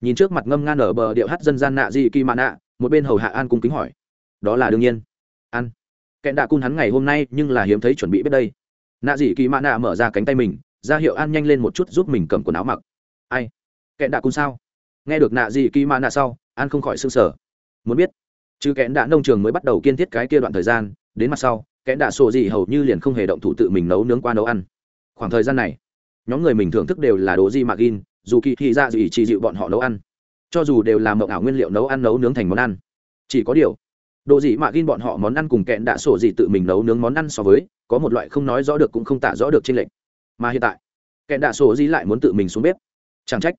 Nhìn trước mặt ngâm ngan ở bờ điệu hát dân gian nạ gì kỳ mã nạ, một bên hầu hạ an cung kính hỏi. Đó là đương nhiên. An. Kẹn đạ cun hắn ngày hôm nay nhưng là hiếm thấy chuẩn bị biết đây. Nạ dị kỳ mã nạ mở ra cánh tay mình, ra hiệu an nhanh lên một chút giúp mình cầm quần áo mặc. Ai? Kẹn đạ cun sao? Nghe được nạ dị kỳ mã nạ sau, an không khỏi s ư n g sở muốn biết. Chứ kẽn đạ nông trường mới bắt đầu kiên thiết cái kia đoạn thời gian, đến mặt sau kẽn đạ sổ gì hầu như liền không hề động thủ tự mình nấu nướng qua nấu ăn. Khoảng thời gian này nhóm người mình thưởng thức đều là đồ di mạc in dù kỳ thị ra gì chỉ dịu bọn họ nấu ăn. Cho dù đều là mộng ảo nguyên liệu nấu ăn nấu nướng thành món ăn. Chỉ có điều, đồ gì mạc in bọn họ món ăn cùng kẹn đã sổ gì tự mình nấu nướng món ăn so với, có một loại không nói rõ được cũng không tả rõ được trên lệnh mà hiện tại, kẹn đã sổ gì lại muốn tự mình xuống bếp. Chẳng trách,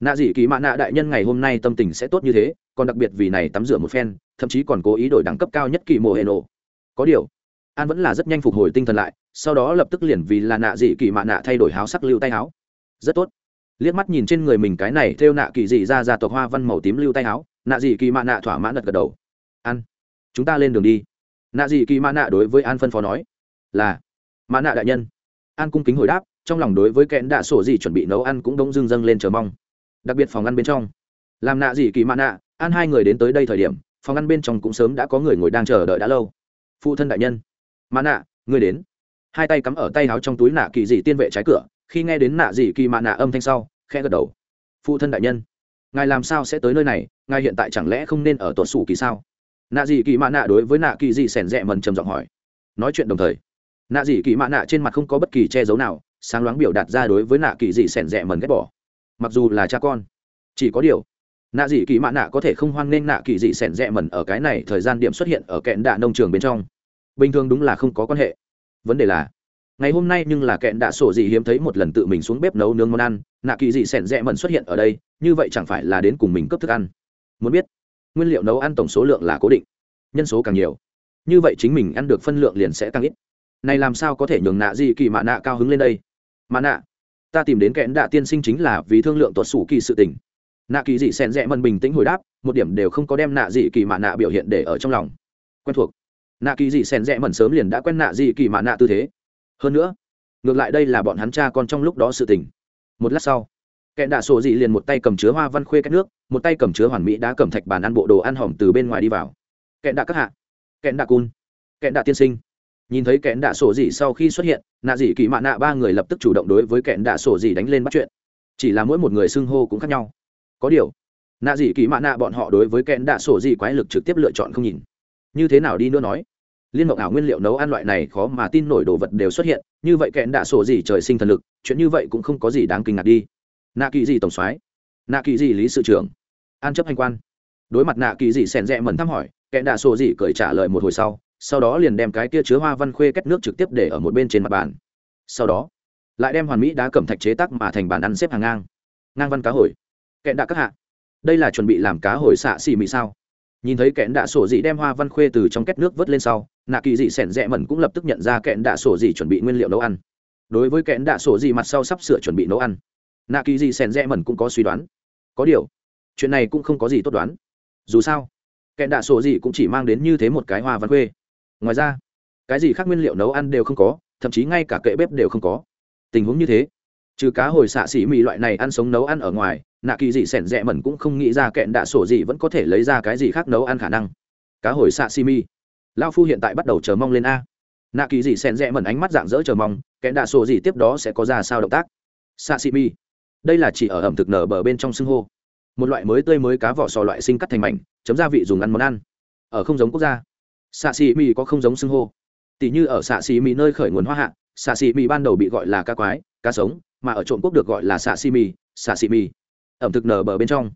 nạ dị kỳ mạ nạ đại nhân ngày hôm nay tâm tình sẽ tốt như thế, còn đặc biệt vì này tắm rửa một phen, thậm chí còn cố ý đổi đẳng cấp cao nhất kỳ mộ hệ nổ. Có điều an vẫn là rất nhanh phục hồi tinh thần lại sau đó lập tức liền vì là nạ dị kỳ mạ nạ thay đổi háo sắc lưu tay háo. rất tốt liếc mắt nhìn trên người mình cái này theo nạ kỳ dị ra ra tộc hoa văn màu tím lưu tay háo, nạ dị kỳ mạ nạ thỏa mãn gật gật đầu an chúng ta lên đường đi nạ dị kỳ mạ nạ đối với an phân phó nói là mạ nạ đại nhân an cung kính hồi đáp trong lòng đối với kẽn đạ sổ dị chuẩn bị nấu ăn cũng đông dưng dâng lên chờ mong đặc biệt phòng ăn bên trong làm nạ dị kỳ mạ nạ an hai người đến tới đây thời điểm phòng ăn bên trong cũng sớm đã có người ngồi đang chờ đợi đã lâu phụ thân đại nhân mã nạ, ngươi đến. Hai tay cắm ở tay áo trong túi nạ kỳ dị tiên vệ trái cửa, khi nghe đến nạ dị kỳ mạ nạ âm thanh sau khe gật đầu. Phụ thân đại nhân, ngài làm sao sẽ tới nơi này, ngài hiện tại chẳng lẽ không nên ở tuột sủ kỳ sao? Nạ dị kỳ mạ nạ đối với nạ kỳ dị sẻn rẽ mần trầm giọng hỏi. Nói chuyện đồng thời, nạ dị kỳ mạ nạ trên mặt không có bất kỳ che giấu nào, sáng loáng biểu đạt ra đối với nạ kỳ dị sẻn rẽ mần ghét bỏ. Mặc dù là cha con, chỉ có điều, nạ dị kỳ mạ nạ có thể không hoan nghênh nạ kỳ dị sẻn rẽ mần ở cái này thời gian điểm xuất hiện ở kẹn đạ nông trường bên trong bình thường đúng là không có quan hệ. Vấn đề là, ngày hôm nay nhưng là kẹn đạ sổ gì hiếm thấy một lần tự mình xuống bếp nấu nướng món ăn, nạ kỳ dị sẻn rẽ mần xuất hiện ở đây, như vậy chẳng phải là đến cùng mình cấp thức ăn. Muốn biết, nguyên liệu nấu ăn tổng số lượng là cố định, nhân số càng nhiều, như vậy chính mình ăn được phân lượng liền sẽ tăng ít. Này làm sao có thể nhường nạ gì kỳ mạ nạ cao hứng lên đây? Mạ nạ, ta tìm đến kẽn đạ tiên sinh chính là vì thương lượng tuột sủ kỳ sự tình. Nạ kỳ dị xen rẽ mần bình tĩnh hồi đáp, một điểm đều không có đem nạ dị kỳ mạ nạ biểu hiện để ở trong lòng. Quen thuộc nạ kỳ dị sen rẽ mẩn sớm liền đã quen nạ dị kỳ mạ nạ tư thế. Hơn nữa, ngược lại đây là bọn hắn cha con trong lúc đó sự tình. Một lát sau, kẻ đạ sổ dị liền một tay cầm chứa hoa văn khuê cách nước, một tay cầm chứa hoàn mỹ đã cầm thạch bàn ăn bộ đồ ăn hỏng từ bên ngoài đi vào. Kẻ đạ các hạ, kẻ đạ cun, kẻ đạ tiên sinh. Nhìn thấy kẻ đạ sổ dị sau khi xuất hiện, nạ dị kỳ mạ nạ ba người lập tức chủ động đối với kẻ đạ sổ dị đánh lên bắt chuyện. Chỉ là mỗi một người xưng hô cũng khác nhau. Có điều, nạ dị kỳ mạ nạ bọn họ đối với kẽn đạ sổ dị quái lực trực tiếp lựa chọn không nhìn như thế nào đi nữa nói? Liên mộng ảo nguyên liệu nấu ăn loại này khó mà tin nổi đồ vật đều xuất hiện, như vậy kẽn đạ sổ gì trời sinh thần lực, chuyện như vậy cũng không có gì đáng kinh ngạc đi. Nạ kỳ gì tổng soái, nạ kỳ gì lý sự trưởng, an chấp hành quan. Đối mặt nạ kỳ gì sèn rẽ mẩn thăm hỏi kẽn đạ sổ gì cười trả lời một hồi sau sau đó liền đem cái kia chứa hoa văn khuê kết nước trực tiếp để ở một bên trên mặt bàn. Sau đó, lại đem hoàn mỹ đá cẩm thạch chế tác mà thành bàn ăn xếp hàng ngang. Ngang văn cá hồi. Kẽn đạ các hạ, đây là chuẩn bị làm cá hồi xạ xì mỹ sao? Nhìn thấy kẹn đạ sổ dị đem hoa văn khuê từ trong két nước vớt lên sau, nạ kỳ dị sẻn rẽ mẩn cũng lập tức nhận ra kẹn đạ sổ dị chuẩn bị nguyên liệu nấu ăn. Đối với kẹn đạ sổ dị mặt sau sắp sửa chuẩn bị nấu ăn, nạ kỳ dị sẻn rẽ mẩn cũng có suy đoán. Có điều, chuyện này cũng không có gì tốt đoán. Dù sao, kẹn đạ sổ dị cũng chỉ mang đến như thế một cái hoa văn khuê. Ngoài ra, cái gì khác nguyên liệu nấu ăn đều không có, thậm chí ngay cả kệ bếp đều không có. Tình huống như thế, trừ cá hồi xạ xỉ mì loại này ăn sống nấu ăn ở ngoài nạ kỳ dị sẻn rẽ mẩn cũng không nghĩ ra kẹn đạ sổ gì vẫn có thể lấy ra cái gì khác nấu ăn khả năng. Cá hồi xạ xỉ lao phu hiện tại bắt đầu chờ mong lên a. Nạ kỳ dị sẻn rẽ mẩn ánh mắt dạng dỡ chờ mong, kẹn đạ sổ gì tiếp đó sẽ có ra sao động tác. Xạ xỉ đây là chỉ ở ẩm thực nở bờ bên trong xưng hô. Một loại mới tươi mới cá vỏ sò loại sinh cắt thành mảnh, chấm gia vị dùng ăn món ăn. Ở không giống quốc gia. Xạ xì mì có không giống xưng hô. Tỷ như ở xạ xì mì nơi khởi nguồn hoa hạ, xạ xì mì ban đầu bị gọi là cá quái, cá sống, mà ở trộm quốc được gọi là xạ xì mì xạ xì mì ẩm thực nở bờ bên trong.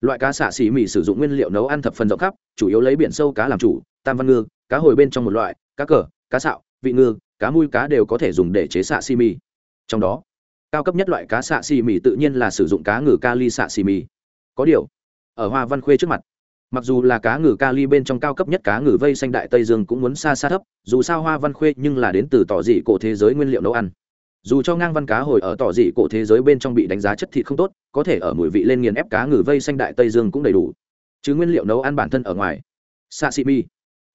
Loại cá xạ xì mì sử dụng nguyên liệu nấu ăn thập phần rộng khắp, chủ yếu lấy biển sâu cá làm chủ, tam văn ngư, cá hồi bên trong một loại, cá cờ, cá sạo, vị ngư, cá mui cá đều có thể dùng để chế xạ xì mì. Trong đó, cao cấp nhất loại cá xạ xì mì tự nhiên là sử dụng cá ngừ kali xạ xì mì. Có điều, ở hoa văn khuê trước mặt, mặc dù là cá ngừ kali bên trong cao cấp nhất cá ngừ vây xanh đại tây dương cũng muốn xa xa thấp, dù sao hoa văn khuê nhưng là đến từ tỏ dị cổ thế giới nguyên liệu nấu ăn dù cho ngang văn cá hồi ở tỏ dị cổ thế giới bên trong bị đánh giá chất thịt không tốt, có thể ở mùi vị lên nghiền ép cá ngừ vây xanh đại tây dương cũng đầy đủ. Chứ nguyên liệu nấu ăn bản thân ở ngoài. Sashimi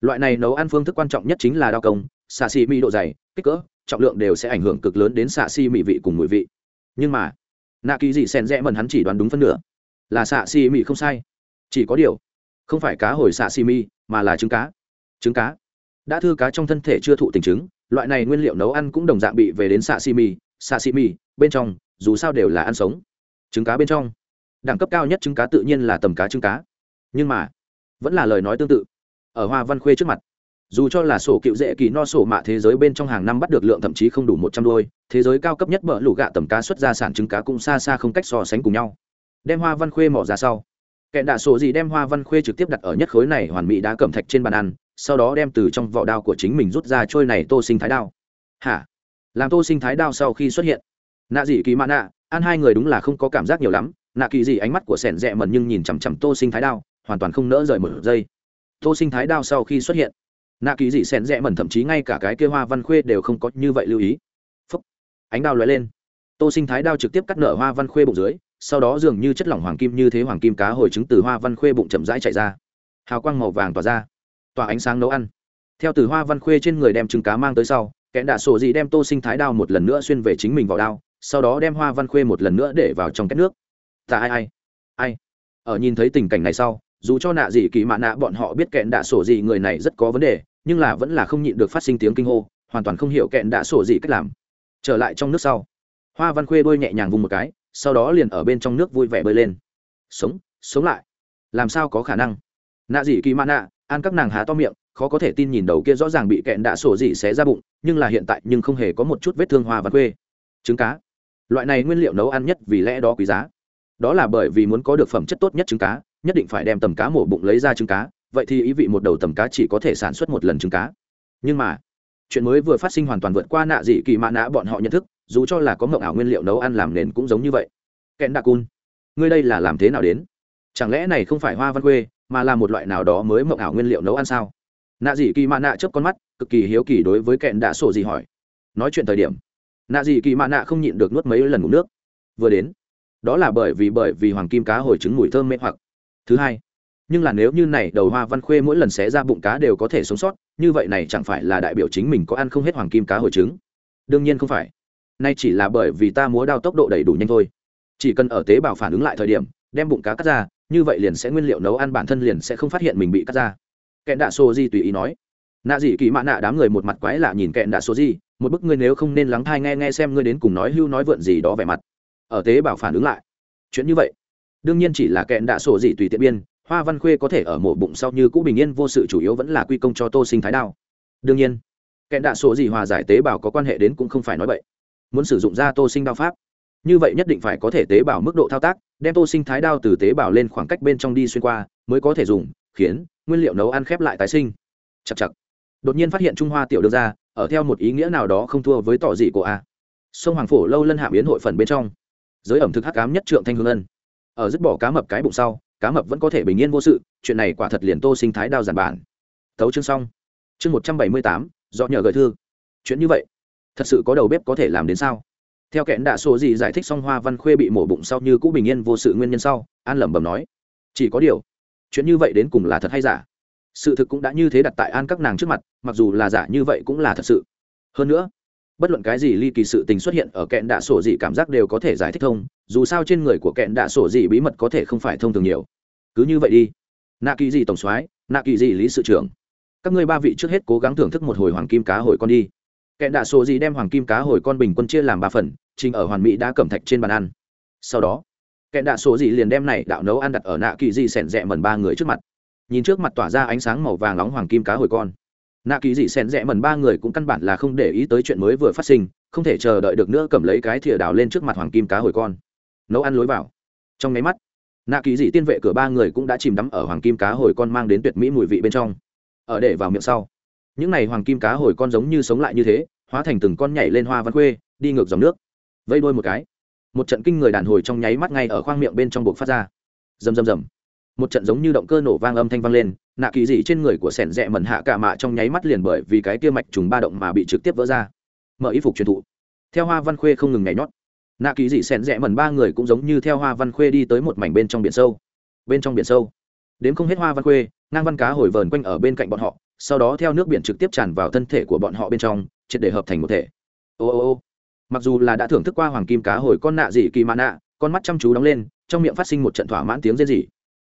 loại này nấu ăn phương thức quan trọng nhất chính là đao công sashimi độ dày, kích cỡ, trọng lượng đều sẽ ảnh hưởng cực lớn đến sashimi vị cùng mùi vị. Nhưng mà, nạ kỳ dị sen rẽ mần hắn chỉ đoán đúng phân nửa. Là sashimi không sai. Chỉ có điều, không phải cá hồi xạ xì mi, mà là trứng cá. Trứng cá. Đã thư cá trong thân thể chưa thụ tình trứng loại này nguyên liệu nấu ăn cũng đồng dạng bị về đến xạ xì mì, xạ xì mì bên trong dù sao đều là ăn sống. Trứng cá bên trong. Đẳng cấp cao nhất trứng cá tự nhiên là tầm cá trứng cá. Nhưng mà vẫn là lời nói tương tự. Ở hoa văn khuê trước mặt dù cho là sổ cựu dễ kỳ no sổ mạ thế giới bên trong hàng năm bắt được lượng thậm chí không đủ một trăm đôi thế giới cao cấp nhất bở lũ gạ tầm cá xuất ra sản trứng cá cũng xa xa không cách so sánh cùng nhau. Đem hoa văn khuê mỏ ra sau kẹn đạ sổ gì đem hoa văn khuê trực tiếp đặt ở nhất khối này hoàn mỹ đá cẩm thạch trên bàn ăn sau đó đem từ trong vỏ đao của chính mình rút ra trôi này tô sinh thái đao. Hả? Làm tô sinh thái đao sau khi xuất hiện. Nạ dị kỳ mã nạ, ăn hai người đúng là không có cảm giác nhiều lắm. Nạ kỳ dị ánh mắt của sẻn rẽ mần nhưng nhìn chằm chằm tô sinh thái đao, hoàn toàn không nỡ rời một giây. Tô sinh thái đao sau khi xuất hiện, nạ kỳ dị sẻn rẽ mần thậm chí ngay cả cái kia hoa văn khuê đều không có như vậy lưu ý. Phúc! Ánh đao lóe lên. Tô sinh thái đao trực tiếp cắt nở hoa văn khuê bụng dưới, sau đó dường như chất lỏng hoàng kim như thế hoàng kim cá hồi trứng từ hoa văn khuê bụng chậm rãi chạy ra. Hào quang màu vàng tỏa ra tỏa ánh sáng nấu ăn. Theo từ hoa văn khuê trên người đem trứng cá mang tới sau kẻ đạ sổ dị đem tô sinh thái đao một lần nữa xuyên về chính mình vào đao, sau đó đem hoa văn khuê một lần nữa để vào trong két nước. Ta ai ai ai? Ở nhìn thấy tình cảnh này sau, dù cho nạ dị kỳ mạ nạ bọn họ biết kẹn đạ sổ dị người này rất có vấn đề, nhưng là vẫn là không nhịn được phát sinh tiếng kinh hô, hoàn toàn không hiểu kẹn đạ sổ dị cách làm. Trở lại trong nước sau, hoa văn khuê bơi nhẹ nhàng vùng một cái, sau đó liền ở bên trong nước vui vẻ bơi lên. Sống sống lại. Làm sao có khả năng? Nạ dị kỳ mạ nạ ăn các nàng há to miệng, khó có thể tin nhìn đầu kia rõ ràng bị kẹn đạ sổ dị xé ra bụng, nhưng là hiện tại nhưng không hề có một chút vết thương hoa văn khuê trứng cá. Loại này nguyên liệu nấu ăn nhất vì lẽ đó quý giá. Đó là bởi vì muốn có được phẩm chất tốt nhất trứng cá, nhất định phải đem tầm cá mổ bụng lấy ra trứng cá, vậy thì ý vị một đầu tầm cá chỉ có thể sản xuất một lần trứng cá. Nhưng mà, chuyện mới vừa phát sinh hoàn toàn vượt qua nạ dị kỳ mạ nã bọn họ nhận thức, dù cho là có mộng ảo nguyên liệu nấu ăn làm nền cũng giống như vậy. Kẽn đạ cun, ngươi đây là làm thế nào đến? Chẳng lẽ này không phải hoa văn quê mà là một loại nào đó mới mộng ảo nguyên liệu nấu ăn sao? Nạ dị kỳ mạ nạ chớp con mắt, cực kỳ hiếu kỳ đối với kẹn đã sổ gì hỏi. Nói chuyện thời điểm, nạ dị kỳ mạ nạ không nhịn được nuốt mấy lần ngủ nước. Vừa đến, đó là bởi vì bởi vì hoàng kim cá hồi trứng mùi thơm mê hoặc. Thứ hai, nhưng là nếu như này đầu hoa văn khuê mỗi lần xé ra bụng cá đều có thể sống sót, như vậy này chẳng phải là đại biểu chính mình có ăn không hết hoàng kim cá hồi trứng? Đương nhiên không phải. Nay chỉ là bởi vì ta múa đao tốc độ đầy đủ nhanh thôi. Chỉ cần ở tế bào phản ứng lại thời điểm, đem bụng cá cắt ra như vậy liền sẽ nguyên liệu nấu ăn bản thân liền sẽ không phát hiện mình bị cắt ra. Kẹn đạ sô di tùy ý nói. Nạ dị kỳ mã nạ đám người một mặt quái lạ nhìn kẹn đạ sô di, một bức ngươi nếu không nên lắng thai nghe nghe xem ngươi đến cùng nói hưu nói vượn gì đó vẻ mặt. Ở tế bảo phản ứng lại. Chuyện như vậy, đương nhiên chỉ là kẹn đạ sổ dị tùy tiện biên, hoa văn khuê có thể ở mổ bụng sau như cũ bình yên vô sự chủ yếu vẫn là quy công cho tô sinh thái đao. Đương nhiên, kẹn đạ sổ dị hòa giải tế bảo có quan hệ đến cũng không phải nói vậy muốn sử dụng ra tô sinh đao pháp như vậy nhất định phải có thể tế bào mức độ thao tác, đem tô sinh thái đao từ tế bào lên khoảng cách bên trong đi xuyên qua, mới có thể dùng, khiến, nguyên liệu nấu ăn khép lại tái sinh. Chặt chặt đột nhiên phát hiện trung hoa tiểu đưa ra ở theo một ý nghĩa nào đó không thua với tỏ dị của a. Sông hoàng phổ lâu lân hạ biến hội phần bên trong. Giới ẩm thực hắc cám nhất trượng thanh hương ân. Ở dứt bỏ cá mập cái bụng sau, cá mập vẫn có thể bình yên vô sự, chuyện này quả thật liền tô sinh thái đao giản bản. Tấu chương xong. Chương một trăm bảy mươi tám, do nhờ gợi thư. Chuyện như vậy, thật sự có đầu bếp có thể làm đến sao? Theo kẽn đạ sổ gì giải thích xong hoa văn khuê bị mổ bụng sau như cũ bình yên vô sự nguyên nhân sau, an lẩm bẩm nói, chỉ có điều, chuyện như vậy đến cùng là thật hay giả? Sự thực cũng đã như thế đặt tại an các nàng trước mặt, mặc dù là giả như vậy cũng là thật sự. Hơn nữa, bất luận cái gì ly kỳ sự tình xuất hiện ở kẹn đạ sổ gì cảm giác đều có thể giải thích thông, dù sao trên người của kẹn đạ sổ gì bí mật có thể không phải thông thường nhiều. Cứ như vậy đi. Nạ kỳ gì tổng soái, nạ kỳ gì lý sự trưởng. Các ngươi ba vị trước hết cố gắng thưởng thức một hồi hoàng kim cá hồi con đi kẻ đạ sổ gì đem hoàng kim cá hồi con bình quân chia làm ba phần, trình ở hoàn mỹ đã cẩm thạch trên bàn ăn. Sau đó, kẻ đạ sổ gì liền đem này đạo nấu ăn đặt ở nạ kỳ gì sẻn rẽ mần ba người trước mặt. Nhìn trước mặt tỏa ra ánh sáng màu vàng nóng hoàng kim cá hồi con. Nạ kỳ dị sẻn rẽ mần ba người cũng căn bản là không để ý tới chuyện mới vừa phát sinh, không thể chờ đợi được nữa cầm lấy cái thìa đào lên trước mặt hoàng kim cá hồi con. Nấu ăn lối vào. Trong máy mắt, nạ kỳ dị tiên vệ cửa ba người cũng đã chìm đắm ở hoàng kim cá hồi con mang đến tuyệt mỹ mùi vị bên trong. Ở để vào miệng sau những n à y hoàng kim cá hồi con giống như sống lại như thế, hóa thành từng con nhảy lên hoa văn khuê, đi ngược dòng nước. Vây đôi một cái. Một trận kinh người đàn hồi trong nháy mắt ngay ở khoang miệng bên trong buộc phát ra. Rầm rầm rầm. Một trận giống như động cơ nổ vang âm thanh vang lên, nạ kỳ dị trên người của sẻn rẽ mẩn hạ cả mạ trong nháy mắt liền bởi vì cái kia mạch trùng ba động mà bị trực tiếp vỡ ra. Mở y phục truyền thụ. Theo hoa văn khuê không ngừng nhảy nhót. Nạ kỳ dị sẻn rẽ mẩn ba người cũng giống như theo hoa văn khuê đi tới một mảnh bên trong biển sâu. Bên trong biển sâu. Đến không hết hoa văn khuê, ngang văn cá hồi vờn quanh ở bên cạnh bọn họ sau đó theo nước biển trực tiếp tràn vào thân thể của bọn họ bên trong, triệt để hợp thành một thể. Ô ô ô. Mặc dù là đã thưởng thức qua hoàng kim cá hồi con nạ dị kỳ mã nạ, con mắt chăm chú đóng lên, trong miệng phát sinh một trận thỏa mãn tiếng rên rỉ.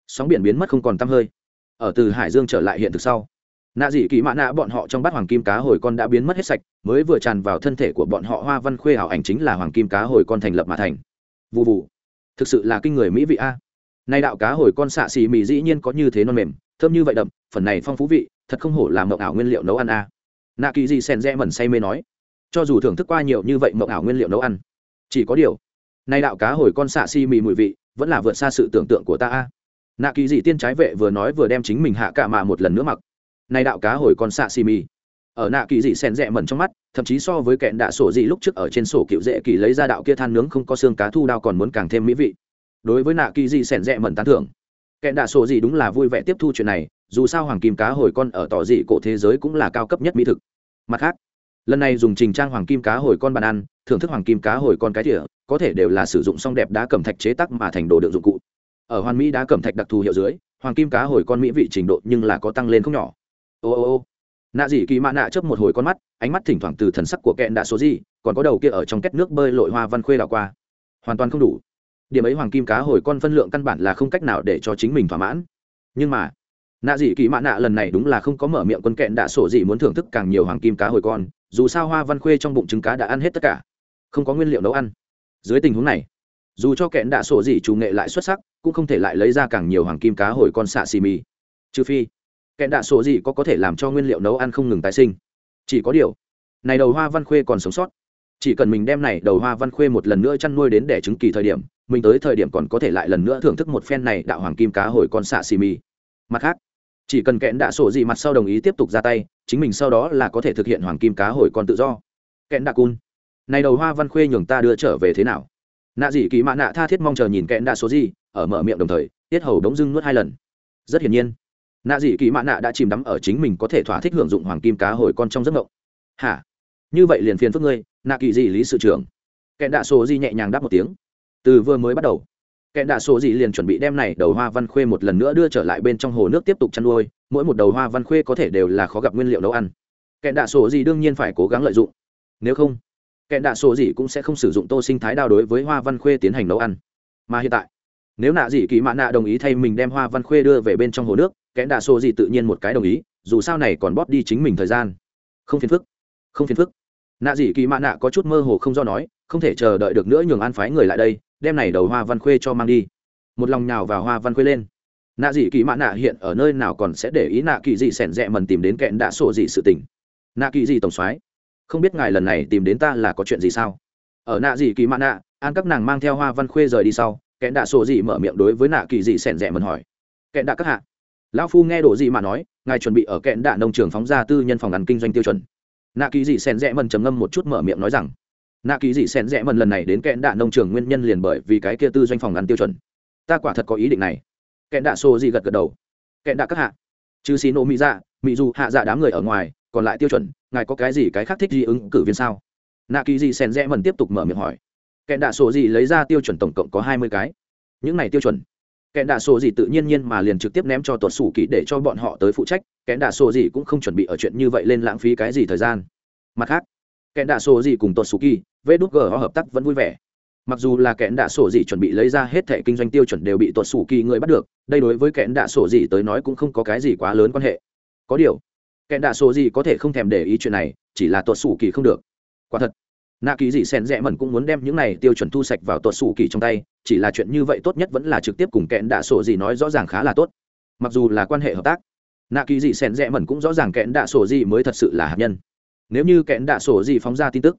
Sóng biển biến mất không còn t hơi. Ở từ hải dương trở lại hiện thực sau, nạ dị kỳ mã nạ bọn họ trong bát hoàng kim cá hồi con đã biến mất hết sạch, mới vừa tràn vào thân thể của bọn họ hoa văn khuê ảo ảnh chính là hoàng kim cá hồi con thành lập mà thành. Vụ vụ thực sự là kinh người mỹ vị a. Nay đạo cá hồi con xạ xì mì dĩ nhiên có như thế non mềm, thơm như vậy đậm, phần này phong phú vị thật không hổ làm mộng ảo nguyên liệu nấu ăn a. Nạ kỳ dị sen rẽ mẩn say mê nói, cho dù thưởng thức qua nhiều như vậy mộng ảo nguyên liệu nấu ăn, chỉ có điều, nay đạo cá hồi con xạ xì mì mùi vị vẫn là vượt xa sự tưởng tượng của ta a. Nạ kỳ dị tiên trái vệ vừa nói vừa đem chính mình hạ cả mà một lần nữa mặc. Nay đạo cá hồi con xạ xì mì. Ở nạ kỳ dị sen rẽ mẩn trong mắt, thậm chí so với kẹn đạ sổ dị lúc trước ở trên sổ cựu dễ kỳ lấy ra đạo kia than nướng không có xương cá thu đao còn muốn càng thêm mỹ vị. Đối với nạ kỳ dị sen rẽ mẩn tán thưởng, kẹn đạ sổ dị đúng là vui vẻ tiếp thu chuyện này dù sao hoàng kim cá hồi con ở tỏ dị cổ thế giới cũng là cao cấp nhất mỹ thực. Mặt khác, lần này dùng trình trang hoàng kim cá hồi con bàn ăn, thưởng thức hoàng kim cá hồi con cái thỉa có thể đều là sử dụng song đẹp đá cẩm thạch chế tắc mà thành đồ đựng dụng cụ. Ở hoàn mỹ đá cẩm thạch đặc thù hiệu dưới, hoàng kim cá hồi con mỹ vị trình độ nhưng là có tăng lên không nhỏ. Ô ô ô. Nạ dị kỳ mạ nạ chớp một hồi con mắt, ánh mắt thỉnh thoảng từ thần sắc của kẹn đã số gì, còn có đầu kia ở trong két nước bơi lội hoa văn khuê đảo qua. Hoàn toàn không đủ. Điểm ấy hoàng kim cá hồi con phân lượng căn bản là không cách nào để cho chính mình thỏa mãn. Nhưng mà nạ dị kỳ mạ nạ lần này đúng là không có mở miệng quân kẹn đạ sổ gì muốn thưởng thức càng nhiều hoàng kim cá hồi con, dù sao hoa văn khuê trong bụng trứng cá đã ăn hết tất cả. Không có nguyên liệu nấu ăn. Dưới tình huống này, dù cho kẹn đạ sổ gì chủ nghệ lại xuất sắc, cũng không thể lại lấy ra càng nhiều hoàng kim cá hồi con xạ xì mì. Trừ phi, kẹn đạ sổ gì có có thể làm cho nguyên liệu nấu ăn không ngừng tái sinh. Chỉ có điều, này đầu hoa văn khuê còn sống sót. Chỉ cần mình đem này đầu hoa văn khuê một lần nữa chăn nuôi đến để chứng kỳ thời điểm, mình tới thời điểm còn có thể lại lần nữa thưởng thức một phen này đạo hoàng kim cá hồi con xạ xì mì. Mặt khác chỉ cần kẽn đạ sổ gì mặt sau đồng ý tiếp tục ra tay, chính mình sau đó là có thể thực hiện hoàng kim cá hồi con tự do. Kẽn đạ cun, này đầu hoa văn khuê nhường ta đưa trở về thế nào? Nạ dị kỳ mạ nạ tha thiết mong chờ nhìn kẽn đạ số gì, ở mở miệng đồng thời, tiết hầu đống dưng nuốt hai lần. Rất hiển nhiên, nạ dị kỳ mạ nạ đã chìm đắm ở chính mình có thể thỏa thích hưởng dụng hoàng kim cá hồi con trong giấc mộng. Hả? Như vậy liền phiền phức ngươi, nạ kỳ dị lý sự trưởng. Kẽn đạ số gì nhẹ nhàng đáp một tiếng. Từ vừa mới bắt đầu kẽ đạ số gì liền chuẩn bị đem này đầu hoa văn khuê một lần nữa đưa trở lại bên trong hồ nước tiếp tục chăn nuôi, mỗi một đầu hoa văn khuê có thể đều là khó gặp nguyên liệu nấu ăn. Kẽ đạ số gì đương nhiên phải cố gắng lợi dụng. Nếu không kẽ đạ số gì cũng sẽ không sử dụng tô sinh thái đao đối với hoa văn khuê tiến hành nấu ăn. Mà hiện tại, nếu nạ dị kỳ mã nạ đồng ý thay mình đem hoa văn khuê đưa về bên trong hồ nước kẽ đạ số gì tự nhiên một cái đồng ý, dù sao này còn bóp đi chính mình thời gian. Không phiền phức. Không phiền phức. Nạ dị kỳ mã nạ có chút mơ hồ không do nói, không thể chờ đợi được nữa nhường an phái người lại đây đem này đầu hoa văn khuê cho mang đi. Một lòng nhào vào hoa văn khuê lên. Nạ dị kỳ mã nạ hiện ở nơi nào còn sẽ để ý nạ kỳ dị sẻn rẽ mần tìm đến kẹn đạ sổ dị sự tình. Nạ kỳ dị tổng soái, không biết ngài lần này tìm đến ta là có chuyện gì sao? Ở nạ dị kỳ mã nạ, an các nàng mang theo hoa văn khuê rời đi sau, kẹn đạ sổ dị mở miệng đối với nạ kỳ dị sẻn rẽ mần hỏi. Kẹn đạ các hạ. Lão phu nghe đồ gì mà nói, ngài chuẩn bị ở kẹn đạ nông trường phóng ra tư nhân phòng ăn kinh doanh tiêu chuẩn. Nạ kỳ dị sẻn rẽ mần trầm ngâm một chút mở miệng nói rằng nạ kỳ dị sẻn rẽ mần lần này đến kẹn đạ nông trường nguyên nhân liền bởi vì cái kia tư doanh phòng ăn tiêu chuẩn. Ta quả thật có ý định này. Kẹn đạ xô dị gật gật đầu. Kẹn đạ các hạ. Chứ xì nộ mỹ dạ mỹ dù hạ dạ đám người ở ngoài, còn lại tiêu chuẩn, ngài có cái gì cái khác thích gì ứng cử viên sao? Nạ kỳ dị sẻn rẽ mần tiếp tục mở miệng hỏi. Kẹn đạ xô dị lấy ra tiêu chuẩn tổng cộng có hai mươi cái. Những này tiêu chuẩn kẽn đạ sổ gì tự nhiên nhiên mà liền trực tiếp ném cho tuột sủ kỹ để cho bọn họ tới phụ trách kẽn đạ sổ gì cũng không chuẩn bị ở chuyện như vậy lên lãng phí cái gì thời gian. Mặt khác kẽn đạ sổ gì cùng tuột sủ kỳ vê đút Gờ hợp tác vẫn vui vẻ. Mặc dù là kẽn đạ sổ gì chuẩn bị lấy ra hết thẻ kinh doanh tiêu chuẩn đều bị tuột sủ kỳ người bắt được, đây đối với kẽn đạ sổ gì tới nói cũng không có cái gì quá lớn quan hệ. Có điều, kẽn đạ sổ gì có thể không thèm để ý chuyện này, chỉ là tuột sủ kỳ không được. Quả thật nạ kỳ dị sen rẽ mẩn cũng muốn đem những này tiêu chuẩn thu sạch vào tuột sủ kỳ trong tay, chỉ là chuyện như vậy tốt nhất vẫn là trực tiếp cùng kẽn đạ sổ gì nói rõ ràng khá là tốt. Mặc dù là quan hệ hợp tác nạ kỳ dị sen rẽ mẩn cũng rõ ràng kẽn đạ sổ gì mới thật sự là hạt nhân. Nếu như kẽn đạ sổ gì phóng ra tin tức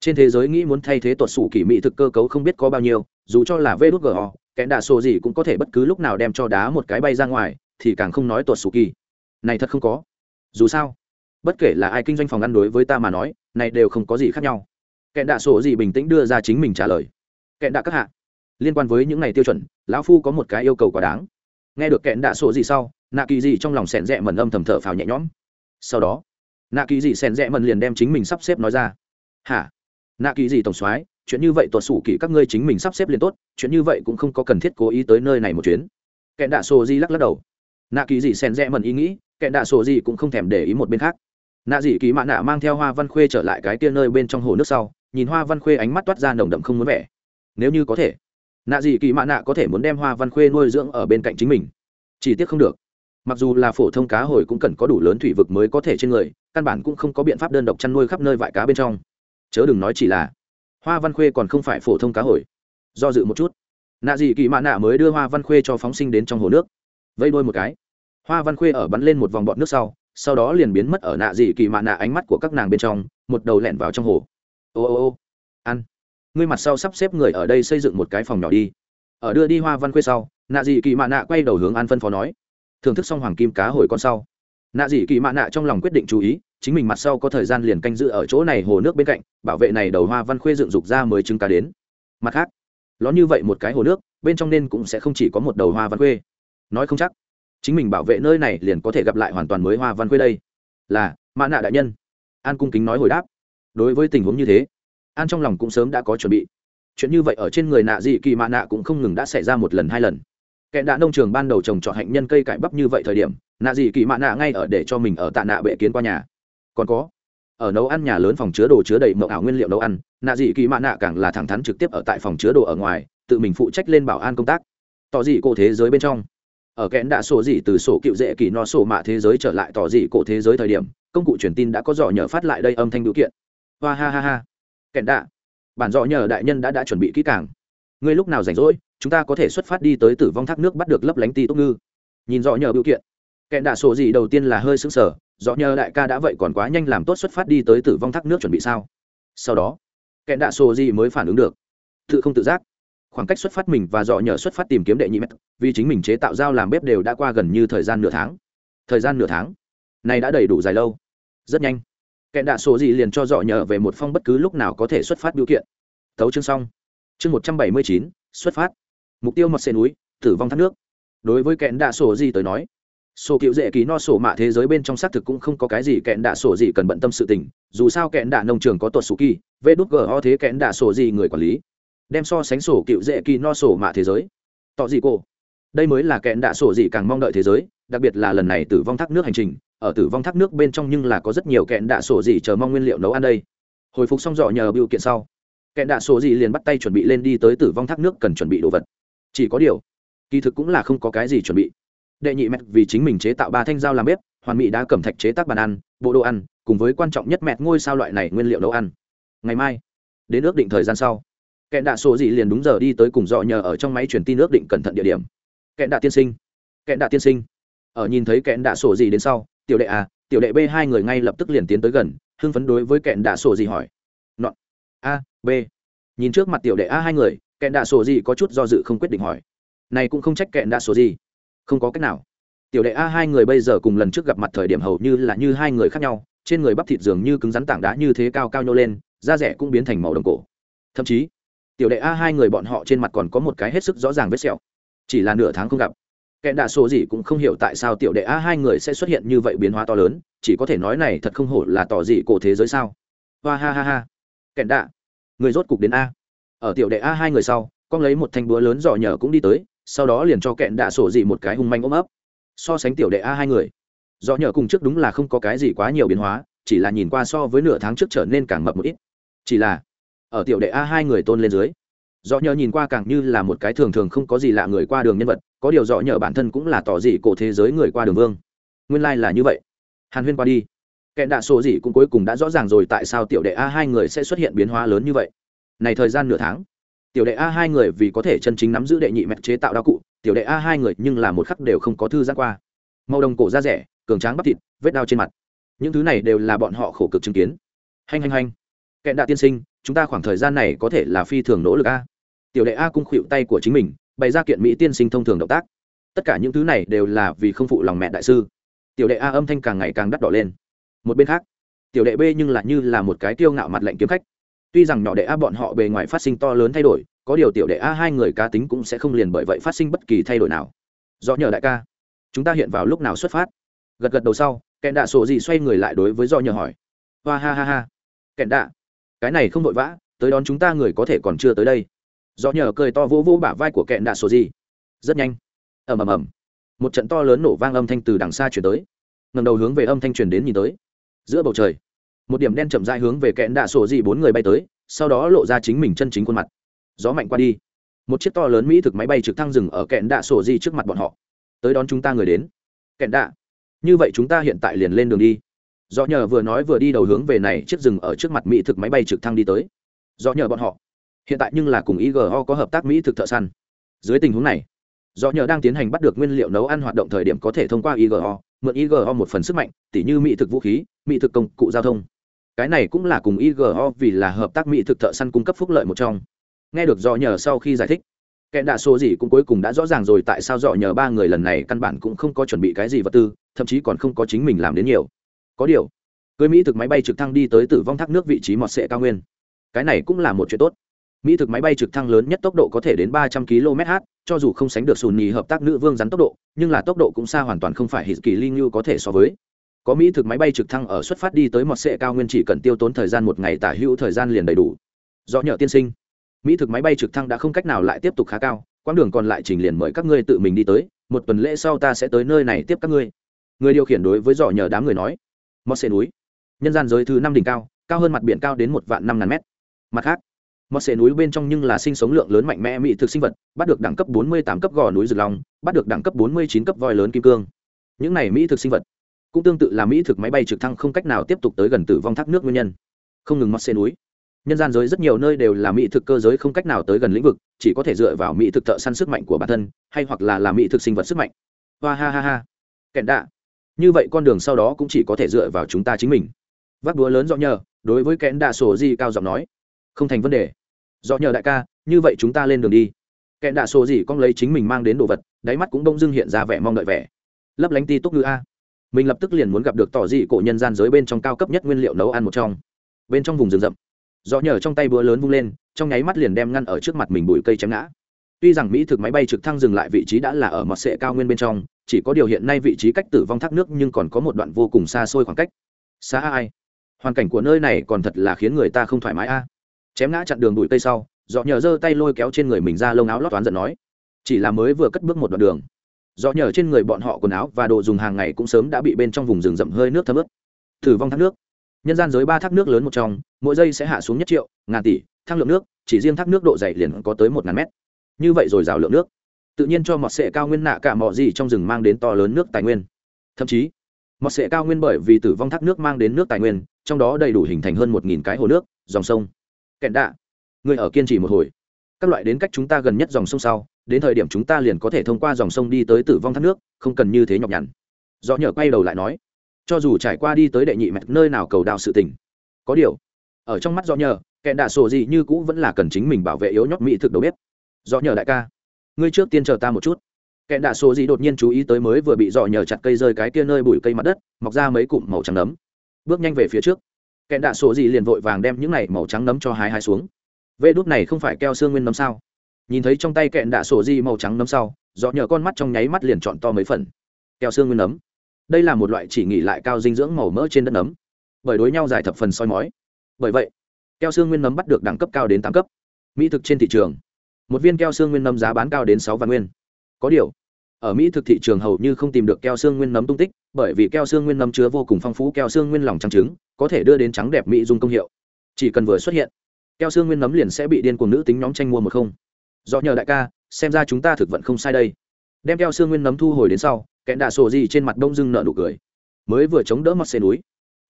trên thế giới nghĩ muốn thay thế tuột sủ kỳ mỹ thực cơ cấu không biết có bao nhiêu, dù cho là vê đốt gò kẽn đạ sổ gì cũng có thể bất cứ lúc nào đem cho đá một cái bay ra ngoài, thì càng không nói tuột sủ kỳ. Này thật không có. Dù sao, bất kể là ai kinh doanh phòng ăn đối với ta mà nói, này đều không có gì khác nhau. Kẹn đạ sổ gì bình tĩnh đưa ra chính mình trả lời. Kẹn đạ các hạ, liên quan với những này tiêu chuẩn, lão phu có một cái yêu cầu quá đáng. Nghe được kẹn đạ sổ gì sau, nạ kỳ gì trong lòng sẻn rẽ mần âm thầm thở phào nhẹ nhõm. Sau đó, nạ kỳ gì sẻn rẽ mần liền đem chính mình sắp xếp nói ra. Hả? Nạ kỳ gì tổng soái, chuyện như vậy tuột sủ kỳ các ngươi chính mình sắp xếp liền tốt, chuyện như vậy cũng không có cần thiết cố ý tới nơi này một chuyến. Kẹn đạ sổ gì lắc lắc đầu. Nạ kỳ gì sen rẽ mần ý nghĩ, kẹn đạ sổ gì cũng không thèm để ý một bên khác. Nạ dị kỳ mạ nạ mang theo hoa văn khuê trở lại cái tia nơi bên trong hồ nước sau, nhìn hoa văn khuê ánh mắt toát ra nồng đậm không muốn vẻ. Nếu như có thể, nạ dị kỳ mạ nạ có thể muốn đem hoa văn khuê nuôi dưỡng ở bên cạnh chính mình. Chỉ tiếc không được. Mặc dù là phổ thông cá hồi cũng cần có đủ lớn thủy vực mới có thể trên người, căn bản cũng không có biện pháp đơn độc chăn nuôi khắp nơi vại cá bên trong chớ đừng nói chỉ là hoa văn khuê còn không phải phổ thông cá hồi. Do dự một chút. Nạ dị kỳ mạ nạ mới đưa hoa văn khuê cho phóng sinh đến trong hồ nước. Vây đôi một cái. Hoa văn khuê ở bắn lên một vòng bọt nước sau sau đó liền biến mất ở nạ dị kỳ mạ nạ ánh mắt của các nàng bên trong, một đầu lẹn vào trong hồ. Ô ô ô. Ăn. Ngươi mặt sau sắp xếp người ở đây xây dựng một cái phòng nhỏ đi. Ở đưa đi hoa văn khuê sau, nạ dị kỳ mạ nạ quay đầu hướng an phân phó nói. Thưởng thức xong hoàng kim cá hồi con sau. Nạ dị kỳ mạ nạ trong lòng quyết định chú ý chính mình mặt sau có thời gian liền canh giữ ở chỗ này hồ nước bên cạnh, bảo vệ này đầu hoa văn khuê dựng dục ra mới chứng cá đến. Mặt khác, ló như vậy một cái hồ nước, bên trong nên cũng sẽ không chỉ có một đầu hoa văn khuê. Nói không chắc, chính mình bảo vệ nơi này liền có thể gặp lại hoàn toàn mới hoa văn khuê đây. Là, mã nạ đại nhân. An cung kính nói hồi đáp. Đối với tình huống như thế, an trong lòng cũng sớm đã có chuẩn bị. Chuyện như vậy ở trên người nạ dị kỳ mạ nạ cũng không ngừng đã xảy ra một lần hai lần. Kẻ đã nông trường ban đầu trồng trọt hạnh nhân cây cải bắp như vậy thời điểm, nạ dị kỳ mạ nạ ngay ở để cho mình ở tạ nạ bệ kiến qua nhà còn có. Ở nấu ăn nhà lớn phòng chứa đồ chứa đầy mậu ảo nguyên liệu nấu ăn, nạ dị kỳ mạ nạ càng là thẳng thắn trực tiếp ở tại phòng chứa đồ ở ngoài, tự mình phụ trách lên bảo an công tác. Tỏ dị cổ thế giới bên trong, ở kẽn đã sổ dị từ sổ cựu dễ kỳ no sổ mạ thế giới trở lại tỏ dị cổ thế giới thời điểm, công cụ truyền tin đã có dò nhờ phát lại đây âm thanh biểu kiện. Hoa ha ha ha. Kẽn đã bản dọ nhờ đại nhân đã đã chuẩn bị kỹ càng. Ngươi lúc nào rảnh rỗi, chúng ta có thể xuất phát đi tới tử vong thác nước bắt được lấp lánh ti tốt ngư. Nhìn dọ nhờ biểu kiện kẹn đạ sổ gì đầu tiên là hơi sững sờ, rõ nhờ đại ca đã vậy còn quá nhanh làm tốt xuất phát đi tới tử vong thác nước chuẩn bị sao? Sau đó kẹn đạ sổ gì mới phản ứng được? Tự không tự giác. Khoảng cách xuất phát mình và dọ nhờ xuất phát tìm kiếm đệ nhị mét vì chính mình chế tạo dao làm bếp đều đã qua gần như thời gian nửa tháng. Thời gian nửa tháng? Này đã đầy đủ dài lâu. Rất nhanh. Kẹn đạ sổ gì liền cho dọ nhờ về một phong bất cứ lúc nào có thể xuất phát biểu kiện. Thấu chương xong. Chương một trăm bảy mươi chín, xuất phát. Mục tiêu mọt xe núi, tử vong thác nước. Đối với kẹn đạ sổ gì tới nói sổ cựu dễ ký no sổ mạ thế giới bên trong xác thực cũng không có cái gì kẹn đạ sổ gì cần bận tâm sự tình, dù sao kẹn đạ nông trường có tuột sổ kỳ, vê đút gờ ho thế kẹn đạ sổ gì người quản lý. Đem so sánh sổ cựu dễ kỳ no sổ mạ thế giới. Tỏ gì cô? Đây mới là kẹn đạ sổ gì càng mong đợi thế giới, đặc biệt là lần này tử vong thác nước hành trình, ở tử vong thác nước bên trong nhưng là có rất nhiều kẹn đạ sổ gì chờ mong nguyên liệu nấu ăn đây. Hồi phục xong dọ nhờ biểu kiện sau, kẹn đạ sổ gì liền bắt tay chuẩn bị lên đi tới tử vong thác nước cần chuẩn bị đồ vật. Chỉ có điều, kỳ thực cũng là không có cái gì chuẩn bị đệ nhị mẹt vì chính mình chế tạo ba thanh dao làm bếp, hoàn mỹ đã cầm thạch chế tác bàn ăn, bộ đồ ăn, cùng với quan trọng nhất mẹt ngôi sao loại này nguyên liệu nấu ăn. Ngày mai, đến ước định thời gian sau, kẹn đạ sổ gì liền đúng giờ đi tới cùng dọ nhờ ở trong máy truyền tin ước định cẩn thận địa điểm. Kẹn đạ tiên sinh, kẹn đạ tiên sinh. Ở nhìn thấy kẹn đạ sổ gì đến sau, tiểu đệ a tiểu đệ b hai người ngay lập tức liền tiến tới gần, hưng phấn đối với kẹn đạ sổ gì hỏi. Nọn a, b. Nhìn trước mặt tiểu đệ a hai người, kẹn đạ sổ gì có chút do dự không quyết định hỏi. Này cũng không trách kẹn đạ sổ gì không có cách nào. Tiểu đệ a, hai người bây giờ cùng lần trước gặp mặt thời điểm hầu như là như hai người khác nhau, trên người bắp thịt dường như cứng rắn tảng đá như thế cao cao nhô lên, da rẻ cũng biến thành màu đồng cổ. Thậm chí, tiểu đệ a, hai người bọn họ trên mặt còn có một cái hết sức rõ ràng vết sẹo. Chỉ là nửa tháng không gặp. Kẻ đạ sổ gì cũng không hiểu tại sao tiểu đệ a, hai người sẽ xuất hiện như vậy biến hóa to lớn, chỉ có thể nói này thật không hổ là tỏ gì cổ thế giới sao. Hoa ha ha ha. Kẻ đạ, người rốt cục đến a. Ở tiểu đệ a, hai người sau, con lấy một thanh búa lớn dò nhờ cũng đi tới sau đó liền cho kẹn đạ sổ dị một cái hung manh ôm ấp. So sánh tiểu đệ a hai người, do nhờ cùng trước đúng là không có cái gì quá nhiều biến hóa, chỉ là nhìn qua so với nửa tháng trước trở nên càng mập một ít. Chỉ là, ở tiểu đệ a hai người tôn lên dưới, do nhờ nhìn qua càng như là một cái thường thường không có gì lạ người qua đường nhân vật, có điều dọ nhờ bản thân cũng là tỏ dị cổ thế giới người qua đường vương. Nguyên lai、like、là như vậy. Hàn huyên qua đi. Kẹn đạ sổ dị cũng cuối cùng đã rõ ràng rồi tại sao tiểu đệ a hai người sẽ xuất hiện biến hóa lớn như vậy. Này thời gian nửa tháng tiểu đệ a hai người vì có thể chân chính nắm giữ đệ nhị mẹt chế tạo đao cụ, tiểu đệ a hai người nhưng là một khắc đều không có thư giãn qua. Màu đồng cổ da rẻ, cường tráng bắp thịt, vết đao trên mặt. Những thứ này đều là bọn họ khổ cực chứng kiến. Hành hành hành kẹn đạ tiên sinh, chúng ta khoảng thời gian này có thể là phi thường nỗ lực a. Tiểu đệ a cung khuỵu tay của chính mình, bày ra kiện mỹ tiên sinh thông thường động tác. Tất cả những thứ này đều là vì không phụ lòng mẹ đại sư. Tiểu đệ a âm thanh càng ngày càng đắt đỏ lên. Một bên khác, tiểu đệ b nhưng là như là một cái tiêu ngạo mặt lệnh kiếm khách tuy rằng nhỏ đệ a bọn họ bề ngoài phát sinh to lớn thay đổi, có điều tiểu đệ a hai người cá tính cũng sẽ không liền bởi vậy phát sinh bất kỳ thay đổi nào. Do nhờ đại ca, chúng ta hiện vào lúc nào xuất phát? Gật gật đầu sau kẹn đạ sổ gì xoay người lại đối với do nhờ hỏi. Hoa ha ha ha. Kẹn đạ, cái này không vội vã, tới đón chúng ta người có thể còn chưa tới đây. Do nhờ cười to vỗ vỗ bả vai của kẹn đạ sổ gì. Rất nhanh. Ầm ầm ầm. Một trận to lớn nổ vang âm thanh từ đằng xa chuyển tới. Ngầm đầu hướng về âm thanh truyền đến nhìn tới. Giữa bầu trời một điểm đen chậm dai hướng về kẹn đạ sổ dị bốn người bay tới, sau đó lộ ra chính mình chân chính khuôn mặt. Gió mạnh qua đi. Một chiếc to lớn mỹ thực máy bay trực thăng dừng ở kẹn đạ sổ dị trước mặt bọn họ. Tới đón chúng ta người đến. Kẹn đạ, như vậy chúng ta hiện tại liền lên đường đi. Do nhờ vừa nói vừa đi đầu hướng về này chiếc rừng ở trước mặt mỹ thực máy bay trực thăng đi tới. Do nhờ bọn họ, hiện tại nhưng là cùng igo có hợp tác mỹ thực thợ săn. Dưới tình huống này do nhờ đang tiến hành bắt được nguyên liệu nấu ăn hoạt động thời điểm có thể thông qua igo mượn igo một phần sức mạnh, tỉ như mỹ thực vũ khí, mỹ thực công cụ giao thông cái này cũng là cùng igo vì là hợp tác mỹ thực thợ săn cung cấp phúc lợi một trong. Nghe được do nhờ sau khi giải thích, kẻ đạ số gì cũng cuối cùng đã rõ ràng rồi tại sao dọ nhờ ba người lần này căn bản cũng không có chuẩn bị cái gì vật tư, thậm chí còn không có chính mình làm đến nhiều. Có điều, cưới mỹ thực máy bay trực thăng đi tới tử vong thác nước vị trí mọt sệ cao nguyên. Cái này cũng là một chuyện tốt. Mỹ thực máy bay trực thăng lớn nhất tốc độ có thể đến ba trăm km/h cho dù không sánh được sùn nhì hợp tác nữ vương rắn tốc độ, nhưng là tốc độ cũng xa hoàn toàn không phải hít kỳ linh như có thể so với có mỹ thực máy bay trực thăng ở xuất phát đi tới mọt sệ cao nguyên chỉ cần tiêu tốn thời gian một ngày tả hữu thời gian liền đầy đủ. Do nhờ tiên sinh, mỹ thực máy bay trực thăng đã không cách nào lại tiếp tục khá cao, quãng đường còn lại trình liền mời các ngươi tự mình đi tới, một tuần lễ sau ta sẽ tới nơi này tiếp các ngươi. Người điều khiển đối với dò nhờ đám người nói mọt sệ núi, nhân gian giới thứ năm đỉnh cao cao hơn mặt biển cao đến một vạn năm ngàn mét. Mặt khác mọt sệ núi bên trong nhưng là sinh sống lượng lớn mạnh mẽ mỹ thực sinh vật, bắt được đẳng cấp 48 cấp gò núi rực long, bắt được đẳng cấp 49 cấp voi lớn kim cương. Những này mỹ thực sinh vật cũng tương tự là mỹ thực máy bay trực thăng không cách nào tiếp tục tới gần tử vong thác nước nguyên nhân. Không ngừng mọt xe núi. Nhân gian giới rất nhiều nơi đều là mỹ thực cơ giới không cách nào tới gần lĩnh vực, chỉ có thể dựa vào mỹ thực thợ săn sức mạnh của bản thân, hay hoặc là làm mỹ thực sinh vật sức mạnh. Hoa ha ha ha. Kẹn đạ. Như vậy con đường sau đó cũng chỉ có thể dựa vào chúng ta chính mình. Vác đúa lớn do nhờ, đối với kẽn đạ sổ gì cao giọng nói. Không thành vấn đề. Do nhờ đại ca, như vậy chúng ta lên đường đi. Kẽn đạ sổ gì con lấy chính mình mang đến đồ vật, đáy mắt cũng đông dưng hiện ra vẻ mong đợi vẻ. Lấp lánh ti túc ngữ a mình lập tức liền muốn gặp được tỏ dị cổ nhân gian giới bên trong cao cấp nhất nguyên liệu nấu ăn một trong. Bên trong vùng rừng rậm, gió nhờ trong tay búa lớn vung lên, trong nháy mắt liền đem ngăn ở trước mặt mình bụi cây chém ngã. Tuy rằng mỹ thực máy bay trực thăng dừng lại vị trí đã là ở mặt sệ cao nguyên bên trong, chỉ có điều hiện nay vị trí cách tử vong thác nước nhưng còn có một đoạn vô cùng xa xôi khoảng cách. Xa ai? Hoàn cảnh của nơi này còn thật là khiến người ta không thoải mái a. Chém ngã chặn đường bụi cây sau dọ nhờ giơ tay lôi kéo trên người mình ra lông áo lót toán giận nói, chỉ là mới vừa cất bước một đoạn đường do nhờ trên người bọn họ quần áo và đồ dùng hàng ngày cũng sớm đã bị bên trong vùng rừng rậm hơi nước thấm ướt. Tử vong thác nước. Nhân gian giới ba thác nước lớn một trong, mỗi giây sẽ hạ xuống nhất triệu, ngàn tỷ thang lượng nước, chỉ riêng thác nước độ dày liền có tới một ngàn mét. Như vậy rồi rào lượng nước. Tự nhiên cho mọt sệ cao nguyên nạ cả mọ gì trong rừng mang đến to lớn nước tài nguyên. Thậm chí, mọt sệ cao nguyên bởi vì tử vong thác nước mang đến nước tài nguyên, trong đó đầy đủ hình thành hơn một nghìn cái hồ nước, dòng sông. Kẹn đạ. Người ở kiên trì một hồi các loại đến cách chúng ta gần nhất dòng sông sau, đến thời điểm chúng ta liền có thể thông qua dòng sông đi tới tử vong thác nước, không cần như thế nhọc nhằn. Do nhờ quay đầu lại nói. Cho dù trải qua đi tới đệ nhị mạch nơi nào cầu đạo sự tình, có điều, ở trong mắt do nhờ kẹn đạ sổ gì như cũ vẫn là cần chính mình bảo vệ yếu nhóc mỹ thực đầu bếp. Do nhờ đại ca, ngươi trước tiên chờ ta một chút. Kẹn đạ số gì đột nhiên chú ý tới mới vừa bị dò nhờ chặt cây rơi cái kia nơi bụi cây mặt đất, mọc ra mấy cụm màu trắng nấm. Bước nhanh về phía trước kẹn đạ số gì liền vội vàng đem những này màu trắng nấm cho hái hái xuống vê đốt này không phải keo xương nguyên nấm sao? Nhìn thấy trong tay kẹn đạ sổ di màu trắng nấm sau dọ nhờ con mắt trong nháy mắt liền chọn to mấy phần. Keo xương nguyên nấm. Đây là một loại chỉ nghỉ lại cao dinh dưỡng màu mỡ trên đất nấm. Bởi đối nhau dài thập phần soi mói. Bởi vậy, keo xương nguyên nấm bắt được đẳng cấp cao đến tám cấp. Mỹ thực trên thị trường. Một viên keo xương nguyên nấm giá bán cao đến sáu vạn nguyên. Có điều, ở mỹ thực thị trường hầu như không tìm được keo xương nguyên nấm tung tích, bởi vì keo xương nguyên nấm chứa vô cùng phong phú keo xương nguyên lòng trắng trứng, có thể đưa đến trắng đẹp mỹ dung công hiệu. Chỉ cần vừa xuất hiện keo xương nguyên nấm liền sẽ bị điên cuồng nữ tính nhóm tranh mua một không. Do nhờ đại ca, xem ra chúng ta thực vận không sai đây. Đem keo xương nguyên nấm thu hồi đến sau, kẹn đạ sổ gì trên mặt đông dưng nợ nụ cười. Mới vừa chống đỡ mặt xe núi,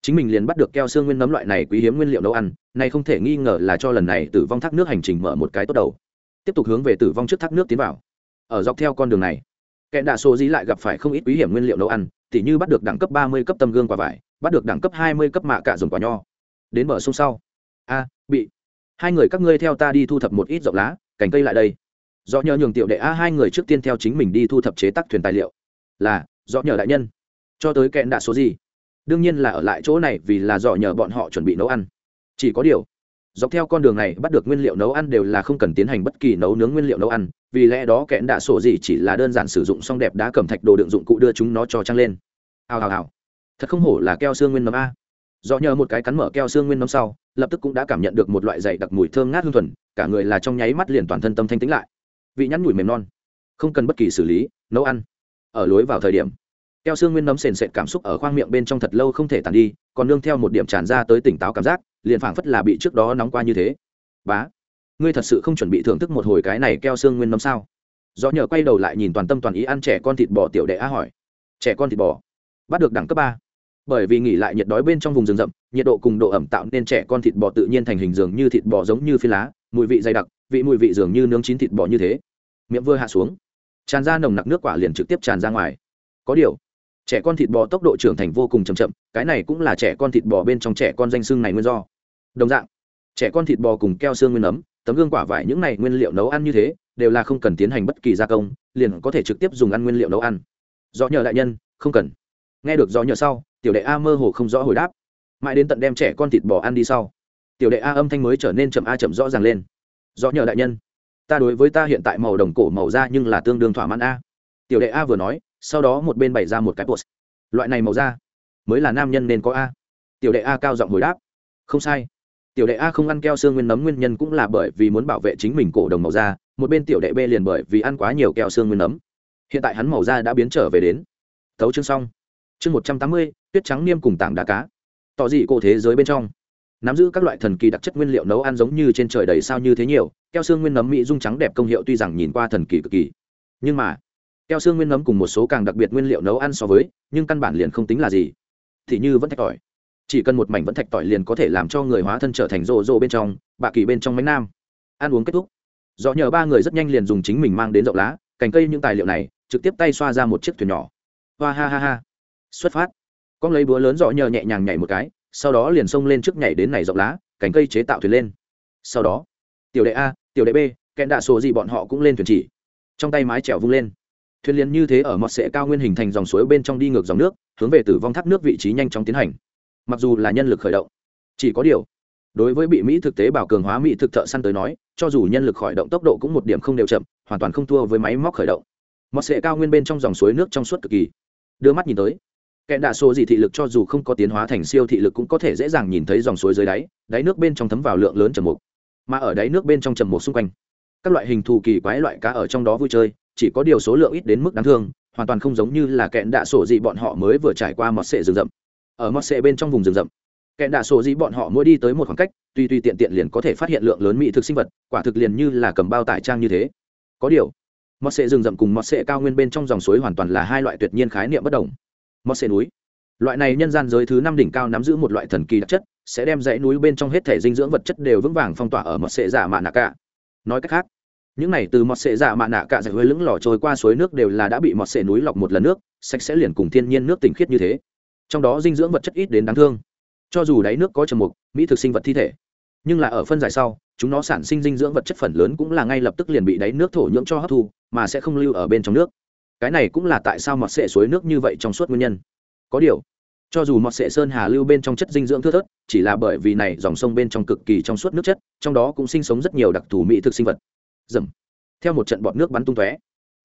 chính mình liền bắt được keo xương nguyên nấm loại này quý hiếm nguyên liệu nấu ăn này không thể nghi ngờ là cho lần này tử vong thác nước hành trình mở một cái tốt đầu. Tiếp tục hướng về tử vong trước thác nước tiến vào. Ở dọc theo con đường này kẻ đạ số gì lại gặp phải không ít quý hiểm nguyên liệu nấu ăn, tỉ như bắt được đẳng cấp ba mươi cấp tâm gương quả vải, bắt được đẳng cấp hai mươi cấp mạ cả dùng quả nho. Đến bờ sông sau, a, bị hai người các ngươi theo ta đi thu thập một ít rộng lá, cành cây lại đây. Do nhờ nhường tiểu đệ a hai người trước tiên theo chính mình đi thu thập chế tác thuyền tài liệu. Là, do nhờ đại nhân. Cho tới kẹn đạ số gì? Đương nhiên là ở lại chỗ này vì là do nhờ bọn họ chuẩn bị nấu ăn. Chỉ có điều, dọc theo con đường này bắt được nguyên liệu nấu ăn đều là không cần tiến hành bất kỳ nấu nướng nguyên liệu nấu ăn, vì lẽ đó kẽn đạ sổ gì chỉ là đơn giản sử dụng xong đẹp đá cầm thạch đồ đựng dụng cụ đưa chúng nó cho trăng lên. Hào hào hào. Thật không hổ là keo xương nguyên nấm a. Do nhờ một cái cắn mở keo xương nguyên nấm sau lập tức cũng đã cảm nhận được một loại dày đặc mùi thơm ngát hương thuần, cả người là trong nháy mắt liền toàn thân tâm thanh tĩnh lại. Vị nhắn nhủi mềm non, không cần bất kỳ xử lý, nấu ăn, ở lối vào thời điểm. Keo xương nguyên nấm sền sệt cảm xúc ở khoang miệng bên trong thật lâu không thể tàn đi, còn nương theo một điểm tràn ra tới tỉnh táo cảm giác, liền phảng phất là bị trước đó nóng qua như thế. Bá, ngươi thật sự không chuẩn bị thưởng thức một hồi cái này keo xương nguyên nấm sao? Do nhờ quay đầu lại nhìn toàn tâm toàn ý ăn trẻ con thịt bò tiểu đệ á hỏi. Trẻ con thịt bò, bắt được đẳng cấp ba bởi vì nghỉ lại nhiệt đói bên trong vùng rừng rậm, nhiệt độ cùng độ ẩm tạo nên trẻ con thịt bò tự nhiên thành hình dường như thịt bò giống như phi lá, mùi vị dày đặc, vị mùi vị dường như nướng chín thịt bò như thế. Miệng vừa hạ xuống, tràn ra nồng nặc nước quả liền trực tiếp tràn ra ngoài. Có điều, trẻ con thịt bò tốc độ trưởng thành vô cùng chậm chậm, cái này cũng là trẻ con thịt bò bên trong trẻ con danh xương này nguyên do. Đồng dạng, trẻ con thịt bò cùng keo xương nguyên nấm tấm gương quả vải những này nguyên liệu nấu ăn như thế, đều là không cần tiến hành bất kỳ gia công, liền có thể trực tiếp dùng ăn nguyên liệu nấu ăn. Do nhờ đại nhân, không cần. Nghe được do nhờ sau tiểu đệ a mơ hồ không rõ hồi đáp. Mãi đến tận đem trẻ con thịt bò ăn đi sau, tiểu đệ a âm thanh mới trở nên chậm a chậm rõ ràng lên. Do nhờ đại nhân, ta đối với ta hiện tại màu đồng cổ màu da nhưng là tương đương thỏa mãn a. Tiểu đệ a vừa nói, sau đó một bên bày ra một cái post. Loại này màu da, mới là nam nhân nên có a. Tiểu đệ a cao giọng hồi đáp, không sai. Tiểu đệ a không ăn keo xương nguyên nấm nguyên nhân cũng là bởi vì muốn bảo vệ chính mình cổ đồng màu da, một bên tiểu đệ b liền bởi vì ăn quá nhiều keo xương nguyên nấm. Hiện tại hắn màu da đã biến trở về đến. Thấu chương xong. Chương một trăm tám mươi tuyết trắng niêm cùng tảng đá cá. Tỏ dị cổ thế giới bên trong. Nắm giữ các loại thần kỳ đặc chất nguyên liệu nấu ăn giống như trên trời đầy sao như thế nhiều, keo xương nguyên nấm mỹ dung trắng đẹp công hiệu tuy rằng nhìn qua thần kỳ cực kỳ. Nhưng mà, keo xương nguyên nấm cùng một số càng đặc biệt nguyên liệu nấu ăn so với, nhưng căn bản liền không tính là gì. Thì như vẫn thạch tỏi. Chỉ cần một mảnh vẫn thạch tỏi liền có thể làm cho người hóa thân trở thành rô rô bên trong, bạ kỳ bên trong mánh nam. Ăn uống kết thúc. Do nhờ ba người rất nhanh liền dùng chính mình mang đến rộng lá, cành cây những tài liệu này, trực tiếp tay xoa ra một chiếc thuyền nhỏ. Hoa ha ha ha. Xuất phát con lấy búa lớn giỏ nhờ nhẹ nhàng nhảy một cái, sau đó liền xông lên trước nhảy đến này dọc lá cánh cây chế tạo thuyền lên. Sau đó, tiểu đệ a, tiểu đệ b, kẹn đạ sổ gì bọn họ cũng lên thuyền chỉ. Trong tay mái trèo vung lên. Thuyền liền như thế ở mọt sệ cao nguyên hình thành dòng suối bên trong đi ngược dòng nước, hướng về tử vong thác nước vị trí nhanh chóng tiến hành. Mặc dù là nhân lực khởi động, chỉ có điều, đối với bị mỹ thực tế bảo cường hóa mỹ thực thợ săn tới nói, cho dù nhân lực khởi động tốc độ cũng một điểm không đều chậm, hoàn toàn không thua với máy móc khởi động. Mọt sệ cao nguyên bên trong dòng suối nước trong suốt cực kỳ. Đưa mắt nhìn tới kẹn đạ số gì thị lực cho dù không có tiến hóa thành siêu thị lực cũng có thể dễ dàng nhìn thấy dòng suối dưới đáy đáy nước bên trong thấm vào lượng lớn trầm mục. Mà ở đáy nước bên trong trầm mục xung quanh, các loại hình thù kỳ quái loại cá ở trong đó vui chơi, chỉ có điều số lượng ít đến mức đáng thương, hoàn toàn không giống như là kẹn đạ sổ dị bọn họ mới vừa trải qua mọt sệ rừng rậm. Ở mọt sệ bên trong vùng rừng rậm kẹn đạ sổ dị bọn họ mỗi đi tới một khoảng cách tuy tuy tiện tiện liền có thể phát hiện lượng lớn mỹ thực sinh vật, quả thực liền như là cầm bao tải trang như thế. Có điều, mọt sệ rừng rậm cùng mọt sệ cao nguyên bên trong dòng suối hoàn toàn là hai loại tuyệt nhiên khái niệm bất đồng mọt sệ núi. Loại này nhân gian giới thứ năm đỉnh cao nắm giữ một loại thần kỳ đặc chất, sẽ đem dãy núi bên trong hết thể dinh dưỡng vật chất đều vững vàng phong tỏa ở mọt sệ giả mạ nạ cả. Nói cách khác, những này từ mọt sệ dạ mạ nạ cả dạy hơi lững lò trôi qua suối nước đều là đã bị mọt sệ núi lọc một lần nước, sạch sẽ liền cùng thiên nhiên nước tinh khiết như thế. Trong đó dinh dưỡng vật chất ít đến đáng thương. Cho dù đáy nước có trầm mục, mỹ thực sinh vật thi thể, nhưng là ở phân giải sau, chúng nó sản sinh dinh dưỡng vật chất phần lớn cũng là ngay lập tức liền bị đáy nước thổ nhưỡng cho hấp thu, mà sẽ không lưu ở bên trong nước cái này cũng là tại sao mọt sệ suối nước như vậy trong suốt nguyên nhân. Có điều, cho dù mọt sệ sơn hà lưu bên trong chất dinh dưỡng thưa thớt, chỉ là bởi vì này dòng sông bên trong cực kỳ trong suốt nước chất, trong đó cũng sinh sống rất nhiều đặc thù mỹ thực sinh vật. Dầm. Theo một trận bọt nước bắn tung tóe,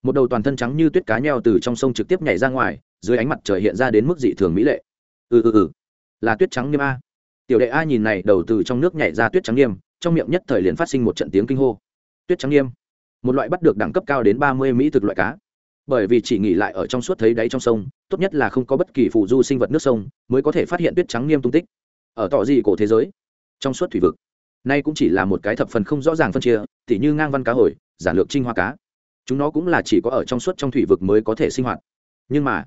một đầu toàn thân trắng như tuyết cá nheo từ trong sông trực tiếp nhảy ra ngoài, dưới ánh mặt trời hiện ra đến mức dị thường mỹ lệ. Ừ ừ ừ. Là tuyết trắng nghiêm a. Tiểu đệ a nhìn này, đầu từ trong nước nhảy ra tuyết trắng nghiêm, trong miệng nhất thời liền phát sinh một trận tiếng kinh hô. Tuyết trắng nghiêm. Một loại bắt được đẳng cấp cao đến ba mươi mỹ thực loại cá bởi vì chỉ nghỉ lại ở trong suốt thấy đáy trong sông, tốt nhất là không có bất kỳ phụ du sinh vật nước sông mới có thể phát hiện tuyết trắng nghiêm tung tích. Ở tỏ gì cổ thế giới, trong suốt thủy vực, nay cũng chỉ là một cái thập phần không rõ ràng phân chia, tỉ như ngang văn cá hồi, giản lược trinh hoa cá. Chúng nó cũng là chỉ có ở trong suốt trong thủy vực mới có thể sinh hoạt. Nhưng mà,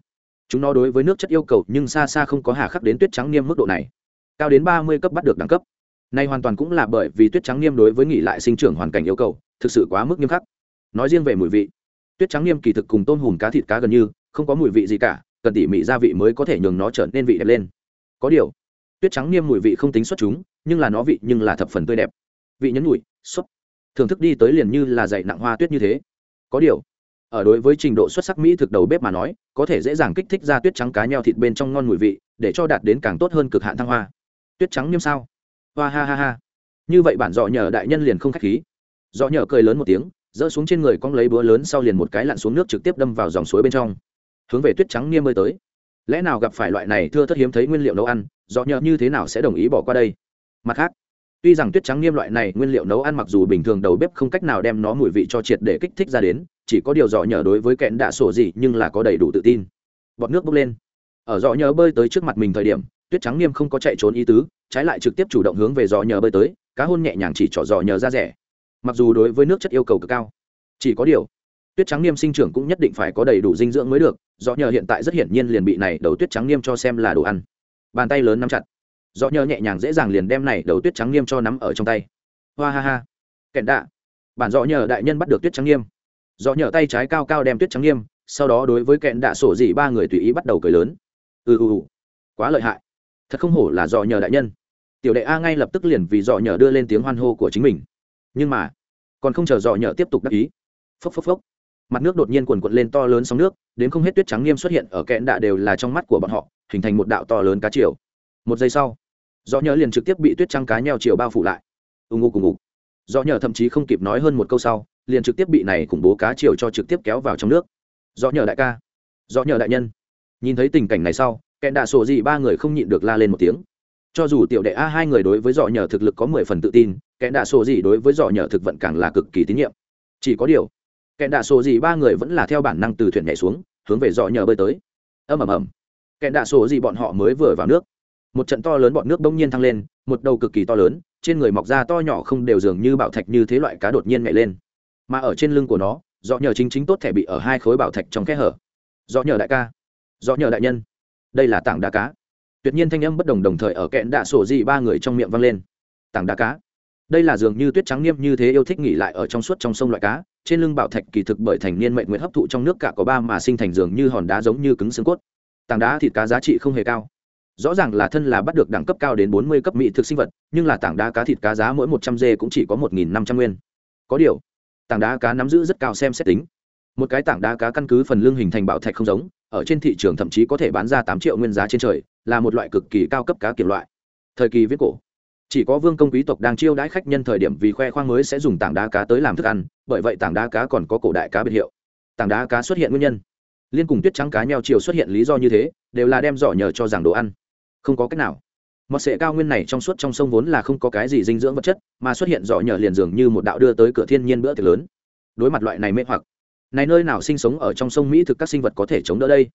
chúng nó đối với nước chất yêu cầu nhưng xa xa không có hà khắc đến tuyết trắng niêm mức độ này. Cao đến ba mươi cấp bắt được đẳng cấp. Nay hoàn toàn cũng là bởi vì tuyết trắng niêm đối với nghỉ lại sinh trưởng hoàn cảnh yêu cầu, thực sự quá mức nghiêm khắc. Nói riêng về mùi vị tuyết trắng niêm kỳ thực cùng tôm hùm cá thịt cá gần như, không có mùi vị gì cả, cần tỉ mỉ gia vị mới có thể nhường nó trở nên vị đẹp lên. Có điều, tuyết trắng niêm mùi vị không tính xuất chúng, nhưng là nó vị nhưng là thập phần tươi đẹp. Vị nhấn nhủi xúc thưởng thức đi tới liền như là dạy nặng hoa tuyết như thế. Có điều, ở đối với trình độ xuất sắc mỹ thực đầu bếp mà nói, có thể dễ dàng kích thích ra tuyết trắng cá nheo thịt bên trong ngon mùi vị, để cho đạt đến càng tốt hơn cực hạn thăng hoa. Tuyết trắng niêm sao? Hoa ha ha ha. Như vậy bản dọ nhờ đại nhân liền không k h á c h khí. Dọ nhờ cười lớn một tiếng dỡ xuống trên người cong lấy búa lớn sau liền một cái lặn xuống nước trực tiếp đâm vào dòng suối bên trong. Hướng về tuyết trắng niêm bơi tới. Lẽ nào gặp phải loại này thưa thất hiếm thấy nguyên liệu nấu ăn, do nhờ như thế nào sẽ đồng ý bỏ qua đây? Mặt khác, tuy rằng tuyết trắng niêm loại này nguyên liệu nấu ăn mặc dù bình thường đầu bếp không cách nào đem nó mùi vị cho triệt để kích thích ra đến, chỉ có điều dọ nhờ đối với kẽn đạ sổ gì nhưng là có đầy đủ tự tin. Bọt nước bốc lên. Ở dọ nhờ bơi tới trước mặt mình thời điểm, tuyết trắng niêm không có chạy trốn ý tứ, trái lại trực tiếp chủ động hướng về dọ nhờ bơi tới, cá hôn nhẹ nhàng chỉ trỏ dọ nhờ ra rẻ mặc dù đối với nước chất yêu cầu cực cao, chỉ có điều, tuyết trắng niêm sinh trưởng cũng nhất định phải có đầy đủ dinh dưỡng mới được, do nhờ hiện tại rất hiển nhiên liền bị này đầu tuyết trắng niêm cho xem là đồ ăn. Bàn tay lớn nắm chặt, do nhờ nhẹ nhàng dễ dàng liền đem này đầu tuyết trắng niêm cho nắm ở trong tay. Hoa ha ha. Kẹn đạ. Bản do nhờ đại nhân bắt được tuyết trắng niêm do nhờ tay trái cao cao đem tuyết trắng niêm sau đó đối với kẹn đạ sổ dị ba người tùy ý bắt đầu cười lớn. Ừ ừ ừ. Quá lợi hại. Thật không hổ là do nhờ đại nhân. Tiểu đệ a ngay lập tức liền vì dọ nhờ đưa lên tiếng hoan hô của chính mình nhưng mà, còn không chờ dọ nhờ tiếp tục đắc ý. Phốc phốc phốc. Mặt nước đột nhiên quần quận lên to lớn sóng nước, đến không hết tuyết trắng nghiêm xuất hiện ở kẽn đạ đều là trong mắt của bọn họ, hình thành một đạo to lớn cá chiều. Một giây sau, dò nhờ liền trực tiếp bị tuyết trắng cá nheo chiều bao phủ lại. Ù ngụ cùng ngụ dò nhờ thậm chí không kịp nói hơn một câu sau, liền trực tiếp bị này khủng bố cá chiều cho trực tiếp kéo vào trong nước. Dò nhờ đại ca. Dò nhờ đại nhân. Nhìn thấy tình cảnh này sau, kẽn đạ sổ gì ba người không nhịn được la lên một tiếng cho dù tiểu đệ a hai người đối với dọ nhờ thực lực có mười phần tự tin kẽn đạ sổ gì đối với dọ nhờ thực vận càng là cực kỳ tín nhiệm. Chỉ có điều kẹn đạ sổ gì ba người vẫn là theo bản năng từ thuyền nhảy xuống, hướng về dọ nhờ bơi tới. Ầm ầm ầm. Kẹn đạ sổ gì bọn họ mới vừa vào nước. Một trận to lớn bọn nước bỗng nhiên thăng lên, một đầu cực kỳ to lớn, trên người mọc ra to nhỏ không đều dường như bảo thạch như thế loại cá đột nhiên nhảy lên. Mà ở trên lưng của nó, dọ nhờ chính chính tốt thể bị ở hai khối bảo thạch trong kẽ hở. Dọ nhờ đại ca. Dọ nhờ đại nhân. Đây là tảng đá cá tuyệt nhiên thanh âm bất đồng đồng thời ở kẹn đạ sổ gì ba người trong miệng vang lên. Tảng đá cá. Đây là dường như tuyết trắng nghiêm như thế yêu thích nghỉ lại ở trong suốt trong sông loại cá, trên lưng bảo thạch kỳ thực bởi thành niên mệnh nguyện hấp thụ trong nước cả có ba mà sinh thành dường như hòn đá giống như cứng xương cốt. Tảng đá thịt cá giá trị không hề cao. Rõ ràng là thân là bắt được đẳng cấp cao đến bốn mươi cấp mỹ thực sinh vật, nhưng là tảng đá cá thịt cá giá mỗi một trăm dê cũng chỉ có một nghìn năm trăm nguyên. Có điều, tảng đá cá nắm giữ rất cao xem xét tính. Một cái tảng đá cá căn cứ phần lương hình thành bảo thạch không giống, ở trên thị trường thậm chí có thể bán ra tám triệu nguyên giá trên trời là một loại cực kỳ cao cấp cá kiểm loại. Thời kỳ viết cổ. Chỉ có vương công quý tộc đang chiêu đãi khách nhân thời điểm vì khoe khoang mới sẽ dùng tảng đá cá tới làm thức ăn, bởi vậy tảng đá cá còn có cổ đại cá biệt hiệu. Tảng đá cá xuất hiện nguyên nhân. Liên cùng tuyết trắng cá nheo chiều xuất hiện lý do như thế, đều là đem giỏ nhờ cho rằng đồ ăn. Không có cách nào. Mọt sệ cao nguyên này trong suốt trong sông vốn là không có cái gì dinh dưỡng vật chất, mà xuất hiện giỏ nhờ liền dường như một đạo đưa tới cửa thiên nhiên bữa tiệc lớn. Đối mặt loại này mê hoặc, này nơi nào sinh sống ở trong sông mỹ thực các sinh vật có thể chống đỡ đây?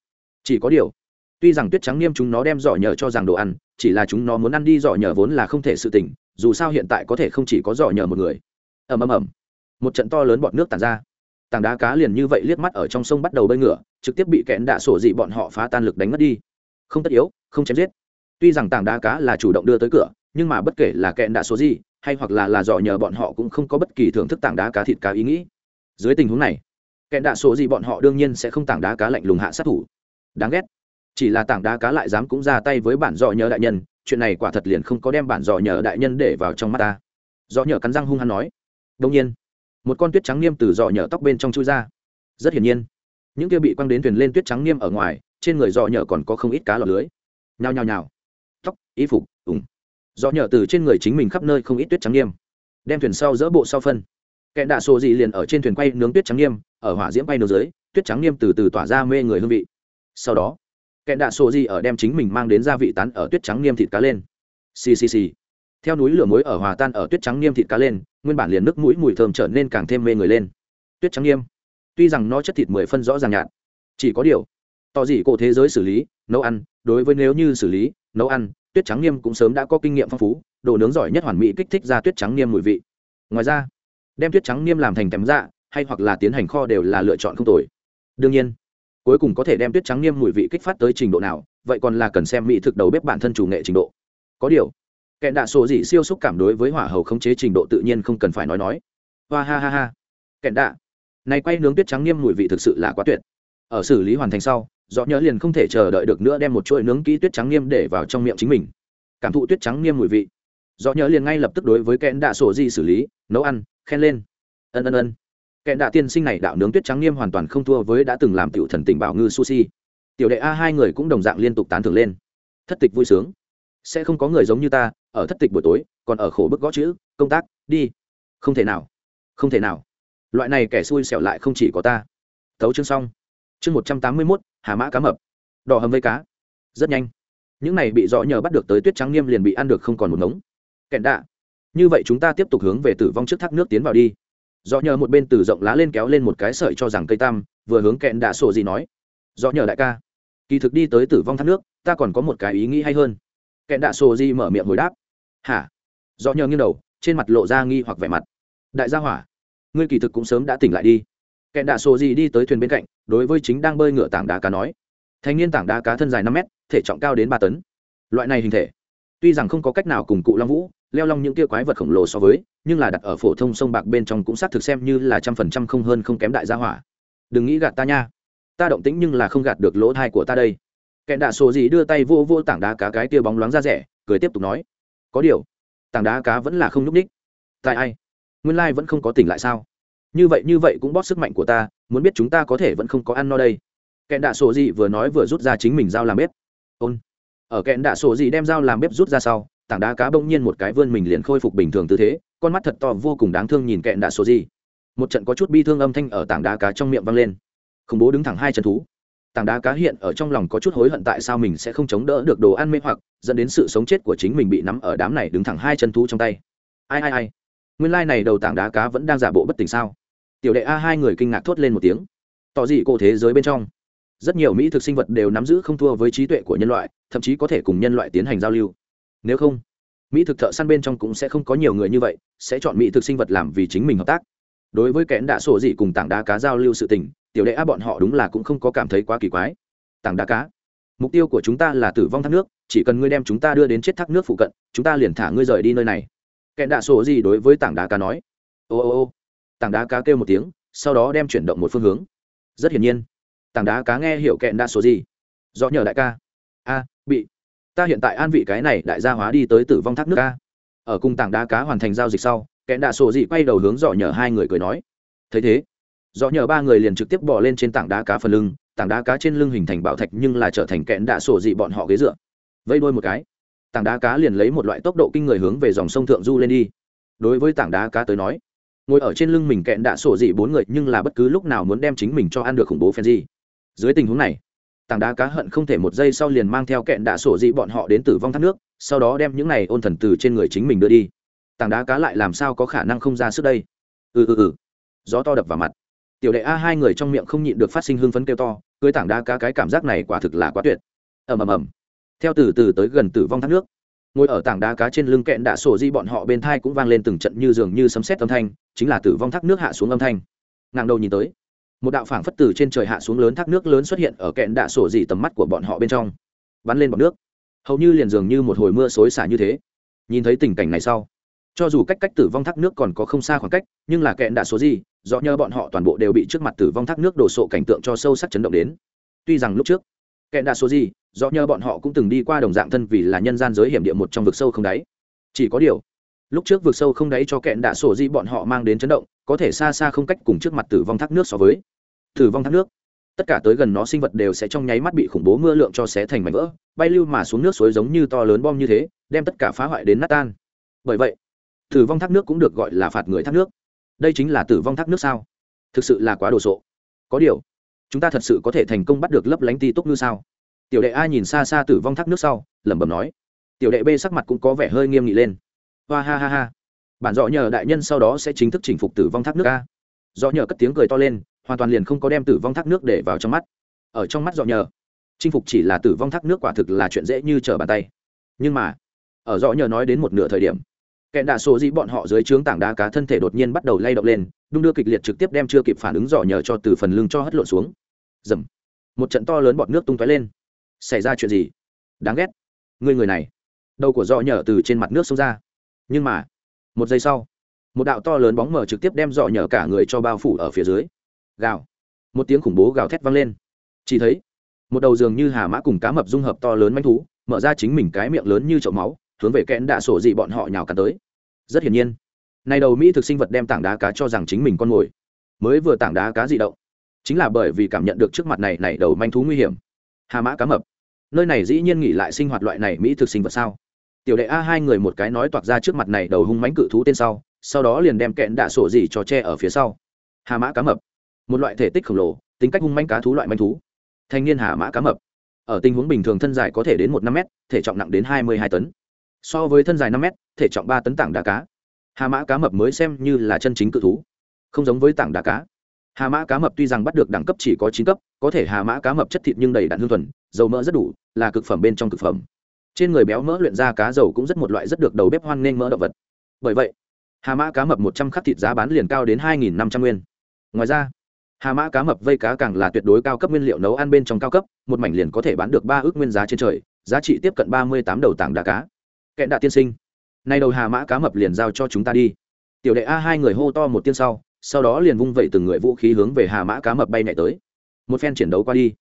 Chỉ có điều tuy rằng tuyết trắng niêm chúng nó đem giỏ nhờ cho rằng đồ ăn, chỉ là chúng nó muốn ăn đi giỏ nhờ vốn là không thể sự tỉnh dù sao hiện tại có thể không chỉ có giỏ nhờ một người. Ầm ầm ầm. Một trận to lớn bọt nước tàn ra. Tảng đá cá liền như vậy liếc mắt ở trong sông bắt đầu bơi ngửa trực tiếp bị kẽn đạ sổ dị bọn họ phá tan lực đánh mất đi. Không tất yếu, không chém giết. Tuy rằng tảng đá cá là chủ động đưa tới cửa, nhưng mà bất kể là kẽn đạ sổ gì hay hoặc là là dò nhờ bọn họ cũng không có bất kỳ thưởng thức tảng đá cá thịt cá ý nghĩ. Dưới tình huống này, kẽn đạ sổ gì bọn họ đương nhiên sẽ không tảng đá cá lạnh lùng hạ sát thủ. Đáng ghét chỉ là tảng đá cá lại dám cũng ra tay với bản dò nhờ đại nhân, chuyện này quả thật liền không có đem bản dò nhờ đại nhân để vào trong mắt ta. Dò nhờ cắn răng hung hăng nói đông nhiên. Một con tuyết trắng niêm từ dò nhờ tóc bên trong chui ra. Rất hiển nhiên, những kia bị quăng đến thuyền lên tuyết trắng niêm ở ngoài, trên người dò nhờ còn có không ít cá lọt lưới. Nhao nhao nhào tóc, y phục, ủng. Dò nhờ từ trên người chính mình khắp nơi không ít tuyết trắng niêm. Đem thuyền sau dỡ bộ sau phân. Kẻ đạ sổ dị liền ở trên thuyền quay nướng tuyết trắng niêm, ở hỏa diễm bay nướng dưới, tuyết trắng niêm từ từ tỏa ra mê người hương vị. Sau đó kẻ đạ sổ gì ở đem chính mình mang đến gia vị tán ở tuyết trắng niêm thịt cá lên. Xì xì xì. Theo núi lửa muối ở hòa tan ở tuyết trắng niêm thịt cá lên, nguyên bản liền nước mũi mùi thơm trở nên càng thêm mê người lên. Tuyết trắng niêm tuy rằng nó chất thịt mười phân rõ ràng nhạt, chỉ có điều tỏ dị cổ thế giới xử lý, nấu ăn, đối với nếu như xử lý, nấu ăn, tuyết trắng niêm cũng sớm đã có kinh nghiệm phong phú, đồ nướng giỏi nhất hoàn mỹ kích thích ra tuyết trắng niêm mùi vị. Ngoài ra, đem tuyết trắng niêm làm thành tém dạ hay hoặc là tiến hành kho đều là lựa chọn không tồi. Đương nhiên cuối cùng có thể đem tuyết trắng niêm mùi vị kích phát tới trình độ nào, vậy còn là cần xem mỹ thực đầu bếp bản thân chủ nghệ trình độ. Có điều kẹn đạ sổ dị siêu xúc cảm đối với hỏa hầu khống chế trình độ tự nhiên không cần phải nói nói. Hoa ha ha ha. Kẹn đạ, này quay nướng tuyết trắng niêm mùi vị thực sự là quá tuyệt. Ở xử lý hoàn thành sau dọ nhớ liền không thể chờ đợi được nữa đem một chuỗi nướng kỹ tuyết trắng niêm để vào trong miệng chính mình. Cảm thụ tuyết trắng niêm mùi vị. Dọ nhớ liền ngay lập tức đối với kẽn đạ sổ di xử lý, nấu ăn, khen lên. Ân ân ân kẻ đạ tiên sinh này đạo nướng tuyết trắng niêm hoàn toàn không thua với đã từng làm tiểu thần tình bảo ngư sushi. Tiểu đệ a hai người cũng đồng dạng liên tục tán thưởng lên. Thất tịch vui sướng. Sẽ không có người giống như ta, ở thất tịch buổi tối, còn ở khổ bức gõ chữ, công tác, đi. Không thể nào. Không thể nào. Loại này kẻ xui xẻo lại không chỉ có ta. Thấu chương xong. Chương một trăm tám mươi mốt, hà mã cá mập. Đỏ hầm vây cá. Rất nhanh. Những này bị rõ nhờ bắt được tới tuyết trắng nghiêm liền bị ăn được không còn một ngống. Kẹn đạ. Như vậy chúng ta tiếp tục hướng về tử vong trước thác nước tiến vào đi do nhờ một bên từ rộng lá lên kéo lên một cái sợi cho rằng cây tam, vừa hướng kẹn đạ sổ gì nói. Do nhờ đại ca, kỳ thực đi tới tử vong thác nước, ta còn có một cái ý nghĩ hay hơn. Kẹn đạ sổ gì mở miệng hồi đáp. Hả? Do nhờ nghiêng đầu, trên mặt lộ ra nghi hoặc vẻ mặt. Đại gia hỏa, ngươi kỳ thực cũng sớm đã tỉnh lại đi. Kẹn đạ sổ gì đi tới thuyền bên cạnh, đối với chính đang bơi ngựa tảng đá cá nói. Thanh niên tảng đá cá thân dài năm mét, thể trọng cao đến ba tấn. Loại này hình thể, tuy rằng không có cách nào cùng cụ long vũ leo long những kia quái vật khổng lồ so với, nhưng là đặt ở phổ thông sông bạc bên trong cũng xác thực xem như là trăm phần trăm không hơn không kém đại gia hỏa. Đừng nghĩ gạt ta nha. Ta động tĩnh nhưng là không gạt được lỗ thai của ta đây. Kẹn đạ sổ gì đưa tay vô vô tảng đá cá cái tia bóng loáng ra rẻ, cười tiếp tục nói. Có điều, tảng đá cá vẫn là không nhúc ních tại ai? Nguyên lai vẫn không có tỉnh lại sao? Như vậy như vậy cũng bóp sức mạnh của ta, muốn biết chúng ta có thể vẫn không có ăn no đây. Kẹn đạ sổ gì vừa nói vừa rút ra chính mình dao làm bếp. Ôn. Ở kẹn đạ sổ gì đem dao làm bếp rút ra sau tảng đá cá bỗng nhiên một cái vươn mình liền khôi phục bình thường tư thế, con mắt thật to vô cùng đáng thương nhìn kẹn đạ số gì một trận có chút bi thương âm thanh ở tảng đá cá trong miệng vang lên. Khủng bố đứng thẳng hai chân thú. Tảng đá cá hiện ở trong lòng có chút hối hận tại sao mình sẽ không chống đỡ được đồ ăn mê hoặc, dẫn đến sự sống chết của chính mình bị nắm ở đám này đứng thẳng hai chân thú trong tay. Ai ai ai? Nguyên lai này đầu tảng đá cá vẫn đang giả bộ bất tỉnh sao? Tiểu đệ a hai người kinh ngạc thốt lên một tiếng. Tỏ dị cổ thế giới bên trong, rất nhiều mỹ thực sinh vật đều nắm giữ không thua với trí tuệ của nhân loại, thậm chí có thể cùng nhân loại tiến hành giao lưu nếu không, mỹ thực thợ săn bên trong cũng sẽ không có nhiều người như vậy, sẽ chọn mỹ thực sinh vật làm vì chính mình hợp tác. Đối với kẽn đạ sổ dị cùng tảng đá cá giao lưu sự tình, tiểu đệ a bọn họ đúng là cũng không có cảm thấy quá kỳ quái. Tảng đá cá. Mục tiêu của chúng ta là tử vong thác nước, chỉ cần ngươi đem chúng ta đưa đến chết thác nước phụ cận, chúng ta liền thả ngươi rời đi nơi này. Kẽn đạ sổ dị đối với tảng đá cá nói. Ô ô ô. Tảng đá cá kêu một tiếng, sau đó đem chuyển động một phương hướng. Rất hiển nhiên, tảng đá cá nghe hiểu kẹn đa số gì do nhờ đại ca. A, bị ta hiện tại an vị cái này đại gia hóa đi tới tử vong thác nước ca. Ở cung tảng đá cá hoàn thành giao dịch sau, kẻ đạ sổ dị quay đầu hướng dọ nhờ hai người cười nói. Thấy thế, dọ nhờ ba người liền trực tiếp bỏ lên trên tảng đá cá phần lưng, tảng đá cá trên lưng hình thành bảo thạch nhưng là trở thành kẽn đạ sổ dị bọn họ ghế dựa. Vây đôi một cái, tảng đá cá liền lấy một loại tốc độ kinh người hướng về dòng sông thượng du lên đi. Đối với tảng đá cá tới nói, ngồi ở trên lưng mình kẹn đạ sổ dị bốn người nhưng là bất cứ lúc nào muốn đem chính mình cho ăn được khủng bố phen gì. Dưới tình huống này tảng đá cá hận không thể một giây sau liền mang theo kẹn đạ sổ dị bọn họ đến tử vong thác nước, sau đó đem những này ôn thần từ trên người chính mình đưa đi. Tảng đá cá lại làm sao có khả năng không ra sức đây? Ừ ừ ừ. Gió to đập vào mặt. Tiểu đệ a, hai người trong miệng không nhịn được phát sinh hưng phấn kêu to, cưới tảng đá cá cái cảm giác này quả thực là quá tuyệt. Ầm ầm ầm. Theo từ từ tới gần tử vong thác nước, ngồi ở tảng đá cá trên lưng kẹn đạ sổ di bọn họ bên thai cũng vang lên từng trận như dường như sấm sét âm thanh, chính là tử vong thác nước hạ xuống âm thanh. Ngang đầu nhìn tới một đạo phảng phất từ trên trời hạ xuống lớn thác nước lớn xuất hiện ở kẹn đạ sổ dỉ tầm mắt của bọn họ bên trong. Bắn lên bọc nước. Hầu như liền dường như một hồi mưa xối xả như thế. Nhìn thấy tình cảnh này sau, cho dù cách cách tử vong thác nước còn có không xa khoảng cách, nhưng là kẹn đạ số gì do nhờ bọn họ toàn bộ đều bị trước mặt tử vong thác nước đổ sộ cảnh tượng cho sâu sắc chấn động đến. Tuy rằng lúc trước, kẹn đạ số gì do nhờ bọn họ cũng từng đi qua đồng dạng thân vì là nhân gian giới hiểm địa một trong vực sâu không đáy. Chỉ có điều lúc trước vượt sâu không đáy cho kẹn đạ sổ di bọn họ mang đến chấn động, có thể xa xa không cách cùng trước mặt tử vong thác nước so với. Tử vong thác nước. Tất cả tới gần nó sinh vật đều sẽ trong nháy mắt bị khủng bố mưa lượng cho xé thành mảnh vỡ, bay lưu mà xuống nước suối giống như to lớn bom như thế, đem tất cả phá hoại đến nát tan. Bởi vậy, tử vong thác nước cũng được gọi là phạt người thác nước. Đây chính là tử vong thác nước sao? Thực sự là quá đồ sộ. Có điều, chúng ta thật sự có thể thành công bắt được lấp lánh ti túc như sao? Tiểu đệ a nhìn xa xa tử vong thác nước sau, lẩm bẩm nói. Tiểu đệ b sắc mặt cũng có vẻ hơi nghiêm nghị lên hoa ha ha ha. Bản dọ nhờ đại nhân sau đó sẽ chính thức chinh phục tử vong thác nước a. Dọ nhờ cất tiếng cười to lên, hoàn toàn liền không có đem tử vong thác nước để vào trong mắt. Ở trong mắt dọ nhờ, chinh phục chỉ là tử vong thác nước quả thực là chuyện dễ như trở bàn tay. Nhưng mà, ở dọ nhờ nói đến một nửa thời điểm kẹn đạ số dĩ bọn họ dưới trướng tảng đá cá thân thể đột nhiên bắt đầu lay động lên, đung đưa kịch liệt trực tiếp đem chưa kịp phản ứng dọ nhờ cho từ phần lưng cho hất lộn xuống. Dầm một trận to lớn bọt nước tung tóe lên. Xảy ra chuyện gì? Đáng ghét. Người người này. Đầu của dọ nhờ từ trên mặt nước xông ra nhưng mà, một giây sau, một đạo to lớn bóng mở trực tiếp đem dọ nhờ cả người cho bao phủ ở phía dưới. Gào. Một tiếng khủng bố gào thét vang lên. Chỉ thấy, một đầu giường như hà mã cùng cá mập dung hợp to lớn manh thú, mở ra chính mình cái miệng lớn như chậu máu, hướng về kẽn đạ sổ dị bọn họ nhào cắn tới. Rất hiển nhiên, nay đầu mỹ thực sinh vật đem tảng đá cá cho rằng chính mình con mồi. Mới vừa tảng đá cá dị động, chính là bởi vì cảm nhận được trước mặt này này đầu manh thú nguy hiểm. Hà mã cá mập, nơi này dĩ nhiên nghỉ lại sinh hoạt loại này mỹ thực sinh vật sao? Tiểu đệ a, hai người một cái nói toạc ra trước mặt này đầu hung mánh cự thú tên sau sau đó liền đem kẹn đạ sổ gì cho tre ở phía sau. Hà mã cá mập. Một loại thể tích khổng lồ, tính cách hung mánh cá thú loại manh thú. Thanh niên hà mã cá mập. Ở tình huống bình thường thân dài có thể đến một năm m thể trọng nặng đến hai mươi hai tấn. So với thân dài năm m thể trọng ba tấn tảng đá cá. Hà mã cá mập mới xem như là chân chính cự thú. Không giống với tảng đá cá. Hà mã cá mập tuy rằng bắt được đẳng cấp chỉ có chín cấp, có thể hà mã cá mập chất thịt nhưng đầy đặn hương thuần, dầu mỡ rất đủ, là cực phẩm bên trong cực phẩm trên người béo mỡ luyện ra cá dầu cũng rất một loại rất được đầu bếp hoan nghênh mỡ động vật. Bởi vậy, hà mã cá mập một trăm khắc thịt giá bán liền cao đến hai năm trăm nguyên. Ngoài ra, hà mã cá mập vây cá càng là tuyệt đối cao cấp nguyên liệu nấu ăn bên trong cao cấp, một mảnh liền có thể bán được ba ước nguyên giá trên trời, giá trị tiếp cận ba mươi tám đầu tảng đá cá. Kẹn đạ tiên sinh, nay đầu hà mã cá mập liền giao cho chúng ta đi. Tiểu đệ a hai người hô to một tiếng sau sau đó liền vung vẩy từng người vũ khí hướng về hà mã cá mập bay nhảy tới. Một phen chiến đấu qua đi,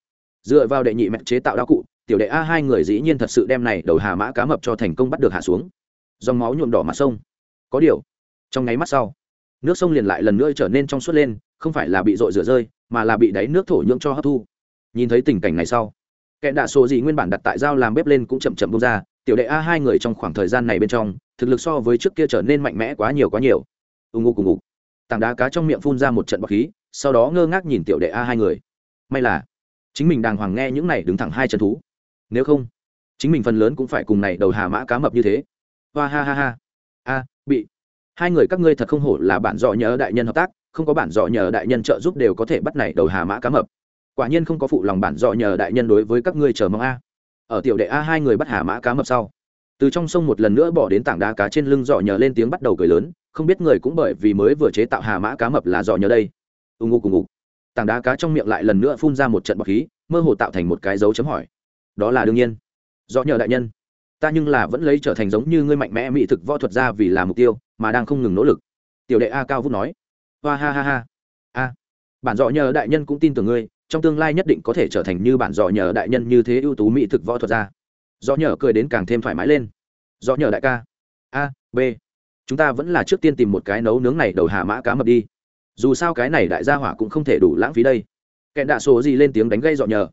dựa vào đệ nhị mẹ chế tạo đao cụ tiểu đệ a, hai người dĩ nhiên thật sự đem này đầu hà mã cá mập cho thành công bắt được hạ xuống. Dòng máu nhuộm đỏ mặt sông. Có điều, trong nháy mắt sau, nước sông liền lại lần nữa trở nên trong suốt lên, không phải là bị rội rửa rơi, mà là bị đáy nước thổ nhưỡng cho hấp thu. Nhìn thấy tình cảnh này sau, kẻ đạ số gì nguyên bản đặt tại dao làm bếp lên cũng chậm chậm bông ra, tiểu đệ a, hai người trong khoảng thời gian này bên trong, thực lực so với trước kia trở nên mạnh mẽ quá nhiều quá nhiều. Ù ngụ cùng ngụ tảng đá cá trong miệng phun ra một trận bọc khí, sau đó ngơ ngác nhìn tiểu đệ a, hai người. May là, chính mình đàng hoàng nghe những này đứng thẳng hai chân thú nếu không, chính mình phần lớn cũng phải cùng này đầu hà mã cá mập như thế. Hoa ha ha ha. A, bị. Hai người các ngươi thật không hổ là bản dọ nhờ đại nhân hợp tác, không có bản dọ nhờ đại nhân trợ giúp đều có thể bắt này đầu hà mã cá mập. Quả nhiên không có phụ lòng bản dọ nhờ đại nhân đối với các ngươi chờ mong a. Ở tiểu đệ a hai người bắt hà mã cá mập sau, từ trong sông một lần nữa bỏ đến tảng đá cá trên lưng dọ nhờ lên tiếng bắt đầu cười lớn, không biết người cũng bởi vì mới vừa chế tạo hà mã cá mập là dọ nhờ đây. Ù ngụ cùng ngụ. Tảng đá cá trong miệng lại lần nữa phun ra một trận bọc khí, mơ hồ tạo thành một cái dấu chấm hỏi đó là đương nhiên. Do nhờ đại nhân, ta nhưng là vẫn lấy trở thành giống như ngươi mạnh mẽ mỹ thực võ thuật ra vì là mục tiêu, mà đang không ngừng nỗ lực. Tiểu đệ a cao vút nói. Hoa ha ha ha. A. Bản dọ nhờ đại nhân cũng tin tưởng ngươi, trong tương lai nhất định có thể trở thành như bản dò nhờ đại nhân như thế ưu tú mỹ thực võ thuật gia. Do nhờ cười đến càng thêm thoải mái lên. Do nhờ đại ca. A, b. Chúng ta vẫn là trước tiên tìm một cái nấu nướng này đầu hà mã cá mập đi. Dù sao cái này đại gia hỏa cũng không thể đủ lãng phí đây. Kẹn đạ số gì lên tiếng đánh gây dọ nhờ.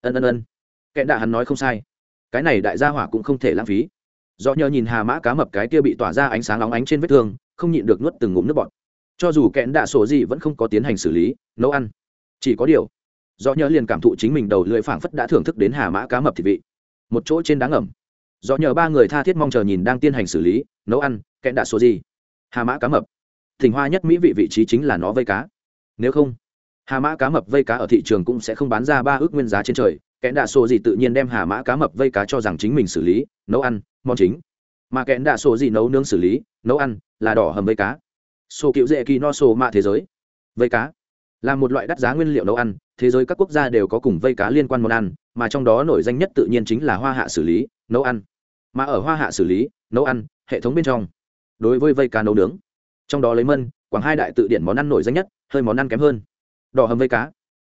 Ân ân ân kẹn đạ hắn nói không sai. Cái này đại gia hỏa cũng không thể lãng phí. Do nhờ nhìn hà mã cá mập cái kia bị tỏa ra ánh sáng nóng ánh trên vết thương, không nhịn được nuốt từng ngụm nước bọt. Cho dù kẽn đạ sổ gì vẫn không có tiến hành xử lý, nấu ăn. Chỉ có điều do nhờ liền cảm thụ chính mình đầu lưỡi phảng phất đã thưởng thức đến hà mã cá mập thịt vị. Một chỗ trên đá ngầm. Do nhờ ba người tha thiết mong chờ nhìn đang tiến hành xử lý, nấu ăn kẽn đạ sổ gì? Hà mã cá mập. Thỉnh hoa nhất mỹ vị vị trí chính là nó vây cá. Nếu không hà mã cá mập vây cá ở thị trường cũng sẽ không bán ra ba ước nguyên giá trên trời, kẽn đạ sổ gì tự nhiên đem hà mã cá mập vây cá cho rằng chính mình xử lý, nấu ăn, món chính. Mà kẽn đạ sổ gì nấu nướng xử lý, nấu ăn, là đỏ hầm vây cá. Sổ cựu dễ kỳ no sổ mạ thế giới. Vây cá. Là một loại đắt giá nguyên liệu nấu ăn, thế giới các quốc gia đều có cùng vây cá liên quan món ăn, mà trong đó nổi danh nhất tự nhiên chính là hoa hạ xử lý, nấu ăn. Mà ở hoa hạ xử lý, nấu ăn, hệ thống bên trong. Đối với vây cá nấu nướng. Trong đó lấy mân, quảng hai đại tự điển món ăn nổi danh nhất, hơi món ăn kém hơn đỏ hầm vây cá.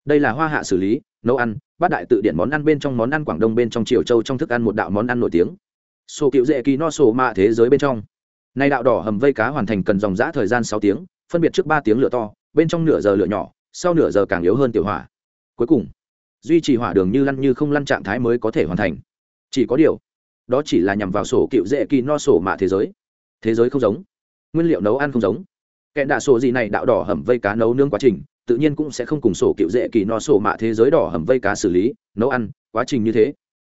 Đây là hoa hạ xử lý, nấu ăn, bát đại tự điển món ăn bên trong món ăn quảng đông bên trong triều châu trong thức ăn một đạo món ăn nổi tiếng. Sổ cựu dễ kỳ no sổ mạ thế giới bên trong. Nay đạo đỏ hầm vây cá hoàn thành cần dòng giã thời gian sáu tiếng, phân biệt trước ba tiếng lửa to, bên trong nửa giờ lửa nhỏ, sau nửa giờ càng yếu hơn tiểu hỏa. Cuối cùng, duy trì hỏa đường như lăn như không lăn trạng thái mới có thể hoàn thành. Chỉ có điều, đó chỉ là nhằm vào sổ cựu dễ kỳ no sổ mạ thế giới. Thế giới không giống. Nguyên liệu nấu ăn không giống. Kẹn đạ sổ gì này đạo đỏ hầm vây cá nấu nướng quá trình tự nhiên cũng sẽ không cùng sổ cựu dễ kỳ no sổ mạ thế giới đỏ hầm vây cá xử lý, nấu ăn, quá trình như thế.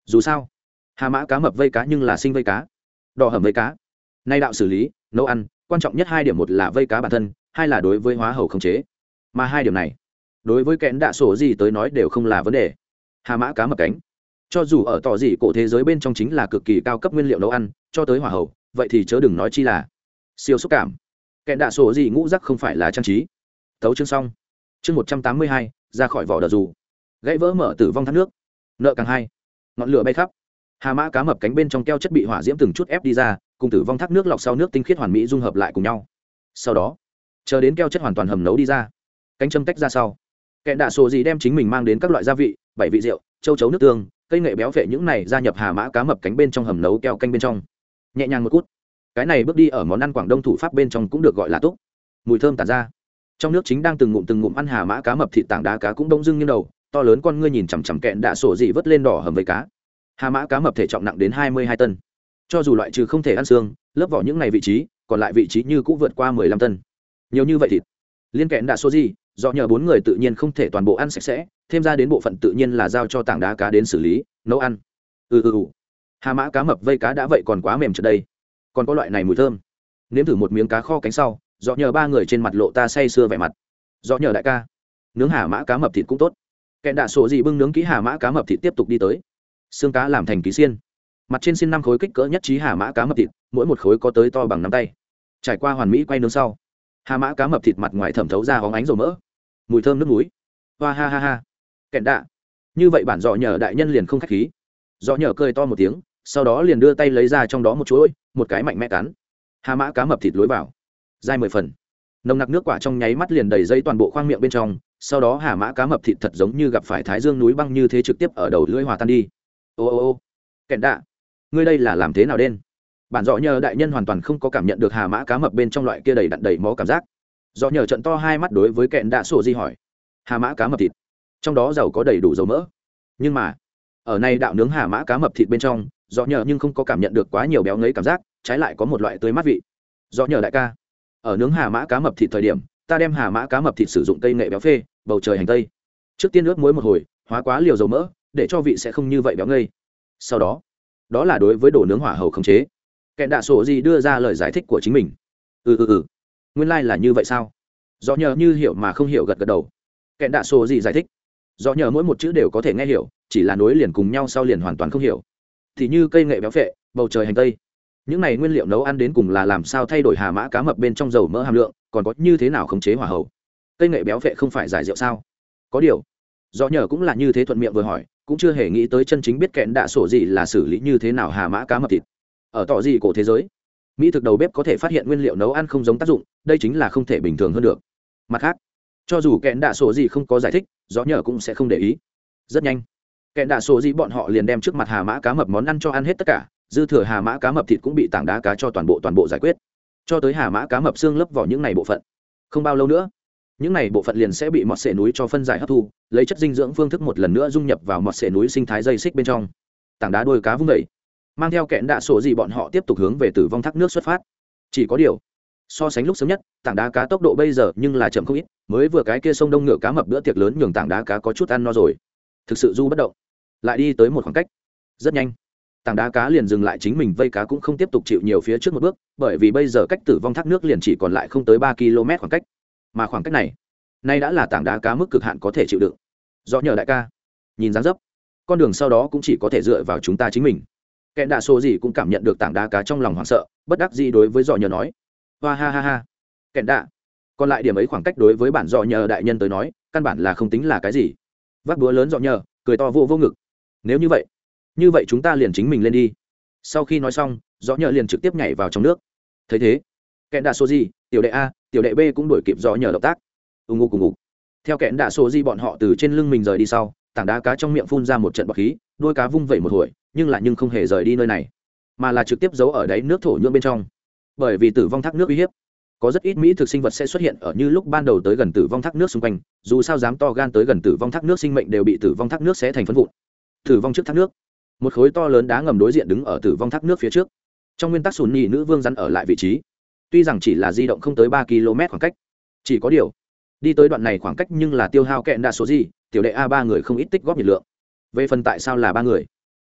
Dù sao, hà mã cá mập vây cá nhưng là sinh vây cá. Đỏ hầm vây cá. Nay đạo xử lý, nấu ăn, quan trọng nhất hai điểm một là vây cá bản thân, hai là đối với hóa hầu khống chế. Mà hai điểm này, đối với kẽn đạ sổ gì tới nói đều không là vấn đề. Hà mã cá mập cánh. Cho dù ở tỏ gì cổ thế giới bên trong chính là cực kỳ cao cấp nguyên liệu nấu ăn, cho tới hỏa hậu vậy thì chớ đừng nói chi là siêu xúc cảm. Kẹn đạ sổ gì ngũ rắc không phải là trang trí. Tấu chương xong chương một trăm tám mươi hai, ra khỏi vỏ đờ dù. Gãy vỡ mở tử vong thác nước. Nợ càng hai. Ngọn lửa bay khắp. Hà mã cá mập cánh bên trong keo chất bị hỏa diễm từng chút ép đi ra, cùng tử vong thác nước lọc sau nước tinh khiết hoàn mỹ dung hợp lại cùng nhau. Sau đó, chờ đến keo chất hoàn toàn hầm nấu đi ra, cánh châm tách ra sau. Kẻ đạ sổ gì đem chính mình mang đến các loại gia vị, bảy vị rượu, châu chấu nước tương, cây nghệ béo vệ những này gia nhập hà mã cá mập cánh bên trong hầm nấu keo canh bên trong. Nhẹ nhàng một cút. Cái này bước đi ở món ăn quảng đông thủ pháp bên trong cũng được gọi là túc. Mùi thơm tàn ra trong nước chính đang từng ngụm từng ngụm ăn hà mã cá mập thịt tảng đá cá cũng đông dưng như đầu, to lớn con ngươi nhìn chằm chằm kẹn đã sổ dị vớt lên đỏ hầm với cá. Hà mã cá mập thể trọng nặng đến hai mươi hai tân. Cho dù loại trừ không thể ăn xương, lớp vỏ những này vị trí, còn lại vị trí như cũng vượt qua mười lăm tân. Nhiều như vậy thịt. Liên kẹn đã số gì do nhờ bốn người tự nhiên không thể toàn bộ ăn sạch sẽ, thêm ra đến bộ phận tự nhiên là giao cho tảng đá cá đến xử lý, nấu ăn. Ừ ừ ừ. Hà mã cá mập vây cá đã vậy còn quá mềm trước đây. Còn có loại này mùi thơm. Nếm thử một miếng cá kho cánh sau dọ nhờ ba người trên mặt lộ ta say sưa vẻ mặt. Dọ nhờ đại ca. Nướng hà mã cá mập thịt cũng tốt. Kẹn đạ sổ gì bưng nướng ký hà mã cá mập thịt tiếp tục đi tới. Xương cá làm thành ký xiên. Mặt trên xin năm khối kích cỡ nhất trí hà mã cá mập thịt, mỗi một khối có tới to bằng nắm tay. Trải qua hoàn mỹ quay nướng sau, hà mã cá mập thịt mặt ngoài thẩm thấu ra hóng ánh dầu mỡ mùi thơm nước núi hoa ha ha ha. Kẹn đạ. Như vậy bản dọ nhờ đại nhân liền không k h á c h khí. Dọ nhờ cười to một tiếng, sau đó liền đưa tay lấy ra trong đó một chuỗi, một cái mạnh mẽ cắn. Hà mã cá mập thịt lối vào dai mười phần. Nồng nặc nước quả trong nháy mắt liền đầy dây toàn bộ khoang miệng bên trong, sau đó hà mã cá mập thịt thật giống như gặp phải thái dương núi băng như thế trực tiếp ở đầu lưỡi hòa tan đi. Ô ô ô, kẹn đạ, ngươi đây là làm thế nào đen? Bản dọ nhờ đại nhân hoàn toàn không có cảm nhận được hà mã cá mập bên trong loại kia đầy đặn đầy mó cảm giác. Dọ nhờ trận to hai mắt đối với kẹn đạ sổ di hỏi, hà mã cá mập thịt, trong đó giàu có đầy đủ dầu mỡ. Nhưng mà, ở này đạo nướng hà mã cá mập thịt bên trong dọ nhờ nhưng không có cảm nhận được quá nhiều béo ngấy cảm giác, trái lại có một loại tươi mát vị. Dọ nhờ đại ca ở nướng hà mã cá mập thịt thời điểm, ta đem hà mã cá mập thịt sử dụng cây nghệ béo phê, bầu trời hành tây. Trước tiên ướp muối một hồi, hóa quá liều dầu mỡ, để cho vị sẽ không như vậy béo ngây. Sau đó đó là đối với đồ nướng hỏa hầu khống chế. Kẹn đạ sổ gì đưa ra lời giải thích của chính mình. Ừ ừ ừ. Nguyên lai、like、là như vậy sao? Do nhờ như hiểu mà không hiểu gật gật đầu. Kẹn đạ sổ gì giải thích. Do nhờ mỗi một chữ đều có thể nghe hiểu, chỉ là nối liền cùng nhau sau liền hoàn toàn không hiểu. Thì như cây nghệ béo phệ, bầu trời hành tây những này nguyên liệu nấu ăn đến cùng là làm sao thay đổi hà mã cá mập bên trong dầu mỡ hàm lượng, còn có như thế nào khống chế hỏa hậu cây nghệ béo phệ không phải giải rượu sao? Có điều, do nhờ cũng là như thế thuận miệng vừa hỏi, cũng chưa hề nghĩ tới chân chính biết kẹn đạ sổ gì là xử lý như thế nào hà mã cá mập thịt. Ở tỏ gì cổ thế giới, mỹ thực đầu bếp có thể phát hiện nguyên liệu nấu ăn không giống tác dụng, đây chính là không thể bình thường hơn được. Mặt khác, cho dù kẽn đạ sổ gì không có giải thích rõ nhờ cũng sẽ không để ý. Rất nhanh, kẽn đạ sổ gì bọn họ liền đem trước mặt hà mã cá mập món ăn cho ăn hết tất cả dư thừa hà mã cá mập thịt cũng bị tảng đá cá cho toàn bộ toàn bộ giải quyết. Cho tới hà mã cá mập xương lấp vào những này bộ phận. Không bao lâu nữa, những này bộ phận liền sẽ bị mọt sệ núi cho phân giải hấp thu, lấy chất dinh dưỡng phương thức một lần nữa dung nhập vào mọt sệ núi sinh thái dây xích bên trong. Tảng đá đôi cá vung vẩy mang theo kẽn đạ sổ gì bọn họ tiếp tục hướng về tử vong thác nước xuất phát. Chỉ có điều, so sánh lúc sớm nhất, tảng đá cá tốc độ bây giờ nhưng là chậm không ít, mới vừa cái kia sông đông ngựa cá mập bữa tiệc lớn nhường tảng đá cá có chút ăn no rồi. Thực sự du bất động, lại đi tới một khoảng cách, rất nhanh tảng đá cá liền dừng lại chính mình, vây cá cũng không tiếp tục chịu nhiều phía trước một bước, bởi vì bây giờ cách tử vong thác nước liền chỉ còn lại không tới ba km khoảng cách. Mà khoảng cách này, nay đã là tảng đá cá mức cực hạn có thể chịu đựng. Do nhờ đại ca. Nhìn dáng dấp, con đường sau đó cũng chỉ có thể dựa vào chúng ta chính mình. Kẻ đạ số gì cũng cảm nhận được tảng đá cá trong lòng hoảng sợ, bất đắc gì đối với dò nhờ nói. Hoa ha ha ha. Kẻ đạ, còn lại điểm ấy khoảng cách đối với bản dò nhờ đại nhân tới nói, căn bản là không tính là cái gì. Vác búa lớn dọ nhờ, cười to vô vô ngực. Nếu như vậy như vậy chúng ta liền chính mình lên đi. Sau khi nói xong, gió nhờ liền trực tiếp nhảy vào trong nước. Thấy thế, kẹn đạ số gì tiểu đệ a, tiểu đệ b cũng đổi kịp gió nhờ động tác. Ưng ngô cùng ngục theo kẹn đạ số di bọn họ từ trên lưng mình rời đi sau, tảng đá cá trong miệng phun ra một trận bọc khí, đôi cá vung vẩy một hồi, nhưng lại nhưng không hề rời đi nơi này, mà là trực tiếp giấu ở đáy nước thổ nhưỡng bên trong. Bởi vì tử vong thác nước uy hiếp, có rất ít mỹ thực sinh vật sẽ xuất hiện ở như lúc ban đầu tới gần tử vong thác nước xung quanh, dù sao dám to gan tới gần tử vong thác nước sinh mệnh đều bị tử vong thác nước sẽ thành phân vụn. Tử vong trước thác nước một khối to lớn đá ngầm đối diện đứng ở tử vong thác nước phía trước. Trong nguyên tắc sùn nhì nữ vương rắn ở lại vị trí. Tuy rằng chỉ là di động không tới ba km khoảng cách, chỉ có điều, đi tới đoạn này khoảng cách nhưng là tiêu hao kẹn đa số gì, tiểu đệ a ba người không ít tích góp nhiệt lượng. Về phần tại sao là ba người?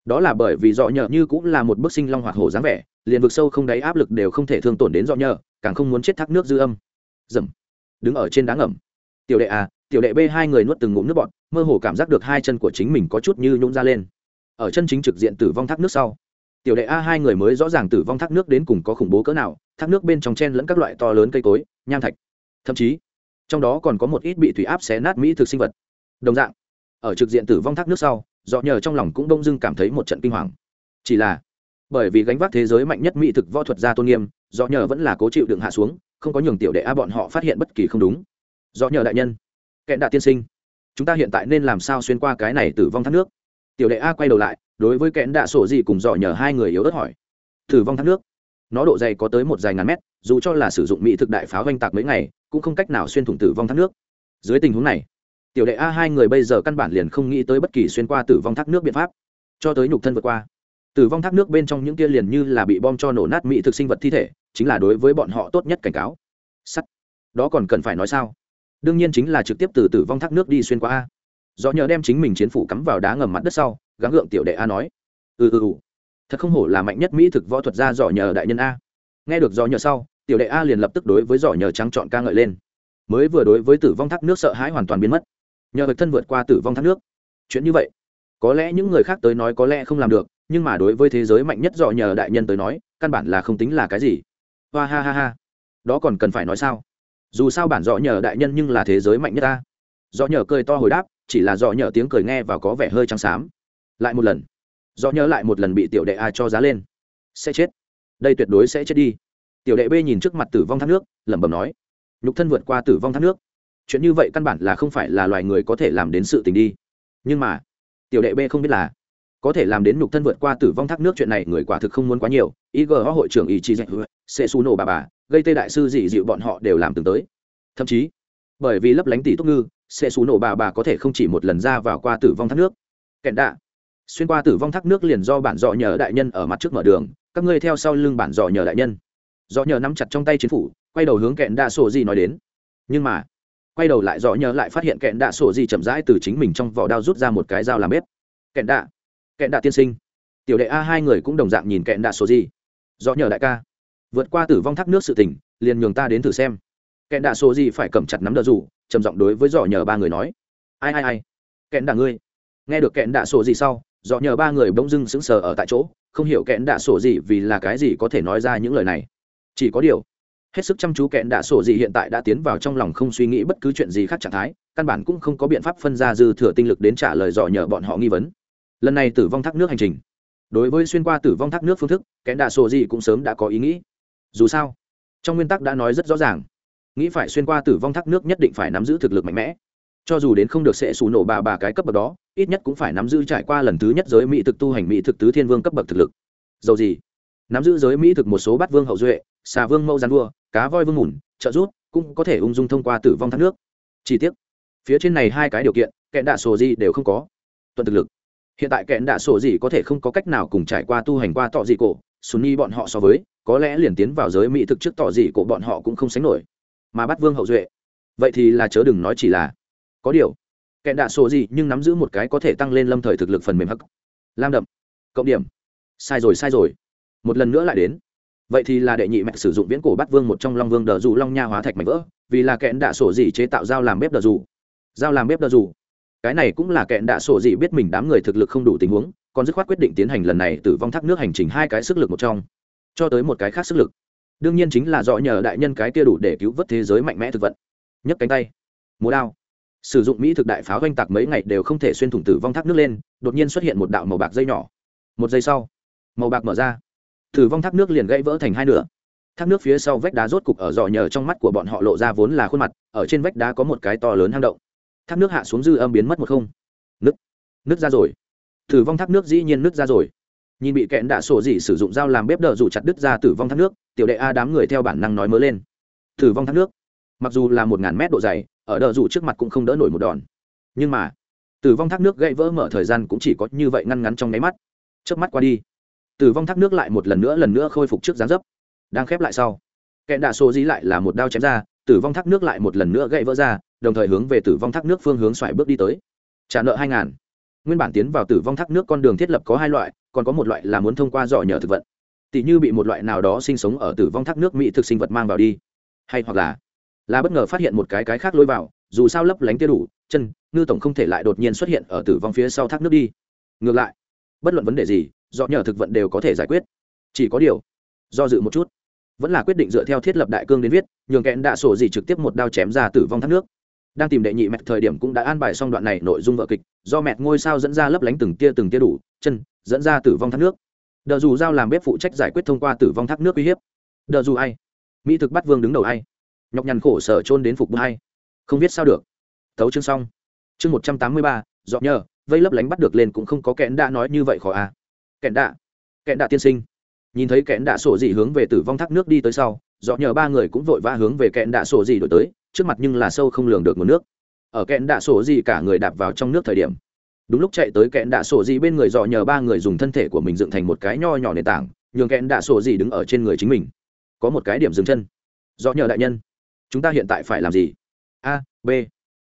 Đó là bởi vì dọ nhờ như cũng là một bức sinh long hoạt hổ dáng vẻ, liền vực sâu không đáy áp lực đều không thể thương tổn đến dọ nhờ, càng không muốn chết thác nước dư âm. Dầm, đứng ở trên đá ngầm. Tiểu đệ a, tiểu đệ b hai người nuốt từng ngụm nước bọt, mơ hồ cảm giác được hai chân của chính mình có chút như nhũng ra lên ở chân chính trực diện tử vong thác nước sau. Tiểu đệ a, hai người mới rõ ràng tử vong thác nước đến cùng có khủng bố cỡ nào, thác nước bên trong chen lẫn các loại to lớn cây cối, nham thạch. Thậm chí, trong đó còn có một ít bị thủy áp xé nát mỹ thực sinh vật. Đồng dạng, ở trực diện tử vong thác nước sau, dọ nhờ trong lòng cũng đông dưng cảm thấy một trận kinh hoàng. Chỉ là, bởi vì gánh vác thế giới mạnh nhất mỹ thực võ thuật gia tôn nghiêm, dọ nhờ vẫn là cố chịu đựng hạ xuống, không có nhường tiểu đệ a bọn họ phát hiện bất kỳ không đúng. Dọ nhờ đại nhân, kẹn đạ tiên sinh, chúng ta hiện tại nên làm sao xuyên qua cái này tử vong thác nước? Tiểu đệ a quay đầu lại, đối với kẽn đạ sổ gì cùng dò nhờ hai người yếu ớt hỏi. Tử vong thác nước. Nó độ dày có tới một dài ngàn mét, dù cho là sử dụng mỹ thực đại pháo oanh tạc mấy ngày, cũng không cách nào xuyên thủng tử vong thác nước. Dưới tình huống này, tiểu đệ a hai người bây giờ căn bản liền không nghĩ tới bất kỳ xuyên qua tử vong thác nước biện pháp. Cho tới nhục thân vượt qua, tử vong thác nước bên trong những kia liền như là bị bom cho nổ nát mỹ thực sinh vật thi thể, chính là đối với bọn họ tốt nhất cảnh cáo. Sắt. Đó còn cần phải nói sao? Đương nhiên chính là trực tiếp từ tử vong thác nước đi xuyên qua a do nhờ đem chính mình chiến phủ cắm vào đá ngầm mặt đất sau, gắng gượng tiểu đệ a nói. Ừ ừ ừ. Thật không hổ là mạnh nhất mỹ thực võ thuật gia dò nhờ đại nhân a. Nghe được dò nhờ sau, tiểu đệ a liền lập tức đối với dò nhờ trắng chọn ca ngợi lên. Mới vừa đối với tử vong thác nước sợ hãi hoàn toàn biến mất. Nhờ vật thân vượt qua tử vong thác nước. Chuyện như vậy, có lẽ những người khác tới nói có lẽ không làm được, nhưng mà đối với thế giới mạnh nhất dò nhờ đại nhân tới nói, căn bản là không tính là cái gì. Hoa ha ha ha. Đó còn cần phải nói sao? Dù sao bản dọ nhờ đại nhân nhưng là thế giới mạnh nhất ta dọ nhờ cười to hồi đáp chỉ là dọ nhờ tiếng cười nghe và có vẻ hơi trắng xám. Lại một lần. Dọ nhớ lại một lần bị tiểu đệ a cho giá lên. Sẽ chết. Đây tuyệt đối sẽ chết đi. Tiểu đệ b nhìn trước mặt tử vong thác nước, lẩm bẩm nói. Nhục thân vượt qua tử vong thác nước. Chuyện như vậy căn bản là không phải là loài người có thể làm đến sự tình đi. Nhưng mà, tiểu đệ b không biết là, có thể làm đến nhục thân vượt qua tử vong thác nước chuyện này người quả thực không muốn quá nhiều. Ý gờ hội trưởng ý chí dạy, sẽ xù nổ bà bà, gây tê đại sư dị dịu bọn họ đều làm từng tới. Thậm chí, bởi vì lấp lánh tỷ túc ngư sẽ xù nổ bà bà có thể không chỉ một lần ra vào qua tử vong thác nước. Kẹn đạ. Xuyên qua tử vong thác nước liền do bản dọ nhờ đại nhân ở mặt trước mở đường. Các ngươi theo sau lưng bản dọ nhờ đại nhân. Dọ nhờ nắm chặt trong tay chiến phủ, quay đầu hướng kẹn đạ sổ gì nói đến. Nhưng mà, quay đầu lại dọ nhờ lại phát hiện kẹn đạ sổ gì chậm rãi từ chính mình trong vỏ đao rút ra một cái dao làm bếp. Kẹn đạ. Kẹn đạ tiên sinh. Tiểu đệ a hai người cũng đồng dạng nhìn kẹn đạ sổ gì. Dọ nhờ đại ca. Vượt qua tử vong thác nước sự tỉnh liền nhường ta đến thử xem. Kẹn đạ sổ gì phải cầm chặt nắm đỡ rủ trầm giọng đối với dọ nhờ ba người nói. Ai ai ai? Kẹn đà ngươi. Nghe được kẹn đạ sổ gì sau dọ nhờ ba người bỗng dưng sững sờ ở tại chỗ, không hiểu kẹn đạ sổ gì vì là cái gì có thể nói ra những lời này. Chỉ có điều, hết sức chăm chú kẹn đạ sổ gì hiện tại đã tiến vào trong lòng không suy nghĩ bất cứ chuyện gì khác trạng thái, căn bản cũng không có biện pháp phân ra dư thừa tinh lực đến trả lời dò nhờ bọn họ nghi vấn. Lần này tử vong thác nước hành trình. Đối với xuyên qua tử vong thác nước phương thức kẽn đạ sổ gì cũng sớm đã có ý nghĩ. Dù sao, trong nguyên tắc đã nói rất rõ ràng nghĩ phải xuyên qua tử vong thác nước nhất định phải nắm giữ thực lực mạnh mẽ. Cho dù đến không được sẽ xù nổ bà bà cái cấp bậc đó, ít nhất cũng phải nắm giữ trải qua lần thứ nhất giới mỹ thực tu hành mỹ thực tứ thiên vương cấp bậc thực lực. Dầu gì? Nắm giữ giới mỹ thực một số bát vương hậu duệ, xà vương mẫu gián vua, cá voi vương mùn, trợ rút cũng có thể ung dung thông qua tử vong thác nước. Chi tiết phía trên này hai cái điều kiện, kẹn đạ sổ gì đều không có. Tuần thực lực. Hiện tại kẹn đạ sổ gì có thể không có cách nào cùng trải qua tu hành qua tọ dị cổ, sunni bọn họ so với, có lẽ liền tiến vào giới mỹ thực trước tọ dị cổ bọn họ cũng không sánh nổi mà bắt vương hậu duệ. Vậy thì là chớ đừng nói chỉ là. Có điều kẹn đạ sổ gì nhưng nắm giữ một cái có thể tăng lên lâm thời thực lực phần mềm hắc. Lam đậm. Cộng điểm. Sai rồi sai rồi. Một lần nữa lại đến. Vậy thì là đệ nhị mẹ sử dụng viễn cổ bắt vương một trong long vương đờ dù long nha hóa thạch mảnh vỡ, vì là kẹn đạ sổ gì chế tạo dao làm bếp đờ dù. Dao làm bếp đờ dù. Cái này cũng là kẹn đạ sổ gì biết mình đám người thực lực không đủ tình huống, còn dứt khoát quyết định tiến hành lần này tử vong thác nước hành trình hai cái sức lực một trong, cho tới một cái khác sức lực đương nhiên chính là do nhờ đại nhân cái kia đủ để cứu vớt thế giới mạnh mẽ thực vận nhấc cánh tay, múa đao. Sử dụng mỹ thực đại pháo oanh tạc mấy ngày đều không thể xuyên thủng tử vong thác nước lên, đột nhiên xuất hiện một đạo màu bạc dây nhỏ. Một giây sau, màu bạc mở ra. Tử vong thác nước liền gãy vỡ thành hai nửa. Thác nước phía sau vách đá rốt cục ở dò nhờ trong mắt của bọn họ lộ ra vốn là khuôn mặt, ở trên vách đá có một cái to lớn hang động. Thác nước hạ xuống dư âm biến mất một không. Nứt. Nứt ra rồi. Tử vong thác nước dĩ nhiên nứt ra rồi nhìn bị kẹn đạ sổ dị sử dụng dao làm bếp đỡ dù chặt đứt ra tử vong thác nước, tiểu đệ a đám người theo bản năng nói mới lên. Tử vong thác nước. Mặc dù là một ngàn mét độ dày, ở đỡ dù trước mặt cũng không đỡ nổi một đòn. Nhưng mà, tử vong thác nước gãy vỡ mở thời gian cũng chỉ có như vậy ngăn ngắn trong nháy mắt. Trước mắt qua đi, tử vong thác nước lại một lần nữa lần nữa khôi phục trước dáng dấp. Đang khép lại sau, kẹn đạ sổ dí lại là một đao chém ra, tử vong thác nước lại một lần nữa gãy vỡ ra, đồng thời hướng về tử vong thác nước phương hướng xoài bước đi tới. Trả nợ hai ngàn. Nguyên bản tiến vào tử vong thác nước con đường thiết lập có hai loại còn có một loại là muốn thông qua dò nhờ thực vật. Tỷ như bị một loại nào đó sinh sống ở tử vong thác nước mỹ thực sinh vật mang vào đi. Hay hoặc là là bất ngờ phát hiện một cái cái khác lôi vào, dù sao lấp lánh tia đủ, chân, ngư tổng không thể lại đột nhiên xuất hiện ở tử vong phía sau thác nước đi. Ngược lại, bất luận vấn đề gì do nhờ thực vận đều có thể giải quyết. Chỉ có điều, do dự một chút, vẫn là quyết định dựa theo thiết lập đại cương đến viết, nhường kẽn đạ sổ gì trực tiếp một đao chém ra tử vong thác nước. Đang tìm đệ nhị mẹ thời điểm cũng đã an bài xong đoạn này nội dung vợ kịch, do mẹ ngôi sao dẫn ra lấp lánh từng tia từng tia đủ chân, dẫn ra tử vong thác nước. Đờ dù giao làm bếp phụ trách giải quyết thông qua tử vong thác nước uy hiếp. Đờ dù ai? Mỹ thực bắt vương đứng đầu ai? Nhọc nhằn khổ sở trôn đến phục bưng ai? Không biết sao được. Thấu chương xong. Chương một trăm tám mươi ba dọn nhờ, vây lấp lánh bắt được lên cũng không có kẽn đã nói như vậy khó à. Kẽn đạ. Kẽn đạ tiên sinh. Nhìn thấy kẽn đạ sổ dị hướng về tử vong thác nước đi tới sau dọn nhờ ba người cũng vội vã hướng về kẽn đạ sổ dị đổi tới, trước mặt nhưng là sâu không lường được nguồn nước. Ở kẽn đạ sổ dị cả người đạp vào trong nước thời điểm đúng lúc chạy tới kẽn đạ sổ dị bên người dọ nhờ ba người dùng thân thể của mình dựng thành một cái nho nhỏ nền tảng, nhường kẽn đạ sổ dị đứng ở trên người chính mình. Có một cái điểm dừng chân. Dọ nhờ đại nhân, chúng ta hiện tại phải làm gì? A, b.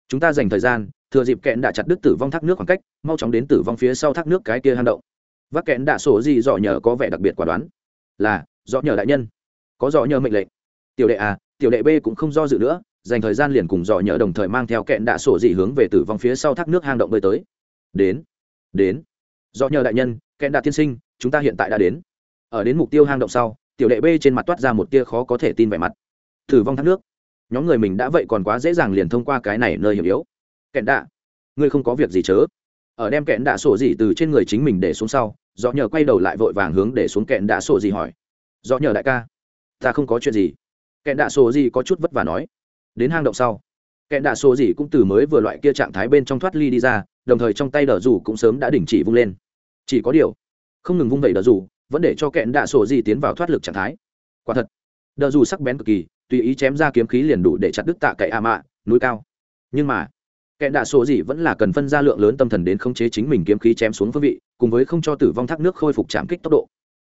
Chúng ta dành thời gian, thừa dịp kẽn đạ chặt đứt tử vong thác nước khoảng cách, mau chóng đến tử vong phía sau thác nước cái kia hang động. Vác kẽn đạ sổ dị dọ nhờ có vẻ đặc biệt quả đoán. Là, dọ nhờ đại nhân. Có dọ nhờ mệnh lệnh. Tiểu đệ a, tiểu đệ b cũng không do dự nữa, dành thời gian liền cùng dọ nhờ đồng thời mang theo kẽn đạ sổ dị hướng về tử vong phía sau thác nước hang động bơi tới đến đến. Do nhờ đại nhân kẽn đạt tiên sinh, chúng ta hiện tại đã đến. Ở đến mục tiêu hang động sau, tiểu đệ b trên mặt toát ra một tia khó có thể tin vẻ mặt. Thử vong thác nước. Nhóm người mình đã vậy còn quá dễ dàng liền thông qua cái này nơi hiểm yếu. Kẽn đạ, ngươi không có việc gì chớ. Ở đem kẽn đạ sổ gì từ trên người chính mình để xuống sau, do nhờ quay đầu lại vội vàng hướng để xuống kẽn đạ sổ gì hỏi. Do nhờ đại ca, ta không có chuyện gì. Kẽn đạ sổ gì có chút vất vả nói. Đến hang động sau kẽn đạ sổ gì cũng từ mới vừa loại kia trạng thái bên trong thoát ly đi ra đồng thời trong tay đờ rủ cũng sớm đã đình chỉ vung lên. Chỉ có điều, không ngừng vung vẩy đờ rủ, vẫn để cho kẹn đạ sổ gì tiến vào thoát lực trạng thái. Quả thật, đờ rủ sắc bén cực kỳ, tùy ý chém ra kiếm khí liền đủ để chặt đứt tạ cậy a mạ, núi cao. Nhưng mà, kẹn đạ sổ gì vẫn là cần phân ra lượng lớn tâm thần đến khống chế chính mình kiếm khí chém xuống phương vị, cùng với không cho tử vong thác nước khôi phục chạm kích tốc độ.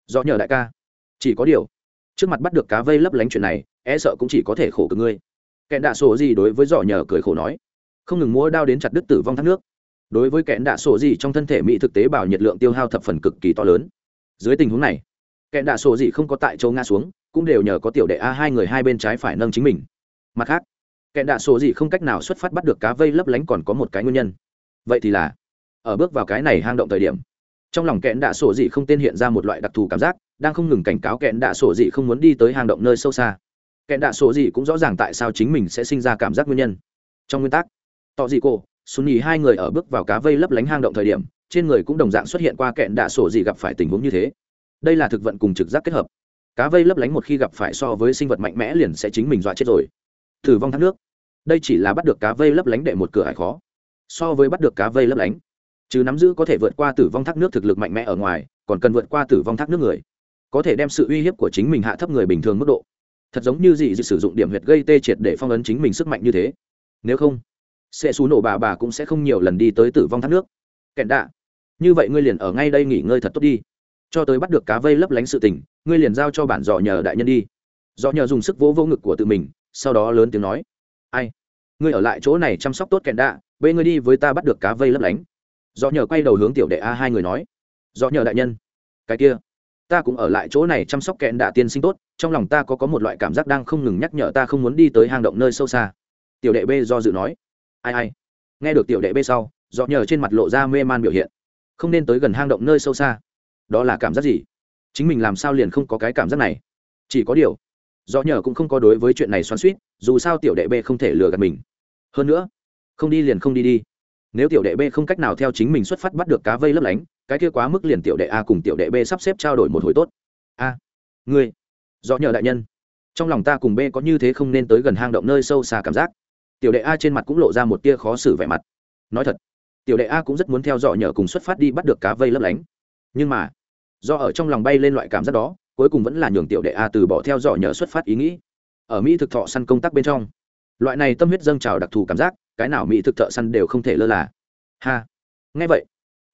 Do nhờ đại ca. Chỉ có điều, trước mặt bắt được cá vây lấp lánh chuyện này e sợ cũng chỉ có thể khổ cực ngươi. Kẹn đạ sổ gì đối với dọ nhờ cười khổ nói, không ngừng mua đao đến chặt đứt tử vong thác nước đối với kẽn đạ sổ gì trong thân thể mỹ thực tế bảo nhiệt lượng tiêu hao thập phần cực kỳ to lớn. Dưới tình huống này, kẽn đạ sổ gì không có tại châu nga xuống, cũng đều nhờ có tiểu đệ a hai người hai bên trái phải nâng chính mình. Mặt khác, kẽn đạ sổ gì không cách nào xuất phát bắt được cá vây lấp lánh còn có một cái nguyên nhân. Vậy thì là, ở bước vào cái này hang động thời điểm, trong lòng kẽn đạ sổ gì không tên hiện ra một loại đặc thù cảm giác, đang không ngừng cảnh cáo kẽn đạ sổ gì không muốn đi tới hang động nơi sâu xa. Kẽn đạ sổ gì cũng rõ ràng tại sao chính mình sẽ sinh ra cảm giác nguyên nhân. Trong nguyên tắc tỏ gì cô xuân nhì hai người ở bước vào cá vây lấp lánh hang động thời điểm, trên người cũng đồng dạng xuất hiện qua kẹn đạ sổ gì gặp phải tình huống như thế. Đây là thực vận cùng trực giác kết hợp. Cá vây lấp lánh một khi gặp phải so với sinh vật mạnh mẽ liền sẽ chính mình dọa chết rồi. Tử vong thác nước. Đây chỉ là bắt được cá vây lấp lánh đệ một cửa hải khó. So với bắt được cá vây lấp lánh, chứ nắm giữ có thể vượt qua tử vong thác nước thực lực mạnh mẽ ở ngoài, còn cần vượt qua tử vong thác nước người. Có thể đem sự uy hiếp của chính mình hạ thấp người bình thường mức độ. Thật giống như gì sử dụng điểm huyệt gây tê triệt để phong ấn chính mình sức mạnh như thế. Nếu không sẽ xú nổ bà bà cũng sẽ không nhiều lần đi tới tử vong thác nước. Kẹn đạ, như vậy ngươi liền ở ngay đây nghỉ ngơi thật tốt đi. Cho tới bắt được cá vây lấp lánh sự tình, ngươi liền giao cho bản dò nhờ đại nhân đi. Dò nhờ dùng sức vỗ vô ngực của tự mình, sau đó lớn tiếng nói, ai, ngươi ở lại chỗ này chăm sóc tốt kẹn đạ, bê ngươi đi với ta bắt được cá vây lấp lánh. Dò nhờ quay đầu hướng tiểu đệ a hai người nói dò nhờ đại nhân, cái kia, ta cũng ở lại chỗ này chăm sóc kẹn đạ tiên sinh tốt, trong lòng ta có có một loại cảm giác đang không ngừng nhắc nhở ta không muốn đi tới hang động nơi sâu xa. Tiểu đệ b do dự nói ai ai. Nghe được tiểu đệ b sau dọ nhờ trên mặt lộ ra mê man biểu hiện. Không nên tới gần hang động nơi sâu xa. Đó là cảm giác gì? Chính mình làm sao liền không có cái cảm giác này? Chỉ có điều do nhờ cũng không có đối với chuyện này xoắn suýt dù sao tiểu đệ b không thể lừa gạt mình. Hơn nữa, không đi liền không đi đi. Nếu tiểu đệ b không cách nào theo chính mình xuất phát bắt được cá vây lấp lánh, cái kia quá mức liền tiểu đệ a cùng tiểu đệ b sắp xếp trao đổi một hồi tốt. A, ngươi do nhờ đại nhân, trong lòng ta cùng b có như thế không nên tới gần hang động nơi sâu xa cảm giác tiểu đệ a trên mặt cũng lộ ra một tia khó xử vẻ mặt. Nói thật, tiểu đệ a cũng rất muốn theo dõi nhờ cùng xuất phát đi bắt được cá vây lấp lánh. Nhưng mà, do ở trong lòng bay lên loại cảm giác đó, cuối cùng vẫn là nhường tiểu đệ a từ bỏ theo dõi nhờ xuất phát ý nghĩ. Ở mỹ thực thọ săn công tác bên trong, loại này tâm huyết dâng trào đặc thù cảm giác, cái nào mỹ thực thợ săn đều không thể lơ là. Ha, nghe vậy,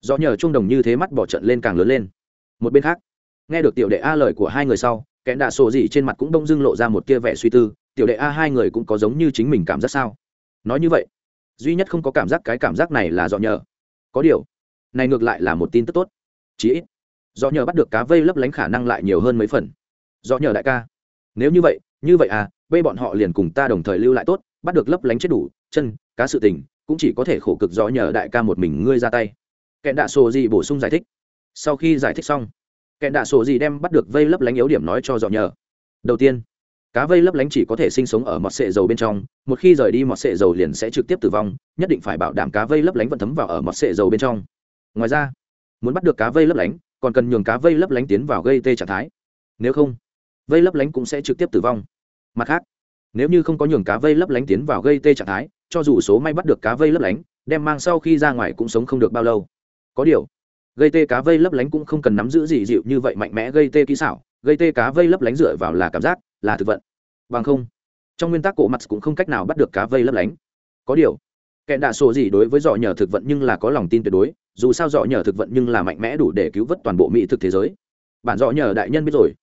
do nhờ trung đồng như thế mắt bỏ trận lên càng lớn lên. Một bên khác, nghe được tiểu đệ a lời của hai người sau kẽn đạ sổ gì trên mặt cũng đông dưng lộ ra một tia vẻ suy tư tiểu đệ a hai người cũng có giống như chính mình cảm giác sao? Nói như vậy, duy nhất không có cảm giác cái cảm giác này là do nhờ. Có điều, này ngược lại là một tin tức tốt. Chí ít do nhờ bắt được cá vây lấp lánh khả năng lại nhiều hơn mấy phần. Do nhờ đại ca, nếu như vậy như vậy à vây bọn họ liền cùng ta đồng thời lưu lại tốt, bắt được lấp lánh chết đủ, chân, cá sự tình, cũng chỉ có thể khổ cực do nhờ đại ca một mình ngươi ra tay. Kẹn đạ sổ gì bổ sung giải thích. Sau khi giải thích xong, kẹn đạ sổ gì đem bắt được vây lấp lánh yếu điểm nói cho dọn nhờ. Đầu tiên cá vây lấp lánh chỉ có thể sinh sống ở mọt sệ dầu bên trong, một khi rời đi mọt sệ dầu liền sẽ trực tiếp tử vong, nhất định phải bảo đảm cá vây lấp lánh vẫn thấm vào ở mọt sệ dầu bên trong. Ngoài ra, muốn bắt được cá vây lấp lánh, còn cần nhường cá vây lấp lánh tiến vào gây tê trạng thái. Nếu không, vây lấp lánh cũng sẽ trực tiếp tử vong. Mặt khác, nếu như không có nhường cá vây lấp lánh tiến vào gây tê trạng thái, cho dù số may bắt được cá vây lấp lánh, đem mang sau khi ra ngoài cũng sống không được bao lâu. Có điều, gây tê cá vây lấp lánh cũng không cần nắm giữ gì dịu như vậy mạnh mẽ gây tê kỹ xảo gây tê cá vây lấp lánh dựa vào là cảm giác là thực vận. Bằng không trong nguyên tắc cổ mặt cũng không cách nào bắt được cá vây lấp lánh. Có điều kẹn đạ sổ gì đối với dọ nhờ thực vận nhưng là có lòng tin tuyệt đối dù sao dọ nhờ thực vận nhưng là mạnh mẽ đủ để cứu vớt toàn bộ mỹ thực thế giới. Bản dọ nhờ đại nhân biết rồi.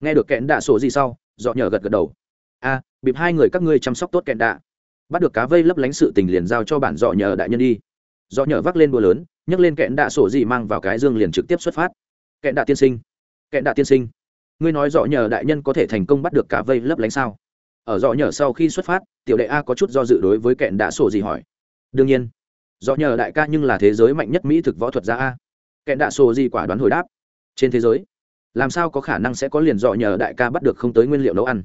Nghe được kẹn đạ sổ gì sau dọ nhờ gật gật đầu. A à, bịp hai người các ngươi chăm sóc tốt kẹn đạ. Bắt được cá vây lấp lánh sự tình liền giao cho bản dọ nhờ đại nhân đi. Dọ nhờ vác lên đua lớn nhấc lên kẹn đạ sổ gì mang vào cái dương liền trực tiếp xuất phát. Kẹn đạ tiên sinh kẹn đạ tiên sinh ngươi nói dọ nhờ đại nhân có thể thành công bắt được cá vây lấp lánh sao? Ở dọ nhờ sau khi xuất phát, tiểu đệ a có chút do dự đối với kẹn đã sổ gì hỏi. Đương nhiên dọ nhờ đại ca nhưng là thế giới mạnh nhất mỹ thực võ thuật gia a. Kẹn đã sổ gì quả đoán hồi đáp. Trên thế giới, làm sao có khả năng sẽ có liền dọ nhờ đại ca bắt được không tới nguyên liệu nấu ăn?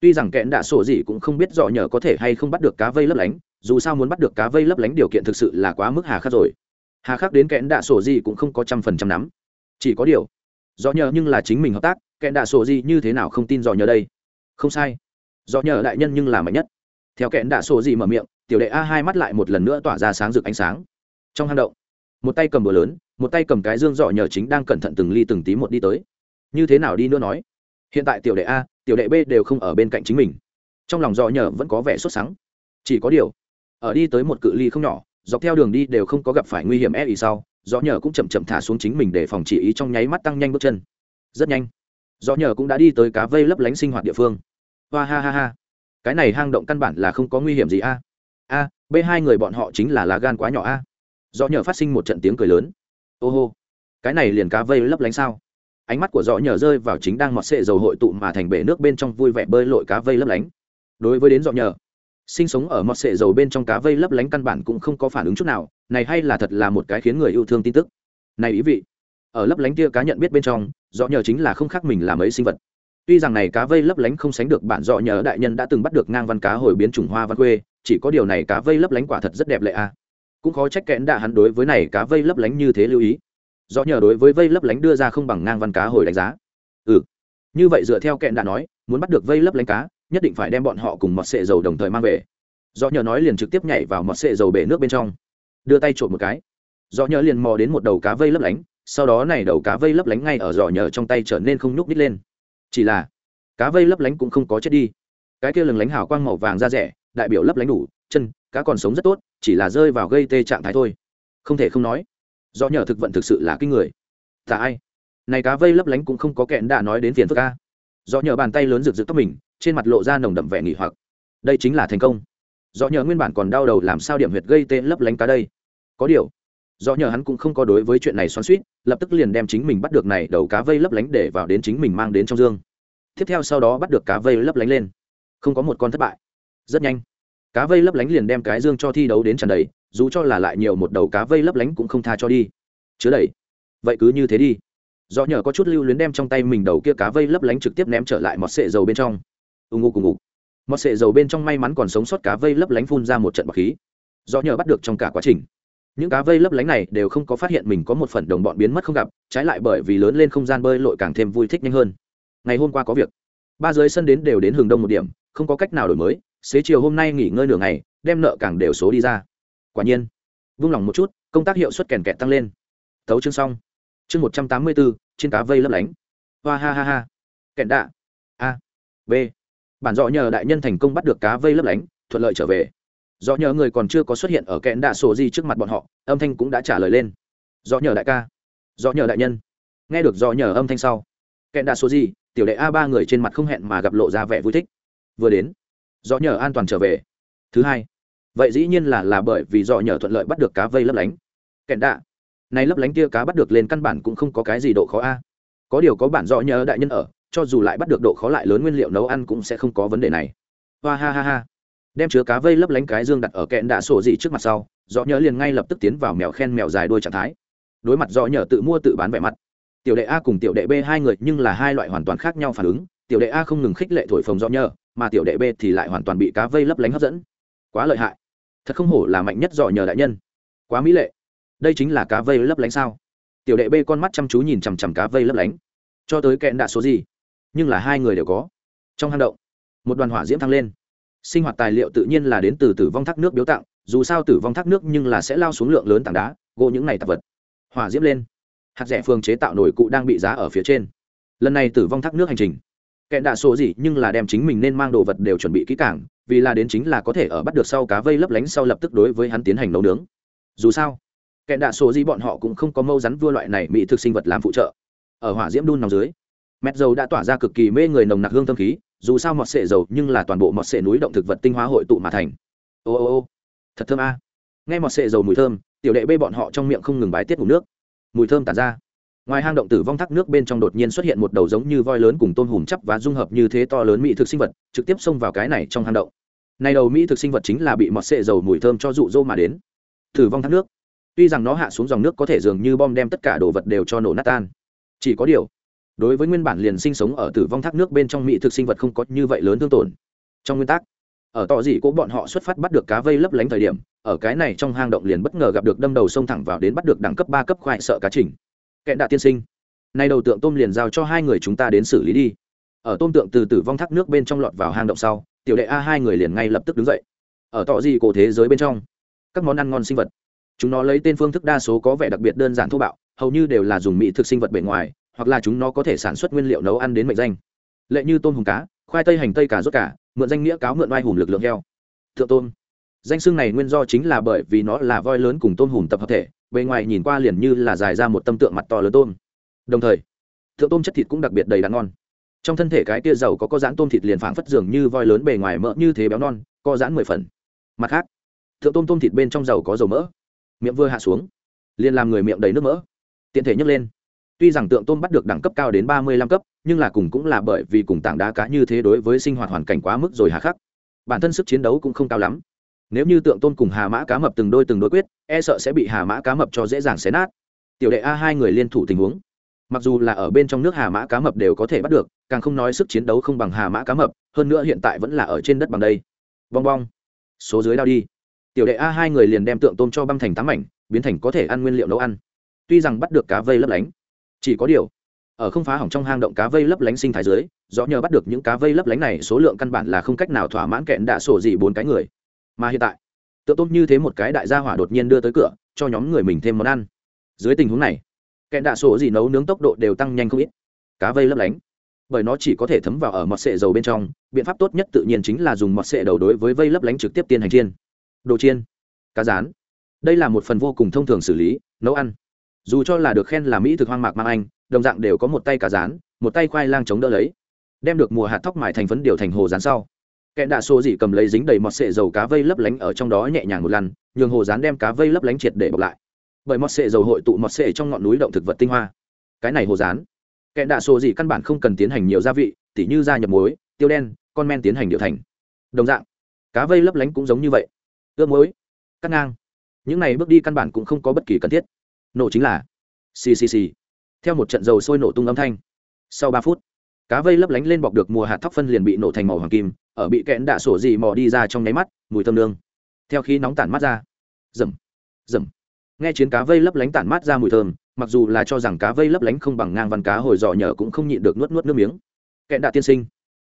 Tuy rằng kẹn đạ sổ gì cũng không biết dọ nhờ có thể hay không bắt được cá vây lấp lánh, dù sao muốn bắt được cá vây lấp lánh điều kiện thực sự là quá mức hà khắc rồi. Hà khắc đến kẹn đạ sổ gì cũng không có trăm phần trăm nắm. Chỉ có điều dọ nhờ nhưng là chính mình hợp tác kẹn đạ sổ gì như thế nào không tin dò nhờ đây? Không sai. Dò nhờ đại nhân nhưng là mạnh nhất. Theo kẹn đạ sổ gì mở miệng, tiểu đệ a hai mắt lại một lần nữa tỏa ra sáng rực ánh sáng. Trong hang động, một tay cầm bờ lớn, một tay cầm cái dương dọ nhờ chính đang cẩn thận từng ly từng tí một đi tới. Như thế nào đi nữa nói? Hiện tại tiểu đệ a, tiểu đệ b đều không ở bên cạnh chính mình. Trong lòng dọ nhờ vẫn có vẻ sốt sắng. Chỉ có điều, ở đi tới một cự ly không nhỏ, dọc theo đường đi đều không có gặp phải nguy hiểm e ý sau dọ nhờ cũng chậm chậm thả xuống chính mình để phòng chỉ ý trong nháy mắt tăng nhanh bước chân. Rất nhanh. Rõ nhờ cũng đã đi tới cá vây lấp lánh sinh hoạt địa phương. Hoa ha ha ha. Cái này hang động căn bản là không có nguy hiểm gì a. A, b hai người bọn họ chính là lá gan quá nhỏ a. Do nhờ phát sinh một trận tiếng cười lớn. Ô hô. Cái này liền cá vây lấp lánh sao? Ánh mắt của dọ nhờ rơi vào chính đang mọt sệ dầu hội tụ mà thành bể nước bên trong vui vẻ bơi lội cá vây lấp lánh. Đối với đến dọ nhờ, sinh sống ở mọt sệ dầu bên trong cá vây lấp lánh căn bản cũng không có phản ứng chút nào, này hay là thật là một cái khiến người yêu thương tin tức. Này ý vị ở lấp lánh kia cá nhận biết bên trong dọ nhờ chính là không khác mình làm ấy sinh vật. Tuy rằng này cá vây lấp lánh không sánh được bản dọ nhờ đại nhân đã từng bắt được ngang văn cá hồi biến chủng hoa văn quê chỉ có điều này cá vây lấp lánh quả thật rất đẹp lệ a. Cũng khó trách kẽn đạ hắn đối với này cá vây lấp lánh như thế lưu ý. Rõ nhờ đối với vây lấp lánh đưa ra không bằng ngang văn cá hồi đánh giá. Ừ. Như vậy dựa theo kẹn đạ nói, muốn bắt được vây lấp lánh cá, nhất định phải đem bọn họ cùng mọt sệ dầu đồng thời mang về. Do nhờ nói liền trực tiếp nhảy vào mọt sệ dầu bể nước bên trong. Đưa tay trộm một cái. Do nhờ liền mò đến một đầu cá vây lấp lánh sau đó này đầu cá vây lấp lánh ngay ở giỏ nhờ trong tay trở nên không nhúc nít lên. Chỉ là, cá vây lấp lánh cũng không có chết đi. Cái kia lừng lánh hào quang màu vàng da rẻ, đại biểu lấp lánh đủ, chân, cá còn sống rất tốt, chỉ là rơi vào gây tê trạng thái thôi. Không thể không nói do nhờ thực vận thực sự là kinh người. Tại ai? Này cá vây lấp lánh cũng không có kẹn đã nói đến phiền phức ca do nhờ bàn tay lớn rực rực tóc mình, trên mặt lộ ra nồng đậm vẻ nghỉ hoặc. Đây chính là thành công. Do nhờ nguyên bản còn đau đầu làm sao điểm huyệt gây tê lấp lánh cá đây? Có điều do nhờ hắn cũng không có đối với chuyện này xoắn suýt, lập tức liền đem chính mình bắt được này đầu cá vây lấp lánh để vào đến chính mình mang đến trong dương. Tiếp theo sau đó bắt được cá vây lấp lánh lên. Không có một con thất bại. Rất nhanh. Cá vây lấp lánh liền đem cái dương cho thi đấu đến tràn đầy, dù cho là lại nhiều một đầu cá vây lấp lánh cũng không tha cho đi. Chứa đầy. Vậy cứ như thế đi. Do nhờ có chút lưu luyến đem trong tay mình đầu kia cá vây lấp lánh trực tiếp ném trở lại mọt sệ dầu bên trong. Ù ngụ cùng ngụ mọt sệ dầu bên trong may mắn còn sống sót cá vây lấp lánh phun ra một trận bọc khí. Do nhờ bắt được trong cả quá trình những cá vây lấp lánh này đều không có phát hiện mình có một phần đồng bọn biến mất không gặp, trái lại bởi vì lớn lên không gian bơi lội càng thêm vui thích nhanh hơn. Ngày hôm qua có việc. Ba dưới sân đến đều đến hừng đông một điểm, không có cách nào đổi mới, xế chiều hôm nay nghỉ ngơi nửa ngày, đem nợ càng đều số đi ra. Quả nhiên, vung lòng một chút, công tác hiệu suất kèn kẹt tăng lên. Thấu chương xong. Chương một trăm tám mươi bốn, trên cá vây lấp lánh. Hoa ha ha ha. Kẹn đạ. A. B. Bản dọ nhờ đại nhân thành công bắt được cá vây lấp lánh, thuận lợi trở về do nhờ người còn chưa có xuất hiện ở kẽn đạ sổ gì trước mặt bọn họ, âm thanh cũng đã trả lời lên. Do nhờ đại ca. Do nhờ đại nhân. Nghe được do nhờ âm thanh sau, kẽn đạ sổ gì, tiểu đệ a ba người trên mặt không hẹn mà gặp lộ ra vẻ vui thích. Vừa đến, do nhờ an toàn trở về. Thứ hai, vậy dĩ nhiên là là bởi vì do nhờ thuận lợi bắt được cá vây lấp lánh. Kẽn đạ, này lấp lánh tia cá bắt được lên căn bản cũng không có cái gì độ khó a. Có điều có bản do nhờ đại nhân ở, cho dù lại bắt được độ khó lại lớn nguyên liệu nấu ăn cũng sẽ không có vấn đề này. Hoa ha ha ha đem chứa cá vây lấp lánh cái dương đặt ở kẹn đạ sổ dị trước mặt sau dọ nhớ liền ngay lập tức tiến vào mèo khen mèo dài đôi trạng thái. Đối mặt dọ nhờ tự mua tự bán vẻ mặt, tiểu đệ a cùng tiểu đệ b hai người nhưng là hai loại hoàn toàn khác nhau phản ứng, tiểu đệ a không ngừng khích lệ thổi phồng dọ nhờ mà tiểu đệ b thì lại hoàn toàn bị cá vây lấp lánh hấp dẫn. Quá lợi hại. Thật không hổ là mạnh nhất dọ nhờ đại nhân. Quá mỹ lệ. Đây chính là cá vây lấp lánh sao? Tiểu đệ b con mắt chăm chú nhìn chằm chằm cá vây lấp lánh. Cho tới kẹn đạ số gì nhưng là hai người đều có. Trong hang động, một đoàn hỏa diễm thăng lên sinh hoạt tài liệu tự nhiên là đến từ tử vong thác nước biếu tặng, dù sao tử vong thác nước nhưng là sẽ lao xuống lượng lớn tảng đá, gỗ những này tạp vật. Hỏa diễm lên. Hạt rẻ phương chế tạo nổi cụ đang bị giá ở phía trên. Lần này tử vong thác nước hành trình. Kẹn đạ số gì nhưng là đem chính mình nên mang đồ vật đều chuẩn bị kỹ càng, vì là đến chính là có thể ở bắt được sau cá vây lấp lánh sau lập tức đối với hắn tiến hành nấu nướng. Dù sao, kẹn đạ số gì bọn họ cũng không có mâu rắn vua loại này mỹ thực sinh vật làm phụ trợ. Ở hỏa diễm đun nòng dưới mét dầu đã tỏa ra cực kỳ mê người nồng nặc hương thơm khí dù sao mọt sệ dầu nhưng là toàn bộ mọt sệ núi động thực vật tinh hóa hội tụ mà thành. Ô ô ô, thật thơm a. À. nghe mọt sệ dầu mùi thơm, tiểu đệ bê bọn họ trong miệng không ngừng bái tiết ngủ nước. Mùi thơm tàn ra. Ngoài hang động tử vong thác nước bên trong đột nhiên xuất hiện một đầu giống như voi lớn cùng tôm hùm chắp và dung hợp như thế to lớn mỹ thực sinh vật, trực tiếp xông vào cái này trong hang động. Này đầu mỹ thực sinh vật chính là bị mọt sệ dầu mùi thơm cho dụ dỗ mà đến. Tử vong thác nước. Tuy rằng nó hạ xuống dòng nước có thể dường như bom đem tất cả đồ vật đều cho nổ nát tan. Chỉ có điều đối với nguyên bản liền sinh sống ở tử vong thác nước bên trong mỹ thực sinh vật không có như vậy lớn thương tổn. Trong nguyên tắc, ở tỏ dị cố bọn họ xuất phát bắt được cá vây lấp lánh thời điểm, ở cái này trong hang động liền bất ngờ gặp được đâm đầu sông thẳng vào đến bắt được đẳng cấp ba cấp khoại sợ cá trình. Kẽ đạ tiên sinh, nay đầu tượng tôm liền giao cho hai người chúng ta đến xử lý đi. Ở tôm tượng từ tử vong thác nước bên trong lọt vào hang động sau, tiểu đệ a hai người liền ngay lập tức đứng dậy. Ở tọ dị cổ thế giới bên trong, các món ăn ngon sinh vật, chúng nó lấy tên phương thức đa số có vẻ đặc biệt đơn giản thô bạo, hầu như đều là dùng mỹ thực sinh vật bề ngoài hoặc là chúng nó có thể sản xuất nguyên liệu nấu ăn đến mệnh danh. Lệ như tôm hùm cá, khoai tây hành tây cả rốt cả mượn danh nghĩa cáo mượn oai hùm lực lượng heo. Thượng tôm. Danh xưng này nguyên do chính là bởi vì nó là voi lớn cùng tôm hùm tập hợp thể, bề ngoài nhìn qua liền như là dài ra một tâm tượng mặt to lớn tôm. Đồng thời, thượng tôm chất thịt cũng đặc biệt đầy đặn ngon. Trong thân thể cái kia giàu có có dãn tôm thịt liền phảng phất dường như voi lớn bề ngoài mỡ như thế béo non, có dãn mười phần. Mặt khác, thượng tôm tôm thịt bên trong dầu có dầu mỡ. Miệng vừa hạ xuống, liền làm người miệng đầy nước mỡ. Tiện thể nhấc lên tuy rằng tượng tôm bắt được đẳng cấp cao đến ba mươi lăm cấp, nhưng là cùng cũng là bởi vì cùng tảng đá cá như thế đối với sinh hoạt hoàn cảnh quá mức rồi hà khắc. Bản thân sức chiến đấu cũng không cao lắm. Nếu như tượng tôm cùng hà mã cá mập từng đôi từng đôi quyết e sợ sẽ bị hà mã cá mập cho dễ dàng xé nát. Tiểu đệ a hai người liên thủ tình huống. Mặc dù là ở bên trong nước hà mã cá mập đều có thể bắt được, càng không nói sức chiến đấu không bằng hà mã cá mập, hơn nữa hiện tại vẫn là ở trên đất bằng đây. Bong bong. Số dưới đao đi. Tiểu đệ a hai người liền đem tượng tôm cho băng thành tám mảnh, biến thành có thể ăn nguyên liệu nấu ăn. Tuy rằng bắt được cá vây lấp lánh chỉ có điều, ở không phá hỏng trong hang động cá vây lấp lánh sinh thái dưới do nhờ bắt được những cá vây lấp lánh này, số lượng căn bản là không cách nào thỏa mãn kẹn đạ sổ gì bốn cái người. Mà hiện tại tượng tôm như thế một cái đại gia hỏa đột nhiên đưa tới cửa, cho nhóm người mình thêm món ăn. Dưới tình huống này, kẹn đạ sổ gì nấu nướng tốc độ đều tăng nhanh không ít. Cá vây lấp lánh, bởi nó chỉ có thể thấm vào ở mọt sệ dầu bên trong, biện pháp tốt nhất tự nhiên chính là dùng mọt sệ đầu đối với vây lấp lánh trực tiếp tiên hành chiên. Đồ chiên, cá rán. Đây là một phần vô cùng thông thường xử lý, nấu ăn dù cho là được khen là mỹ thực hoang mạc mang anh, đồng dạng đều có một tay cá rán một tay khoai lang chống đỡ lấy. Đem được mùa hạt thóc mài thành phấn điều thành hồ rán sau. Kẽ đạ xô dị cầm lấy dính đầy mọt sệ dầu cá vây lấp lánh ở trong đó nhẹ nhàng một lần, nhường hồ rán đem cá vây lấp lánh triệt để bọc lại. Bởi mọt sệ dầu hội tụ mọt sệ trong ngọn núi động thực vật tinh hoa. Cái này hồ rán kẽ đạ xô dị căn bản không cần tiến hành nhiều gia vị, tỉ như da nhập muối, tiêu đen, con men tiến hành điều thành. Đồng dạng, cá vây lấp lánh cũng giống như vậy. Ướp muối, cắt ngang. Những này bước đi căn bản cũng không có bất kỳ cần thiết nổ chính là ccc theo một trận dầu sôi nổ tung âm thanh, sau ba phút, cá vây lấp lánh lên bọc được mùa hạt thóc phân liền bị nổ thành màu hoàng kim, ở bị kẽn đạ sổ dì mò đi ra trong nháy mắt, mùi thơm nương. Theo khi nóng tản mắt ra, rầm rầm. Nghe chiến cá vây lấp lánh tản mát ra mùi thơm, mặc dù là cho rằng cá vây lấp lánh không bằng ngang văn cá hồi dò nhở cũng không nhịn được nuốt nuốt nước miếng. Kẽn đạ tiên sinh,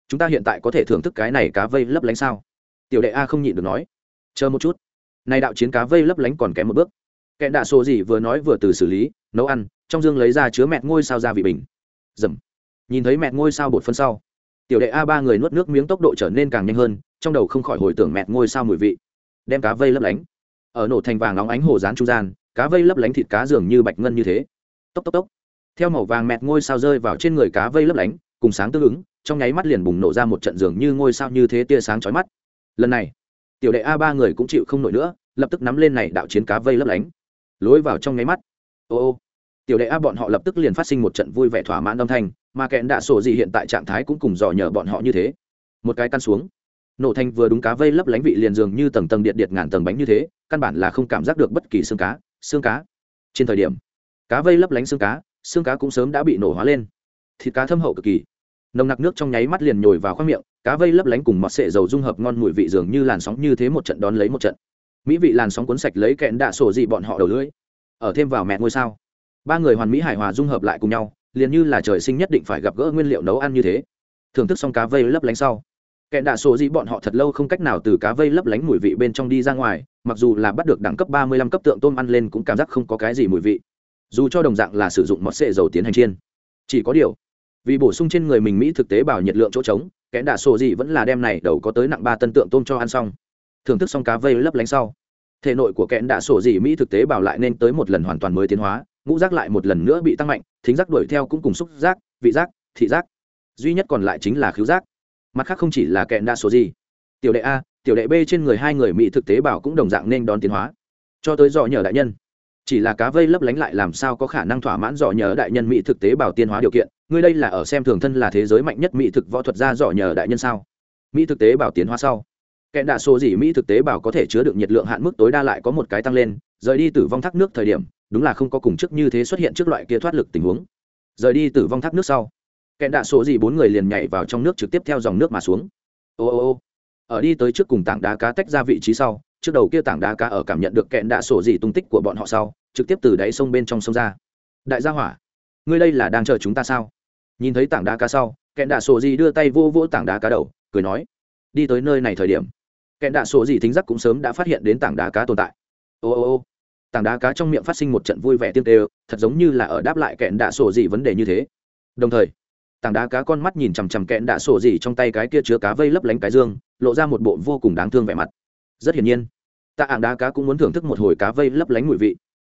chúng ta hiện tại có thể thưởng thức cái này cá vây lấp lánh sao? Tiểu đệ a không nhịn được nói, chờ một chút. Nay đạo chiến cá vây lấp lánh còn kém một bước kẻ đạ sổ gì vừa nói vừa từ xử lý, nấu ăn, trong dương lấy ra chứa mẹt ngôi sao ra vị bình. Dầm. Nhìn thấy mẹt ngôi sao bột phân sau, tiểu đệ a ba người nuốt nước miếng tốc độ trở nên càng nhanh hơn, trong đầu không khỏi hồi tưởng mẹt ngôi sao mùi vị. Đem cá vây lấp lánh. Ở nổ thành vàng nóng ánh hồ rán trung gian, cá vây lấp lánh thịt cá dường như bạch ngân như thế. Tốc tốc tốc. Theo màu vàng mẹt ngôi sao rơi vào trên người cá vây lấp lánh, cùng sáng tương ứng, trong nháy mắt liền bùng nổ ra một trận dường như ngôi sao như thế tia sáng chói mắt. Lần này, tiểu đệ a ba người cũng chịu không nổi nữa, lập tức nắm lên này đạo chiến cá vây lấp lánh lối vào trong nháy mắt. Ô ô, tiểu đệ a, bọn họ lập tức liền phát sinh một trận vui vẻ thỏa mãn âm thanh, mà kẹn đạ sổ gì hiện tại trạng thái cũng cùng dò nhờ bọn họ như thế. Một cái căn xuống, nổ thanh vừa đúng cá vây lấp lánh vị liền dường như tầng tầng điện điện ngàn tầng bánh như thế, căn bản là không cảm giác được bất kỳ xương cá xương cá. Trên thời điểm, cá vây lấp lánh xương cá xương cá cũng sớm đã bị nổ hóa lên. Thịt cá thâm hậu cực kỳ. Nồng nặc nước trong nháy mắt liền nhồi vào khoang miệng, cá vây lấp lánh cùng mọt sệ dầu dung hợp ngon mùi vị dường như làn sóng như thế một trận đón lấy một trận mỹ vị làn sóng cuốn sạch lấy kẹn đạ sổ dị bọn họ đầu lưỡi. Ở thêm vào mẹ ngôi sao. Ba người hoàn mỹ hài hòa dung hợp lại cùng nhau, liền như là trời sinh nhất định phải gặp gỡ nguyên liệu nấu ăn như thế. Thưởng thức xong cá vây lấp lánh sau, kẹn đạ sổ dị bọn họ thật lâu không cách nào từ cá vây lấp lánh mùi vị bên trong đi ra ngoài, mặc dù là bắt được đẳng cấp ba mươi lăm cấp tượng tôm ăn lên cũng cảm giác không có cái gì mùi vị. Dù cho đồng dạng là sử dụng mọt sệ dầu tiến hành chiên. Chỉ có điều, vì bổ sung trên người mình mỹ thực tế bảo nhiệt lượng chỗ trống kẽn đạ sổ dị vẫn là đem này đầu có tới nặng ba tân tượng tôm cho ăn xong thưởng thức xong cá vây lấp lánh sau. Thể nội của kẽn đã sổ dị mỹ thực tế bảo lại nên tới một lần hoàn toàn mới tiến hóa, ngũ giác lại một lần nữa bị tăng mạnh, thính giác đuổi theo cũng cùng xúc giác, vị giác, thị giác. Duy nhất còn lại chính là khứu giác. Mặt khác không chỉ là kẽn đã sổ dị tiểu đệ a, tiểu đệ b trên người hai người mỹ thực tế bảo cũng đồng dạng nên đón tiến hóa. Cho tới dò nhờ đại nhân. Chỉ là cá vây lấp lánh lại làm sao có khả năng thỏa mãn dò nhờ đại nhân mỹ thực tế bảo tiên hóa điều kiện? Ngươi đây là ở xem thường thân là thế giới mạnh nhất mỹ thực võ thuật gia dò nhờ đại nhân sao? Mỹ thực tế bảo tiến hóa sau kẽ đạ số gì mỹ thực tế bảo có thể chứa được nhiệt lượng hạn mức tối đa lại có một cái tăng lên, rời đi tử vong thác nước thời điểm, đúng là không có cùng chức như thế xuất hiện trước loại kia thoát lực tình huống. Rời đi tử vong thác nước sau kẽ đạ số gì bốn người liền nhảy vào trong nước trực tiếp theo dòng nước mà xuống. Ô ô ô, ở đi tới trước cùng tảng đá cá tách ra vị trí sau, trước đầu kia tảng đá cá ở cảm nhận được kẹn đạ sổ gì tung tích của bọn họ sau, trực tiếp từ đáy sông bên trong sông ra. Đại gia hỏa, ngươi đây là đang chờ chúng ta sao? Nhìn thấy tảng đá cá sau kẹn đạ sổ gì đưa tay vô vỗ tảng đá cá đầu, cười nói, đi tới nơi này thời điểm kẹn đạ sổ gì thính giác cũng sớm đã phát hiện đến tảng đá cá tồn tại. Ô ô ô. Tảng đá cá trong miệng phát sinh một trận vui vẻ tiêm tê thật giống như là ở đáp lại kẹn đạ sổ gì vấn đề như thế. Đồng thời, tảng đá cá con mắt nhìn chằm chằm kẹn đạ sổ gì trong tay cái kia chứa cá vây lấp lánh cái dương, lộ ra một bộ vô cùng đáng thương vẻ mặt. Rất hiển nhiên, tạ ảng đá cá cũng muốn thưởng thức một hồi cá vây lấp lánh mùi vị.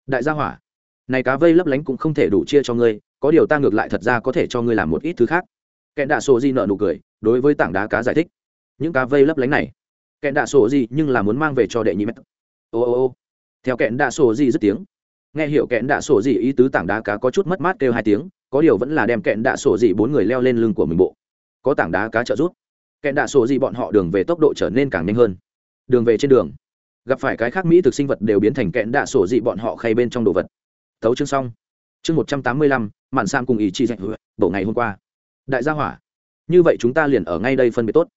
Đại gia hỏa, này cá vây lấp lánh cũng không thể đủ chia cho ngươi, có điều ta ngược lại thật ra có thể cho ngươi làm một ít thứ khác. Kẹn đạ sổ di nợ nụ cười, đối với tảng đá cá giải thích. Những cá vây lấp lánh này kẹn đạ sổ gì nhưng là muốn mang về cho đệ nhị mét ô ô ô. Theo kẹn đạ sổ gì dứt tiếng. Nghe hiểu kẹn đạ sổ gì ý tứ tảng đá cá có chút mất mát kêu hai tiếng, có điều vẫn là đem kẹn đạ sổ gì bốn người leo lên lưng của mình bộ. Có tảng đá cá trợ rút kẹn đạ sổ gì bọn họ đường về tốc độ trở nên càng nhanh hơn. Đường về trên đường. Gặp phải cái khác mỹ thực sinh vật đều biến thành kẽn đạ sổ dị bọn họ khay bên trong đồ vật. Thấu chương xong. Chương một trăm tám mươi lăm, mạn sam cùng ý chi dạy bổ ngày hôm qua. Đại gia hỏa, như vậy chúng ta liền ở ngay đây phân biệt tốt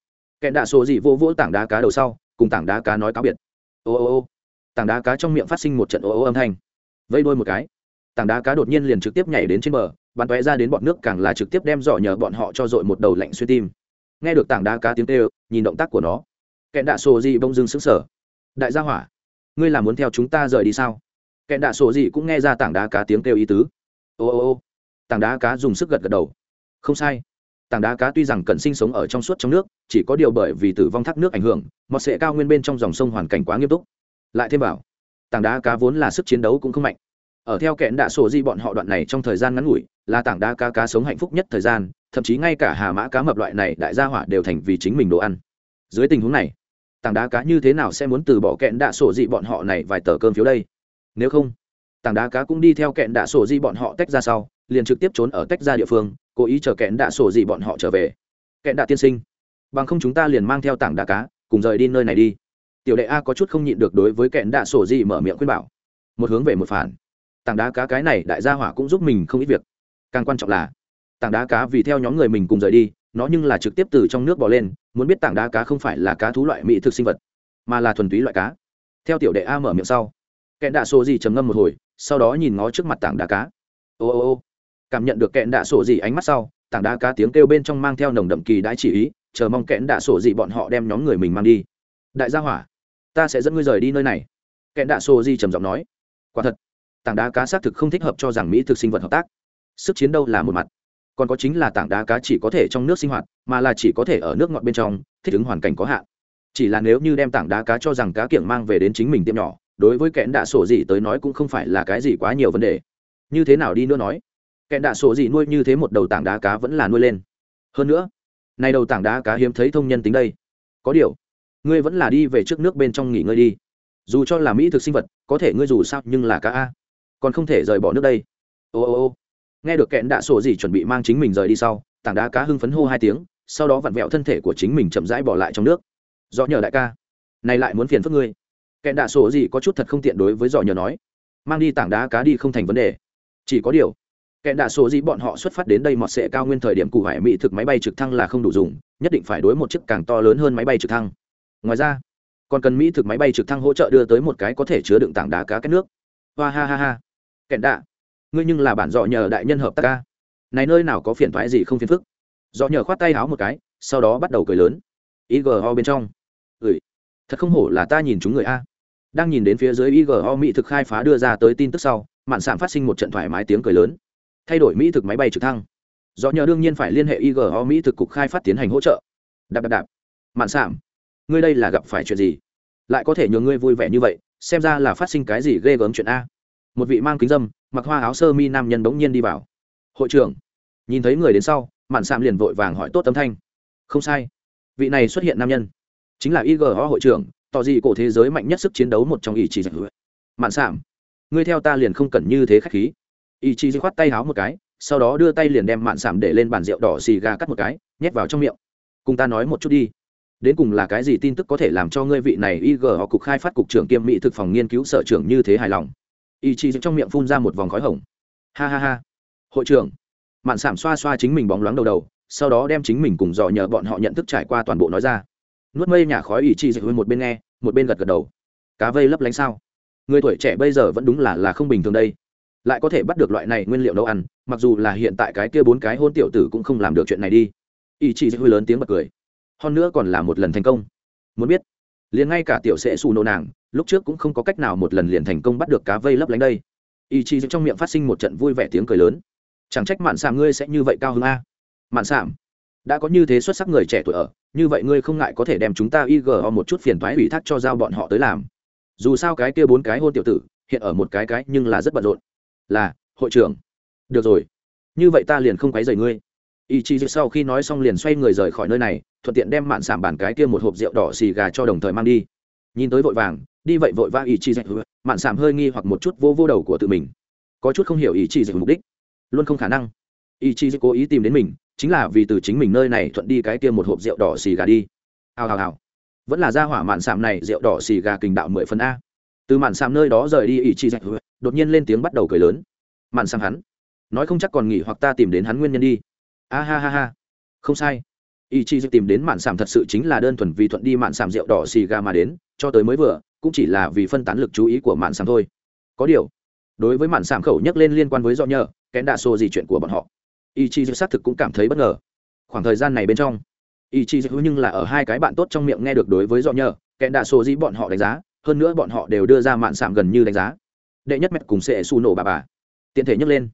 kẹn đạ sổ dị vô vỗ tảng đá cá đầu sau, cùng tảng đá cá nói cáo biệt. Ô ô ô. Tảng đá cá trong miệng phát sinh một trận ô ô âm thanh. Vây đôi một cái. Tảng đá cá đột nhiên liền trực tiếp nhảy đến trên bờ, bắn tóe ra đến bọn nước càng là trực tiếp đem giỏ nhờ bọn họ cho dội một đầu lạnh xuyên tim. Nghe được tảng đá cá tiếng kêu, nhìn động tác của nó. Kẹn đạ sổ gì bông dưng sững sờ. Đại gia hỏa, ngươi là muốn theo chúng ta rời đi sao? Kẹn đạ sổ gì cũng nghe ra tảng đá cá tiếng kêu ý tứ. Ô ô ô. Tảng đá cá dùng sức gật gật đầu. Không sai tảng đá cá tuy rằng cần sinh sống ở trong suốt trong nước, chỉ có điều bởi vì tử vong thác nước ảnh hưởng mọt sệ cao nguyên bên trong dòng sông hoàn cảnh quá nghiêm túc. Lại thêm bảo tảng đá cá vốn là sức chiến đấu cũng không mạnh. Ở theo kẽn đạ sổ di bọn họ đoạn này trong thời gian ngắn ngủi, là tảng đá cá cá sống hạnh phúc nhất thời gian, thậm chí ngay cả hà mã cá mập loại này đại gia hỏa đều thành vì chính mình đồ ăn. Dưới tình huống này, tảng đá cá như thế nào sẽ muốn từ bỏ kẽn đạ sổ di bọn họ này vài tờ cơm phiếu đây? Nếu không, tảng đá cá cũng đi theo kẽn đạ sổ di bọn họ tách ra sau, liền trực tiếp trốn ở tách ra địa phương cố ý chờ kẽn đạ sổ gì bọn họ trở về. Kẽn đạ tiên sinh, bằng không chúng ta liền mang theo tảng đá cá, cùng rời đi nơi này đi. Tiểu đệ a có chút không nhịn được đối với kẽn đạ sổ gì mở miệng khuyên bảo. Một hướng về một phản. Tảng đá cá cái này đại gia hỏa cũng giúp mình không ít việc. Càng quan trọng là, tảng đá cá vì theo nhóm người mình cùng rời đi, nó nhưng là trực tiếp từ trong nước bỏ lên, muốn biết tảng đá cá không phải là cá thú loại mỹ thực sinh vật, mà là thuần túy loại cá. Theo tiểu đệ a mở miệng sau, kẽn đạ sổ gì trầm ngâm một hồi, sau đó nhìn ngó trước mặt tảng đá cá. Ô ô ô cảm nhận được kẽn đạ sổ dị ánh mắt sau, tảng đá cá tiếng kêu bên trong mang theo nồng đậm kỳ đã chỉ ý, chờ mong kẽn đạ sổ dị bọn họ đem nhóm người mình mang đi. Đại gia hỏa, ta sẽ dẫn ngươi rời đi nơi này. Kẽn đạ sổ dị trầm giọng nói. Quả thật, tảng đá cá xác thực không thích hợp cho rằng mỹ thực sinh vật hợp tác. Sức chiến đâu là một mặt, còn có chính là tảng đá cá chỉ có thể trong nước sinh hoạt, mà là chỉ có thể ở nước ngọt bên trong, thích ứng hoàn cảnh có hạn. Chỉ là nếu như đem tảng đá cá cho rằng cá kiểng mang về đến chính mình tiệm nhỏ, đối với kẽn đạ sổ dị tới nói cũng không phải là cái gì quá nhiều vấn đề. Như thế nào đi nữa nói? Kẻ đạ sổ gì nuôi như thế một đầu tảng đá cá vẫn là nuôi lên. Hơn nữa nay đầu tảng đá cá hiếm thấy thông nhân tính đây. Có điều, ngươi vẫn là đi về trước nước bên trong nghỉ ngơi đi. Dù cho là mỹ thực sinh vật, có thể ngươi dù sao nhưng là cá a. Còn không thể rời bỏ nước đây. Ô ô ô. Nghe được kẹn đạ sổ gì chuẩn bị mang chính mình rời đi sau, tảng đá cá hưng phấn hô hai tiếng, sau đó vặn vẹo thân thể của chính mình chậm rãi bỏ lại trong nước. Do nhờ đại ca, này lại muốn phiền phức ngươi. Kẹn đạ sổ gì có chút thật không tiện đối với dò nhờ nói. Mang đi tảng đá cá đi không thành vấn đề. Chỉ có điều Kẻ đạ sổ gì bọn họ xuất phát đến đây mọt sệ cao nguyên thời điểm cụ hải mỹ thực máy bay trực thăng là không đủ dùng, nhất định phải đối một chiếc càng to lớn hơn máy bay trực thăng. Ngoài ra, còn cần mỹ thực máy bay trực thăng hỗ trợ đưa tới một cái có thể chứa đựng tảng đá cá kết nước. Hoa ha ha ha. Kẻ đạ ngươi nhưng là bản dọ nhờ đại nhân hợp tác ca. Này nơi nào có phiền thoái gì không phiền phức. Dọ nhờ khoát tay háo một cái, sau đó bắt đầu cười lớn. Igo bên trong. Ừ thật không hổ là ta nhìn chúng người a. Đang nhìn đến phía dưới igo mỹ thực khai phá đưa ra tới tin tức sau, mạn sản phát sinh một trận thoải mái tiếng cười lớn thay đổi mỹ thực máy bay trực thăng. Do nhờ đương nhiên phải liên hệ igo mỹ thực cục khai phát tiến hành hỗ trợ. Đạp đạp đạp. Mạn sảm ngươi đây là gặp phải chuyện gì? Lại có thể nhường ngươi vui vẻ như vậy, xem ra là phát sinh cái gì ghê gớm chuyện a. Một vị mang kính dâm, mặc hoa áo sơ mi nam nhân bỗng nhiên đi vào. Hội trưởng, nhìn thấy người đến sau, mạn sạm liền vội vàng hỏi tốt âm thanh. Không sai. Vị này xuất hiện nam nhân, chính là igo hội trưởng, tỏ gì cổ thế giới mạnh nhất sức chiến đấu một trong ý chí giải mạn sạm, ngươi theo ta liền không cần như thế khách khí ý chí khoát tay háo một cái, sau đó đưa tay liền đem mạn sảm để lên bàn rượu đỏ xì gà cắt một cái, nhét vào trong miệng. Cùng ta nói một chút đi. Đến cùng là cái gì tin tức có thể làm cho ngươi vị này ig họ cục khai phát cục trưởng kiêm mỹ thực phòng nghiên cứu sở trưởng như thế hài lòng? Ý chí trong miệng phun ra một vòng khói hồng. Ha ha ha. Hội trưởng. Mạn sảm xoa xoa chính mình bóng loáng đầu đầu, sau đó đem chính mình cùng dò nhờ bọn họ nhận thức trải qua toàn bộ nói ra. Nuốt mây nhà khói ý chí dịch hơi một bên nghe, một bên gật gật đầu. Cá vây lấp lánh sao? Người tuổi trẻ bây giờ vẫn đúng là là không bình thường đây lại có thể bắt được loại này nguyên liệu nấu ăn, mặc dù là hiện tại cái kia bốn cái hôn tiểu tử cũng không làm được chuyện này đi. Ý chí hơi lớn tiếng bật cười. Hơn nữa còn là một lần thành công. Muốn biết, liền ngay cả tiểu sẽ xù nổ nàng, lúc trước cũng không có cách nào một lần liền thành công bắt được cá vây lấp lánh đây. Ý chí trong miệng phát sinh một trận vui vẻ tiếng cười lớn. Chẳng trách mạn sàm ngươi sẽ như vậy cao hơn a. Mạn sàm đã có như thế xuất sắc người trẻ tuổi ở, như vậy ngươi không ngại có thể đem chúng ta igo một chút phiền thoái ủy thác cho giao bọn họ tới làm. Dù sao cái kia bốn cái hôn tiểu tử, hiện ở một cái cái nhưng là rất bận rộn là, hội trưởng. Được rồi. Như vậy ta liền không quấy rầy ngươi. Ý chí sau khi nói xong liền xoay người rời khỏi nơi này, thuận tiện đem mạn sảm bản cái kia một hộp rượu đỏ xì gà cho đồng thời mang đi. Nhìn tới vội vàng, đi vậy vội vã ý chí dạy mạn sảm hơi nghi hoặc một chút vô vô đầu của tự mình. Có chút không hiểu ý chí dạy mục đích. Luôn không khả năng. Ý chí cố ý tìm đến mình, chính là vì từ chính mình nơi này thuận đi cái kia một hộp rượu đỏ xì gà đi. Hào hào hào. Vẫn là ra hỏa mạn sảm này rượu đỏ xì gà kình đạo mười phần a từ mạn sạm nơi đó rời đi ý chí dạch đột nhiên lên tiếng bắt đầu cười lớn. Mạn sạm hắn, nói không chắc còn nghỉ hoặc ta tìm đến hắn nguyên nhân đi. A ha ha ha. Không sai. Ý dạch tìm đến mạn sạm thật sự chính là đơn thuần vì thuận đi mạn sạm rượu đỏ xì gà mà đến, cho tới mới vừa, cũng chỉ là vì phân tán lực chú ý của mạn sạm thôi. Có điều, đối với mạn sạm khẩu nhắc lên liên quan với do nhờ kẽn đa xô gì chuyện của bọn họ. Ý chí xác thực cũng cảm thấy bất ngờ. Khoảng thời gian này bên trong, ý chí nhưng là ở hai cái bạn tốt trong miệng nghe được đối với do nhờ kẽn đa xô gì bọn họ đánh giá hơn nữa bọn họ đều đưa ra mạn sạm gần như đánh giá. Đệ nhất mét cùng sẽ xù nổ bà bà. Tiện thể nhắc lên.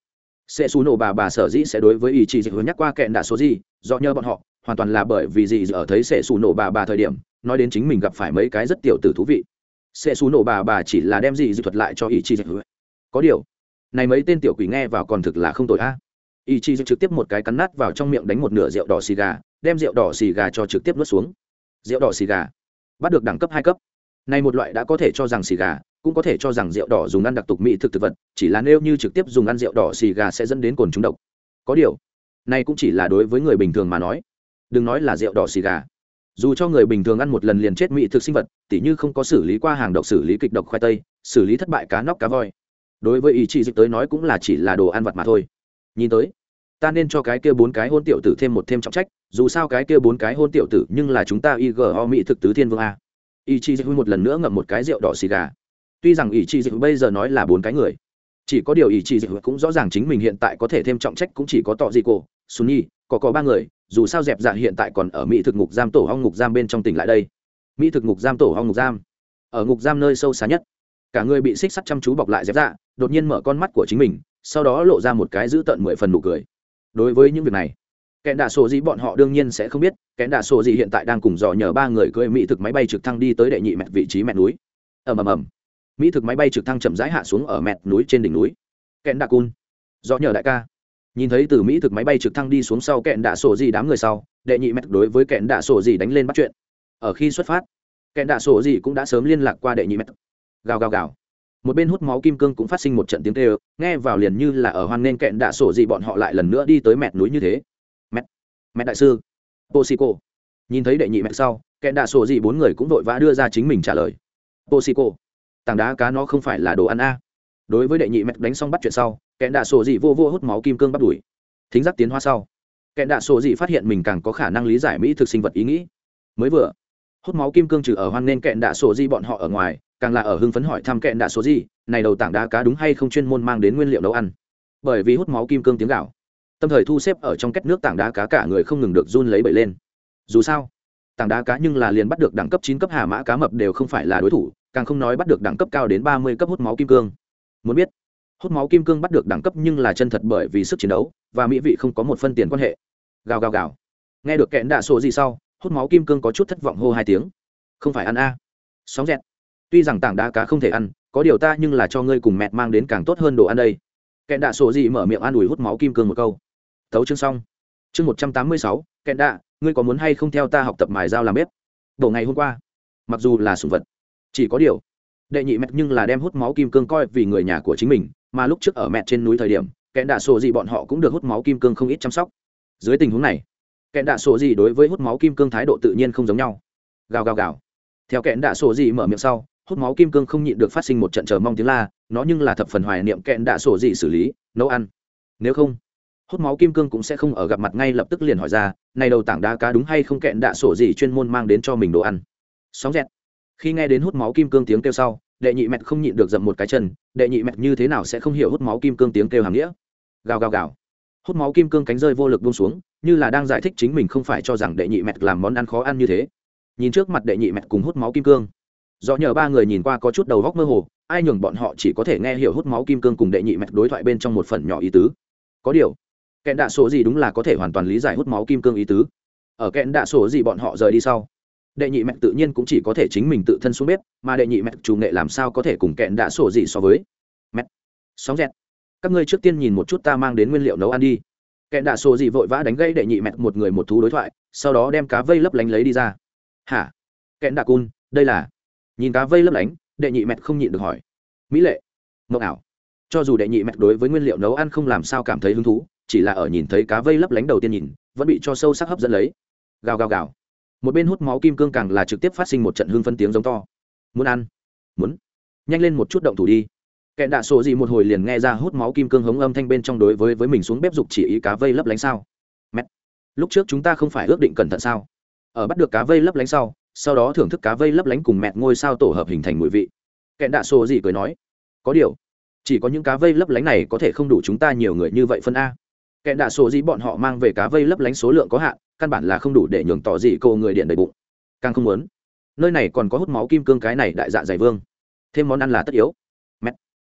Sẽ xù nổ bà bà sở dĩ sẽ đối với ý chí hướng nhắc qua kẹn đạ số gì, do nhờ bọn họ, hoàn toàn là bởi vì gì ở thấy sẽ xù nổ bà bà thời điểm, nói đến chính mình gặp phải mấy cái rất tiểu tử thú vị. Sẽ xù nổ bà bà chỉ là đem gì dị thuật lại cho ý chí có điều, này mấy tên tiểu quỷ nghe vào còn thực là không tội a. Ý chí trực tiếp một cái cắn nát vào trong miệng đánh một nửa rượu đỏ xì gà, đem rượu đỏ xì gà cho trực tiếp nuốt xuống. Rượu đỏ xì gà. Bắt được đẳng cấp hai cấp này một loại đã có thể cho rằng xì gà, cũng có thể cho rằng rượu đỏ dùng ăn đặc tục mỹ thực thực vật, chỉ là nếu như trực tiếp dùng ăn rượu đỏ, xì gà sẽ dẫn đến cồn trúng độc. Có điều này cũng chỉ là đối với người bình thường mà nói. Đừng nói là rượu đỏ, xì gà. Dù cho người bình thường ăn một lần liền chết mỹ thực sinh vật, tỉ như không có xử lý qua hàng độc, xử lý kịch độc khoai tây, xử lý thất bại cá nóc, cá voi. Đối với ý chị dịch tới nói cũng là chỉ là đồ ăn vặt mà thôi. Nhìn tới, ta nên cho cái kia bốn cái hôn tiểu tử thêm một thêm trọng trách, dù sao cái kia bốn cái hôn tiểu tử nhưng là chúng ta igo mỹ thực tứ thiên vương a ý chí dịch một lần nữa ngậm một cái rượu đỏ xì gà. Tuy rằng ý chí dịch bây giờ nói là bốn cái người, chỉ có điều ý chí dịch cũng rõ ràng chính mình hiện tại có thể thêm trọng trách cũng chỉ có tọ gì cô nhi có có ba người, dù sao dẹp dạ hiện tại còn ở mỹ thực ngục giam tổ hong ngục giam bên trong tỉnh lại đây. Mỹ thực ngục giam tổ hong ngục giam, ở ngục giam nơi sâu xa nhất. Cả người bị xích sắt chăm chú bọc lại dẹp dạ đột nhiên mở con mắt của chính mình, sau đó lộ ra một cái dữ tợn mười phần nụ cười. Đối với những việc này kẻ đạ sổ gì bọn họ đương nhiên sẽ không biết, kẻ đạ sổ gì hiện tại đang cùng dò nhờ ba người cưỡi mỹ thực máy bay trực thăng đi tới đệ nhị mẹt vị trí mẹt núi. Ầm ầm ầm. Mỹ thực máy bay trực thăng chậm rãi hạ xuống ở mẹt núi trên đỉnh núi. Kẽn đạ cun. Dò nhờ đại ca. Nhìn thấy từ mỹ thực máy bay trực thăng đi xuống sau kẽn đạ sổ gì đám người sau, đệ nhị mẹt đối với kẽn đạ sổ gì đánh lên bắt chuyện. Ở khi xuất phát kẽn đạ sổ gì cũng đã sớm liên lạc qua đệ nhị mẹt. Gào gào gào. Một bên hút máu kim cương cũng phát sinh một trận tiếng tê nghe vào liền như là ở hoan nên kẹn đạ sổ gì bọn họ lại lần nữa đi tới mẹt núi như thế. Mẹ đại sư. Posico nhìn thấy đệ nhị mẹ sau kẹn đạ sổ gì bốn người cũng vội vã đưa ra chính mình trả lời. Posico tảng đá cá nó không phải là đồ ăn a. Đối với đệ nhị mẹ đánh xong bắt chuyện sau kẹn đạ sổ gì vô vô hút máu kim cương bắt đuổi. Thính giác tiến hóa sau kẹn đạ sổ gì phát hiện mình càng có khả năng lý giải mỹ thực sinh vật ý nghĩ. Mới vừa, hút máu kim cương trừ ở hoan nên kẹn đạ sổ gì bọn họ ở ngoài, càng là ở hưng phấn hỏi thăm kẹn đạ sổ gì, này đầu tảng đá cá đúng hay không chuyên môn mang đến nguyên liệu nấu ăn. Bởi vì hút máu kim cương tiếng gạo tâm thời thu xếp ở trong két nước tảng đá cá cả người không ngừng được run lấy bẩy lên. Dù sao, tảng đá cá nhưng là liền bắt được đẳng cấp chín cấp hà mã cá mập đều không phải là đối thủ, càng không nói bắt được đẳng cấp cao đến ba mươi cấp hút máu kim cương. Muốn biết, hút máu kim cương bắt được đẳng cấp nhưng là chân thật bởi vì sức chiến đấu và mỹ vị không có một phân tiền quan hệ. Gào gào gào. Nghe được kẽn đạ sổ gì sau, hút máu kim cương có chút thất vọng hô hai tiếng. Không phải ăn a. Sóng dẹt tuy rằng tảng đá cá không thể ăn, có điều ta nhưng là cho ngươi cùng mẹ mang đến càng tốt hơn đồ ăn đây. Kẽn đạ sổ gì mở miệng an ủi hút máu kim cương một câu tấu chương xong. Chương một trăm tám mươi sáu, kẹn đạ, ngươi có muốn hay không theo ta học tập mài dao làm bếp? Bộ ngày hôm qua, mặc dù là sùng vật, chỉ có điều, đệ nhị mẹt nhưng là đem hút máu kim cương coi vì người nhà của chính mình, mà lúc trước ở mẹ trên núi thời điểm, kẹn đạ sổ gì bọn họ cũng được hút máu kim cương không ít chăm sóc. Dưới tình huống này, kẹn đạ sổ gì đối với hút máu kim cương thái độ tự nhiên không giống nhau. Gào gào gào. Theo kẹn đạ sổ gì mở miệng sau, hút máu kim cương không nhịn được phát sinh một trận chờ mong tiếng la, nó nhưng là thập phần hoài niệm kẹn đạ sổ gì xử lý, nấu ăn. Nếu không hút máu kim cương cũng sẽ không ở gặp mặt ngay lập tức liền hỏi ra, này đầu tảng đá cá đúng hay không kẹn đạ sổ gì chuyên môn mang đến cho mình đồ ăn? Sóng dẹt. Khi nghe đến hút máu kim cương tiếng kêu sau, đệ nhị mẹt không nhịn được dậm một cái chân, đệ nhị mẹt như thế nào sẽ không hiểu hút máu kim cương tiếng kêu hàng nghĩa? Gào gào gào. Hút máu kim cương cánh rơi vô lực buông xuống, như là đang giải thích chính mình không phải cho rằng đệ nhị mẹt làm món ăn khó ăn như thế. Nhìn trước mặt đệ nhị mẹt cùng hút máu kim cương. Do nhờ ba người nhìn qua có chút đầu góc mơ hồ, ai nhường bọn họ chỉ có thể nghe hiểu hút máu kim cương cùng đệ nhị mẹt đối thoại bên trong một phần nhỏ ý tứ. Có điều kẽn đạ số gì đúng là có thể hoàn toàn lý giải hút máu kim cương ý tứ. Ở kẽn đạ số gì bọn họ rời đi sau, đệ nhị mẹ tự nhiên cũng chỉ có thể chính mình tự thân xuống bếp, mà đệ nhị mẹ chủ nghệ làm sao có thể cùng kẹn đạ sổ gì so với mẹ sóng dẹt các ngươi trước tiên nhìn một chút ta mang đến nguyên liệu nấu ăn đi. Kẹn đạ sổ gì vội vã đánh gây đệ nhị mẹ một người một thú đối thoại, sau đó đem cá vây lấp lánh lấy đi ra. Hả? Kẹn đạ cun, đây là? Nhìn cá vây lấp lánh, đệ nhị mẹ không nhịn được hỏi. Mỹ lệ, mộng ảo. Cho dù đệ nhị mẹ đối với nguyên liệu nấu ăn không làm sao cảm thấy hứng thú chỉ là ở nhìn thấy cá vây lấp lánh đầu tiên nhìn, vẫn bị cho sâu sắc hấp dẫn lấy. Gào gào gào. Một bên hút máu kim cương càng là trực tiếp phát sinh một trận hương phân tiếng giống to. Muốn ăn. Muốn. Nhanh lên một chút động thủ đi. Kẻ đạ sổ gì một hồi liền nghe ra hút máu kim cương hống âm thanh bên trong đối với với mình xuống bếp dục chỉ ý cá vây lấp lánh sao. Mẹ. Lúc trước chúng ta không phải ước định cẩn thận sao? Ở bắt được cá vây lấp lánh sau sau đó thưởng thức cá vây lấp lánh cùng mẹ ngôi sao tổ hợp hình thành mùi vị. Kẻ đạ sổ gì cười nói. Có điều, chỉ có những cá vây lấp lánh này có thể không đủ chúng ta nhiều người như vậy phân a kẻ đạ sổ gì bọn họ mang về cá vây lấp lánh số lượng có hạn, căn bản là không đủ để nhường tỏ gì cô người điện đầy bụng. Càng không muốn. Nơi này còn có hút máu kim cương cái này đại dạ dày vương. Thêm món ăn là tất yếu. Mẹ.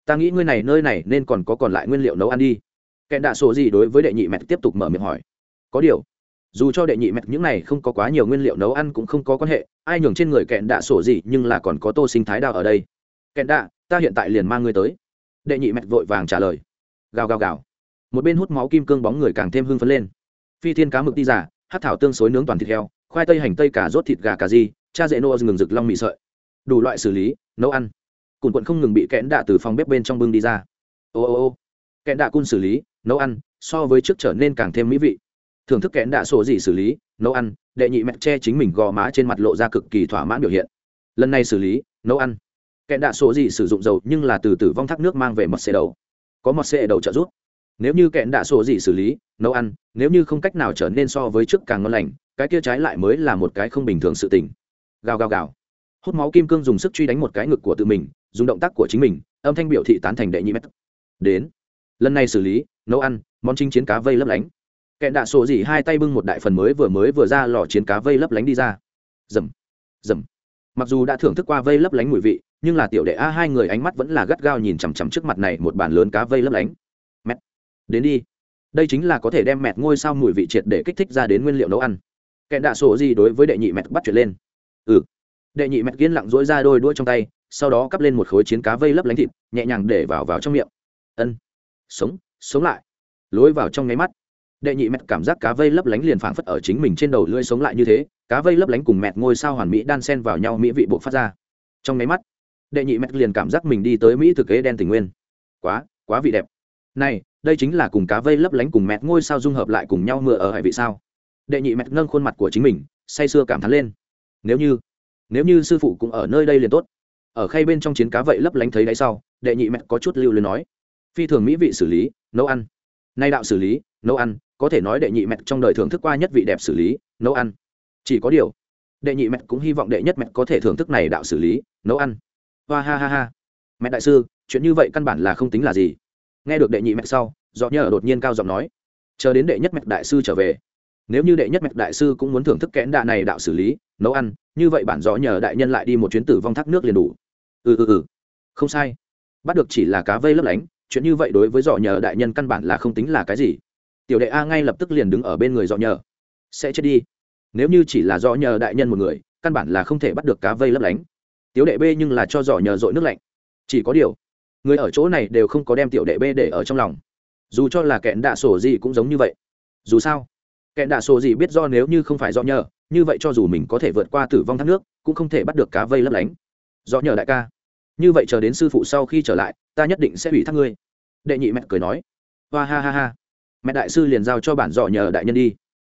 Ta nghĩ ngươi này, nơi này nên còn có còn lại nguyên liệu nấu ăn đi. Kẻ đạ sổ gì đối với đệ nhị mẹ tiếp tục mở miệng hỏi. Có điều, dù cho đệ nhị mẹ những này không có quá nhiều nguyên liệu nấu ăn cũng không có quan hệ, ai nhường trên người kẹn đạ sổ gì nhưng là còn có tô sinh thái đào ở đây. Kẹn đạ ta hiện tại liền mang ngươi tới. Đệ nhị mẹ vội vàng trả lời. Gào gào gào một bên hút máu kim cương bóng người càng thêm hưng phấn lên. Phi thiên cá mực đi giả hát thảo tương xối nướng toàn thịt heo, khoai tây hành tây cả rốt thịt gà cà di cha dễ nô ngừng rực long mì sợi. Đủ loại xử lý, nấu ăn. Cùn quận không ngừng bị kẽn đạ từ phòng bếp bên trong bưng đi ra. Ô ô ô. Kẽn đạ cun xử lý, nấu ăn, so với trước trở nên càng thêm mỹ vị. Thưởng thức kẽn đạ sổ gì xử lý, nấu ăn, đệ nhị mẹ che chính mình gò má trên mặt lộ ra cực kỳ thỏa mãn biểu hiện. Lần này xử lý, nấu ăn. Kẽn đạ sổ gì sử dụng dầu nhưng là từ tử vong thác nước mang về mật xệ đầu. Có mật xệ đầu trợ giúp nếu như kẹn đạ sổ gì xử lý, nấu ăn, nếu như không cách nào trở nên so với trước càng ngon lành, cái kia trái lại mới là một cái không bình thường sự tình. Gào gào gào. Hút máu kim cương dùng sức truy đánh một cái ngực của tự mình, dùng động tác của chính mình, âm thanh biểu thị tán thành đệ nhị mét. Đến. Lần này xử lý, nấu ăn, món chính chiến cá vây lấp lánh. Kẹn đạ sổ dỉ hai tay bưng một đại phần mới vừa mới vừa ra lò chiến cá vây lấp lánh đi ra. Dầm. Dầm. Mặc dù đã thưởng thức qua vây lấp lánh mùi vị, nhưng là tiểu đệ a hai người ánh mắt vẫn là gắt gao nhìn chằm chằm trước mặt này một bàn lớn cá vây lấp lánh đến đi. Đây chính là có thể đem mẹt ngôi sao mùi vị triệt để kích thích ra đến nguyên liệu nấu ăn. Kẻ đạ sổ gì đối với đệ nhị mẹt bắt chuyện lên. Ừ. Đệ nhị mẹt kiên lặng dỗi ra đôi đuôi trong tay, sau đó cắp lên một khối chiến cá vây lấp lánh thịt, nhẹ nhàng để vào vào trong miệng. Ân. Sống sống lại. Lối vào trong nháy mắt. Đệ nhị mẹt cảm giác cá vây lấp lánh liền phảng phất ở chính mình trên đầu lưỡi sống lại như thế, cá vây lấp lánh cùng mẹt ngôi sao hoàn mỹ đan sen vào nhau mỹ vị buộc phát ra. Trong nháy mắt, đệ nhị mẹt liền cảm giác mình đi tới mỹ thực kế đen tình nguyên. Quá quá vị đẹp. Này đây chính là cùng cá vây lấp lánh cùng mẹt ngôi sao dung hợp lại cùng nhau mưa ở hải vị sao? Đệ nhị mẹt nâng khuôn mặt của chính mình, say sưa cảm thán lên. Nếu như nếu như sư phụ cũng ở nơi đây liền tốt. Ở khay bên trong chiến cá vậy lấp lánh thấy đáy sau, đệ nhị mẹt có chút lưu luyến nói. Phi thường mỹ vị xử lý, nấu ăn. Nay đạo xử lý, nấu ăn, có thể nói đệ nhị mẹt trong đời thưởng thức qua nhất vị đẹp xử lý, nấu ăn. Chỉ có điều, đệ nhị mẹt cũng hy vọng đệ nhất mẹt có thể thưởng thức này đạo xử lý, nấu ăn. Hoa ha ha ha. Mẹ đại sư, chuyện như vậy căn bản là không tính là gì nghe được đệ nhị mạch sau do nhờ đột nhiên cao giọng nói, chờ đến đệ nhất mạch đại sư trở về. Nếu như đệ nhất mạch đại sư cũng muốn thưởng thức kẽn đạ này đạo xử lý, nấu ăn, như vậy bản dọ nhờ đại nhân lại đi một chuyến tử vong thác nước liền đủ. Ừ ừ ừ. Không sai. Bắt được chỉ là cá vây lấp lánh, chuyện như vậy đối với dọ nhờ đại nhân căn bản là không tính là cái gì. Tiểu đệ a ngay lập tức liền đứng ở bên người dọ nhờ sẽ chết đi. Nếu như chỉ là dọ nhờ đại nhân một người, căn bản là không thể bắt được cá vây lấp lánh. Tiểu đệ b nhưng là cho dọ nhờ dội nước lạnh. Chỉ có điều người ở chỗ này đều không có đem tiểu đệ b để ở trong lòng. Dù cho là kẹn đạ sổ gì cũng giống như vậy. Dù sao, kẹn đạ sổ gì biết do nếu như không phải do nhờ, như vậy cho dù mình có thể vượt qua tử vong thác nước, cũng không thể bắt được cá vây lấp lánh. Do nhờ đại ca. Như vậy chờ đến sư phụ sau khi trở lại, ta nhất định sẽ bị thác ngươi. Đệ nhị mẹ cười nói. Hoa ha ha ha. Mẹ đại sư liền giao cho bản dọ nhờ đại nhân đi.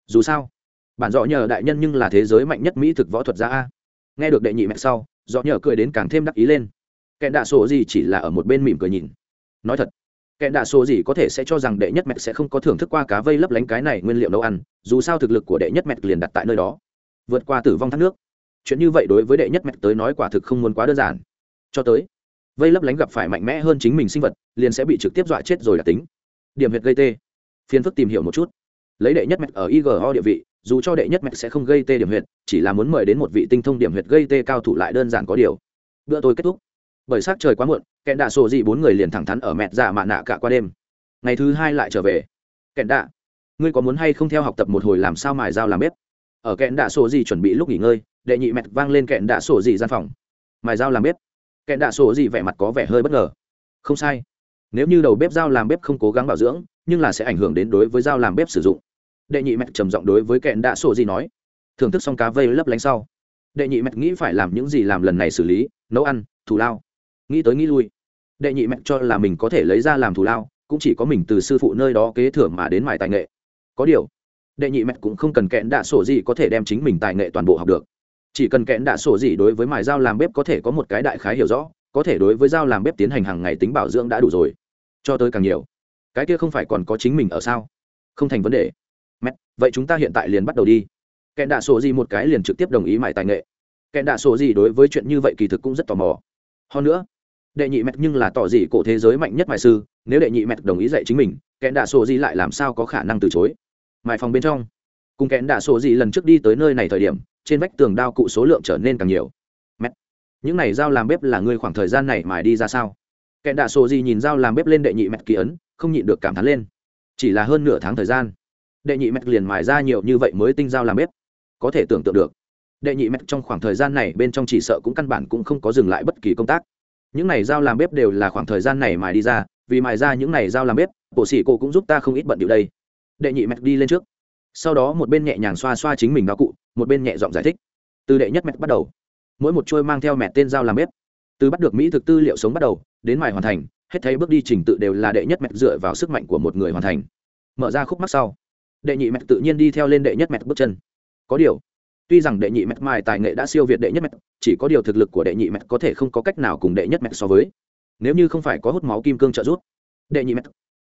Dù sao, bản dọ nhờ đại nhân nhưng là thế giới mạnh nhất mỹ thực võ thuật gia a. Nghe được đệ nhị mẹ sau dọ nhờ cười đến càng thêm đắc ý lên kẻ đạ sổ gì chỉ là ở một bên mỉm cười nhìn. Nói thật, kẻ đạ sổ gì có thể sẽ cho rằng đệ nhất mẹ sẽ không có thưởng thức qua cá vây lấp lánh cái này nguyên liệu nấu ăn, dù sao thực lực của đệ nhất mẹ liền đặt tại nơi đó. Vượt qua tử vong thác nước. Chuyện như vậy đối với đệ nhất mẹ tới nói quả thực không muốn quá đơn giản. Cho tới, vây lấp lánh gặp phải mạnh mẽ hơn chính mình sinh vật, liền sẽ bị trực tiếp dọa chết rồi là tính. Điểm huyệt gây tê. Phiền phức tìm hiểu một chút. Lấy đệ nhất mẹ ở igo địa vị, dù cho đệ nhất mẹ sẽ không gây tê điểm huyệt, chỉ là muốn mời đến một vị tinh thông điểm huyệt gây tê cao thủ lại đơn giản có điều. Bữa tôi kết thúc bởi sắc trời quá muộn, kẹn đạ sổ dị bốn người liền thẳng thắn ở mẹt dạ mạ nạ cả qua đêm. Ngày thứ hai lại trở về. Kẹn đạ, ngươi có muốn hay không theo học tập một hồi làm sao mài dao làm bếp? Ở kẹn đạ sổ dị chuẩn bị lúc nghỉ ngơi, đệ nhị mẹt vang lên kẹn đạ sổ dị gian phòng. Mài dao làm bếp. Kẹn đạ sổ dị vẻ mặt có vẻ hơi bất ngờ. Không sai. Nếu như đầu bếp dao làm bếp không cố gắng bảo dưỡng, nhưng là sẽ ảnh hưởng đến đối với dao làm bếp sử dụng. Đệ nhị mẹt trầm giọng đối với kẹn đạ sổ dị nói. Thưởng thức xong cá vây lấp lánh sau. Đệ nhị mẹt nghĩ phải làm những gì làm lần này xử lý, nấu ăn thù lao nghĩ tới nghĩ lui. Đệ nhị mẹ cho là mình có thể lấy ra làm thù lao, cũng chỉ có mình từ sư phụ nơi đó kế thừa mà đến mài tài nghệ. Có điều, đệ nhị mẹ cũng không cần kẽn đạ sổ gì có thể đem chính mình tài nghệ toàn bộ học được. Chỉ cần kẽn đạ sổ gì đối với mài dao làm bếp có thể có một cái đại khái hiểu rõ, có thể đối với dao làm bếp tiến hành hàng ngày tính bảo dưỡng đã đủ rồi. Cho tới càng nhiều, cái kia không phải còn có chính mình ở sao? Không thành vấn đề. Mẹ, vậy chúng ta hiện tại liền bắt đầu đi. Kẽn đạ sổ gì một cái liền trực tiếp đồng ý mài tài nghệ. Kẽn đạ sổ gì đối với chuyện như vậy kỳ thực cũng rất tò mò. Hơn nữa đệ nhị mẹt nhưng là tỏ dị cổ thế giới mạnh nhất mại sư, nếu đệ nhị mẹt đồng ý dạy chính mình, kẽn đạ sổ gì lại làm sao có khả năng từ chối? Mại phòng bên trong, cùng kẽn đạ sổ gì lần trước đi tới nơi này thời điểm, trên vách tường đao cụ số lượng trở nên càng nhiều. Mẹt, những này dao làm bếp là ngươi khoảng thời gian này mài đi ra sao? Kẽn đạ sổ gì nhìn dao làm bếp lên đệ nhị mẹt kỳ ấn, không nhịn được cảm thán lên. Chỉ là hơn nửa tháng thời gian, đệ nhị mẹt liền mài ra nhiều như vậy mới tinh dao làm bếp. Có thể tưởng tượng được, đệ nhị mẹt trong khoảng thời gian này bên trong chỉ sợ cũng căn bản cũng không có dừng lại bất kỳ công tác những này dao làm bếp đều là khoảng thời gian này mài đi ra, vì mài ra những này dao làm bếp bộ sĩ cô cũng giúp ta không ít bận điệu đây. Đệ nhị mẹt đi lên trước. Sau đó một bên nhẹ nhàng xoa xoa chính mình đao cụ, một bên nhẹ giọng giải thích. Từ đệ nhất mẹt bắt đầu, mỗi một chuôi mang theo mẹt tên dao làm bếp. Từ bắt được mỹ thực tư liệu sống bắt đầu, đến mài hoàn thành, hết thấy bước đi trình tự đều là đệ nhất mẹt dựa vào sức mạnh của một người hoàn thành. Mở ra khúc mắc sau, đệ nhị mẹt tự nhiên đi theo lên đệ nhất mẹt bước chân. Có điều tuy rằng đệ nhị mẹt mài tài nghệ đã siêu việt đệ nhất mẹt chỉ có điều thực lực của đệ nhị mẹt có thể không có cách nào cùng đệ nhất mẹt so với. Nếu như không phải có hút máu kim cương trợ giúp, đệ nhị mẹt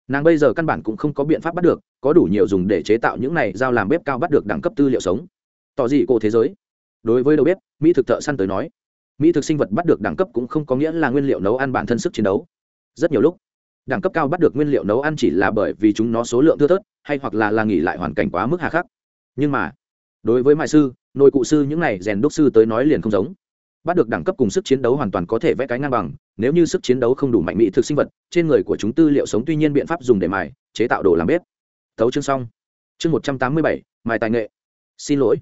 nàng bây giờ căn bản cũng không có biện pháp bắt được, có đủ nhiều dùng để chế tạo những này giao làm bếp cao bắt được đẳng cấp tư liệu sống. Tỏ dị cô thế giới. Đối với đầu bếp, mỹ thực thợ săn tới nói, mỹ thực sinh vật bắt được đẳng cấp cũng không có nghĩa là nguyên liệu nấu ăn bản thân sức chiến đấu. Rất nhiều lúc, đẳng cấp cao bắt được nguyên liệu nấu ăn chỉ là bởi vì chúng nó số lượng thưa thớt, hay hoặc là là nghỉ lại hoàn cảnh quá mức hà khắc. Nhưng mà đối với mại sư, nội cụ sư những này rèn đúc sư tới nói liền không giống. Bắt được đẳng cấp cùng sức chiến đấu hoàn toàn có thể vẽ cái ngang bằng, nếu như sức chiến đấu không đủ mạnh mỹ thực sinh vật, trên người của chúng tư liệu sống tuy nhiên biện pháp dùng để mài, chế tạo đồ làm bếp. Thấu chương xong. Chương một trăm tám mươi bảy, mài tài nghệ. Xin lỗi.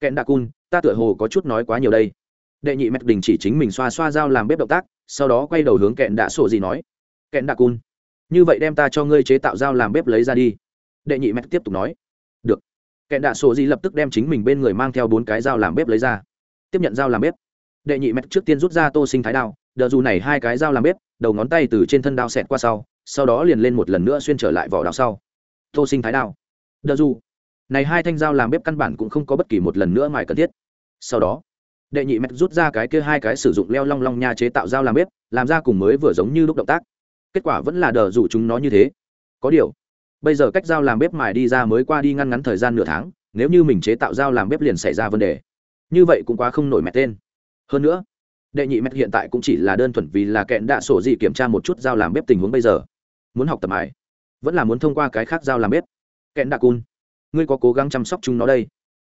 Kẹn đạ cun, ta tựa hồ có chút nói quá nhiều đây. Đệ nhị mẹt đình chỉ chính mình xoa xoa dao làm bếp động tác, sau đó quay đầu hướng kẹn đạ sổ gì nói, kẹn đạ cun, như vậy đem ta cho ngươi chế tạo dao làm bếp lấy ra đi. Đệ nhị mẹt tiếp tục nói kẻ kẹn đạ sổ gì lập tức đem chính mình bên người mang theo bốn cái dao làm bếp lấy ra. Tiếp nhận dao làm bếp, đệ nhị mẹt trước tiên rút ra tô sinh thái đao, đờ dù này hai cái dao làm bếp, đầu ngón tay từ trên thân đao xẹt qua sau sau đó liền lên một lần nữa xuyên trở lại vỏ đao sau. Tô sinh thái đao. Đờ dù, này hai thanh dao làm bếp căn bản cũng không có bất kỳ một lần nữa ngoài cần thiết. Sau đó, đệ nhị mẹt rút ra cái kia hai cái sử dụng leo long long nha chế tạo dao làm bếp, làm ra cùng mới vừa giống như lúc động tác. Kết quả vẫn là đờ dù chúng nó như thế. Có điều bây giờ cách dao làm bếp mài đi ra mới qua đi ngăn ngắn thời gian nửa tháng, nếu như mình chế tạo dao làm bếp liền xảy ra vấn đề. Như vậy cũng quá không nổi mẹt tên. Hơn nữa, đệ nhị mẹt hiện tại cũng chỉ là đơn thuần vì là kẹn đạ sổ gì kiểm tra một chút dao làm bếp tình huống bây giờ. Muốn học tập mài, vẫn là muốn thông qua cái khác dao làm bếp. Kẹn đạ cun, ngươi có cố gắng chăm sóc chúng nó đây.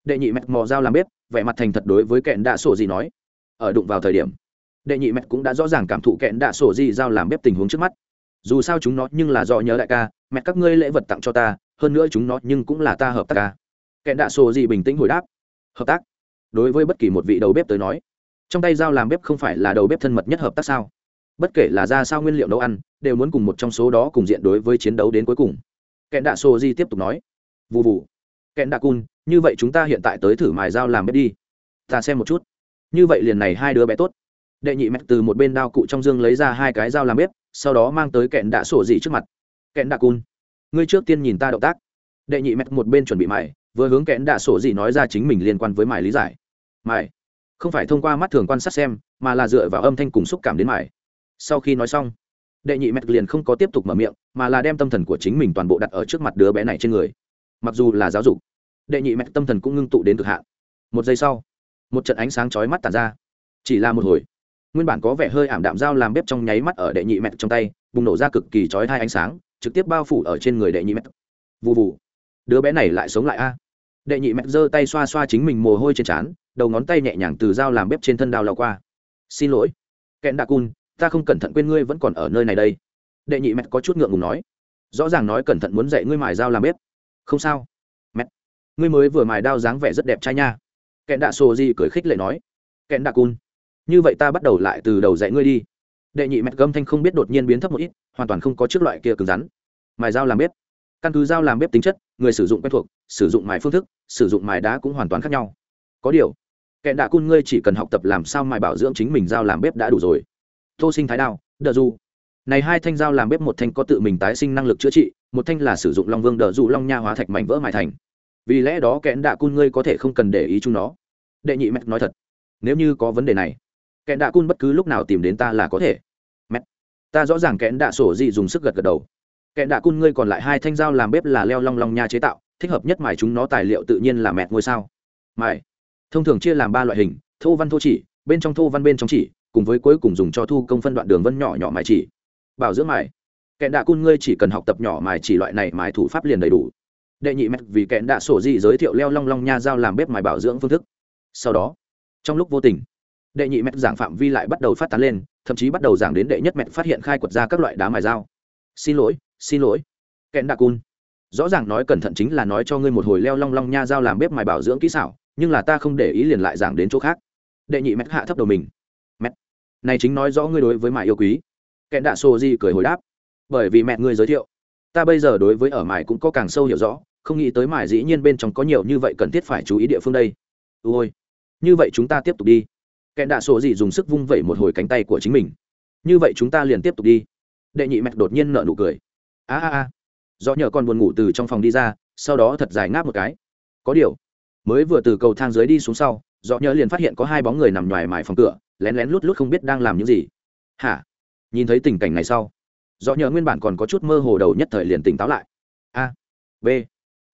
Đệ nhị mẹt mò dao làm bếp, vẻ mặt thành thật đối với kẹn đạ sổ gì nói. Ở đụng vào thời điểm, đệ nhị mẹt cũng đã rõ ràng cảm thụ kẹn đạ sổ gì dao làm bếp tình huống trước mắt dù sao chúng nó nhưng là do nhớ đại ca, mẹ các ngươi lễ vật tặng cho ta, hơn nữa chúng nó nhưng cũng là ta hợp tác ca. Kẻ đạ sổ gì bình tĩnh hồi đáp. Hợp tác? Đối với bất kỳ một vị đầu bếp tới nói, trong tay dao làm bếp không phải là đầu bếp thân mật nhất hợp tác sao? Bất kể là ra sao nguyên liệu nấu ăn, đều muốn cùng một trong số đó cùng diện đối với chiến đấu đến cuối cùng. Kẹn đạ sổ di tiếp tục nói. Vụ vụ kẹn đạ cun, như vậy chúng ta hiện tại tới thử mài dao làm bếp đi. Ta xem một chút. Như vậy liền này hai đứa bé tốt. Đệ nhị mẹ từ một bên đao cụ trong dương lấy ra hai cái dao làm bếp sau đó mang tới kẹn đạ sổ dị trước mặt. Kẹn đạ cun, ngươi trước tiên nhìn ta động tác. Đệ nhị mẹt một bên chuẩn bị mải vừa hướng kẹn đạ sổ dị nói ra chính mình liên quan với mải lý giải. Mải không phải thông qua mắt thường quan sát xem, mà là dựa vào âm thanh cùng xúc cảm đến mải sau khi nói xong, đệ nhị mẹt liền không có tiếp tục mở miệng, mà là đem tâm thần của chính mình toàn bộ đặt ở trước mặt đứa bé này trên người. Mặc dù là giáo dục, đệ nhị mẹt tâm thần cũng ngưng tụ đến cực hạn. Một giây sau, một trận ánh sáng chói mắt tàn ra. Chỉ là một hồi nguyên bản có vẻ hơi ảm đạm dao làm bếp trong nháy mắt ở đệ nhị mẹ trong tay, bùng nổ ra cực kỳ chói thai ánh sáng, trực tiếp bao phủ ở trên người đệ nhị mẹ vụ vụ đứa bé này lại sống lại a. À. Đệ nhị mẹ giơ tay xoa xoa chính mình mồ hôi trên trán, đầu ngón tay nhẹ nhàng từ dao làm bếp trên thân đao lao qua. Xin lỗi. Kẽn đạ cun, ta không cẩn thận quên ngươi vẫn còn ở nơi này đây. Đệ nhị mẹ có chút ngượng ngùng nói. Rõ ràng nói cẩn thận muốn dạy ngươi mài dao làm bếp. Không sao. Mẹ ngươi mới vừa mài đao dáng vẻ rất đẹp trai nha. Kẽn đạ sô di cười khích lệ nói. Kẽn đạ cun như vậy ta bắt đầu lại từ đầu dạy ngươi đi. Đệ nhị mẹ gâm thanh không biết đột nhiên biến thấp một ít, hoàn toàn không có trước loại kia cứng rắn. Mài dao làm bếp. Căn cứ dao làm bếp tính chất, người sử dụng quen thuộc, sử dụng mài phương thức, sử dụng mài đá cũng hoàn toàn khác nhau. Có điều kẻ đạ cun ngươi chỉ cần học tập làm sao mài bảo dưỡng chính mình dao làm bếp đã đủ rồi. Tô sinh thái đao, đờ du. Này hai thanh dao làm bếp một thanh có tự mình tái sinh năng lực chữa trị, một thanh là sử dụng long vương đờ du long nha hóa thạch mảnh vỡ mài thành. Vì lẽ đó kẽn đạ cun ngươi có thể không cần để ý chúng nó. Đệ nhị mẹ nói thật, nếu như có vấn đề này kẽn đạ cun bất cứ lúc nào tìm đến ta là có thể. Mẹ. Ta rõ ràng kẽn đạ sổ dị dùng sức gật gật đầu. Kẽn đạ cun ngươi còn lại hai thanh dao làm bếp là leo long long nha chế tạo, thích hợp nhất mài chúng nó tài liệu tự nhiên là mẹt ngôi sao. Mài. Thông thường chia làm ba loại hình, thô văn thô chỉ, bên trong thô văn bên trong chỉ, cùng với cuối cùng dùng cho thu công phân đoạn đường vân nhỏ nhỏ mài chỉ. Bảo dưỡng mài. Kẽn đạ cun ngươi chỉ cần học tập nhỏ mài chỉ loại này mài thủ pháp liền đầy đủ. Đệ nhị mẹt vì kẽn đạ sổ dị giới thiệu leo long long nha dao làm bếp mài bảo dưỡng phương thức. Sau đó, trong lúc vô tình đệ nhị mẹt giảng phạm vi lại bắt đầu phát tán lên, thậm chí bắt đầu giảng đến đệ nhất mẹt phát hiện khai quật ra các loại đá mài dao. Xin lỗi xin lỗi. Kẹn đạ cun. Rõ ràng nói cẩn thận chính là nói cho ngươi một hồi leo long long nha dao làm bếp mài bảo dưỡng kỹ xảo, nhưng là ta không để ý liền lại giảng đến chỗ khác. Đệ nhị mẹt hạ thấp đầu mình. Mẹt này chính nói rõ ngươi đối với mài yêu quý. Kẹn đạ sô di cười hồi đáp. Bởi vì mẹ ngươi giới thiệu, ta bây giờ đối với ở mài cũng có càng sâu hiểu rõ, không nghĩ tới mài dĩ nhiên bên trong có nhiều như vậy cần thiết phải chú ý địa phương đây. Ôi, như vậy chúng ta tiếp tục đi kẻ đạ sổ gì dùng sức vung vẩy một hồi cánh tay của chính mình. Như vậy chúng ta liền tiếp tục đi. Đệ nhị mẹ đột nhiên nở nụ cười. A a a. Do nhờ con buồn ngủ từ trong phòng đi ra, sau đó thật dài ngáp một cái. Có điều, mới vừa từ cầu thang dưới đi xuống sau do nhờ liền phát hiện có hai bóng người nằm ngoài mài phòng cửa, lén lén lút lút không biết đang làm những gì. Hả? Nhìn thấy tình cảnh này sau do nhờ nguyên bản còn có chút mơ hồ đầu nhất thời liền tỉnh táo lại. A, b.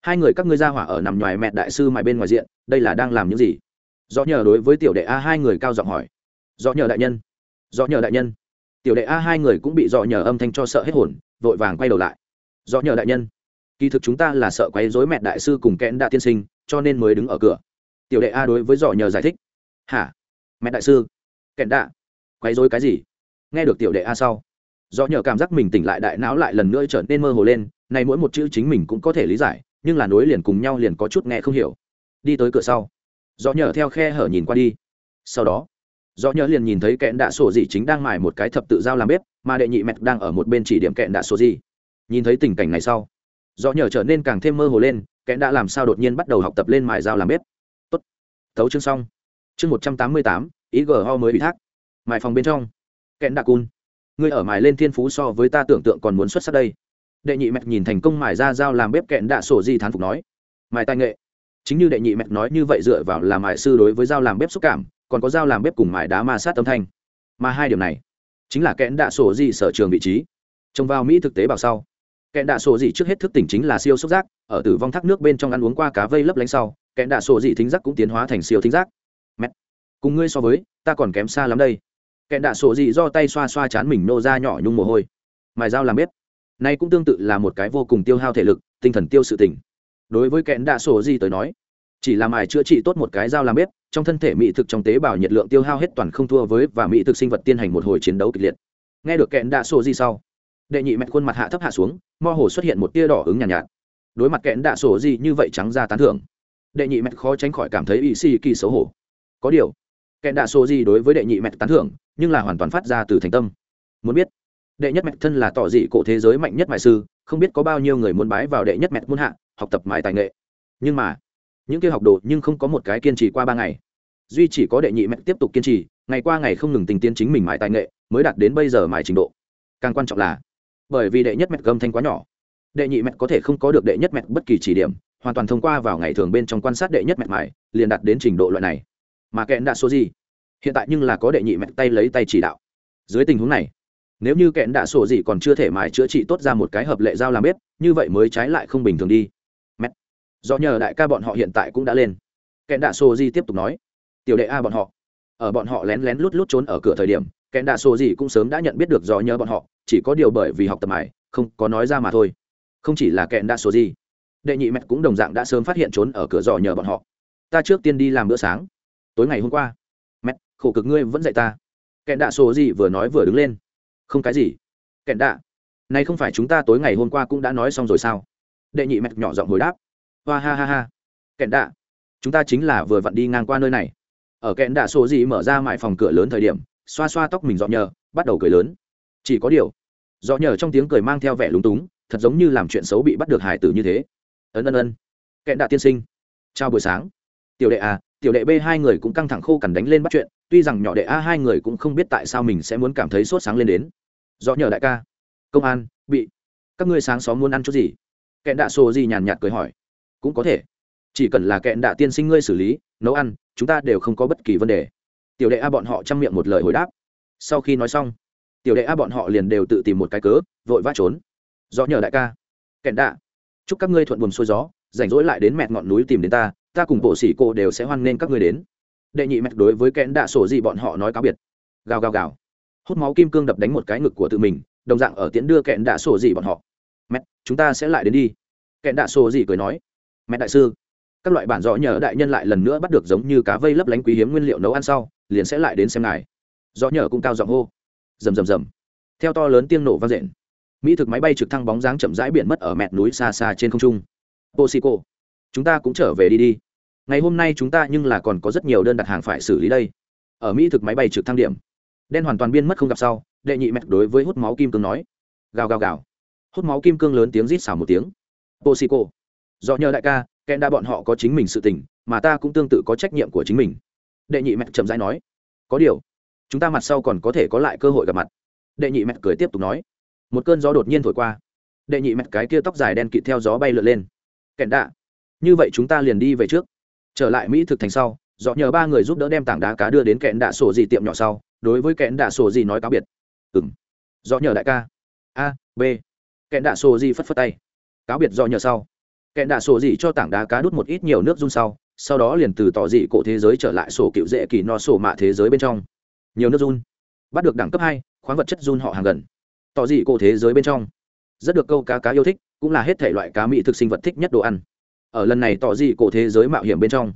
Hai người các ngươi ra hỏa ở nằm ngoài mẹ đại sư mài bên ngoài diện, đây là đang làm những gì? Do nhờ đối với tiểu đệ a hai người cao giọng hỏi. Do nhờ đại nhân. Do nhờ đại nhân. Tiểu đệ a hai người cũng bị dọ nhờ âm thanh cho sợ hết hồn, vội vàng quay đầu lại. Do nhờ đại nhân. Kỳ thực chúng ta là sợ quấy rối mẹ đại sư cùng kẽn đã tiên sinh, cho nên mới đứng ở cửa. Tiểu đệ a đối với dọ nhờ giải thích. Hả? Mẹ đại sư. Kẽn đã quấy rối cái gì? Nghe được tiểu đệ a sau do nhờ cảm giác mình tỉnh lại đại não lại lần nữa trở nên mơ hồ lên, nay mỗi một chữ chính mình cũng có thể lý giải, nhưng là nối liền cùng nhau liền có chút nghe không hiểu. Đi tới cửa sau do nhờ theo khe hở nhìn qua đi. Sau đó do nhờ liền nhìn thấy kẹn đạ sổ dị chính đang mài một cái thập tự giao làm bếp, mà đệ nhị mẹt đang ở một bên chỉ điểm kẹn đạ sổ dị. Nhìn thấy tình cảnh này sau do nhờ trở nên càng thêm mơ hồ lên, kẹn đã làm sao đột nhiên bắt đầu học tập lên mài dao làm bếp. Tốt, thấu chương xong. Chương một trăm tám mươi tám ý g ho mới bị thác. Mài phòng bên trong. Kẹn đạ cun. Ngươi ở mài lên thiên phú so với ta tưởng tượng còn muốn xuất sắc đây. Đệ nhị mẹt nhìn thành công mài ra dao làm bếp kẹn đạ sổ dị thán phục nói. Mài tài nghệ chính như đệ nhị mẹ nói như vậy dựa vào làm mại sư đối với dao làm bếp xúc cảm, còn có dao làm bếp cùng mài đá ma sát âm thanh. Mà hai điều này chính là kẽn đạ sổ gì sở trường vị trí. Trông vào mỹ thực tế bảo sau, kẽn đạ sổ dị trước hết thức tỉnh chính là siêu xúc giác, ở tử vong thác nước bên trong ăn uống qua cá vây lấp lánh sau, kẽn đạ sổ dị thính giác cũng tiến hóa thành siêu thính giác. Mẹ cùng ngươi so với, ta còn kém xa lắm đây. Kẽn đạ sổ dị do tay xoa xoa chán mình nô ra nhỏ nhung mồ hôi. Mài dao làm bếp, nay cũng tương tự là một cái vô cùng tiêu hao thể lực, tinh thần tiêu sự tỉnh đối với kẽn đạ sổ gì tới nói chỉ làm ải chữa trị tốt một cái dao làm bếp trong thân thể mỹ thực trong tế bào nhiệt lượng tiêu hao hết toàn không thua với và mỹ thực sinh vật tiến hành một hồi chiến đấu kịch liệt. Nghe được kẽn đạ sổ gì sau đệ nhị mẹ khuôn mặt hạ thấp hạ xuống mo hồ xuất hiện một tia đỏ ứng nhàn nhạt, nhạt. Đối mặt kẽn đạ sổ gì như vậy trắng ra tán thưởng đệ nhị mẹ khó tránh khỏi cảm thấy ỵ xì kỳ xấu hổ. Có điều kẽn đạ sổ gì đối với đệ nhị mẹ tán thưởng nhưng là hoàn toàn phát ra từ thành tâm. Muốn biết đệ nhất mẹ thân là tỏ dị cổ thế giới mạnh nhất mại sư không biết có bao nhiêu người muốn bái vào đệ nhất mẹ muốn hạ học tập mài tài nghệ. Nhưng mà, những kia học đồ nhưng không có một cái kiên trì qua ba ngày. Duy chỉ có đệ nhị mẹ tiếp tục kiên trì, ngày qua ngày không ngừng tình tiến chính mình mài tài nghệ, mới đạt đến bây giờ mài trình độ. Càng quan trọng là, bởi vì đệ nhất mẹt gâm thanh quá nhỏ, đệ nhị mẹt có thể không có được đệ nhất mẹt bất kỳ chỉ điểm, hoàn toàn thông qua vào ngày thường bên trong quan sát đệ nhất mẹt mài, liền đạt đến trình độ loại này. Mà kẹn đã số gì? Hiện tại nhưng là có đệ nhị mẹt tay lấy tay chỉ đạo. Dưới tình huống này, nếu như kẹn đã sổ gì còn chưa thể mài chữa trị tốt ra một cái hợp lệ giao làm bếp, như vậy mới trái lại không bình thường đi do nhờ đại ca bọn họ hiện tại cũng đã lên. Kẽn đạ sô gì tiếp tục nói, tiểu đệ a bọn họ, ở bọn họ lén lén lút lút trốn ở cửa thời điểm kẽn đạ sô gì cũng sớm đã nhận biết được do nhờ bọn họ, chỉ có điều bởi vì học tập mải không có nói ra mà thôi. Không chỉ là kẽn đa số gì đệ nhị mẹ cũng đồng dạng đã sớm phát hiện trốn ở cửa dò nhờ bọn họ. Ta trước tiên đi làm bữa sáng. Tối ngày hôm qua, mẹ, khổ cực ngươi vẫn dạy ta. Kẽn đạ số gì vừa nói vừa đứng lên. Không cái gì kẽn đạ, này không phải chúng ta tối ngày hôm qua cũng đã nói xong rồi sao? Đệ nhị mẹ nhỏ giọng hồi đáp hoa ha ha ha. Kẹn đạ, chúng ta chính là vừa vặn đi ngang qua nơi này. Ở kẹn đạ số gì mở ra mại phòng cửa lớn thời điểm, xoa xoa tóc mình dọn nhờ, bắt đầu cười lớn. Chỉ có điều dọn nhờ trong tiếng cười mang theo vẻ lúng túng, thật giống như làm chuyện xấu bị bắt được hải tử như thế. Ân ân ân kẹn đạ tiên sinh, chào buổi sáng. Tiểu đệ a tiểu đệ b hai người cũng căng thẳng khô cằn đánh lên bắt chuyện, tuy rằng nhỏ đệ a hai người cũng không biết tại sao mình sẽ muốn cảm thấy sốt sáng lên đến. Do nhờ đại ca, công an, bị, các ngươi sáng xóm muốn ăn chút gì? Kẹn đạ sổ gì nhàn nhạt cười hỏi cũng có thể. Chỉ cần là kẹn đạ tiên sinh ngươi xử lý, nấu ăn, chúng ta đều không có bất kỳ vấn đề. Tiểu đệ a bọn họ chăm miệng một lời hồi đáp. Sau khi nói xong, tiểu đệ a bọn họ liền đều tự tìm một cái cớ, vội vã trốn. Do nhờ đại ca. Kẹn đạ, chúc các ngươi thuận buồm xuôi gió, rảnh rỗi lại đến mẹ ngọn núi tìm đến ta ta cùng bộ sĩ cô đều sẽ hoan nghênh các ngươi đến. Đệ nhị mẹ đối với kẽn đạ sổ gì bọn họ nói cáo biệt. Gào gào gào. Hút máu kim cương đập đánh một cái ngực của tự mình, đồng dạng ở tiễn đưa kẹn đạ sổ gì bọn họ. Mẹ chúng ta sẽ lại đến đi. Kẹn đạ sổ gì cười nói mẹ đại sư các loại bản rõ nhờ đại nhân lại lần nữa bắt được giống như cá vây lấp lánh quý hiếm nguyên liệu nấu ăn sau liền sẽ lại đến xem ngài. Rõ nhờ cũng cao giọng hô. Rầm rầm rầm. Theo to lớn tiếng nổ vang rện mỹ thực máy bay trực thăng bóng dáng chậm rãi biển mất ở mẹt núi xa xa trên không trung. Posico, chúng ta cũng trở về đi đi. Ngày hôm nay chúng ta nhưng là còn có rất nhiều đơn đặt hàng phải xử lý đây. Ở mỹ thực máy bay trực thăng điểm đen hoàn toàn biên mất không gặp sau đệ nhị mẹt đối với hút máu kim cương nói. Gào gào gào. Hút máu kim cương lớn tiếng rít xào một tiếng. Posico, do nhờ đại ca kẽn đã bọn họ có chính mình sự tình, mà ta cũng tương tự có trách nhiệm của chính mình. Đệ nhị mẹ chậm rãi nói, có điều, chúng ta mặt sau còn có thể có lại cơ hội gặp mặt. Đệ nhị mẹ cười tiếp tục nói, một cơn gió đột nhiên thổi qua. Đệ nhị mẹ cái kia tóc dài đen kịt theo gió bay lượn lên. Kẹn đạ, như vậy chúng ta liền đi về trước. Trở lại mỹ thực thành sau dọ nhờ ba người giúp đỡ đem tảng đá cá đưa đến kẹn đạ sổ gì tiệm nhỏ sau, đối với kẹn đạ sổ gì nói cáo biệt. Ừng dọ nhờ đại ca. A, b. Kẹn đạ sổ gì phất phất tay. Cáo biệt dọ nhờ sau kẹn đạ sổ dị cho tảng đá cá đút một ít nhiều nước run sau sau đó liền từ tỏ dị cổ thế giới trở lại sổ cựu dễ kỳ no sổ mạ thế giới bên trong. Nhiều nước run. Bắt được đẳng cấp hai, khoáng vật chất run họ hàng gần. Tỏ dị cổ thế giới bên trong. Rất được câu cá cá yêu thích, cũng là hết thể loại cá mỹ thực sinh vật thích nhất đồ ăn. Ở lần này tỏ dị cổ thế giới mạo hiểm bên trong.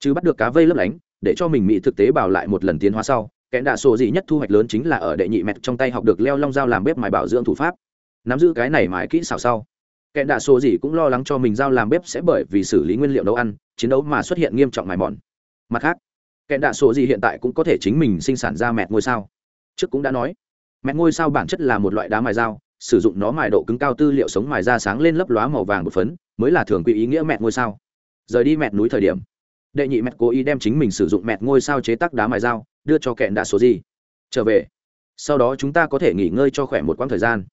Chứ bắt được cá vây lấp lánh, để cho mình mỹ thực tế bảo lại một lần tiến hóa sau kẽn đạ sổ dị nhất thu hoạch lớn chính là ở đệ nhị mẹt trong tay học được leo long dao làm bếp mài bảo dưỡng thủ pháp. Nắm giữ cái này mãi kỹ xảo sau kẻ đạ sổ gì cũng lo lắng cho mình giao làm bếp sẽ bởi vì xử lý nguyên liệu nấu ăn, chiến đấu mà xuất hiện nghiêm trọng mài mòn. Mặt khác, kẻ đạ sổ gì hiện tại cũng có thể chính mình sinh sản ra mẹ ngôi sao. Trước cũng đã nói mẹ ngôi sao bản chất là một loại đá mài dao, sử dụng nó mài độ cứng cao tư liệu sống mài ra sáng lên lấp lóa màu vàng một phấn, mới là thường quy ý nghĩa mẹ ngôi sao. Rời đi mẹ núi thời điểm, đệ nhị mẹ cố ý đem chính mình sử dụng mẹ ngôi sao chế tác đá mài dao, đưa cho kẹn đạ số gì. Trở về, sau đó chúng ta có thể nghỉ ngơi cho khỏe một quãng thời gian.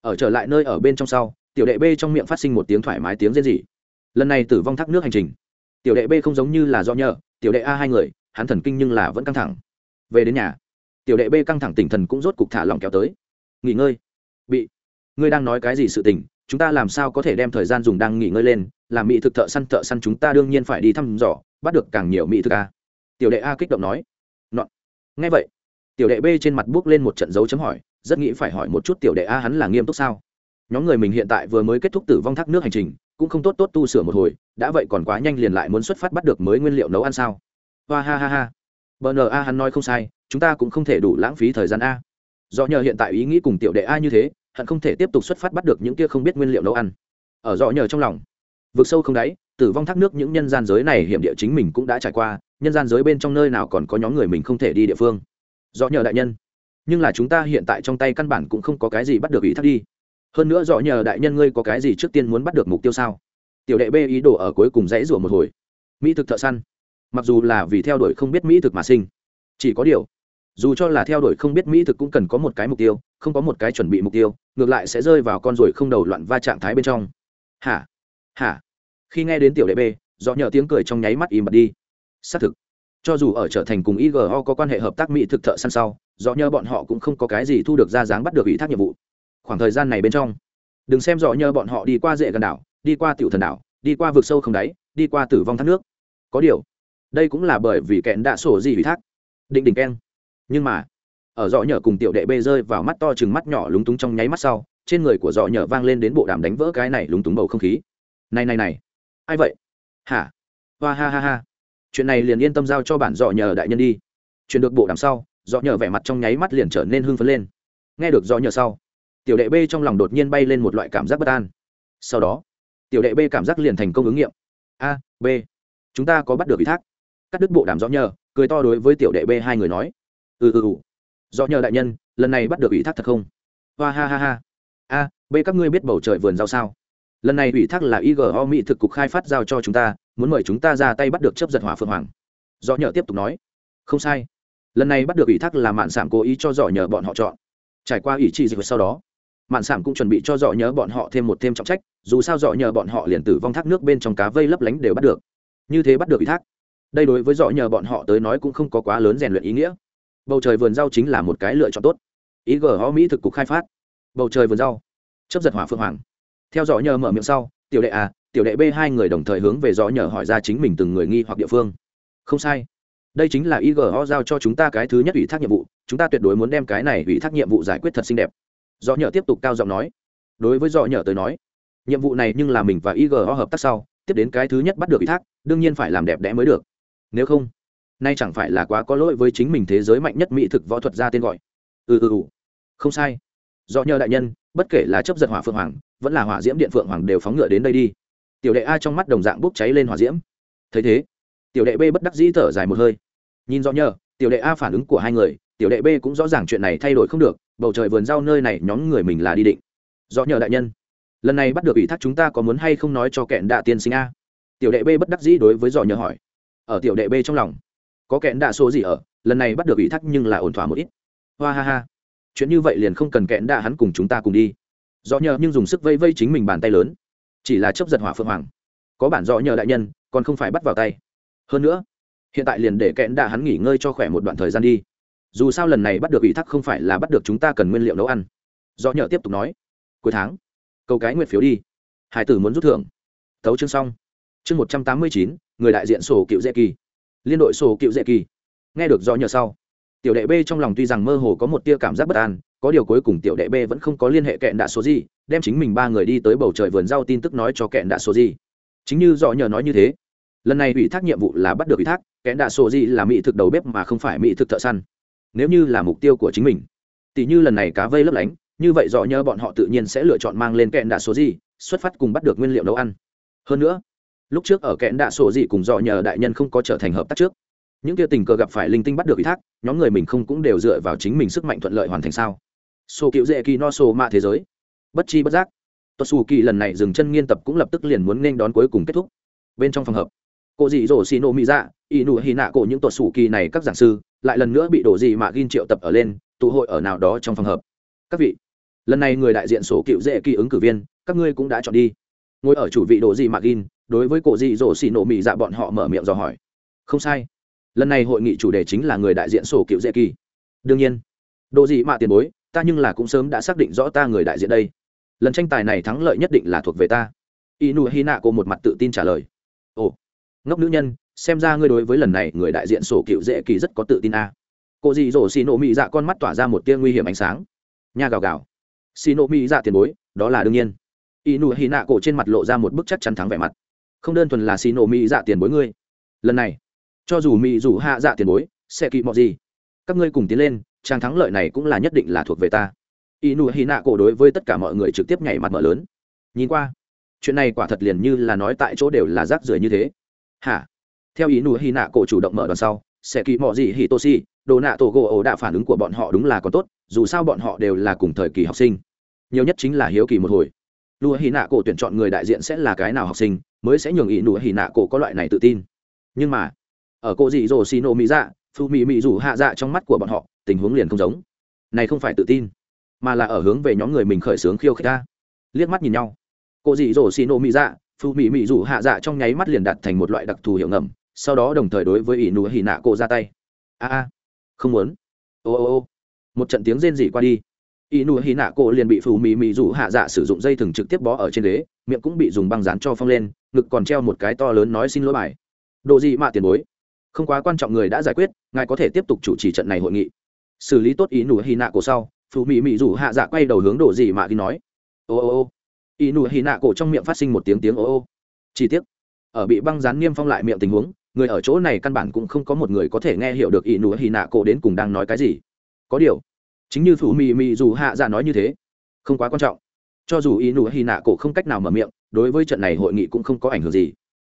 Ở trở lại nơi ở bên trong sau tiểu đệ b trong miệng phát sinh một tiếng thoải mái tiếng rên rỉ. Lần này tử vong thác nước hành trình. Tiểu đệ b không giống như là do nhờ, tiểu đệ a hai người, hắn thần kinh nhưng là vẫn căng thẳng. Về đến nhà, tiểu đệ b căng thẳng tỉnh thần cũng rốt cục thả lòng kéo tới. Nghỉ ngơi. Bị, ngươi đang nói cái gì sự tình, chúng ta làm sao có thể đem thời gian dùng đang nghỉ ngơi lên, làm mỹ thực thợ săn thợ săn chúng ta đương nhiên phải đi thăm dò, bắt được càng nhiều mỹ thực a. Tiểu đệ a kích động nói. Nọ. nghe vậy, tiểu đệ b trên mặt buốc lên một trận dấu chấm hỏi, rất nghĩ phải hỏi một chút tiểu đệ a hắn là nghiêm túc sao? Nhóm người mình hiện tại vừa mới kết thúc tử vong thác nước hành trình, cũng không tốt tốt tu sửa một hồi, đã vậy còn quá nhanh liền lại muốn xuất phát bắt được mới nguyên liệu nấu ăn sao? Hoa ha ha ha. Bờ n a hắn nói không sai, chúng ta cũng không thể đủ lãng phí thời gian a. Do nhờ hiện tại ý nghĩ cùng tiểu đệ a như thế, hận không thể tiếp tục xuất phát bắt được những kia không biết nguyên liệu nấu ăn. Ở do nhờ trong lòng, vực sâu không đáy, tử vong thác nước những nhân gian giới này hiểm địa chính mình cũng đã trải qua, nhân gian giới bên trong nơi nào còn có nhóm người mình không thể đi địa phương. Do nhờ đại nhân, nhưng là chúng ta hiện tại trong tay căn bản cũng không có cái gì bắt được ý thác đi hơn nữa dọ nhờ đại nhân ngươi có cái gì trước tiên muốn bắt được mục tiêu sao? Tiểu đệ b ý đồ ở cuối cùng dãy rủa một hồi. Mỹ thực thợ săn. Mặc dù là vì theo đuổi không biết mỹ thực mà sinh, chỉ có điều, dù cho là theo đuổi không biết mỹ thực cũng cần có một cái mục tiêu, không có một cái chuẩn bị mục tiêu, ngược lại sẽ rơi vào con ruồi không đầu loạn va trạng thái bên trong. Hả? Hả? Khi nghe đến tiểu đệ b do nhờ tiếng cười trong nháy mắt im bật đi. Xác thực, cho dù ở trở thành cùng igo có quan hệ hợp tác mỹ thực thợ săn sau do nhờ bọn họ cũng không có cái gì thu được ra dáng bắt được ủy thác nhiệm vụ khoảng thời gian này bên trong. Đừng xem rõ nhờ bọn họ đi qua dễ gần đảo, đi qua tiểu thần đảo, đi qua vực sâu không đáy, đi qua tử vong thác nước. Có điều, đây cũng là bởi vì kẹn đã sổ gì ủy thác. Định đỉnh keng. Nhưng mà, ở dọ nhở cùng tiểu đệ bê rơi vào mắt to chừng mắt nhỏ lúng túng trong nháy mắt sau, trên người của dọ nhở vang lên đến bộ đàm đánh vỡ cái này lúng túng bầu không khí. Này này này. Ai vậy? Hả? Hoa ha ha ha. Chuyện này liền yên tâm giao cho bản dọ nhờ đại nhân đi. Chuyện được bộ đàm sau dọ nhờ vẻ mặt trong nháy mắt liền trở nên hưng phấn lên. Nghe được dọ nhờ sau tiểu đệ b trong lòng đột nhiên bay lên một loại cảm giác bất an. Sau đó, tiểu đệ b cảm giác liền thành công ứng nghiệm. A, b, chúng ta có bắt được ủy thác. Cắt đứt bộ đàm rõ nhờ, cười to đối với tiểu đệ b hai người nói. Ừ ừ ừ. Rõ nhờ đại nhân, lần này bắt được ủy thác thật không? Hoa ha ha ha. A, b, các ngươi biết bầu trời vườn rau sao? Lần này ủy thác là igo mỹ thực cục khai phát giao cho chúng ta, muốn mời chúng ta ra tay bắt được chấp giật hỏa phượng hoàng. Do nhờ tiếp tục nói. Không sai. Lần này bắt được ủy thác là mạn sản cố ý cho giỏ nhờ bọn họ chọn. Trải qua ủy trị dịch sau đó mạn sản cũng chuẩn bị cho dọ nhớ bọn họ thêm một thêm trọng trách, dù sao dọ nhờ bọn họ liền tử vong thác nước bên trong cá vây lấp lánh đều bắt được. Như thế bắt được ủy thác. Đây đối với dọ nhờ bọn họ tới nói cũng không có quá lớn rèn luyện ý nghĩa. Bầu trời vườn rau chính là một cái lựa chọn tốt. Ý g ho mỹ thực cục khai phát. Bầu trời vườn rau. Chấp giật hỏa phương hoàng. Theo dõi nhờ mở miệng sau, tiểu đệ a tiểu đệ b hai người đồng thời hướng về dõi nhờ hỏi ra chính mình từng người nghi hoặc địa phương. Không sai. Đây chính là igho giao cho chúng ta cái thứ nhất ủy thác nhiệm vụ, chúng ta tuyệt đối muốn đem cái này ủy thác nhiệm vụ giải quyết thật xinh đẹp do nhờ tiếp tục cao giọng nói. Đối với do nhờ tới nói, nhiệm vụ này nhưng là mình và igo hợp tác sau, tiếp đến cái thứ nhất bắt được ủy thác, đương nhiên phải làm đẹp đẽ mới được. Nếu không, nay chẳng phải là quá có lỗi với chính mình thế giới mạnh nhất mỹ thực võ thuật ra tên gọi. Ừ ừ ừ. Không sai. Do nhờ đại nhân, bất kể là chấp giật hỏa phượng hoàng, vẫn là hỏa diễm điện phượng hoàng đều phóng ngựa đến đây đi. Tiểu đệ a trong mắt đồng dạng bốc cháy lên hỏa diễm. Thấy thế, tiểu đệ b bất đắc dĩ thở dài một hơi. Nhìn do nhờ tiểu đệ a phản ứng của hai người, tiểu đệ b cũng rõ ràng chuyện này thay đổi không được bầu trời vườn rau nơi này nhóm người mình là đi định. Do nhờ đại nhân. Lần này bắt được ủy thác chúng ta có muốn hay không nói cho kẹn đạ tiên sinh a? Tiểu đệ b bất đắc dĩ đối với dò nhờ hỏi. Ở tiểu đệ b trong lòng, có kẹn đạ số gì ở, lần này bắt được ủy thác nhưng là ổn thỏa một ít. Hoa ha ha. Chuyện như vậy liền không cần kẹn đạ hắn cùng chúng ta cùng đi. Do nhờ nhưng dùng sức vây vây chính mình bàn tay lớn. Chỉ là chấp giật hỏa phượng hoàng. Có bản do nhờ đại nhân, còn không phải bắt vào tay. Hơn nữa, hiện tại liền để kẽn đạ hắn nghỉ ngơi cho khỏe một đoạn thời gian đi dù sao lần này bắt được ủy thác không phải là bắt được chúng ta cần nguyên liệu nấu ăn. Do nhờ tiếp tục nói, cuối tháng câu cái nguyện phiếu đi. Hải tử muốn rút thưởng. Thấu chương xong. Chương một trăm tám mươi chín, người đại diện sổ cựu dễ kỳ. Liên đội sổ cựu dễ kỳ. Nghe được do nhờ sau, tiểu đệ b trong lòng tuy rằng mơ hồ có một tia cảm giác bất an, có điều cuối cùng tiểu đệ b vẫn không có liên hệ kẹn đạ số gì, đem chính mình ba người đi tới bầu trời vườn rau tin tức nói cho kẹn đạ số gì. Chính như do nhờ nói như thế, lần này ủy thác nhiệm vụ là bắt được ủy thác kẽn đạ sổ gì là mỹ thực đầu bếp mà không phải mỹ thực thợ săn nếu như là mục tiêu của chính mình. Tỷ như lần này cá vây lấp lánh, như vậy dọ nhờ bọn họ tự nhiên sẽ lựa chọn mang lên kẹn đạ số gì, xuất phát cùng bắt được nguyên liệu nấu ăn. Hơn nữa, lúc trước ở kẽn đạ sổ gì cùng dọ nhờ đại nhân không có trở thành hợp tác trước. Những kia tình cờ gặp phải linh tinh bắt được ủy thác, nhóm người mình không cũng đều dựa vào chính mình sức mạnh thuận lợi hoàn thành sao? Sổ cựu dễ kỳ no sổ mạ thế giới. Bất chi bất giác tuột xù kỳ lần này dừng chân nghiên tập cũng lập tức liền muốn nên đón cuối cùng kết thúc. Bên trong phòng hợp cô dị dỗ xì nổ mỹ dạ ỷ nụ hy nạ cổ những tuột xù kỳ này các giảng sư lại lần nữa bị đổ gì mà gin triệu tập ở lên tụ hội ở nào đó trong phòng hợp. Các vị lần này người đại diện số cựu dễ kỳ ứng cử viên các ngươi cũng đã chọn đi. Ngồi ở chủ vị đổ gì mà gin, đối với cổ dị dỗ xì nổ mỹ dạ bọn họ mở miệng dò hỏi. Không sai. Lần này hội nghị chủ đề chính là người đại diện sổ cựu dễ kỳ đương nhiên đồ gì mà tiền bối ta nhưng là cũng sớm đã xác định rõ ta người đại diện đây. Lần tranh tài này thắng lợi nhất định là thuộc về ta. Inu hina cô một mặt tự tin trả lời. Ồ ngốc nữ nhân, xem ra ngươi đối với lần này người đại diện sổ cựu dễ kỳ rất có tự tin a. À. cô dì dỗ xì nộ mị dạ con mắt tỏa ra một tia nguy hiểm ánh sáng. Nha gào gào. Xì nộ mị dạ tiền bối, đó là đương nhiên. Y nụ hy nạ cổ trên mặt lộ ra một bức chắc chắn thắng vẻ mặt. Không đơn thuần là xì nộ mị dạ tiền bối ngươi. Lần này, cho dù mị dù hạ dạ tiền bối, sẽ kỵ mọi gì? Các ngươi cùng tiến lên trang thắng lợi này cũng là nhất định là thuộc về ta. Y nụ hy nạ cổ đối với tất cả mọi người trực tiếp nhảy mặt mở lớn. Nhìn qua, chuyện này quả thật liền như là nói tại chỗ đều là rác rưởi như thế hả? Theo ý nụ hy nạ, cổ chủ động mở đoàn sau, sẽ kỳ mò gì hì tô si, đồ nạ tổ gỗ ổ đạ phản ứng của bọn họ đúng là còn tốt, dù sao bọn họ đều là cùng thời kỳ học sinh. Nhiều nhất chính là hiếu kỳ một hồi. Nụ hy nạ, cổ tuyển chọn người đại diện sẽ là cái nào học sinh, mới sẽ nhường ý nụ hy nạ, cổ có loại này tự tin. Nhưng mà, ở cô dị dỗ xì nổ mỹ dạ phụ mỹ mỹ rủ hạ dạ trong mắt của bọn họ, tình huống liền không giống. Này không phải tự tin, mà là ở hướng về nhóm người mình khởi xướng khiêu khích ta. Liếc mắt nhìn nhau. Cô dị dỗ xì nổ mỹ dạ phụ mỹ mỹ rủ hạ dạ trong nháy mắt liền đặt thành một loại đặc thù hiệu ngầm, sau đó đồng thời đối với ỷ nụ hỉ nạ cổ ra tay. A a, không muốn. Ô ô ô, một trận tiếng rên rỉ qua đi. Ỷ nụ hỉ nạ cổ liền bị phụ mỹ mỹ rủ hạ dạ sử dụng dây thừng trực tiếp bó ở trên ghế, miệng cũng bị dùng băng dán cho phong lên, ngực còn treo một cái to lớn nói xin lỗi bài. Độ gì mạ tiền bối, không quá quan trọng người đã giải quyết, ngài có thể tiếp tục chủ trì trận này hội nghị. Xử lý tốt ý nụ hỉ nạ cổ sau phụ mỹ mỹ rủ hạ dạ quay đầu hướng độ gì mạ đi nói. Ô ô ô y nụ hì nạ cổ trong miệng phát sinh một tiếng tiếng ô ô. Chi tiết ở bị băng dán niêm phong lại miệng tình huống, người ở chỗ này căn bản cũng không có một người có thể nghe hiểu được y nụ hì nạ cổ đến cùng đang nói cái gì. Có điều, chính như Thủ mì mì dù hạ ra nói như thế, không quá quan trọng. Cho dù y nụ hì nạ cổ không cách nào mở miệng, đối với trận này hội nghị cũng không có ảnh hưởng gì.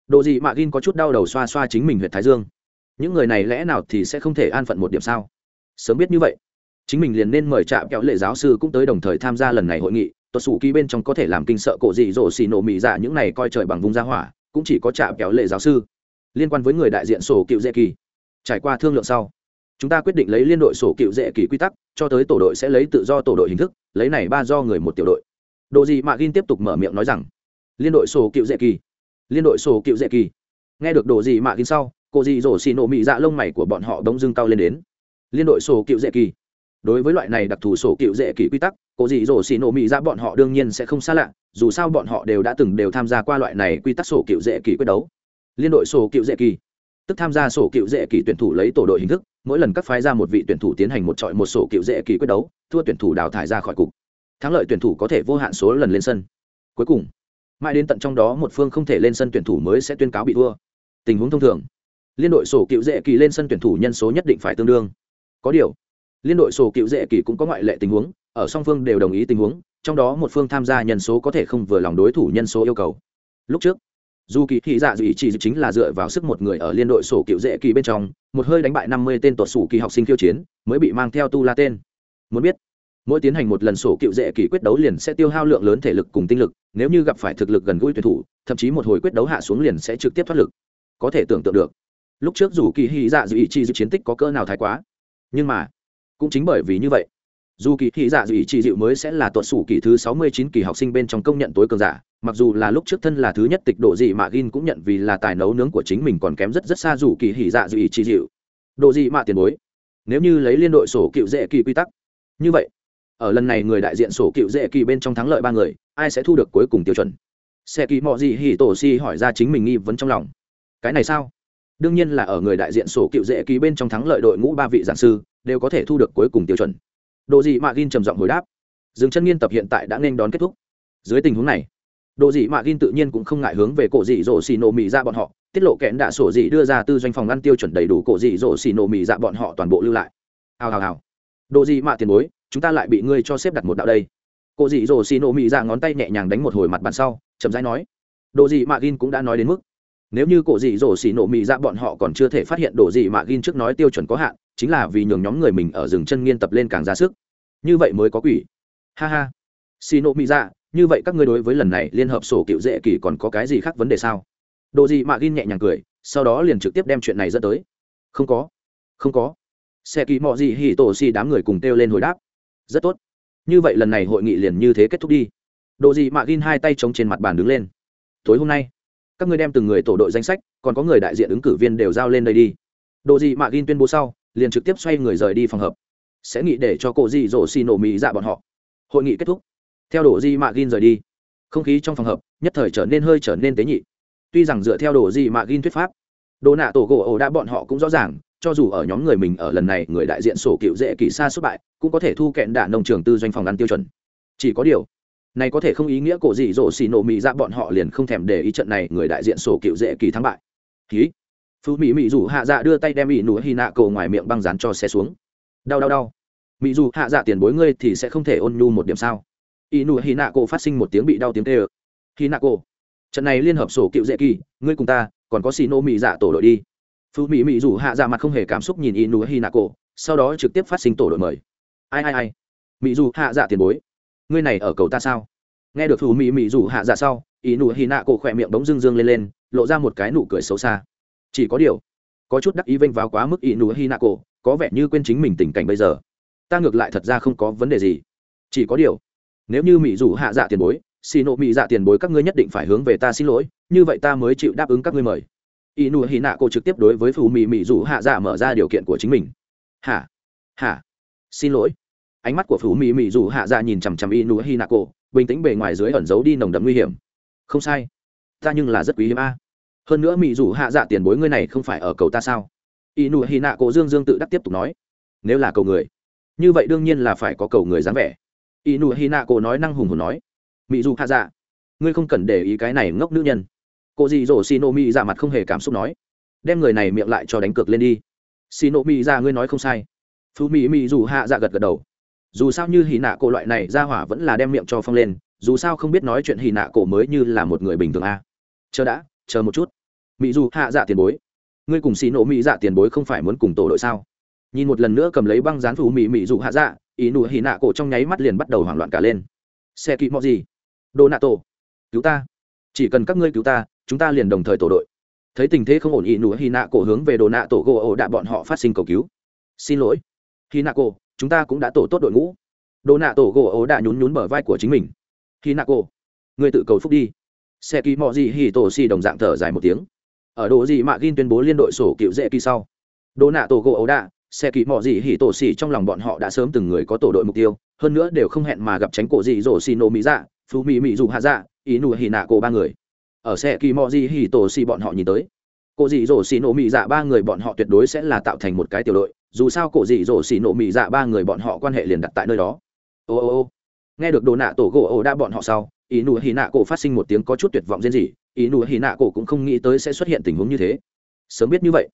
Độ gì mà gin có chút đau đầu xoa xoa chính mình huyện thái dương. Những người này lẽ nào thì sẽ không thể an phận một điểm sao? Sớm biết như vậy, chính mình liền nên mời trạm kéo lệ giáo sư cũng tới đồng thời tham gia lần này hội nghị tuột sủ ký bên trong có thể làm kinh sợ cổ dị dỗ xì nổ mỹ dạ những này coi trời bằng vùng ra hỏa, cũng chỉ có trạm kéo lệ giáo sư. Liên quan với người đại diện sổ cựu dễ kỳ. Trải qua thương lượng sau, chúng ta quyết định lấy liên đội sổ cựu dễ kỳ quy tắc, cho tới tổ đội sẽ lấy tự do tổ đội hình thức, lấy này ba do người một tiểu đội. Độ gì mạ gin tiếp tục mở miệng nói rằng, liên đội sổ cựu dễ kỳ, liên đội sổ cựu dễ kỳ. Nghe được độ gì mạ gin sau cô dị dỗ xì nổ mỹ dạ lông mày của bọn họ đống dưng cao lên đến. Liên đội sổ cựu dễ kỳ, đối với loại này đặc thù sổ cựu dễ kỳ quy tắc cổ dị dỗ xì nổ mỹ ra bọn họ đương nhiên sẽ không xa lạ, dù sao bọn họ đều đã từng đều tham gia qua loại này quy tắc sổ cựu dễ kỳ quyết đấu. Liên đội sổ cựu dễ kỳ. Tức tham gia sổ cựu dễ kỳ tuyển thủ lấy tổ đội hình thức, mỗi lần các phái ra một vị tuyển thủ tiến hành một trọi một sổ cựu dễ kỳ quyết đấu, thua tuyển thủ đào thải ra khỏi cục. Thắng lợi tuyển thủ có thể vô hạn số lần lên sân. Cuối cùng, mãi đến tận trong đó một phương không thể lên sân tuyển thủ mới sẽ tuyên cáo bị thua. Tình huống thông thường, liên đội sổ cựu dễ kỳ lên sân tuyển thủ nhân số nhất định phải tương đương. Có điều, liên đội sổ cựu dễ kỳ cũng có ngoại lệ tình huống ở song phương đều đồng ý tình huống, trong đó một phương tham gia nhân số có thể không vừa lòng đối thủ nhân số yêu cầu. Lúc trước, dù kỳ thị dạ dị chỉ chính là dựa vào sức một người ở liên đội sổ cựu dễ kỳ bên trong, một hơi đánh bại năm mươi tên tuột sủ kỳ học sinh khiêu chiến, mới bị mang theo tu la tên. Muốn biết, mỗi tiến hành một lần sổ cựu dễ kỳ quyết đấu liền sẽ tiêu hao lượng lớn thể lực cùng tinh lực, nếu như gặp phải thực lực gần gũi tuyển thủ, thậm chí một hồi quyết đấu hạ xuống liền sẽ trực tiếp thoát lực. Có thể tưởng tượng được, lúc trước dù kỳ hy dạ Dị chỉ chi dự chiến tích có cỡ nào thái quá. Nhưng mà, cũng chính bởi vì như vậy dù kỳ thị dạ dị ý chi dịu mới sẽ là tuột sủ kỳ thứ sáu mươi chín kỳ học sinh bên trong công nhận tối cường giả, mặc dù là lúc trước thân là thứ nhất tịch độ dị mạ gin cũng nhận vì là tài nấu nướng của chính mình còn kém rất rất xa dù kỳ hỉ dạ dị ý chi dịu. Độ dị mạ tiền bối, nếu như lấy liên đội sổ cựu dễ kỳ quy tắc, như vậy, ở lần này người đại diện sổ cựu dễ kỳ bên trong thắng lợi ba người, ai sẽ thu được cuối cùng tiêu chuẩn? Xe kỳ mọ gì hỉ tổ si hỏi ra chính mình nghi vấn trong lòng. Cái này sao? Đương nhiên là ở người đại diện sổ cựu dễ kỳ bên trong thắng lợi đội ngũ ba vị giảng sư, đều có thể thu được cuối cùng tiêu chuẩn độ dị mạ gin trầm giọng hồi đáp. Dừng chân nghiên tập hiện tại đã nên đón kết thúc. Dưới tình huống này độ dị mạ gin tự nhiên cũng không ngại hướng về cổ dị dỗ xì nổ mì dạ bọn họ, tiết lộ kẽn đạ sổ dị đưa ra tư doanh phòng ăn tiêu chuẩn đầy đủ cổ dị dỗ xì nổ mì dạ bọn họ toàn bộ lưu lại. Hào hào hào. Độ dị mạ tiền bối, chúng ta lại bị ngươi cho xếp đặt một đạo đây. Cổ dị dỗ xì nổ mì dạ ngón tay nhẹ nhàng đánh một hồi mặt bàn sau, chậm rãi nói. Độ dị mạ gin cũng đã nói đến mức, nếu như cổ dị dỗ xì nổ mì dạ bọn họ còn chưa thể phát hiện độ dị mạ gin trước nói tiêu chuẩn có hạn chính là vì nhường nhóm người mình ở rừng chân nghiên tập lên càng ra sức. Như vậy mới có quỷ. Ha ha. Xì nổ mỹ ra như vậy các ngươi đối với lần này liên hợp sổ cựu dễ kỳ còn có cái gì khác vấn đề sao? Đồ gì mạ gin nhẹ nhàng cười, sau đó liền trực tiếp đem chuyện này dẫn tới. Không có. Không có. Xe kỳ mọi gì hỉ tổ xì đám người cùng kêu lên hồi đáp. Rất tốt. Như vậy lần này hội nghị liền như thế kết thúc đi. Đồ gì mạ gin hai tay chống trên mặt bàn đứng lên. Tối hôm nay, các ngươi đem từng người tổ đội danh sách, còn có người đại diện ứng cử viên đều giao lên đây đi. Đồ gì mạ gin tuyên bố sau liền trực tiếp xoay người rời đi phòng hợp. Sẽ nghĩ để cho cổ dị dỗ xì nổ mì dạ bọn họ. Hội nghị kết thúc. Theo đồ di mạ gin rời đi, không khí trong phòng hợp nhất thời trở nên hơi trở nên tế nhị. Tuy rằng dựa theo đồ di mạ gin thuyết pháp, đồ nạ tổ gỗ ổ đã bọn họ cũng rõ ràng, cho dù ở nhóm người mình ở lần này người đại diện sổ cựu dễ kỳ xa xuất bại, cũng có thể thu kẹn đả nông trường tư doanh phòng ăn tiêu chuẩn. Chỉ có điều, này có thể không ý nghĩa cổ dị dỗ xì nổ mỹ dạ bọn họ liền không thèm để ý trận này người đại diện sổ cựu dễ kỳ thắng bại. Ký phú mỹ mỹ rủ hạ dạ đưa tay đem ỷ nụ hy nạ cổ ngoài miệng băng dán cho xe xuống. Đau đau đau. Mỹ dù hạ dạ tiền bối ngươi thì sẽ không thể ôn nhu một điểm sao? Ỷ nụ hy nạ cổ phát sinh một tiếng bị đau tiếng tê ờ hy nạ cổ. Trận này liên hợp sổ cựu dễ kỳ, ngươi cùng ta, còn có xì nô mỹ dạ tổ đội đi. Phú mỹ mỹ rủ hạ dạ mặt không hề cảm xúc nhìn ỷ nụ hy nạ cổ, sau đó trực tiếp phát sinh tổ đội mời. Ai ai ai. Mỹ dù hạ dạ tiền bối, ngươi này ở cầu ta sao? Nghe được phú mỹ mỹ rủ hạ dạ sau, ỷ nụ hy nạ cổ khỏe miệng bỗng dưng dương lên lên, lộ ra một cái nụ cười xấu xa chỉ có điều, có chút đắc ý vênh vào quá mức ỷ nụ hi nạ cổ có vẻ như quên chính mình tình cảnh bây giờ. Ta ngược lại thật ra không có vấn đề gì. Chỉ có điều, nếu như mỹ rủ hạ dạ tiền bối xì nộ mỹ dạ tiền bối các ngươi nhất định phải hướng về ta xin lỗi, như vậy ta mới chịu đáp ứng các ngươi mời. Ỷ nụ hi nạ cổ trực tiếp đối với phù mỹ mỹ rủ hạ dạ mở ra điều kiện của chính mình. Hả? Hả? Xin lỗi. Ánh mắt của phù mỹ mỹ rủ hạ dạ nhìn chằm chằm ỷ nụ hi nạ cổ bình tĩnh bề ngoài dưới ẩn giấu đi nồng đậm nguy hiểm. Không sai. Ta nhưng là rất quý hiếm a hơn nữa mỹ dù hạ dạ tiền bối ngươi này không phải ở cầu ta sao? Y nụ hy nạ cô dương dương tự đắc tiếp tục nói, nếu là cầu người, như vậy đương nhiên là phải có cầu người dáng vẻ. Y nụ hy nạ cổ nói năng hùng hồn nói mỹ dù hạ dạ ngươi không cần để ý cái này ngốc nữ nhân. Cô dì dỗ xì nộ mỹ dạ mặt không hề cảm xúc nói, đem người này miệng lại cho đánh cược lên đi. Xì nộ mỹ dạ ngươi nói không sai. Phú mỹ mỹ dù hạ dạ gật gật đầu. Dù sao như hì nạ cổ loại này ra hỏa vẫn là đem miệng cho phong lên, dù sao không biết nói chuyện hì nạ cổ mới như là một người bình thường a. Chờ đã, chờ một chút mỹ dù hạ dạ tiền bối. Ngươi cùng xì nổ mỹ dạ tiền bối không phải muốn cùng tổ đội sao? Nhìn một lần nữa cầm lấy băng dán phù mỹ mỹ dù hạ dạ ý nụ hì nạ cổ trong nháy mắt liền bắt đầu hoảng loạn cả lên. Xe kỵ mọ gì? Đồ nạ tổ. Cứu ta. Chỉ cần các ngươi cứu ta, chúng ta liền đồng thời tổ đội. Thấy tình thế không ổn, ý nụ hì nạ cổ hướng về đồ nạ tổ gỗ ổ đạ bọn họ phát sinh cầu cứu. Xin lỗi. Hì nạ cổ, chúng ta cũng đã tổ tốt đội ngũ. Đồ nạ tổ gỗ ổ đạ nhún nhún bờ vai của chính mình. Hì nạ cổ, ngươi tự cầu phúc đi. Xe kỵ mọ gì? Hì tổ xì đồng dạng thở dài một tiếng ở đồ gì mạ gin tuyên bố liên đội sổ cựu dễ kỳ sau. Đồ nạ tổ gỗ ấu đạ, xe kỳ mò gì hỉ tổ xỉ trong lòng bọn họ đã sớm từng người có tổ đội mục tiêu, hơn nữa đều không hẹn mà gặp tránh cổ gì rổ xì nổ mỹ dạ phú mỹ mỹ dù hạ dạ ý nụ hỉ nạ cổ ba người. Ở xe kỳ mò gì hỉ tổ xỉ bọn họ nhìn tới, cổ gì rổ xì nổ mỹ dạ ba người bọn họ tuyệt đối sẽ là tạo thành một cái tiểu đội, dù sao cổ dị dỗ xì nổ mỹ dạ ba người bọn họ quan hệ liền đặt tại nơi đó. Ô ô ô, nghe được đồ nạ tổ gỗ ổ đa bọn họ sau ý nụ hì nạ cổ phát sinh một tiếng có chút tuyệt vọng riêng gì ý nụ hì nạ cổ cũng không nghĩ tới sẽ xuất hiện tình huống như thế. Sớm biết như vậy,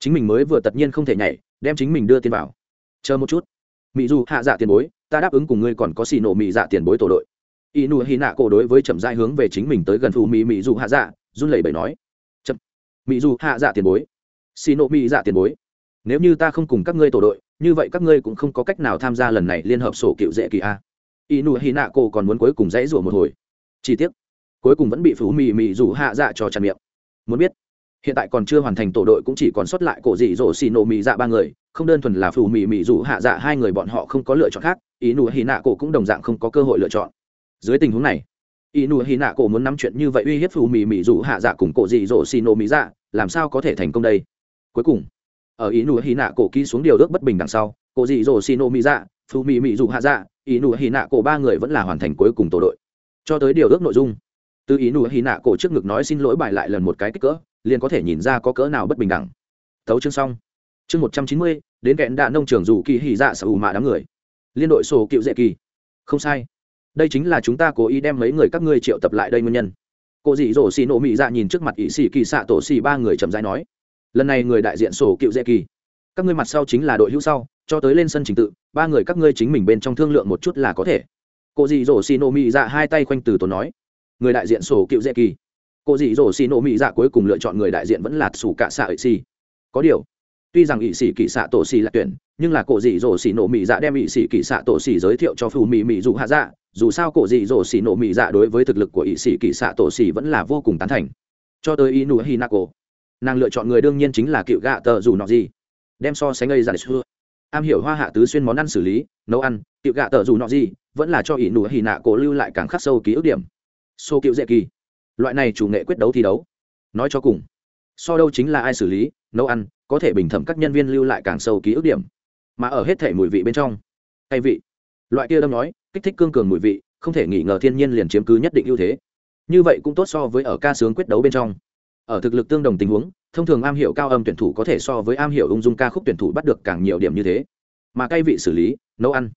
chính mình mới vừa tất nhiên không thể nhảy, đem chính mình đưa tiền vào. Chờ một chút. Mỹ dù hạ dạ tiền bối, ta đáp ứng cùng ngươi còn có xì nổ mỹ dạ tiền bối tổ đội. Ý nụ hì nạ cổ đối với chậm dai hướng về chính mình tới gần phù mỹ mỹ dù hạ dạ run lẩy bẩy nói. Chậm. Mỹ dù hạ dạ tiền bối. Xì nổ mỹ dạ tiền bối. Nếu như ta không cùng các ngươi tổ đội, như vậy các ngươi cũng không có cách nào tham gia lần này liên hợp sổ cựu dễ kỳ a. Inu nụ hì nạ cổ còn muốn cuối cùng dãy rủa một hồi chi tiết cuối cùng vẫn bị phú mì mì rủ hạ dạ cho tràn miệng. Muốn biết, hiện tại còn chưa hoàn thành tổ đội cũng chỉ còn sót lại cổ dị dỗ xì nổ mì dạ ba người, không đơn thuần là phù mì mì rủ hạ dạ hai người bọn họ không có lựa chọn khác, ý nụ hì nạ cổ cũng đồng dạng không có cơ hội lựa chọn. Dưới tình huống này, ý nụ hì nạ cổ muốn nắm chuyện như vậy uy hiếp phù mì mì rủ hạ dạ cùng cổ dị dỗ xì nổ mì dạ làm sao có thể thành công đây? Cuối cùng, ở ý nụ hì nạ cổ ký xuống điều ước bất bình đằng sau, cổ dị dỗ xì nổ mì dạ phù mì mì rủ hạ dạ ý nụ hì nạ cổ ba người vẫn là hoàn thành cuối cùng tổ đội cho tới điều ước nội dung. Từ ý nụ hy nạ cổ trước ngực nói xin lỗi bài lại lần một cái kích cỡ, liền có thể nhìn ra có cỡ nào bất bình đẳng. Thấu chương xong. Chương một trăm chín mươi, đến kẹn đạ nông trường dù kỳ hy dạ sở ù mạ đám người. Liên đội sổ cựu dễ kỳ. Không sai. Đây chính là chúng ta cố ý đem mấy người các ngươi triệu tập lại đây nguyên nhân. Cô dị dỗ xì nổ mị dạ nhìn trước mặt ỵ xì kỳ xạ tổ xì ba người chậm rãi nói. Lần này người đại diện sổ cựu dễ kỳ. Các ngươi mặt sau chính là đội hữu sau, cho tới lên sân trình tự, ba người các ngươi chính mình bên trong thương lượng một chút là có thể cô dì dỗ xì nổ mỹ dạ hai tay khoanh từ tốn nói, người đại diện sổ cựu dễ kỳ. Cô dì dỗ xì nổ mỹ dạ cuối cùng lựa chọn người đại diện vẫn là sủ cạ xạ ỵ xì. Có điều, tuy rằng ỵ xì kỳ xạ tổ xì là tuyển, nhưng là cổ dị dỗ xì nổ mỹ dạ đem ỵ xì kỳ xạ tổ xì giới thiệu cho phù mỹ mỹ dù hạ dạ dù sao cổ dị dỗ xì nổ mỹ dạ đối với thực lực của ỵ xì kỳ xạ tổ xì vẫn là vô cùng tán thành. Cho tới inu hinako, nàng lựa chọn người đương nhiên chính là cựu gạ tờ dù nọ gì. Đem so sánh ngây ra để xưa am hiểu hoa hạ tứ xuyên món ăn xử lý, nấu ăn tiệu gạ tờ dù nọ gì, vẫn là cho ỷ nụ hì nạ cổ lưu lại càng khắc sâu ký ức điểm. Xô cựu dễ kỳ. Loại này chủ nghệ quyết đấu thi đấu. Nói cho cùng, so đâu chính là ai xử lý, nấu ăn, có thể bình thẩm các nhân viên lưu lại càng sâu ký ức điểm. Mà ở hết thể mùi vị bên trong hay vị. Loại kia đâm nói, kích thích cương cường mùi vị, không thể nghi ngờ thiên nhiên liền chiếm cứ nhất định ưu thế. Như vậy cũng tốt so với ở ca sướng quyết đấu bên trong. Ở thực lực tương đồng tình huống thông thường am hiểu cao âm tuyển thủ có thể so với am hiểu ung dung ca khúc tuyển thủ bắt được càng nhiều điểm như thế. Mà cay vị xử lý, nấu ăn,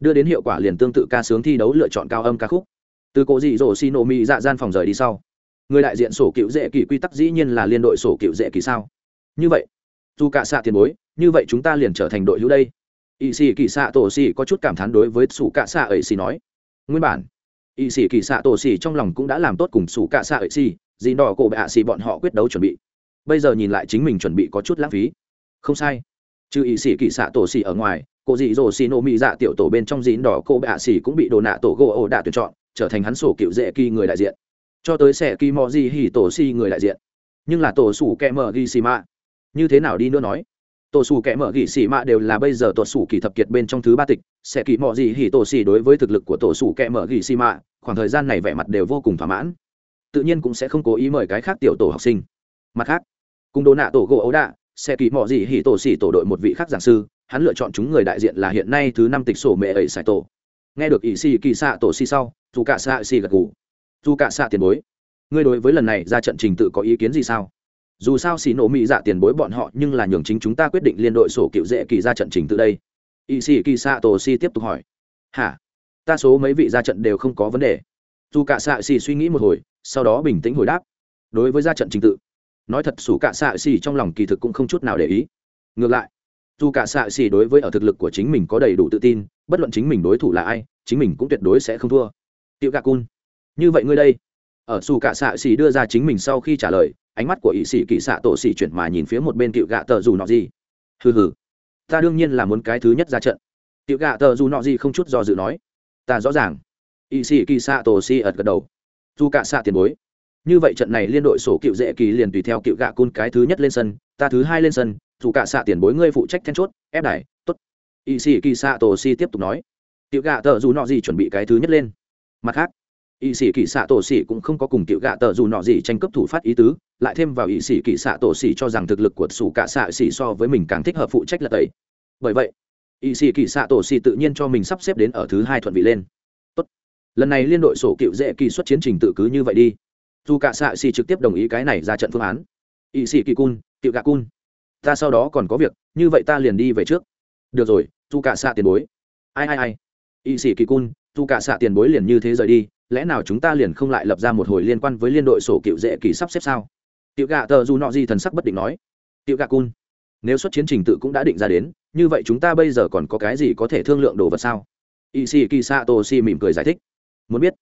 đưa đến hiệu quả liền tương tự ca sướng thi đấu lựa chọn cao âm ca khúc. Từ cổ dị dỗ xi nổ mỹ dạ gian phòng rời đi sau, người đại diện sổ cựu dễ kỳ quy tắc dĩ nhiên là liên đội sổ cựu dễ kỳ sao? Như vậy, dù cả xạ tiền bối, như vậy chúng ta liền trở thành đội hữu đây. Ỵ sĩ kỳ xạ tổ xì có chút cảm thán đối với sủ cạ xạ ấy xì nói. Nguyên bản ỵ sĩ kỳ xạ tổ xì trong lòng cũng đã làm tốt cùng sủ cạ xạ ấy xì, dì đỏ cổ bạ xì bọn họ quyết đấu chuẩn bị bây giờ nhìn lại chính mình chuẩn bị có chút lãng phí. Không sai. Trừ ý sĩ kỳ xạ tổ xỉ ở ngoài, cô dị dỗ xì nổ mỹ dạ tiểu tổ bên trong dĩ đỏ cô bạ xỉ cũng bị đồ nạ tổ gỗ ổ đạ tuyển chọn, trở thành hắn sổ cựu dễ kỳ người đại diện. Cho tới sẽ kỳ mò gì hỉ tổ xì người đại diện. Nhưng là tổ sủ kẹ mở ghi xì mạ. Như thế nào đi nữa nói? Tổ sủ kẹ mở ghi xì mạ đều là bây giờ tổ sủ kỳ thập kiệt bên trong thứ ba tịch sẽ kỳ mò gì hỉ tổ xì đối với thực lực của tổ sủ kẹ mở ghi xì mạ, khoảng thời gian này vẻ mặt đều vô cùng thỏa mãn. Tự nhiên cũng sẽ không cố ý mời cái khác tiểu tổ học sinh. Mặt khác cùng đồ nạ tổ gỗ ấu đạ sẽ kỳ mò gì hỉ tổ xỉ tổ đội một vị khác giảng sư, hắn lựa chọn chúng người đại diện là hiện nay thứ năm tịch sổ mẹ ấy sải tổ. Nghe được ỷ xì kỳ xạ tổ xì sau, dù cả xạ xì gật gù. Dù cả xạ tiền bối, ngươi đối với lần này ra trận trình tự có ý kiến gì sao? Dù sao xì nổ mỹ dạ tiền bối bọn họ nhưng là nhường chính chúng ta quyết định liên đội sổ cựu dễ kỳ ra trận trình tự đây. Ỷ xì kỳ xạ tổ xì tiếp tục hỏi. Hả? Ta số mấy vị ra trận đều không có vấn đề. Dù cả xạ xì suy nghĩ một hồi, sau đó bình tĩnh hồi đáp. Đối với ra trận trình tự nói thật sủ cả xạ xì trong lòng kỳ thực cũng không chút nào để ý. Ngược lại, dù cả xạ xì đối với ở thực lực của chính mình có đầy đủ tự tin, bất luận chính mình đối thủ là ai, chính mình cũng tuyệt đối sẽ không thua. Tiệu gạ cun, như vậy ngươi đây. Ở xù cả xạ xì đưa ra chính mình sau khi trả lời, ánh mắt của ỵ sĩ kỳ xạ tổ xì chuyển mà nhìn phía một bên tiệu gạ tờ dù nọ gì hừ hừ, ta đương nhiên là muốn cái thứ nhất ra trận. Tiệu gạ tờ dù nọ gì không chút do dự nói. Ta rõ ràng. ỵ sĩ kỳ xạ tổ xì ật gật đầu. Dù cả xạ tiền bối như vậy trận này liên đội sổ cựu dễ kỳ liền tùy theo cựu gạ cun cái thứ nhất lên sân, ta thứ hai lên sân, dù cả xạ tiền bối ngươi phụ trách then chốt, ép đài t ố t y sĩ kỳ xạ tổ si tiếp tục nói. Cựu gạ tờ dù nọ gì chuẩn bị cái thứ nhất lên. Mặt khác y sĩ kỳ xạ tổ si cũng không có cùng cựu gạ tờ dù nọ gì tranh cấp thủ phát ý tứ, lại thêm vào y sĩ kỳ xạ tổ si cho rằng thực lực của sủ cả xạ xỉ so với mình càng thích hợp phụ trách là tẩy. Bởi vậy y sĩ kỳ xạ tổ si tự nhiên cho mình sắp xếp đến ở thứ hai thuận vị lên. Tốt. lần này liên đội sổ cựu dễ kỳ xuất chiến trình tự cứ như vậy đi dù cả xạ xì trực tiếp đồng ý cái này ra trận phương án. Y sĩ kỳ cun, tiểu gạ cun. Ta sau đó còn có việc, như vậy ta liền đi về trước. Được rồi, dù cả xạ tiền bối. Ai ai ai. Y sĩ kỳ cun, dù cả xạ tiền bối liền như thế rời đi, lẽ nào chúng ta liền không lại lập ra một hồi liên quan với liên đội sổ cựu dễ kỳ sắp xếp sao? Tiểu gạ tờ dù nọ gì thần sắc bất định nói. Tiểu gạ cun, nếu xuất chiến trình tự cũng đã định ra đến, như vậy chúng ta bây giờ còn có cái gì có thể thương lượng đồ vật sao? Y sĩ kỳ sato si mỉm cười giải thích. Muốn biết,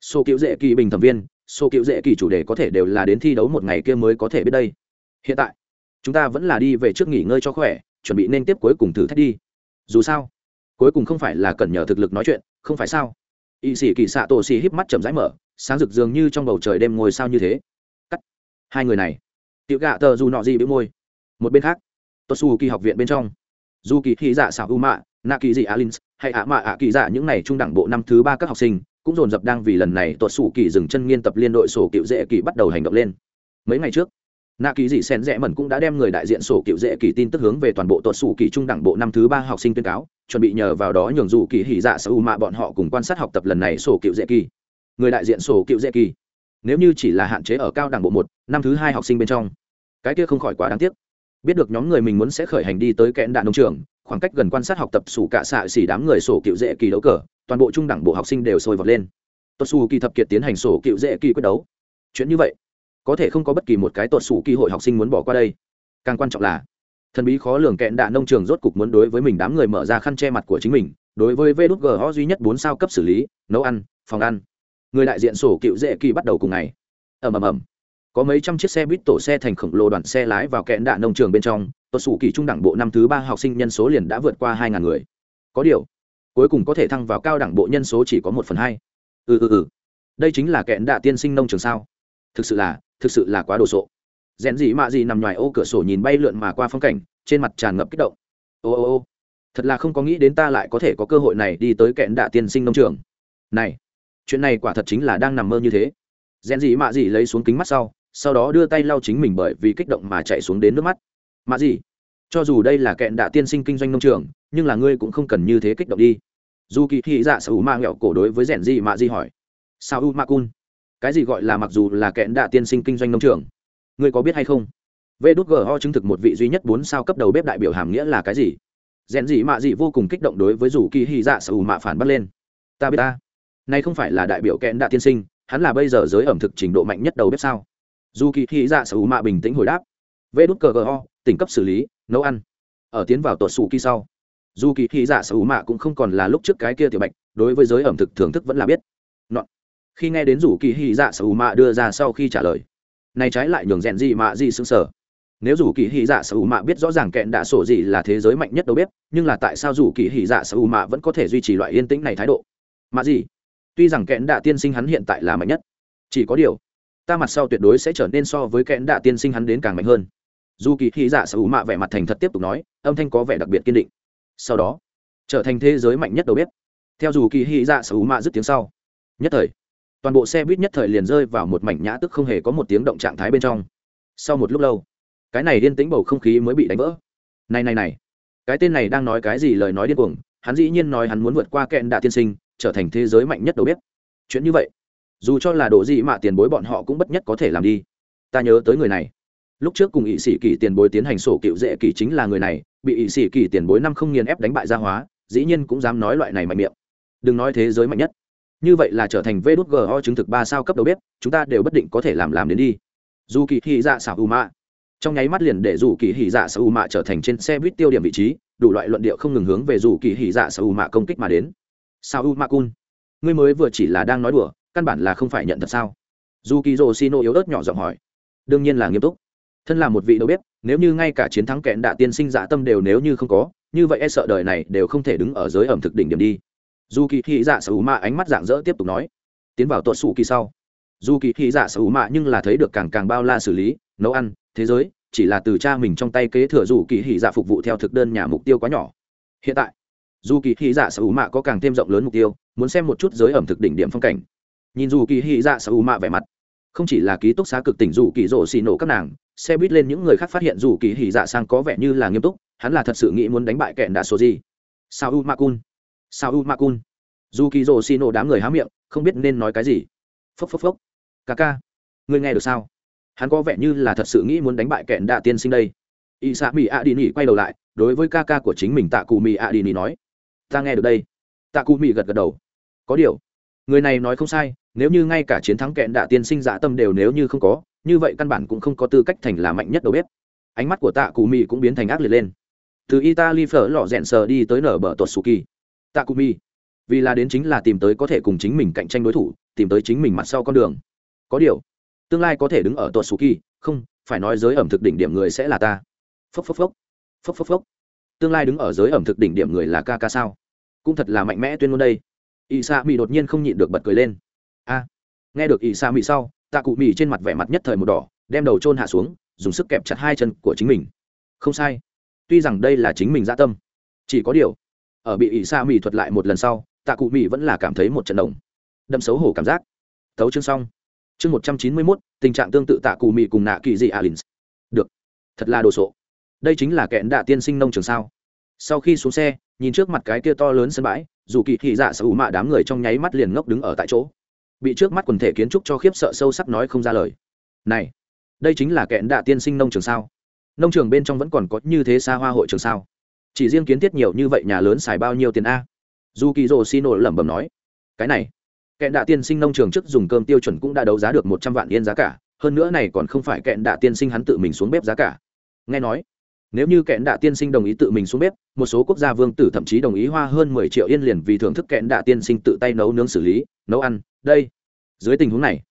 sổ cựu dễ kỳ bình thẩm viên số cựu dễ kỳ chủ đề có thể đều là đến thi đấu một ngày kia mới có thể biết đây. Hiện tại, chúng ta vẫn là đi về trước nghỉ ngơi cho khỏe, chuẩn bị nên tiếp cuối cùng thử thách đi. Dù sao, cuối cùng không phải là cần nhờ thực lực nói chuyện, không phải sao? Y sĩ kỳ xạ tổ xì híp mắt chầm rãi mở, sáng rực dường như trong bầu trời đêm ngồi sao như thế. Cắt. Hai người này. Tiểu gạ tờ dù nọ gì bị môi. Một bên khác tốt xù kỳ học viện bên trong. Dù kỳ thị dạ xảo u mạ nạ kỳ dị alin hay ạ mạ ạ kỳ dạ những này trung đẳng bộ năm thứ ba các học sinh cũng dồn dập đang vì lần này tuột sủ kỳ dừng chân nghiên tập liên đội sổ cựu dễ kỳ bắt đầu hành động lên. Mấy ngày trước nạ kỳ dị sen rẽ mẩn cũng đã đem người đại diện sổ cựu dễ kỳ tin tức hướng về toàn bộ tuột sủ kỳ trung đẳng bộ năm thứ ba học sinh tuyên cáo, chuẩn bị nhờ vào đó nhường dù kỳ hỉ dạ sở u mạ bọn họ cùng quan sát học tập lần này sổ cựu dễ kỳ. Người đại diện sổ cựu dễ kỳ, nếu như chỉ là hạn chế ở cao đẳng bộ một, năm thứ hai học sinh bên trong, cái kia không khỏi quá đáng tiếc. Biết được nhóm người mình muốn sẽ khởi hành đi tới kẽn đạn nông trường, khoảng cách gần quan sát học tập sủ cạ xạ xỉ đám người sổ cựu dễ kỳ đấu cờ toàn bộ trung đẳng bộ học sinh đều sôi vọt lên. Tuột xù kỳ thập kiệt tiến hành sổ cựu dễ kỳ quyết đấu. Chuyện như vậy, có thể không có bất kỳ một cái tuột xù kỳ hội học sinh muốn bỏ qua đây. Càng quan trọng là, thần bí khó lường kẹn đạn nông trường rốt cục muốn đối với mình đám người mở ra khăn che mặt của chính mình, đối với vê đút g ho duy nhất bốn sao cấp xử lý, nấu ăn, phòng ăn. Người đại diện sổ cựu dễ kỳ bắt đầu cùng ngày. Ầm ầm ầm. Có mấy trăm chiếc xe buýt tổ xe thành khổng lồ đoàn xe lái vào kẹn đạn nông trường bên trong tuột sủ kỳ trung đẳng bộ năm thứ ba học sinh nhân số liền đã vượt qua hai ngàn người. Có điều cuối cùng có thể thăng vào cao đẳng bộ nhân số chỉ có một phần hai. Ừ ừ ừ. Đây chính là kẹn đạ tiên sinh nông trường sao? Thực sự là, thực sự là quá đồ sộ. Rèn gì mạ gì nằm ngoài ô cửa sổ nhìn bay lượn mà qua phong cảnh, trên mặt tràn ngập kích động. Ô ô ô. Thật là không có nghĩ đến ta lại có thể có cơ hội này đi tới kẹn đạ tiên sinh nông trường. Này, chuyện này quả thật chính là đang nằm mơ như thế. Rèn gì mạ gì lấy xuống kính mắt sau sau đó đưa tay lau chính mình bởi vì kích động mà chạy xuống đến nước mắt. Mạ gì? Cho dù đây là kẹn đạ tiên sinh kinh doanh nông trường nhưng là ngươi cũng không cần như thế kích động đi. Dù kỳ thị dạ sở u ma nghẹo cổ đối với rèn gì mạ di hỏi. Sao u ma cun cái gì gọi là mặc dù là kẹn đạ tiên sinh kinh doanh nông trường? Ngươi có biết hay không? Vê đút g ho chứng thực một vị duy nhất bốn sao cấp đầu bếp đại biểu hàm nghĩa là cái gì? Rèn gì mạ gì vô cùng kích động đối với dù kỳ hy dạ sở u mạ phản bắt lên. Ta biết ta. Này không phải là đại biểu kẹn đạ tiên sinh, hắn là bây giờ giới ẩm thực trình độ mạnh nhất đầu bếp sao? Dù kỳ hy dạ sở u mạ bình tĩnh hồi đáp. Vê đút g ho, tỉnh cấp xử lý, nấu ăn. Ở tiến vào tuột sụ kỳ sau dù kỳ thị giả dạ sở hữu mạ cũng không còn là lúc trước cái kia tiểu bạch, đối với giới ẩm thực thưởng thức vẫn là biết. Nọ. khi nghe đến rủ kỳ thị giả dạ sở hữu mạ đưa ra sau khi trả lời, này trái lại nhường rèn gì mạ gì xứng sờ. Nếu dù kỳ hy dạ sở hữu mạ biết rõ ràng kẹn đạ sổ gì là thế giới mạnh nhất đâu biết nhưng là tại sao dù kỳ hy dạ sở hữu mạ vẫn có thể duy trì loại yên tĩnh này thái độ? Mạ gì? Tuy rằng kẹn đạ tiên sinh hắn hiện tại là mạnh nhất, chỉ có điều, ta mặt sau tuyệt đối sẽ trở nên so với kẹn đạ tiên sinh hắn đến càng mạnh hơn. Dù kỳ hy dạ sở hữu mạ vẻ mặt thành thật tiếp tục nói, âm thanh có vẻ đặc biệt kiên định sau đó, trở thành thế giới mạnh nhất đầu bếp. Theo dù kỳ hy dạ sở hữu mạ dứt tiếng sau, nhất thời, toàn bộ xe buýt nhất thời liền rơi vào một mảnh nhã tức không hề có một tiếng động trạng thái bên trong. Sau một lúc lâu, cái này điên tĩnh bầu không khí mới bị đánh vỡ. Này này này, cái tên này đang nói cái gì lời nói điên cuồng, hắn dĩ nhiên nói hắn muốn vượt qua kẹn đạ tiên sinh, trở thành thế giới mạnh nhất đầu bếp. Chuyện như vậy, dù cho là đồ gì mà tiền bối bọn họ cũng bất nhất có thể làm đi. Ta nhớ tới người này lúc trước cùng ỵ sĩ kỳ tiền bối tiến hành sổ cựu dễ kỳ chính là người này, bị ỵ sĩ kỳ tiền bối năm không nghiền ép đánh bại gia hóa, dĩ nhiên cũng dám nói loại này mạnh miệng. Đừng nói thế giới mạnh nhất. Như vậy là trở thành vê đốt go chứng thực ba sao cấp đầu bếp, chúng ta đều bất định có thể làm làm đến đi. Dù kỳ hy dạ xảo u mạ. Trong nháy mắt liền để dù kỳ hỉ dạ xảo u mạ trở thành trên xe buýt tiêu điểm vị trí, đủ loại luận điệu không ngừng hướng về dù kỳ hỉ dạ xảo u mạ công kích mà đến. Sao u mạ cun. Ngươi mới vừa chỉ là đang nói đùa, căn bản là không phải nhận thật sao? Dù kỳ rồ ô yếu ớt nhỏ giọng hỏi. Đương nhiên là nghiêm túc thân là một vị đầu bếp, nếu như ngay cả chiến thắng kẹn đạ tiên sinh dạ tâm đều nếu như không có, như vậy e sợ đời này đều không thể đứng ở giới ẩm thực đỉnh điểm đi. Dù kỳ thị dạ sở hữu mạ ánh mắt dạng dỡ tiếp tục nói, tiến vào tuột xù kỳ sau. Dù kỳ thị dạ sở hữu mạ nhưng là thấy được càng càng bao la xử lý, nấu ăn, thế giới, chỉ là từ cha mình trong tay kế thừa dù kỳ thị dạ phục vụ theo thực đơn nhà mục tiêu quá nhỏ. Hiện tại dù kỳ thị dạ sở hữu mạ có càng thêm rộng lớn mục tiêu, muốn xem một chút giới ẩm thực đỉnh điểm phong cảnh. Nhìn dù kỳ thị dạ sở hữu mạ vẻ mặt không chỉ là ký túc xá cực tỉnh dù kỳ rổ xì nổ các nàng, xe buýt lên những người khác phát hiện dù kỳ hỉ dạ sang có vẻ như là nghiêm túc, hắn là thật sự nghĩ muốn đánh bại kẹn đạ số gì. Sao u ma cun sao u ma cun dù kỳ rồ xì nổ đám người há miệng, không biết nên nói cái gì. Phốc phốc phốc. Ca ca. Ngươi nghe được sao? Hắn có vẻ như là thật sự nghĩ muốn đánh bại kẹn đạ tiên sinh đây. Y sa mỹ a đi nỉ quay đầu lại, đối với ca ca của chính mình tạ cù mì a đi nỉ nói. Ta nghe được đây. Tạ cù mì gật gật đầu. Có điều người này nói không sai, nếu như ngay cả chiến thắng kẹn đạ tiên sinh dạ tâm đều nếu như không có, như vậy căn bản cũng không có tư cách thành là mạnh nhất đầu bếp. Ánh mắt của tạ cù mì cũng biến thành ác liệt lên. Từ italy phở lò rẽn sờ đi tới nở bờ tuột su kỳ tạ cù mì, vì là đến chính là tìm tới có thể cùng chính mình cạnh tranh đối thủ, tìm tới chính mình mặt sau con đường. Có điều, tương lai có thể đứng ở tuột su kỳ không, phải nói giới ẩm thực đỉnh điểm người sẽ là ta. Phốc phốc phốc phốc phốc phốc. Tương lai đứng ở giới ẩm thực đỉnh điểm người là ca ca sao? Cũng thật là mạnh mẽ tuyên ngôn đây ỵ xạ mỹ đột nhiên không nhịn được bật cười lên. A, nghe được ỵ xạ mỹ sau, tạ cụ mỹ trên mặt vẻ mặt nhất thời một đỏ, đem đầu trôn hạ xuống, dùng sức kẹp chặt hai chân của chính mình. Không sai. Tuy rằng đây là chính mình dã tâm, chỉ có điều, ở bị ỵ xạ mỹ thuật lại một lần sau, tạ cụ mỹ vẫn là cảm thấy một trận đồng đâm xấu hổ cảm giác. Tấu chương xong. Chương một trăm chín mươi mốt, tình trạng tương tự tạ cụ mỹ cùng nạ kỳ dị alin được. Thật là đồ sộ. Đây chính là kẹn đạ tiên sinh nông trường sao. Sau khi xuống xe, nhìn trước mặt cái kia to lớn sân bãi dù kỳ thị dạ sở hữu mạ đám người trong nháy mắt liền ngốc đứng ở tại chỗ. Bị trước mắt quần thể kiến trúc cho khiếp sợ sâu sắc nói không ra lời. Này, đây chính là kẹn đạ tiên sinh nông trường sao? Nông trường bên trong vẫn còn có như thế xa hoa hội trường sao? Chỉ riêng kiến thiết nhiều như vậy nhà lớn xài bao nhiêu tiền a? Dù kỳ rồ xin nổ lẩm bẩm nói, cái này, kẹn đạ tiên sinh nông trường trước dùng cơm tiêu chuẩn cũng đã đấu giá được một trăm vạn yên giá cả, hơn nữa này còn không phải kẹn đạ tiên sinh hắn tự mình xuống bếp giá cả. Nghe nói nếu như kẽn đạ tiên sinh đồng ý tự mình xuống bếp một số quốc gia vương tử thậm chí đồng ý hoa hơn mười triệu yên liền vì thưởng thức kẽn đạ tiên sinh tự tay nấu nướng xử lý nấu ăn đây. Dưới tình huống này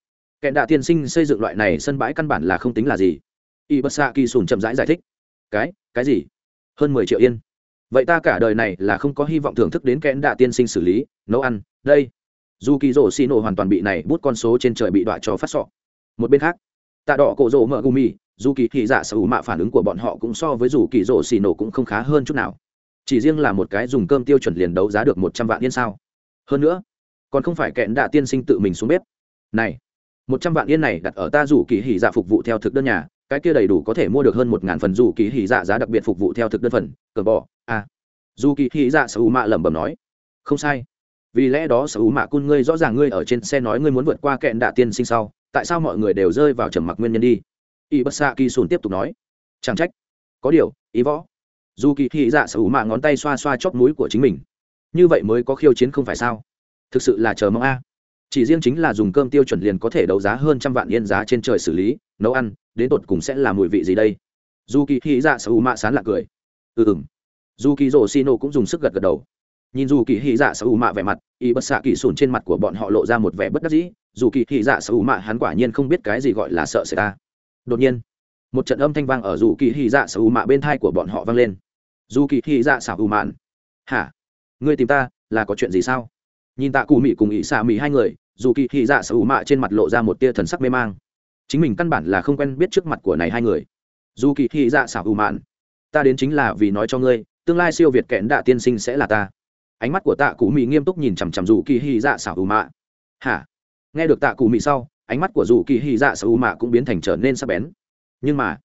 kẽn đạ tiên sinh xây dựng loại này sân bãi căn bản là không tính là gì. Y bất xạ kỳ sùn chậm rãi giải, giải thích. Cái cái gì? Hơn mười triệu yên. Vậy ta cả đời này là không có hy vọng thưởng thức đến kẽn đạ tiên sinh xử lý nấu ăn đây. Dù kỳ rổ xì nổ hoàn toàn bị này bút con số trên trời bị đọa cho phát sọ. Một bên khác tạ đỏ cổ rỗ mở gumi dù kỳ thị dạ sở hữu mạ phản ứng của bọn họ cũng so với dù kỳ rỗ xì nổ cũng không khá hơn chút nào. Chỉ riêng là một cái dùng cơm tiêu chuẩn liền đấu giá được một trăm vạn yên sao. Hơn nữa, còn không phải kẹn đạ tiên sinh tự mình xuống bếp. Này, một trăm vạn yên này đặt ở ta dù kỳ hỉ dạ phục vụ theo thực đơn nhà, cái kia đầy đủ có thể mua được hơn một ngàn phần dù kỳ hỉ dạ giá đặc biệt phục vụ theo thực đơn phần, cờ bỏ à. dù kỳ hỉ dạ sở hữu mạ lẩm bẩm nói, không sai. Vì lẽ đó sở hữu mạ cun ngươi rõ ràng ngươi ở trên xe nói ngươi muốn vượt qua kẹn đạ tiên sinh sau tại sao mọi người đều rơi vào trầm mặc nguyên nhân đi? Y bất xạ kỳ sùn tiếp tục nói. Chẳng trách. Có điều, ý võ. Dù kỳ thị dạ sở hữu mạ ngón tay xoa xoa chóp mũi của chính mình. Như vậy mới có khiêu chiến không phải sao? Thực sự là chờ mong a. Chỉ riêng chính là dùng cơm tiêu chuẩn liền có thể đấu giá hơn trăm vạn yên giá trên trời xử lý, nấu ăn, đến tột cùng sẽ là mùi vị gì đây? Dù kỳ thị dạ sở hữu mạ sán lạc cười. Ừ ừ dù kỳ rổ xi nổ cũng dùng sức gật gật đầu nhìn dù kỳ hy dạ sở hữu mạ vẻ mặt, y bất xạ kỳ sùn trên mặt của bọn họ lộ ra một vẻ bất đắc dĩ, dù kỳ hy dạ sở hữu mạ hắn quả nhiên không biết cái gì gọi là sợ xảy ra. đột nhiên, một trận âm thanh vang ở dù kỳ hy dạ sở hữu mạ bên thai của bọn họ vang lên. Dù kỳ hy dạ sở hữu mạn, hả? Ngươi tìm ta, là có chuyện gì sao? Nhìn tạ cù mị cùng ỷ xạ mị hai người, dù kỳ hy dạ sở hữu mạ trên mặt lộ ra một tia thần sắc mê mang. Chính mình căn bản là không quen biết trước mặt của này hai người. Dù kỳ hy dạ sở hữu mạn, ta đến chính là vì nói cho ngươi, tương lai siêu việt kẽn đạ tiên sinh sẽ là ta ánh mắt của tạ cụ mỹ nghiêm túc nhìn chằm chằm dù kỳ hy dạ xảo U mạ. Hả? Nghe được tạ cụ mỹ sau, ánh mắt của dù kỳ hy dạ xảo u mạ cũng biến thành trở nên sắc bén. Nhưng mà,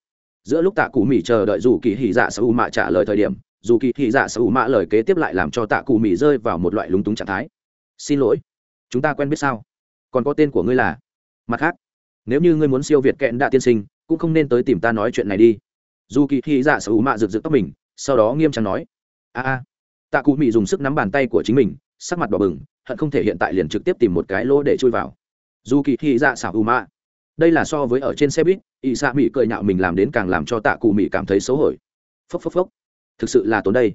giữa lúc tạ cụ mỹ chờ đợi dù kỳ hy dạ xảo u mạ trả lời thời điểm, dù kỳ hy dạ xảo u mạ lời kế tiếp lại làm cho tạ cụ mỹ rơi vào một loại lúng túng trạng thái. Xin lỗi, chúng ta quen biết sao? Còn có tên của ngươi là? Mặt khác, nếu như ngươi muốn siêu việt kẹn đạ tiên sinh, cũng không nên tới tìm ta nói chuyện này đi. Dù kỳ hy dạ xảo u mạ rực rực tóc mình, sau đó nghiêm trang nói. A a tạ cụ Mị dùng sức nắm bàn tay của chính mình sắc mặt đỏ bừng hận không thể hiện tại liền trực tiếp tìm một cái lỗ để chui vào. Dù kỳ thị dạ xảo u mạ. Đây là so với ở trên xe buýt ỵ xạ Mị cười nhạo mình làm đến càng làm cho tạ cụ Mị cảm thấy xấu hổ. Phốc phốc phốc. Thực sự là tốn đây.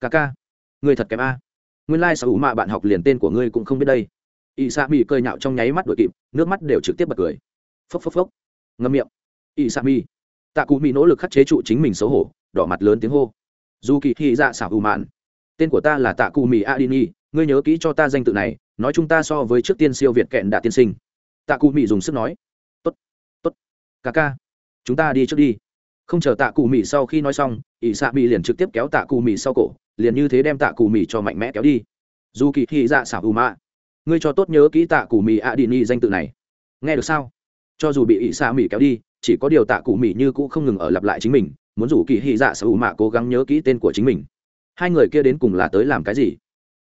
Ca ca. Người thật kém a. Nguyên lai、like、xảo u mạ bạn học liền tên của ngươi cũng không biết đây. Ỵ xạ Mị cười nhạo trong nháy mắt đội kịp nước mắt đều trực tiếp bật cười. Phốc phốc phốc. Ngâm miệng. Ỵ xạ Mị, tạ cụ Mị nỗ lực khắc chế trụ chính mình xấu hổ đỏ mặt lớn tiếng hô. Dù kỳ thị dạ xảo u mạn tên của ta là tạ cụ mỹ adini, ngươi nhớ kỹ cho ta danh tự này, nói chúng ta so với trước tiên siêu việt kẹn đạ tiên sinh. Tạ cụ mỹ dùng sức nói. Tốt tốt. Ca ca, chúng ta đi trước đi. Không chờ tạ cụ mỹ sau khi nói xong, ỷ xạ mỹ liền trực tiếp kéo tạ cụ mỹ sau cổ, liền như thế đem tạ cụ mỹ cho mạnh mẽ kéo đi. Dù kỳ thị dạ xảo ù mạ. Ngươi cho tốt nhớ kỹ tạ cụ mỹ a đi ni danh tự này. Nghe được sao? Cho dù bị ỷ xạ mỹ kéo đi, chỉ có điều tạ cụ mỹ như cũ không ngừng ở lặp lại chính mình, muốn rủ kỳ thị dạ xảo ù mạ cố gắng nhớ kỹ tên của chính mình hai người kia đến cùng là tới làm cái gì?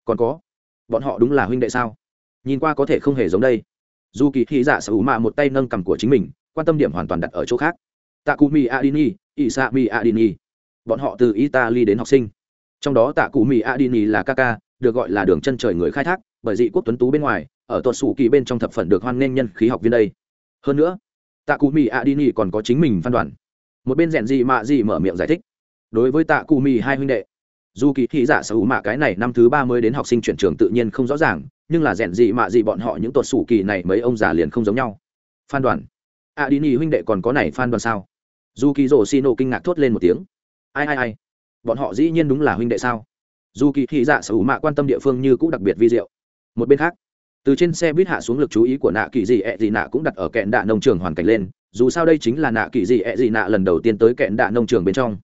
Còn có, bọn họ đúng là huynh đệ sao? Nhìn qua có thể không hề giống đây. Dù kỳ thị dạ sở hữu mạ một tay nâng cằm của chính mình, quan tâm điểm hoàn toàn đặt ở chỗ khác. Tạ cụ mi adini ỵ xạ adini. Bọn họ từ italy đến học sinh. Trong đó tạ cụ mỹ adini là ca được gọi là đường chân trời người khai thác, bởi dị quốc tuấn tú bên ngoài, ở tuột sủ kỳ bên trong thập phận được hoan nghênh nhân khí học viên đây. Hơn nữa tạ cụ mỹ adini còn có chính mình văn đoàn. Một bên rèn gì mạ gì mở miệng giải thích. Đối với tạ cụ mì hai huynh đệ dù kỳ thị giả sở hữu mạ cái này năm thứ ba mới đến học sinh chuyển trường tự nhiên không rõ ràng, nhưng là rèn gì mạ gì bọn họ những tuột sủ kỳ này mấy ông già liền không giống nhau. Phan đoàn. À, A đi nhì huynh đệ còn có này phan đoàn sao? Dù kỳ rổ xì nổ kinh ngạc thốt lên một tiếng. Ai ai ai? Bọn họ dĩ nhiên đúng là huynh đệ sao? Dù kỳ thị dạ sở hữu mạ quan tâm địa phương như cũng đặc biệt vi diệu. Một bên khác, từ trên xe buýt hạ xuống lực chú ý của nạ kỳ dị ẹ dị nạ cũng đặt ở kẹn đạ nông trường hoàn cảnh lên. Dù sao đây chính là nạ kỳ dị ẹ dị nạ lần đầu tiên tới kẹn đạ nông trường bên trong.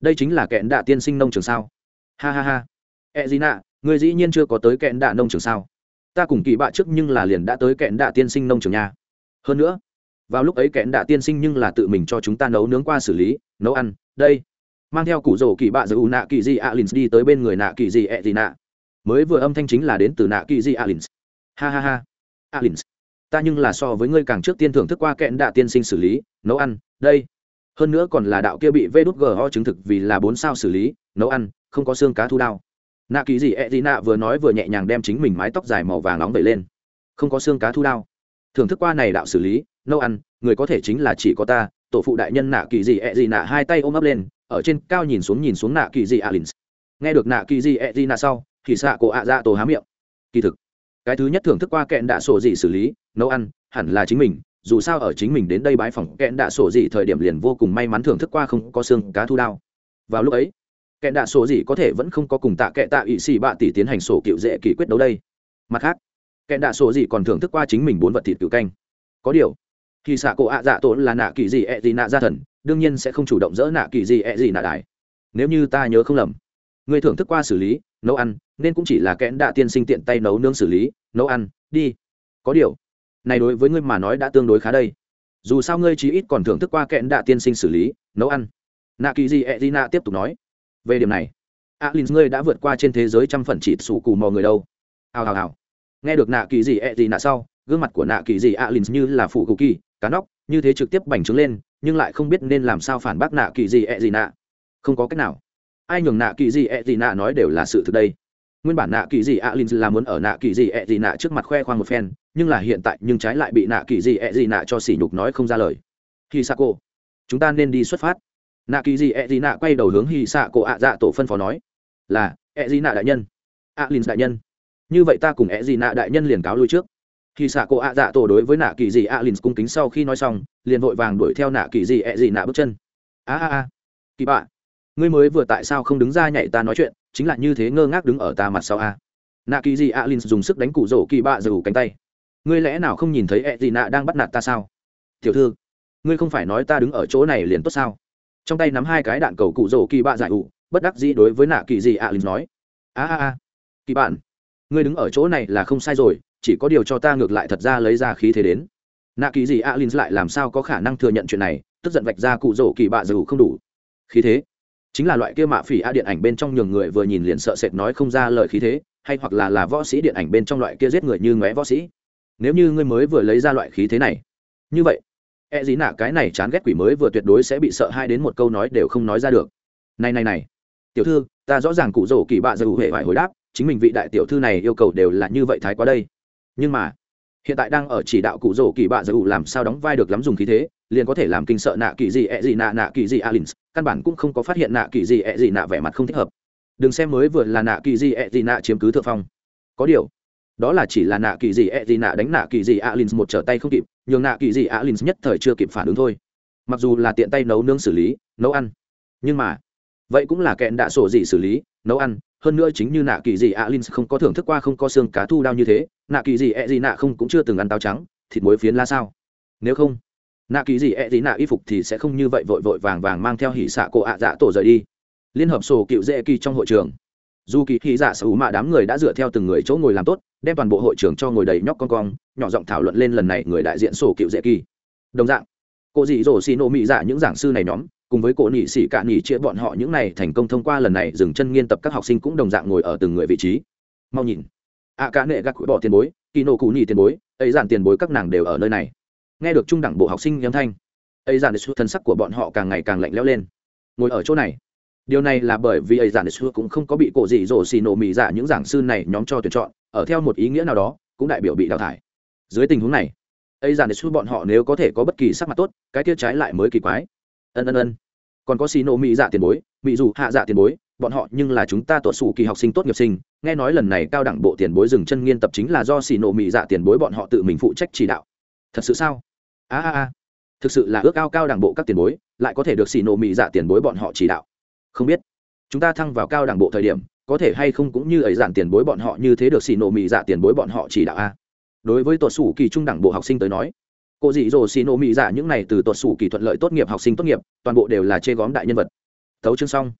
Đây chính là kẹn đạ tiên sinh nông trường sao? Ha ha ha. Ẹ gì nạ người dĩ nhiên chưa có tới kẹn đạ nông trường sao? Ta cùng kỳ bạ trước nhưng là liền đã tới kẹn đạ tiên sinh nông trường nha. Hơn nữa, vào lúc ấy kẽn đạ tiên sinh nhưng là tự mình cho chúng ta nấu nướng qua xử lý, nấu ăn, đây. Mang theo củ rổ kỳ bạ giữ u nạ kỳ di alin đi tới bên người nạ kỳ di ẹ gì nạ. Mới vừa âm thanh chính là đến từ nạ kỳ di alin ha ha ha. Alin ta nhưng là so với ngươi càng trước tiên thưởng thức qua kẽn đạ tiên sinh xử lý, nấu ăn, đây. Hơn nữa còn là đạo kia bị vê đút gờ ho chứng thực vì là bốn sao xử lý, nấu ăn không có xương cá thu đao. Nạ kỳ gì ẹ gì nạ vừa nói vừa nhẹ nhàng đem chính mình mái tóc dài màu vàng nóng vẩy lên. Không có xương cá thu đao. Thưởng thức qua này đạo xử lý, nấu ăn, người có thể chính là chỉ có ta, tổ phụ đại nhân nạ kỳ gì ẹ gì nạ hai tay ôm ấp lên, ở trên cao nhìn xuống nhìn xuống nạ kỳ gì alin nghe được nạ kỳ gì ẹ gì nạ sau, thì xạ cổ ạ dạ tổ há miệng. Kỳ thực, cái thứ nhất thưởng thức qua kẹn đạ sổ gì xử lý, nấu ăn, hẳn là chính mình, dù sao ở chính mình đến đây bái phòng kẹn đạ sổ gì thời điểm liền vô cùng may mắn thưởng thức qua không có xương cá thu đao. Vào lúc ấy kẻ đạ sổ gì có thể vẫn không có cùng tạ kệ tạ ỵ xì bạ tỷ tiến hành sổ cựu dễ kỳ quyết đấu đây. Mặt khác, kẻ đạ sổ gì còn thưởng thức qua chính mình bốn vật thịt cựu canh. Có điều, khi xạ cổ ạ dạ tổ là nạ kỳ gì ẹ gì nạ gia thần, đương nhiên sẽ không chủ động dỡ nạ kỳ gì ẹ gì nạ đài. Nếu như ta nhớ không lầm, người thưởng thức qua xử lý, nấu ăn, nên cũng chỉ là kẽn đạ tiên sinh tiện tay nấu nướng xử lý, nấu ăn, đi. Có điều, này đối với ngươi mà nói đã tương đối khá đây. Dù sao ngươi chí ít còn thưởng thức qua kẽn đạ tiên sinh xử lý, nấu ăn. Nạ kỳ gì ẹ gì nạ tiếp tục nói về điểm này, alin ngươi đã vượt qua trên thế giới trăm phần chỉ sủ cù mò người đâu. Hào hào hào. Nghe được nạ kỳ gì ẹ gì nạ sau, gương mặt của nạ kỳ dị alin như là phụ cụ kỳ, cá nóc, như thế trực tiếp bành trướng lên, nhưng lại không biết nên làm sao phản bác nạ kỳ gì ẹ gì nạ. Không có cách nào. Ai nhường nạ kỳ gì ẹ gì nạ nói đều là sự thực đây. Nguyên bản nạ kỳ dị alin là muốn ở nạ kỳ gì ẹ gì nạ trước mặt khoe khoang một phen, nhưng là hiện tại nhưng trái lại bị nạ kỳ gì ẹ gì nạ cho sỉ nhục nói không ra lời. Khi sa cô chúng ta nên đi xuất phát nạ kỳ gì ẹ gì nạ quay đầu hướng hì xạ cô ạ dạ tổ phân phó nói, là, ẹ gì nạ đại nhân. Alin đại nhân. Như vậy ta cùng ẹ gì nạ đại nhân liền cáo lui trước. Khi xạ cổ ạ dạ tổ đối với nạ kỳ gì ạ lìn cung kính sau khi nói xong, liền vội vàng đuổi theo nạ kỳ gì ẹ gì nạ bước chân. A a a. Kỳ bạ ngươi mới vừa tại sao không đứng ra nhảy ta nói chuyện, chính là như thế ngơ ngác đứng ở ta mặt sau a. Nạ kỳ gì ạ lìn dùng sức đánh cụ rổ kỳ bạ giù cánh tay. Ngươi lẽ nào không nhìn thấy ẹ gì nạ đang bắt nạt ta sao? Tiểu thư, ngươi không phải nói ta đứng ở chỗ này liền tốt sao? Trong tay nắm hai cái đạn cầu cụ rổ kỳ bạ giải ủ, bất đắc dĩ đối với nạ kỳ dị ạ lính nói. A a a, kỳ bạn, ngươi đứng ở chỗ này là không sai rồi, chỉ có điều cho ta ngược lại thật ra lấy ra khí thế đến. Nạ kỳ gì alin lại làm sao có khả năng thừa nhận chuyện này, tức giận vạch ra cụ rổ kỳ bạ dù không đủ. Khí thế? Chính là loại kia mạ phỉ a điện ảnh bên trong nhường người vừa nhìn liền sợ sệt nói không ra lời khí thế, hay hoặc là là võ sĩ điện ảnh bên trong loại kia giết người như ngóe võ sĩ. Nếu như ngươi mới vừa lấy ra loại khí thế này, như vậy e gì nạ cái này chán ghét quỷ mới vừa tuyệt đối sẽ bị sợ hai đến một câu nói đều không nói ra được. Này này này. Tiểu thư, ta rõ ràng cụ rổ kỳ bạ dù hệ phải hồi đáp, chính mình vị đại tiểu thư này yêu cầu đều là như vậy thái quá đây. Nhưng mà, hiện tại đang ở chỉ đạo cụ rổ kỳ bạ dù làm sao đóng vai được lắm dùng khí thế, liền có thể làm kinh sợ nạ kỳ gì ẹ gì nạ nạ kỳ gì alin căn bản cũng không có phát hiện nạ kỳ gì ẹ gì nạ vẻ mặt không thích hợp. Đừng xem mới vừa là nạ kỳ gì ẹ gì nạ chiếm cứ thượng phong. Có điều, đó là chỉ là nạ kỳ gì ẹ gì nạ đánh nạ kỳ gì alin một trở tay không kịp nhường nạ kỳ dị á lynx nhất thời chưa kịp phản ứng thôi. Mặc dù là tiện tay nấu nướng xử lý, nấu ăn. Nhưng mà, vậy cũng là kẹn đạ sổ dị xử lý, nấu ăn. Hơn nữa chính như nạ kỳ dị alin không có thưởng thức qua, không có xương cá thu đao như thế, nạ kỳ dị ẹ gì nạ không cũng chưa từng ăn táo trắng, thịt muối phiến la sao? Nếu không, nạ kỳ dị ẹ gì nạ y phục thì sẽ không như vậy vội vội vàng vàng mang theo hỉ xạ cổ ạ dạ tổ rời đi. Liên hợp sổ cựu dễ kỳ trong hội trường dù kỳ thị giả dạ sở hữu mạ đám người đã dựa theo từng người chỗ ngồi làm tốt, đem toàn bộ hội trưởng cho ngồi đầy nhóc con cong nhỏ giọng thảo luận lên lần này người đại diện sổ cựu dễ kỳ. Đồng dạng, cô dị dỗ xì nộ mị giả những giảng sư này nhóm, cùng với cổ nhị sĩ cả nhị chia bọn họ những này thành công thông qua lần này dừng chân nghiên tập các học sinh cũng đồng dạng ngồi ở từng người vị trí. Mau nhìn. Ạ cả nệ gác bỏ tiền bối, kỳ nộ cụ nhị tiền bối, ấy giản tiền bối các nàng đều ở nơi này. Nghe được trung đẳng bộ học sinh âm thanh, ấy giản sự thân sắc của bọn họ càng ngày càng lạnh lẽo lên. Ngồi ở chỗ này điều này là bởi vì ấy giản xưa cũng không có bị cổ dị dỗ xì nổ mì giả những giảng sư này nhóm cho tuyển chọn, ở theo một ý nghĩa nào đó, cũng đại biểu bị đào thải. Dưới tình huống này, ấy giản xưa bọn họ nếu có thể có bất kỳ sắc mặt tốt, cái tiết trái lại mới kỳ quái. Ân ân ân. Còn có xì nổ mì giả tiền bối mỹ dù hạ giả tiền bối, bọn họ nhưng là chúng ta tuột sủ kỳ học sinh tốt nghiệp sinh, nghe nói lần này cao đẳng bộ tiền bối dừng chân nghiên tập chính là do xì nổ mì dạ tiền bối bọn họ tự mình phụ trách chỉ đạo. Thật sự sao? A a a. Thực sự là ước ao cao đẳng bộ các tiền bối, lại có thể được xì nổ mì dạ tiền bối bọn họ chỉ đạo không biết. Chúng ta thăng vào cao đẳng bộ thời điểm, có thể hay không cũng như ấy giản tiền bối bọn họ như thế được xì nổ mì dạ tiền bối bọn họ chỉ đạo a. Đối với tuột sủ kỳ trung đẳng bộ học sinh tới nói, cô dị dỗ xì nổ mì dạ những này từ tuột sủ kỳ thuận lợi tốt nghiệp học sinh tốt nghiệp, toàn bộ đều là chê góm đại nhân vật. Thấu chương xong.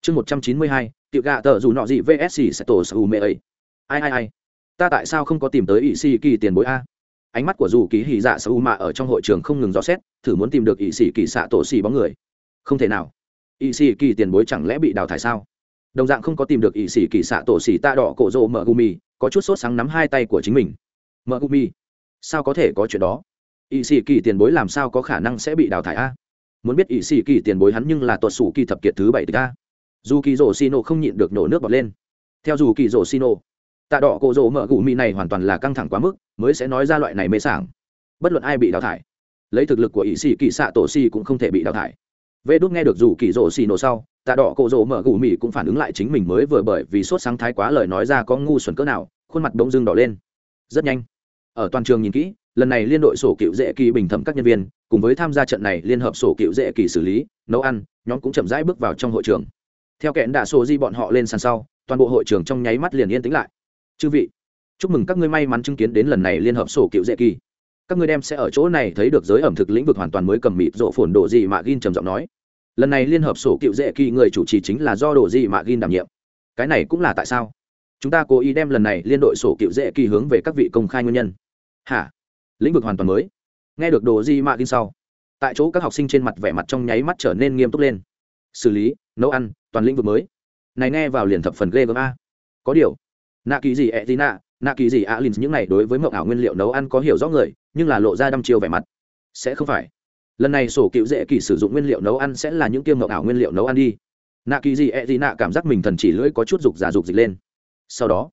Chương một trăm chín mươi hai tiệu gạ tờ dù nọ gì vsc sẽ tổ sở mê ấy. Ai ai ai. Ta tại sao không có tìm tới ỵ sĩ kỳ tiền bối a? Ánh mắt của dù ký hì dạ sở mạ ở trong hội trường không ngừng dò xét, thử muốn tìm được ỵ sĩ kỳ xạ tổ xì bóng người. Không thể nào ỵ sĩ kỳ tiền bối chẳng lẽ bị đào thải sao? Đồng dạng không có tìm được ỵ sĩ kỳ xạ tổ xỉ tạ đỏ cổ rộ mở gumi, có chút sốt sáng nắm hai tay của chính mình. Mở gumi? Sao có thể có chuyện đó? Ỵ sĩ kỳ tiền bối làm sao có khả năng sẽ bị đào thải a? Muốn biết ỵ sĩ kỳ tiền bối hắn nhưng là tuột sủ kỳ thập kiệt thứ bảy tịch a. Dù kỳ rổ xì nổ không nhịn được nổ nước bọt lên. Theo dù kỳ rổ xì nổ tạ đỏ cổ rộ mở gumi này hoàn toàn là căng thẳng quá mức, mới sẽ nói ra loại này mê sảng. Bất luận ai bị đào thải, lấy thực lực của ỵ sĩ kỳ xạ tổ xì cũng không thể bị đào thải vê đốt nghe được dù kỳ rỗ xì nổ sau, tạ đỏ cổ rỗ mở gù mì cũng phản ứng lại chính mình mới vừa bởi vì sốt sáng thái quá lời nói ra có ngu xuẩn cỡ nào, khuôn mặt bỗng dưng đỏ lên. Rất nhanh. Ở toàn trường nhìn kỹ, lần này liên đội sổ cựu dễ kỳ bình thẩm các nhân viên, cùng với tham gia trận này liên hợp sổ cựu dễ kỳ xử lý, nấu ăn, nhóm cũng chậm rãi bước vào trong hội trường. Theo kẽn đạ sổ di bọn họ lên sàn sau, toàn bộ hội trường trong nháy mắt liền yên tĩnh lại. Chư vị, chúc mừng các ngươi may mắn chứng kiến đến lần này liên hợp sổ cựu dễ kỳ các ngươi đem sẽ ở chỗ này thấy được giới ẩm thực lĩnh vực hoàn toàn mới cầm mịt rộ phồn đồ gì mà gin trầm giọng nói. Lần này liên hợp sổ cựu dễ kỳ người chủ trì chính là do đồ gì mà gin đảm nhiệm. Cái này cũng là tại sao? Chúng ta cố ý đem lần này liên đội sổ cựu dễ kỳ hướng về các vị công khai nguyên nhân. Hả? Lĩnh vực hoàn toàn mới? Nghe được đồ gì mà gin sau, tại chỗ các học sinh trên mặt vẻ mặt trong nháy mắt trở nên nghiêm túc lên. Xử lý, nấu ăn, toàn lĩnh vực mới. Này nghe vào liền thập phần ghê gớm a. Có điều, nạ kỳ gì ẹ tí nạ nạ kỳ gì alin những này đối với mậu ảo nguyên liệu nấu ăn có hiểu rõ người, nhưng là lộ ra đăm chiêu vẻ mặt. Sẽ không phải. Lần này sổ cựu dễ kỳ sử dụng nguyên liệu nấu ăn sẽ là những kiêm mậu ảo nguyên liệu nấu ăn đi. Nạ kỳ gì ẹ gì nạ cảm giác mình thần chỉ lưỡi có chút dục giả dục dịch lên. Sau đó,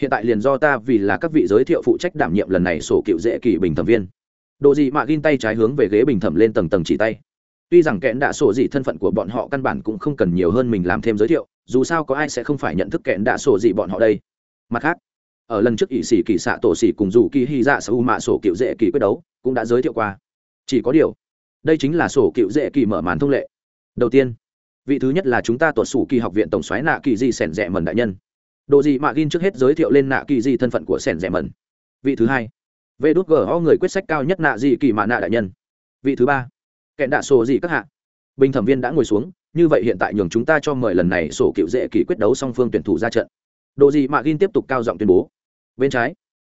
hiện tại liền do ta vì là các vị giới thiệu phụ trách đảm nhiệm lần này sổ cựu dễ kỳ bình thẩm viên. Độ gì mà gin tay trái hướng về ghế bình thẩm lên tầng tầng chỉ tay. Tuy rằng kẽn đạ sổ dị thân phận của bọn họ căn bản cũng không cần nhiều hơn mình làm thêm giới thiệu, dù sao có ai sẽ không phải nhận thức kẽn đạ sổ dị bọn họ đây. Mặt khác ở lần trước ỷ sĩ kỳ xạ tổ sĩ cùng dù kỳ hy dạ sa u mạ sổ cựu dễ kỳ quyết đấu, cũng đã giới thiệu qua. Chỉ có điều, đây chính là sổ cựu dễ kỳ mở màn thông lệ. Đầu tiên, vị thứ nhất là chúng ta tuột sủ kỳ học viện tổng xoáy nạ kỳ di sẻn rẻ mần đại nhân. Độ gì mạ gin trước hết giới thiệu lên nạ kỳ di thân phận của sẻn rẻ mần. Vị thứ hai, vê đốt gờ người quyết sách cao nhất nạ di kỳ mạ nạ đại nhân. Vị thứ ba, kẹn đạ sổ gì các hạ. Bình thẩm viên đã ngồi xuống, như vậy hiện tại nhường chúng ta cho mời lần này sổ cựu dễ kỳ quyết đấu song phương tuyển thủ ra trận. Độ gì mạ gin tiếp tục cao giọng tuyên bố bên trái.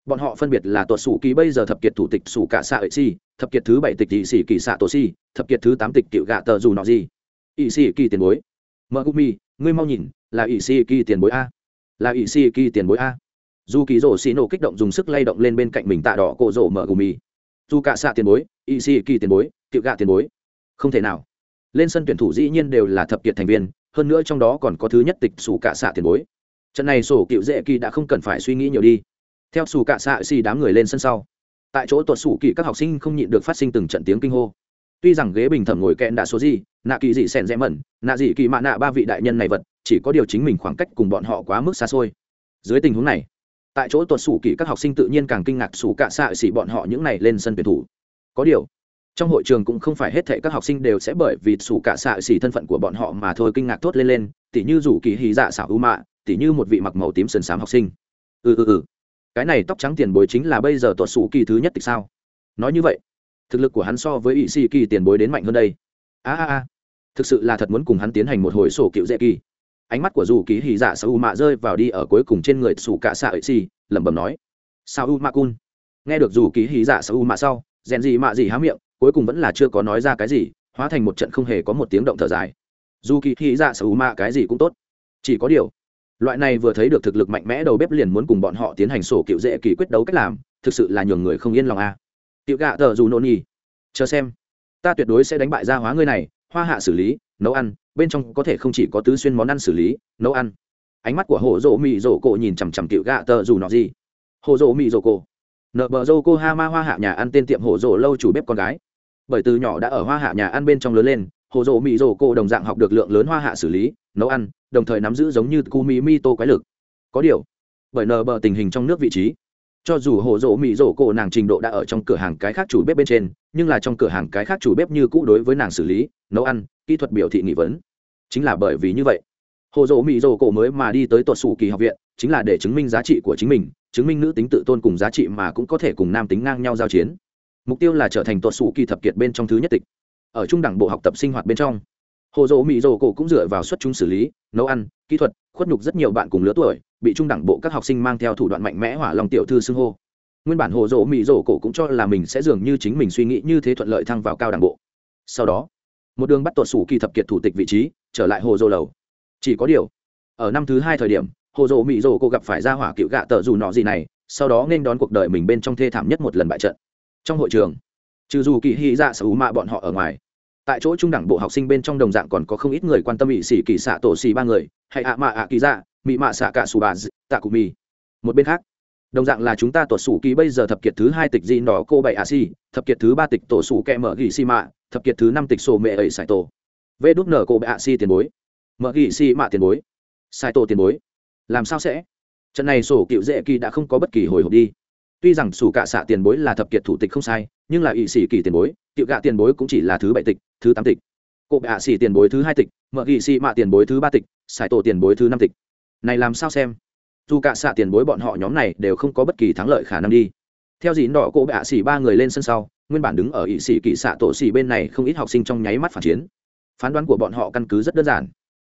Bọn họ phân biệt là tuột sủ kỳ bây giờ thập kiệt thủ tịch sủ cả xạ ệ si thập kiệt thứ bảy tịch thị sĩ kỳ xạ tổ si thập kiệt thứ tám tịch cựu gạ tờ dù nọ gì. Ỵ sĩ kỳ tiền bối. Mợ gumi, ngươi mau nhìn, là ỵ sĩ kỳ tiền bối a. Là ỵ sĩ kỳ tiền bối a. Dù kỳ rổ xì nổ kích động dùng sức lay động lên bên cạnh mình tạ đỏ cổ rổ mở gumi. Dù cả xạ tiền bối ỵ sĩ kỳ tiền bối cựu gạ tiền bối. Không thể nào. Lên sân tuyển thủ dĩ nhiên đều là thập kiệt thành viên, hơn nữa trong đó còn có thứ nhất tịch sủ cả xạ tiền bối. Trận này sổ cựu dễ kỳ đã không cần phải suy nghĩ nhiều đi theo sủ cả xạ xì đám người lên sân sau, tại chỗ tuột sủ kỳ các học sinh không nhịn được phát sinh từng trận tiếng kinh hô. Tuy rằng ghế bình thẩm ngồi kẹn đã số gì, nạ kỳ dị sèn rẽ mẩn, nạ dị kỳ mạ nạ ba vị đại nhân này vật, chỉ có điều chính mình khoảng cách cùng bọn họ quá mức xa xôi. Dưới tình huống này, tại chỗ tuột sủ kỳ các học sinh tự nhiên càng kinh ngạc sủ cả xạ xỉ bọn họ những này lên sân tuyển thủ. Có điều, trong hội trường cũng không phải hết thệ các học sinh đều sẽ bởi vì sủ cả xạ xỉ thân phận của bọn họ mà thôi kinh ngạc thốt lên lên, tỉ như rủ kỳ hí dạ xảo u mạ, tỉ như một vị mặc màu tím sần sám học sinh. Ừ ừ ừ cái này tóc trắng tiền bối chính là bây giờ tuột sủ kỳ thứ nhất thì sao? Nói như vậy, thực lực của hắn so với ỵ sĩ kỳ tiền bối đến mạnh hơn đây. A a a, thực sự là thật muốn cùng hắn tiến hành một hồi sổ cựu dễ kỳ. Ánh mắt của dù ký hì dạ sa u mạ rơi vào đi ở cuối cùng trên người sủ cả xạ ỵ xì, lẩm bẩm nói. Sao u mạ cun, nghe được dù ký hì dạ sa u mạ sau, rèn gì mạ gì há miệng, cuối cùng vẫn là chưa có nói ra cái gì, hóa thành một trận không hề có một tiếng động thở dài. Dù kỳ hì dạ sa u mạ cái gì cũng tốt, chỉ có điều loại này vừa thấy được thực lực mạnh mẽ đầu bếp liền muốn cùng bọn họ tiến hành sổ cựu dễ kỳ quyết đấu cách làm, thực sự là nhường người không yên lòng a. À. tiểu gạ tờ dù nôn nhi chờ xem. Ta tuyệt đối sẽ đánh bại gia hóa ngươi này, hoa hạ xử lý, nấu ăn, bên trong có thể không chỉ có tứ xuyên món ăn xử lý, nấu ăn. Ánh mắt của hồ dỗ mị dỗ cổ nhìn chằm chằm cựu gạ tờ dù nọ gì. Hồ dỗ mị dỗ cổ. Nợ bờ dô cô ha ma hoa hạ nhà ăn tên tiệm hồ dỗ lâu chủ bếp con gái. Bởi từ nhỏ đã ở hoa hạ nhà ăn bên trong lớn lên hồ dỗ mị dỗ cô đồng dạng học được lượng lớn hoa hạ xử lý, nấu ăn, đồng thời nắm giữ giống như cu mi mi tô quái lực. Có điều, bởi nờ bờ tình hình trong nước vị trí, cho dù hồ dỗ mỹ dỗ Cô nàng trình độ đã ở trong cửa hàng cái khác chủ bếp bên trên, nhưng là trong cửa hàng cái khác chủ bếp như cũ đối với nàng xử lý, nấu ăn, kỹ thuật biểu thị nghị vấn. Chính là bởi vì như vậy, hồ dỗ mỹ dỗ cổ mới mà đi tới tuột xù kỳ học viện, chính là để chứng minh giá trị của chính mình, chứng minh nữ tính tự tôn cùng giá trị mà cũng có thể cùng nam tính ngang nhau giao chiến. Mục tiêu là trở thành tuột xù kỳ thập kiệt bên trong thứ nhất tịch ở trung đẳng bộ học tập sinh hoạt bên trong. Hồ dỗ mỹ dỗ cổ cũng dựa vào xuất chúng xử lý, nấu ăn, kỹ thuật, khuất nhục rất nhiều bạn cùng lứa tuổi, bị trung đẳng bộ các học sinh mang theo thủ đoạn mạnh mẽ hỏa lòng tiểu thư xưng hô. Nguyên bản hồ dỗ mỹ dỗ cổ cũng cho là mình sẽ dường như chính mình suy nghĩ như thế thuận lợi thăng vào cao đẳng bộ. Sau đó, một đường bắt tuột sủ kỳ thập kiệt thủ tịch vị trí, trở lại hồ dỗ lầu. Chỉ có điều, ở năm thứ hai thời điểm, hồ dỗ mỹ dỗ cô gặp phải ra hỏa cựu gạ tờ dù nọ gì này, sau đó nên đón cuộc đời mình bên trong thê thảm nhất một lần bại trận. Trong hội trường trừ dù kỳ hy dạ sở hữu mạ bọn họ ở ngoài, tại chỗ trung đẳng bộ học sinh bên trong đồng dạng còn có không ít người quan tâm ỵ sĩ kỳ xạ tổ xì ba người, hay ạ mạ ạ kỳ dạ mị mạ xạ cả xù bà tạ cụ mì. Một bên khác, đồng dạng là chúng ta tuột sủ kỳ bây giờ thập kiệt thứ hai tịch di nọ cô bảy a si thập kiệt thứ ba tịch tổ sủ kẹ mở ghi si mạ, thập kiệt thứ năm tịch sổ mẹ ấy sải tổ. Vê đúc nở cô bảy a si tiền bối. Mở ghi si mạ tiền bối. Sải tổ tiền bối. Làm sao sẽ? Trận này sổ cựu dễ kỳ đã không có bất kỳ hồi hộp đi tuy rằng sủ cạ xạ tiền bối là thập kiệt thủ tịch không sai, nhưng là ỵ sĩ kỳ tiền bối tiệu gạ tiền bối cũng chỉ là thứ bảy tịch, thứ tám tịch. Cụ bạ xỉ tiền bối thứ hai tịch, mợ ghi xỉ mạ tiền bối thứ ba tịch, sải tổ tiền bối thứ năm tịch. Này làm sao xem? Dù cả xạ tiền bối bọn họ nhóm này đều không có bất kỳ thắng lợi khả năng đi. Theo dịn đỏ cụ bạ xỉ ba người lên sân sau, nguyên bản đứng ở ỵ sĩ kỳ xạ tổ xỉ bên này không ít học sinh trong nháy mắt phản chiến. Phán đoán của bọn họ căn cứ rất đơn giản.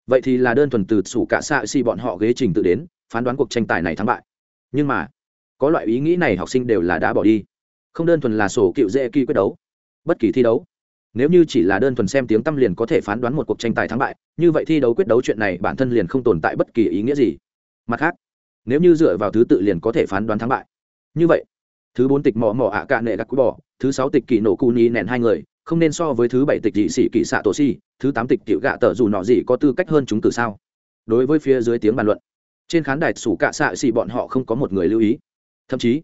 Vậy thì là đơn thuần từ sủ cả xạ xỉ bọn họ ghế trình tự đến, phán đoán cuộc tranh tài này thắng bại. Nhưng mà có loại ý nghĩ này học sinh đều là đã bỏ đi. Không đơn thuần là sổ cựu dễ kỳ quyết đấu, bất kỳ thi đấu. Nếu như chỉ là đơn thuần xem tiếng tăm liền có thể phán đoán một cuộc tranh tài thắng bại, như vậy thi đấu quyết đấu chuyện này bản thân liền không tồn tại bất kỳ ý nghĩa gì. Mặt khác, nếu như dựa vào thứ tự liền có thể phán đoán thắng bại. Như vậy, thứ bốn tịch mò mò ạ cạn nệ gác quý bỏ thứ sáu tịch kỳ nổ cu ni nẹn hai người, không nên so với thứ bảy tịch dị sĩ kỳ xạ tổ si thứ tám tịch tiểu gạ tờ dù nọ gì có tư cách hơn chúng từ sao? Đối với phía dưới tiếng bàn luận, trên khán đài sủ cạ xạ xì bọn họ không có một người lưu ý thậm chí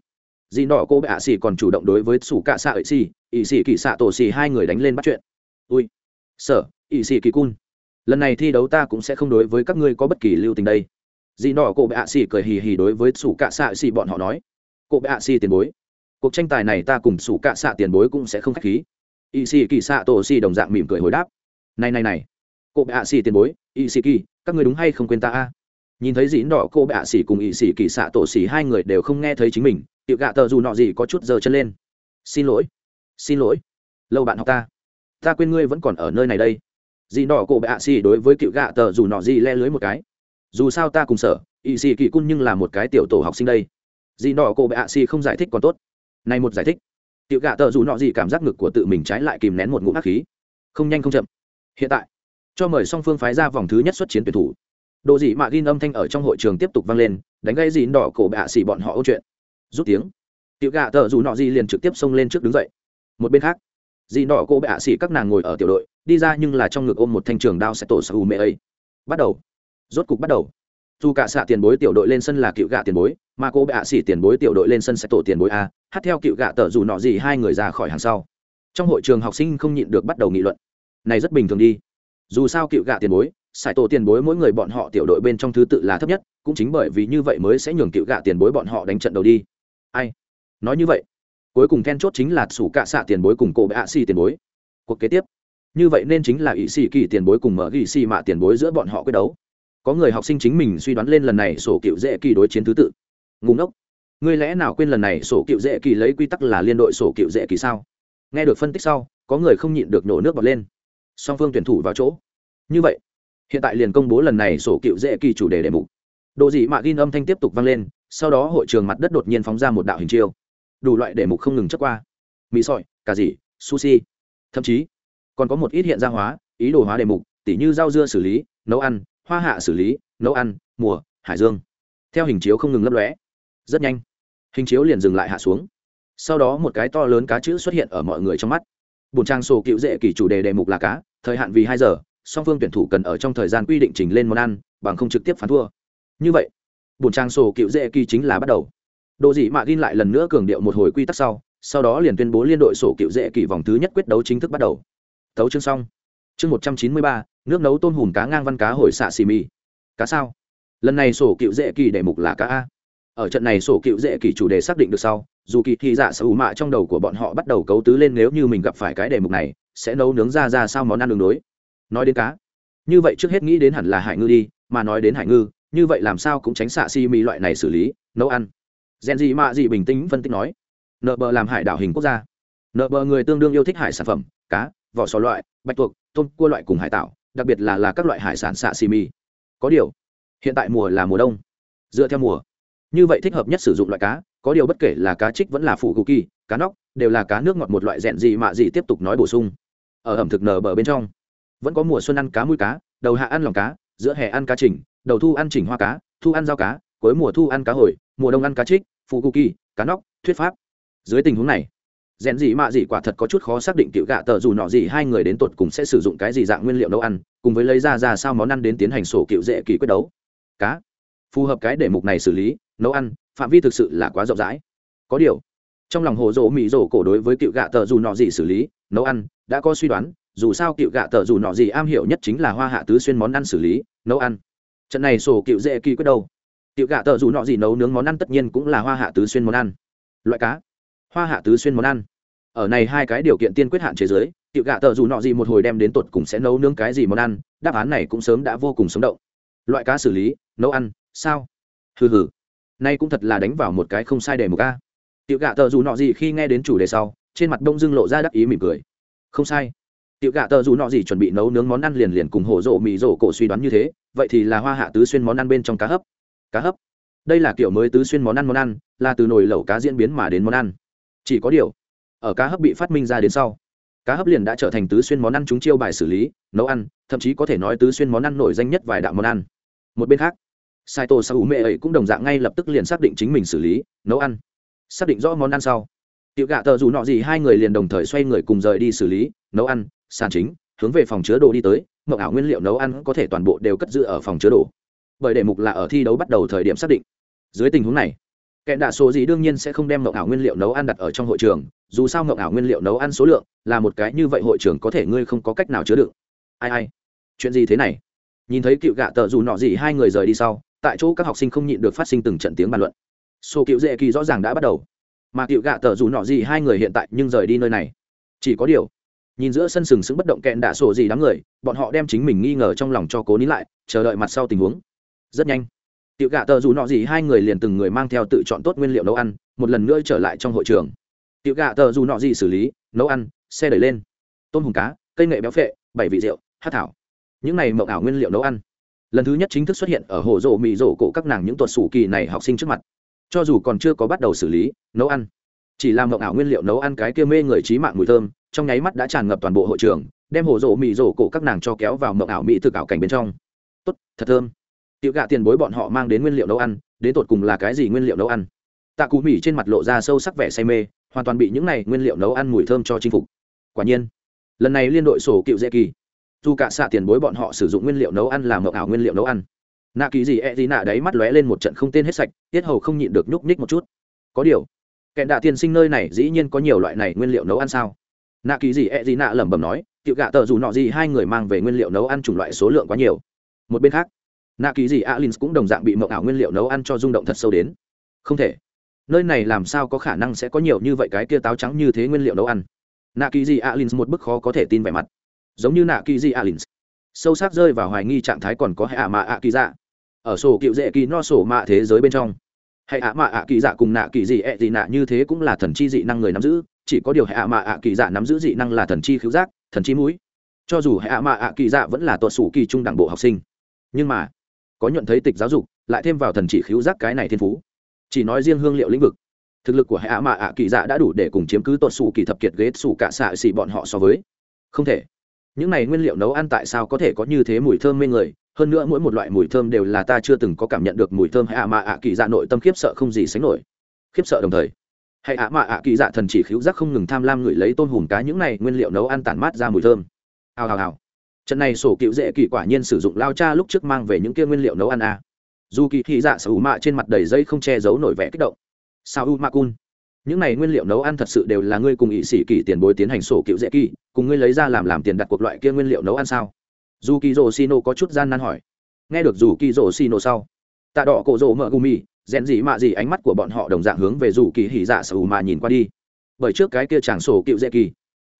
dì nọ cô bệ ạ xì còn chủ động đối với sủ cạ xạ ấy xì ỵ xì kỳ xạ tổ xì hai người đánh lên bắt chuyện. Ui sở ỵ xì kỳ cun. Lần này thi đấu ta cũng sẽ không đối với các ngươi có bất kỳ lưu tình đây. Dì nọ cô bệ ạ xì cười hì hì đối với sủ cạ xạ xì bọn họ nói. Cô bệ ạ xì tiền bối, cuộc tranh tài này ta cùng sủ cạ xạ tiền bối cũng sẽ không k h á c h khí. Ỵ xì kỳ xạ tổ xì đồng dạng mỉm cười hồi đáp. Này này này, cô bệ ạ xì tiền bối ỵ xì kỳ các ngươi đúng hay không quên ta a? Nhìn thấy dĩ nọ cô bạ xỉ cùng ỵ xỉ kỳ xạ tổ xỉ hai người đều không nghe thấy chính mình tiệu gạ tờ dù nọ gì có chút giờ chân lên. Xin lỗi. Xin lỗi. Lâu bạn học ta. Ta quên ngươi vẫn còn ở nơi này đây. Dì nọ cổ bệ ạ xì đối với cựu gạ tờ dù nọ gì le lưới một cái. Dù sao ta cùng sở ỵ xì kỳ cun nhưng là một cái tiểu tổ học sinh đây. Dì nọ cổ bệ ạ xì không giải thích còn tốt. Này một giải thích. Tiểu gạ tờ dù nọ gì cảm giác ngực của tự mình trái lại kìm nén một ngụm ác khí. Không nhanh không chậm. Hiện tại, cho mời song phương phái ra vòng thứ nhất xuất chiến tuyển thủ đồ dị mạ gin âm thanh ở trong hội trường tiếp tục vang lên, đánh gây dì đỏ cổ bạ ạ bọn họ ôn chuyện. Rút tiếng. Tiểu gạ tờ dù nọ gì liền trực tiếp xông lên trước đứng dậy. Một bên khác dì đỏ cổ bạ ạ xỉ các nàng ngồi ở tiểu đội, đi ra nhưng là trong ngực ôm một thanh trường đao sẽ tổ sở mẹ mê ấy. Bắt đầu. Rốt cục bắt đầu. Dù cả xạ tiền bối tiểu đội lên sân là cựu gạ tiền bối, mà cô bạ ạ xỉ tiền bối tiểu đội lên sân sẽ tổ tiền bối a, hát theo cựu gạ tờ dù nọ gì hai người ra khỏi hàng sau. Trong hội trường học sinh không nhịn được bắt đầu nghị luận. Này rất bình thường đi. Dù sao cựu gạ tiền bối sải tổ tiền bối mỗi người bọn họ tiểu đội bên trong thứ tự là thấp nhất, cũng chính bởi vì như vậy mới sẽ nhường cựu gạ tiền bối bọn họ đánh trận đầu đi. Ai? Nói như vậy, cuối cùng then chốt chính là sủ cạ xạ tiền bối cùng cổ bệ ạ xì tiền bối. Cuộc kế tiếp. Như vậy nên chính là ỵ xì kỳ tiền bối cùng mở ghi xì mạ tiền bối giữa bọn họ quyết đấu. Có người học sinh chính mình suy đoán lên lần này sổ cựu dễ kỳ đối chiến thứ tự. Ngùng ốc ngươi lẽ nào quên lần này sổ cựu dễ kỳ lấy quy tắc là liên đội sổ cựu dễ kỳ sao? Nghe được phân tích sau, có người không nhịn được nổ nước bọt lên. Song phương tuyển thủ vào chỗ. Như vậy hiện tại liền công bố lần này sổ cựu dễ kỳ chủ đề đề mục. Độ dị mạ ghi âm thanh tiếp tục vang lên, sau đó hội trường mặt đất đột nhiên phóng ra một đạo hình chiêu. Đủ loại đề mục không ngừng chất qua. Mì sỏi cà dỉ sushi. Thậm chí, còn có một ít hiện ra hóa, ý đồ hóa đề mục, tỉ như rau dưa xử lý, nấu ăn, hoa hạ xử lý, nấu ăn, mùa, hải dương. Theo hình chiếu không ngừng lấp lóe. Rất nhanh, hình chiếu liền dừng lại hạ xuống. Sau đó một cái to lớn cá chữ xuất hiện ở mọi người trong mắt. Bùn trang sổ cựu dễ kỷ chủ đề đề mục là cá, thời hạn vì hai giờ song phương tuyển thủ cần ở trong thời gian quy định trình lên món ăn, bằng không trực tiếp phán thua. Như vậy bùn trang sổ cựu dễ kỳ chính là bắt đầu. Đồ dị mạ ghi lại lần nữa cường điệu một hồi quy tắc sau sau đó liền tuyên bố liên đội sổ cựu dễ kỳ vòng thứ nhất quyết đấu chính thức bắt đầu. Thấu chương xong. Chương một trăm chín mươi ba, nước nấu tôm hùm cá ngang văn cá hồi xạ xì mì. Cá sao? Lần này sổ cựu dễ kỳ đề mục là cá a. Ở trận này sổ cựu dễ kỳ chủ đề xác định được sau, dù kỳ thị dạ sở hữu mạ trong đầu của bọn họ bắt đầu cấu tứ lên nếu như mình gặp phải cái đề mục này, sẽ nấu nướng ra ra sao món ăn đường đối nói đến cá. Như vậy trước hết nghĩ đến hẳn là hải ngư đi, mà nói đến hải ngư, như vậy làm sao cũng tránh xạ si mì loại này xử lý, nấu ăn. Gen gì mạ gì bình tĩnh phân tích nói. Nợ bờ làm hải đảo hình quốc gia. Nợ bờ người tương đương yêu thích hải sản phẩm, cá, vỏ sò loại, bạch tuộc, tôm, cua loại cùng hải tạo đặc biệt là là các loại hải sản xạ xì mì có điều, hiện tại mùa là mùa đông. Dựa theo mùa. Như vậy thích hợp nhất sử dụng loại cá, có điều bất kể là cá trích vẫn là phụ cụ kỳ, cá nóc, đều là cá nước ngọt một loại rẽn gì mạ gì tiếp tục nói bổ sung. Ở ẩm thực nở bờ bên trong vẫn có mùa xuân ăn cá mũi cá, đầu hạ ăn lòng cá, giữa hè ăn cá chỉnh, đầu thu ăn chỉnh hoa cá, thu ăn rau cá, cuối mùa thu ăn cá hồi, mùa đông ăn cá trích phụ cụ kỳ, cá nóc, thuyết pháp. Dưới tình huống này, rèn gì mạ gì quả thật có chút khó xác định cựu gạ tờ dù nọ gì hai người đến tột cùng sẽ sử dụng cái gì dạng nguyên liệu nấu ăn, cùng với lấy ra ra sao món ăn đến tiến hành sổ cựu dễ kỳ quyết đấu. Cá. Phù hợp cái để mục này xử lý, nấu ăn, phạm vi thực sự là quá rộng rãi. Có điều, trong lòng hồ rỗ mỹ rỗ cổ đối với cựu gạ tờ dù nọ gì xử lý, nấu ăn, đã có suy đoán dù sao cựu gạ tờ dù nọ gì am hiểu nhất chính là hoa hạ tứ xuyên món ăn xử lý, nấu ăn. Trận này sổ cựu dễ kỳ quyết đâu? Cựu gạ tờ dù nọ gì nấu nướng món ăn tất nhiên cũng là hoa hạ tứ xuyên món ăn. Loại cá. Hoa hạ tứ xuyên món ăn. Ở này hai cái điều kiện tiên quyết hạn chế giới cựu gạ tờ dù nọ gì một hồi đem đến tột cùng sẽ nấu nướng cái gì món ăn, đáp án này cũng sớm đã vô cùng sống động. Loại cá xử lý, nấu ăn, sao? Hừ hừ. Nay cũng thật là đánh vào một cái không sai đề mục a. Tiểu gạ tờ dù nọ gì khi nghe đến chủ đề sau, trên mặt đông dưng lộ ra đắc ý mỉm cười. Không sai tiểu gạ tờ dù nọ gì chuẩn bị nấu nướng món ăn liền liền cùng hổ rộ mì rộ cổ suy đoán như thế, vậy thì là hoa hạ tứ xuyên món ăn bên trong cá hấp. Cá hấp? Đây là kiểu mới tứ xuyên món ăn món ăn, là từ nồi lẩu cá diễn biến mà đến món ăn. Chỉ có điều, ở cá hấp bị phát minh ra đến sau, cá hấp liền đã trở thành tứ xuyên món ăn chúng chiêu bài xử lý, nấu ăn, thậm chí có thể nói tứ xuyên món ăn nổi danh nhất vài đạo món ăn. Một bên khác, saito sa u mê ấy cũng đồng dạng ngay lập tức liền xác định chính mình xử lý, nấu ăn. Xác định rõ món ăn sau, tiểu gạ tờ dù nọ gì hai người liền đồng thời xoay người cùng rời đi xử lý, nấu ăn sàn chính, hướng về phòng chứa đồ đi tới mậu ảo nguyên liệu nấu ăn có thể toàn bộ đều cất giữ ở phòng chứa đồ. Bởi đề mục là ở thi đấu bắt đầu thời điểm xác định. Dưới tình huống này, kẻ đạ số gì đương nhiên sẽ không đem mậu ảo nguyên liệu nấu ăn đặt ở trong hội trường, dù sao mậu ảo nguyên liệu nấu ăn số lượng là một cái như vậy hội trường có thể ngươi không có cách nào chứa đựng. Ai ai, chuyện gì thế này? Nhìn thấy cựu gạ tờ dù nọ gì hai người rời đi sau, tại chỗ các học sinh không nhịn được phát sinh từng trận tiếng bàn luận. Sổ cựu dễ kỳ rõ ràng đã bắt đầu. Mà cựu gạ tờ dù nọ gì hai người hiện tại nhưng rời đi nơi này. Chỉ có điều nhìn giữa sân sừng sững bất động kẹn đạ sổ gì đám người, bọn họ đem chính mình nghi ngờ trong lòng cho cố nín lại, chờ đợi mặt sau tình huống. Rất nhanh, Tiểu gạ tờ dù nọ gì hai người liền từng người mang theo tự chọn tốt nguyên liệu nấu ăn, một lần nữa trở lại trong hội trường. Tiểu gạ tờ dù nọ gì xử lý, nấu ăn, xe đẩy lên. Tôm hùm cá, cây nghệ béo phệ, bảy vị rượu, hát thảo. Những này mộng ảo nguyên liệu nấu ăn. Lần thứ nhất chính thức xuất hiện ở hồ rộ mì rộ cổ các nàng những tuột sủ kỳ này học sinh trước mặt. Cho dù còn chưa có bắt đầu xử lý, nấu ăn chỉ làm mộng ảo nguyên liệu nấu ăn cái kia mê người trí mạng mùi thơm, trong nháy mắt đã tràn ngập toàn bộ hội trường, đem hồ rộ mì rổ cổ các nàng cho kéo vào mộng ảo mỹ thực ảo cảnh bên trong. Tốt, thật thơm. Tiểu gạ tiền bối bọn họ mang đến nguyên liệu nấu ăn, đến tột cùng là cái gì nguyên liệu nấu ăn? Tạ cú mì trên mặt lộ ra sâu sắc vẻ say mê, hoàn toàn bị những này nguyên liệu nấu ăn mùi thơm cho chinh phục. Quả nhiên, lần này liên đội sổ cựu dễ kỳ. Dù cả xạ tiền bối bọn họ sử dụng nguyên liệu nấu ăn làm mộng ảo nguyên liệu nấu ăn. Nạ kỳ gì e gì nạ đấy mắt lóe lên một trận không tên hết sạch, tiết hầu không nhịn được nhúc nhích một chút. Có điều kẹn đạ tiên sinh nơi này dĩ nhiên có nhiều loại này nguyên liệu nấu ăn sao? Nạ kỳ gì e gì nạ lẩm bẩm nói, tiểu gạ tờ dù nọ gì hai người mang về nguyên liệu nấu ăn chủng loại số lượng quá nhiều. Một bên khác, nạ kỳ gì alin cũng đồng dạng bị mộng ảo nguyên liệu nấu ăn cho rung động thật sâu đến. Không thể. Nơi này làm sao có khả năng sẽ có nhiều như vậy cái kia táo trắng như thế nguyên liệu nấu ăn? Nạ kỳ gì alin một bức khó có thể tin vẻ mặt. Giống như nạ kỳ gì alin sâu sắc rơi vào hoài nghi trạng thái còn có hệ mạ ạ kỳ dạ. Ở sổ cựu dễ kỳ no sổ mạ thế giới bên trong hệ ạ mạ ạ kỳ dạ cùng nạ kỳ dị ẹ dị nạ như thế cũng là thần chi dị năng người nắm giữ, chỉ có điều hệ ạ mạ ạ kỳ dạ nắm giữ dị năng là thần chi khiếu giác, thần chi mũi. Cho dù hệ ạ mạ ạ kỳ dạ vẫn là tuột sủ kỳ trung đẳng bộ học sinh. Nhưng mà, có nhuận thấy tịch giáo dục, lại thêm vào thần chỉ khiếu giác cái này thiên phú. Chỉ nói riêng hương liệu lĩnh vực. Thực lực của hệ ạ mạ ạ kỳ dạ đã đủ để cùng chiếm cứ tuột sủ kỳ thập kiệt ghế sủ cả xạ xị bọn họ so với. Không thể những này nguyên liệu nấu ăn tại sao có thể có như thế mùi thơm mê người? Hơn nữa mỗi một loại mùi thơm đều là ta chưa từng có cảm nhận được mùi thơm. Hay ạ mạ ạ kỳ dạ nội tâm khiếp sợ không gì sánh nổi. Khiếp sợ đồng thời hay ạ mạ ạ kỳ dạ thần chỉ khiếu giác không ngừng tham lam ngửi lấy tôm hùm cá những này nguyên liệu nấu ăn tản mát ra mùi thơm. Hào hào hào. Trận này sổ cựu dễ kỳ quả nhiên sử dụng lao cha lúc trước mang về những kia nguyên liệu nấu ăn à. dù kỳ thị dạ sở hữu mạ trên mặt đầy dây không che giấu nổi vẻ kích động. Sao u ma cun những này nguyên liệu nấu ăn thật sự đều là ngươi cùng ỵ sĩ kỳ tiền bối tiến hành sổ cựu dễ kỳ, cùng ngươi lấy ra làm làm tiền đặt cuộc loại kia nguyên liệu nấu ăn sao? Dù kỳ rổ xì nổ có chút gian nan hỏi. Nghe được dù kỳ rổ xì nổ sau, tạ đỏ cổ rổ mở gumi rèn gì mạ gì ánh mắt của bọn họ đồng dạng hướng về dù kỳ hỉ dạ sở hữu nhìn qua đi. Bởi trước cái kia chẳng sổ cựu dễ kỳ,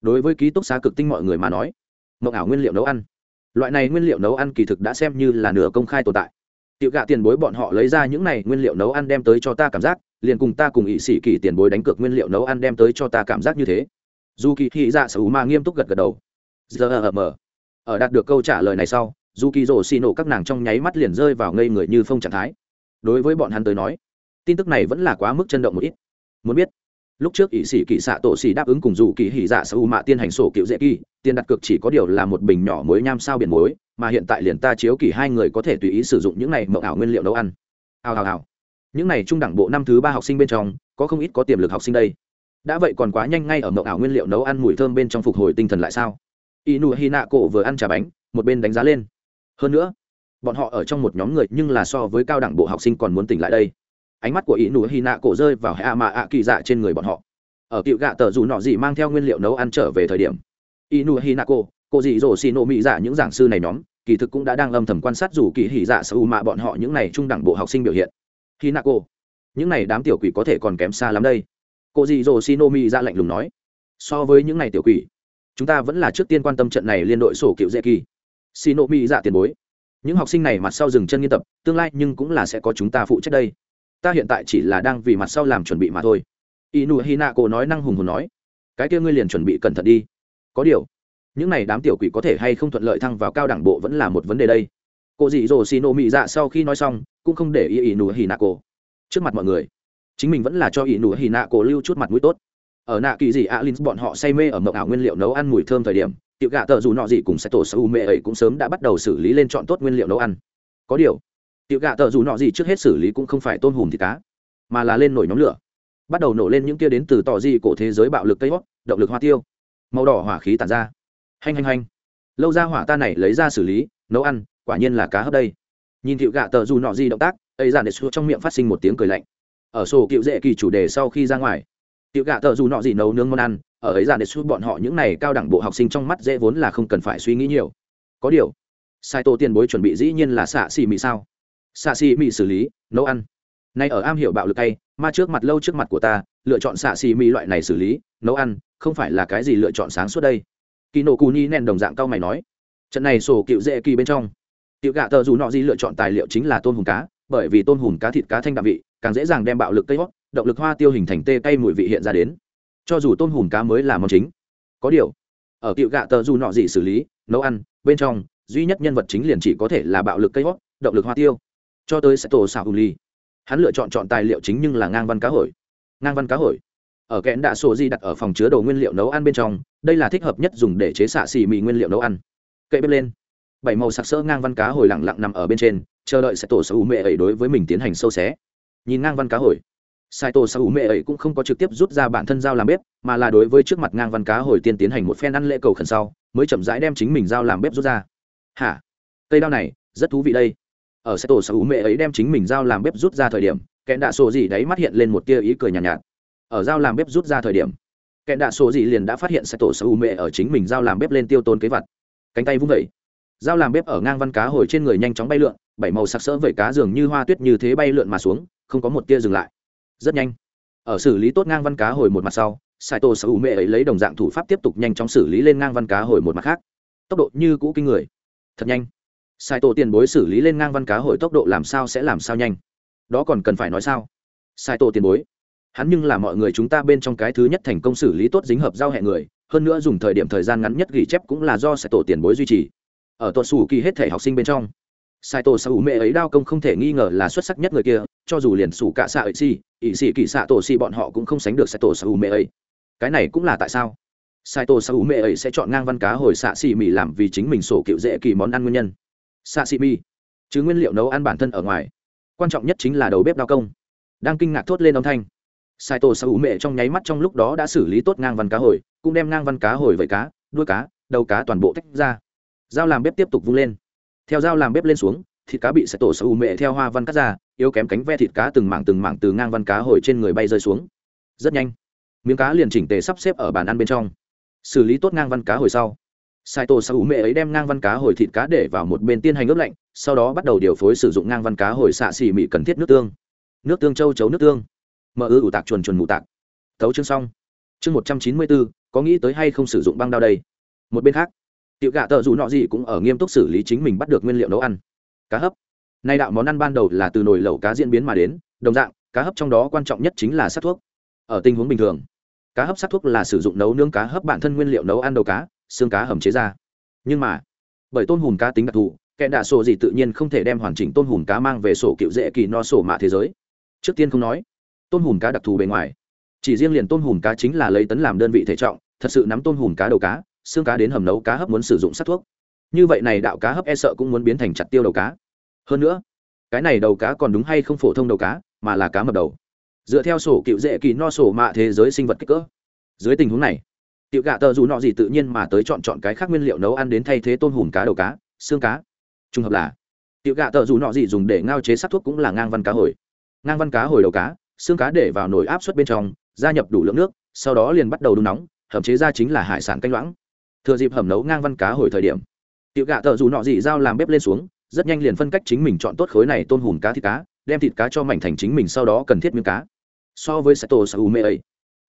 đối với ký túc xá cực tinh mọi người mà nói, mộng ảo nguyên liệu nấu ăn. Loại này nguyên liệu nấu ăn kỳ thực đã xem như là nửa công khai tồn tại tiểu gạ tiền bối bọn họ lấy ra những này nguyên liệu nấu ăn đem tới cho ta cảm giác, liền cùng ta cùng ỵ sĩ kỳ tiền bối đánh cược nguyên liệu nấu ăn đem tới cho ta cảm giác như thế. Dù kỳ thị dạ sở mà nghiêm túc gật gật đầu. Giờ ở mờ. Ở đạt được câu trả lời này sau, dù kỳ rổ xì nổ các nàng trong nháy mắt liền rơi vào ngây người như phong trạng thái. Đối với bọn hắn tới nói, tin tức này vẫn là quá mức chân động một ít. Muốn biết lúc trước ỵ sĩ kỳ xạ tổ xì đáp ứng cùng dù kỳ hỉ dạ sở mạ tiên hành sổ cựu dễ kỳ, tiền đặt cược chỉ có điều là một bình nhỏ muối nham sao biển muối, mà hiện tại liền ta chiếu kỳ hai người có thể tùy ý sử dụng những này mộng ảo nguyên liệu nấu ăn. Ào ào ào những này trung đẳng bộ năm thứ ba học sinh bên trong, có không ít có tiềm lực học sinh đây. Đã vậy còn quá nhanh ngay ở mộng ảo nguyên liệu nấu ăn mùi thơm bên trong phục hồi tinh thần lại sao? Inu hy nạ cổ vừa ăn trà bánh, một bên đánh giá lên. Hơn nữa, bọn họ ở trong một nhóm người nhưng là so với cao đẳng bộ học sinh còn muốn tỉnh lại đây ánh mắt của ý nụ hy nạ cổ rơi vào hạ mạ ạ kỳ dạ trên người bọn họ. Ở cựu gạ tờ dù nọ gì mang theo nguyên liệu nấu ăn trở về thời điểm, ý nụ hy nạ cổ, cô dị dỗ xì nộ mỹ dạ những giảng sư này nhóm, kỳ thực cũng đã đang âm thầm quan sát dù kỳ hỉ dạ sở u mạ bọn họ những này trung đẳng bộ học sinh biểu hiện. Hy nạ cổ, những này đám tiểu quỷ có thể còn kém xa lắm đây. Cô dị dỗ xì nộ mỹ dạ lạnh lùng nói, so với những này tiểu quỷ, chúng ta vẫn là trước tiên quan tâm trận này liên đội sổ cựu dễ kỳ. Xì nộ mỹ dạ tiền bối, những học sinh này mặt sau dừng chân nghiên tập, tương lai nhưng cũng là sẽ có chúng ta phụ trách đây ta hiện tại chỉ là đang vì mặt sau làm chuẩn bị mà thôi. Inu hina cô nói năng hùng hồn nói, cái kia ngươi liền chuẩn bị cẩn thận đi. Có điều, những này đám tiểu quỷ có thể hay không thuận lợi thăng vào cao đẳng bộ vẫn là một vấn đề đây. Cô dị dỗ xì nộ mị dạ sau khi nói xong, cũng không để ý ý nụ hì nạ cổ trước mặt mọi người, chính mình vẫn là cho ý nụ hì nạ cổ lưu chút mặt mũi tốt. Ở nạ kỳ dị alin, bọn họ say mê ở mộng ảo nguyên liệu nấu ăn mùi thơm thời điểm, tiểu gạ tờ dù nọ gì cùng sẽ tổ sơ u mê ấy cũng sớm đã bắt đầu xử lý lên chọn tốt nguyên liệu nấu ăn. Có điều tiểu gạ tợ dù nọ gì trước hết xử lý cũng không phải tôm hùm thì cá, mà là lên nổi nhóm lửa. Bắt đầu nổ lên những kia đến từ tỏ di cổ thế giới bạo lực cây hót, động lực hoa tiêu. Màu đỏ hỏa khí tàn ra. Hành hành hành lâu ra hỏa ta này lấy ra xử lý, nấu ăn, quả nhiên là cá hấp đây. Nhìn Tiểu gạ tờ dù nọ gì động tác, ấy dàn để xua trong miệng phát sinh một tiếng cười lạnh. Ở sổ cựu dễ kỳ chủ đề sau khi ra ngoài, Tiểu gạ tờ dù nọ gì nấu nướng món ăn, ở ấy dàn để xua bọn họ những này cao đẳng bộ học sinh trong mắt dễ vốn là không cần phải suy nghĩ nhiều. Có điều, sai tô tiền bối chuẩn bị dĩ nhiên là xạ xì mì sao? Xạ xì mì xử lý, nấu ăn. Nay ở am hiểu bạo lực tay ma trước mặt lâu trước mặt của ta, lựa chọn xạ xì mì loại này xử lý, nấu ăn, không phải là cái gì lựa chọn sáng suốt đây. Kỳ nổ cù ni nèn đồng dạng cao mày nói. Trận này sổ cựu dễ kỳ bên trong. Tiểu gạ tờ dù nọ gì lựa chọn tài liệu chính là tôm hùm cá, bởi vì tôm hùm cá thịt cá thanh đạm vị, càng dễ dàng đem bạo lực cây hót, động lực hoa tiêu hình thành tê cây mùi vị hiện ra đến. Cho dù tôm hùm cá mới là món chính. Có điều, ở cựu gạ tờ dù nọ gì xử lý, nấu ăn, bên trong, duy nhất nhân vật chính liền chỉ có thể là bạo lực cây hót, động lực hoa tiêu cho tới sẽ tổ xảo hù ly hắn lựa chọn chọn tài liệu chính nhưng là ngang văn cá hồi. Ngang văn cá hồi. Ở kẽn đạ sổ di đặt ở phòng chứa đồ nguyên liệu nấu ăn bên trong, đây là thích hợp nhất dùng để chế xạ xì mì nguyên liệu nấu ăn. Kệ bếp lên. Bảy màu sặc sỡ ngang văn cá hồi lẳng lặng nằm ở bên trên, chờ đợi sẽ tổ sở hữu mẹ ấy đối với mình tiến hành sâu xé. Nhìn ngang văn cá hồi. Sai tổ sở hữu mẹ ấy cũng không có trực tiếp rút ra bản thân dao làm bếp, mà là đối với trước mặt ngang văn cá hồi tiên tiến hành một phen ăn lễ cầu khẩn sau, mới chậm rãi đem chính mình dao làm bếp rút ra. Hả? Cây đao này, rất thú vị đây ở xe tổ sở hữu mẹ ấy đem chính mình dao làm bếp rút ra thời điểm kẽn đạ sổ gì đấy mắt hiện lên một tia ý cười nhàn nhạt, nhạt ở dao làm bếp rút ra thời điểm kẹn đạ sổ gì liền đã phát hiện xe tổ sở hữu mẹ ở chính mình dao làm bếp lên tiêu tôn kế vật. Cánh tay vung vẩy dao làm bếp ở ngang văn cá hồi trên người nhanh chóng bay lượn bảy màu sặc sỡ vẩy cá dường như hoa tuyết như thế bay lượn mà xuống không có một tia dừng lại. Rất nhanh ở xử lý tốt ngang văn cá hồi một mặt sau sai tổ sở hữu mẹ ấy lấy đồng dạng thủ pháp tiếp tục nhanh chóng xử lý lên ngang văn cá hồi một mặt khác. Tốc độ như cũ kinh người. Thật nhanh sai tổ tiền bối xử lý lên ngang văn cá hồi tốc độ làm sao sẽ làm sao nhanh? Đó còn cần phải nói sao? Sai tổ tiền bối, hắn nhưng là mọi người chúng ta bên trong cái thứ nhất thành công xử lý tốt dính hợp giao hẹn người, hơn nữa dùng thời điểm thời gian ngắn nhất ghi chép cũng là do sai tổ tiền bối duy trì. Ở tuột xù kỳ hết thể học sinh bên trong, sai tổ sở mẹ ấy đao công không thể nghi ngờ là xuất sắc nhất người kia, cho dù liền xù cả xạ ấy xì ỵ xì kỳ xạ tổ xì bọn họ cũng không sánh được sai tổ sở mẹ ấy. Cái này cũng là tại sao? Sai tổ sở mẹ ấy sẽ chọn ngang văn cá hồi xạ xì mì làm vì chính mình sổ cựu dễ kỳ món ăn nguyên nhân sashimi xì chứ nguyên liệu nấu ăn bản thân ở ngoài. Quan trọng nhất chính là đầu bếp đao công. Đang kinh ngạc thốt lên âm thanh. Sai tổ sa ủ mẹ trong nháy mắt trong lúc đó đã xử lý tốt ngang văn cá hồi, cũng đem ngang văn cá hồi vẩy cá, đuôi cá, đầu cá toàn bộ tách ra. Dao làm bếp tiếp tục vung lên. Theo dao làm bếp lên xuống, thịt cá bị sai tổ sa u mệ theo hoa văn cắt ra, yếu kém cánh ve thịt cá từng mảng từng mảng từ ngang văn cá hồi trên người bay rơi xuống. Rất nhanh, miếng cá liền chỉnh tề sắp xếp ở bàn ăn bên trong. Xử lý tốt ngang văn cá hồi sau sai tổ sau u mẹ ấy đem ngang văn cá hồi thịt cá để vào một bên tiên hành ướp lạnh, sau đó bắt đầu điều phối sử dụng ngang văn cá hồi xạ xì mị cần thiết nước tương. Nước tương châu chấu nước tương. Mở ư ủ tạc chuồn chuồn mù tạc. Tấu chương xong. Chương một trăm chín mươi bốn có nghĩ tới hay không sử dụng băng đao đây? Một bên khác, tiểu gạ tợ dù nọ gì cũng ở nghiêm túc xử lý chính mình bắt được nguyên liệu nấu ăn. Cá hấp. Nay đạo món ăn ban đầu là từ nồi lẩu cá diễn biến mà đến, đồng dạng, cá hấp trong đó quan trọng nhất chính là sát thuốc. Ở tình huống bình thường, cá hấp sát thuốc là sử dụng nấu nướng cá hấp bản thân nguyên liệu nấu ăn đầu cá xương cá hầm chế ra. Nhưng mà, bởi tôm hùm cá tính đặc thù, kẻ đạ sổ gì tự nhiên không thể đem hoàn chỉnh tôm hùm cá mang về sổ cựu dễ kỳ no sổ mạ thế giới. Trước tiên không nói, tôm hùm cá đặc thù bề ngoài. Chỉ riêng liền tôm hùm cá chính là lấy tấn làm đơn vị thể trọng, thật sự nắm tôm hùm cá đầu cá, xương cá đến hầm nấu cá hấp muốn sử dụng sát thuốc. Như vậy này đạo cá hấp e sợ cũng muốn biến thành chặt tiêu đầu cá. Hơn nữa, cái này đầu cá còn đúng hay không phổ thông đầu cá, mà là cá mập đầu. Dựa theo sổ cựu dễ kỳ no sổ mạ thế giới sinh vật kích cỡ. Dưới tình huống này tiểu gạ tờ dù nọ gì tự nhiên mà tới chọn chọn cái khác nguyên liệu nấu ăn đến thay thế tôm hùm cá đầu cá, xương cá. Trùng hợp là, tiểu gạ tờ dù nọ gì dùng để ngao chế sắc thuốc cũng là ngang văn cá hồi. Ngang văn cá hồi đầu cá, xương cá để vào nồi áp suất bên trong, gia nhập đủ lượng nước, sau đó liền bắt đầu đun nóng hầm chế ra chính là hải sản canh loãng. Thừa dịp hầm nấu ngang văn cá hồi thời điểm, tiểu gạ tờ dù nọ gì dao làm bếp lên xuống, rất nhanh liền phân cách chính mình chọn tốt khối này tôn hùm cá thịt cá, đem thịt cá cho mảnh thành chính mình sau đó cần thiết miếng cá. So với sato sa u mê ấy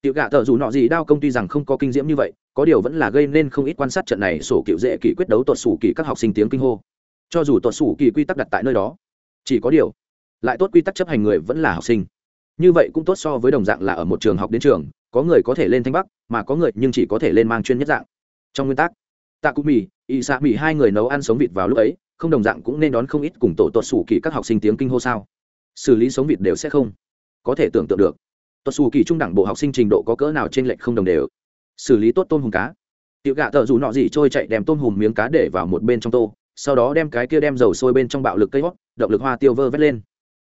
tiểu gạ tờ dù nọ gì đao công ty rằng không có kinh diễm như vậy, có điều vẫn là gây nên không ít quan sát trận này sổ cựu dễ kỷ quyết đấu tuột sủ kỳ các học sinh tiếng kinh hô. Cho dù tuột sủ kỳ quy tắc đặt tại nơi đó, chỉ có điều, lại tốt quy tắc chấp hành người vẫn là học sinh. Như vậy cũng tốt so với đồng dạng là ở một trường học đến trường, có người có thể lên thanh bắc, mà có người nhưng chỉ có thể lên mang chuyên nhất dạng. Trong nguyên tắc tạ cụ mì ỵ xạ mì hai người nấu ăn sống vịt vào lúc ấy, không đồng dạng cũng nên đón không ít cùng tổ tuột sủ kỳ các học sinh tiếng kinh hô sao? Xử lý sống vịt đều sẽ không có thể tưởng tượng được tuột xù kỳ trung đẳng bộ học sinh trình độ có cỡ nào trên lệnh không đồng đều. Xử lý tốt tôm hùm cá. Tiểu gạ thợ dù nọ gì trôi chạy đem tôm hùm miếng cá để vào một bên trong tô, sau đó đem cái kia đem dầu sôi bên trong bạo lực cây hót, động lực hoa tiêu vơ vét lên.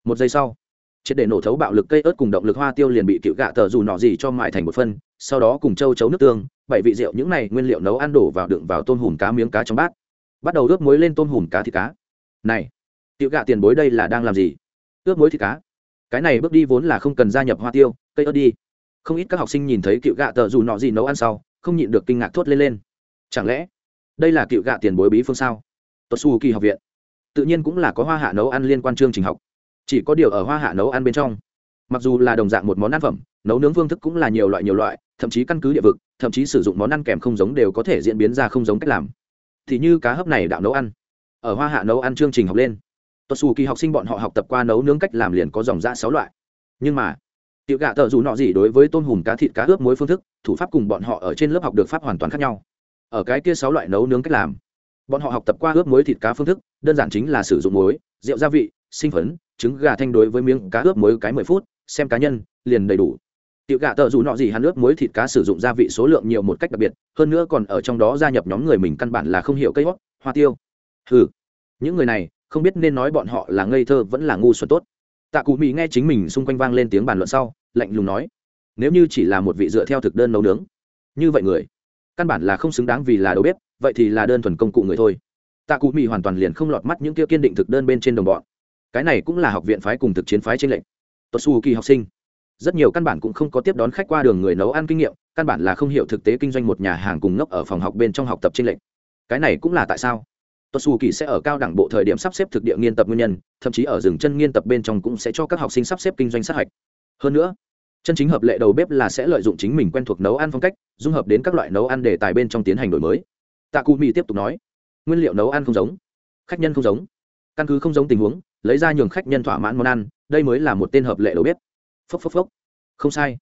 Một giây sau, triệt để nổ thấu bạo lực cây ớt cùng động lực hoa tiêu liền bị cựu gạ tờ dù nọ gì cho mại thành một phân, sau đó cùng châu chấu nước tương, bảy vị rượu những này nguyên liệu nấu ăn đổ vào đựng vào tôm hùm cá miếng cá trong bát. Bắt đầu ướp muối lên tôm hùm cá thịt cá. Này cựu gạ tiền bối đây là đang làm gì? Ướp muối thịt cá? Cái này bước đi vốn là không cần gia nhập hoa tiêu, cây ớt đi. Không ít các học sinh nhìn thấy cựu gạ tờ dù nọ gì nấu ăn sau, không nhịn được kinh ngạc thốt lên lên. Chẳng lẽ đây là cựu gạ tiền bối bí phương sao? Tốt su kỳ học viện. Tự nhiên cũng là có hoa hạ nấu ăn liên quan chương trình học. Chỉ có điều ở hoa hạ nấu ăn bên trong, mặc dù là đồng dạng một món ăn phẩm, nấu nướng phương thức cũng là nhiều loại nhiều loại, thậm chí căn cứ địa vực, thậm chí sử dụng món ăn kèm không giống đều có thể diễn biến ra không giống cách làm. Thì như cá hấp này đạo nấu ăn. Ở hoa hạ nấu ăn chương trình học lên tuột xù kỳ học sinh bọn họ học tập qua nấu nướng cách làm liền có dòng ra sáu loại. Nhưng mà, tiểu gạ tờ dù nọ gì đối với tôm hùm cá thịt cá ướp muối phương thức, thủ pháp cùng bọn họ ở trên lớp học được pháp hoàn toàn khác nhau. Ở cái kia sáu loại nấu nướng cách làm, bọn họ học tập qua ướp muối thịt cá phương thức, đơn giản chính là sử dụng muối, rượu gia vị, sinh phấn, trứng gà thanh đối với miếng cá ướp muối cái mười phút, xem cá nhân, liền đầy đủ. Tiểu gạ tờ dù nọ gì hắn ướp muối thịt cá sử dụng gia vị số lượng nhiều một cách đặc biệt, hơn nữa còn ở trong đó gia nhập nhóm người mình căn bản là không hiểu cây hót, hoa tiêu. Ừ những người này không biết nên nói bọn họ là ngây thơ vẫn là ngu xuẩn tốt. Tạ cụ mỹ nghe chính mình xung quanh vang lên tiếng bàn luận sau, lạnh lùng nói, nếu như chỉ là một vị dựa theo thực đơn nấu nướng, như vậy người, căn bản là không xứng đáng vì là đầu bếp, vậy thì là đơn thuần công cụ người thôi. Tạ cụ mỹ hoàn toàn liền không lọt mắt những kia kiên định thực đơn bên trên đồng bọn. Cái này cũng là học viện phái cùng thực chiến phái trên lệnh tốt su kỳ học sinh, rất nhiều căn bản cũng không có tiếp đón khách qua đường người nấu ăn kinh nghiệm, căn bản là không hiểu thực tế kinh doanh một nhà hàng cùng ngốc ở phòng học bên trong học tập trên lệnh cái này cũng là tại sao? Tuột su kỳ sẽ ở cao đẳng bộ thời điểm sắp xếp thực địa nghiên tập nguyên nhân, thậm chí ở rừng chân nghiên tập bên trong cũng sẽ cho các học sinh sắp xếp kinh doanh sát hạch. Hơn nữa, chân chính hợp lệ đầu bếp là sẽ lợi dụng chính mình quen thuộc nấu ăn phong cách, dung hợp đến các loại nấu ăn để tài bên trong tiến hành đổi mới. Tạ cụ mỹ tiếp tục nói, nguyên liệu nấu ăn không giống, khách nhân không giống. Căn cứ không giống tình huống, lấy ra nhường khách nhân thỏa mãn món ăn, đây mới là một tên hợp lệ đầu bếp. Phốc phốc phốc. Không sai.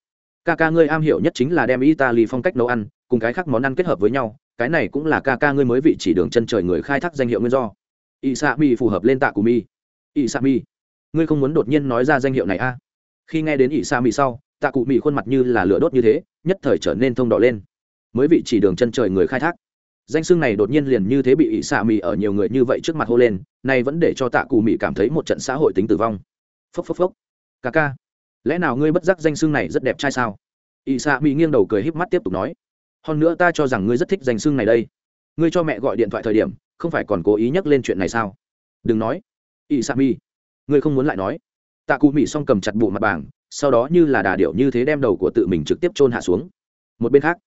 Ca ca ngươi am hiểu nhất chính là đem italy phong cách nấu ăn cùng cái khác món ăn kết hợp với nhau cái này cũng là ca ca ngươi mới vị chỉ đường chân trời người khai thác danh hiệu nguyên do. Ỵ xạ mi phù hợp lên tạ cù mi ỵ xạ mi ngươi không muốn đột nhiên nói ra danh hiệu này a à? khi nghe đến ỵ xạ mi sau tạ cụ mi khuôn mặt như là lửa đốt như thế, nhất thời trở nên thông đỏ lên. Mới vị chỉ đường chân trời người khai thác. Danh xưng này đột nhiên liền như thế bị ỵ xạ mi ở nhiều người như vậy trước mặt hô lên, nay vẫn để cho tạ cụ mi cảm thấy một trận xã hội tính tử vong. Phốc phốc phốc. Ca ca lẽ nào ngươi bất giác danh xưng này rất đẹp trai sao? Ỵ xạ mi nghiêng đầu cười híp mắt tiếp tục nói hơn nữa ta cho rằng ngươi rất thích danh xưng này đây. Ngươi cho mẹ gọi điện thoại thời điểm, không phải còn cố ý nhắc lên chuyện này sao? Đừng nói. Ỵ sa mi ngươi không muốn lại nói. Tạ cụ mỹ xong cầm chặt bộ mặt bảng, sau đó như là đà điệu như thế đem đầu của tự mình trực tiếp chôn hạ xuống. Một bên khác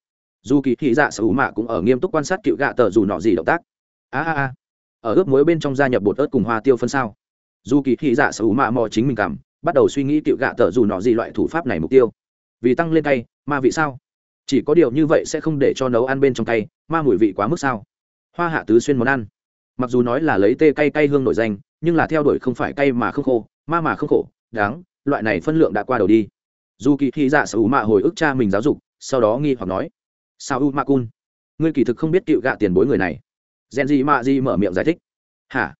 dù kỳ thị dạ sở hữu mạ cũng ở nghiêm túc quan sát cựu gạ tờ dù nọ gì động tác. A a a. Ở ướp muối bên trong gia nhập bột ớt cùng hoa tiêu phân sao. Dù kỳ thị dạ sở hữu mạ mò chính mình cảm, bắt đầu suy nghĩ cựu gạ tờ dù nọ gì loại thủ pháp này mục tiêu. Vì tăng lên cay mà vị sao? Chỉ có điều như vậy sẽ không để cho nấu ăn bên trong cay, ma mùi vị quá mức sao? Hoa hạ tứ xuyên món ăn. Mặc dù nói là lấy tê cay cay hương nổi danh, nhưng là theo đuổi không phải cay mà không khô, ma mà không khổ, đáng, loại này phân lượng đã qua đầu đi. Dù kỳ thị dạ sở hữu mạ hồi ức cha mình giáo dục, sau đó nghi hoặc nói sao u ma cun, ngươi kỳ thực không biết cựu gạ tiền bối người này. Gen gì mạ gì mở miệng giải thích, hả?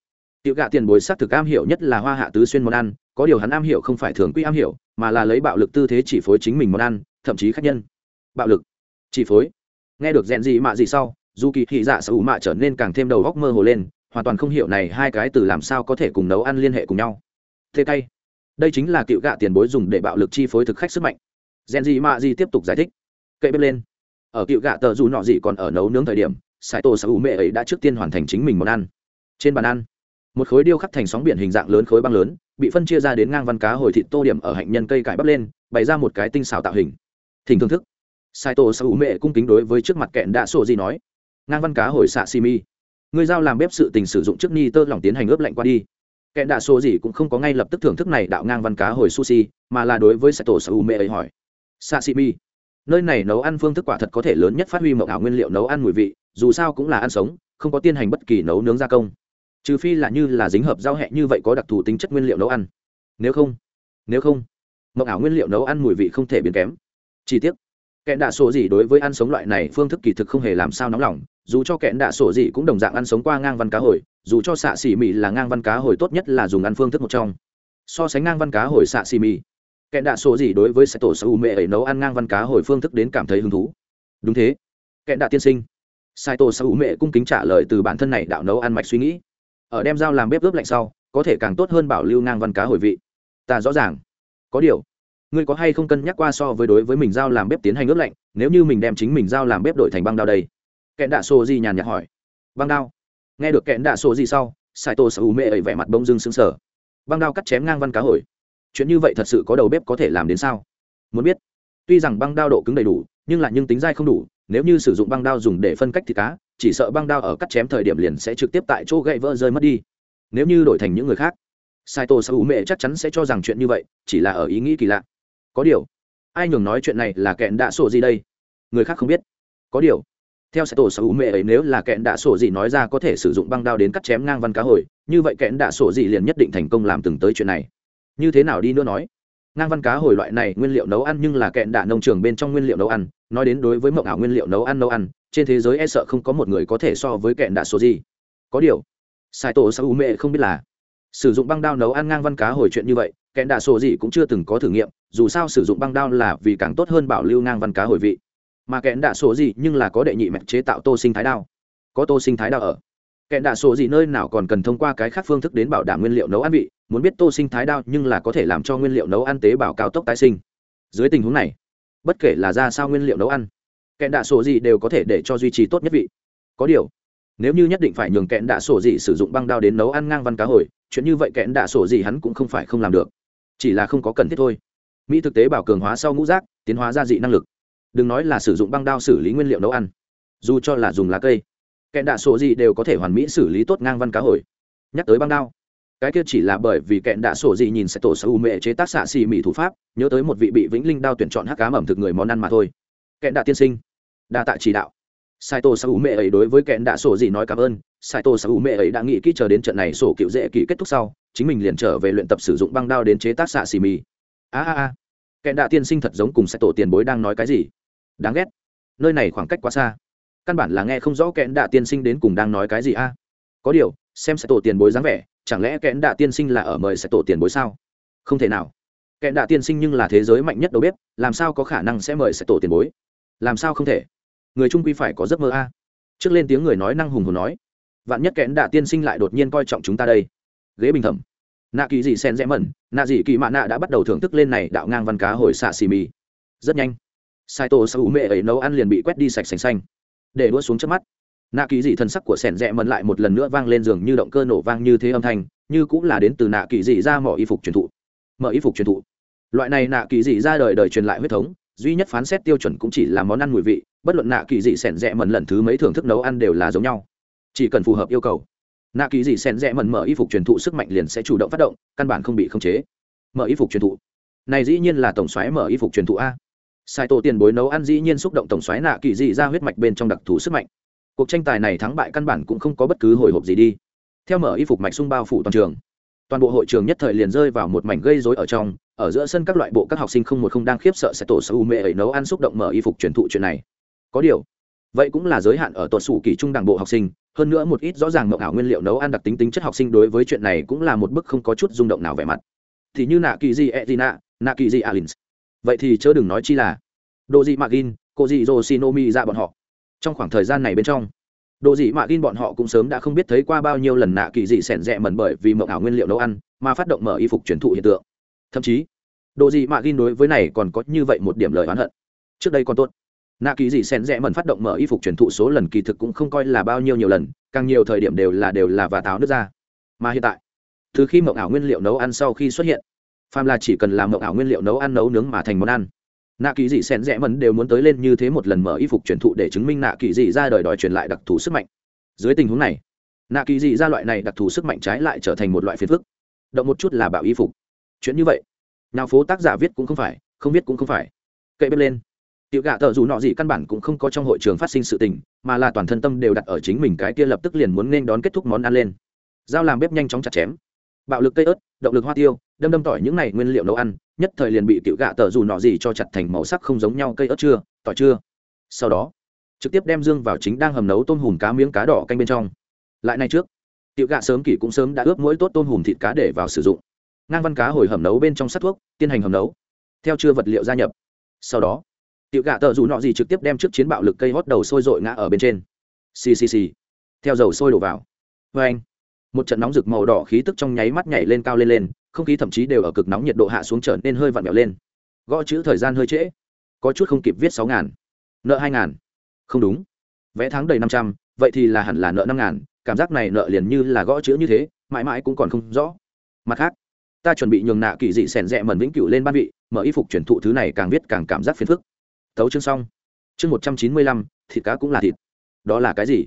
Cựu gạ tiền bối xác thực am hiểu nhất là hoa hạ tứ xuyên món ăn, có điều hắn am hiểu không phải thường quy am hiểu, mà là lấy bạo lực tư thế chỉ phối chính mình món ăn, thậm chí khách nhân bạo lực. Chi phối. Nghe được rèn gì mạ gì sau dù kỳ thị dạ sở hữu mạ trở nên càng thêm đầu góc mơ hồ lên, hoàn toàn không hiểu này hai cái từ làm sao có thể cùng nấu ăn liên hệ cùng nhau. Thế tay. Đây chính là cựu gạ tiền bối dùng để bạo lực chi phối thực khách sức mạnh. Rèn gì mạ gì tiếp tục giải thích. Cậy bếp lên. Ở cựu gạ tờ dù nọ gì còn ở nấu nướng thời điểm sài tổ sở hữu mẹ ấy đã trước tiên hoàn thành chính mình món ăn. Trên bàn ăn, một khối điêu khắc thành sóng biển hình dạng lớn khối băng lớn, bị phân chia ra đến ngang văn cá hồi thịt tô điểm ở hạnh nhân cây cải bắp lên, bày ra một cái tinh xào tạo hình. Thỉnh thưởng thức sai tổ sở mẹ cung kính đối với trước mặt kẹn đã sổ gì nói. Ngang văn cá hồi xạ xì mi. Người giao làm bếp sự tình sử dụng trước ni tơ lỏng tiến hành ướp lạnh qua đi. Kẹn đạ sổ gì cũng không có ngay lập tức thưởng thức này đạo ngang văn cá hồi sushi, mà là đối với sai tổ mẹ ấy hỏi. Xạ xì mi, nơi này nấu ăn phương thức quả thật có thể lớn nhất phát huy mộng ảo nguyên liệu nấu ăn mùi vị, dù sao cũng là ăn sống, không có tiến hành bất kỳ nấu nướng gia công. Trừ phi là như là dính hợp giao hẹ như vậy có đặc thù tính chất nguyên liệu nấu ăn. Nếu không nếu không mộng ảo nguyên liệu nấu ăn mùi vị không thể biến kém. Chi tiết kẽn đạ sổ gì đối với ăn sống loại này phương thức kỳ thực không hề làm sao nóng lòng, dù cho kẽn đạ sổ gì cũng đồng dạng ăn sống qua ngang văn cá hồi, dù cho xạ xỉ mì là ngang văn cá hồi tốt nhất là dùng ăn phương thức một trong. So sánh ngang văn cá hồi xạ xỉ mì kẽn đạ sổ gì đối với sẽ tổ sơ u mẹ ấy nấu ăn ngang văn cá hồi phương thức đến cảm thấy hứng thú. Đúng thế. Kẽn đạ tiên sinh. Sai tổ sơ u mẹ cung kính trả lời từ bản thân này đạo nấu ăn mạch suy nghĩ. Ở đem dao làm bếp ướp lạnh sau, có thể càng tốt hơn bảo lưu ngang văn cá hồi vị. Ta rõ ràng. Có điều ngươi có hay không cân nhắc qua so với đối với mình dao làm bếp tiến hành ướp lạnh, nếu như mình đem chính mình dao làm bếp đổi thành băng đao đây? Kẹn đạ sổ gì nhàn nhạt hỏi. Băng đao? Nghe được kẹn đạ sổ gì sau sai tô sở hữu mẹ ấy vẻ mặt bông dưng sững sờ. Băng đao cắt chém ngang văn cá hồi. Chuyện như vậy thật sự có đầu bếp có thể làm đến sao? Muốn biết. Tuy rằng băng đao độ cứng đầy đủ, nhưng lại nhưng tính dai không đủ, nếu như sử dụng băng đao dùng để phân cách thịt cá, chỉ sợ băng đao ở cắt chém thời điểm liền sẽ trực tiếp tại chỗ gậy vỡ rơi mất đi. Nếu như đổi thành những người khác, saito sở hữu mẹ chắc chắn sẽ cho rằng chuyện như vậy, chỉ là ở ý nghĩ kỳ lạ có điều. Ai nhường nói chuyện này là kẹn đạ sổ gì đây? Người khác không biết. Có điều. Theo saito sở hữu mẹ ấy nếu là kẹn đạ sổ gì nói ra có thể sử dụng băng đao đến cắt chém ngang văn cá hồi, như vậy kẹn đạ sổ gì liền nhất định thành công làm từng tới chuyện này. Như thế nào đi nữa nói? Ngang văn cá hồi loại này nguyên liệu nấu ăn nhưng là kẹn đạ nông trường bên trong nguyên liệu nấu ăn, nói đến đối với mộng ảo nguyên liệu nấu ăn nấu ăn, trên thế giới e sợ không có một người có thể so với kẹn đạ số gì. Có điều. Sai tổ sở hữu mẹ không biết là sử dụng băng đao nấu ăn ngang văn cá hồi chuyện như vậy kẽn đạ sổ gì cũng chưa từng có thử nghiệm, dù sao sử dụng băng đao là vì càng tốt hơn bảo lưu ngang văn cá hồi vị. Mà kẽn đạ sổ gì nhưng là có đệ nhị mạch chế tạo tô sinh thái đao. Có tô sinh thái đao ở. Kẽn đạ sổ gì nơi nào còn cần thông qua cái khác phương thức đến bảo đảm nguyên liệu nấu ăn vị, muốn biết tô sinh thái đao nhưng là có thể làm cho nguyên liệu nấu ăn tế bào cao tốc tái sinh. Dưới tình huống này, bất kể là ra sao nguyên liệu nấu ăn kẽn đạ sổ gì đều có thể để cho duy trì tốt nhất vị. Có điều, nếu như nhất định phải nhường kẽn đạ sổ gì sử dụng băng đao đến nấu ăn ngang văn cá hồi, chuyện như vậy kẽn đạ sổ gì hắn cũng không phải không làm được chỉ là không có cần thiết thôi. Mỹ thực tế bảo cường hóa sau ngũ rác, tiến hóa gia dị năng lực. Đừng nói là sử dụng băng đao xử lý nguyên liệu nấu ăn. Dù cho là dùng lá cây kẹn đạ sổ gì đều có thể hoàn mỹ xử lý tốt ngang văn cá hồi. Nhắc tới băng đao, cái kia chỉ là bởi vì kẹn đạ sổ gì nhìn sẽ tổ sở hữu mệ chế tác xạ xì mỹ thủ pháp, nhớ tới một vị bị vĩnh linh đao tuyển chọn hắc cám ẩm thực người món ăn mà thôi. Kẹn đạ tiên sinh, đa tạ chỉ đạo sai tổ sở u mẹ ấy đối với kẹn đã sổ gì nói cảm ơn. Sai tổ sở u mẹ ấy đã nghĩ kỹ chờ đến trận này sổ cựu dễ kỳ kết thúc sau, chính mình liền trở về luyện tập sử dụng băng đao đến chế tác xạ xì mì. A a a. Kẹn đã tiên sinh thật giống cùng sai tổ tiền bối đang nói cái gì? Đáng ghét. Nơi này khoảng cách quá xa. Căn bản là nghe không rõ kẹn đã tiên sinh đến cùng đang nói cái gì a. Có điều, xem sai tổ tiền bối dáng vẻ, chẳng lẽ kẽn đã tiên sinh là ở mời Sai tổ tiền bối sao? Không thể nào. Kẽn đã tiên sinh nhưng là thế giới mạnh nhất đâu biết làm sao có khả năng sẽ mời Sai tổ tiền bối? Làm sao không thể? Người trung quy phải có giấc mơ a. Trước lên tiếng người nói năng hùng hồn nói, vạn nhất kẽn đạ tiên sinh lại đột nhiên coi trọng chúng ta đây. Ghế bình thẩm. Nạ kỳ dị sen rẽ mẩn, nạ dị kỳ mạ nạ đã bắt đầu thưởng thức lên này đạo ngang văn cá hồi xạ xì mì. Rất nhanh sai tổ sau mẹ ấy nấu ăn liền bị quét đi sạch sành xanh. Để đua xuống trước mắt, nạ kỳ dị thân sắc của sẻn rẽ mẩn lại một lần nữa vang lên giường như động cơ nổ vang như thế âm thanh, như cũng là đến từ nạ kỳ dị ra mỏ y phục truyền thụ. Mở y phục truyền thụ. Loại này nạ kỳ dị ra đời đời truyền lại huyết thống, duy nhất phán xét tiêu chuẩn cũng chỉ là món ăn mùi vị bất luận nạ kỳ dị sẻn rẽ mần lần thứ mấy thưởng thức nấu ăn đều là giống nhau. Chỉ cần phù hợp yêu cầu, nạ kỳ dị sẻn rẽ mần mở y phục truyền thụ sức mạnh liền sẽ chủ động phát động, căn bản không bị khống chế. Mở y phục truyền thụ. Này dĩ nhiên là tổng xoáy mở y phục truyền thụ a. Sai tổ tiền bối nấu ăn dĩ nhiên xúc động tổng xoáy nạ kỳ dị ra huyết mạch bên trong đặc thù sức mạnh. Cuộc tranh tài này thắng bại căn bản cũng không có bất cứ hồi hộp gì đi. Theo mở y phục mạch sung bao phủ toàn trường, toàn bộ hội trường nhất thời liền rơi vào một mảnh gây rối ở trong, ở giữa sân các loại bộ các học sinh không một không đang khiếp sợ sẽ tổ sơ u mê ấy nấu ăn xúc động mở y phục truyền thụ chuyện này có điều, vậy cũng là giới hạn ở tuột sủ kỳ trung đảng bộ học sinh, hơn nữa một ít rõ ràng mậu ảo nguyên liệu nấu ăn đặc tính tính chất học sinh đối với chuyện này cũng là một bức không có chút rung động nào vẻ mặt. Thì như nạ kỳ gì e gì nạ nạ kỳ gì alins. Vậy thì chớ đừng nói chi là đồ gì mà cô gì rô shinomi ra bọn họ. Trong khoảng thời gian này bên trong, đồ gì mà bọn họ cũng sớm đã không biết thấy qua bao nhiêu lần nạ kỳ dị sẻn rẽ mẩn bởi vì mậu ảo nguyên liệu nấu ăn mà phát động mở y phục truyền thụ hiện tượng. Thậm chí, đồ gì mà đối với này còn có như vậy một điểm lời oán hận. Trước đây còn tốt nạ kỳ dị sen rẽ mần phát động mở y phục truyền thụ số lần kỳ thực cũng không coi là bao nhiêu nhiều lần, càng nhiều thời điểm đều là đều là và táo nước ra. Mà hiện tại, từ khi mậu ảo nguyên liệu nấu ăn sau khi xuất hiện, phàm là chỉ cần làm mậu ảo nguyên liệu nấu ăn nấu nướng mà thành món ăn, nạ kỳ dị sen rẽ mần đều muốn tới lên như thế một lần mở y phục truyền thụ để chứng minh nạ kỳ dị ra đời đòi truyền lại đặc thù sức mạnh. Dưới tình huống này, nạ kỳ dị ra loại này đặc thù sức mạnh trái lại trở thành một loại phiền phức. Động một chút là bảo y phục. Chuyện như vậy, nào phố tác giả viết cũng không phải, không viết cũng không phải. Cậy bếp lên tiểu gạ tờ dù nọ gì căn bản cũng không có trong hội trường phát sinh sự tình, mà là toàn thân tâm đều đặt ở chính mình cái kia lập tức liền muốn nên đón kết thúc món ăn lên. Dao làm bếp nhanh chóng chặt chém. Bạo lực cây ớt, động lực hoa tiêu, đâm đâm tỏi những này nguyên liệu nấu ăn, nhất thời liền bị Tiểu gạ tờ dù nọ gì cho chặt thành màu sắc không giống nhau cây ớt chưa, tỏi chưa. Sau đó, trực tiếp đem dương vào chính đang hầm nấu tôm hùm cá miếng cá đỏ canh bên trong. Lại này trước, tiểu gạ sớm kỷ cũng sớm đã ướp mỗi tốt tôm hùm thịt cá để vào sử dụng. Ngang văn cá hồi hầm nấu bên trong sắt thuốc, tiến hành hầm nấu. Theo chưa vật liệu gia nhập. Sau đó tiểu gạ tờ dù nọ gì trực tiếp đem trước chiến bạo lực cây hót đầu sôi dội ngã ở bên trên. Ccc theo dầu sôi đổ vào. Vê anh, một trận nóng rực màu đỏ khí tức trong nháy mắt nhảy lên cao lên lên, không khí thậm chí đều ở cực nóng nhiệt độ hạ xuống trở nên hơi vặn vẹo lên. Gõ chữ thời gian hơi trễ. Có chút không kịp viết sáu ngàn. Nợ hai ngàn. Không đúng. Vẽ tháng đầy năm trăm, vậy thì là hẳn là nợ năm ngàn, cảm giác này nợ liền như là gõ chữ như thế, mãi mãi cũng còn không rõ. Mặt khác, ta chuẩn bị nhường nạ kỳ dị sẻn rẽ mần vĩnh cửu lên ban vị, mở y phục chuyển thụ thứ này càng viết càng cảm giác phiền phức thấu chương xong. Chương một trăm chín mươi lăm, thịt cá cũng là thịt. Đó là cái gì?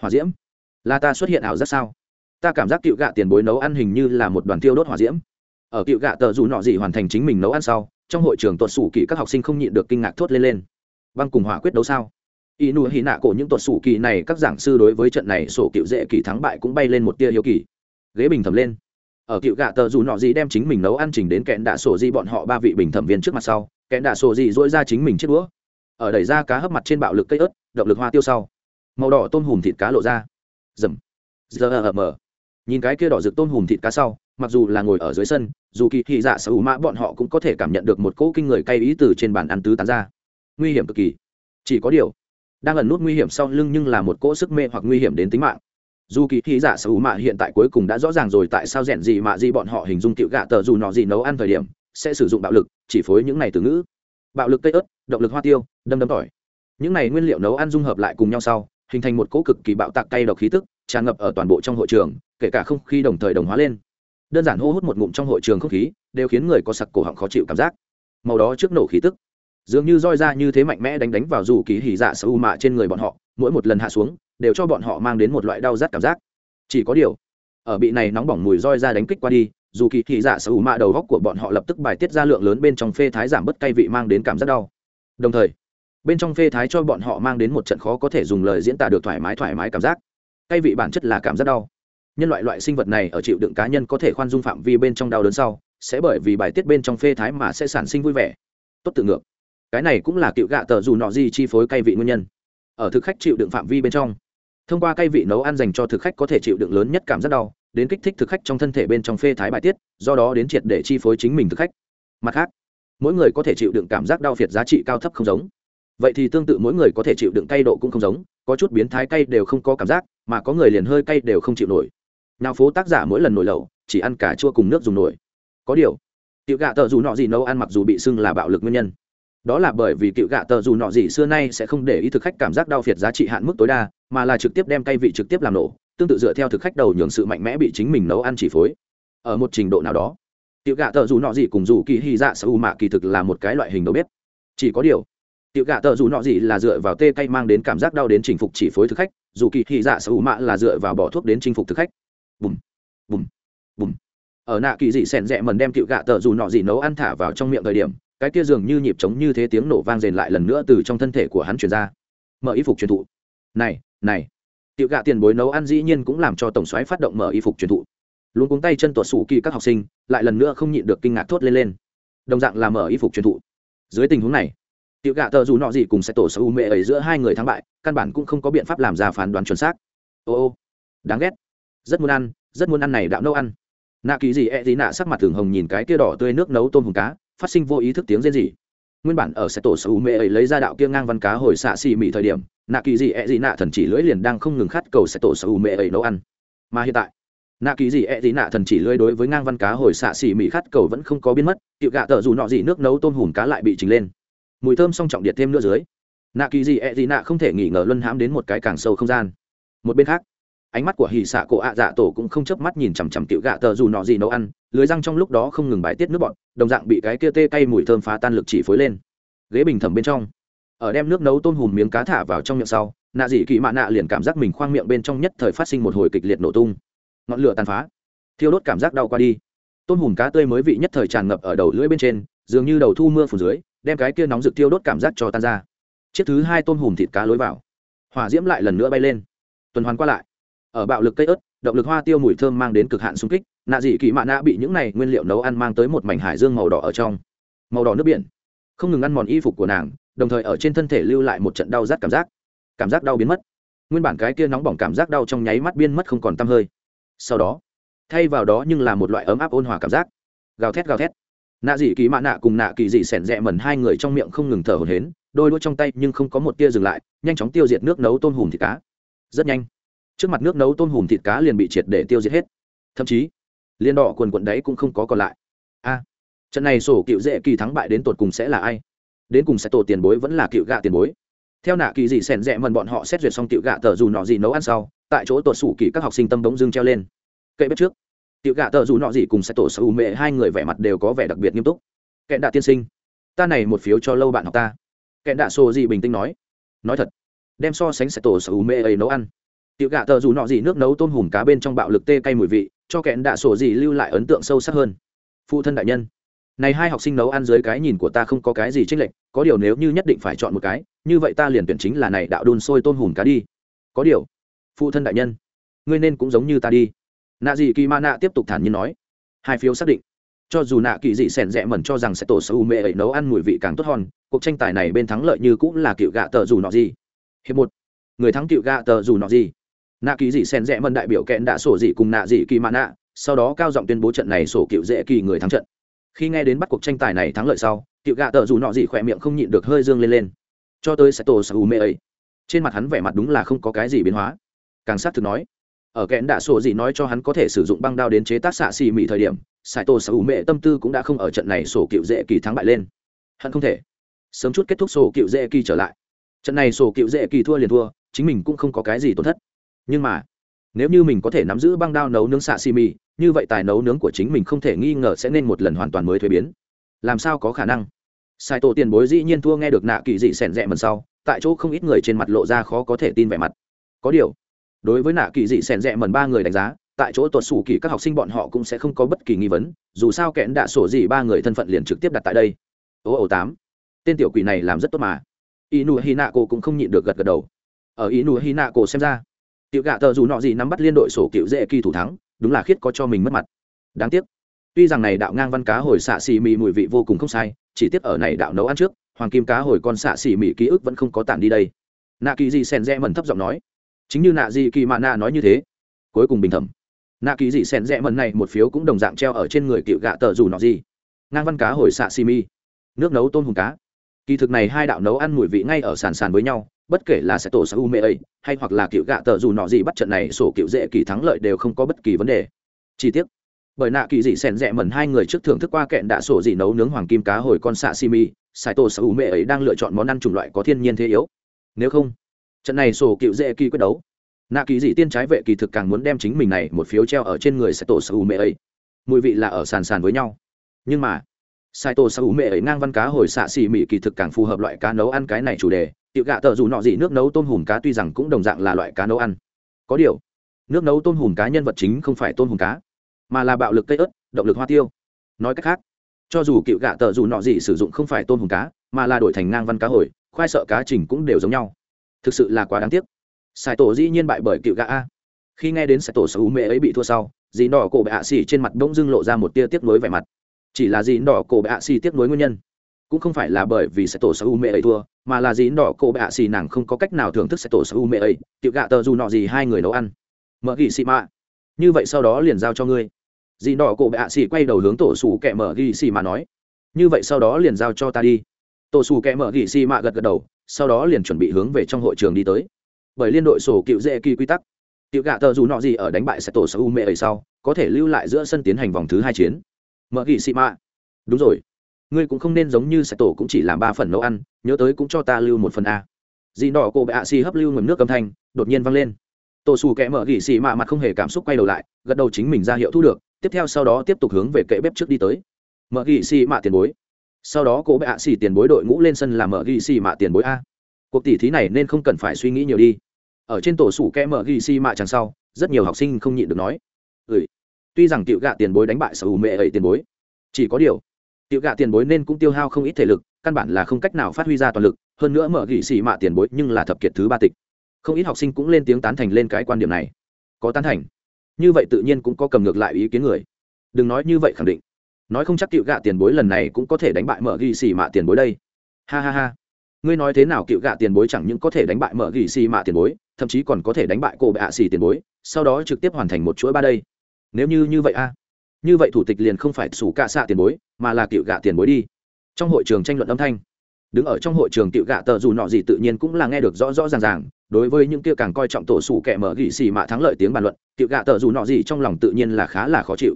Hỏa diễm? Là ta xuất hiện ảo giác sao? Ta cảm giác cựu gạ tiền bối nấu ăn hình như là một đoàn tiêu đốt hỏa diễm. Ở cựu gạ tờ dù nọ gì hoàn thành chính mình nấu ăn sau, trong hội trường tuột sủ kỳ các học sinh không nhịn được kinh ngạc thốt lên lên. Băng cùng hỏa quyết đấu sao? Y nụ hì nạ cổ những tuột sủ kỳ này các giảng sư đối với trận này sổ cựu dễ kỳ thắng bại cũng bay lên một tia hiếu kỳ. Ghế bình thẩm lên. Ở cựu gạ tờ dù nọ gì đem chính mình nấu ăn trình đến kẹn đạ sổ di bọn họ ba vị bình thẩm viên trước mặt sau kẹn đạ sổ dị dỗi ra chính mình chiếc đũa. Ở đẩy ra cá hấp mặt trên bạo lực cây ớt, động lực hoa tiêu sau. Màu đỏ tôm hùm thịt cá lộ ra. Dầm giờ mờ nhìn cái kia đỏ rực tôm hùm thịt cá sau, mặc dù là ngồi ở dưới sân, dù kỳ thị dạ sở hữu mã bọn họ cũng có thể cảm nhận được một cỗ kinh người cay ý từ trên bàn ăn tứ tán ra. Nguy hiểm cực kỳ. Chỉ có điều, đang ẩn nút nguy hiểm sau lưng nhưng là một cỗ sức mê hoặc nguy hiểm đến tính mạng. Dù kỳ thị dạ sở hữu mạ hiện tại cuối cùng đã rõ ràng rồi tại sao rèn gì mà gì bọn họ hình dung tiểu gạ tờ dù nọ gì nấu ăn thời điểm sẽ sử dụng bạo lực chỉ phối những này từ ngữ. Bạo lực cây ớt, động lực hoa tiêu, đâm đâm tỏi. Những này nguyên liệu nấu ăn dung hợp lại cùng nhau sau, hình thành một cỗ cực kỳ bạo tạc cay độc khí tức, tràn ngập ở toàn bộ trong hội trường, kể cả không khí đồng thời đồng hóa lên. Đơn giản hô hút một ngụm trong hội trường không khí, đều khiến người có sặc cổ họng khó chịu cảm giác. Màu đó trước nổ khí tức, dường như roi ra như thế mạnh mẽ đánh đánh vào dù kỳ hỉ dạ sâu u mạ trên người bọn họ, mỗi một lần hạ xuống, đều cho bọn họ mang đến một loại đau rát cảm giác. Chỉ có điều, ở bị này nóng bỏng mùi roi ra đánh kích qua đi dù kỳ thị dạ sở hữu mạ đầu góc của bọn họ lập tức bài tiết ra lượng lớn bên trong phê thái giảm bớt cay vị mang đến cảm giác đau. Đồng thời, bên trong phê thái cho bọn họ mang đến một trận khó có thể dùng lời diễn tả được thoải mái thoải mái cảm giác. Cay vị bản chất là cảm giác đau. Nhân loại loại sinh vật này ở chịu đựng cá nhân có thể khoan dung phạm vi bên trong đau đớn sau, sẽ bởi vì bài tiết bên trong phê thái mà sẽ sản sinh vui vẻ. Tốt tự ngược. Cái này cũng là cựu gạ tờ dù nọ gì chi phối cay vị nguyên nhân. Ở thực khách chịu đựng phạm vi bên trong, thông qua cay vị nấu ăn dành cho thực khách có thể chịu đựng lớn nhất cảm giác đau đến kích thích thực khách trong thân thể bên trong phê thái bài tiết, do đó đến triệt để chi phối chính mình thực khách. Mặt khác, mỗi người có thể chịu đựng cảm giác đau phiệt giá trị cao thấp không giống. Vậy thì tương tự mỗi người có thể chịu đựng cay độ cũng không giống, có chút biến thái cay đều không có cảm giác, mà có người liền hơi cay đều không chịu nổi. Nào phố tác giả mỗi lần nổi lẩu, chỉ ăn cả chua cùng nước dùng nổi. Có điều, tiểu gạ tờ dù nọ gì nấu ăn mặc dù bị sưng là bạo lực nguyên nhân. Đó là bởi vì tiểu gạ tờ dù nọ gì xưa nay sẽ không để ý thực khách cảm giác đau phiệt giá trị hạn mức tối đa, mà là trực tiếp đem cay vị trực tiếp làm nổ tương tự dựa theo thực khách đầu nhường sự mạnh mẽ bị chính mình nấu ăn chỉ phối. Ở một trình độ nào đó, tiểu gạ tờ dù nọ gì cùng dù kỳ hy dạ sa u mạ kỳ thực là một cái loại hình đầu bếp. Chỉ có điều, tiểu gạ tờ dù nọ gì là dựa vào tê cay mang đến cảm giác đau đến chinh phục chỉ phối thực khách, dù kỳ hy dạ sa u mạ là dựa vào bỏ thuốc đến chinh phục thực khách. Bùm bùm bùm. Ở nạ kỳ dị sẻn rẽ mần đem tiểu gạ tờ dù nọ gì nấu ăn thả vào trong miệng thời điểm, cái kia dường như nhịp trống như thế tiếng nổ vang rền lại lần nữa từ trong thân thể của hắn truyền ra. Mở y phục truyền thụ. Này này tiểu gạ tiền bối nấu ăn dĩ nhiên cũng làm cho tổng xoáy phát động mở y phục truyền thụ. Luôn cuống tay chân tuột sủ kỳ các học sinh, lại lần nữa không nhịn được kinh ngạc thốt lên lên. Đồng dạng là mở y phục truyền thụ. Dưới tình huống này, tiểu gạ tờ dù nọ gì cùng sẽ tổ sở u mẹ ấy giữa hai người thắng bại, căn bản cũng không có biện pháp làm ra phán đoán chuẩn xác. Ô ô, đáng ghét. Rất muốn ăn, rất muốn ăn này đạo nấu ăn. Nạ kỳ gì e gì nạ sắc mặt thường hồng nhìn cái kia đỏ tươi nước nấu tôm hùm cá, phát sinh vô ý thức tiếng rên rỉ. Nguyên bản ở sẽ tổ sở u mẹ ấy lấy ra đạo kia ngang văn cá hồi xạ xì mị thời điểm nạ kỳ gì ẹ gì nạ thần chỉ lưỡi liền đang không ngừng khát cầu sẽ tổ sở u mẹ ấy nấu ăn. Mà hiện tại, nạ kỳ gì ẹ gì nạ thần chỉ lưỡi đối với ngang văn cá hồi xạ xì mị khát cầu vẫn không có biến mất tiệu gạ tờ dù nọ gì nước nấu tôm hùm cá lại bị trình lên. Mùi thơm song trọng điện thêm nữa dưới, nạ kỳ gì ẹ gì nạ không thể nghỉ ngờ luân hãm đến một cái càng sâu không gian. Một bên khác, ánh mắt của hì xạ cổ ạ dạ tổ cũng không chớp mắt nhìn chằm chằm tiểu gạ tờ dù nọ gì nấu ăn, lưới răng trong lúc đó không ngừng bài tiết nước bọn đồng dạng bị cái kia tê cay mùi thơm phá tan lực chỉ phối lên. Ghế bình thẩm bên trong ở đem nước nấu tôm hùm miếng cá thả vào trong miệng sau, nạ dị kỳ mạ nạ liền cảm giác mình khoang miệng bên trong nhất thời phát sinh một hồi kịch liệt nổ tung. Ngọn lửa tàn phá. Thiêu đốt cảm giác đau qua đi. Tôm hùm cá tươi mới vị nhất thời tràn ngập ở đầu lưỡi bên trên, dường như đầu thu mưa phủ dưới, đem cái kia nóng rực thiêu đốt cảm giác cho tan ra. Chiếc thứ hai tôm hùm thịt cá lối vào. Hỏa diễm lại lần nữa bay lên. Tuần hoàn qua lại. Ở bạo lực cây ớt, động lực hoa tiêu mùi thơm mang đến cực hạn xung kích, nạ dị kỳ mạ nạ bị những này nguyên liệu nấu ăn mang tới một mảnh hải dương màu đỏ ở trong. Màu đỏ nước biển. Không ngừng ăn mòn y phục của nàng đồng thời ở trên thân thể lưu lại một trận đau rát cảm giác. Cảm giác đau biến mất. Nguyên bản cái kia nóng bỏng cảm giác đau trong nháy mắt biên mất không còn tăm hơi. Sau đó, thay vào đó nhưng là một loại ấm áp ôn hòa cảm giác. Gào thét gào thét. Nạ dị kỳ mạ nạ cùng nạ kỳ dị sẻn rẽ mẩn hai người trong miệng không ngừng thở hổn hến đôi đũa trong tay nhưng không có một tia dừng lại, nhanh chóng tiêu diệt nước nấu tôm hùm thịt cá. Rất nhanh, trước mặt nước nấu tôm hùm thịt cá liền bị triệt để tiêu diệt hết. Thậm chí liên đỏ quần quận đấy cũng không có còn lại. A, trận này sổ cựu dễ kỳ thắng bại đến tột cùng sẽ là ai? Đến cùng sẽ tổ tiền bối vẫn là cựu gạ tiền bối. Theo nạ kỳ dị sẻn rẽ mần bọn họ xét duyệt xong tiểu gạ tờ dù nọ gì nấu ăn sau, tại chỗ tuột sủ kỳ các học sinh tâm bỗng dưng treo lên. Kệ bếp trước. Tiểu gạ tờ dù nọ gì cùng sẽ tổ sở hữu mệ hai người vẻ mặt đều có vẻ đặc biệt nghiêm túc. Kẹn đạ tiên sinh, ta này một phiếu cho lâu bạn học ta. Kẹn đạ xô gì bình tĩnh nói. Nói thật, đem so sánh sẽ tổ sở hữu mệ ấy nấu ăn. Tiểu gạ tờ dù nọ gì nước nấu tôm hùm cá bên trong bạo lực tê cay mùi vị, cho kẹn đạ sổ gì lưu lại ấn tượng sâu sắc hơn. Phụ thân đại nhân này hai học sinh nấu ăn dưới cái nhìn của ta không có cái gì chênh lệch, có điều nếu như nhất định phải chọn một cái, như vậy ta liền tuyển chính là này đạo đun sôi tôm hùm cá đi. Có điều, phụ thân đại nhân, ngươi nên cũng giống như ta đi. Nạ dị kỳ ma nạ tiếp tục thản nhiên nói. Hai phiếu xác định. Cho dù nạ kỳ dị sẻn rẽ mẩn cho rằng sẽ tổ sơ u mê ấy nấu ăn mùi vị càng tốt hòn cuộc tranh tài này bên thắng lợi như cũng là cựu gạ tờ dù nọ gì. Hiệp một, người thắng cựu gạ tờ dù nọ gì? Nạ kỳ dị sẻn rẽ mẩn đại biểu kẹn đã sổ dị cùng nạ dị kỳ ma nạ, sau đó cao giọng tuyên bố trận này sổ cựu dễ kỳ người thắng trận khi nghe đến bắt cuộc tranh tài này thắng lợi sau, tiểu gạ tờ dù nọ gì khỏe miệng không nhịn được hơi dương lên lên. Cho tới sẽ tổ sơ u mê ấy, trên mặt hắn vẻ mặt đúng là không có cái gì biến hóa. Càng sát thực nói, ở kẽn đạ sổ gì nói cho hắn có thể sử dụng băng đao đến chế tác xạ xì mị thời điểm sai tô sở hữu tâm tư cũng đã không ở trận này sổ cựu dễ kỳ thắng bại lên. Hắn không thể, sớm chút kết thúc sổ cựu dễ kỳ trở lại. Trận này sổ cựu dễ kỳ thua liền thua, chính mình cũng không có cái gì tổn thất. Nhưng mà nếu như mình có thể nắm giữ băng đao nấu nướng xạ xì mì như vậy tài nấu nướng của chính mình không thể nghi ngờ sẽ nên một lần hoàn toàn mới thuế biến. Làm sao có khả năng? Sai tổ tiền bối dĩ nhiên thua nghe được nạ kỳ dị sẻn rẽ mần sau, tại chỗ không ít người trên mặt lộ ra khó có thể tin vẻ mặt. Có điều, đối với nạ kỳ dị sẻn rẽ mần ba người đánh giá, tại chỗ tuột xù kỳ các học sinh bọn họ cũng sẽ không có bất kỳ nghi vấn, dù sao kẽn đã sổ gì ba người thân phận liền trực tiếp đặt tại đây. Ô ô tám, tên tiểu quỷ này làm rất tốt mà. Inu hi nạ cô cũng không nhịn được gật gật đầu. Ở inu hi nạ cô xem ra tiểu gạ tờ dù nọ gì nắm bắt liên đội sổ cựu dễ kỳ thủ thắng, đúng là khiết có cho mình mất mặt. Đáng tiếc. Tuy rằng này đạo ngang văn cá hồi xạ xì mì mùi vị vô cùng không sai, chỉ tiếc ở này đạo nấu ăn trước, hoàng kim cá hồi con xạ xì mì ký ức vẫn không có tản đi đây. Nạ kỳ gì sen rẽ mần thấp giọng nói. Chính như nạ dị kỳ mạ nạ nói như thế. Cuối cùng bình thẩm. Nạ kỳ dị sen rẽ mần này một phiếu cũng đồng dạng treo ở trên người cựu gạ tờ dù nọ gì. Ngang văn cá hồi xạ xì mì. Nước nấu tôm hùm cá. Kỳ thực này hai đạo nấu ăn mùi vị ngay ở sàn sàn với nhau bất kể là sẽ tổ sa u mê ấy, hay hoặc là cựu gạ tờ dù nọ gì bắt trận này, sổ cựu dễ kỳ thắng lợi đều không có bất kỳ vấn đề. Chi tiết. Bởi nạ kỳ dị sèn rẽ mẩn hai người trước thưởng thức qua kẹn đạ sổ dị nấu nướng hoàng kim cá hồi con xạ xì sai tổ sa u mê ấy đang lựa chọn món ăn chủng loại có thiên nhiên thế yếu. Nếu không, trận này sổ cựu dễ kỳ quyết đấu. Nạ kỳ dị tiên trái vệ kỳ thực càng muốn đem chính mình này một phiếu treo ở trên người sai tổ sở u mẹ ấy. Mùi vị là ở sàn sàn với nhau. Nhưng mà sai tổ sở u mẹ ấy ngang văn cá hồi xạ xì mị kỳ thực càng phù hợp loại cá nấu ăn cái này chủ đề tiểu gạ tờ dù nọ gì nước nấu tôm hùm cá tuy rằng cũng đồng dạng là loại cá nấu ăn. Có điều, nước nấu tôm hùm cá nhân vật chính không phải tôm hùm cá, mà là bạo lực cây ớt, động lực hoa tiêu. Nói cách khác, cho dù cựu gạ tờ dù nọ gì sử dụng không phải tôm hùm cá, mà là đổi thành ngang văn cá hồi, khoai sợ cá trình cũng đều giống nhau. Thực sự là quá đáng tiếc. Sài tổ dĩ nhiên bại bởi cựu gạ a. Khi nghe đến sài tổ sở hữu mẹ ấy bị thua sau, dì đỏ cổ bệ ạ xì trên mặt bỗng dưng lộ ra một tia tiếc nuối vẻ mặt. Chỉ là dì đỏ cổ bệ ạ xì tiếc nuối nguyên nhân, cũng không phải là bởi vì sài tổ sở hữu mẹ ấy thua mà là dĩ đỏ cổ bạ ạ xì nàng không có cách nào thưởng thức sẽ tổ sư mẹ ấy, tiểu gạ tờ dù nọ gì hai người nấu ăn. Mở ghi xì mạ. Như vậy sau đó liền giao cho ngươi. Dĩ đỏ cổ bạ ạ xì quay đầu hướng tổ sủ kẹ mở ghi xì mà nói. Như vậy sau đó liền giao cho ta đi. Tổ sủ kẹ mở ghi xì mạ gật gật đầu, sau đó liền chuẩn bị hướng về trong hội trường đi tới. Bởi liên đội sổ cựu dễ kỳ quy tắc, tiểu gạ tờ dù nọ gì ở đánh bại sẽ tổ sư u ấy sau, có thể lưu lại giữa sân tiến hành vòng thứ hai chiến. Mở ghi xì mạ. Đúng rồi ngươi cũng không nên giống như sạch tổ cũng chỉ làm ba phần nấu ăn, nhớ tới cũng cho ta lưu một phần a. Dì đỏ cô bệ ạ xì hấp lưu ngầm nước âm thanh, đột nhiên vang lên. Tổ xù kẽ mở gỉ xì mạ mặt không hề cảm xúc quay đầu lại, gật đầu chính mình ra hiệu thu được, tiếp theo sau đó tiếp tục hướng về kệ bếp trước đi tới. Mở gỉ xì mạ tiền bối. Sau đó cô bệ ạ xì tiền bối đội ngũ lên sân làm mở gỉ xì mạ tiền bối a. Cuộc tỷ thí này nên không cần phải suy nghĩ nhiều đi. Ở trên tổ sủ kẽ mở gỉ xì mạ chẳng sau, rất nhiều học sinh không nhịn được nói. Ừ tuy rằng tiểu gạ tiền bối đánh bại sở hữu mẹ ấy tiền bối, chỉ có điều tiểu gạ tiền bối nên cũng tiêu hao không ít thể lực, căn bản là không cách nào phát huy ra toàn lực, hơn nữa mở gỉ xì mạ tiền bối nhưng là thập kiệt thứ ba tịch. Không ít học sinh cũng lên tiếng tán thành lên cái quan điểm này. Có tán thành. Như vậy tự nhiên cũng có cầm ngược lại ý kiến người. Đừng nói như vậy khẳng định. Nói không chắc tiểu gạ tiền bối lần này cũng có thể đánh bại mở ghi xì mạ tiền bối đây. Ha ha ha. Ngươi nói thế nào cựu gạ tiền bối chẳng những có thể đánh bại mở ghi xì mạ tiền bối, thậm chí còn có thể đánh bại cô bệ ạ xì tiền bối, sau đó trực tiếp hoàn thành một chuỗi ba đây. Nếu như như vậy a như vậy thủ tịch liền không phải sủ cạ xạ tiền bối, mà là cựu gạ tiền bối đi. Trong hội trường tranh luận âm thanh. Đứng ở trong hội trường cựu gạ tờ dù nọ gì tự nhiên cũng là nghe được rõ rõ ràng ràng, đối với những kia càng coi trọng tổ sủ kẻ mở gỉ xì mạ thắng lợi tiếng bàn luận, cựu gạ tờ dù nọ gì trong lòng tự nhiên là khá là khó chịu.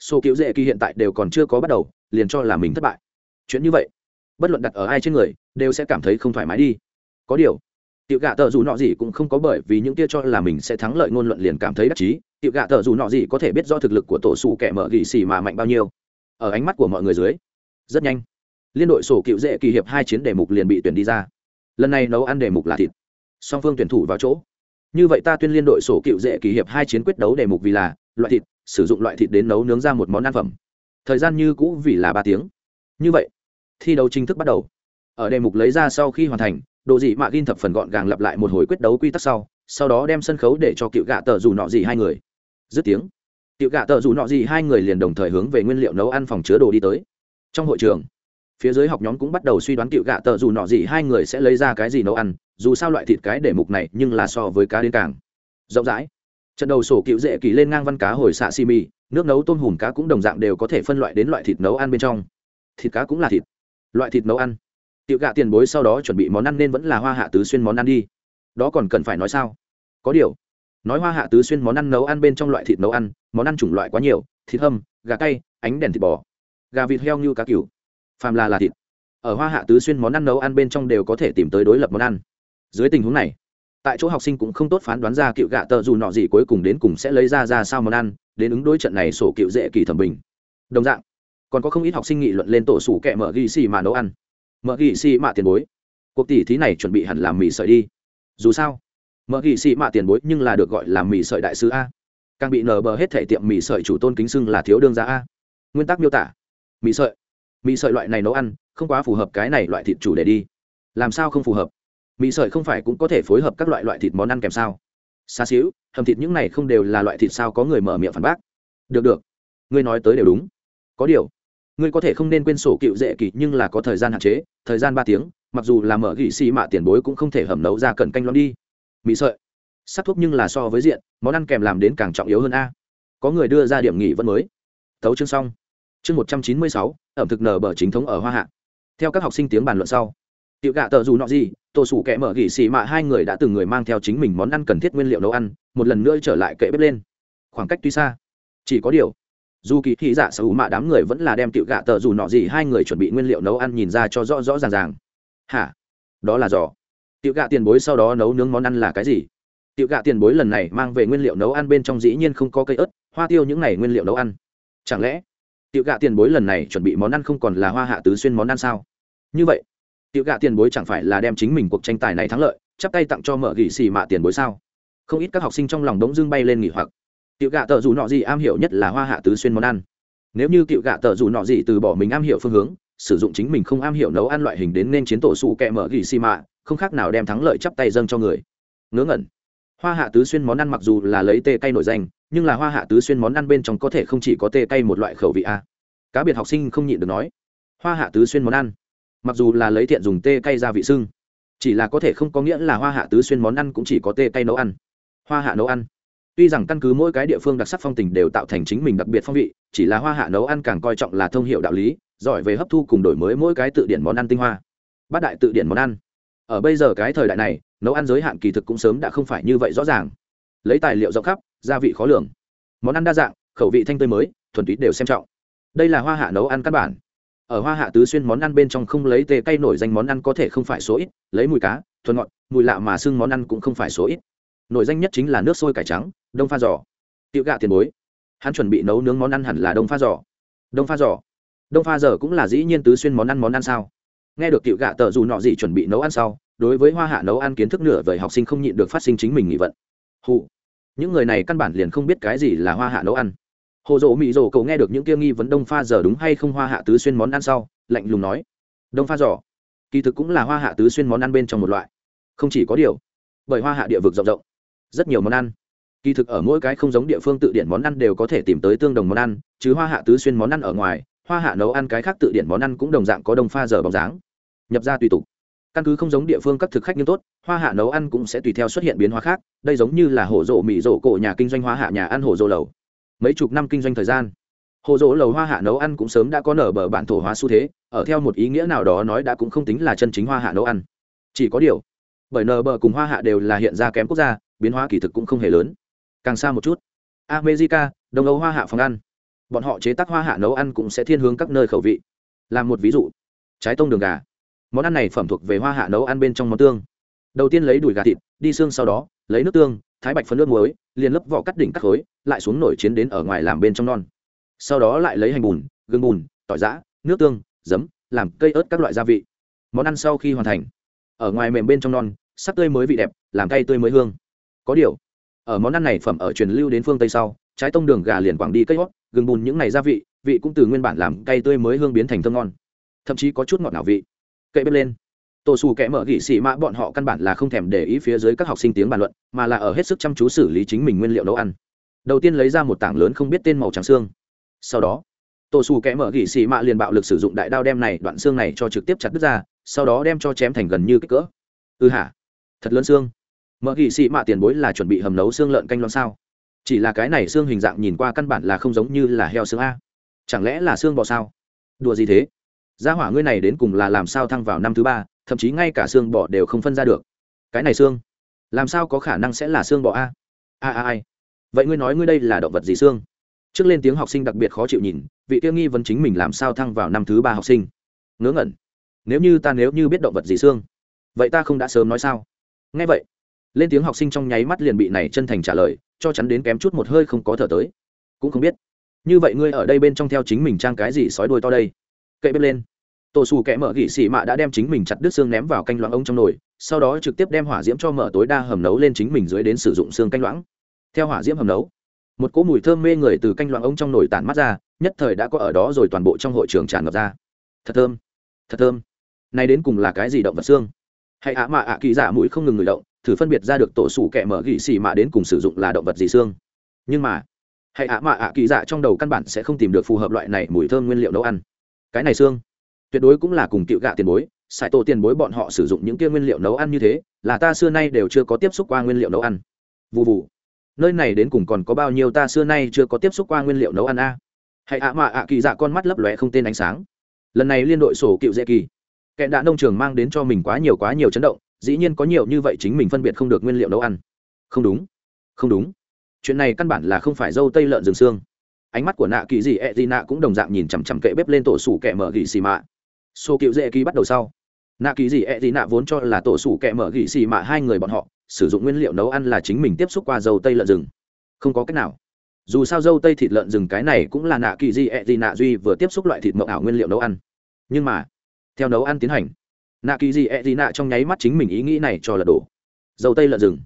Số cứu dễ kỳ hiện tại đều còn chưa có bắt đầu, liền cho là mình thất bại. Chuyện như vậy, bất luận đặt ở ai trên người, đều sẽ cảm thấy không thoải mái đi. Có điều tiểu gạ tờ dù nọ gì cũng không có bởi vì những kia cho là mình sẽ thắng lợi ngôn luận liền cảm thấy đắc chí tiểu gạ tờ dù nọ gì có thể biết do thực lực của tổ sủ kẻ mở gỉ xì mà mạnh bao nhiêu. Ở ánh mắt của mọi người dưới, rất nhanh, liên đội sổ cựu dễ kỳ hiệp hai chiến đề mục liền bị tuyển đi ra. Lần này nấu ăn đề mục là thịt. Song phương tuyển thủ vào chỗ. Như vậy ta tuyên liên đội sổ cựu dễ kỳ hiệp hai chiến quyết đấu đề mục vì là loại thịt, sử dụng loại thịt đến nấu nướng ra một món ăn phẩm. Thời gian như cũ vì là ba tiếng. Như vậy, thi đấu chính thức bắt đầu. Ở đề mục lấy ra sau khi hoàn thành, đồ dị mạ gin thập phần gọn gàng lặp lại một hồi quyết đấu quy tắc sau sau đó đem sân khấu để cho cựu gạ tờ dù nọ gì hai người dứt tiếng, tiểu gạ tờ dù nọ gì hai người liền đồng thời hướng về nguyên liệu nấu ăn phòng chứa đồ đi tới. Trong hội trường, phía dưới học nhóm cũng bắt đầu suy đoán tiểu gạ tờ dù nọ gì hai người sẽ lấy ra cái gì nấu ăn, dù sao loại thịt cái để mục này nhưng là so với cá đến càng. Rộng rãi, trận đầu sổ cựu dễ kỳ lên ngang văn cá hồi xạ xì mì nước nấu tôm hùm cá cũng đồng dạng đều có thể phân loại đến loại thịt nấu ăn bên trong. Thịt cá cũng là thịt, loại thịt nấu ăn. Tiểu gạ tiền bối sau đó chuẩn bị món ăn nên vẫn là hoa hạ tứ xuyên món ăn đi. Đó còn cần phải nói sao? Có điều nói hoa hạ tứ xuyên món ăn nấu ăn bên trong loại thịt nấu ăn, món ăn chủng loại quá nhiều, thịt hâm, gà cay, ánh đèn thịt bò. Gà vịt heo như cá cừu. Phàm là là thịt. Ở hoa hạ tứ xuyên món ăn nấu ăn bên trong đều có thể tìm tới đối lập món ăn. Dưới tình huống này, tại chỗ học sinh cũng không tốt phán đoán ra cựu gạ tợ dù nọ gì cuối cùng đến cùng sẽ lấy ra ra sao món ăn, đến ứng đối trận này sổ cựu dễ kỳ thẩm bình. Đồng dạng, còn có không ít học sinh nghị luận lên tổ sủ kẹ mở ghi xì mà nấu ăn. Mở ghi xì mạ tiền bối. Cuộc tỷ thí này chuẩn bị hẳn làm mì sợi đi. Dù sao mở ghi sĩ mạ tiền bối nhưng là được gọi là mì sợi đại sứ a. Càng bị nở bờ hết thể tiệm mì sợi chủ tôn kính xưng là thiếu đương gia a. Nguyên tắc miêu tả. Mì sợi. Mì sợi loại này nấu ăn, không quá phù hợp cái này loại thịt chủ để đi. Làm sao không phù hợp? Mì sợi không phải cũng có thể phối hợp các loại loại thịt món ăn kèm sao? Xa xíu, hầm thịt những này không đều là loại thịt sao có người mở miệng phản bác. Được được. Ngươi nói tới đều đúng. Có điều, ngươi có thể không nên quên sổ cựu dễ kỳ nhưng là có thời gian hạn chế, thời gian ba tiếng, mặc dù là mở gỉ xì mạ tiền bối cũng không thể hầm nấu ra cần canh lon đi mì sợi. Sắc thuốc nhưng là so với diện, món ăn kèm làm đến càng trọng yếu hơn a. Có người đưa ra điểm nghỉ vẫn mới. Tấu chương xong. Chương một trăm chín mươi sáu, ẩm thực nở bờ chính thống ở hoa hạ. Theo các học sinh tiếng bàn luận sau, tiểu gạ tờ dù nọ gì, tổ sủ kẻ mở gỉ xì mạ hai người đã từng người mang theo chính mình món ăn cần thiết nguyên liệu nấu ăn, một lần nữa trở lại kệ bếp lên. Khoảng cách tuy xa, chỉ có điều, dù kỳ thị dạ sở hữu mạ đám người vẫn là đem tiểu gạ tờ dù nọ gì hai người chuẩn bị nguyên liệu nấu ăn nhìn ra cho rõ rõ ràng ràng. Hả? Đó là giò tiểu gạ tiền bối sau đó nấu nướng món ăn là cái gì? Tiểu gạ tiền bối lần này mang về nguyên liệu nấu ăn bên trong dĩ nhiên không có cây ớt, hoa tiêu những này nguyên liệu nấu ăn. Chẳng lẽ, tiểu gạ tiền bối lần này chuẩn bị món ăn không còn là hoa hạ tứ xuyên món ăn sao? Như vậy, tiểu gạ tiền bối chẳng phải là đem chính mình cuộc tranh tài này thắng lợi, chắp tay tặng cho mở gỉ xì mạ tiền bối sao? Không ít các học sinh trong lòng đống dương bay lên nghỉ hoặc. Tiểu gạ tờ dù nọ gì am hiểu nhất là hoa hạ tứ xuyên món ăn. Nếu như cựu gạ tờ dù nọ gì từ bỏ mình am hiểu phương hướng, sử dụng chính mình không am hiểu nấu ăn loại hình đến nên chiến tổ sụ kẹ mở gỉ xì mạ không khác nào đem thắng lợi chắp tay dâng cho người. Ngớ ngẩn. Hoa hạ tứ xuyên món ăn mặc dù là lấy tê cay nổi danh, nhưng là hoa hạ tứ xuyên món ăn bên trong có thể không chỉ có tê cay một loại khẩu vị a. Cá biệt học sinh không nhịn được nói, hoa hạ tứ xuyên món ăn, mặc dù là lấy thiện dùng tê cay ra vị xưng, chỉ là có thể không có nghĩa là hoa hạ tứ xuyên món ăn cũng chỉ có tê cay nấu ăn. Hoa hạ nấu ăn, tuy rằng căn cứ mỗi cái địa phương đặc sắc phong tình đều tạo thành chính mình đặc biệt phong vị, chỉ là hoa hạ nấu ăn càng coi trọng là thông hiệu đạo lý, giỏi về hấp thu cùng đổi mới mỗi cái tự điển món ăn tinh hoa. Bát đại tự điển món ăn ở bây giờ cái thời đại này, nấu ăn giới hạn kỳ thực cũng sớm đã không phải như vậy rõ ràng. Lấy tài liệu rộng khắp, gia vị khó lường. Món ăn đa dạng, khẩu vị thanh tươi mới, thuần túy đều xem trọng. Đây là hoa hạ nấu ăn căn bản. Ở hoa hạ tứ xuyên món ăn bên trong không lấy tê cay nổi danh món ăn có thể không phải số ít, lấy mùi cá, thuần ngọt, mùi lạ mà xưng món ăn cũng không phải số ít. Nổi danh nhất chính là nước sôi cải trắng, đông pha giò. Tiệu gạ tiền bối. Hắn chuẩn bị nấu nướng món ăn hẳn là đông pha giò. Đông pha giò. Đông pha giò cũng là dĩ nhiên tứ xuyên món ăn món ăn sao? Nghe được cựu gạ tờ dù nọ gì chuẩn bị nấu ăn sau, đối với hoa hạ nấu ăn kiến thức nửa vời học sinh không nhịn được phát sinh chính mình nghị vận. Hụ những người này căn bản liền không biết cái gì là hoa hạ nấu ăn. Hồ dỗ mỹ dỗ cậu nghe được những kia nghi vấn đông pha giờ đúng hay không hoa hạ tứ xuyên món ăn sau, lạnh lùng nói. Đông pha giỏ kỳ thực cũng là hoa hạ tứ xuyên món ăn bên trong một loại. Không chỉ có điều, bởi hoa hạ địa vực rộng rộng, rất nhiều món ăn. Kỳ thực ở mỗi cái không giống địa phương tự điển món ăn đều có thể tìm tới tương đồng món ăn, chứ hoa hạ tứ xuyên món ăn ở ngoài, hoa hạ nấu ăn cái khác tự điển món ăn cũng đồng dạng có đông pha giờ bóng dáng nhập ra tùy tục. Căn cứ không giống địa phương các thực khách nghiêm tốt, hoa hạ nấu ăn cũng sẽ tùy theo xuất hiện biến hóa khác, đây giống như là hổ rộ mỹ rộ cổ nhà kinh doanh hoa hạ nhà ăn hổ rộ lầu. Mấy chục năm kinh doanh thời gian hồ dỗ lầu hoa hạ nấu ăn cũng sớm đã có nở bờ bản thổ hóa xu thế, ở theo một ý nghĩa nào đó nói đã cũng không tính là chân chính hoa hạ nấu ăn. Chỉ có điều, bởi nở bờ cùng hoa hạ đều là hiện ra kém quốc gia, biến hóa kỳ thực cũng không hề lớn. Càng xa một chút, america, đông âu hoa hạ phòng ăn, bọn họ chế tác hoa hạ nấu ăn cũng sẽ thiên hướng các nơi khẩu vị. Làm một ví dụ, trái tông đường gà món ăn này phẩm thuộc về hoa hạ nấu ăn bên trong món tương. Đầu tiên lấy đùi gà thịt, đi xương sau đó, lấy nước tương, thái bạch phân nước muối, liền lấp vỏ cắt đỉnh cắt khối, lại xuống nổi chiến đến ở ngoài làm bên trong non. Sau đó lại lấy hành bùn, gừng bùn, tỏi giã, nước tương, giấm, làm cây ớt các loại gia vị. Món ăn sau khi hoàn thành, ở ngoài mềm bên trong non, sắc tươi mới vị đẹp, làm cay tươi mới hương. Có điều, ở món ăn này phẩm ở truyền lưu đến phương tây sau, trái tông đường gà liền quảng đi cây hót, gừng bùn những này gia vị vị cũng từ nguyên bản làm cay tươi mới hương biến thành thơm ngon. Thậm chí có chút ngọt ngào vị cậy bếp lên. Tổ xù kẻ mở gỉ xị mã bọn họ căn bản là không thèm để ý phía dưới các học sinh tiếng bàn luận, mà là ở hết sức chăm chú xử lý chính mình nguyên liệu nấu ăn. Đầu tiên lấy ra một tảng lớn không biết tên màu trắng xương. Sau đó, tổ xù kẻ mở gỉ xị mã liền bạo lực sử dụng đại đao đem này đoạn xương này cho trực tiếp chặt đứt ra, sau đó đem cho chém thành gần như kích cỡ. Ư ừ hả? Thật lớn xương. Mở gỉ xị mạ tiền bối là chuẩn bị hầm nấu xương lợn canh loãng sao? Chỉ là cái này xương hình dạng nhìn qua căn bản là không giống như là heo xương a. Chẳng lẽ là xương bò sao? Đùa gì thế? Gia hỏa ngươi này đến cùng là làm sao thăng vào năm thứ ba, thậm chí ngay cả xương bọ đều không phân ra được. Cái này xương, làm sao có khả năng sẽ là xương bọ a? A a ai? Vậy ngươi nói ngươi đây là động vật gì xương? Trước lên tiếng học sinh đặc biệt khó chịu nhìn, vị tiêu nghi vấn chính mình làm sao thăng vào năm thứ ba học sinh. Ngớ ngẩn. Nếu như ta nếu như biết động vật gì xương, vậy ta không đã sớm nói sao? Nghe vậy, lên tiếng học sinh trong nháy mắt liền bị này chân thành trả lời, cho chắn đến kém chút một hơi không có thở tới. Cũng không biết. Như vậy ngươi ở đây bên trong theo chính mình trang cái gì sói đuôi to đây? Cậy bếp lên. Tổ xù kẽ mở gỉ xì mạ đã đem chính mình chặt đứt xương ném vào canh loãng ống trong nồi, sau đó trực tiếp đem hỏa diễm cho mở tối đa hầm nấu lên chính mình dưới đến sử dụng xương canh loãng. Theo hỏa diễm hầm nấu, một cỗ mùi thơm mê người từ canh loãng ống trong nồi tản mắt ra, nhất thời đã có ở đó rồi toàn bộ trong hội trường tràn ngập ra. Thật thơm thật thơm. Nay đến cùng là cái gì động vật xương? Hãy ạ mạ ạ kỳ giả mũi không ngừng người động, thử phân biệt ra được tổ sủ kẻ mở gỉ xì mạ đến cùng sử dụng là động vật gì xương? Nhưng mà hãy ạ mạ ạ kỳ dạ trong đầu căn bản sẽ không tìm được phù hợp loại này mùi thơm nguyên liệu nấu ăn cái này xương. Tuyệt đối cũng là cùng cựu gạ tiền bối, sải tổ tiền bối bọn họ sử dụng những kia nguyên liệu nấu ăn như thế, là ta xưa nay đều chưa có tiếp xúc qua nguyên liệu nấu ăn. Vụ vụ nơi này đến cùng còn có bao nhiêu ta xưa nay chưa có tiếp xúc qua nguyên liệu nấu ăn a? Hãy ạ mạ ạ kỳ dạ con mắt lấp lóe không tên ánh sáng. Lần này liên đội sổ cựu dễ kỳ. Kẻ đã nông trường mang đến cho mình quá nhiều quá nhiều chấn động, dĩ nhiên có nhiều như vậy chính mình phân biệt không được nguyên liệu nấu ăn. Không đúng. Không đúng. Chuyện này căn bản là không phải dâu tây lợn rừng xương ánh mắt của nạ kỳ dị ẹ dị nạ cũng đồng dạng nhìn chằm chằm kệ bếp lên tổ sủ kẹ mở gỉ xì mạ. Xô cựu dễ ký bắt đầu sau. Nạ kỳ Dị ẹ Dị nạ vốn cho là tổ sủ kẹ mở gỉ xì mạ hai người bọn họ sử dụng nguyên liệu nấu ăn là chính mình tiếp xúc qua dâu tây lợn rừng. Không có cách nào. Dù sao dâu tây thịt lợn rừng cái này cũng là nạ kỳ Dị ẹ Dị nạ duy vừa tiếp xúc loại thịt mộng ảo nguyên liệu nấu ăn. Nhưng mà, theo nấu ăn tiến hành, nạ kỳ Dị ẹ Dị nạ trong nháy mắt chính mình ý nghĩ này cho là đổ Dâu tây lợn rừng.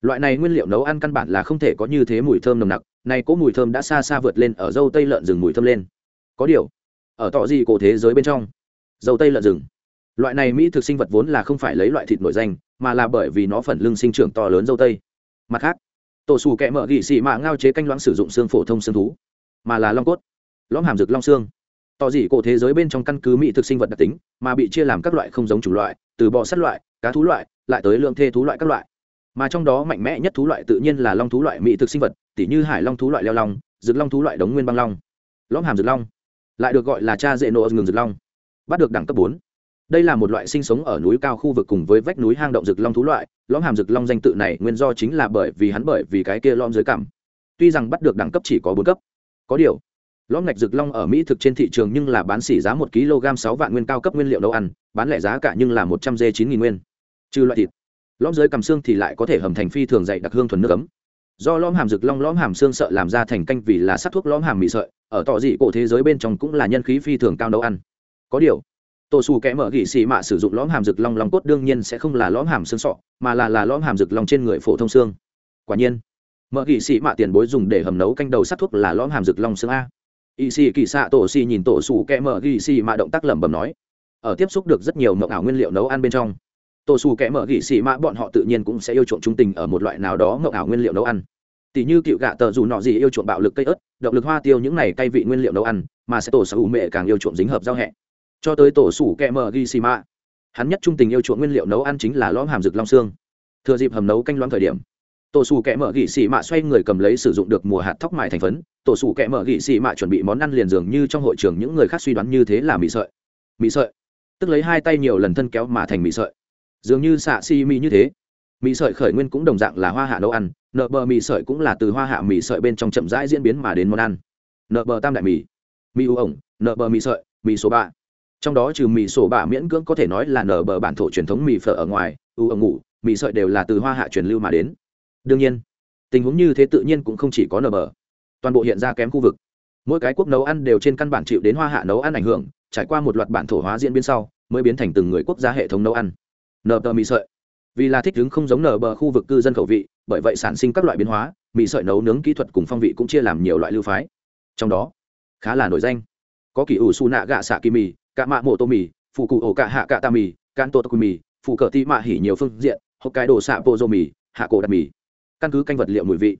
Loại này nguyên liệu nấu ăn căn bản là không thể có như thế mùi thơm nồng nặc này cỗ mùi thơm đã xa xa vượt lên ở dâu tây lợn rừng mùi thơm lên. Có điều, ở tỏ gì cổ thế giới bên trong, dâu tây lợn rừng, loại này mỹ thực sinh vật vốn là không phải lấy loại thịt nổi danh, mà là bởi vì nó phần lưng sinh trưởng to lớn dâu tây. Mặt khác, tổ xù kẹ mở gỉ xị mạ ngao chế canh loãng sử dụng xương phổ thông xương thú, mà là long cốt, lõm hàm rực long xương. Tỏ dị cổ thế giới bên trong căn cứ mỹ thực sinh vật đặc tính, mà bị chia làm các loại không giống chủng loại, từ bọ sắt loại, cá thú loại, lại tới lượng thê thú loại các loại. Mà trong đó mạnh mẽ nhất thú loại tự nhiên là long thú loại mỹ thực sinh vật tỉ như hải long thú loại leo long, rực long thú loại đống nguyên băng long. Lõm hàm rực long, lại được gọi là cha dễ nộ ngừng rực long, bắt được đẳng cấp bốn. Đây là một loại sinh sống ở núi cao khu vực cùng với vách núi hang động rực long thú loại, lõm hàm rực long danh tự này nguyên do chính là bởi vì hắn bởi vì cái kia lõm dưới cảm. Tuy rằng bắt được đẳng cấp chỉ có bốn cấp, có điều, lõm ngạch rực long ở mỹ thực trên thị trường nhưng là bán xỉ giá một kg sáu vạn nguyên cao cấp nguyên liệu nấu ăn, bán lẻ giá cả nhưng là một trăm dê chín nghìn nguyên. Trừ loại thịt, lõm dưới cầm xương thì lại có thể hầm thành phi thường dày đặc hương thuần nước ấm do lõm hàm rực long lõm hàm xương sợ làm ra thành canh vì là sát thuốc lõm hàm mì sợi, ở tỏ dị cổ thế giới bên trong cũng là nhân khí phi thường cao nấu ăn. Có điều, tổ xù kẽ mở gỉ xì mạ sử dụng lõm hàm rực long long cốt đương nhiên sẽ không là lõm hàm xương sọ, mà là là lõm hàm rực long trên người phổ thông xương. Quả nhiên, mở gỉ xì mạ tiền bối dùng để hầm nấu canh đầu sắt thuốc là lõm hàm rực long xương a. Y xì kỳ xạ tổ xì nhìn tổ xù kẽ mở gỉ xì mạ động tác lẩm bẩm nói, ở tiếp xúc được rất nhiều mộng ảo nguyên liệu nấu ăn bên trong tổ xù kẽ mở gỉ xì mạ bọn họ tự nhiên cũng sẽ yêu chuộng trung tình ở một loại nào đó ngậu ảo nguyên liệu nấu ăn. Tỷ như cựu gạ tờ dù nọ gì yêu chuộng bạo lực cây ớt, động lực hoa tiêu những này cay vị nguyên liệu nấu ăn, mà sẽ tổ sở hữu mẹ càng yêu chuộng dính hợp giao hẹ. Cho tới tổ sủ kẹ mờ ghi xì mạ hắn nhất trung tình yêu chuộng nguyên liệu nấu ăn chính là lõm hàm rực long xương. Thừa dịp hầm nấu canh loãng thời điểm, tổ sủ kẹ mờ ghi xì mạ xoay người cầm lấy sử dụng được mùa hạt thóc mại thành phấn, tổ sủ kẹ mờ ghi xì mạ chuẩn bị món ăn liền dường như trong hội trường những người khác suy đoán như thế là mì sợi. Mì sợi. Tức lấy hai tay nhiều lần thân kéo mà thành mì sợi dường như xạ xi mì như thế. Mì sợi khởi nguyên cũng đồng dạng là hoa hạ nấu ăn, nợ bờ mì sợi cũng là từ hoa hạ mì sợi bên trong chậm rãi diễn biến mà đến món ăn. Nợ bờ tam đại mì. Mì u ổng, nợ bờ mì sợi, mì số ba trong đó trừ mì sổ bả miễn cưỡng có thể nói là nở bờ bản thổ truyền thống mì phở ở ngoài, u ổng ngủ, mì sợi đều là từ hoa hạ truyền lưu mà đến. Đương nhiên, tình huống như thế tự nhiên cũng không chỉ có nở bờ. Toàn bộ hiện ra kém khu vực. Mỗi cái quốc nấu ăn đều trên căn bản chịu đến hoa hạ nấu ăn ảnh hưởng, trải qua một loạt bản thổ hóa diễn biến sau, mới biến thành từng người quốc gia hệ thống nấu ăn nở tờ mì sợi. Vì là thích ứng không giống nở bờ khu vực cư dân khẩu vị, bởi vậy sản sinh các loại biến hóa, mì sợi nấu nướng kỹ thuật cùng phong vị cũng chia làm nhiều loại lưu phái. Trong đó, khá là nổi danh. Có kỳ ủ su nạ gạ xạ kỳ mì cạ mạ mộ tô mì phụ cụ ổ cạ hạ cạ tà mì can tô tô mì phụ cờ ti mạ hỉ nhiều phương diện hoặc cái đồ xạ bộ dô mì, hạ cổ đặt mì. Căn cứ canh vật liệu mùi vị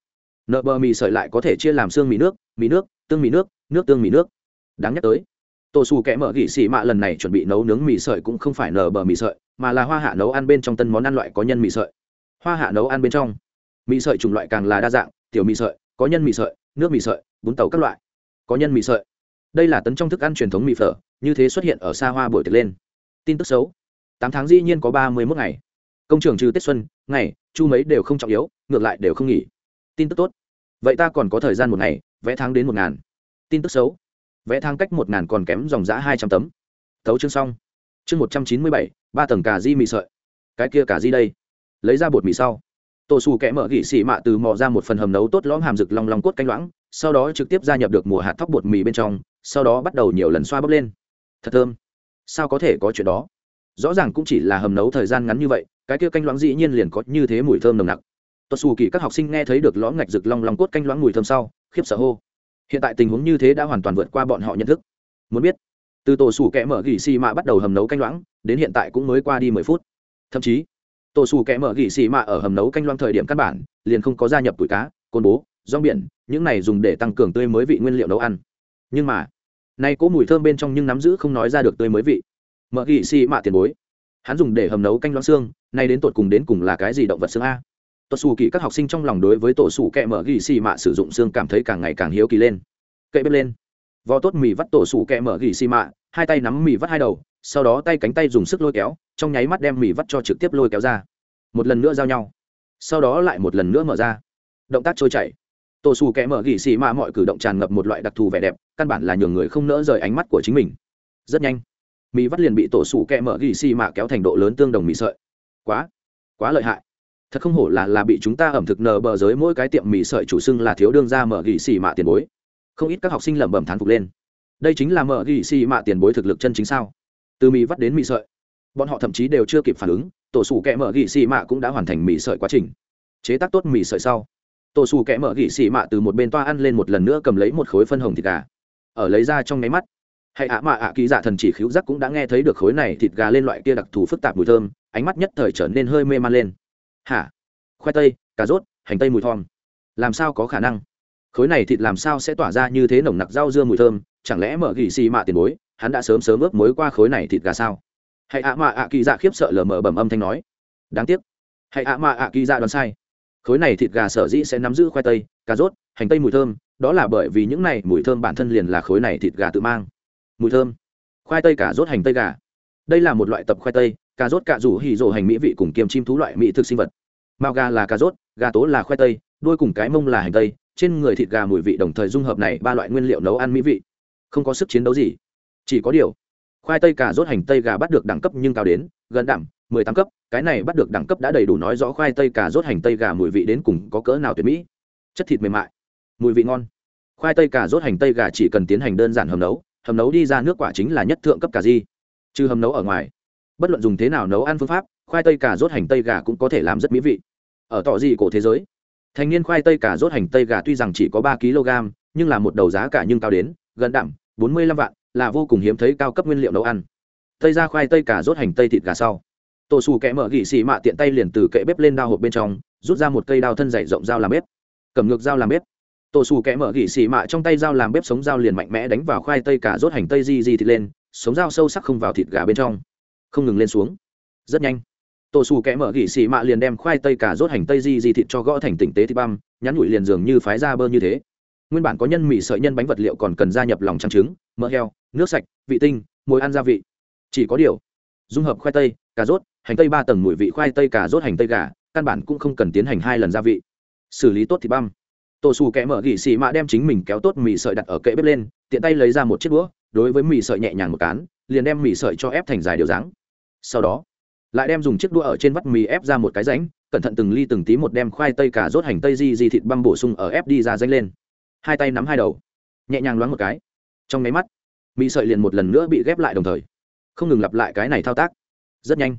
nợ bờ mì sợi lại có thể chia làm xương mì nước mì nước, tương mì nước nước tương mì nước. Đáng nhắc tới tổ xù kẽ mở gỉ xì mạ lần này chuẩn bị nấu nướng mì sợi cũng không phải nở bờ mì sợi, mà là hoa hạ nấu ăn bên trong tân món ăn loại có nhân mì sợi. Hoa hạ nấu ăn bên trong, mì sợi chủng loại càng là đa dạng, tiểu mì sợi, có nhân mì sợi, nước mì sợi, bún tàu các loại, có nhân mì sợi. Đây là tấn trong thức ăn truyền thống mì phở, như thế xuất hiện ở xa hoa buổi tiệc lên. Tin tức xấu. Tám tháng dĩ nhiên có ba mươi mốt ngày. Công trường trừ tết xuân, ngày, chu mấy đều không trọng yếu, ngược lại đều không nghỉ. Tin tức tốt. Vậy ta còn có thời gian một ngày, vẽ tháng đến một ngàn. Tin tức xấu vẽ thang cách một ngàn còn kém dòng giã hai trăm tấm. Thấu chương xong. Chương một trăm chín mươi bảy, ba tầng cà di mì sợi. Cái kia cà di đây. Lấy ra bột mì sau. Tổ xù kẽ mở gỉ xị mạ từ mò ra một phần hầm nấu tốt lõm hàm rực long long cốt canh loãng, sau đó trực tiếp gia nhập được mùa hạt thóc bột mì bên trong, sau đó bắt đầu nhiều lần xoa bốc lên. Thật thơm. Sao có thể có chuyện đó? Rõ ràng cũng chỉ là hầm nấu thời gian ngắn như vậy, cái kia canh loãng dĩ nhiên liền có như thế mùi thơm nồng nặc. Tuột xù kỳ các học sinh nghe thấy được lõm ngạch rực long long cốt canh loãng mùi thơm sau, khiếp sợ hô hiện tại tình huống như thế đã hoàn toàn vượt qua bọn họ nhận thức. Muốn biết, từ tổ sủ kẽ mở gỉ xì mạ bắt đầu hầm nấu canh loãng, đến hiện tại cũng mới qua đi mười phút. Thậm chí, tổ sủ kẽ mở gỉ xì mạ ở hầm nấu canh loãng thời điểm căn bản, liền không có gia nhập tuổi cá, côn bố, rong biển, những này dùng để tăng cường tươi mới vị nguyên liệu nấu ăn. Nhưng mà, nay cố mùi thơm bên trong nhưng nắm giữ không nói ra được tươi mới vị. Mở gỉ xì mạ tiền bối. Hắn dùng để hầm nấu canh loãng xương, nay đến tột cùng đến cùng là cái gì động vật xương a? Tuột xù kỳ các học sinh trong lòng đối với tổ xù kẹ mở gỉ xì mạ sử dụng xương cảm thấy càng ngày càng hiếu kỳ lên. Cậy bếp lên. Vò tốt mì vắt tổ xù kẹ mở gỉ xì mạ, hai tay nắm mì vắt hai đầu, sau đó tay cánh tay dùng sức lôi kéo, trong nháy mắt đem mì vắt cho trực tiếp lôi kéo ra. Một lần nữa giao nhau. Sau đó lại một lần nữa mở ra. Động tác trôi chảy. Tổ xù kẽ mở gỉ xì mạ mọi cử động tràn ngập một loại đặc thù vẻ đẹp, căn bản là nhường người không nỡ rời ánh mắt của chính mình. Rất nhanh, mì vắt liền bị tổ sủ kẹ mở gỉ xì mạ kéo thành độ lớn tương đồng mì sợi. Quá quá lợi hại thật không hổ là là bị chúng ta ẩm thực nờ bờ giới mỗi cái tiệm mì sợi chủ xưng là thiếu đương ra mở gỉ xì mạ tiền bối. Không ít các học sinh lẩm bẩm thán phục lên. Đây chính là mở gỉ xì mạ tiền bối thực lực chân chính sao? Từ mì vắt đến mì sợi. Bọn họ thậm chí đều chưa kịp phản ứng, tổ sủ kẹ mở gỉ xì mạ cũng đã hoàn thành mì sợi quá trình. Chế tác tốt mì sợi sau, tổ sủ kẹ mở gỉ xì mạ từ một bên toa ăn lên một lần nữa cầm lấy một khối phân hồng thịt gà. Ở lấy ra trong nháy mắt, hay ạ mạ ạ ký giả thần chỉ khíu giác cũng đã nghe thấy được khối này thịt gà lên loại kia đặc thù phức tạp mùi thơm, ánh mắt nhất thời trở nên hơi mê man lên hả? Khoai tây, cà rốt, hành tây mùi thơm. Làm sao có khả năng? Khối này thịt làm sao sẽ tỏa ra như thế nồng nặc rau dưa mùi thơm? Chẳng lẽ mở gỉ xì mạ tiền bối, hắn đã sớm sớm ướp mối qua khối này thịt gà sao? Hãy ạ mạ ạ kỳ dạ khiếp sợ lờ mờ bẩm âm thanh nói. Đáng tiếc. Hãy ạ mạ ạ kỳ dạ đoán sai. Khối này thịt gà sở dĩ sẽ nắm giữ khoai tây, cà rốt, hành tây mùi thơm, đó là bởi vì những này mùi thơm bản thân liền là khối này thịt gà tự mang. Mùi thơm. Khoai tây, cà rốt, hành tây gà. Đây là một loại tập khoai tây cà rốt cà rủ hì rộ hành mỹ vị cùng kiềm chim thú loại mỹ thực sinh vật. Mao gà là cà rốt, gà tố là khoai tây, đuôi cùng cái mông là hành tây, trên người thịt gà mùi vị đồng thời dung hợp này ba loại nguyên liệu nấu ăn mỹ vị. Không có sức chiến đấu gì, chỉ có điều, khoai tây cà rốt hành tây gà bắt được đẳng cấp nhưng cao đến gần đẳng mười tám cấp, cái này bắt được đẳng cấp đã đầy đủ nói rõ khoai tây cà rốt hành tây gà mùi vị đến cùng có cỡ nào tuyệt mỹ. Chất thịt mềm mại, mùi vị ngon. Khoai tây cà rốt hành tây gà chỉ cần tiến hành đơn giản hầm nấu hầm nấu đi ra nước quả chính là nhất thượng cấp cà di trừ hầm nấu ở ngoài bất luận dùng thế nào nấu ăn phương pháp, khoai tây cà rốt hành tây gà cũng có thể làm rất mỹ vị. Ở tỏ gì cổ thế giới? Thành niên khoai tây cà rốt hành tây gà tuy rằng chỉ có ba kg, nhưng là một đầu giá cả nhưng cao đến gần đẳng bốn mươi lăm vạn, là vô cùng hiếm thấy cao cấp nguyên liệu nấu ăn. Tây ra khoai tây cà rốt hành tây thịt gà sau. Tổ xù kẽ mở gỉ xì mạ tiện tay liền từ kệ bếp lên đao hộp bên trong, rút ra một cây đao thân dày rộng dao làm bếp. Cầm ngược dao làm bếp. Tổ xù kẽ mở gỉ xì mạ trong tay dao làm bếp sống dao liền mạnh mẽ đánh vào khoai tây cà rốt hành tây di di thịt lên, sống dao sâu sắc không vào thịt gà bên trong không ngừng lên xuống. Rất nhanh tổ xù kẽ mở gỉ xì mạ liền đem khoai tây cà rốt hành tây di di thịt cho gõ thành tỉnh tế thịt băm, nhắn nhủi liền dường như phái ra bơ như thế. Nguyên bản có nhân mì sợi nhân bánh vật liệu còn cần gia nhập lòng trắng trứng, mỡ heo, nước sạch, vị tinh mùi ăn gia vị. Chỉ có điều, dung hợp khoai tây, cà rốt, hành tây ba tầng mùi vị khoai tây cà rốt hành tây gà, căn bản cũng không cần tiến hành hai lần gia vị. Xử lý tốt thịt băm. Tổ xù kẽ mở gỉ xì mạ đem chính mình kéo tốt mì sợi đặt ở kệ bếp lên, tiện tay lấy ra một chiếc đũa, đối với mì sợi nhẹ nhàng một cán, liền đem mì sợi cho ép thành dài điều dáng sau đó, lại đem dùng chiếc đũa ở trên vắt mì ép ra một cái ránh cẩn thận từng ly từng tí một đem khoai tây cà rốt hành tây di di thịt băm bổ sung ở ép đi ra ránh lên. Hai tay nắm hai đầu, nhẹ nhàng loáng một cái. Trong máy mắt, mì sợi liền một lần nữa bị ghép lại đồng thời, không ngừng lặp lại cái này thao tác. Rất nhanh,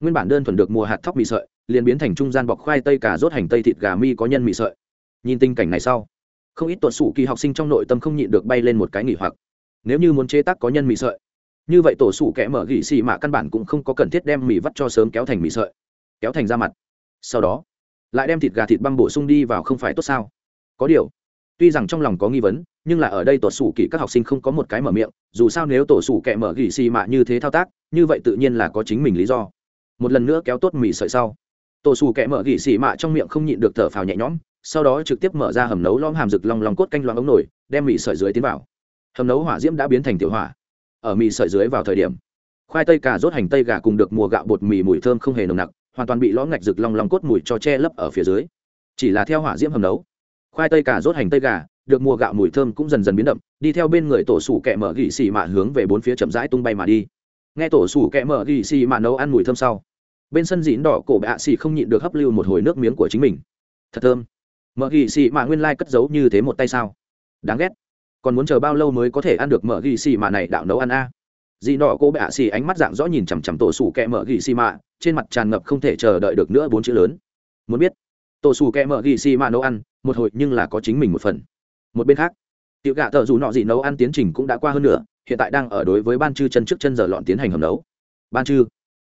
nguyên bản đơn thuần được mùa hạt thóc mì sợi, liền biến thành trung gian bọc khoai tây cà rốt hành tây thịt gà mi có nhân mì sợi. Nhìn tình cảnh này sau, không ít tuột sủ kỳ học sinh trong nội tâm không nhịn được bay lên một cái nghỉ hoặc. Nếu như muốn chế tác có nhân mì sợi như vậy tổ sủ kẽ mở gỉ xì mạ căn bản cũng không có cần thiết đem mì vắt cho sớm kéo thành mì sợi, kéo thành ra mặt. Sau đó, lại đem thịt gà thịt băm bổ sung đi vào không phải tốt sao? Có điều, tuy rằng trong lòng có nghi vấn, nhưng là ở đây tổ sủ kỹ các học sinh không có một cái mở miệng, dù sao nếu tổ sủ kẽ mở gỉ xì mạ như thế thao tác, như vậy tự nhiên là có chính mình lý do. Một lần nữa kéo tốt mì sợi sau, tổ sủ kẽ mở gỉ xì mạ trong miệng không nhịn được thở phào nhẹ nhõm, sau đó trực tiếp mở ra hầm nấu lom hàm rực long lòng cốt canh loáng ống nổi đem mì sợi dưới tiến vào. Hầm nấu hỏa diễm đã biến thành tiểu hỏa ở mì sợi dưới vào thời điểm. Khoai tây cà rốt hành tây gà cùng được mùa gạo bột mì mùi thơm không hề nồng nặc, hoàn toàn bị lõ ngạch rực long long cốt mùi cho che lấp ở phía dưới. Chỉ là theo hỏa diễm hầm nấu. Khoai tây cà rốt hành tây gà, được mùa gạo mùi thơm cũng dần dần biến đậm, đi theo bên người tổ sủ kẹ mở gỉ xì mạ hướng về bốn phía chậm rãi tung bay mà đi. Nghe tổ sủ kẹ mở gỉ xì mạ nấu ăn mùi thơm sau, bên sân dĩn đỏ cổ bạ xì không nhịn được hấp lưu một hồi nước miếng của chính mình. Thật thơm. Mở gỉ xì mạ nguyên lai cất giấu như thế một tay sao? Đáng ghét còn muốn chờ bao lâu mới có thể ăn được mở gỉ xì mạ này đạo nấu ăn a? Dĩ nọ cô bạ xì ánh mắt dạng rõ nhìn chằm chằm tổ sủ kẹ mở gỉ xì mạ trên mặt tràn ngập không thể chờ đợi được nữa bốn chữ lớn. Muốn biết, tổ sủ kẹ mở gỉ xì mạ nấu ăn, một hồi nhưng là có chính mình một phần. Một bên khác, tiểu gạ thợ dù nọ gì nấu ăn tiến trình cũng đã qua hơn nữa hiện tại đang ở đối với ban chư chân trước chân giờ lọn tiến hành hầm nấu. Ban chư,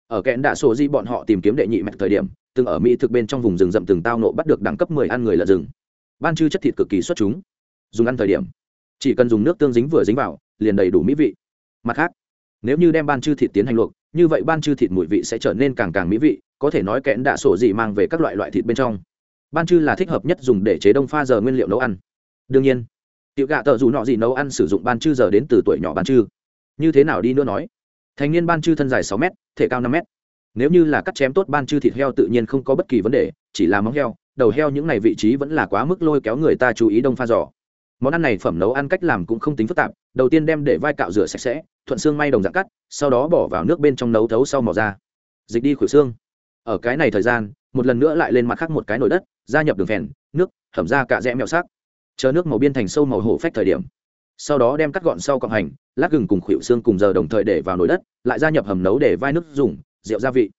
ở kẽn đạ sổ di bọn họ tìm kiếm đệ nhị mạch thời điểm, từng ở mỹ thực bên trong vùng rừng rậm từng tao nộ bắt được đẳng cấp mười ăn người lợn rừng. Ban chư chất thịt cực kỳ xuất chúng. Dùng ăn thời điểm chỉ cần dùng nước tương dính vừa dính vào, liền đầy đủ mỹ vị. Mặt khác, nếu như đem ban chư thịt tiến hành luộc, như vậy ban chư thịt mùi vị sẽ trở nên càng càng mỹ vị, có thể nói kẽn đạ sổ gì mang về các loại loại thịt bên trong. Ban chư là thích hợp nhất dùng để chế đông pha giờ nguyên liệu nấu ăn. Đương nhiên, tiểu gạ tờ dù nọ gì nấu ăn sử dụng ban chư giờ đến từ tuổi nhỏ ban chư. Như thế nào đi nữa nói? Thành niên ban chư thân dài sáu m thể cao năm m nếu như là cắt chém tốt ban chư thịt heo tự nhiên không có bất kỳ vấn đề, chỉ là móng heo, đầu heo những này vị trí vẫn là quá mức lôi kéo người ta chú ý đông pha giò món ăn này phẩm nấu ăn cách làm cũng không tính phức tạp, đầu tiên đem để vai cạo rửa sạch sẽ, thuận xương may đồng dạng cắt, sau đó bỏ vào nước bên trong nấu thấu sau mỏ ra dịch đi khuỷu xương. Ở cái này thời gian, một lần nữa lại lên mặt khác một cái nồi đất, gia nhập đường phèn, nước thẩm ra cả rẽ mẹo sắc. Chờ nước màu biên thành sâu màu hổ phách thời điểm. Sau đó đem cắt gọn sau cọng hành, lát gừng cùng khuỷu xương cùng giờ đồng thời để vào nồi đất, lại gia nhập hầm nấu để vai nước dùng, rượu gia vị.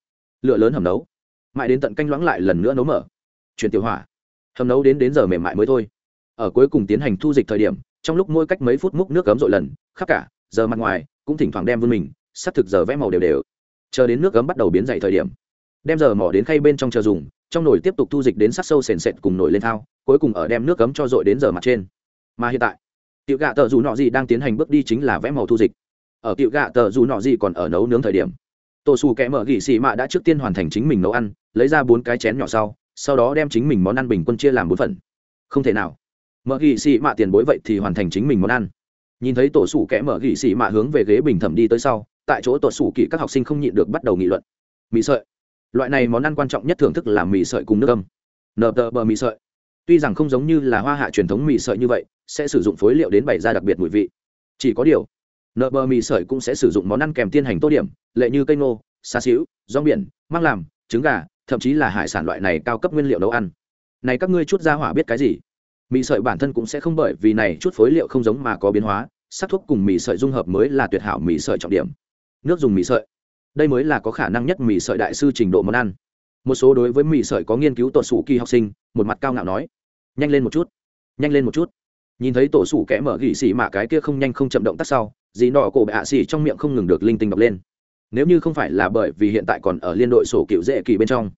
Lửa lớn hầm nấu. Mãi đến tận canh loãng lại lần nữa nấu mở. Chuyển tiểu hỏa. Hầm nấu đến đến giờ mềm mại mới thôi ở cuối cùng tiến hành thu dịch thời điểm, trong lúc mỗi cách mấy phút múc nước cấm dội lần, khắp cả, giờ mặt ngoài, cũng thỉnh thoảng đem vươn mình, sắp thực giờ vẽ màu đều đều. Chờ đến nước cấm bắt đầu biến dày thời điểm, đem giờ mỏ đến khay bên trong chờ dùng, trong nồi tiếp tục thu dịch đến sắc sâu sền sệt cùng nồi lên thao, cuối cùng ở đem nước cấm cho dội đến giờ mặt trên. Mà hiện tại, tiểu gạ tờ dù nọ gì đang tiến hành bước đi chính là vẽ màu thu dịch. Ở tiểu gạ tờ dù nọ gì còn ở nấu nướng thời điểm tổ xù kẽ mở gỉ xì mạ đã trước tiên hoàn thành chính mình nấu ăn, lấy ra bốn cái chén nhỏ sau sau đó đem chính mình món ăn bình quân chia làm bốn phần. Không thể nào mở gỉ xì mạ tiền bối vậy thì hoàn thành chính mình món ăn. Nhìn thấy tổ sủ kẽ mở gỉ xì mạ hướng về ghế bình thẩm đi tới sau, tại chỗ tổ sủ kỹ các học sinh không nhịn được bắt đầu nghị luận. Mì sợi. Loại này món ăn quan trọng nhất thưởng thức là mì sợi cùng nước âm nờ tờ bờ mì sợi. Tuy rằng không giống như là hoa hạ truyền thống mì sợi như vậy, sẽ sử dụng phối liệu đến bày ra đặc biệt mùi vị. Chỉ có điều nợ bờ mì sợi cũng sẽ sử dụng món ăn kèm tiên hành tô điểm, lệ như cây nô xa xíu rong biển mang làm, trứng gà, thậm chí là hải sản loại này cao cấp nguyên liệu nấu ăn. Này các ngươi chút ra hỏa biết cái gì? Mì sợi bản thân cũng sẽ không bởi vì này chút phối liệu không giống mà có biến hóa, sắc thuốc cùng mì sợi dung hợp mới là tuyệt hảo mì sợi trọng điểm. Nước dùng mì sợi. Đây mới là có khả năng nhất mì sợi đại sư trình độ món ăn. Một số đối với mì sợi có nghiên cứu tổ sủ kỳ học sinh, một mặt cao ngạo nói, nhanh lên một chút, nhanh lên một chút. Nhìn thấy tổ sủ kẽ mở gỉ xỉ mà cái kia không nhanh không chậm động tác sau, dì nọ cổ bệ hạ xì trong miệng không ngừng được linh tinh đọc lên. Nếu như không phải là bởi vì hiện tại còn ở liên đội sổ cựu dễ kỳ bên trong,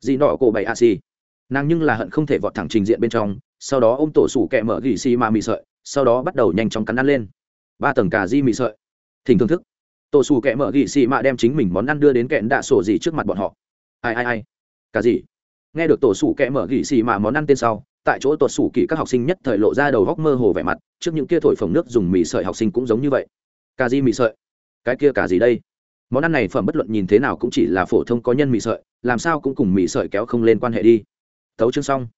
dì nọ cổ bệ hạ xì nàng nhưng là hận không thể vọt thẳng trình diện bên trong sau đó ôm tổ sủ kẹ mở gỉ xì mà mì sợi, sau đó bắt đầu nhanh chóng cắn ăn lên. Ba tầng cà di mì sợi. Thỉnh thưởng thức. Tổ sủ kẹ mở gỉ xì mà đem chính mình món ăn đưa đến kẹn đạ sổ gì trước mặt bọn họ. Ai ai ai? Cà gì? Nghe được tổ sủ kẹ mở gỉ xì mà món ăn tên sau, tại chỗ tuột sủ kỳ các học sinh nhất thời lộ ra đầu góc mơ hồ vẻ mặt, trước những kia thổi phồng nước dùng mì sợi học sinh cũng giống như vậy. Cà di mì sợi? Cái kia cả gì đây? Món ăn này phẩm bất luận nhìn thế nào cũng chỉ là phổ thông có nhân mì sợi, làm sao cũng cùng mì sợi kéo không lên quan hệ đi. Thấu chương xong.